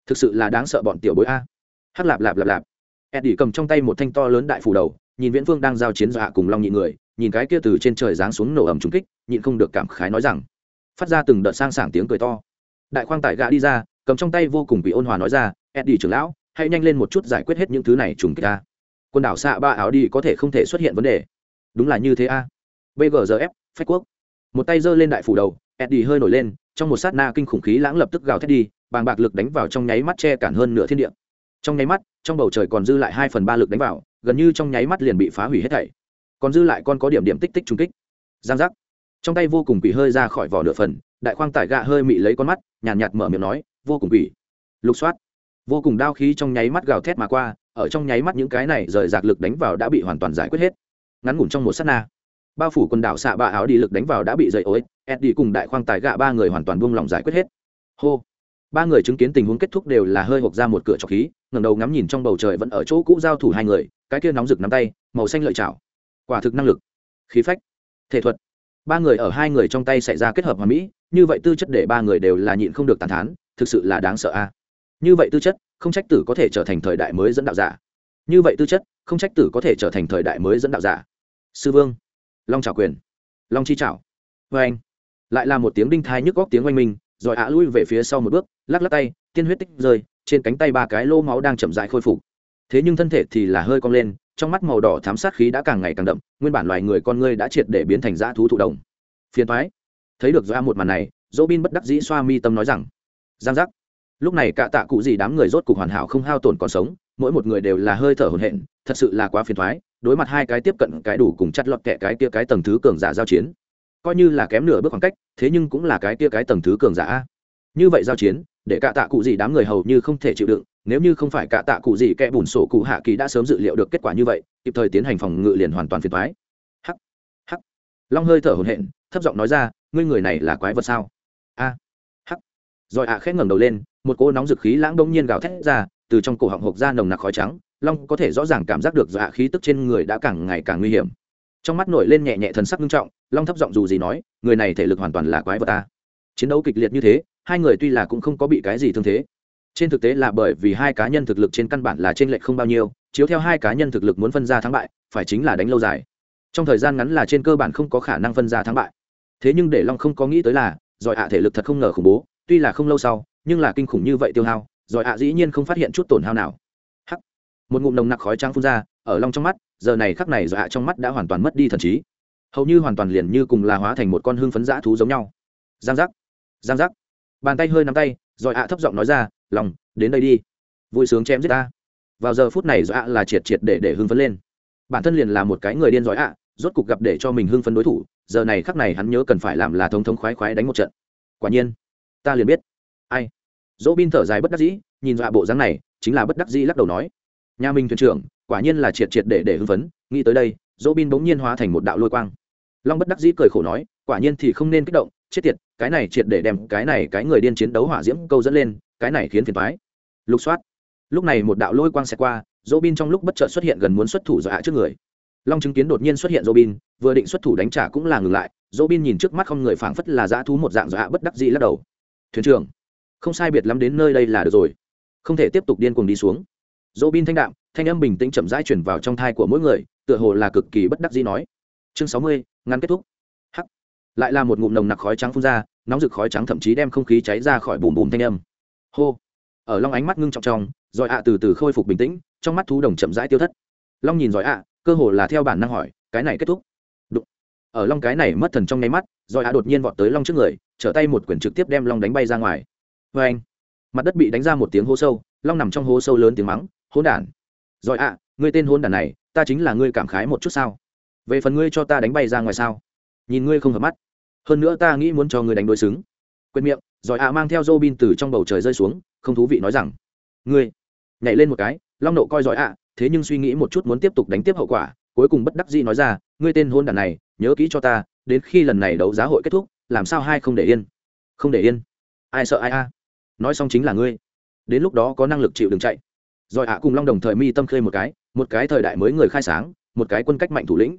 Thực sự là đáng sợ bọn tiểu bối a. Hát lạp lạp lạp lạp. Eddie cầm trong tay một thanh to lớn đại phủ đầu, nhìn viễn phương đang giao chiến dọa cùng long nhị người, nhìn cái kia từ trên trời giáng xuống nổ ẩm trúng kích, nhịn không được cảm khái nói rằng, phát ra từng đợt sang sảng tiếng cười to. Đại khoang tải gã đi ra, cầm trong tay vô cùng bị ôn hòa nói ra, eddie trưởng lão, hãy nhanh lên một chút giải quyết hết những thứ này trùng kích ta. Quần đảo xạ ba áo đi có thể không thể xuất hiện vấn đề. Đúng là như thế a. Bgf phách quốc. Một tay giơ lên đại phủ đầu eddie hơi nổi lên trong một sát na kinh khủng khí lãng lập tức gào thét đi bàng bạc lực đánh vào trong nháy mắt che cản hơn nửa thiên địa. Trong nháy mắt trong bầu trời còn dư lại hai phần ba lực đánh vào gần như trong nháy mắt liền bị phá hủy hết thảy. Còn dư lại con có điểm điểm tích tích trung kích. Giang giác. Trong tay vô cùng quỷ hơi ra khỏi vỏ nửa phần đại khoang tải gạ hơi mị lấy con mắt nhàn nhạt, nhạt mở miệng nói vô cùng quỷ. Lục soát. Vô cùng đao khí trong nháy mắt gào thét mà qua ở trong nháy mắt những cái này rời rạc lực đánh vào đã bị hoàn toàn giải quyết hết. Ngắn ngủn trong một sát na bao phủ quần đảo xạ bạ áo đi lực đánh vào đã bị dậy ối, eddie cùng đại khoang tài gạ ba người hoàn toàn buông lỏng giải quyết hết. Hô. Ba người chứng kiến tình huống kết thúc đều là hơi hộp ra một cửa trọc khí, ngẩng đầu ngắm nhìn trong bầu trời vẫn ở chỗ cũ giao thủ hai người, cái kia nóng rực nắm tay, màu xanh lợi chảo. Quả thực năng lực. Khí phách. Thể thuật. Ba người ở hai người trong tay xảy ra kết hợp hòa mỹ, như vậy tư chất để ba người đều là nhịn không được tàn thán, thực sự là đáng sợ a. Như vậy tư chất, không trách tử có thể trở thành thời đại mới dẫn đạo giả. Như vậy tư chất, không trách tử có thể trở thành thời đại mới dẫn đạo giả. Sư vương long trào quyền. Long chi trào vê vâng anh. Lại là một tiếng đinh thai nhức góc tiếng oanh minh, rồi ạ lui về phía sau một bước, lắc lắc tay, tiên huyết tích rơi, trên cánh tay ba cái lô máu đang chậm dại khôi phục. Thế nhưng thân thể thì là hơi cong lên, trong mắt màu đỏ thám sát khí đã càng ngày càng đậm, nguyên bản loài người con ngươi đã triệt để biến thành dã thú thụ động. Phiền thoái thấy được do một màn này dỗ bin bất đắc dĩ xoa mi tâm nói rằng, giang giác. Lúc này cả tạ cụ gì đám người rốt cục hoàn hảo không hao tổn còn sống mỗi một người đều là hơi thở hổn hển, thật sự là quá phiền thoái đối mặt hai cái tiếp cận cái đủ cùng chặt lọt kẻ cái kia cái tầng thứ cường giả giao chiến. Coi như là kém nửa bước khoảng cách, thế nhưng cũng là cái kia cái tầng thứ cường giả như vậy giao chiến, để cả tạ cụ gì đám người hầu như không thể chịu đựng, nếu như không phải cả tạ cụ gì kẻ bùn sổ cụ hạ kỳ đã sớm dự liệu được kết quả như vậy, kịp thời tiến hành phòng ngự liền hoàn toàn phiền thoái hắc hắc. Long hơi thở hổn hển, thấp giọng nói ra, ngươi người này là quái vật sao? A. Hắc. Rồi ạ khẽ ngẩng đầu lên, một cỗ nóng dực khí lãng đông nhiên gào thét ra từ trong cổ họng hộc ra nồng nặc khói trắng, long có thể rõ ràng cảm giác được dọa khí tức trên người đã càng ngày càng nguy hiểm. Trong mắt nổi lên nhẹ nhẹ thần sắc nghiêm trọng, long thấp giọng dù gì nói, người này thể lực hoàn toàn là quái vật ta. Chiến đấu kịch liệt như thế, hai người tuy là cũng không có bị cái gì thương thế. Trên thực tế là bởi vì hai cá nhân thực lực trên căn bản là trên lệch không bao nhiêu, chiếu theo hai cá nhân thực lực muốn phân ra thắng bại, phải chính là đánh lâu dài. Trong thời gian ngắn là trên cơ bản không có khả năng phân ra thắng bại. Thế nhưng để long không có nghĩ tới là, giỏi hạ thể lực thật không ngờ khủng bố, tuy là không lâu sau, nhưng là kinh khủng như vậy tiêu hao giỏi ạ dĩ nhiên không phát hiện chút tổn hao nào. Hắc. Một ngụm nồng nặc khói trắng phun ra, ở long trong mắt, giờ này khắc này giỏi ạ trong mắt đã hoàn toàn mất đi thần trí. Hầu như hoàn toàn liền như cùng là hóa thành một con hương phấn dã thú giống nhau. Giang giác. Giang giác. Bàn tay hơi nắm tay giỏi ạ thấp giọng nói ra, lòng, đến đây đi. Vui sướng chém giết ta. Vào giờ phút này giỏi ạ là triệt triệt để để hưng phấn lên. Bản thân liền là một cái người điên giỏi ạ, rốt cục gặp để cho mình hưng phấn đối thủ, giờ này khắc này hắn nhớ cần phải làm là thống thống khoái khoái đánh một trận. Quả nhiên, ta liền biết. Ai? Dỗ bin thở dài bất đắc dĩ, nhìn dọa bộ dáng này, chính là bất đắc dĩ lắc đầu nói. Nhà minh thuyền trưởng, quả nhiên là triệt triệt để để hưng phấn, nghĩ tới đây, dỗ bin bỗng nhiên hóa thành một đạo lôi quang. Long bất đắc dĩ cười khổ nói, quả nhiên thì không nên kích động, chết tiệt, cái này triệt để đem cái này cái người điên chiến đấu hỏa diễm câu dẫn lên, cái này khiến phiền thoái lục soát. Lúc này một đạo lôi quang xẹt qua, dỗ bin trong lúc bất chợt xuất hiện gần muốn xuất thủ dọa trước người. Long chứng kiến đột nhiên xuất hiện dỗ bin, vừa định xuất thủ đánh trả cũng là ngừng lại, dỗ bin nhìn trước mắt không người phảng phất là dã thú một dạng dọa bất đắc dĩ lắc đầu. Thuyền trưởng không sai biệt lắm đến nơi đây là được rồi. Không thể tiếp tục điên cuồng đi xuống. Dỗ bin thanh đạm, thanh âm bình tĩnh chậm rãi chuyển vào trong thai của mỗi người, tựa hồ là cực kỳ bất đắc dĩ nói. Chương sáu mươi, ngắn kết thúc. Hắc. Lại là một ngụm nồng nặc khói trắng phun ra, nóng rực khói trắng thậm chí đem không khí cháy ra khỏi bùm bùm thanh âm. Hô. Ở long ánh mắt ngưng trọng trong rồi ạ từ từ khôi phục bình tĩnh, trong mắt thú đồng chậm rãi tiêu thất. Long nhìn giỏi ạ, cơ hồ là theo bản năng hỏi, cái này kết thúc? Đụng. ở long cái này mất thần trong nháy mắt rồi ạ đột nhiên vọt tới long trước người, trở tay một quyển trực tiếp đem long đánh bay ra ngoài vê anh. Mặt đất bị đánh ra một tiếng hố sâu, long nằm trong hố sâu lớn tiếng mắng hôn đản. Rồi ạ, ngươi tên hôn đản này, ta chính là ngươi cảm khái một chút sao? Về phần ngươi cho ta đánh bay ra ngoài sao? Nhìn ngươi không hợp mắt. Hơn nữa ta nghĩ muốn cho ngươi đánh đối xứng. Quên miệng, rồi ạ mang theo dô bin từ trong bầu trời rơi xuống, không thú vị nói rằng, ngươi. Nhảy lên một cái, long nộ coi giỏi ạ, thế nhưng suy nghĩ một chút muốn tiếp tục đánh tiếp hậu quả, cuối cùng bất đắc dĩ nói ra, ngươi tên hôn đản này, nhớ kỹ cho ta, đến khi lần này đấu giá hội kết thúc, làm sao hai không để yên? Không để yên. Ai sợ ai a? Nói xong chính là ngươi. Đến lúc đó có năng lực chịu đừng chạy. Rồi ạ cùng long đồng thời mi tâm khơi một cái một cái thời đại mới người khai sáng, một cái quân cách mạnh thủ lĩnh.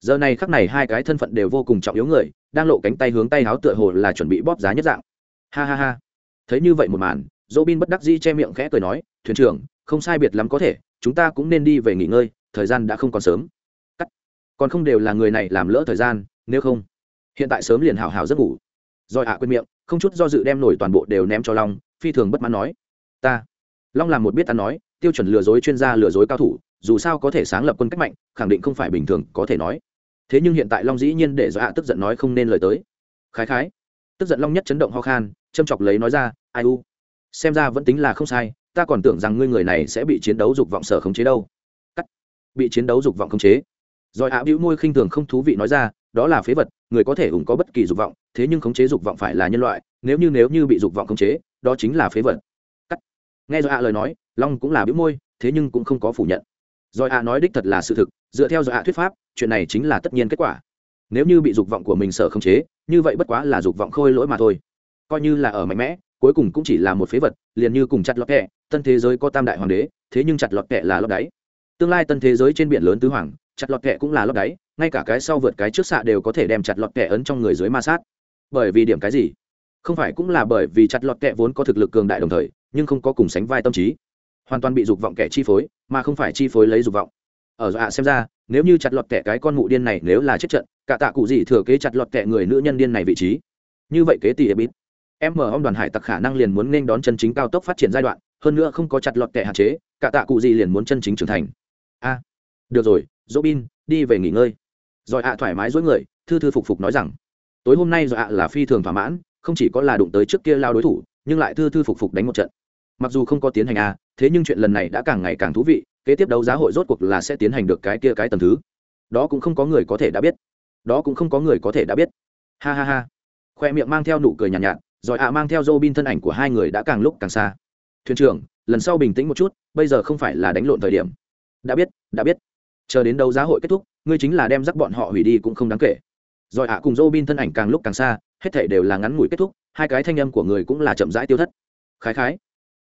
Giờ này khắc này hai cái thân phận đều vô cùng trọng yếu người, đang lộ cánh tay hướng tay háo tựa hồ là chuẩn bị bóp giá nhất dạng. Ha ha ha. Thấy như vậy một màn dỗ bin bất đắc dĩ che miệng khẽ cười nói, thuyền trưởng, không sai biệt lắm có thể, chúng ta cũng nên đi về nghỉ ngơi, thời gian đã không còn sớm. Cắt. Còn không đều là người này làm lỡ thời gian, nếu không, hiện tại sớm liền hào hào giấc ngủ. Rồi ạ quên miệng không chút do dự đem nổi toàn bộ đều ném cho long, phi thường bất mãn nói, ta. Long làm một biết ta nói, tiêu chuẩn lừa dối chuyên gia lừa dối cao thủ, dù sao có thể sáng lập quân cách mạnh, khẳng định không phải bình thường, có thể nói. Thế nhưng hiện tại long dĩ nhiên để do ạ tức giận nói không nên lời tới. Khái khái. Tức giận long nhất chấn động ho khan, châm chọc lấy nói ra, ai u? Xem ra vẫn tính là không sai, ta còn tưởng rằng ngươi người này sẽ bị chiến đấu dục vọng sở khống chế đâu. Cắt. Bị chiến đấu dục vọng khống chế. Rồi ạ bĩu môi khinh thường không thú vị nói ra đó là phế vật, người có thể ủng có bất kỳ dục vọng, thế nhưng khống chế dục vọng phải là nhân loại, nếu như nếu như bị dục vọng khống chế, đó chính là phế vật. Cắt. Nghe rồi ạ lời nói, long cũng là biếu môi, thế nhưng cũng không có phủ nhận. Rồi ạ nói đích thật là sự thực, dựa theo rồi ạ thuyết pháp, chuyện này chính là tất nhiên kết quả. Nếu như bị dục vọng của mình sợ khống chế, như vậy bất quá là dục vọng khôi lỗi mà thôi. Coi như là ở mạnh mẽ, cuối cùng cũng chỉ là một phế vật, liền như cùng chặt lọt kẹ, tân thế giới có tam đại hoàng đế, thế nhưng chặt lọt kẹ là lọt đáy. Tương lai tân thế giới trên biển lớn tứ hoàng chặt lọt kẹ cũng là lót đáy, ngay cả cái sau vượt cái trước xạ đều có thể đem chặt lọt kẹ ấn trong người dưới ma sát. Bởi vì điểm cái gì? Không phải cũng là bởi vì chặt lọt kẹ vốn có thực lực cường đại đồng thời, nhưng không có cùng sánh vai tâm trí. Hoàn toàn bị dục vọng kẻ chi phối, mà không phải chi phối lấy dục vọng. Ở dọa xem ra, nếu như chặt lọt kẻ cái con mụ điên này nếu là chết trận, cả tạ cụ gì thừa kế chặt lọt kẻ người nữ nhân điên này vị trí? Như vậy kế tỷ ебit em mở ông đoàn hải tặc khả năng liền muốn nên đón chân chính cao tốc phát triển giai đoạn, hơn nữa không có chặt lọt kẻ hạn chế, cả tạ cụ gì liền muốn chân chính trưởng thành. A, được rồi dỗ bin đi về nghỉ ngơi. Rồi ạ thoải mái dối người thư thư phục phục nói rằng tối hôm nay rồi ạ là phi thường thỏa mãn không chỉ có là đụng tới trước kia lao đối thủ nhưng lại thư thư phục phục đánh một trận. Mặc dù không có tiến hành a thế nhưng chuyện lần này đã càng ngày càng thú vị kế tiếp đấu giá hội rốt cuộc là sẽ tiến hành được cái kia cái tầm thứ. Đó cũng không có người có thể đã biết. Đó cũng không có người có thể đã biết. Ha ha ha. Khoe miệng mang theo nụ cười nhàn nhạt, nhạt rồi ạ mang theo dô bin thân ảnh của hai người đã càng lúc càng xa. Thuyền trưởng lần sau bình tĩnh một chút bây giờ không phải là đánh lộn thời điểm. Đã biết đã biết chờ đến đấu giá hội kết thúc, ngươi chính là đem rắc bọn họ hủy đi cũng không đáng kể. Rồi ạ, cùng dô bin thân ảnh càng lúc càng xa, hết thể đều là ngắn ngủi kết thúc, hai cái thanh âm của người cũng là chậm rãi tiêu thất. Khái khái.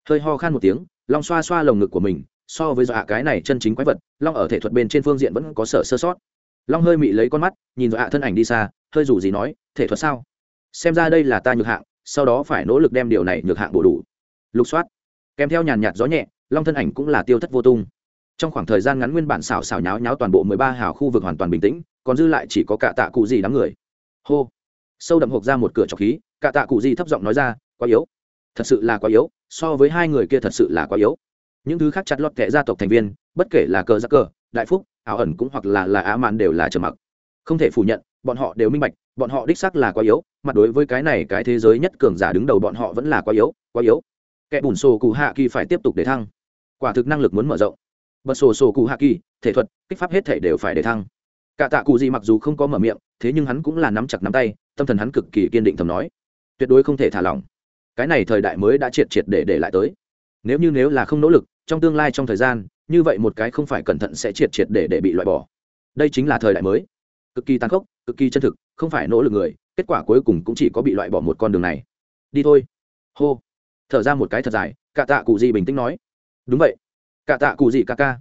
Hơi ho khan một tiếng, long xoa xoa lồng ngực của mình, so với dọa cái này chân chính quái vật, long ở thể thuật bên trên phương diện vẫn có sở sơ sót. Long hơi mị lấy con mắt, nhìn dọa thân ảnh đi xa, hơi rủ gì nói, thể thuật sao? Xem ra đây là ta nhược hạng, sau đó phải nỗ lực đem điều này nhược hạng bổ đủ. Lục soát. Kèm theo nhàn nhạt gió nhẹ, long thân ảnh cũng là tiêu thất vô tung trong khoảng thời gian ngắn nguyên bản xào xào nháo nháo toàn bộ mười ba hào khu vực hoàn toàn bình tĩnh, còn dư lại chỉ có cả tạ cụ gì đám người. Hô. Sâu đậm hộp ra một cửa trọc khí, cả tạ cụ gì thấp giọng nói ra, quá yếu. Thật sự là quá yếu, so với hai người kia thật sự là quá yếu. Những thứ khác chặt lọt kệ gia tộc thành viên, bất kể là cờ giác cờ, đại phúc, ảo ẩn cũng hoặc là là á mạn đều là trầm mặc. Không thể phủ nhận, bọn họ đều minh bạch, bọn họ đích sắc là quá yếu mặt đối với cái này cái thế giới nhất cường giả đứng đầu bọn họ vẫn là quá yếu quá yếu. Kẻ bùn sổ cụ hạ kỳ phải tiếp tục để thăng. Quả thực năng lực muốn mở rộng bật sổ sổ cụ hạ kỳ, thể thuật, kích pháp hết thể đều phải để thăng. Cả tạ cụ gì mặc dù không có mở miệng, thế nhưng hắn cũng là nắm chặt nắm tay, tâm thần hắn cực kỳ kiên định thầm nói. Tuyệt đối không thể thả lỏng. Cái này thời đại mới đã triệt triệt để để lại tới. Nếu như nếu là không nỗ lực, trong tương lai trong thời gian, như vậy một cái không phải cẩn thận sẽ triệt triệt để để bị loại bỏ. Đây chính là thời đại mới. Cực kỳ tàn khốc, cực kỳ chân thực, không phải nỗ lực người, kết quả cuối cùng cũng chỉ có bị loại bỏ một con đường này. Đi thôi. Hô. Thở ra một cái thật dài, cả tạ cụ gì bình tĩnh nói. Đúng vậy cả tạ cụ gì ca ca.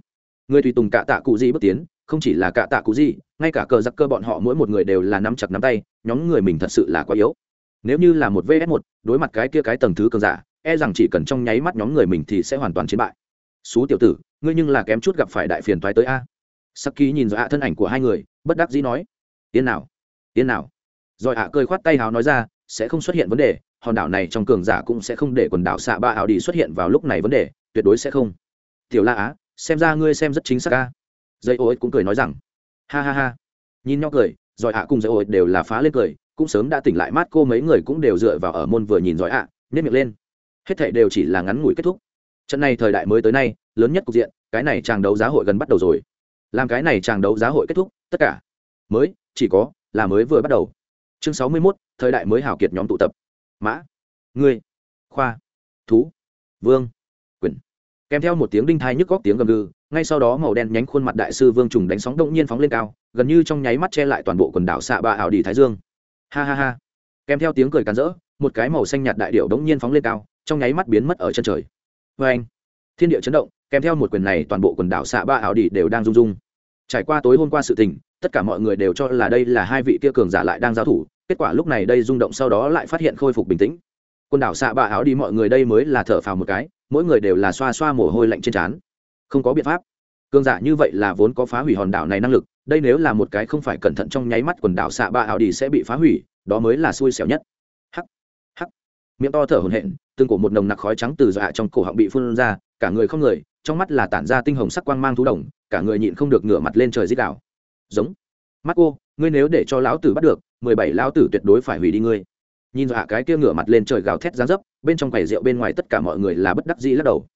Người tùy tùng cả tạ cụ gì bước tiến, không chỉ là cả tạ cụ gì, ngay cả cờ giặc cơ bọn họ mỗi một người đều là nắm chặt nắm tay, nhóm người mình thật sự là quá yếu. Nếu như là một vs một, đối mặt cái kia cái tầng thứ cường giả e rằng chỉ cần trong nháy mắt nhóm người mình thì sẽ hoàn toàn chiến bại. Xú tiểu tử, ngươi nhưng là kém chút gặp phải đại phiền toái tới a. Saki nhìn dọa thân ảnh của hai người, bất đắc dĩ nói tiến nào tiến nào. Rồi ạ cười khoát tay hào nói ra, sẽ không xuất hiện vấn đề, hòn đảo này trong cường giả cũng sẽ không để quần đảo xạ ba ảo đi xuất hiện vào lúc này vấn đề, tuyệt đối sẽ không tiểu la á xem ra ngươi xem rất chính xác ca dây ô cũng cười nói rằng ha ha ha. Nhìn nhau cười giỏi ạ cùng dây ô đều là phá lên cười cũng sớm đã tỉnh lại mát cô mấy người cũng đều dựa vào ở môn vừa nhìn giỏi ạ à, nhét miệng lên. Hết thảy đều chỉ là ngắn ngủi kết thúc. Trận này thời đại mới tới nay lớn nhất cục diện cái này chàng đấu giá hội gần bắt đầu rồi. Làm cái này chàng đấu giá hội kết thúc tất cả mới chỉ có là mới vừa bắt đầu. Chương sáu mươi 61, thời đại mới hào kiệt nhóm tụ tập. Mã ngươi khoa thú vương kèm theo một tiếng đinh thai nhức góc tiếng gầm gừ, ngay sau đó màu đen nhánh khuôn mặt đại sư vương trùng đánh sóng động nhiên phóng lên cao, gần như trong nháy mắt che lại toàn bộ quần đảo xạ ba ảo đi thái dương. Ha ha ha. Kèm theo tiếng cười càn rỡ, một cái màu xanh nhạt đại điệu đống nhiên phóng lên cao, trong nháy mắt biến mất ở chân trời. Vê anh, thiên địa chấn động, kèm theo một quyền này toàn bộ quần đảo xạ ba ảo đi đều đang rung rung. Trải qua tối hôm qua sự tình, tất cả mọi người đều cho là đây là hai vị kia cường giả lại đang giao thủ, kết quả lúc này đây rung động sau đó lại phát hiện khôi phục bình tĩnh quần đảo xạ bạ áo đi mọi người đây mới là thở phào một cái, mỗi người đều là xoa xoa mồ hôi lạnh trên trán. Không có biện pháp. Cường giả như vậy là vốn có phá hủy hòn đảo này năng lực, đây nếu là một cái không phải cẩn thận trong nháy mắt quần đảo xạ bạ áo đi sẽ bị phá hủy, đó mới là xui xẻo nhất. Hắc hắc. Miệng to thở hổn hển tương cổ một nồng nặc khói trắng từ dọa trong cổ họng bị phun ra, cả người không người, trong mắt là tản ra tinh hồng sắc quang mang thú đồng cả người nhịn không được ngửa mặt lên trời dích đảo giống. Mắt cô, ngươi nếu để cho lão tử bắt được, mười bảy lão tử tuyệt đối phải hủy đi ngươi nhìn dọa cái kia ngửa mặt lên trời gào thét ra dấp, bên trong quầy rượu bên ngoài tất cả mọi người là bất đắc dĩ lắc đầu.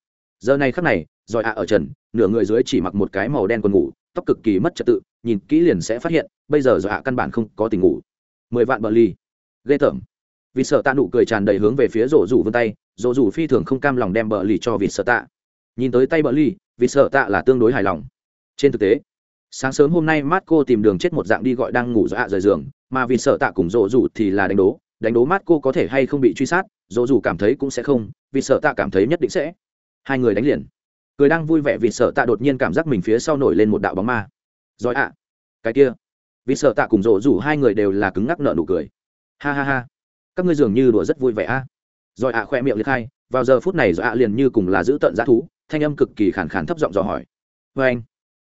Giờ này khắc này giỏi ạ ở trần, nửa người dưới chỉ mặc một cái màu đen quần ngủ, tóc cực kỳ mất trật tự, nhìn kỹ liền sẽ phát hiện, bây giờ giỏi ạ căn bản không có tình ngủ. Mười vạn bờ ly ghê tởm. Vì sợ tạ nụ cười tràn đầy hướng về phía rổ rủ vươn tay, rổ rủ phi thường không cam lòng đem bờ ly cho vì sợ tạ. Nhìn tới tay bờ ly vì sợ tạ là tương đối hài lòng. Trên thực tế, sáng sớm hôm nay mát cô tìm đường chết một dạng đi gọi đang ngủ dọa rời giường, mà vì sợ tạ cùng rổ rủ thì là đánh đố đánh đố mát cô có thể hay không bị truy sát, dỗ dù cảm thấy cũng sẽ không, vì sợ tạ cảm thấy nhất định sẽ. Hai người đánh liền. Cười đang vui vẻ vì sợ tạ đột nhiên cảm giác mình phía sau nổi lên một đạo bóng ma. Giỏi ạ. Cái kia. Vì sợ tạ cùng dỗ dù hai người đều là cứng ngắc nợ nụ cười. Ha ha ha. Các ngươi dường như đùa rất vui vẻ a. À. rồi ạ khoe miệng liệt khai vào giờ phút này rồi ạ liền như cùng là giữ tận g thú, thanh âm cực kỳ khản khản thấp giọng dò hỏi. Vê anh.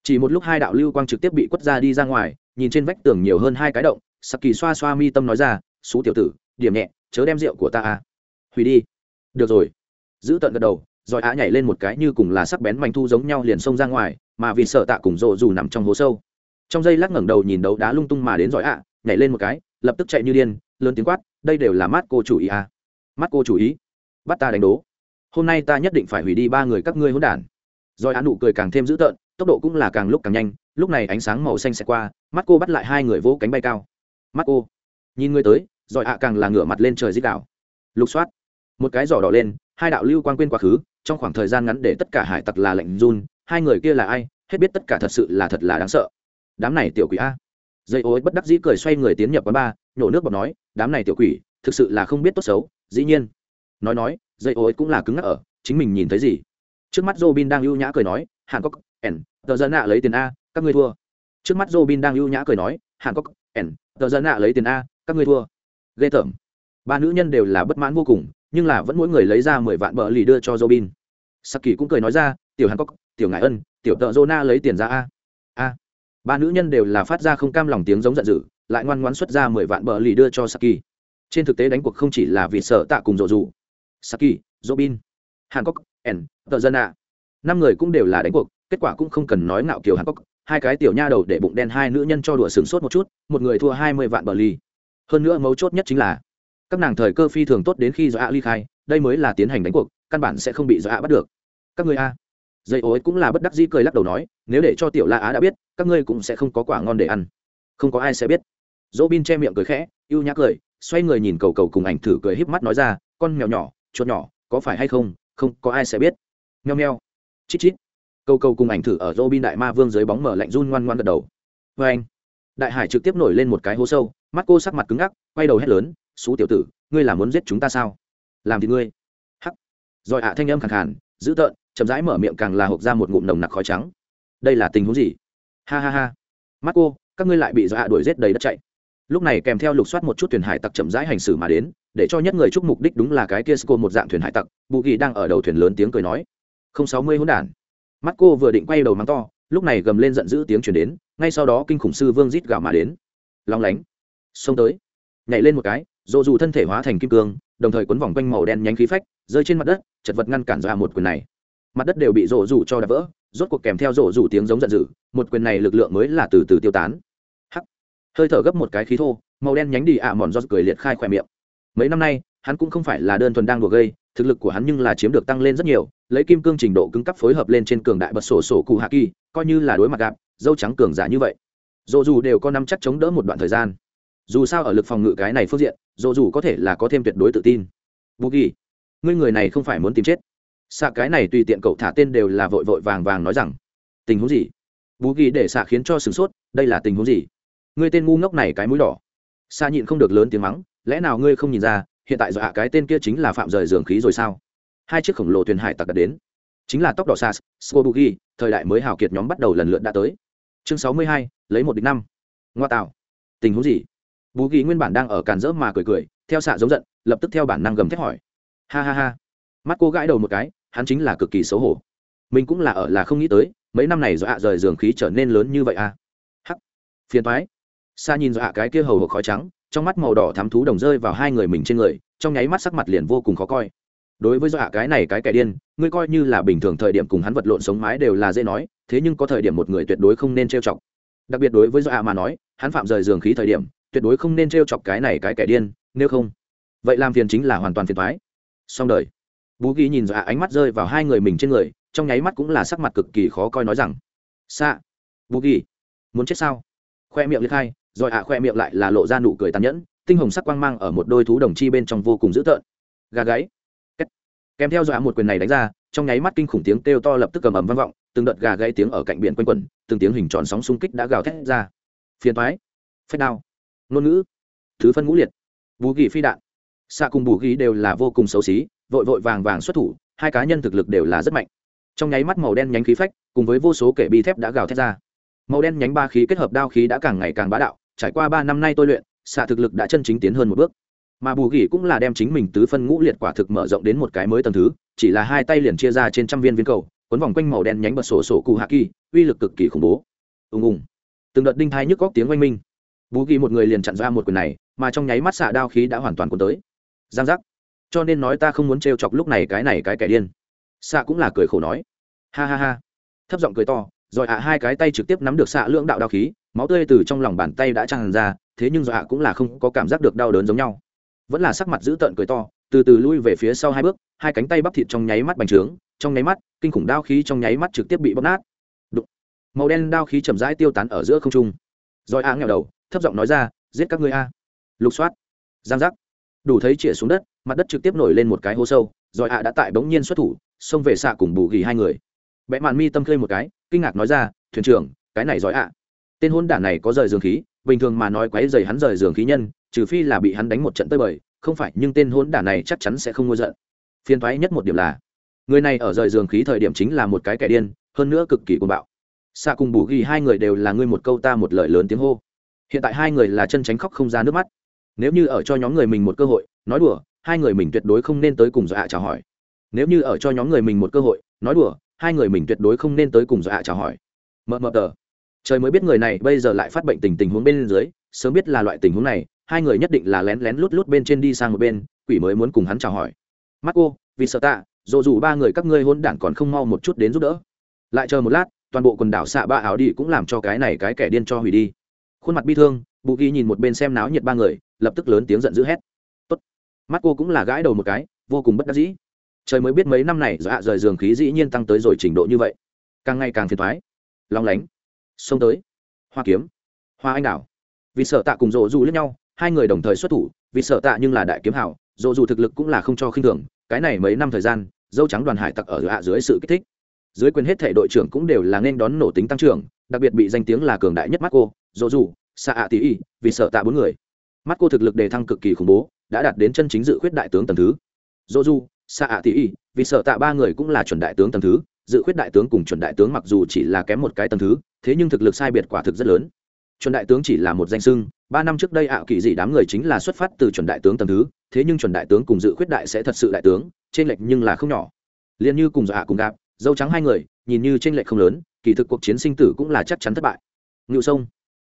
Chỉ một lúc hai đạo lưu quang trực tiếp bị quất ra đi ra ngoài, nhìn trên vách tường nhiều hơn hai cái động sặc kỳ xoa xoa mi tâm nói ra xú tiểu tử, điểm nhẹ, chớ đem rượu của ta à. Hủy đi. Được rồi. Giữ tận gật đầu, rồi á nhảy lên một cái như cùng là sắc bén manh thu giống nhau liền xông ra ngoài, mà vì sợ tạ cùng rộ dù nằm trong hố sâu. Trong giây lắc ngẩng đầu nhìn đấu đá lung tung mà đến giỏi ạ nhảy lên một cái, lập tức chạy như điên, lớn tiếng quát, đây đều là mắt cô chủ ý à. Mắt cô chủ ý? Bắt ta đánh đố. Hôm nay ta nhất định phải hủy đi ba người các ngươi hỗn đản. Rồi á nụ cười càng thêm dữ tợn, tốc độ cũng là càng lúc càng nhanh, lúc này ánh sáng màu xanh sẽ qua, mắt cô bắt lại hai người vỗ cánh bay cao. Mắt cô, nhìn ngươi tới giỏi ạ càng là ngửa mặt lên trời dích đảo lục soát. Một cái giỏ đỏ lên, hai đạo lưu quan quên quá khứ, trong khoảng thời gian ngắn để tất cả hải tặc là lạnh run, hai người kia là ai, hết biết tất cả thật sự là thật là đáng sợ. Đám này tiểu quỷ a. Dây ối bất đắc dĩ cười xoay người tiến nhập quán ba, nhổ nước bọt nói, đám này tiểu quỷ, thực sự là không biết tốt xấu, dĩ nhiên. Nói nói, dây ối cũng là cứng ngắc ở, chính mình nhìn thấy gì? Trước mắt robin đang ưu nhã cười nói hàn cốc ẻn tờ dân ạ lấy tiền a, các ngươi thua. Trước mắt robin đang ưu nhã cười nói hàn cốc ẻn tờ dân ạ lấy tiền a, các ngươi thua ghê tởm. Ba nữ nhân đều là bất mãn vô cùng, nhưng là vẫn mỗi người lấy ra mười vạn bờ lì đưa cho robin. Saki cũng cười nói ra, tiểu hàn cốc tiểu ngại ân, tiểu tợ jona lấy tiền ra a. A. Ba nữ nhân đều là phát ra không cam lòng tiếng giống giận dữ, lại ngoan ngoãn xuất ra mười vạn bờ lì đưa cho saki. Trên thực tế đánh cuộc không chỉ là vì sợ tạ cùng rộ dù saki, robin, hàn cốc n, tợ dân a. Năm người cũng đều là đánh cuộc, kết quả cũng không cần nói ngạo kiều hàn cốc hai cái tiểu nha đầu để bụng đen hai nữ nhân cho đùa sừng sốt một chút, một người thua hai mươi vạn bờ lì hơn nữa mấu chốt nhất chính là, các nàng thời cơ phi thường tốt đến khi do a ly khai, đây mới là tiến hành đánh cuộc, căn bản sẽ không bị do a bắt được. Các người a. Dây ối cũng là bất đắc dĩ cười lắc đầu nói, nếu để cho tiểu la á đã biết, các ngươi cũng sẽ không có quả ngon để ăn. Không có ai sẽ biết. Dỗ bin che miệng cười khẽ y ê u nhã cười, xoay người nhìn cầu cầu cùng ảnh thử cười híp mắt nói ra, con mèo nhỏ, chuột nhỏ, có phải hay không không có ai sẽ biết. Nheo nheo chít chít. Cầu cầu cùng ảnh thử ở dỗ bin đại ma vương dưới bóng mở lạnh run ngoan ngoan gật đầu. Vê anh đại hải trực tiếp nổi lên một cái hố sâu, mắt cô sắc mặt cứng ngắc, quay đầu hét lớn xú tiểu tử, ngươi là muốn giết chúng ta sao? Làm thì ngươi. Hắc. Rồi ạ thanh âm khẳng khàn, dữ tợn, chậm rãi mở miệng càng là hộp ra một ngụm nồng nặc khói trắng. Đây là tình huống gì? Ha ha ha. Mắt cô, các ngươi lại bị do hạ đuổi rết đầy đất chạy. Lúc này kèm theo lục soát một chút thuyền hải tặc chậm rãi hành xử mà đến, để cho nhất người chúc mục đích đúng là cái kia cô một dạng thuyền hải tặc, bù kỳ đang ở đầu thuyền lớn tiếng cười nói. Không sáu mươi hỗn đản. Mắt cô vừa định quay đầu mắng to lúc này gầm lên giận dữ tiếng chuyển đến, ngay sau đó kinh khủng sư vương rít gạo mà đến. Lóng lánh, xông tới. Nhảy lên một cái dồ dù thân thể hóa thành kim cương, đồng thời quấn vòng quanh màu đen nhánh khí phách, rơi trên mặt đất, chật vật ngăn cản ra một quyền này. Mặt đất đều bị rổ rủ cho đập vỡ, rốt cuộc kèm theo rổ rủ tiếng giống giận dữ, một quyền này lực lượng mới là từ từ tiêu tán. Hắc. Hơi thở gấp một cái khí thô, màu đen nhánh đi ạ mòn do cười liệt khai khỏe miệng. Mấy năm nay, hắn cũng không phải là đơn thuần đang đùa gây thực lực của hắn nhưng là chiếm được tăng lên rất nhiều, lấy kim cương trình độ cứng cấp phối hợp lên trên cường đại bật sổ sổ cụ hạ kỳ, coi như là đối mặt gạp, dâu trắng cường giả như vậy. Dồ dù đều có năm chắc chống đỡ một đoạn thời gian. Dù sao ở lực phòng ngự cái này phương diện dồ dù có thể là có thêm tuyệt đối tự tin. Bù ghi ngươi người này không phải muốn tìm chết. Xạ cái này tùy tiện cậu thả tên đều là vội vội vàng vàng nói rằng, tình huống gì? Bú ghi để xạ khiến cho sửng sốt, đây là tình huống gì? Ngươi tên ngu ngốc này cái mũi đỏ. Xa nhịn không được lớn tiếng mắng, lẽ nào ngươi không nhìn ra hiện tại dọa cái tên kia chính là phạm rời giường khí rồi sao? Hai chiếc khổng lồ thuyền hải tặc đã đến. Chính là tóc đỏ sas, skobugi, thời đại mới hào kiệt nhóm bắt đầu lần lượt đã tới. Chương sáu mươi hai, lấy một địch năm. Ngoa tạo. Tình huống gì? Bú ghi nguyên bản đang ở càn rỡ mà cười cười, theo xạ giống giận, lập tức theo bản năng gầm thét hỏi. Ha ha ha. Mắt cô gãi đầu một cái, hắn chính là cực kỳ xấu hổ. Mình cũng là ở là không nghĩ tới, mấy năm này do ạ rời giường khí trở nên lớn như vậy à? Hắc. Phiền thoái xa nhìn do ạ cái kia hầu hộp khói trắng trong mắt màu đỏ thám thú đồng rơi vào hai người mình trên người, trong nháy mắt sắc mặt liền vô cùng khó coi. Đối với do ạ cái này cái kẻ điên, ngươi coi như là bình thường thời điểm cùng hắn vật lộn sống mái đều là dễ nói, thế nhưng có thời điểm một người tuyệt đối không nên trêu chọc. Đặc biệt đối với do ạ mà nói, hắn phạm rời giường khí thời điểm, tuyệt đối không nên trêu chọc cái này cái kẻ điên, nếu không, vậy làm phiền chính là hoàn toàn phiền thoái xong đời. Bú ghi nhìn dọa ánh mắt rơi vào hai người mình trên người, trong nháy mắt cũng là sắc mặt cực kỳ khó coi nói rằng xạ bú ghi, muốn chết sao? Khoe miệng liệt hai rồi ạ, khoe miệng lại là lộ ra nụ cười tàn nhẫn, tinh hồng sắc quang mang ở một đôi thú đồng chi bên trong vô cùng dữ tợn. Gà gáy. Kèm theo dọa một quyền này đánh ra, trong nháy mắt kinh khủng tiếng kêu to lập tức cầm ầm vang vọng, từng đợt gà gáy tiếng ở cạnh biển quanh quẩn, từng tiếng hình tròn sóng xung kích đã gào thét ra. Phiền thoái phách đao. Ngôn ngữ. Thứ phân ngũ liệt. Bú ghi phi đạn. Xạ cùng bù ghi đều là vô cùng xấu xí, vội vội vàng vàng xuất thủ, hai cá nhân thực lực đều là rất mạnh. Trong nháy mắt màu đen nhánh khí phách, cùng với vô số kẻ bi thép đã gào thét ra. Màu đen nhánh ba khí kết hợp đao khí đã càng ngày càng bá đạo trải qua ba năm nay tôi luyện, xạ thực lực đã chân chính tiến hơn một bước. Mà bù gỉ cũng là đem chính mình tứ phân ngũ liệt quả thực mở rộng đến một cái mới tầng thứ, chỉ là hai tay liền chia ra trên trăm viên viên cầu quấn vòng quanh màu đen nhánh bật sổ sổ cụ hạ kỳ, uy lực cực kỳ khủng bố. Ùng ùng. Từng đợt đinh thai nhức góc tiếng oanh minh. Bù gỉ một người liền chặn ra một quyền này, mà trong nháy mắt xạ đao khí đã hoàn toàn cuốn tới. Giang giác. Cho nên nói ta không muốn trêu chọc lúc này cái này cái kẻ điên. Xạ cũng là cười khổ nói. Ha ha ha. Thấp giọng cười to, rồi ạ, hai cái tay trực tiếp nắm được xạ lưỡng đạo đao khí máu tươi từ trong lòng bàn tay đã tràn ra, thế nhưng rồi cũng là không có cảm giác được đau đớn giống nhau. Vẫn là sắc mặt dữ tợn cười to, từ từ lui về phía sau hai bước, hai cánh tay bắp thịt trong nháy mắt bành trướng, trong nháy mắt, kinh khủng đao khí trong nháy mắt trực tiếp bị bóp nát. Đụng. màu đen đao khí chậm rãi tiêu tán ở giữa không trung. Rồi a nghèo đầu, thấp giọng nói ra, giết các ngươi a. Lục soát. Giang giác. Đủ thấy chĩa xuống đất, mặt đất trực tiếp nổi lên một cái hố sâu, rồi a đã tại bỗng nhiên xuất thủ, xông về xạ cùng bù ghi hai người. Bẽ mạn mi tâm khơi một cái, kinh ngạc nói ra, thuyền trưởng, cái này giỏi ạ tên hôn đản này có rời giường khí, bình thường mà nói quấy dày hắn rời giường khí nhân, trừ phi là bị hắn đánh một trận tơi bời, không phải, nhưng tên hôn đản này chắc chắn sẽ không ngôi giận. Phiền thoái nhất một điểm là, người này ở rời giường khí thời điểm chính là một cái kẻ điên, hơn nữa cực kỳ cuồng bạo. Xạ cùng bù ghi hai người đều là ngươi một câu ta một lời lớn tiếng hô. Hiện tại hai người là chân tránh khóc không ra nước mắt. Nếu như ở cho nhóm người mình một cơ hội, nói đùa, hai người mình tuyệt đối không nên tới cùng dọa chào hỏi. Nếu như ở cho nhóm người mình một cơ hội, nói đùa, hai người mình tuyệt đối không nên tới cùng dọa chào hỏi. Mờ mờ tờ trời mới biết người này bây giờ lại phát bệnh tình tình huống bên dưới, sớm biết là loại tình huống này, hai người nhất định là lén lén lút lút bên trên đi sang một bên, quỷ mới muốn cùng hắn chào hỏi. Mắt cô vì sợ tạ dù dù ba người các ngươi hôn đản còn không mau một chút đến giúp đỡ. Lại chờ một lát, toàn bộ quần đảo xạ ba áo đi cũng làm cho cái này cái kẻ điên cho hủy đi. Khuôn mặt bi thương bụ ghi nhìn một bên xem náo nhiệt ba người, lập tức lớn tiếng giận dữ hét. Tốt. mắt cô cũng là gãi đầu một cái, vô cùng bất đắc dĩ. Trời mới biết mấy năm này dọa rời giường khí dĩ nhiên tăng tới rồi trình độ như vậy. Càng ngày càng phiền thoái long lánh xông tới. Hoa kiếm. Hoa anh đào vì sợ tạ cùng rộ dù lẫn nhau, hai người đồng thời xuất thủ, vì sợ tạ nhưng là đại kiếm hảo, rộ dù thực lực cũng là không cho khinh thường, cái này mấy năm thời gian, dâu trắng đoàn hải tặc ở hạ dưới sự kích thích. Dưới quyền hết thể đội trưởng cũng đều là nên đón nổ tính tăng trưởng, đặc biệt bị danh tiếng là cường đại nhất mắt cô rộ dù xạ ạ tỷ y, vì sợ tạ bốn người. Mắt cô thực lực đề thăng cực kỳ khủng bố, đã đạt đến chân chính dự khuyết đại tướng tầm thứ. Dô du xạ ạ tỷ y, vì sợ tạ ba người cũng là chuẩn đại tướng tầm thứ dự khuyết đại tướng cùng chuẩn đại tướng mặc dù chỉ là kém một cái tầng thứ, thế nhưng thực lực sai biệt quả thực rất lớn. Chuẩn đại tướng chỉ là một danh sưng, ba năm trước đây ảo kỳ dị đám người chính là xuất phát từ chuẩn đại tướng tầng thứ, thế nhưng chuẩn đại tướng cùng dự khuyết đại sẽ thật sự đại tướng, trên lệch nhưng là không nhỏ. Liền như cùng dạ cùng gặp, dâu trắng hai người, nhìn như trên lệch không lớn, kỳ thực cuộc chiến sinh tử cũng là chắc chắn thất bại. Ngự sông,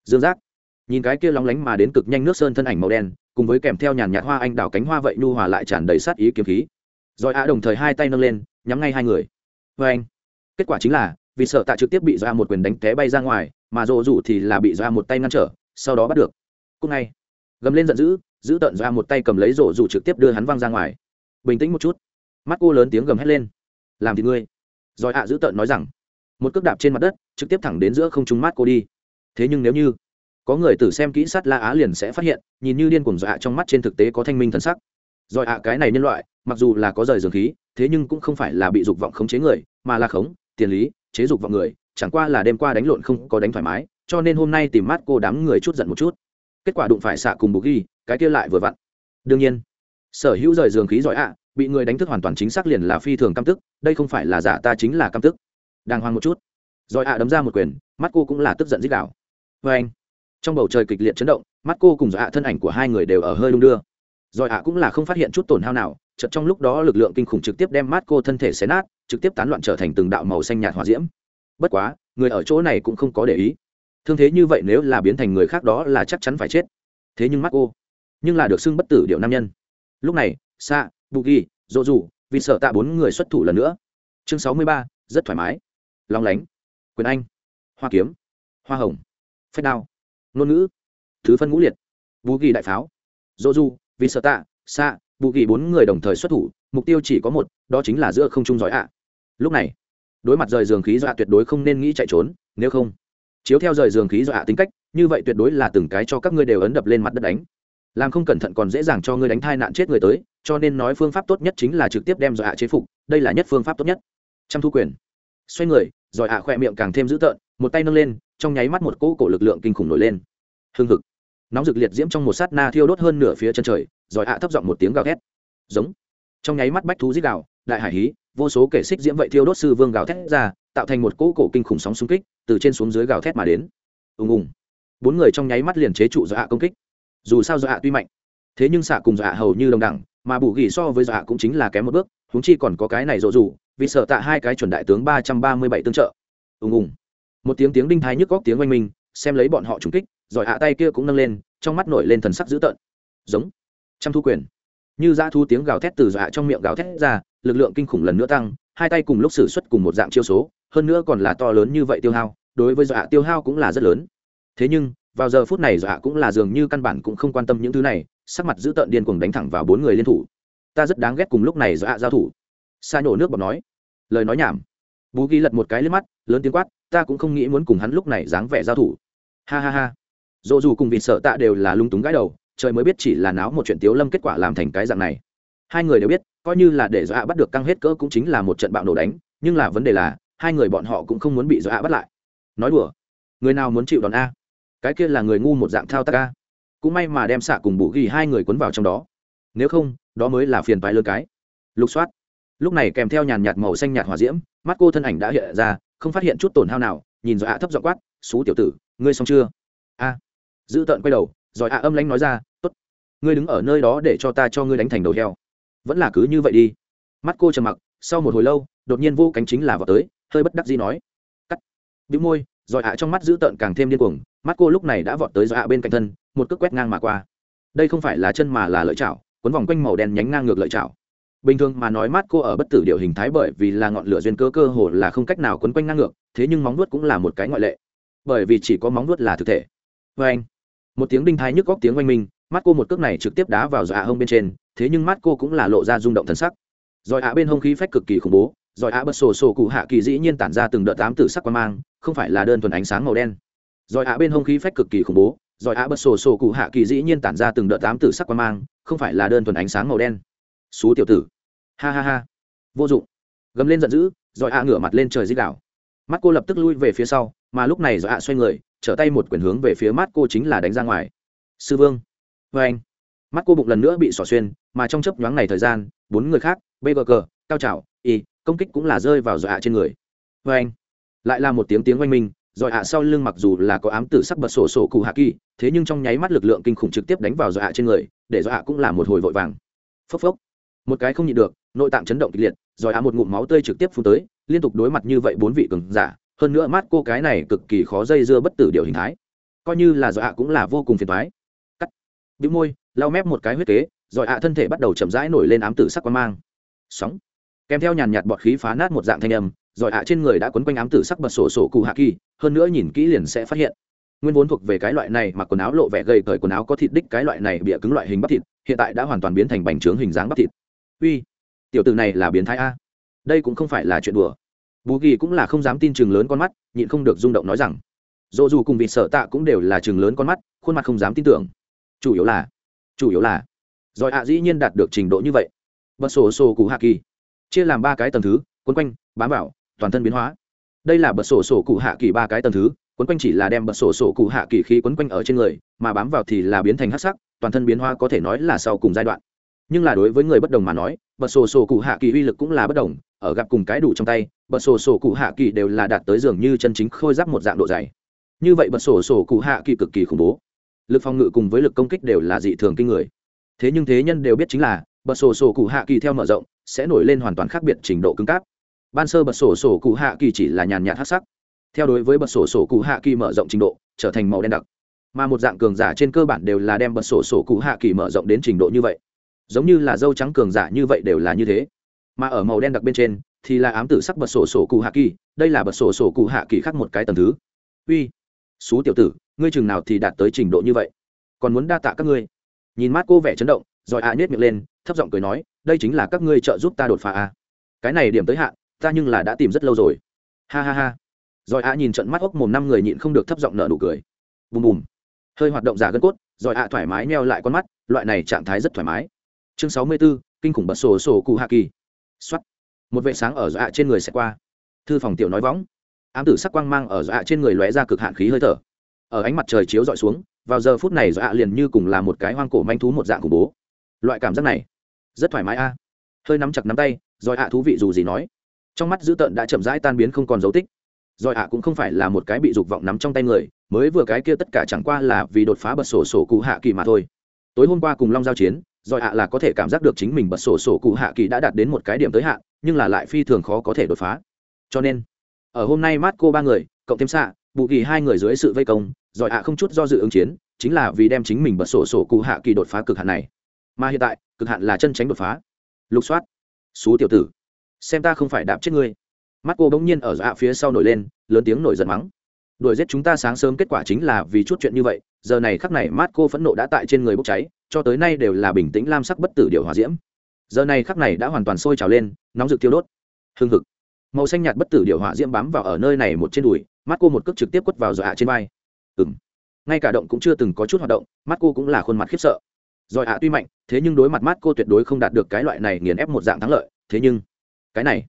dương giác. Nhìn cái kia lóng lánh mà đến cực nhanh nước sơn thân ảnh màu đen, cùng với kèm theo nhàn nhạt hoa anh đào cánh hoa vậy nhu hòa lại tràn đầy sát ý kiếm khí. Rồi a đồng thời hai tay nâng lên, nhắm ngay hai người vê anh. Kết quả chính là, vì sợ tạ trực tiếp bị ra một quyền đánh té bay ra ngoài, mà rộ rủ thì là bị ra một tay ngăn trở, sau đó bắt được. Cúc ngay. Gầm lên giận dữ, giữ tận ra một tay cầm lấy rộ rủ trực tiếp đưa hắn văng ra ngoài. Bình tĩnh một chút. Mắt cô lớn tiếng gầm hét lên. Làm thì ngươi. Rồi ạ giữ tận nói rằng, một cước đạp trên mặt đất, trực tiếp thẳng đến giữa không trung mắt cô đi. Thế nhưng nếu như có người tử xem kỹ sát la á liền sẽ phát hiện, nhìn như điên cuồng dọa trong mắt trên thực tế có thanh minh thần sắc. Rồi ạ cái này nhân loại, mặc dù là có rời dường khí thế nhưng cũng không phải là bị dục vọng khống chế người, mà là khống, tiền lý, chế dục vọng người, chẳng qua là đêm qua đánh lộn không có đánh thoải mái, cho nên hôm nay tìm mát cô đám người chút giận một chút. Kết quả đụng phải xạ cùng bục ghi, cái kia lại vừa vặn. Đương nhiên, sở hữu rời giường khí giỏi ạ, bị người đánh thức hoàn toàn chính xác liền là phi thường căm tức, đây không phải là giả ta chính là căm tức. Đàng hoàng một chút. Giỏi ạ đấm ra một quyền, mắt cô cũng là tức giận dích đảo. vê anh, trong bầu trời kịch liệt chấn động, mắt cô cùng dạ thân ảnh của hai người đều ở hơi đung đưa. Rồi ạ cũng là không phát hiện chút tổn hao nào chợt trong lúc đó lực lượng kinh khủng trực tiếp đem mát cô thân thể xé nát, trực tiếp tán loạn trở thành từng đạo màu xanh nhạt hỏa diễm. Bất quá, người ở chỗ này cũng không có để ý. Thương thế như vậy nếu là biến thành người khác đó là chắc chắn phải chết. Thế nhưng mắt cô, nhưng là được xưng bất tử điệu nam nhân. Lúc này xa bù ghi dỗ dù vì sợ tạ bốn người xuất thủ lần nữa. Chương sáu mươi ba, rất thoải mái. Long lánh, quyền anh, hoa kiếm, hoa hồng, phách đao, ngôn ngữ, thứ phân ngũ liệt. Bù ghi đại pháo dỗ dù vì sợ tạ xa bù ghi bốn người đồng thời xuất thủ, mục tiêu chỉ có một, đó chính là giữa không trung giỏi ạ. Lúc này, đối mặt rời giường khí dọa tuyệt đối không nên nghĩ chạy trốn, nếu không, chiếu theo rời giường khí dọa tính cách, như vậy tuyệt đối là từng cái cho các ngươi đều ấn đập lên mặt đất đánh. Làm không cẩn thận còn dễ dàng cho ngươi đánh thai nạn chết người tới, cho nên nói phương pháp tốt nhất chính là trực tiếp đem dọa chế phục, đây là nhất phương pháp tốt nhất. Trăm thu quyền. Xoay người rồi ạ khỏe miệng càng thêm dữ tợn, một tay nâng lên, trong nháy mắt một cỗ cổ lực lượng kinh khủng nổi lên. Hương hực nóng rực liệt diễm trong một sát na thiêu đốt hơn nửa phía chân trời, rồi ạ thấp giọng một tiếng gào thét. Giống. Trong nháy mắt bách thú dích đạo đại hải hí, vô số kể xích diễm vậy thiêu đốt sư vương gào thét ra, tạo thành một cỗ cổ kinh khủng sóng xung kích, từ trên xuống dưới gào thét mà đến. Ùng ùng. Bốn người trong nháy mắt liền chế trụ dọa công kích. Dù sao dọa tuy mạnh, thế nhưng xạ cùng dọa hầu như đồng đẳng, mà bù gỉ so với dọa cũng chính là kém một bước, huống chi còn có cái này rộ rủ, vì sợ tạ hai cái chuẩn đại tướng ba trăm ba mươi bảy tương trợ. Ùng ùng. Một tiếng tiếng đinh thái nhức góc tiếng oanh minh, xem lấy bọn họ trúng kích giỏi hạ tay kia cũng nâng lên, trong mắt nổi lên thần sắc dữ tợn. Giống. Trăm thu quyền. Như dã thu tiếng gào thét từ dọa trong miệng gào thét ra, lực lượng kinh khủng lần nữa tăng, hai tay cùng lúc xử suất cùng một dạng chiêu số, hơn nữa còn là to lớn như vậy tiêu hao, đối với dọa tiêu hao cũng là rất lớn. Thế nhưng, vào giờ phút này dọa cũng là dường như căn bản cũng không quan tâm những thứ này, sắc mặt dữ tợn điên cuồng đánh thẳng vào bốn người liên thủ. Ta rất đáng ghét cùng lúc này dọa giao thủ. Xa nhổ nước bọt nói. Lời nói nhảm. Bú ghi lật một cái lên mắt, lớn tiếng quát, ta cũng không nghĩ muốn cùng hắn lúc này dáng vẻ giao thủ. Ha ha ha dỗ dù cùng vịt sợ tạ đều là lung túng gãi đầu, trời mới biết chỉ là náo một chuyện tiếu lâm kết quả làm thành cái dạng này. Hai người đều biết, coi như là để do ạ bắt được căng hết cỡ cũng chính là một trận bạo nổ đánh, nhưng là vấn đề là, hai người bọn họ cũng không muốn bị do ạ bắt lại. Nói đùa, người nào muốn chịu đòn a? Cái kia là người ngu một dạng thao tác a. Cũng may mà đem xạ cùng bù ghi hai người cuốn vào trong đó. Nếu không, đó mới là phiền phái lơ cái. Lục soát. Lúc này kèm theo nhàn nhạt màu xanh nhạt hỏa diễm, mắt cô thân ảnh đã hiện ra, không phát hiện chút tổn hao nào, nhìn rồi ạ thấp giọng quát, xú tiểu tử, ngươi xong chưa? A dữ tợn quay đầu, rồi ạ âm lãnh nói ra, tốt, ngươi đứng ở nơi đó để cho ta cho ngươi đánh thành đầu heo. Vẫn là cứ như vậy đi. Mắt cô trầm mặc, sau một hồi lâu, đột nhiên vô cánh chính là vào tới, hơi bất đắc dĩ nói, cắt. Bĩu môi, rồi ạ trong mắt dữ tợn càng thêm điên cuồng, mắt cô lúc này đã vọt tới rồi ạ bên cạnh thân, một cước quét ngang mà qua. Đây không phải là chân mà là lợi chảo quấn vòng quanh màu đen nhánh ngang ngược lợi chảo. Bình thường mà nói mắt cô ở bất tử điều hình thái bởi vì là ngọn lửa duyên cơ cơ hồ là không cách nào quấn quanh ngang ngược, thế nhưng móng nuốt cũng là một cái ngoại lệ. Bởi vì chỉ có móng nuốt là thực thể. Vê anh một tiếng đinh thái nhức góc tiếng oanh minh, mắt cô một cước này trực tiếp đá vào dọa hông bên trên, thế nhưng mắt cô cũng là lộ ra rung động thân sắc. Rồi ạ bên hông khí phách cực kỳ khủng bố rồi ạ bật sổ sổ cụ hạ kỳ dĩ nhiên tản ra từng đợt tám tử sắc quan mang, không phải là đơn thuần ánh sáng màu đen. Rồi ạ bên hông khí phách cực kỳ khủng bố rồi ạ bật sổ sổ cụ hạ kỳ dĩ nhiên tản ra từng đợt tám tử sắc quan mang, không phải là đơn thuần ánh sáng màu đen. Xú tiểu tử. Ha ha ha. Vô dụng. Gầm lên giận dữ rồi ạ ngửa mặt lên trời dích đảo mắt cô lập tức lui về phía sau, mà lúc này rồi ạ xoay người trở tay một quyền hướng về phía mắt cô chính là đánh ra ngoài. Sư vương. Vê anh. Mắt cô bụng lần nữa bị xỏ xuyên, mà trong chấp nhoáng này thời gian, bốn người khác bgg cao trào y, công kích cũng là rơi vào dọa trên người. Vê anh. Lại là một tiếng tiếng oanh minh, dọa hạ sau lưng mặc dù là có ám tử sắc bật sổ sổ cụ hạ kỳ, thế nhưng trong nháy mắt lực lượng kinh khủng trực tiếp đánh vào dọa trên người, để dọa cũng là một hồi vội vàng. Phốc phốc. Một cái không nhịn được, nội tạng chấn động kịch liệt rồi hạ một ngụm máu tươi trực tiếp phun tới, liên tục đối mặt như vậy bốn vị cường giả hơn nữa mắt cô cái này cực kỳ khó dây dưa bất tử điều hình thái. Coi như là rồi ạ cũng là vô cùng phiền thoái cắt. Bị môi, lau mép một cái huyết kế rồi ạ thân thể bắt đầu chậm rãi nổi lên ám tử sắc quan mang. Sóng. Kèm theo nhàn nhạt bọt khí phá nát một dạng thanh âm rồi ạ trên người đã quấn quanh ám tử sắc bật sổ sổ cụ hạ kỳ, hơn nữa nhìn kỹ liền sẽ phát hiện. Nguyên vốn thuộc về cái loại này mặc quần áo lộ vẻ gầy cởi quần áo có thịt đích cái loại này bịa cứng loại hình bắp thịt, hiện tại đã hoàn toàn biến thành bành trướng hình dáng bắp thịt. Uy, tiểu tử này là biến thái a. Đây cũng không phải là chuyện đùa bù ghi cũng là không dám tin chừng lớn con mắt, nhịn không được rung động nói rằng, dỗ dù cùng vị sở tạ cũng đều là chừng lớn con mắt, khuôn mặt không dám tin tưởng. Chủ yếu là, chủ yếu là. Giỏi ạ dĩ nhiên đạt được trình độ như vậy. Bật sổ sổ cụ hạ kỳ. Chia làm ba cái tầng thứ, quấn quanh, bám vào, toàn thân biến hóa. Đây là bật sổ sổ cụ hạ kỳ ba cái tầng thứ, quấn quanh chỉ là đem bật sổ sổ cụ hạ kỳ khí quấn quanh ở trên người, mà bám vào thì là biến thành hắc sắc, toàn thân biến hóa có thể nói là sau cùng giai đoạn. Nhưng là đối với người bất đồng mà nói, bật sổ sổ cụ hạ kỳ uy lực cũng là bất đồng, ở gặp cùng cái đủ trong tay bật sổ sổ cụ hạ kỳ đều là đạt tới dường như chân chính khôi giáp một dạng độ dày. Như vậy bật sổ sổ cụ hạ kỳ cực kỳ khủng bố. Lực phòng ngự cùng với lực công kích đều là dị thường kinh người. Thế nhưng thế nhân đều biết chính là, bật sổ sổ cụ hạ kỳ theo mở rộng, sẽ nổi lên hoàn toàn khác biệt trình độ cứng cáp. Ban sơ bật sổ sổ cụ hạ kỳ chỉ là nhàn nhạt hát sắc. Theo đối với bật sổ sổ cụ hạ kỳ mở rộng trình độ, trở thành màu đen đặc. Mà một dạng cường giả trên cơ bản đều là đem bật sổ sổ cụ hạ kỳ mở rộng đến trình độ như vậy. Giống như là dâu trắng cường giả như vậy đều là như thế. Mà ở màu đen đặc bên trên thì là ám tử sắc bật sổ sổ cụ hạ kỳ đây là bật sổ sổ cụ hạ kỳ khác một cái tầng thứ. Uy xú tiểu tử ngươi chừng nào thì đạt tới trình độ như vậy? Còn muốn đa tạ các ngươi. Nhìn mắt cô vẻ chấn động rồi ạ à nhét miệng lên thấp giọng cười nói đây chính là các ngươi trợ giúp ta đột phá a cái này điểm tới hạn ta nhưng là đã tìm rất lâu rồi. Ha ha ha. Rồi ạ nhìn trận mắt hốc mồm năm người nhịn không được thấp giọng nợ nụ cười. Bùm bùm. Hơi hoạt động giả gân cốt rồi ạ thoải mái neo lại con mắt loại này trạng thái rất thoải mái. Chương sáu mươi 64, kinh khủng bật sổ sổ cụ hạ kỳ. Xuất một vệ sáng ở dạ trên người sẽ qua. Thư phòng tiểu nói võng. Ám tử sắc quang mang ở dạ trên người lóe ra cực hạn khí hơi thở. Ở ánh mặt trời chiếu dọi xuống, vào giờ phút này dạ liền như cùng là một cái hoang cổ manh thú một dạng khủng bố. Loại cảm giác này, rất thoải mái a. Hơi nắm chặt nắm tay rồi ạ thú vị dù gì nói. Trong mắt dữ tợn đã chậm rãi tan biến không còn dấu tích. Rồi ạ cũng không phải là một cái bị dục vọng nắm trong tay người, mới vừa cái kia tất cả chẳng qua là vì đột phá bật sổ sổ cụ hạ kỳ mà thôi. Tối hôm qua cùng long giao chiến rồi ạ là có thể cảm giác được chính mình bật sổ sổ cụ hạ kỳ đã đạt đến một cái điểm tới hạn, nhưng là lại phi thường khó có thể đột phá. Cho nên, ở hôm nay mát cô ba người, cộng thêm xạ bù kỳ hai người dưới sự vây công, rồi ạ không chút do dự ứng chiến, chính là vì đem chính mình bật sổ sổ cụ hạ kỳ đột phá cực hạn này. Mà hiện tại, cực hạn là chân tránh đột phá. Lục soát. Xú tiểu tử. Xem ta không phải đạp chết ngươi. Mắt cô bỗng nhiên ở dạ phía sau nổi lên, lớn tiếng nổi giận mắng. Đuổi giết chúng ta sáng sớm kết quả chính là vì chút chuyện như vậy, giờ này khắc này mát cô phẫn nộ đã tại trên người bốc cháy cho tới nay đều là bình tĩnh lam sắc bất tử điều hòa diễm. Giờ này khắc này đã hoàn toàn sôi trào lên, nóng rực tiêu đốt. Hương hực. Màu xanh nhạt bất tử điệu hỏa diễm bám vào ở nơi này một trên đùi, mắt cô một cước trực tiếp quất vào dọa trên vai. Ừng ngay cả động cũng chưa từng có chút hoạt động, mắt cô cũng là khuôn mặt khiếp sợ. Rồi ạ tuy mạnh, thế nhưng đối mặt mắt cô tuyệt đối không đạt được cái loại này nghiền ép một dạng thắng lợi, thế nhưng, cái này,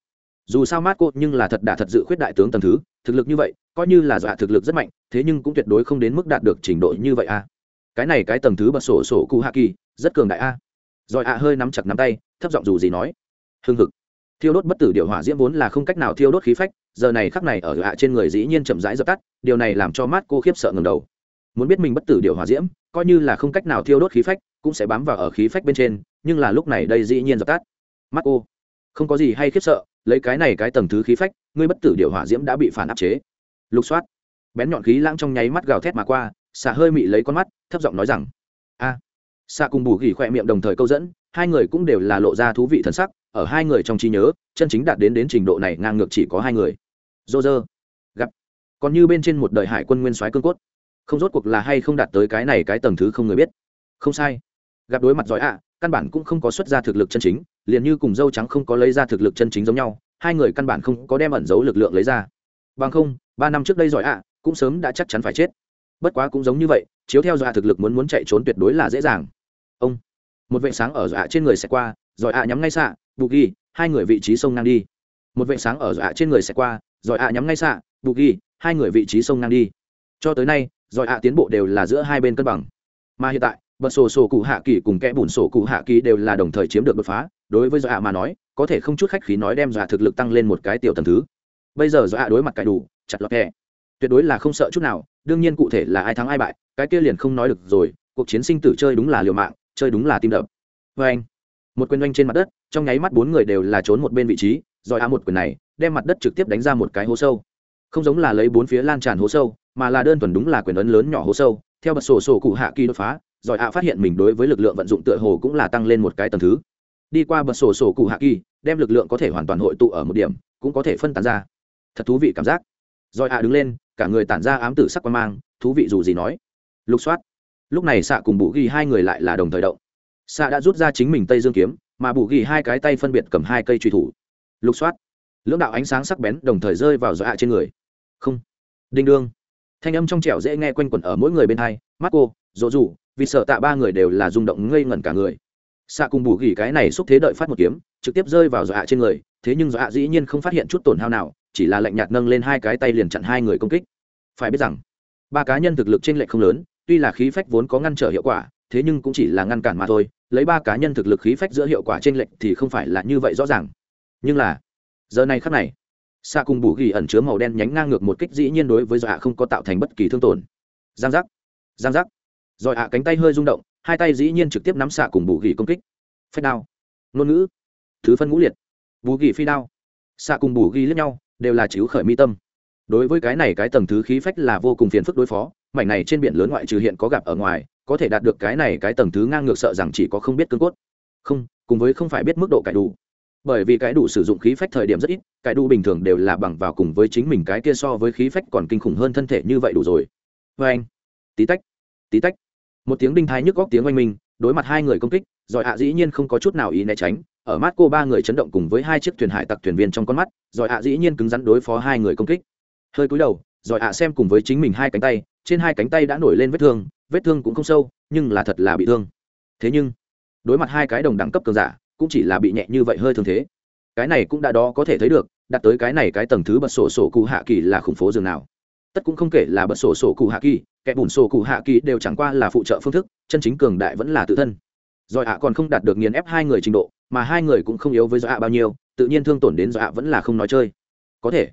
dù sao mắt cô nhưng là thật đả thật dự khuyết đại tướng tầm thứ, thực lực như vậy, coi như là dọa thực lực rất mạnh, thế nhưng cũng tuyệt đối không đến mức đạt được trình độ như vậy à cái này cái tầng thứ bật sổ sổ cụ hạ kỳ, rất cường đại a. Rồi ạ hơi nắm chặt nắm tay, thấp giọng dù gì nói. Hưng hực. Thiêu đốt bất tử điều hỏa diễm vốn là không cách nào thiêu đốt khí phách, giờ này khắc này ở ạ trên người dĩ nhiên chậm rãi dập tắt, điều này làm cho mắt cô khiếp sợ ngầm đầu. Muốn biết mình bất tử điều hỏa diễm, coi như là không cách nào thiêu đốt khí phách, cũng sẽ bám vào ở khí phách bên trên, nhưng là lúc này đây dĩ nhiên dập tắt. Mắt cô. Không có gì hay khiếp sợ, lấy cái này cái tầng thứ khí phách, ngươi bất tử điều hỏa diễm đã bị phản áp chế. Lục soát. Bén nhọn khí lãng trong nháy mắt gào thét mà qua xạ hơi mị lấy con mắt, thấp giọng nói rằng, a. À. xạ cùng bù gỉ khỏe miệng đồng thời câu dẫn, hai người cũng đều là lộ ra thú vị thần sắc, ở hai người trong trí nhớ, chân chính đạt đến đến trình độ này ngang ngược chỉ có hai người. Dô dơ gặp. Còn như bên trên một đời hải quân nguyên soái cương cốt. Không rốt cuộc là hay không đạt tới cái này cái tầng thứ không người biết. Không sai. Gặp đối mặt giỏi ạ, căn bản cũng không có xuất ra thực lực chân chính, liền như cùng dâu trắng không có lấy ra thực lực chân chính giống nhau, hai người căn bản không có đem ẩn giấu lực lượng lấy ra. Bằng không, ba năm trước đây giỏi ạ, cũng sớm đã chắc chắn phải chết bất quá cũng giống như vậy, chiếu theo dọa thực lực muốn muốn chạy trốn tuyệt đối là dễ dàng. Ông, một vệ sáng ở dọa trên người sẽ qua rồi ạ nhắm ngay xạ, bù ghi, hai người vị trí sông ngang đi. Một vệ sáng ở dọa trên người sẽ qua rồi ạ nhắm ngay xạ, bù ghi, hai người vị trí sông ngang đi. Cho tới nay rồi ạ tiến bộ đều là giữa hai bên cân bằng. Mà hiện tại, bật sổ sổ cụ hạ kỳ cùng kẽ bùn sổ cụ hạ kỳ đều là đồng thời chiếm được đột phá. Đối với dọa mà nói, có thể không chút khách khí nói đem dọa thực lực tăng lên một cái tiểu tầm thứ. Bây giờ dọa đối mặt cải đủ, chặt lọt kẹ tuyệt đối là không sợ chút nào, đương nhiên cụ thể là ai thắng ai bại, cái kia liền không nói được rồi, cuộc chiến sinh tử chơi đúng là liều mạng, chơi đúng là tim đập. Vê anh, một quyền oanh trên mặt đất, trong nháy mắt bốn người đều là trốn một bên vị trí, rồi a một quyền này, đem mặt đất trực tiếp đánh ra một cái hố sâu. Không giống là lấy bốn phía lan tràn hố sâu, mà là đơn thuần đúng là quyền ấn lớn nhỏ hố sâu. Theo bật sổ sổ cụ hạ kỳ đột phá, rồi a phát hiện mình đối với lực lượng vận dụng tựa hồ cũng là tăng lên một cái tầng thứ. Đi qua bật sổ sổ cụ hạ kỳ, đem lực lượng có thể hoàn toàn hội tụ ở một điểm, cũng có thể phân tán ra. Thật thú vị cảm giác. Rồi a đứng lên cả người tản ra ám tử sắc quan mang, thú vị dù gì nói. Lục soát. Lúc này xạ cùng bù ghi hai người lại là đồng thời động. Xạ đã rút ra chính mình tây dương kiếm, mà bù ghi hai cái tay phân biệt cầm hai cây truy thủ. Lục soát. Lưỡng đạo ánh sáng sắc bén đồng thời rơi vào dọa trên người. Không. Đinh đương. Thanh âm trong trẻo dễ nghe quanh quẩn ở mỗi người bên hai mắt cô dỗ dù vì sợ tạ ba người đều là rung động ngây ngẩn cả người. Xạ cùng bù ghi cái này xúc thế đợi phát một kiếm, trực tiếp rơi vào dọa trên người, thế nhưng dọa dĩ nhiên không phát hiện chút tổn hao nào chỉ là lạnh nhạt nâng lên hai cái tay liền chặn hai người công kích. Phải biết rằng, ba cá nhân thực lực trên lệch không lớn, tuy là khí phách vốn có ngăn trở hiệu quả, thế nhưng cũng chỉ là ngăn cản mà thôi, lấy ba cá nhân thực lực khí phách giữa hiệu quả trên lệch thì không phải là như vậy rõ ràng. Nhưng là, giờ này khắc này xa cùng bù ghi ẩn chứa màu đen nhánh ngang ngược một kích dĩ nhiên đối với dọa không có tạo thành bất kỳ thương tổn. Giang giác giang giác. Rồi ạ cánh tay hơi rung động, hai tay dĩ nhiên trực tiếp nắm xạ cùng bù ghi công kích. Phách đao. Ngôn ngữ. Thứ phân ngũ liệt. Bù ghi phi đao. Xạ cùng bù ghi lẫn nhau đều là chiếu khởi mi tâm. Đối với cái này cái tầng thứ khí phách là vô cùng phiền phức đối phó, mảnh này trên biển lớn ngoại trừ hiện có gặp ở ngoài, có thể đạt được cái này cái tầng thứ ngang ngược sợ rằng chỉ có không biết cương cốt. Không, cùng với không phải biết mức độ cải đủ. Bởi vì cái đủ sử dụng khí phách thời điểm rất ít cái đủ bình thường đều là bằng vào cùng với chính mình cái kia so với khí phách còn kinh khủng hơn thân thể như vậy đủ rồi. Vê anh, tí tách tí tách. Một tiếng đinh thái nhức góc tiếng oanh minh, đối mặt hai người công kích, giỏi hạ dĩ nhiên không có chút nào ý né tránh ở mắt cô ba người chấn động cùng với hai chiếc thuyền hải tặc thuyền viên trong con mắt, giỏi ạ dĩ nhiên cứng rắn đối phó hai người công kích. Hơi cúi đầu, giỏi ạ xem cùng với chính mình hai cánh tay, trên hai cánh tay đã nổi lên vết thương vết thương cũng không sâu, nhưng là thật là bị thương. Thế nhưng, đối mặt hai cái đồng đẳng cấp cường giả, cũng chỉ là bị nhẹ như vậy hơi thương thế. Cái này cũng đã đó có thể thấy được đặt tới cái này cái tầng thứ bật sổ sổ cụ hạ kỳ là khủng phố dường nào. Tất cũng không kể là bật sổ sổ cụ hạ kỳ, kẻ bùn sổ cụ hạ kỳ đều chẳng qua là phụ trợ phương thức, chân chính cường đại vẫn là tự thân rồi ạ còn không đạt được nghiền ép hai người trình độ, mà hai người cũng không yếu với do ạ bao nhiêu, tự nhiên thương tổn đến do ạ vẫn là không nói chơi. Có thể.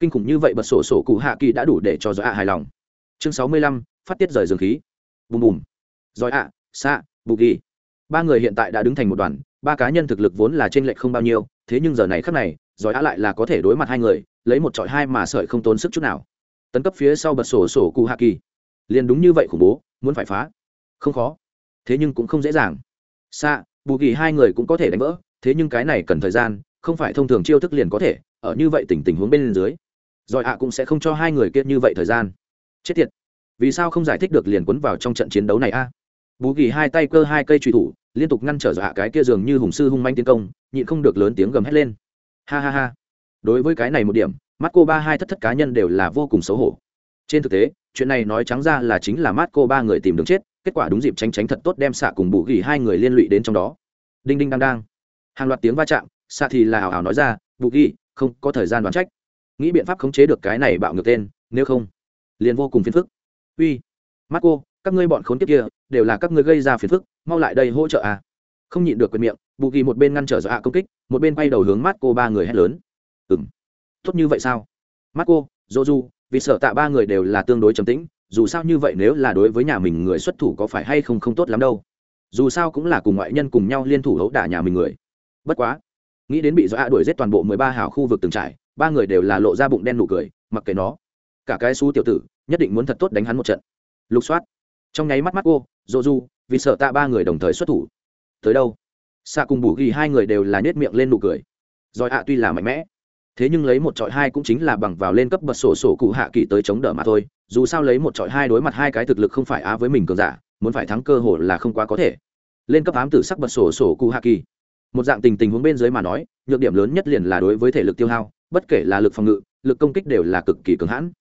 Kinh khủng như vậy bật sổ sổ cụ hạ kỳ đã đủ để cho do ạ hài lòng. Chương sáu mươi lăm, phát tiết rời dường khí. Bùm bùm. Rồi ạ xạ bù ghi. Ba người hiện tại đã đứng thành một đoàn, ba cá nhân thực lực vốn là t r ê n lệch không bao nhiêu, thế nhưng giờ này khắc này rồi ạ lại là có thể đối mặt hai người, lấy một trọi hai mà sợi không tốn sức chút nào. Tấn cấp phía sau bật sổ sổ cụ hạ kỳ. Liền đúng như vậy khủng bố, muốn phải phá. Không khó. Thế nhưng cũng không dễ dàng xạ bù kỳ hai người cũng có thể đánh vỡ, thế nhưng cái này cần thời gian, không phải thông thường chiêu thức liền có thể, ở như vậy tình tình huống bên dưới, rồi ạ cũng sẽ không cho hai người kia như vậy thời gian. Chết tiệt. Vì sao không giải thích được liền quấn vào trong trận chiến đấu này a? Bù kỳ hai tay cơ hai cây truy thủ, liên tục ngăn trở dọa cái kia dường như hùng sư hung manh tiến công, nhịn không được lớn tiếng gầm hét lên. Ha ha ha. Đối với cái này một điểm mắt cô ba hai thất thất cá nhân đều là vô cùng xấu hổ. Trên thực tế, chuyện này nói trắng ra là chính là mắt cô ba người tìm đường chết kết quả đúng dịp tránh tránh thật tốt đem xạ cùng bù gỉ hai người liên lụy đến trong đó. Đinh đinh đang đang. Hàng loạt tiếng va chạm, xạ thì là hào hào nói ra, bù gỉ không có thời gian đoán trách. Nghĩ biện pháp khống chế được cái này bạo ngược tên, nếu không, liền vô cùng phiền phức. Uy mắt cô các ngươi bọn khốn kiếp kia, đều là các ngươi gây ra phiền phức, mau lại đây hỗ trợ à. Không nhịn được quyền miệng, bù ghi một bên ngăn trở dọa công kích, một bên bay đầu hướng mắt cô ba người hét lớn. Ừng tốt như vậy sao? Mắt cô dô du vì sợ tạ ba người đều là tương đối trầm tĩnh dù sao như vậy nếu là đối với nhà mình người xuất thủ có phải hay không không tốt lắm đâu. Dù sao cũng là cùng ngoại nhân cùng nhau liên thủ hấu đả nhà mình người. Bất quá, nghĩ đến bị dọa đuổi giết toàn bộ mười ba hào khu vực từng trải, ba người đều là lộ ra bụng đen nụ cười, mặc kệ nó. Cả cái xú tiểu tử, nhất định muốn thật tốt đánh hắn một trận. Lục soát. Trong nháy mắt mắt cô, dô du, vì sợ tạ ba người đồng thời xuất thủ. Tới đâu? Xa cùng bù ghi hai người đều là nết miệng lên nụ cười. Rồi ạ tuy là mạnh mẽ thế nhưng lấy một trọi hai cũng chính là bằng vào lên cấp bật sổ sổ cụ hạ kỳ tới chống đỡ mà thôi, dù sao lấy một trọi hai đối mặt hai cái thực lực không phải á với mình cường giả, muốn phải thắng cơ hội là không quá có thể. Lên cấp ám tử sắc bật sổ sổ cụ hạ kỳ. Một dạng tình tình huống bên dưới mà nói, nhược điểm lớn nhất liền là đối với thể lực tiêu hao, bất kể là lực phòng ngự, lực công kích đều là cực kỳ cường hãn.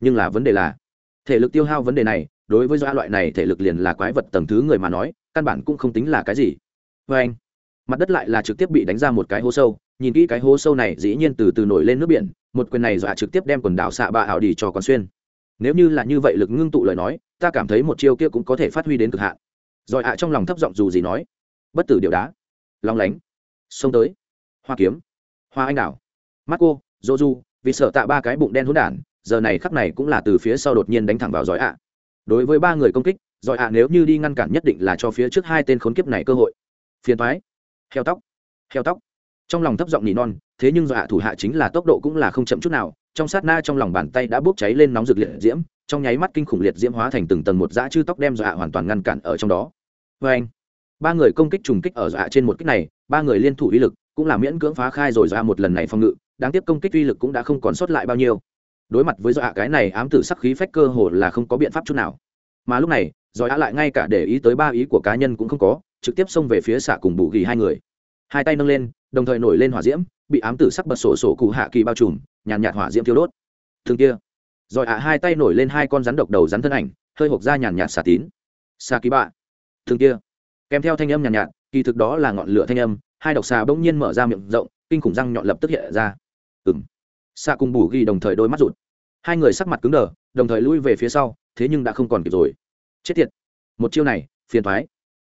Nhưng là vấn đề là, thể lực tiêu hao vấn đề này, đối với do loại này thể lực liền là quái vật tầng thứ người mà nói, căn bản cũng không tính là cái gì. Vê anh, mặt đất lại là trực tiếp bị đánh ra một cái hố sâu nhìn kỹ cái hố sâu này dĩ nhiên từ từ nổi lên nước biển, một quyền này dọa trực tiếp đem quần đảo xạ bạ ảo đi cho con xuyên. Nếu như là như vậy lực ngưng tụ lời nói, ta cảm thấy một chiêu kia cũng có thể phát huy đến cực hạn. Rồi ạ trong lòng thấp giọng dù gì nói, bất tử điệu đá, long lánh, xông tới, hoa kiếm, hoa anh đào mắt cô dô du vì sợ tạ ba cái bụng đen hỗn đản, giờ này khắc này cũng là từ phía sau đột nhiên đánh thẳng vào giỏi ạ. Đối với ba người công kích, giỏi ạ nếu như đi ngăn cản nhất định là cho phía trước hai tên khốn kiếp này cơ hội. Phiền thoái heo tóc heo tóc trong lòng thấp giọng nỉ non, thế nhưng dọa thủ hạ chính là tốc độ cũng là không chậm chút nào, trong sát na trong lòng bàn tay đã bốc cháy lên nóng rực liệt diễm, trong nháy mắt kinh khủng liệt diễm hóa thành từng tầng một dã chư tóc đem dọa hoàn toàn ngăn cản ở trong đó. Vê anh, ba người công kích trùng kích ở dọa trên một kích này, ba người liên thủ uy lực cũng là miễn cưỡng phá khai rồi dọa một lần này phòng ngự, đáng tiếc công kích uy lực cũng đã không còn sót lại bao nhiêu. Đối mặt với dọa cái này, ám tử sắc khí phách cơ hồ là không có biện pháp chút nào. Mà lúc này, dọa lại ngay cả để ý tới ba ý của cá nhân cũng không có, trực tiếp xông về phía xạ cùng bù ghi hai người. Hai tay nâng lên đồng thời nổi lên hỏa diễm, bị ám tử sắc bật sổ sổ cụ hạ kỳ bao trùm, nhàn nhạt hỏa diễm thiêu đốt. Thương kia. Rồi ạ, hai tay nổi lên hai con rắn độc đầu rắn thân ảnh, hơi hộp ra nhàn nhạt xà tín. Xà ký bạ. Thương kia. Kèm theo thanh âm nhàn nhạt, kỳ thực đó là ngọn lửa thanh âm, hai độc xà bỗng nhiên mở ra miệng rộng, kinh khủng răng nhọn lập tức hiện ra. Ừng xà cùng bù ghi đồng thời đôi mắt rụt. Hai người sắc mặt cứng đờ, đồng thời lui về phía sau, thế nhưng đã không còn kịp rồi. Chết tiệt. Một chiêu này, phiền thoái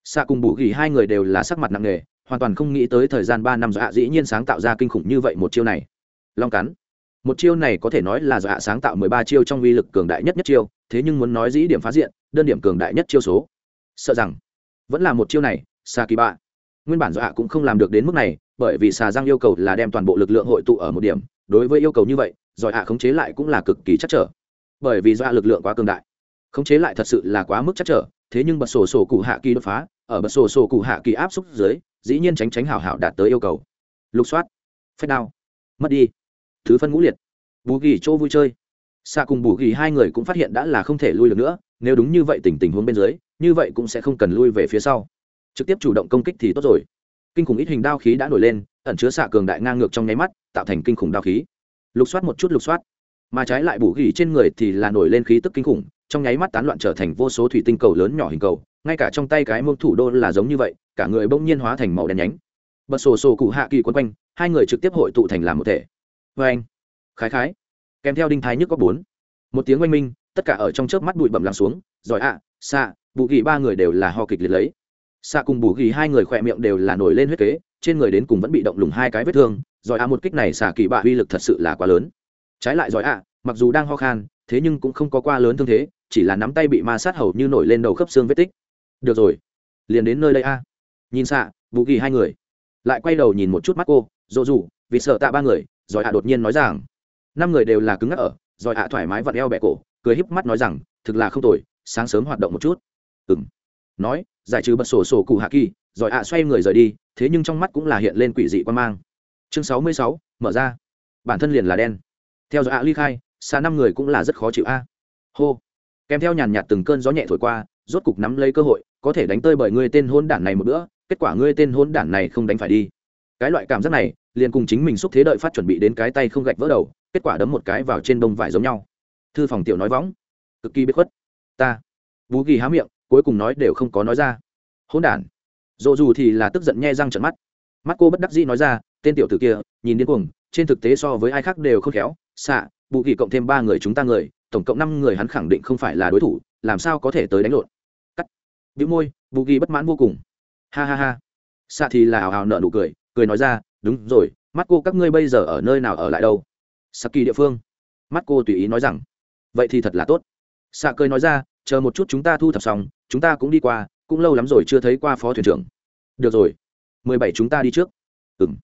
xạ cùng bù ghi hai người đều là sắc mặt nặng nề hoàn toàn không nghĩ tới thời gian ba năm dọa dĩ nhiên sáng tạo ra kinh khủng như vậy một chiêu này. Long cắn. Một chiêu này có thể nói là dọa sáng tạo mười ba chiêu trong uy lực cường đại nhất nhất chiêu, thế nhưng muốn nói dĩ điểm phá diện, đơn điểm cường đại nhất chiêu số. Sợ rằng, vẫn là một chiêu này xà kỳ bạ nguyên bản dọa cũng không làm được đến mức này, bởi vì xà giang yêu cầu là đem toàn bộ lực lượng hội tụ ở một điểm, đối với yêu cầu như vậy giỏi hạ khống chế lại cũng là cực kỳ chắc trở. Bởi vì dọa lực lượng quá cường đại, khống chế lại thật sự là quá mức chắc trở thế nhưng bật sổ sổ cụ hạ kỳ đột phá, ở bật sổ sổ cụ hạ kỳ áp xúc dưới, dĩ nhiên tránh tránh hảo hảo đạt tới yêu cầu. Lục soát. Phép đao. Mất đi. Thứ phân ngũ liệt. Bù ghi chỗ vui chơi. Xa cùng bù ghi hai người cũng phát hiện đã là không thể lui được nữa, nếu đúng như vậy tình tình huống bên dưới, như vậy cũng sẽ không cần lui về phía sau. Trực tiếp chủ động công kích thì tốt rồi. Kinh khủng ít hình đao khí đã nổi lên, ẩn chứa xạ cường đại ngang ngược trong nháy mắt, tạo thành kinh khủng đao khí. Lục soát một chút lục soát. Mà trái lại bù ghi trên người thì là nổi lên khí tức kinh khủng trong nháy mắt tán loạn trở thành vô số thủy tinh cầu lớn nhỏ hình cầu ngay cả trong tay cái mông thủ đô là giống như vậy cả người bỗng nhiên hóa thành màu đen nhánh. Bật sổ sổ cụ hạ kỳ quấn quanh hai người trực tiếp hội tụ thành làm một thể. Vê anh khái khái kèm theo đinh thái nhức có bốn. Một tiếng oanh minh tất cả ở trong chớp mắt bụi bẩm lắng xuống giỏi ạ à, xạ bù ghi ba người đều là ho kịch liệt lấy. Xạ cùng bù ghi hai người khỏe miệng đều là nổi lên huyết kế trên người đến cùng vẫn bị động lùng hai cái vết thương giỏi ạ một kích này xạ kỳ bạ uy lực thật sự là quá lớn. Trái lại giỏi ạ mặc dù đang ho khan thế nhưng cũng không có qua lớn thương thế, chỉ là nắm tay bị ma sát hầu như nổi lên đầu khớp xương vết tích. Được rồi, liền đến nơi đây a. À. Nhìn xạ, vũ kỳ hai người. Lại quay đầu nhìn một chút mắt cô, dỗ dù vì sợ tạ ba người rồi hạ đột nhiên nói rằng, năm người đều là cứng ngắc ở rồi hạ thoải mái vặn eo bẹ cổ, cười híp mắt nói rằng, thực là không tồi, sáng sớm hoạt động một chút. Ừ m nói, giải trừ bật sổ sổ cụ hạ kỳ rồi hạ xoay người rời đi, thế nhưng trong mắt cũng là hiện lên quỷ dị quan mang. Chương sáu mươi sáu, mở ra. Bản thân liền là đen. Theo dõi hạ ly khai xa năm người cũng là rất khó chịu a. Hô. Kèm theo nhàn nhạt từng cơn gió nhẹ thổi qua, rốt cục nắm lấy cơ hội, có thể đánh tơi bởi người tên hôn đản này một bữa, kết quả ngươi tên hôn đản này không đánh phải đi. Cái loại cảm giác này, liền cùng chính mình xúc thế đợi phát chuẩn bị đến cái tay không gạch vỡ đầu, kết quả đấm một cái vào trên đông vải giống nhau. Thư phòng tiểu nói võng. Cực kỳ biết khuất. Ta. Bú ghi há miệng, cuối cùng nói đều không có nói ra. Hôn đản. Dỗ dù thì là tức giận nhe răng trận mắt. Mắt cô bất đắc dĩ nói ra, tên tiểu tử kia, nhìn điên cuồng, trên thực tế so với ai khác đều không khéo, xạ bù kỳ cộng thêm ba người chúng ta người, tổng cộng năm người hắn khẳng định không phải là đối thủ, làm sao có thể tới đánh lộn? Cắt. Bị môi, bù kỳ bất mãn vô cùng. Ha ha ha. Xạ thì là hào hào nợ nụ cười cười nói ra, đúng rồi, mắt cô các ngươi bây giờ ở nơi nào ở lại đâu? Saki địa phương. Mắt cô tùy ý nói rằng, vậy thì thật là tốt. Xạ cười nói ra, chờ một chút chúng ta thu thập xong, chúng ta cũng đi qua, cũng lâu lắm rồi chưa thấy qua phó thuyền trưởng. Được rồi, mười bảy chúng ta đi trước. Ừng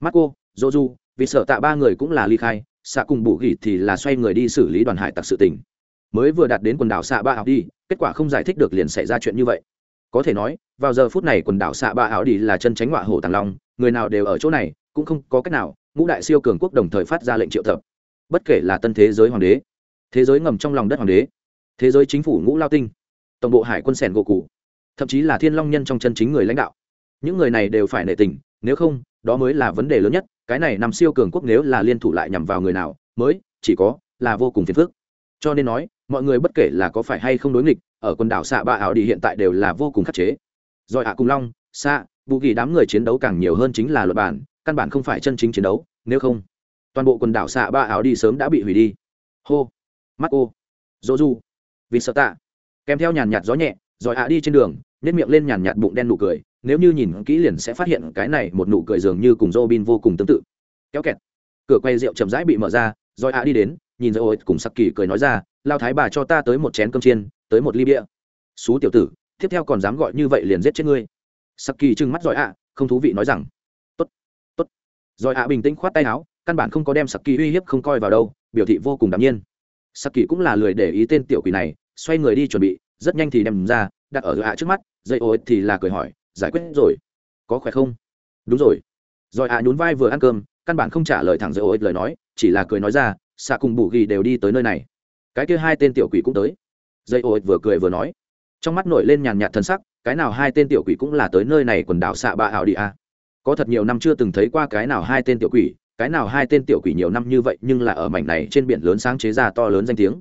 mắt cô dô du vì sợ tạ ba người cũng là ly khai xạ cùng bù gỉ thì là xoay người đi xử lý đoàn hải tặc sự tình. Mới vừa đạt đến quần đảo xạ ba ảo đi, kết quả không giải thích được liền xảy ra chuyện như vậy. Có thể nói, vào giờ phút này quần đảo xạ ba ảo đi là chân tránh họa hổ tàng long, người nào đều ở chỗ này, cũng không có cách nào, ngũ đại siêu cường quốc đồng thời phát ra lệnh triệu tập. Bất kể là tân thế giới hoàng đế, thế giới ngầm trong lòng đất hoàng đế, thế giới chính phủ ngũ lao tinh, tổng bộ hải quân sẻn gỗ cụ, thậm chí là thiên long nhân trong chân chính người lãnh đạo, những người này đều phải nể tình, nếu không đó mới là vấn đề lớn nhất, cái này nằm siêu cường quốc nếu là liên thủ lại nhằm vào người nào, mới chỉ có là vô cùng phiền phức. Cho nên nói, mọi người bất kể là có phải hay không đối nghịch, ở quần đảo xạ ba ảo đi hiện tại đều là vô cùng khắc chế. Rồi ạ cùng long xạ bù kỳ đám người chiến đấu càng nhiều hơn chính là luật bản, căn bản không phải chân chính chiến đấu, nếu không, toàn bộ quần đảo xạ ba ảo đi sớm đã bị hủy đi. Hô, mắt ô dỗ du vì sợ tạ. Kèm theo nhàn nhạt gió nhẹ, rồi ạ đi trên đường nếp miệng lên nhàn nhạt bụng đen nụ cười nếu như nhìn kỹ liền sẽ phát hiện cái này một nụ cười dường như cùng Robin vô cùng tương tự. Kéo kẹt. Cửa quay rượu chậm rãi bị mở ra, rồi ạ đi đến, nhìn rồi cùng Sắc Kỳ cười nói ra, lao thái bà cho ta tới một chén cơm chiên, tới một ly bia. Sú tiểu tử, tiếp theo còn dám gọi như vậy liền giết chết ngươi. Sắc Kỳ trừng mắt rồi ạ, không thú vị nói rằng, tốt, tốt. Rồi ạ bình tĩnh khoát tay áo, căn bản không có đem Sắc Kỳ uy hiếp không coi vào đâu, biểu thị vô cùng đạm nhiên. Sắc Kỳ cũng là lười để ý tên tiểu quỷ này, xoay người đi chuẩn bị, rất nhanh thì đem ra, đặt ở ạ trước mắt, dây thì là cười hỏi, giải quyết rồi. Có khỏe không? Đúng rồi. Rồi ạ, nhún vai vừa ăn cơm, căn bản không trả lời thẳng dây ôi lời nói, chỉ là cười nói ra, xạ cùng bù ghi đều đi tới nơi này. Cái kia hai tên tiểu quỷ cũng tới. Dây ôi vừa cười vừa nói. Trong mắt nổi lên nhàn nhạt thân sắc, cái nào hai tên tiểu quỷ cũng là tới nơi này quần đảo xạ ba ảo đi a có thật nhiều năm chưa từng thấy qua cái nào hai tên tiểu quỷ, cái nào hai tên tiểu quỷ nhiều năm như vậy nhưng là ở mảnh này trên biển lớn sáng chế ra to lớn danh tiếng.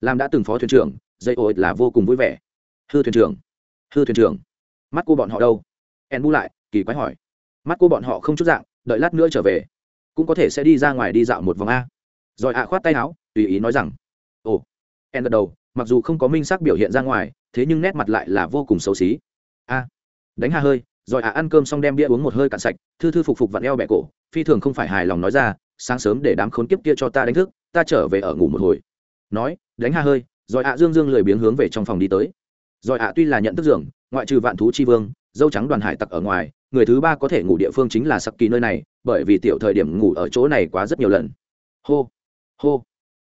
Làm đã từng phó thuyền trưởng, dây ôi là vô cùng vui vẻ. Hư thuyền trưởng, hư thuyền trưởng mắt cô bọn họ đâu? En bu lại, kỳ quái hỏi. Mắt cô bọn họ không chút dạng, đợi lát nữa trở về. Cũng có thể sẽ đi ra ngoài đi dạo một vòng a. Rồi ạ khoát tay áo, tùy ý nói rằng, ồ. En gật đầu, mặc dù không có minh xác biểu hiện ra ngoài, thế nhưng nét mặt lại là vô cùng xấu xí. A, đánh ha hơi, rồi ạ ăn cơm xong đem bia uống một hơi cạn sạch, thư thư phục phục vặn eo bẹ cổ, phi thường không phải hài lòng nói ra, sáng sớm để đám khốn kiếp kia cho ta đánh thức, ta trở về ở ngủ một hồi. Nói, đánh ha hơi, rồi ạ dương dương lười biếng hướng về trong phòng đi tới. Rồi ạ tuy là nhận thức giường ngoại trừ vạn thú chi vương, dâu trắng đoàn hải tặc ở ngoài, người thứ ba có thể ngủ địa phương chính là sắc kỳ nơi này, bởi vì tiểu thời điểm ngủ ở chỗ này quá rất nhiều lần. Hô hô.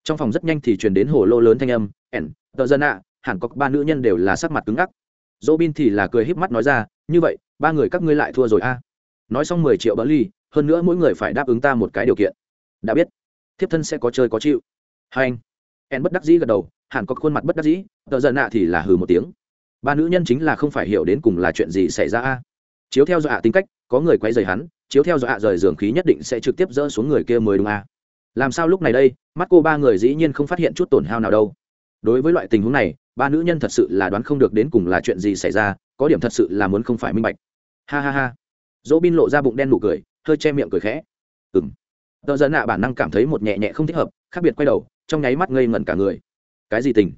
Trong phòng rất nhanh thì truyền đến hồ lô lớn thanh âm, ẻn, tờ dân ạ, hẳn có ba nữ nhân đều là sắc mặt cứng ngắc. Dỗ bin thì là cười híp mắt nói ra, như vậy, ba người các ngươi lại thua rồi a. Nói xong mười triệu bỡ ly, hơn nữa mỗi người phải đáp ứng ta một cái điều kiện. Đã biết, thiếp thân sẽ có chơi có chịu. Hai anh em bất đắc dĩ gật đầu, hẳn có khuôn mặt bất đắc dĩ, tờ dân ạ thì là hừ một tiếng ba nữ nhân chính là không phải hiểu đến cùng là chuyện gì xảy ra a. Chiếu theo dọa tính cách, có người quay rời hắn, chiếu theo dọa rời giường khí nhất định sẽ trực tiếp dỡ xuống người kia mới đúng a. Làm sao lúc này đây, mắt cô ba người dĩ nhiên không phát hiện chút tổn hao nào đâu. Đối với loại tình huống này, ba nữ nhân thật sự là đoán không được đến cùng là chuyện gì xảy ra, có điểm thật sự là muốn không phải minh bạch. Ha ha ha. Dỗ bin lộ ra bụng đen nụ cười, hơi che miệng cười khẽ. Ừng tờ dân nạ bản năng cảm thấy một nhẹ nhẹ không thích hợp, khác biệt quay đầu, trong nháy mắt ngây ngẩn cả người. Cái gì tình?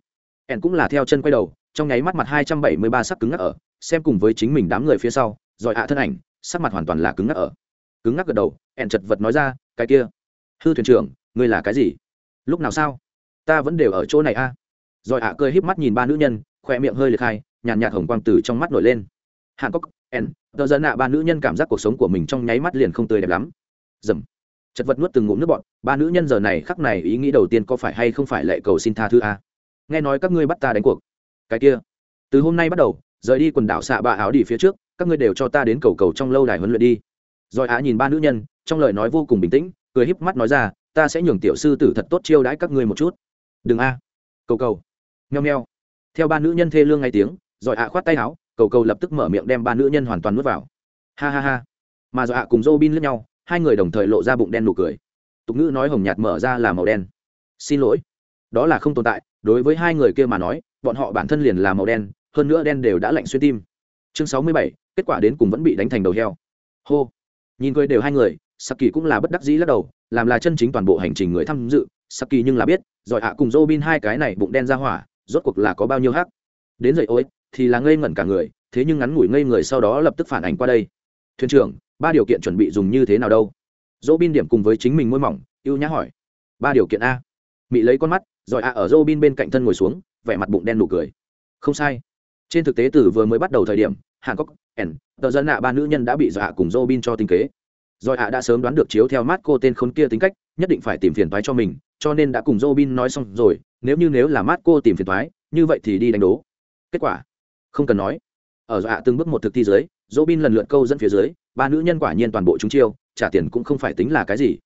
Ẻn cũng là theo chân quay đầu trong nháy mắt mặt hai trăm bảy mươi ba sắc cứng ngắc ở, xem cùng với chính mình đám người phía sau, rồi hạ thân ảnh, sắc mặt hoàn toàn là cứng ngắc ở. Cứng ngắc gật đầu ẻn chật vật nói ra, cái kia, hư thuyền trưởng, ngươi là cái gì? Lúc nào sao? Ta vẫn đều ở chỗ này a. À? rồi hạ cười híp mắt nhìn ba nữ nhân khoe miệng hơi liệt hai, nhàn nhạt hồng quang từ trong mắt nổi lên. Hàn cốc ẻn tờ dân ạ, ba nữ nhân cảm giác cuộc sống của mình trong nháy mắt liền không tươi đẹp lắm. Dầm. Chật vật nuốt từng ngụm nước bọn ba nữ nhân giờ này khắc này ý nghĩ đầu tiên có phải hay không phải lệ cầu xin tha thứ a? Nghe nói các ngươi bắt ta đánh cuộc cái kia. Từ hôm nay bắt đầu, rời đi quần đảo xạ bạ áo đi phía trước, các ngươi đều cho ta đến cầu cầu trong lâu đài huấn luyện đi. Rồi á nhìn ba nữ nhân, trong lời nói vô cùng bình tĩnh, cười híp mắt nói ra, ta sẽ nhường tiểu sư tử thật tốt chiêu đãi các ngươi một chút. Đừng a. Cầu cầu. Nheo nheo theo ba nữ nhân thê lương ngay tiếng, rồi ạ khoát tay áo, cầu cầu lập tức mở miệng đem ba nữ nhân hoàn toàn nuốt vào. Ha ha ha. Mà rồi dọa cùng dô bin lướt nhau, hai người đồng thời lộ ra bụng đen nụ cười. Tục ngữ nói hồng nhạt mở ra là màu đen. Xin lỗi. Đó là không tồn tại, đối với hai người kia mà nói bọn họ bản thân liền là màu đen, hơn nữa đen đều đã lạnh xuyên tim. Chương sáu mươi bảy, kết quả đến cùng vẫn bị đánh thành đầu heo. Hô. Nhìn cười đều hai người, saki cũng là bất đắc dĩ lắc đầu, làm là chân chính toàn bộ hành trình người tham dự, saki nhưng là biết giỏi hạ cùng Robin hai cái này bụng đen ra hỏa, rốt cuộc là có bao nhiêu hắc. Đến dậy ôi, thì là ngây ngẩn cả người, thế nhưng ngắn ngủi ngây người sau đó lập tức phản ảnh qua đây. Thuyền trưởng, ba điều kiện chuẩn bị dùng như thế nào đâu? Robin điểm cùng với chính mình môi mỏng, ưu nhã hỏi. Ba điều kiện a. Mỹ lấy con mắt giỏi a ở Robin bên cạnh thân ngồi xuống vẻ mặt bụng đen nụ cười. Không sai. Trên thực tế từ vừa mới bắt đầu thời điểm hàn cốc ẩn tờ dân nạ ba nữ nhân đã bị dọa cùng Robin cho tinh kế. Rồi ạ đã sớm đoán được chiếu theo mắt cô tên khốn kia tính cách, nhất định phải tìm phiền toái cho mình, cho nên đã cùng Robin nói xong rồi, nếu như nếu là mắt cô tìm phiền toái, như vậy thì đi đánh đố. Kết quả, không cần nói. Ở dọa từng bước một thực thi dưới Robin lần lượt câu dẫn phía dưới, ba nữ nhân quả nhiên toàn bộ chúng chiêu, trả tiền cũng không phải tính là cái gì.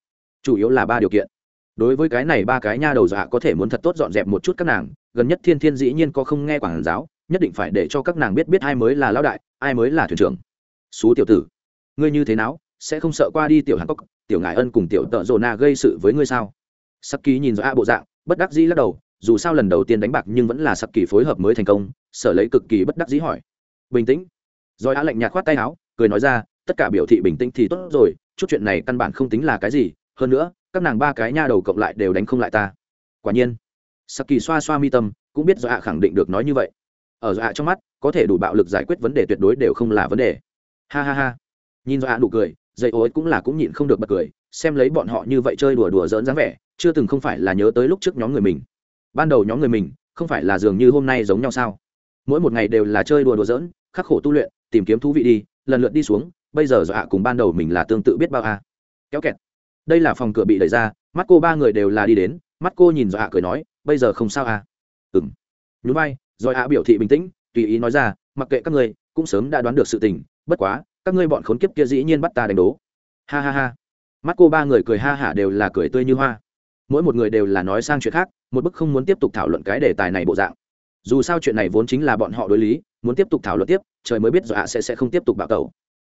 Chủ yếu là ba điều kiện đối với cái này ba cái nha đầu dọa có thể muốn thật tốt dọn dẹp một chút các nàng, gần nhất thiên thiên dĩ nhiên có không nghe quảng giáo, nhất định phải để cho các nàng biết biết ai mới là lão đại, ai mới là thuyền trưởng. Xú tiểu tử, ngươi như thế nào, sẽ không sợ qua đi tiểu hàn cốc tiểu ngài ân cùng tiểu tợ rồ na gây sự với ngươi sao? Sắc ký nhìn rõ a bộ dạng, bất đắc dĩ lắc đầu, dù sao lần đầu tiên đánh bạc nhưng vẫn là sắc kỳ phối hợp mới thành công, sở lấy cực kỳ bất đắc dĩ hỏi. Bình tĩnh. Rồi a lạnh nhạt khoát tay áo, cười nói ra, tất cả biểu thị bình tĩnh thì tốt rồi, chút chuyện này căn bản không tính là cái gì, hơn nữa các nàng ba cái nha đầu cộng lại đều đánh không lại ta. Quả nhiên sắc kỳ xoa xoa mi tâm, cũng biết do ạ khẳng định được nói như vậy. Ở do ạ trong mắt, có thể đủ bạo lực giải quyết vấn đề tuyệt đối đều không là vấn đề. Ha ha ha. Nhìn do ạ nụ cười dây ối cũng là cũng nhịn không được bật cười, xem lấy bọn họ như vậy chơi đùa đùa dỡn dáng vẻ, chưa từng không phải là nhớ tới lúc trước nhóm người mình. Ban đầu nhóm người mình, không phải là dường như hôm nay giống nhau sao? Mỗi một ngày đều là chơi đùa đùa dỡn khắc khổ tu luyện, tìm kiếm thú vị đi, lần lượt đi xuống, bây giờ do ạ cùng ban đầu mình là tương tự biết bao a. À. kéo kẹt đây là phòng cửa bị đẩy ra, mắt cô ba người đều là đi đến, mắt cô nhìn dọa cười nói, bây giờ không sao à? Ừng nhún vai rồi ạ biểu thị bình tĩnh, tùy ý nói ra, mặc kệ các ngươi, cũng sớm đã đoán được sự tình, bất quá, các ngươi bọn khốn kiếp kia dĩ nhiên bắt ta đánh đố. Ha ha ha. Mắt cô ba người cười ha hả đều là cười tươi như hoa. Mỗi một người đều là nói sang chuyện khác, một bức không muốn tiếp tục thảo luận cái đề tài này bộ dạng. Dù sao chuyện này vốn chính là bọn họ đối lý, muốn tiếp tục thảo luận tiếp, trời mới biết dọa sẽ sẽ không tiếp tục bạo cầu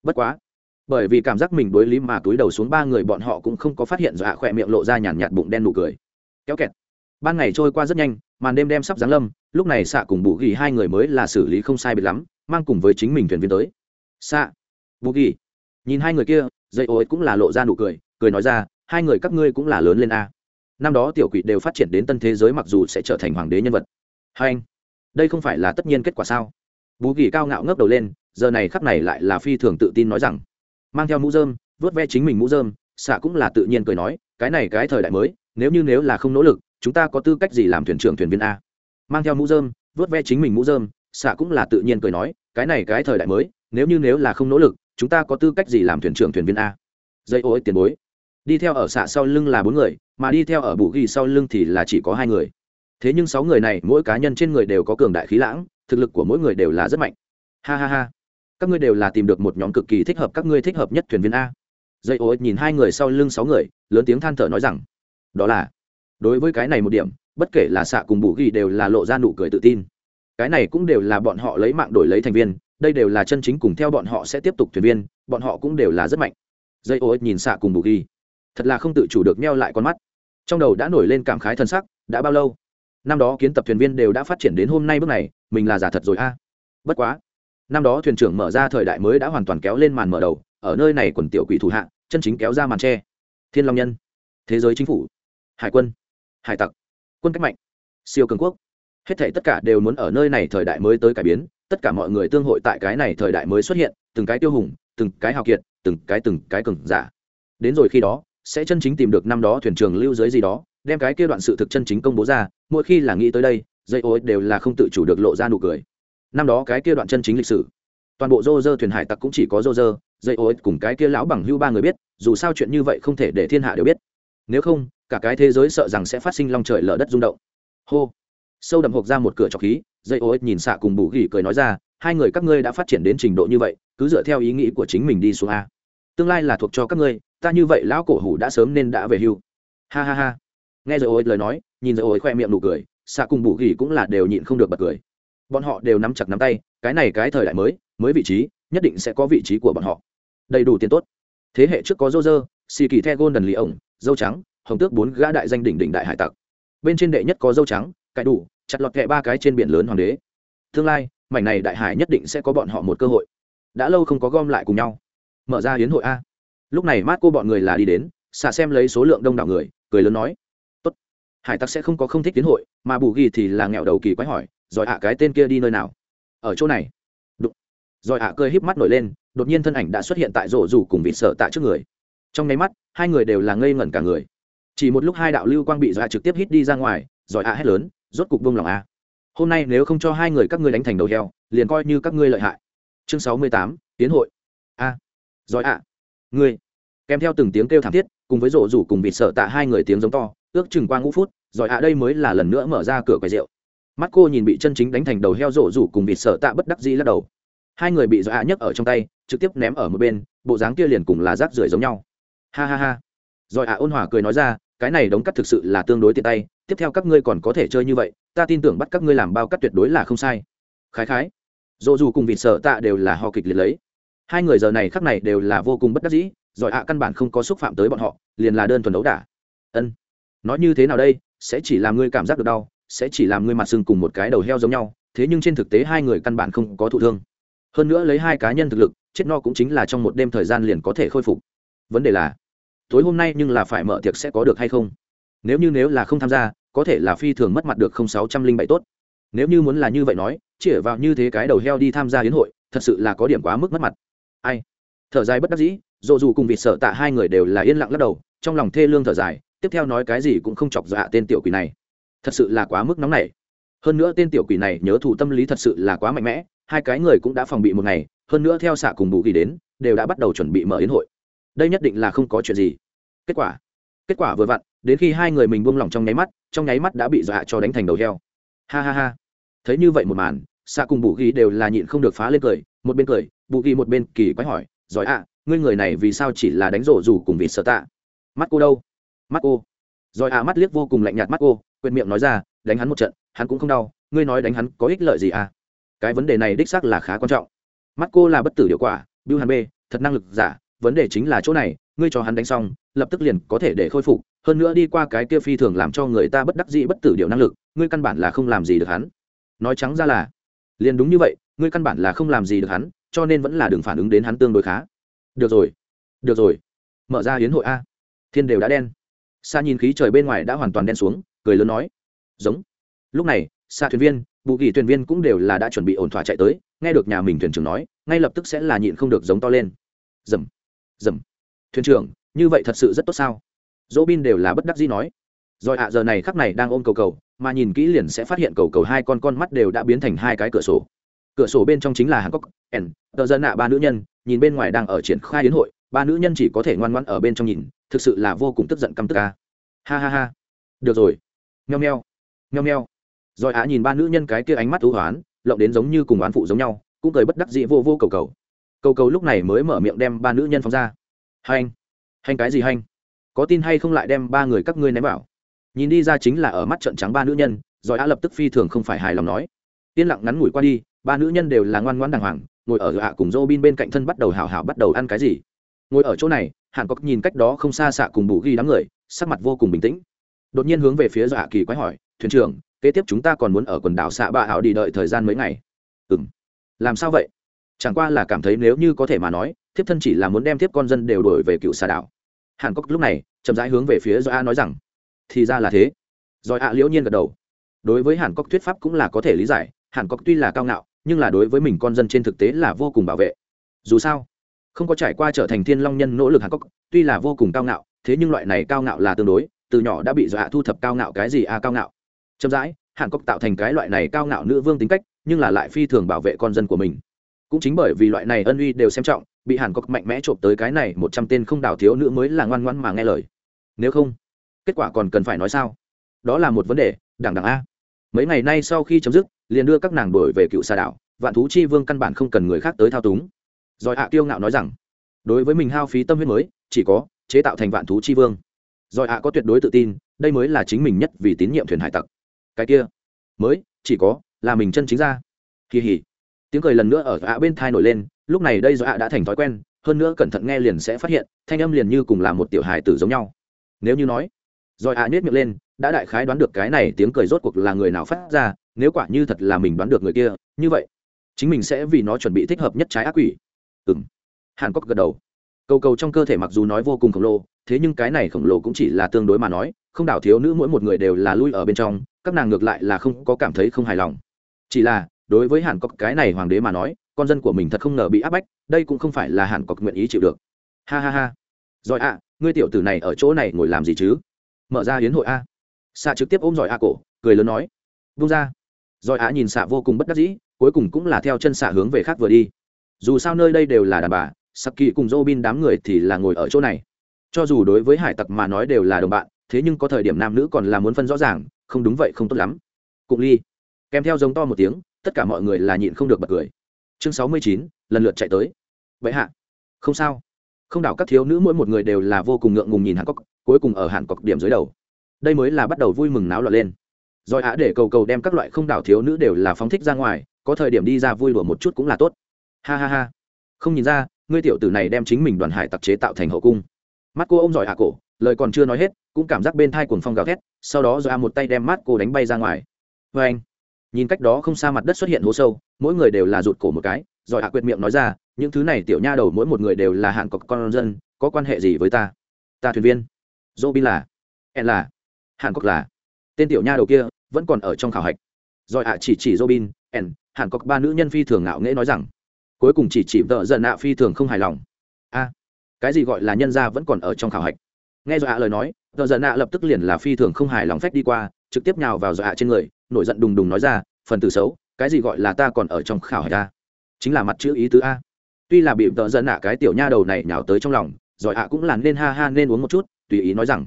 bất quá bởi vì cảm giác mình đối lý mà túi đầu xuống ba người bọn họ cũng không có phát hiện dọa khỏe miệng lộ ra nhàn nhạt bụng đen nụ cười. Kéo kẹt. Ban ngày trôi qua rất nhanh, màn đêm đem sắp giáng lâm, lúc này xạ cùng bù ghi hai người mới là xử lý không sai biệt lắm, mang cùng với chính mình thuyền viên tới. Xạ bù ghi, nhìn hai người kia dây ối cũng là lộ ra nụ cười cười nói ra, hai người các ngươi cũng là lớn lên a. Năm đó tiểu quỷ đều phát triển đến tân thế giới mặc dù sẽ trở thành hoàng đế nhân vật. Hai anh, đây không phải là tất nhiên kết quả sao? Bù ghi cao ngạo ngước đầu lên, giờ này khắc này lại là phi thường tự tin nói rằng mang theo mũ dơm vớt ve chính mình mũ dơm xạ cũng là tự nhiên cười nói, cái này cái thời đại mới, nếu như nếu là không nỗ lực, chúng ta có tư cách gì làm thuyền trưởng thuyền viên a? Mang theo mũ dơm vớt ve chính mình mũ dơm xạ cũng là tự nhiên cười nói, cái này cái thời đại mới, nếu như nếu là không nỗ lực, chúng ta có tư cách gì làm thuyền trưởng thuyền viên a? Dây ô tiền bối. Đi theo ở xạ sau lưng là bốn người, mà đi theo ở bù ghi sau lưng thì là chỉ có hai người. Thế nhưng sáu người này, mỗi cá nhân trên người đều có cường đại khí lãng, thực lực của mỗi người đều là rất mạnh. Ha ha ha các ngươi đều là tìm được một nhóm cực kỳ thích hợp, các ngươi thích hợp nhất thuyền viên a. Dây ô nhìn hai người sau lưng sáu người, lớn tiếng than thở nói rằng, đó là, đối với cái này một điểm, bất kể là xạ cùng bù ghi đều là lộ ra nụ cười tự tin. Cái này cũng đều là bọn họ lấy mạng đổi lấy thành viên, đây đều là chân chính cùng theo bọn họ sẽ tiếp tục thuyền viên, bọn họ cũng đều là rất mạnh. Dây ô nhìn xạ cùng bù ghi, thật là không tự chủ được meo lại con mắt. Trong đầu đã nổi lên cảm khái thân sắc, đã bao lâu? Năm đó kiến tập thuyền viên đều đã phát triển đến hôm nay bước này, mình là giả thật rồi a. Bất quá năm đó thuyền trưởng mở ra thời đại mới đã hoàn toàn kéo lên màn mở đầu, ở nơi này quần tiểu quỷ thủ hạ, chân chính kéo ra màn tre. Thiên long nhân, thế giới chính phủ, hải quân, hải tặc, quân cách mạnh, siêu cường quốc. Hết thể tất cả đều muốn ở nơi này thời đại mới tới cải biến, tất cả mọi người tương hội tại cái này thời đại mới xuất hiện, từng cái tiêu hùng, từng cái hào kiệt, từng cái từng cái cừng giả. Đến rồi khi đó, sẽ chân chính tìm được năm đó thuyền trưởng lưu dưới gì đó, đem cái kia đoạn sự thực chân chính công bố ra, mỗi khi là nghĩ tới đây, dây ô đều là không tự chủ được lộ ra nụ cười năm đó cái kia đoạn chân chính lịch sử. Toàn bộ dô dơ thuyền hải tặc cũng chỉ có dô dơ dây ô cùng cái kia lão bằng hưu ba người biết, dù sao chuyện như vậy không thể để thiên hạ đều biết. Nếu không, cả cái thế giới sợ rằng sẽ phát sinh long trời lở đất rung động. Hô. Sâu đậm hộp ra một cửa trọc khí, dây ô nhìn xạ cùng bù gỉ cười nói ra, hai người các ngươi đã phát triển đến trình độ như vậy, cứ dựa theo ý nghĩ của chính mình đi xuống a. Tương lai là thuộc cho các ngươi, ta như vậy lão cổ hủ đã sớm nên đã về hưu. Ha ha ha. Nghe dây ô ích lời nói, nhìn dây ô ích khoe miệng nụ cười, xạ cùng bù gỉ cũng là đều nhịn không được bật cười bọn họ đều nắm chặt nắm tay, cái này cái thời đại mới mới vị trí, nhất định sẽ có vị trí của bọn họ. Đầy đủ tiền tốt. Thế hệ trước có dô dơ xì kỳ the golden lì ổng, dâu trắng, hồng tước bốn gã đại danh đỉnh đỉnh đại hải tặc. Bên trên đệ nhất có dâu trắng, cải đủ, chặt lọt kẹ ba cái trên biển lớn hoàng đế. Tương lai, mảnh này đại hải nhất định sẽ có bọn họ một cơ hội. Đã lâu không có gom lại cùng nhau. Mở ra hiến hội a. Lúc này mát cô bọn người là đi đến, xả xem lấy số lượng đông đảo người, cười lớn nói, tốt. Hải tặc sẽ không có không thích hiến hội, mà bù ghi thì là nghèo đầu kỳ quái hỏi rồi ạ, cái tên kia đi nơi nào? Ở chỗ này. Đụng. Rồi ạ, cười híp mắt nổi lên, đột nhiên thân ảnh đã xuất hiện tại rổ rủ cùng vị sợ tạ trước người. Trong nháy mắt, hai người đều là ngây ngẩn cả người. Chỉ một lúc hai đạo lưu quang bị dọa trực tiếp hít đi ra ngoài rồi ạ hét lớn, rốt cục bông lòng a hôm nay nếu không cho hai người các ngươi đánh thành đầu heo, liền coi như các ngươi lợi hại. Chương sáu mươi tám, tiến hội. A. À. rồi ạ. Ngươi. Kèm theo từng tiếng kêu thảm thiết, cùng với rổ rủ cùng vịt sợ tạ hai người tiếng giống to, ước chừng qua ngũ phút rồi ạ đây mới là lần nữa mở ra cửa quầy rượu mắt cô nhìn bị chân chính đánh thành đầu heo rổ rủ cùng vịt sợ tạ bất đắc dĩ lắc đầu. Hai người bị dọa nhấc ở trong tay, trực tiếp ném ở một bên, bộ dáng kia liền cùng là rác rưởi giống nhau. Ha ha ha. Rồi ạ ôn hòa cười nói ra, cái này đóng cắt thực sự là tương đối tiện tay, tiếp theo các ngươi còn có thể chơi như vậy, ta tin tưởng bắt các ngươi làm bao cắt tuyệt đối là không sai. Khái khái. Dỗ dù cùng vịt sợ tạ đều là ho kịch liệt lấy. Hai người giờ này khắc này đều là vô cùng bất đắc dĩ giỏi ạ căn bản không có xúc phạm tới bọn họ, liền là đơn thuần đấu đả. Ân. Nói như thế nào đây, sẽ chỉ làm ngươi cảm giác được đau sẽ chỉ làm ngươi mặt sưng cùng một cái đầu heo giống nhau, thế nhưng trên thực tế hai người căn bản không có thụ thương. Hơn nữa lấy hai cá nhân thực lực, chết no cũng chính là trong một đêm thời gian liền có thể khôi phục. Vấn đề là, tối hôm nay nhưng là phải mở tiệc sẽ có được hay không? Nếu như nếu là không tham gia, có thể là phi thường mất mặt được không sáu trăm linh bảy tốt. Nếu như muốn là như vậy nói, chỉ ở vào như thế cái đầu heo đi tham gia hiến hội, thật sự là có điểm quá mức mất mặt. Ai? Thở dài bất đắc dĩ dồ dù cùng vịt sợ tạ hai người đều là yên lặng lắc đầu, trong lòng thê lương thở dài, tiếp theo nói cái gì cũng không chọc dọa tên tiểu quỷ này thật sự là quá mức nóng nảy. Hơn nữa tên tiểu quỷ này nhớ thủ tâm lý thật sự là quá mạnh mẽ, hai cái người cũng đã phòng bị một ngày, hơn nữa theo xạ cùng bù ghi đến, đều đã bắt đầu chuẩn bị mở yến hội. Đây nhất định là không có chuyện gì. Kết quả kết quả vừa vặn, đến khi hai người mình buông lỏng trong nháy mắt, trong nháy mắt đã bị dọa cho đánh thành đầu heo. Ha ha ha. Thấy như vậy một màn, xạ cùng bù ghi đều là nhịn không được phá lên cười, một bên cười, bù ghi một bên kỳ quái hỏi, giỏi ạ, ngươi người này vì sao chỉ là đánh rổ dù cùng vị sợ tạ? Mắt cô đâu? Mắt cô. Giỏi ạ, mắt liếc vô cùng lạnh nhạt mắt cô quyệt miệng nói ra, đánh hắn một trận, hắn cũng không đau, ngươi nói đánh hắn có ích lợi gì à? Cái vấn đề này đích xác là khá quan trọng. Mắt cô là bất tử hiệu quả bill hắn b thật năng lực giả, vấn đề chính là chỗ này, ngươi cho hắn đánh xong, lập tức liền có thể để khôi phục, hơn nữa đi qua cái kia phi thường làm cho người ta bất đắc dĩ bất tử điều năng lực, ngươi căn bản là không làm gì được hắn. Nói trắng ra là, liền đúng như vậy, ngươi căn bản là không làm gì được hắn, cho nên vẫn là đừng phản ứng đến hắn tương đối khá. Được rồi được rồi. Mở ra hiến hội a. Thiên đều đã đen. Xa nhìn khí trời bên ngoài đã hoàn toàn đen xuống cười lớn nói, giống. Lúc này xa thuyền viên, bù kỳ thuyền viên cũng đều là đã chuẩn bị ổn thỏa chạy tới, nghe được nhà mình thuyền trưởng nói, ngay lập tức sẽ là nhịn không được giống to lên. Dầm dầm. Thuyền trưởng, như vậy thật sự rất tốt sao? Dỗ bin đều là bất đắc dĩ nói. Rồi ạ, giờ này khắc này đang ôm cầu cầu, mà nhìn kỹ liền sẽ phát hiện cầu cầu hai con con mắt đều đã biến thành hai cái cửa sổ. Cửa sổ bên trong chính là hàn cốc ẩn tờ dân ạ, ba nữ nhân, nhìn bên ngoài đang ở triển khai đến hội, ba nữ nhân chỉ có thể ngoan ngoãn ở bên trong nhìn, thực sự là vô cùng tức giận căm tức ca ha ha ha. Được rồi nheo nheo nheo nheo. Rồi á nhìn ba nữ nhân cái kia ánh mắt thú hoán, lộng đến giống như cùng oán phụ giống nhau, cũng cười bất đắc dĩ vô vô cầu cầu. Cầu cầu lúc này mới mở miệng đem ba nữ nhân phóng ra. Hành hành cái gì hành có tin hay không lại đem ba người các ngươi ném vào? Nhìn đi ra chính là ở mắt trận trắng ba nữ nhân, rồi á lập tức phi thường không phải hài lòng nói. Yên lặng ngắn ngủi qua đi, ba nữ nhân đều là ngoan ngoãn đàng hoàng, ngồi ở hạ cùng dô bin bên cạnh thân bắt đầu hào hào bắt đầu ăn cái gì. Ngồi ở chỗ này, hàn cốc nhìn cách đó không xa xạ cùng bù ghi đám người, sắc mặt vô cùng bình tĩnh đột nhiên hướng về phía dọa kỳ quái hỏi, thuyền trưởng, kế tiếp chúng ta còn muốn ở quần đảo xạ bạ hảo đi đợi thời gian mấy ngày? Ừ m làm sao vậy? Chẳng qua là cảm thấy nếu như có thể mà nói, thiếp thân chỉ là muốn đem thiếp con dân đều đổi về cựu xà đảo. Hàn cốc lúc này, chậm rãi hướng về phía do a nói rằng, thì ra là thế. Rồi a liễu nhiên gật đầu. Đối với hàn cốc thuyết pháp cũng là có thể lý giải, hàn cốc tuy là cao ngạo, nhưng là đối với mình con dân trên thực tế là vô cùng bảo vệ. Dù sao, không có trải qua trở thành thiên long nhân nỗ lực hàn cốc tuy là vô cùng cao ngạo, thế nhưng loại này cao ngạo là tương đối từ nhỏ đã bị dọa thu thập cao ngạo cái gì a cao ngạo. Chậm rãi, hàn cốc tạo thành cái loại này cao ngạo nữ vương tính cách, nhưng là lại phi thường bảo vệ con dân của mình. Cũng chính bởi vì loại này ân uy đều xem trọng, bị hàn cốc mạnh mẽ trộm tới cái này một trăm tên không đào thiếu nữ mới là ngoan ngoãn mà nghe lời. Nếu không, kết quả còn cần phải nói sao? Đó là một vấn đề đảng đảng a. Mấy ngày nay sau khi chấm dứt, liền đưa các nàng đổi về cựu xà đảo, vạn thú chi vương căn bản không cần người khác tới thao túng. Rồi hạ tiêu ngạo nói rằng, đối với mình hao phí tâm huyết mới, chỉ có chế tạo thành vạn thú chi vương rồi ạ, có tuyệt đối tự tin, đây mới là chính mình nhất vì tín nhiệm thuyền hải tặc. Cái kia, mới, chỉ có, là mình chân chính ra. Kỳ hỉ. Tiếng cười lần nữa ở ạ bên thai nổi lên, lúc này đây do ạ đã thành thói quen, hơn nữa cẩn thận nghe liền sẽ phát hiện, thanh âm liền như cùng là một tiểu hài tử giống nhau. Nếu như nói, rồi ạ nhếch miệng lên, đã đại khái đoán được cái này tiếng cười rốt cuộc là người nào phát ra, nếu quả như thật là mình đoán được người kia, như vậy, chính mình sẽ vì nó chuẩn bị thích hợp nhất trái ác quỷ. Ừng hàn cốc gật đầu cầu cầu trong cơ thể mặc dù nói vô cùng khổng lồ, thế nhưng cái này khổng lồ cũng chỉ là tương đối mà nói, không đảo thiếu nữ mỗi một người đều là lui ở bên trong, các nàng ngược lại là không có cảm thấy không hài lòng. Chỉ là, đối với hàn cọc cái này hoàng đế mà nói, con dân của mình thật không ngờ bị áp bách, đây cũng không phải là hàn cọc nguyện ý chịu được. Ha ha ha. Giỏi ạ, ngươi tiểu tử này ở chỗ này ngồi làm gì chứ? Mở ra hiến hội a. Xạ trực tiếp ôm giỏi a cổ, cười lớn nói. Vung ra. Giỏi a nhìn xạ vô cùng bất đắc dĩ, cuối cùng cũng là theo chân xạ hướng về khác vừa đi. Dù sao nơi đây đều là đàn bà sắc kỳ cùng dô bin đám người thì là ngồi ở chỗ này. Cho dù đối với hải tặc mà nói đều là đồng bạn, thế nhưng có thời điểm nam nữ còn là muốn phân rõ ràng, không đúng vậy không tốt lắm. Cụng ly. Kèm theo giống to một tiếng, tất cả mọi người là nhịn không được bật cười. Chương sáu mươi chín, lần lượt chạy tới. Vậy hạ. Không sao. Không đảo các thiếu nữ mỗi một người đều là vô cùng ngượng ngùng nhìn hàn cốc cuối cùng ở hàn cọc điểm dưới đầu. Đây mới là bắt đầu vui mừng náo loạn lên. Rồi ạ để cầu cầu đem các loại không đảo thiếu nữ đều là phóng thích ra ngoài, có thời điểm đi ra vui đùa một chút cũng là tốt. Ha ha ha. Không nhìn ra ngươi tiểu tử này đem chính mình đoàn hải tặc chế tạo thành hậu cung. Mắt cô ôm giỏi hạ cổ, lời còn chưa nói hết, cũng cảm giác bên thai cuồng phong gào thét, sau đó rồi a một tay đem mắt cô đánh bay ra ngoài. Vê anh, nhìn cách đó không xa mặt đất xuất hiện hố sâu, mỗi người đều là rụt cổ một cái rồi hạ quyệt miệng nói ra, những thứ này tiểu nha đầu mỗi một người đều là hạng cọc con dân, có quan hệ gì với ta? Ta thuyền viên. Dô bin là en là hàn cốc là. Tên tiểu nha đầu kia vẫn còn ở trong khảo hạch. Rồi ạ chỉ chỉ dô bin en hàn cốc ba nữ nhân phi thường ngạo nghễ nói rằng cuối cùng chỉ chỉ vợ giận nạ phi thường không hài lòng. A, cái gì gọi là nhân gia vẫn còn ở trong khảo hạch? Nghe dọa lời nói, vợ giận nạ lập tức liền là phi thường không hài lòng phép đi qua, trực tiếp nhào vào dọa trên người, nổi giận đùng đùng nói ra, phần từ xấu, cái gì gọi là ta còn ở trong khảo hạch a? Chính là mặt chữ ý tứ a. Tuy là bị vợ giận nạ cái tiểu nha đầu này nhào tới trong lòng rồi ạ cũng là nên ha ha nên uống một chút, tùy ý nói rằng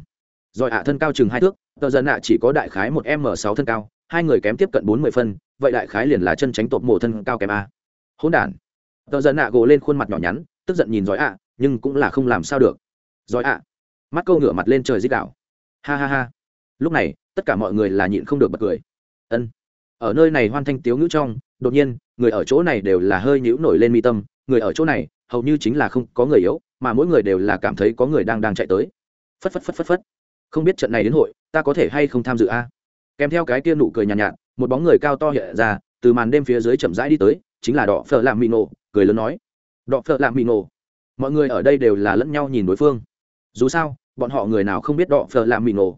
rồi ạ thân cao chừng hai thước tờ giận ạ chỉ có đại khái một m sáu thân cao, hai người kém tiếp cận bốn mươi phân, vậy đại khái liền là chân tránh tột mổ thân cao kém a. Hỗn đản tờ giận nạ gồ lên khuôn mặt nhỏ nhắn tức giận nhìn giỏi ạ nhưng cũng là không làm sao được. Giỏi ạ. Mắt câu ngửa mặt lên trời dích đạo ha ha ha. Lúc này tất cả mọi người là nhịn không được bật cười. Ân. Ở nơi này hoan thanh tiếu ngữ trong đột nhiên người ở chỗ này đều là hơi nhũ nổi lên mi tâm. Người ở chỗ này hầu như chính là không có người yếu mà mỗi người đều là cảm thấy có người đang đang chạy tới. Phất phất phất phất phất. Không biết trận này đến hội ta có thể hay không tham dự a? Kèm theo cái kia nụ cười nhàn nhạt, nhạt một bóng người cao to hiện ra từ màn đêm phía dưới chậm rãi đi tới chính là đỏ phở làm mì nổ cười lớn nói đọ phợ làm mì nổ mọi người ở đây đều là lẫn nhau nhìn đối phương. Dù sao bọn họ người nào không biết đọ phợ làm mì nổ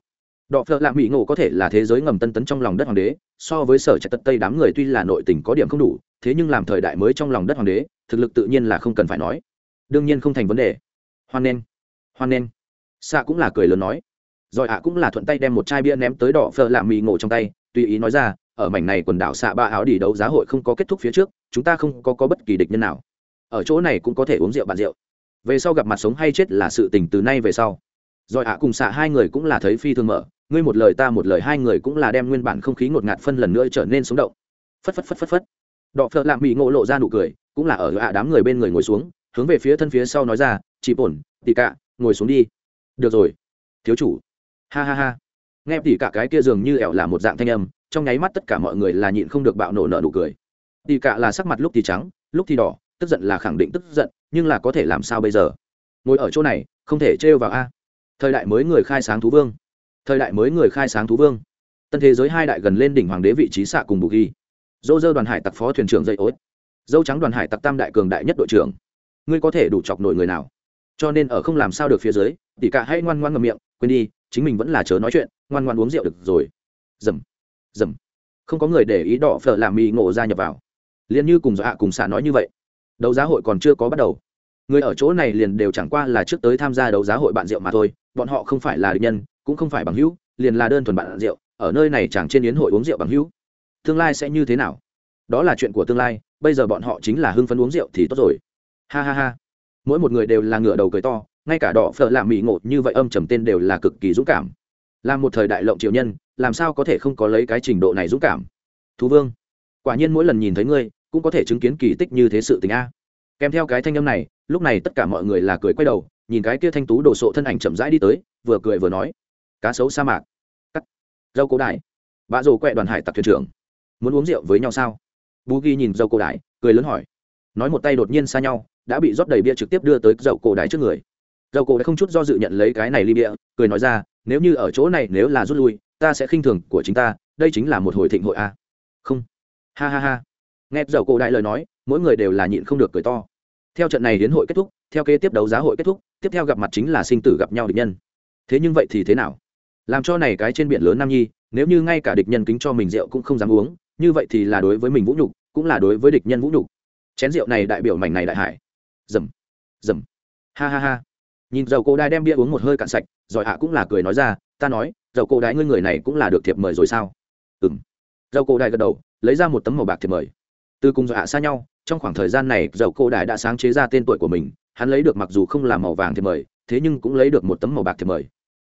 đọ phợ làm mì nổ có thể là thế giới ngầm tân tấn trong lòng đất hoàng đế so với sở trạch tật tây đám người tuy là nội tình có điểm không đủ thế nhưng làm thời đại mới trong lòng đất hoàng đế thực lực tự nhiên là không cần phải nói. Đương nhiên không thành vấn đề. Hoan nên, hoan nên, xạ cũng là cười lớn nói. Rồi ạ cũng là thuận tay đem một chai bia ném tới đỏ phở làm mì ngộ trong tay tùy ý nói ra ở mảnh này quần đảo xạ ba áo đi đấu giá hội không có kết thúc phía trước chúng ta không có, có bất kỳ địch nhân nào. Ở chỗ này cũng có thể uống rượu bàn rượu. Về sau gặp mặt sống hay chết là sự tình từ nay về sau. Rồi ạ cùng xạ hai người cũng là thấy phi thường mở. Ngươi một lời ta một lời hai người cũng là đem nguyên bản không khí ngột ngạt phân lần nữa trở nên sống động. Phất phất phất phất phất. Đọ phợ lạ mỹ ngộ lộ ra nụ cười cũng là ở ạ đám người bên người ngồi xuống hướng về phía thân phía sau nói ra chị bổn tỉ cạ ngồi xuống đi. Được rồi thiếu chủ. Ha ha ha. Nghe tỉ cả cái kia dường như ẻo là một dạng thanh âm trong nháy mắt tất cả mọi người là nhịn không được bạo nổ nợ nụ cười. Tỷ cả là sắc mặt lúc thì trắng, lúc thì đỏ, tức giận là khẳng định tức giận, nhưng là có thể làm sao bây giờ? Ngồi ở chỗ này, không thể trêu vào a. Thời đại mới người khai sáng thú vương. Thời đại mới người khai sáng thú vương. Tân thế giới hai đại gần lên đỉnh hoàng đế vị trí xạ cùng bù ghi. Dô dơ đoàn hải tặc phó thuyền trưởng dây ối. Dâu trắng đoàn hải tặc tam đại cường đại nhất đội trưởng. Ngươi có thể đủ chọc nổi người nào? Cho nên ở không làm sao được phía dưới tỷ cả hãy ngoan ngoan ngậm miệng, quên đi, chính mình vẫn là chớ nói chuyện, ngoan ngoan uống rượu được rồi. Dầm dầm. Không có người để ý đỏ phở làm mì ngộ ra nhập vào. Liền như cùng dạ cùng xạ nói như vậy. Đấu giá hội còn chưa có bắt đầu. Người ở chỗ này liền đều chẳng qua là trước tới tham gia đấu giá hội bạn rượu mà thôi, bọn họ không phải là địch nhân, cũng không phải bằng hữu, liền là đơn thuần bạn rượu, ở nơi này chẳng trên yến hội uống rượu bằng hữu. Tương lai sẽ như thế nào? Đó là chuyện của tương lai, bây giờ bọn họ chính là hưng phấn uống rượu thì tốt rồi. Ha ha ha. Mỗi một người đều là ngửa đầu cười to, ngay cả đỏ phở làm mỹ ngộ như vậy âm trầm tên đều là cực kỳ dũng cảm là một thời đại lộng triều nhân, làm sao có thể không có lấy cái trình độ này dũng cảm? Thú vương, quả nhiên mỗi lần nhìn thấy ngươi, cũng có thể chứng kiến kỳ tích như thế sự tình a. Kèm theo cái thanh âm này, lúc này tất cả mọi người là cười quay đầu, nhìn cái kia thanh tú đồ sộ thân ảnh chậm rãi đi tới, vừa cười vừa nói, cá sấu sa mạc, cắt, dâu cổ đại bạ rồ quẹ đoàn hải tặc thuyền trưởng, muốn uống rượu với nhau sao? Bú ghi nhìn dâu cổ đại cười lớn hỏi, nói một tay đột nhiên xa nhau, đã bị rót đầy bia trực tiếp đưa tới dậu cổ đại trước người. Dậu cổ đã không chút do dự nhận lấy cái này ly bia, cười nói ra nếu như ở chỗ này nếu là rút lui, ta sẽ khinh thường của chính ta, đây chính là một hồi thịnh hội a không. Ha ha ha. Nghe dầu cổ đại lời nói, mỗi người đều là nhịn không được cười to. Theo trận này đến hội kết thúc, theo kế tiếp đấu giá hội kết thúc, tiếp theo gặp mặt chính là sinh tử gặp nhau địch nhân. Thế nhưng vậy thì thế nào? Làm cho này cái trên biển lớn nam nhi, nếu như ngay cả địch nhân kính cho mình rượu cũng không dám uống, như vậy thì là đối với mình vũ nhục, cũng là đối với địch nhân vũ nhục. Chén rượu này đại biểu mảnh này đại hải. Dầm. Dầm. Ha ha ha. Nhìn dầu cổ đại đem bia uống một hơi cạn sạch giỏi hạ cũng là cười nói ra, ta nói, dầu cổ đại ngươi người này cũng là được thiệp mời rồi sao? Ừ m dầu cổ đại gật đầu, lấy ra một tấm màu bạc thiệp mời. Từ cùng giỏi hạ xa nhau, trong khoảng thời gian này, dầu cổ đại đã sáng chế ra tên tuổi của mình, hắn lấy được mặc dù không là màu vàng thiệp mời, thế nhưng cũng lấy được một tấm màu bạc thiệp mời.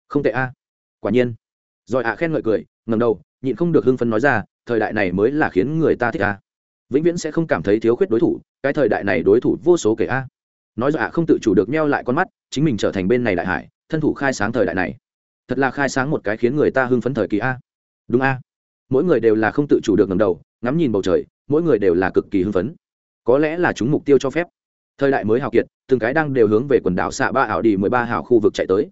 Không tệ a. Quả nhiên. Giỏi ạ khen ngợi cười ngầm đầu, nhịn không được hưng phấn nói ra, thời đại này mới là khiến người ta thích a. Vĩnh viễn sẽ không cảm thấy thiếu khuyết đối thủ, cái thời đại này đối thủ vô số kể a. Nói dọa không tự chủ được meo lại con mắt, chính mình trở thành bên này đại hải thân thủ khai sáng thời đại này. Thật là khai sáng một cái khiến người ta hưng phấn thời kỳ a. Đúng a. Mỗi người đều là không tự chủ được ngầm đầu, ngắm nhìn bầu trời, mỗi người đều là cực kỳ hưng phấn. Có lẽ là chúng mục tiêu cho phép. Thời đại mới hào kiệt, từng cái đang đều hướng về quần đảo xạ ba ảo đi mười ba hào khu vực chạy tới.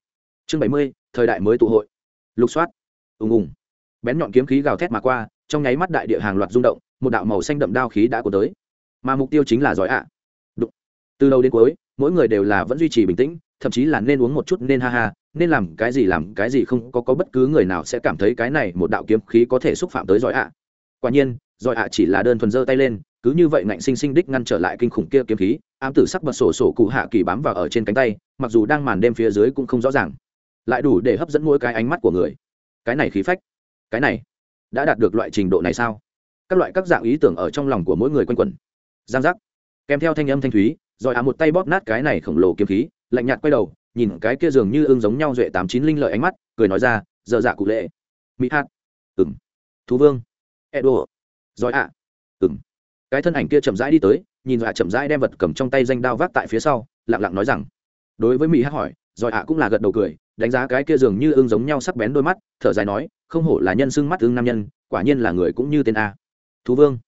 Chương bảy mươi, thời đại mới tụ hội. Lục soát. Ùng ùng. Bén nhọn kiếm khí gào thét mà qua, trong nháy mắt đại địa hàng loạt rung động, một đạo màu xanh đậm đao khí đã cuốn tới. Mà mục tiêu chính là giỏi ạ. Đụng. từ đầu đến cuối, mỗi người đều là vẫn duy trì bình tĩnh thậm chí là nên uống một chút nên ha ha, nên làm cái gì làm cái gì không có có bất cứ người nào sẽ cảm thấy cái này một đạo kiếm khí có thể xúc phạm tới giỏi ạ. Quả nhiên, giỏi ạ chỉ là đơn thuần giơ tay lên, cứ như vậy ngạnh sinh sinh đích ngăn trở lại kinh khủng kia kiếm khí, ám tử sắc bật sổ sổ cụ hạ kỳ bám vào ở trên cánh tay, mặc dù đang màn đêm phía dưới cũng không rõ ràng. Lại đủ để hấp dẫn mỗi cái ánh mắt của người. Cái này khí phách, cái này, đã đạt được loại trình độ này sao? Các loại các dạng ý tưởng ở trong lòng của mỗi người quanh quẩn. Giang giác. Kèm theo thanh âm thanh thúy rồi á một tay bóp nát cái này khổng lồ kiếm khí lạnh nhạt quay đầu, nhìn cái kia dường như ương giống nhau duệ tám chín linh lợi ánh mắt, cười nói ra, giờ dạ cụ lệ. Mỹ hát. Ừng thú vương. Edo. Giỏi ạ. Ừng cái thân ảnh kia chậm rãi đi tới, nhìn dọa chậm rãi đem vật cầm trong tay danh đao vác tại phía sau, lặng lặng nói rằng, đối với mỹ hát hỏi, giỏi ạ cũng là gật đầu cười, đánh giá cái kia dường như ương giống nhau sắc bén đôi mắt, thở dài nói, không hổ là nhân xưng mắt ưng nam nhân, quả nhiên là người cũng như tên a. Thú vương,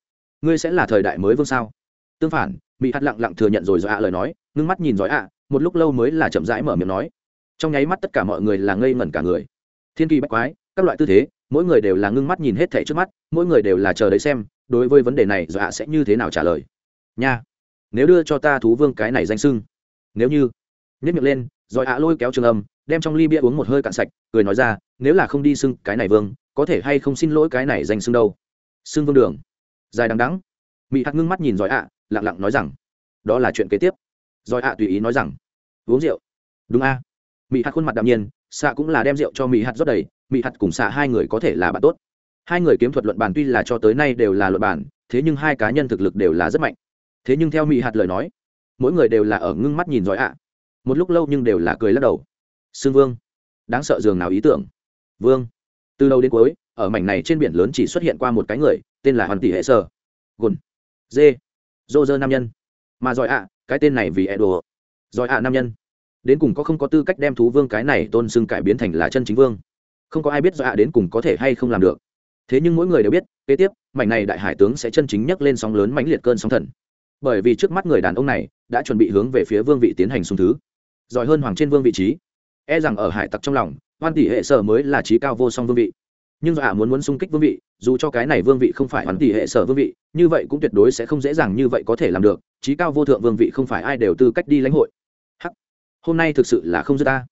ngươi sẽ là thời đại mới vương sao? Tương phản. Mỹ hát lặng lặng thừa nhận rồi do ạ lời nói, ngưng mắt nhìn giỏi ạ một lúc lâu mới là chậm rãi mở miệng nói. Trong nháy mắt tất cả mọi người là ngây ngẩn cả người. Thiên kỳ bách quái, các loại tư thế, mỗi người đều là ngưng mắt nhìn hết thẻ trước mắt, mỗi người đều là chờ đấy xem, đối với vấn đề này dọa ạ sẽ như thế nào trả lời. Nha, nếu đưa cho ta thú vương cái này danh sưng nếu như nhất miệng lên, rồi ạ lôi kéo trường âm, đem trong ly bia uống một hơi cạn sạch, cười nói ra, nếu là không đi sưng cái này vương, có thể hay không xin lỗi cái này danh sưng đâu? Sưng vương đường. Dài đằng đắng mỹ hạt ngưng mắt nhìn giỏi ạ, lặng lặng nói rằng, đó là chuyện kế tiếp. Giỏi ạ tùy ý nói rằng uống rượu. Đúng a. À. mỹ hạt khuôn mặt đạm nhiên xạ cũng là đem rượu cho mỹ hạt rót đầy. Mỹ hạt cùng xạ hai người có thể là bạn tốt. Hai người kiếm thuật luận bàn tuy là cho tới nay đều là luận bàn, thế nhưng hai cá nhân thực lực đều là rất mạnh. Thế nhưng theo mỹ hạt lời nói, mỗi người đều là ở ngưng mắt nhìn giỏi ạ. Một lúc lâu nhưng đều là cười lắc đầu. Xương vương, đáng sợ dường nào ý tưởng. Vương, từ đầu đến cuối, ở mảnh này trên biển lớn chỉ xuất hiện qua một cái người, tên là hoàn tỷ hệ sơ. Gồn, dê, dô dơ nam nhân. Mà giỏi ạ, cái tên này vì edo giỏi ạ, nam nhân. Đến cùng có không có tư cách đem thú vương cái này tôn xưng cải biến thành là chân chính vương? Không có ai biết giỏi ạ, đến cùng có thể hay không làm được. Thế nhưng mỗi người đều biết, kế tiếp, mảnh này đại hải tướng sẽ chân chính nhấc lên sóng lớn mãnh liệt cơn sóng thần. Bởi vì trước mắt người đàn ông này đã chuẩn bị hướng về phía vương vị tiến hành xung thứ. Giỏi hơn hoàng trên vương vị trí. E rằng ở hải tặc trong lòng, hoan tỷ hệ sở mới là trí cao vô song vương vị. Nhưng do ả muốn muốn xung kích vương vị, dù cho cái này vương vị không phải hoàn tỷ hệ sở vương vị, như vậy cũng tuyệt đối sẽ không dễ dàng như vậy có thể làm được. Trí cao vô thượng vương vị không phải ai đều tư cách đi lãnh hội hôm nay thực sự là không dư ta.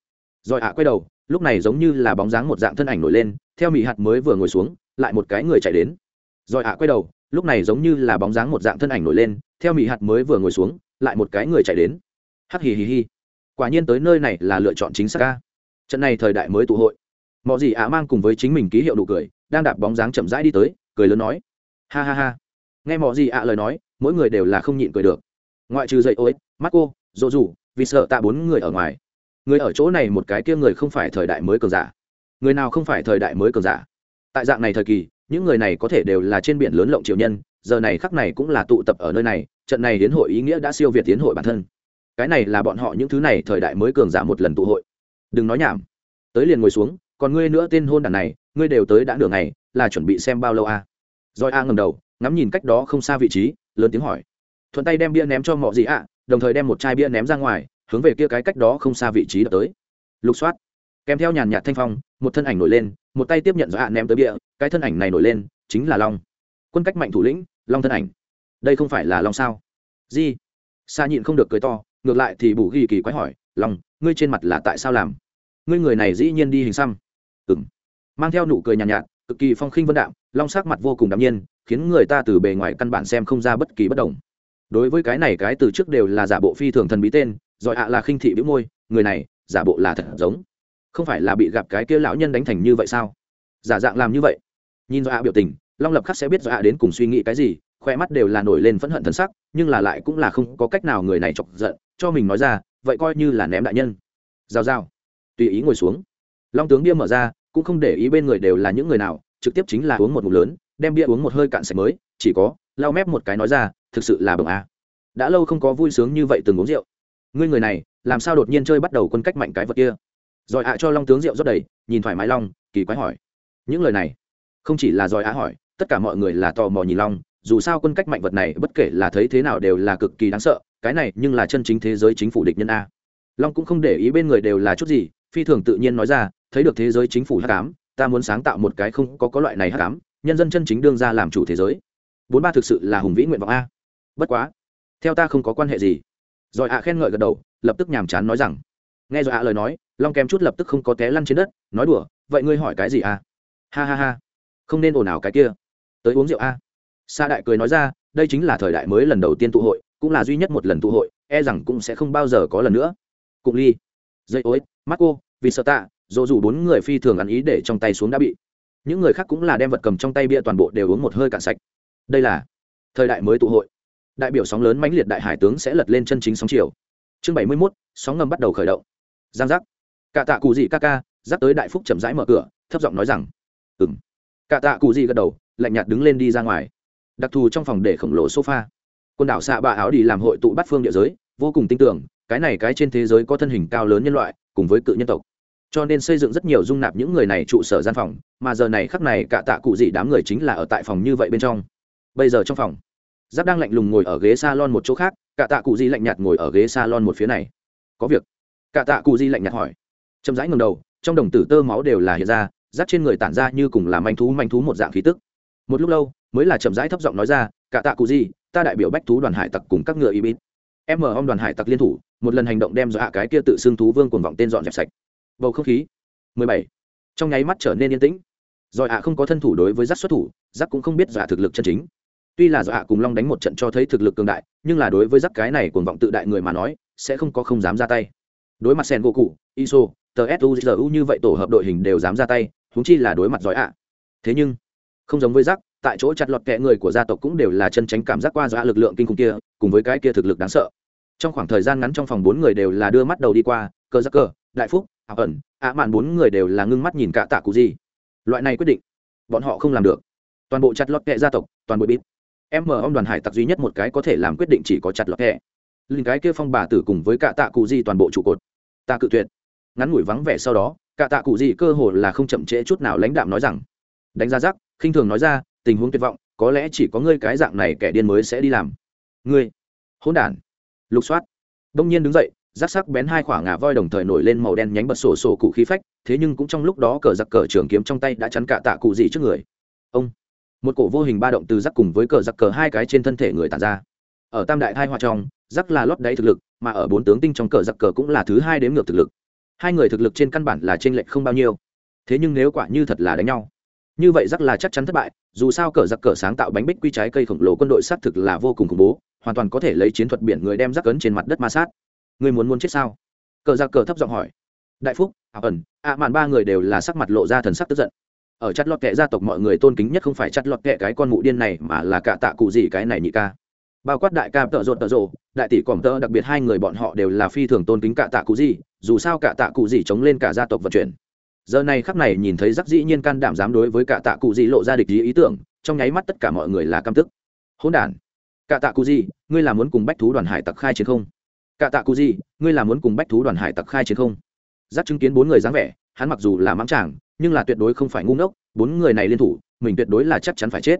Rồi ạ quay đầu lúc này giống như là bóng dáng một dạng thân ảnh nổi lên theo mỹ hạt mới vừa ngồi xuống lại một cái người chạy đến. Rồi ạ quay đầu lúc này giống như là bóng dáng một dạng thân ảnh nổi lên theo mỹ hạt mới vừa ngồi xuống lại một cái người chạy đến. Hắc hì hì hì. Quả nhiên tới nơi này là lựa chọn chính xác ca trận này thời đại mới tụ hội. Mọi gì ạ mang cùng với chính mình ký hiệu nụ cười đang đạp bóng dáng chậm rãi đi tới cười lớn nói. Ha ha ha. Nghe mọi gì ạ lời nói mỗi người đều là không nhịn cười được. Ngoại trừ dậy ôi, mắt cô dỗ dù vì sợ tạ bốn người ở ngoài. Người ở chỗ này một cái kia người không phải thời đại mới cường giả. Người nào không phải thời đại mới cường giả? Tại dạng này thời kỳ, những người này có thể đều là trên biển lớn lộng triều nhân, giờ này khắc này cũng là tụ tập ở nơi này, trận này hiến hội ý nghĩa đã siêu việt tiến hội bản thân. Cái này là bọn họ những thứ này thời đại mới cường giả một lần tụ hội. Đừng nói nhảm. Tới liền ngồi xuống, còn ngươi nữa tên hôn đàn này, ngươi đều tới đã nửa ngày, là chuẩn bị xem bao lâu a rồi a ngầm đầu, ngắm nhìn cách đó không xa vị trí, lớn tiếng hỏi. Thuận tay đem bia ném cho mọi gì ạ? Đồng thời đem một chai bia ném ra ngoài hướng về kia cái cách đó không xa vị trí đập tới. Lục soát kèm theo nhàn nhạt thanh phong một thân ảnh nổi lên một tay tiếp nhận do hạ ném tới bia cái thân ảnh này nổi lên chính là long. Quân cách mạnh thủ lĩnh long thân ảnh. Đây không phải là long sao? Di. Xa nhịn không được cười to ngược lại thì bù ghi kỳ quái hỏi long ngươi trên mặt là tại sao làm? Ngươi người này dĩ nhiên đi hình xăm. Ừng mang theo nụ cười nhàn nhạt, nhạt cực kỳ phong khinh vân đạm long sắc mặt vô cùng đạm nhiên khiến người ta từ bề ngoài căn bản xem không ra bất kỳ bất đồng đối với cái này cái từ trước đều là giả bộ phi thường thần bí tên giỏi ạ là khinh thị bĩu môi, người này, giả bộ là thật giống. Không phải là bị gặp cái kia lão nhân đánh thành như vậy sao? Giả dạng làm như vậy. Nhìn do ạ biểu tình, long lập khắc sẽ biết do ạ đến cùng suy nghĩ cái gì, khoe mắt đều là nổi lên phẫn hận thân sắc, nhưng là lại cũng là không có cách nào người này chọc giận, cho mình nói ra, vậy coi như là ném đại nhân. Giao giao. Tùy ý ngồi xuống. Long tướng bia mở ra, cũng không để ý bên người đều là những người nào, trực tiếp chính là uống một ngụm lớn, đem bia uống một hơi cạn sạch mới, chỉ có, lau mép một cái nói ra thực sự là bồng a. Đã lâu không có vui sướng như vậy từng uống rượu. Ngươi người này, làm sao đột nhiên chơi bắt đầu quân cách mạnh cái vật kia? Rồi ạ cho long tướng rượu rót đầy, nhìn thoải mái long, kỳ quái hỏi. Những lời này, không chỉ là rồi ạ hỏi, tất cả mọi người là tò mò nhìn long, dù sao quân cách mạnh vật này bất kể là thấy thế nào đều là cực kỳ đáng sợ, cái này nhưng là chân chính thế giới chính phủ địch nhân a. Long cũng không để ý bên người đều là chút gì, phi thường tự nhiên nói ra, thấy được thế giới chính phủ hắc ám, ta muốn sáng tạo một cái không có có loại này hắc ám, nhân dân chân chính đương ra làm chủ thế giới. Bốn ba thực sự là hùng vĩ nguyện vọng a bất quá, theo ta không có quan hệ gì. Rồi ạ khen ngợi gật đầu, lập tức nhàm chán nói rằng, nghe rồi ạ lời nói, long kém chút lập tức không có té lăn trên đất, nói đùa, vậy ngươi hỏi cái gì a ha ha ha, không nên ồn ào cái kia. Tới uống rượu a sa đại cười nói ra, đây chính là thời đại mới lần đầu tiên tụ hội, cũng là duy nhất một lần tụ hội e rằng cũng sẽ không bao giờ có lần nữa. Cụng ly dây ối marco vì sợ tạ dù dù bốn người phi thường ăn ý để trong tay xuống đã bị. Những người khác cũng là đem vật cầm trong tay bia toàn bộ đều uống một hơi cạn sạch. Đây là thời đại mới tụ hội đại biểu sóng lớn mãnh liệt đại hải tướng sẽ lật lên chân chính sóng chiều. Chương bảy mươi mốt, sóng ngầm bắt đầu khởi động. Giang giác. Cả tạ cụ dị ca ca dắt tới đại phúc chậm rãi mở cửa, thấp giọng nói rằng ừng cả tạ cụ dị gật đầu, lạnh nhạt đứng lên đi ra ngoài. Đặc thù trong phòng để khổng lồ sofa. Quần đảo xạ bạ áo đi làm hội tụ bắt phương địa giới, vô cùng tin tưởng cái này cái trên thế giới có thân hình cao lớn nhân loại, cùng với cự nhân tộc. Cho nên xây dựng rất nhiều dung nạp những người này trụ sở gian phòng, mà giờ này khắc này cả tạ cụ dị đám người chính là ở tại phòng như vậy bên trong. Bây giờ trong phòng giáp đang lạnh lùng ngồi ở ghế s a lon một chỗ khác, cả tạ cụ di lạnh nhạt ngồi ở ghế s a lon một phía này. Có việc. Cả tạ cụ di lạnh nhạt hỏi. Chậm rãi ngầm đầu, trong đồng tử tơ máu đều là hiện ra giáp trên người tản ra như cùng là manh thú manh thú một dạng khí tức. Một lúc lâu, mới là chậm rãi thấp giọng nói ra, cả tạ cụ di, ta đại biểu bách thú đoàn hải tặc cùng các ngựa y bít em mở ông đoàn hải tặc liên thủ, một lần hành động đem dọa cái kia tự xưng thú vương cuồng vọng tên dọn dẹp sạch. Bầu không khí. 17. trong nháy mắt trở nên yên tĩnh. Rồi ạ không có thân thủ đối với giác xuất thủ giác cũng không biết dọa thực lực chân chính tuy là dọa cùng long đánh một trận cho thấy thực lực cường đại, nhưng là đối với giắc cái này cuồng vọng tự đại người mà nói, sẽ không có không dám ra tay. Đối mặt sen gỗ cụ iso, tờ suzu như vậy tổ hợp đội hình đều dám ra tay húng chi là đối mặt giỏi ạ. Thế nhưng, không giống với giắc tại chỗ chặt lọt kẹ người của gia tộc cũng đều là chân tránh cảm giác qua dọa lực lượng kinh khủng kia, cùng với cái kia thực lực đáng sợ. Trong khoảng thời gian ngắn trong phòng bốn người đều là đưa mắt đầu đi qua cơ giác cơ đại phúc, ảo ẩn ạ mạn bốn người đều là ngưng mắt nhìn cả tạ cụ gì. Loại này quyết định, bọn họ không làm được. Toàn bộ chặt lọt kẹ gia tộc, toàn bộ bít em mở ông đoàn hải tặc duy nhất một cái có thể làm quyết định chỉ có chặt lọt thẻ. Linh cái kia phong bà tử cùng với cả tạ cụ di toàn bộ trụ cột. Ta cự tuyệt. Ngắn ngủi vắng vẻ sau đó, cả tạ cụ di cơ hồ là không chậm trễ chút nào lãnh đạm nói rằng, đánh ra rắc, khinh thường nói ra, tình huống tuyệt vọng, có lẽ chỉ có ngươi cái dạng này kẻ điên mới sẽ đi làm. Ngươi? Hỗn đản. Lục soát. Đông nhiên đứng dậy rác sắc bén hai khoảng ngà voi đồng thời nổi lên màu đen nhánh bật sổ sổ cụ khí phách, thế nhưng cũng trong lúc đó cờ giặc cờ trường kiếm trong tay đã chắn cả tạ cụ gì trước người. Ông một cổ vô hình ba động từ rắc cùng với cờ giặc cờ hai cái trên thân thể người tàn ra. Ở tam đại hai hoa trong, rắc là lót đáy thực lực, mà ở bốn tướng tinh trong cờ giặc cờ cũng là thứ hai đếm ngược thực lực. Hai người thực lực trên căn bản là t r ê n lệch không bao nhiêu. Thế nhưng nếu quả như thật là đánh nhau, như vậy rắc là chắc chắn thất bại, dù sao cờ giặc cờ sáng tạo bánh bích quy trái cây khổng lồ quân đội xác thực là vô cùng khủng bố, hoàn toàn có thể lấy chiến thuật biển người đem rắc cấn trên mặt đất ma sát. Người muốn muốn chết sao? Cờ giặc cờ thấp giọng hỏi. Đại phúc, ảo ẩn, ạ mạn ba người đều là sắc mặt lộ ra thần sắc tức giận ở chặt lọt kệ gia tộc mọi người tôn kính nhất không phải chặt lọt kệ cái con mụ điên này mà là cả tạ cụ gì cái này nhị ca. Bao quát đại ca tợ rột tợ rộ đại tỷ còm tợ đặc biệt hai người bọn họ đều là phi thường tôn kính cả tạ cụ gì dù sao cả tạ cụ gì chống lên cả gia tộc vận chuyển. Giờ này khắc này nhìn thấy rắc dĩ nhiên can đảm dám đối với cả tạ cụ gì lộ ra địch ý, ý tưởng trong nháy mắt tất cả mọi người là căm tức. Hỗn đản! Cả tạ cụ gì ngươi là muốn cùng bách thú đoàn hải tặc khai chiến không? Cả tạ cụ gì ngươi là muốn cùng bách thú đoàn hải tặc khai chiến không? Rắc chứng kiến bốn người dáng vẻ hắn mặc dù là mắng chàng, nhưng là tuyệt đối không phải ngu ngốc, bốn người này liên thủ, mình tuyệt đối là chắc chắn phải chết.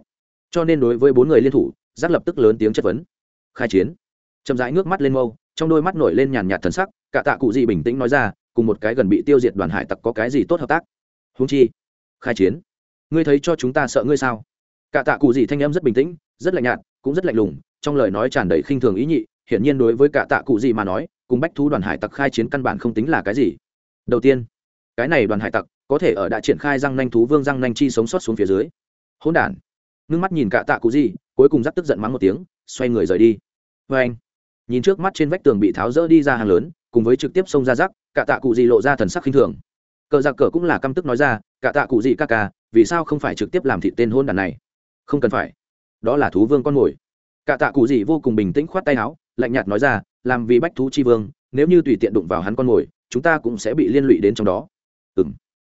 Cho nên đối với bốn người liên thủ, giác lập tức lớn tiếng chất vấn. Khai chiến. Chậm rãi ngước mắt lên mâu, trong đôi mắt nổi lên nhàn nhạt thần sắc, cả tạ cụ gì bình tĩnh nói ra, cùng một cái gần bị tiêu diệt đoàn hải tặc có cái gì tốt hợp tác? Húng chi, khai chiến. Ngươi thấy cho chúng ta sợ ngươi sao? Cả tạ cụ gì thanh em rất bình tĩnh, rất lạnh nhạt, cũng rất lạnh lùng, trong lời nói tràn đầy khinh thường ý nhị, hiển nhiên đối với cả tạ cụ gì mà nói, cùng bách thú đoàn hải tặc khai chiến căn bản không tính là cái gì. Đầu tiên cái này đoàn hải tặc có thể ở đã triển khai răng nanh thú vương răng nanh chi sống sót xuống phía dưới. Hỗn đản. Ngưng mắt nhìn cả tạ cụ gì, cuối cùng dắt tức giận mắng một tiếng, xoay người rời đi. Vê anh, nhìn trước mắt trên vách tường bị tháo rỡ đi ra hàng lớn, cùng với trực tiếp xông ra rắc cả tạ cụ gì lộ ra thần sắc khinh thường. Cờ giặc cờ cũng là căm tức nói ra, cả tạ cụ gì ca ca, vì sao không phải trực tiếp làm thị tên hôn đàn này? Không cần phải. Đó là thú vương con mồi. Cả tạ cụ gì vô cùng bình tĩnh khoát tay áo, lạnh nhạt nói ra, làm vì bách thú chi vương, nếu như tùy tiện đụng vào hắn con mồi, chúng ta cũng sẽ bị liên lụy đến trong đó ừ m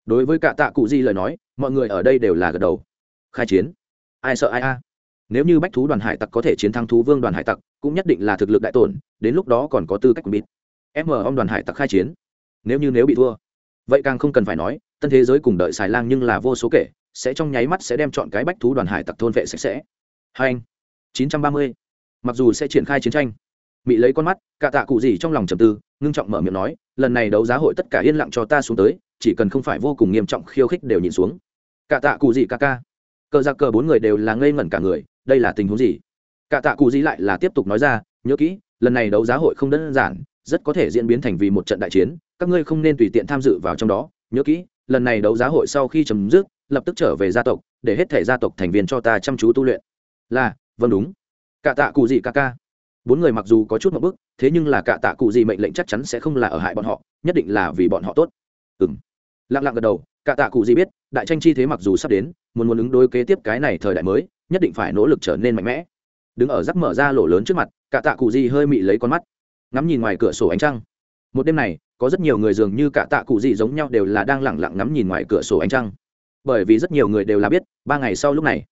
đối với cả tạ cụ di lời nói, mọi người ở đây đều là gật đầu. Khai chiến. Ai sợ ai a? Nếu như bách thú đoàn hải tặc có thể chiến thắng thú vương đoàn hải tặc, cũng nhất định là thực lực đại tổn, đến lúc đó còn có tư cách bịt m ông đoàn hải tặc khai chiến. Nếu như nếu bị thua. Vậy càng không cần phải nói, tân thế giới cùng đợi xài lang nhưng là vô số kể, sẽ trong nháy mắt sẽ đem chọn cái bách thú đoàn hải tặc thôn vệ sạch sẽ. Hai anh. Chín trăm ba mươi. Mặc dù sẽ triển khai chiến tranh bị lấy con mắt, cả tạ cụ gì trong lòng trầm tư, ngưng trọng mở miệng nói, lần này đấu giá hội tất cả yên lặng cho ta xuống tới chỉ cần không phải vô cùng nghiêm trọng khiêu khích đều nhìn xuống. Cả tạ cụ gì ca ca? Cờ giặc cờ bốn người đều là ngây ngẩn cả người, đây là tình huống gì? Cả tạ cụ gì lại là tiếp tục nói ra, nhớ kỹ, lần này đấu giá hội không đơn giản, rất có thể diễn biến thành vì một trận đại chiến, các ngươi không nên tùy tiện tham dự vào trong đó. Nhớ kỹ, lần này đấu giá hội sau khi chấm dứt, lập tức trở về gia tộc, để hết thể gia tộc thành viên cho ta chăm chú tu luyện. Là vâng đúng. Cả tạ cụ gì ca ca? Bốn người mặc dù có chút một bức, thế nhưng là cả tạ cụ gì mệnh lệnh chắc chắn sẽ không là ở hại bọn họ, nhất định là vì bọn họ tốt. Ừ m lặng lặng gật đầu, cả tạ cụ gì biết, đại tranh chi thế mặc dù sắp đến, muốn muốn ứng đối kế tiếp cái này thời đại mới, nhất định phải nỗ lực trở nên mạnh mẽ. Đứng ở rắc mở ra lỗ lớn trước mặt, cả tạ cụ gì hơi mị lấy con mắt, ngắm nhìn ngoài cửa sổ ánh trăng. Một đêm này, có rất nhiều người dường như cả tạ cụ gì giống nhau đều là đang lẳng lặng ngắm nhìn ngoài cửa sổ ánh trăng. Bởi vì rất nhiều người đều là biết, ba ngày sau lúc này,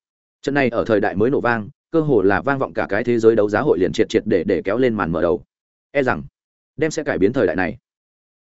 trận này ở thời đại mới nổ vang, cơ hồ là vang vọng cả cái thế giới đấu giá hội liền triệt triệt để để kéo lên màn mở đầu. E rằng, đem sẽ cải biến thời đại này.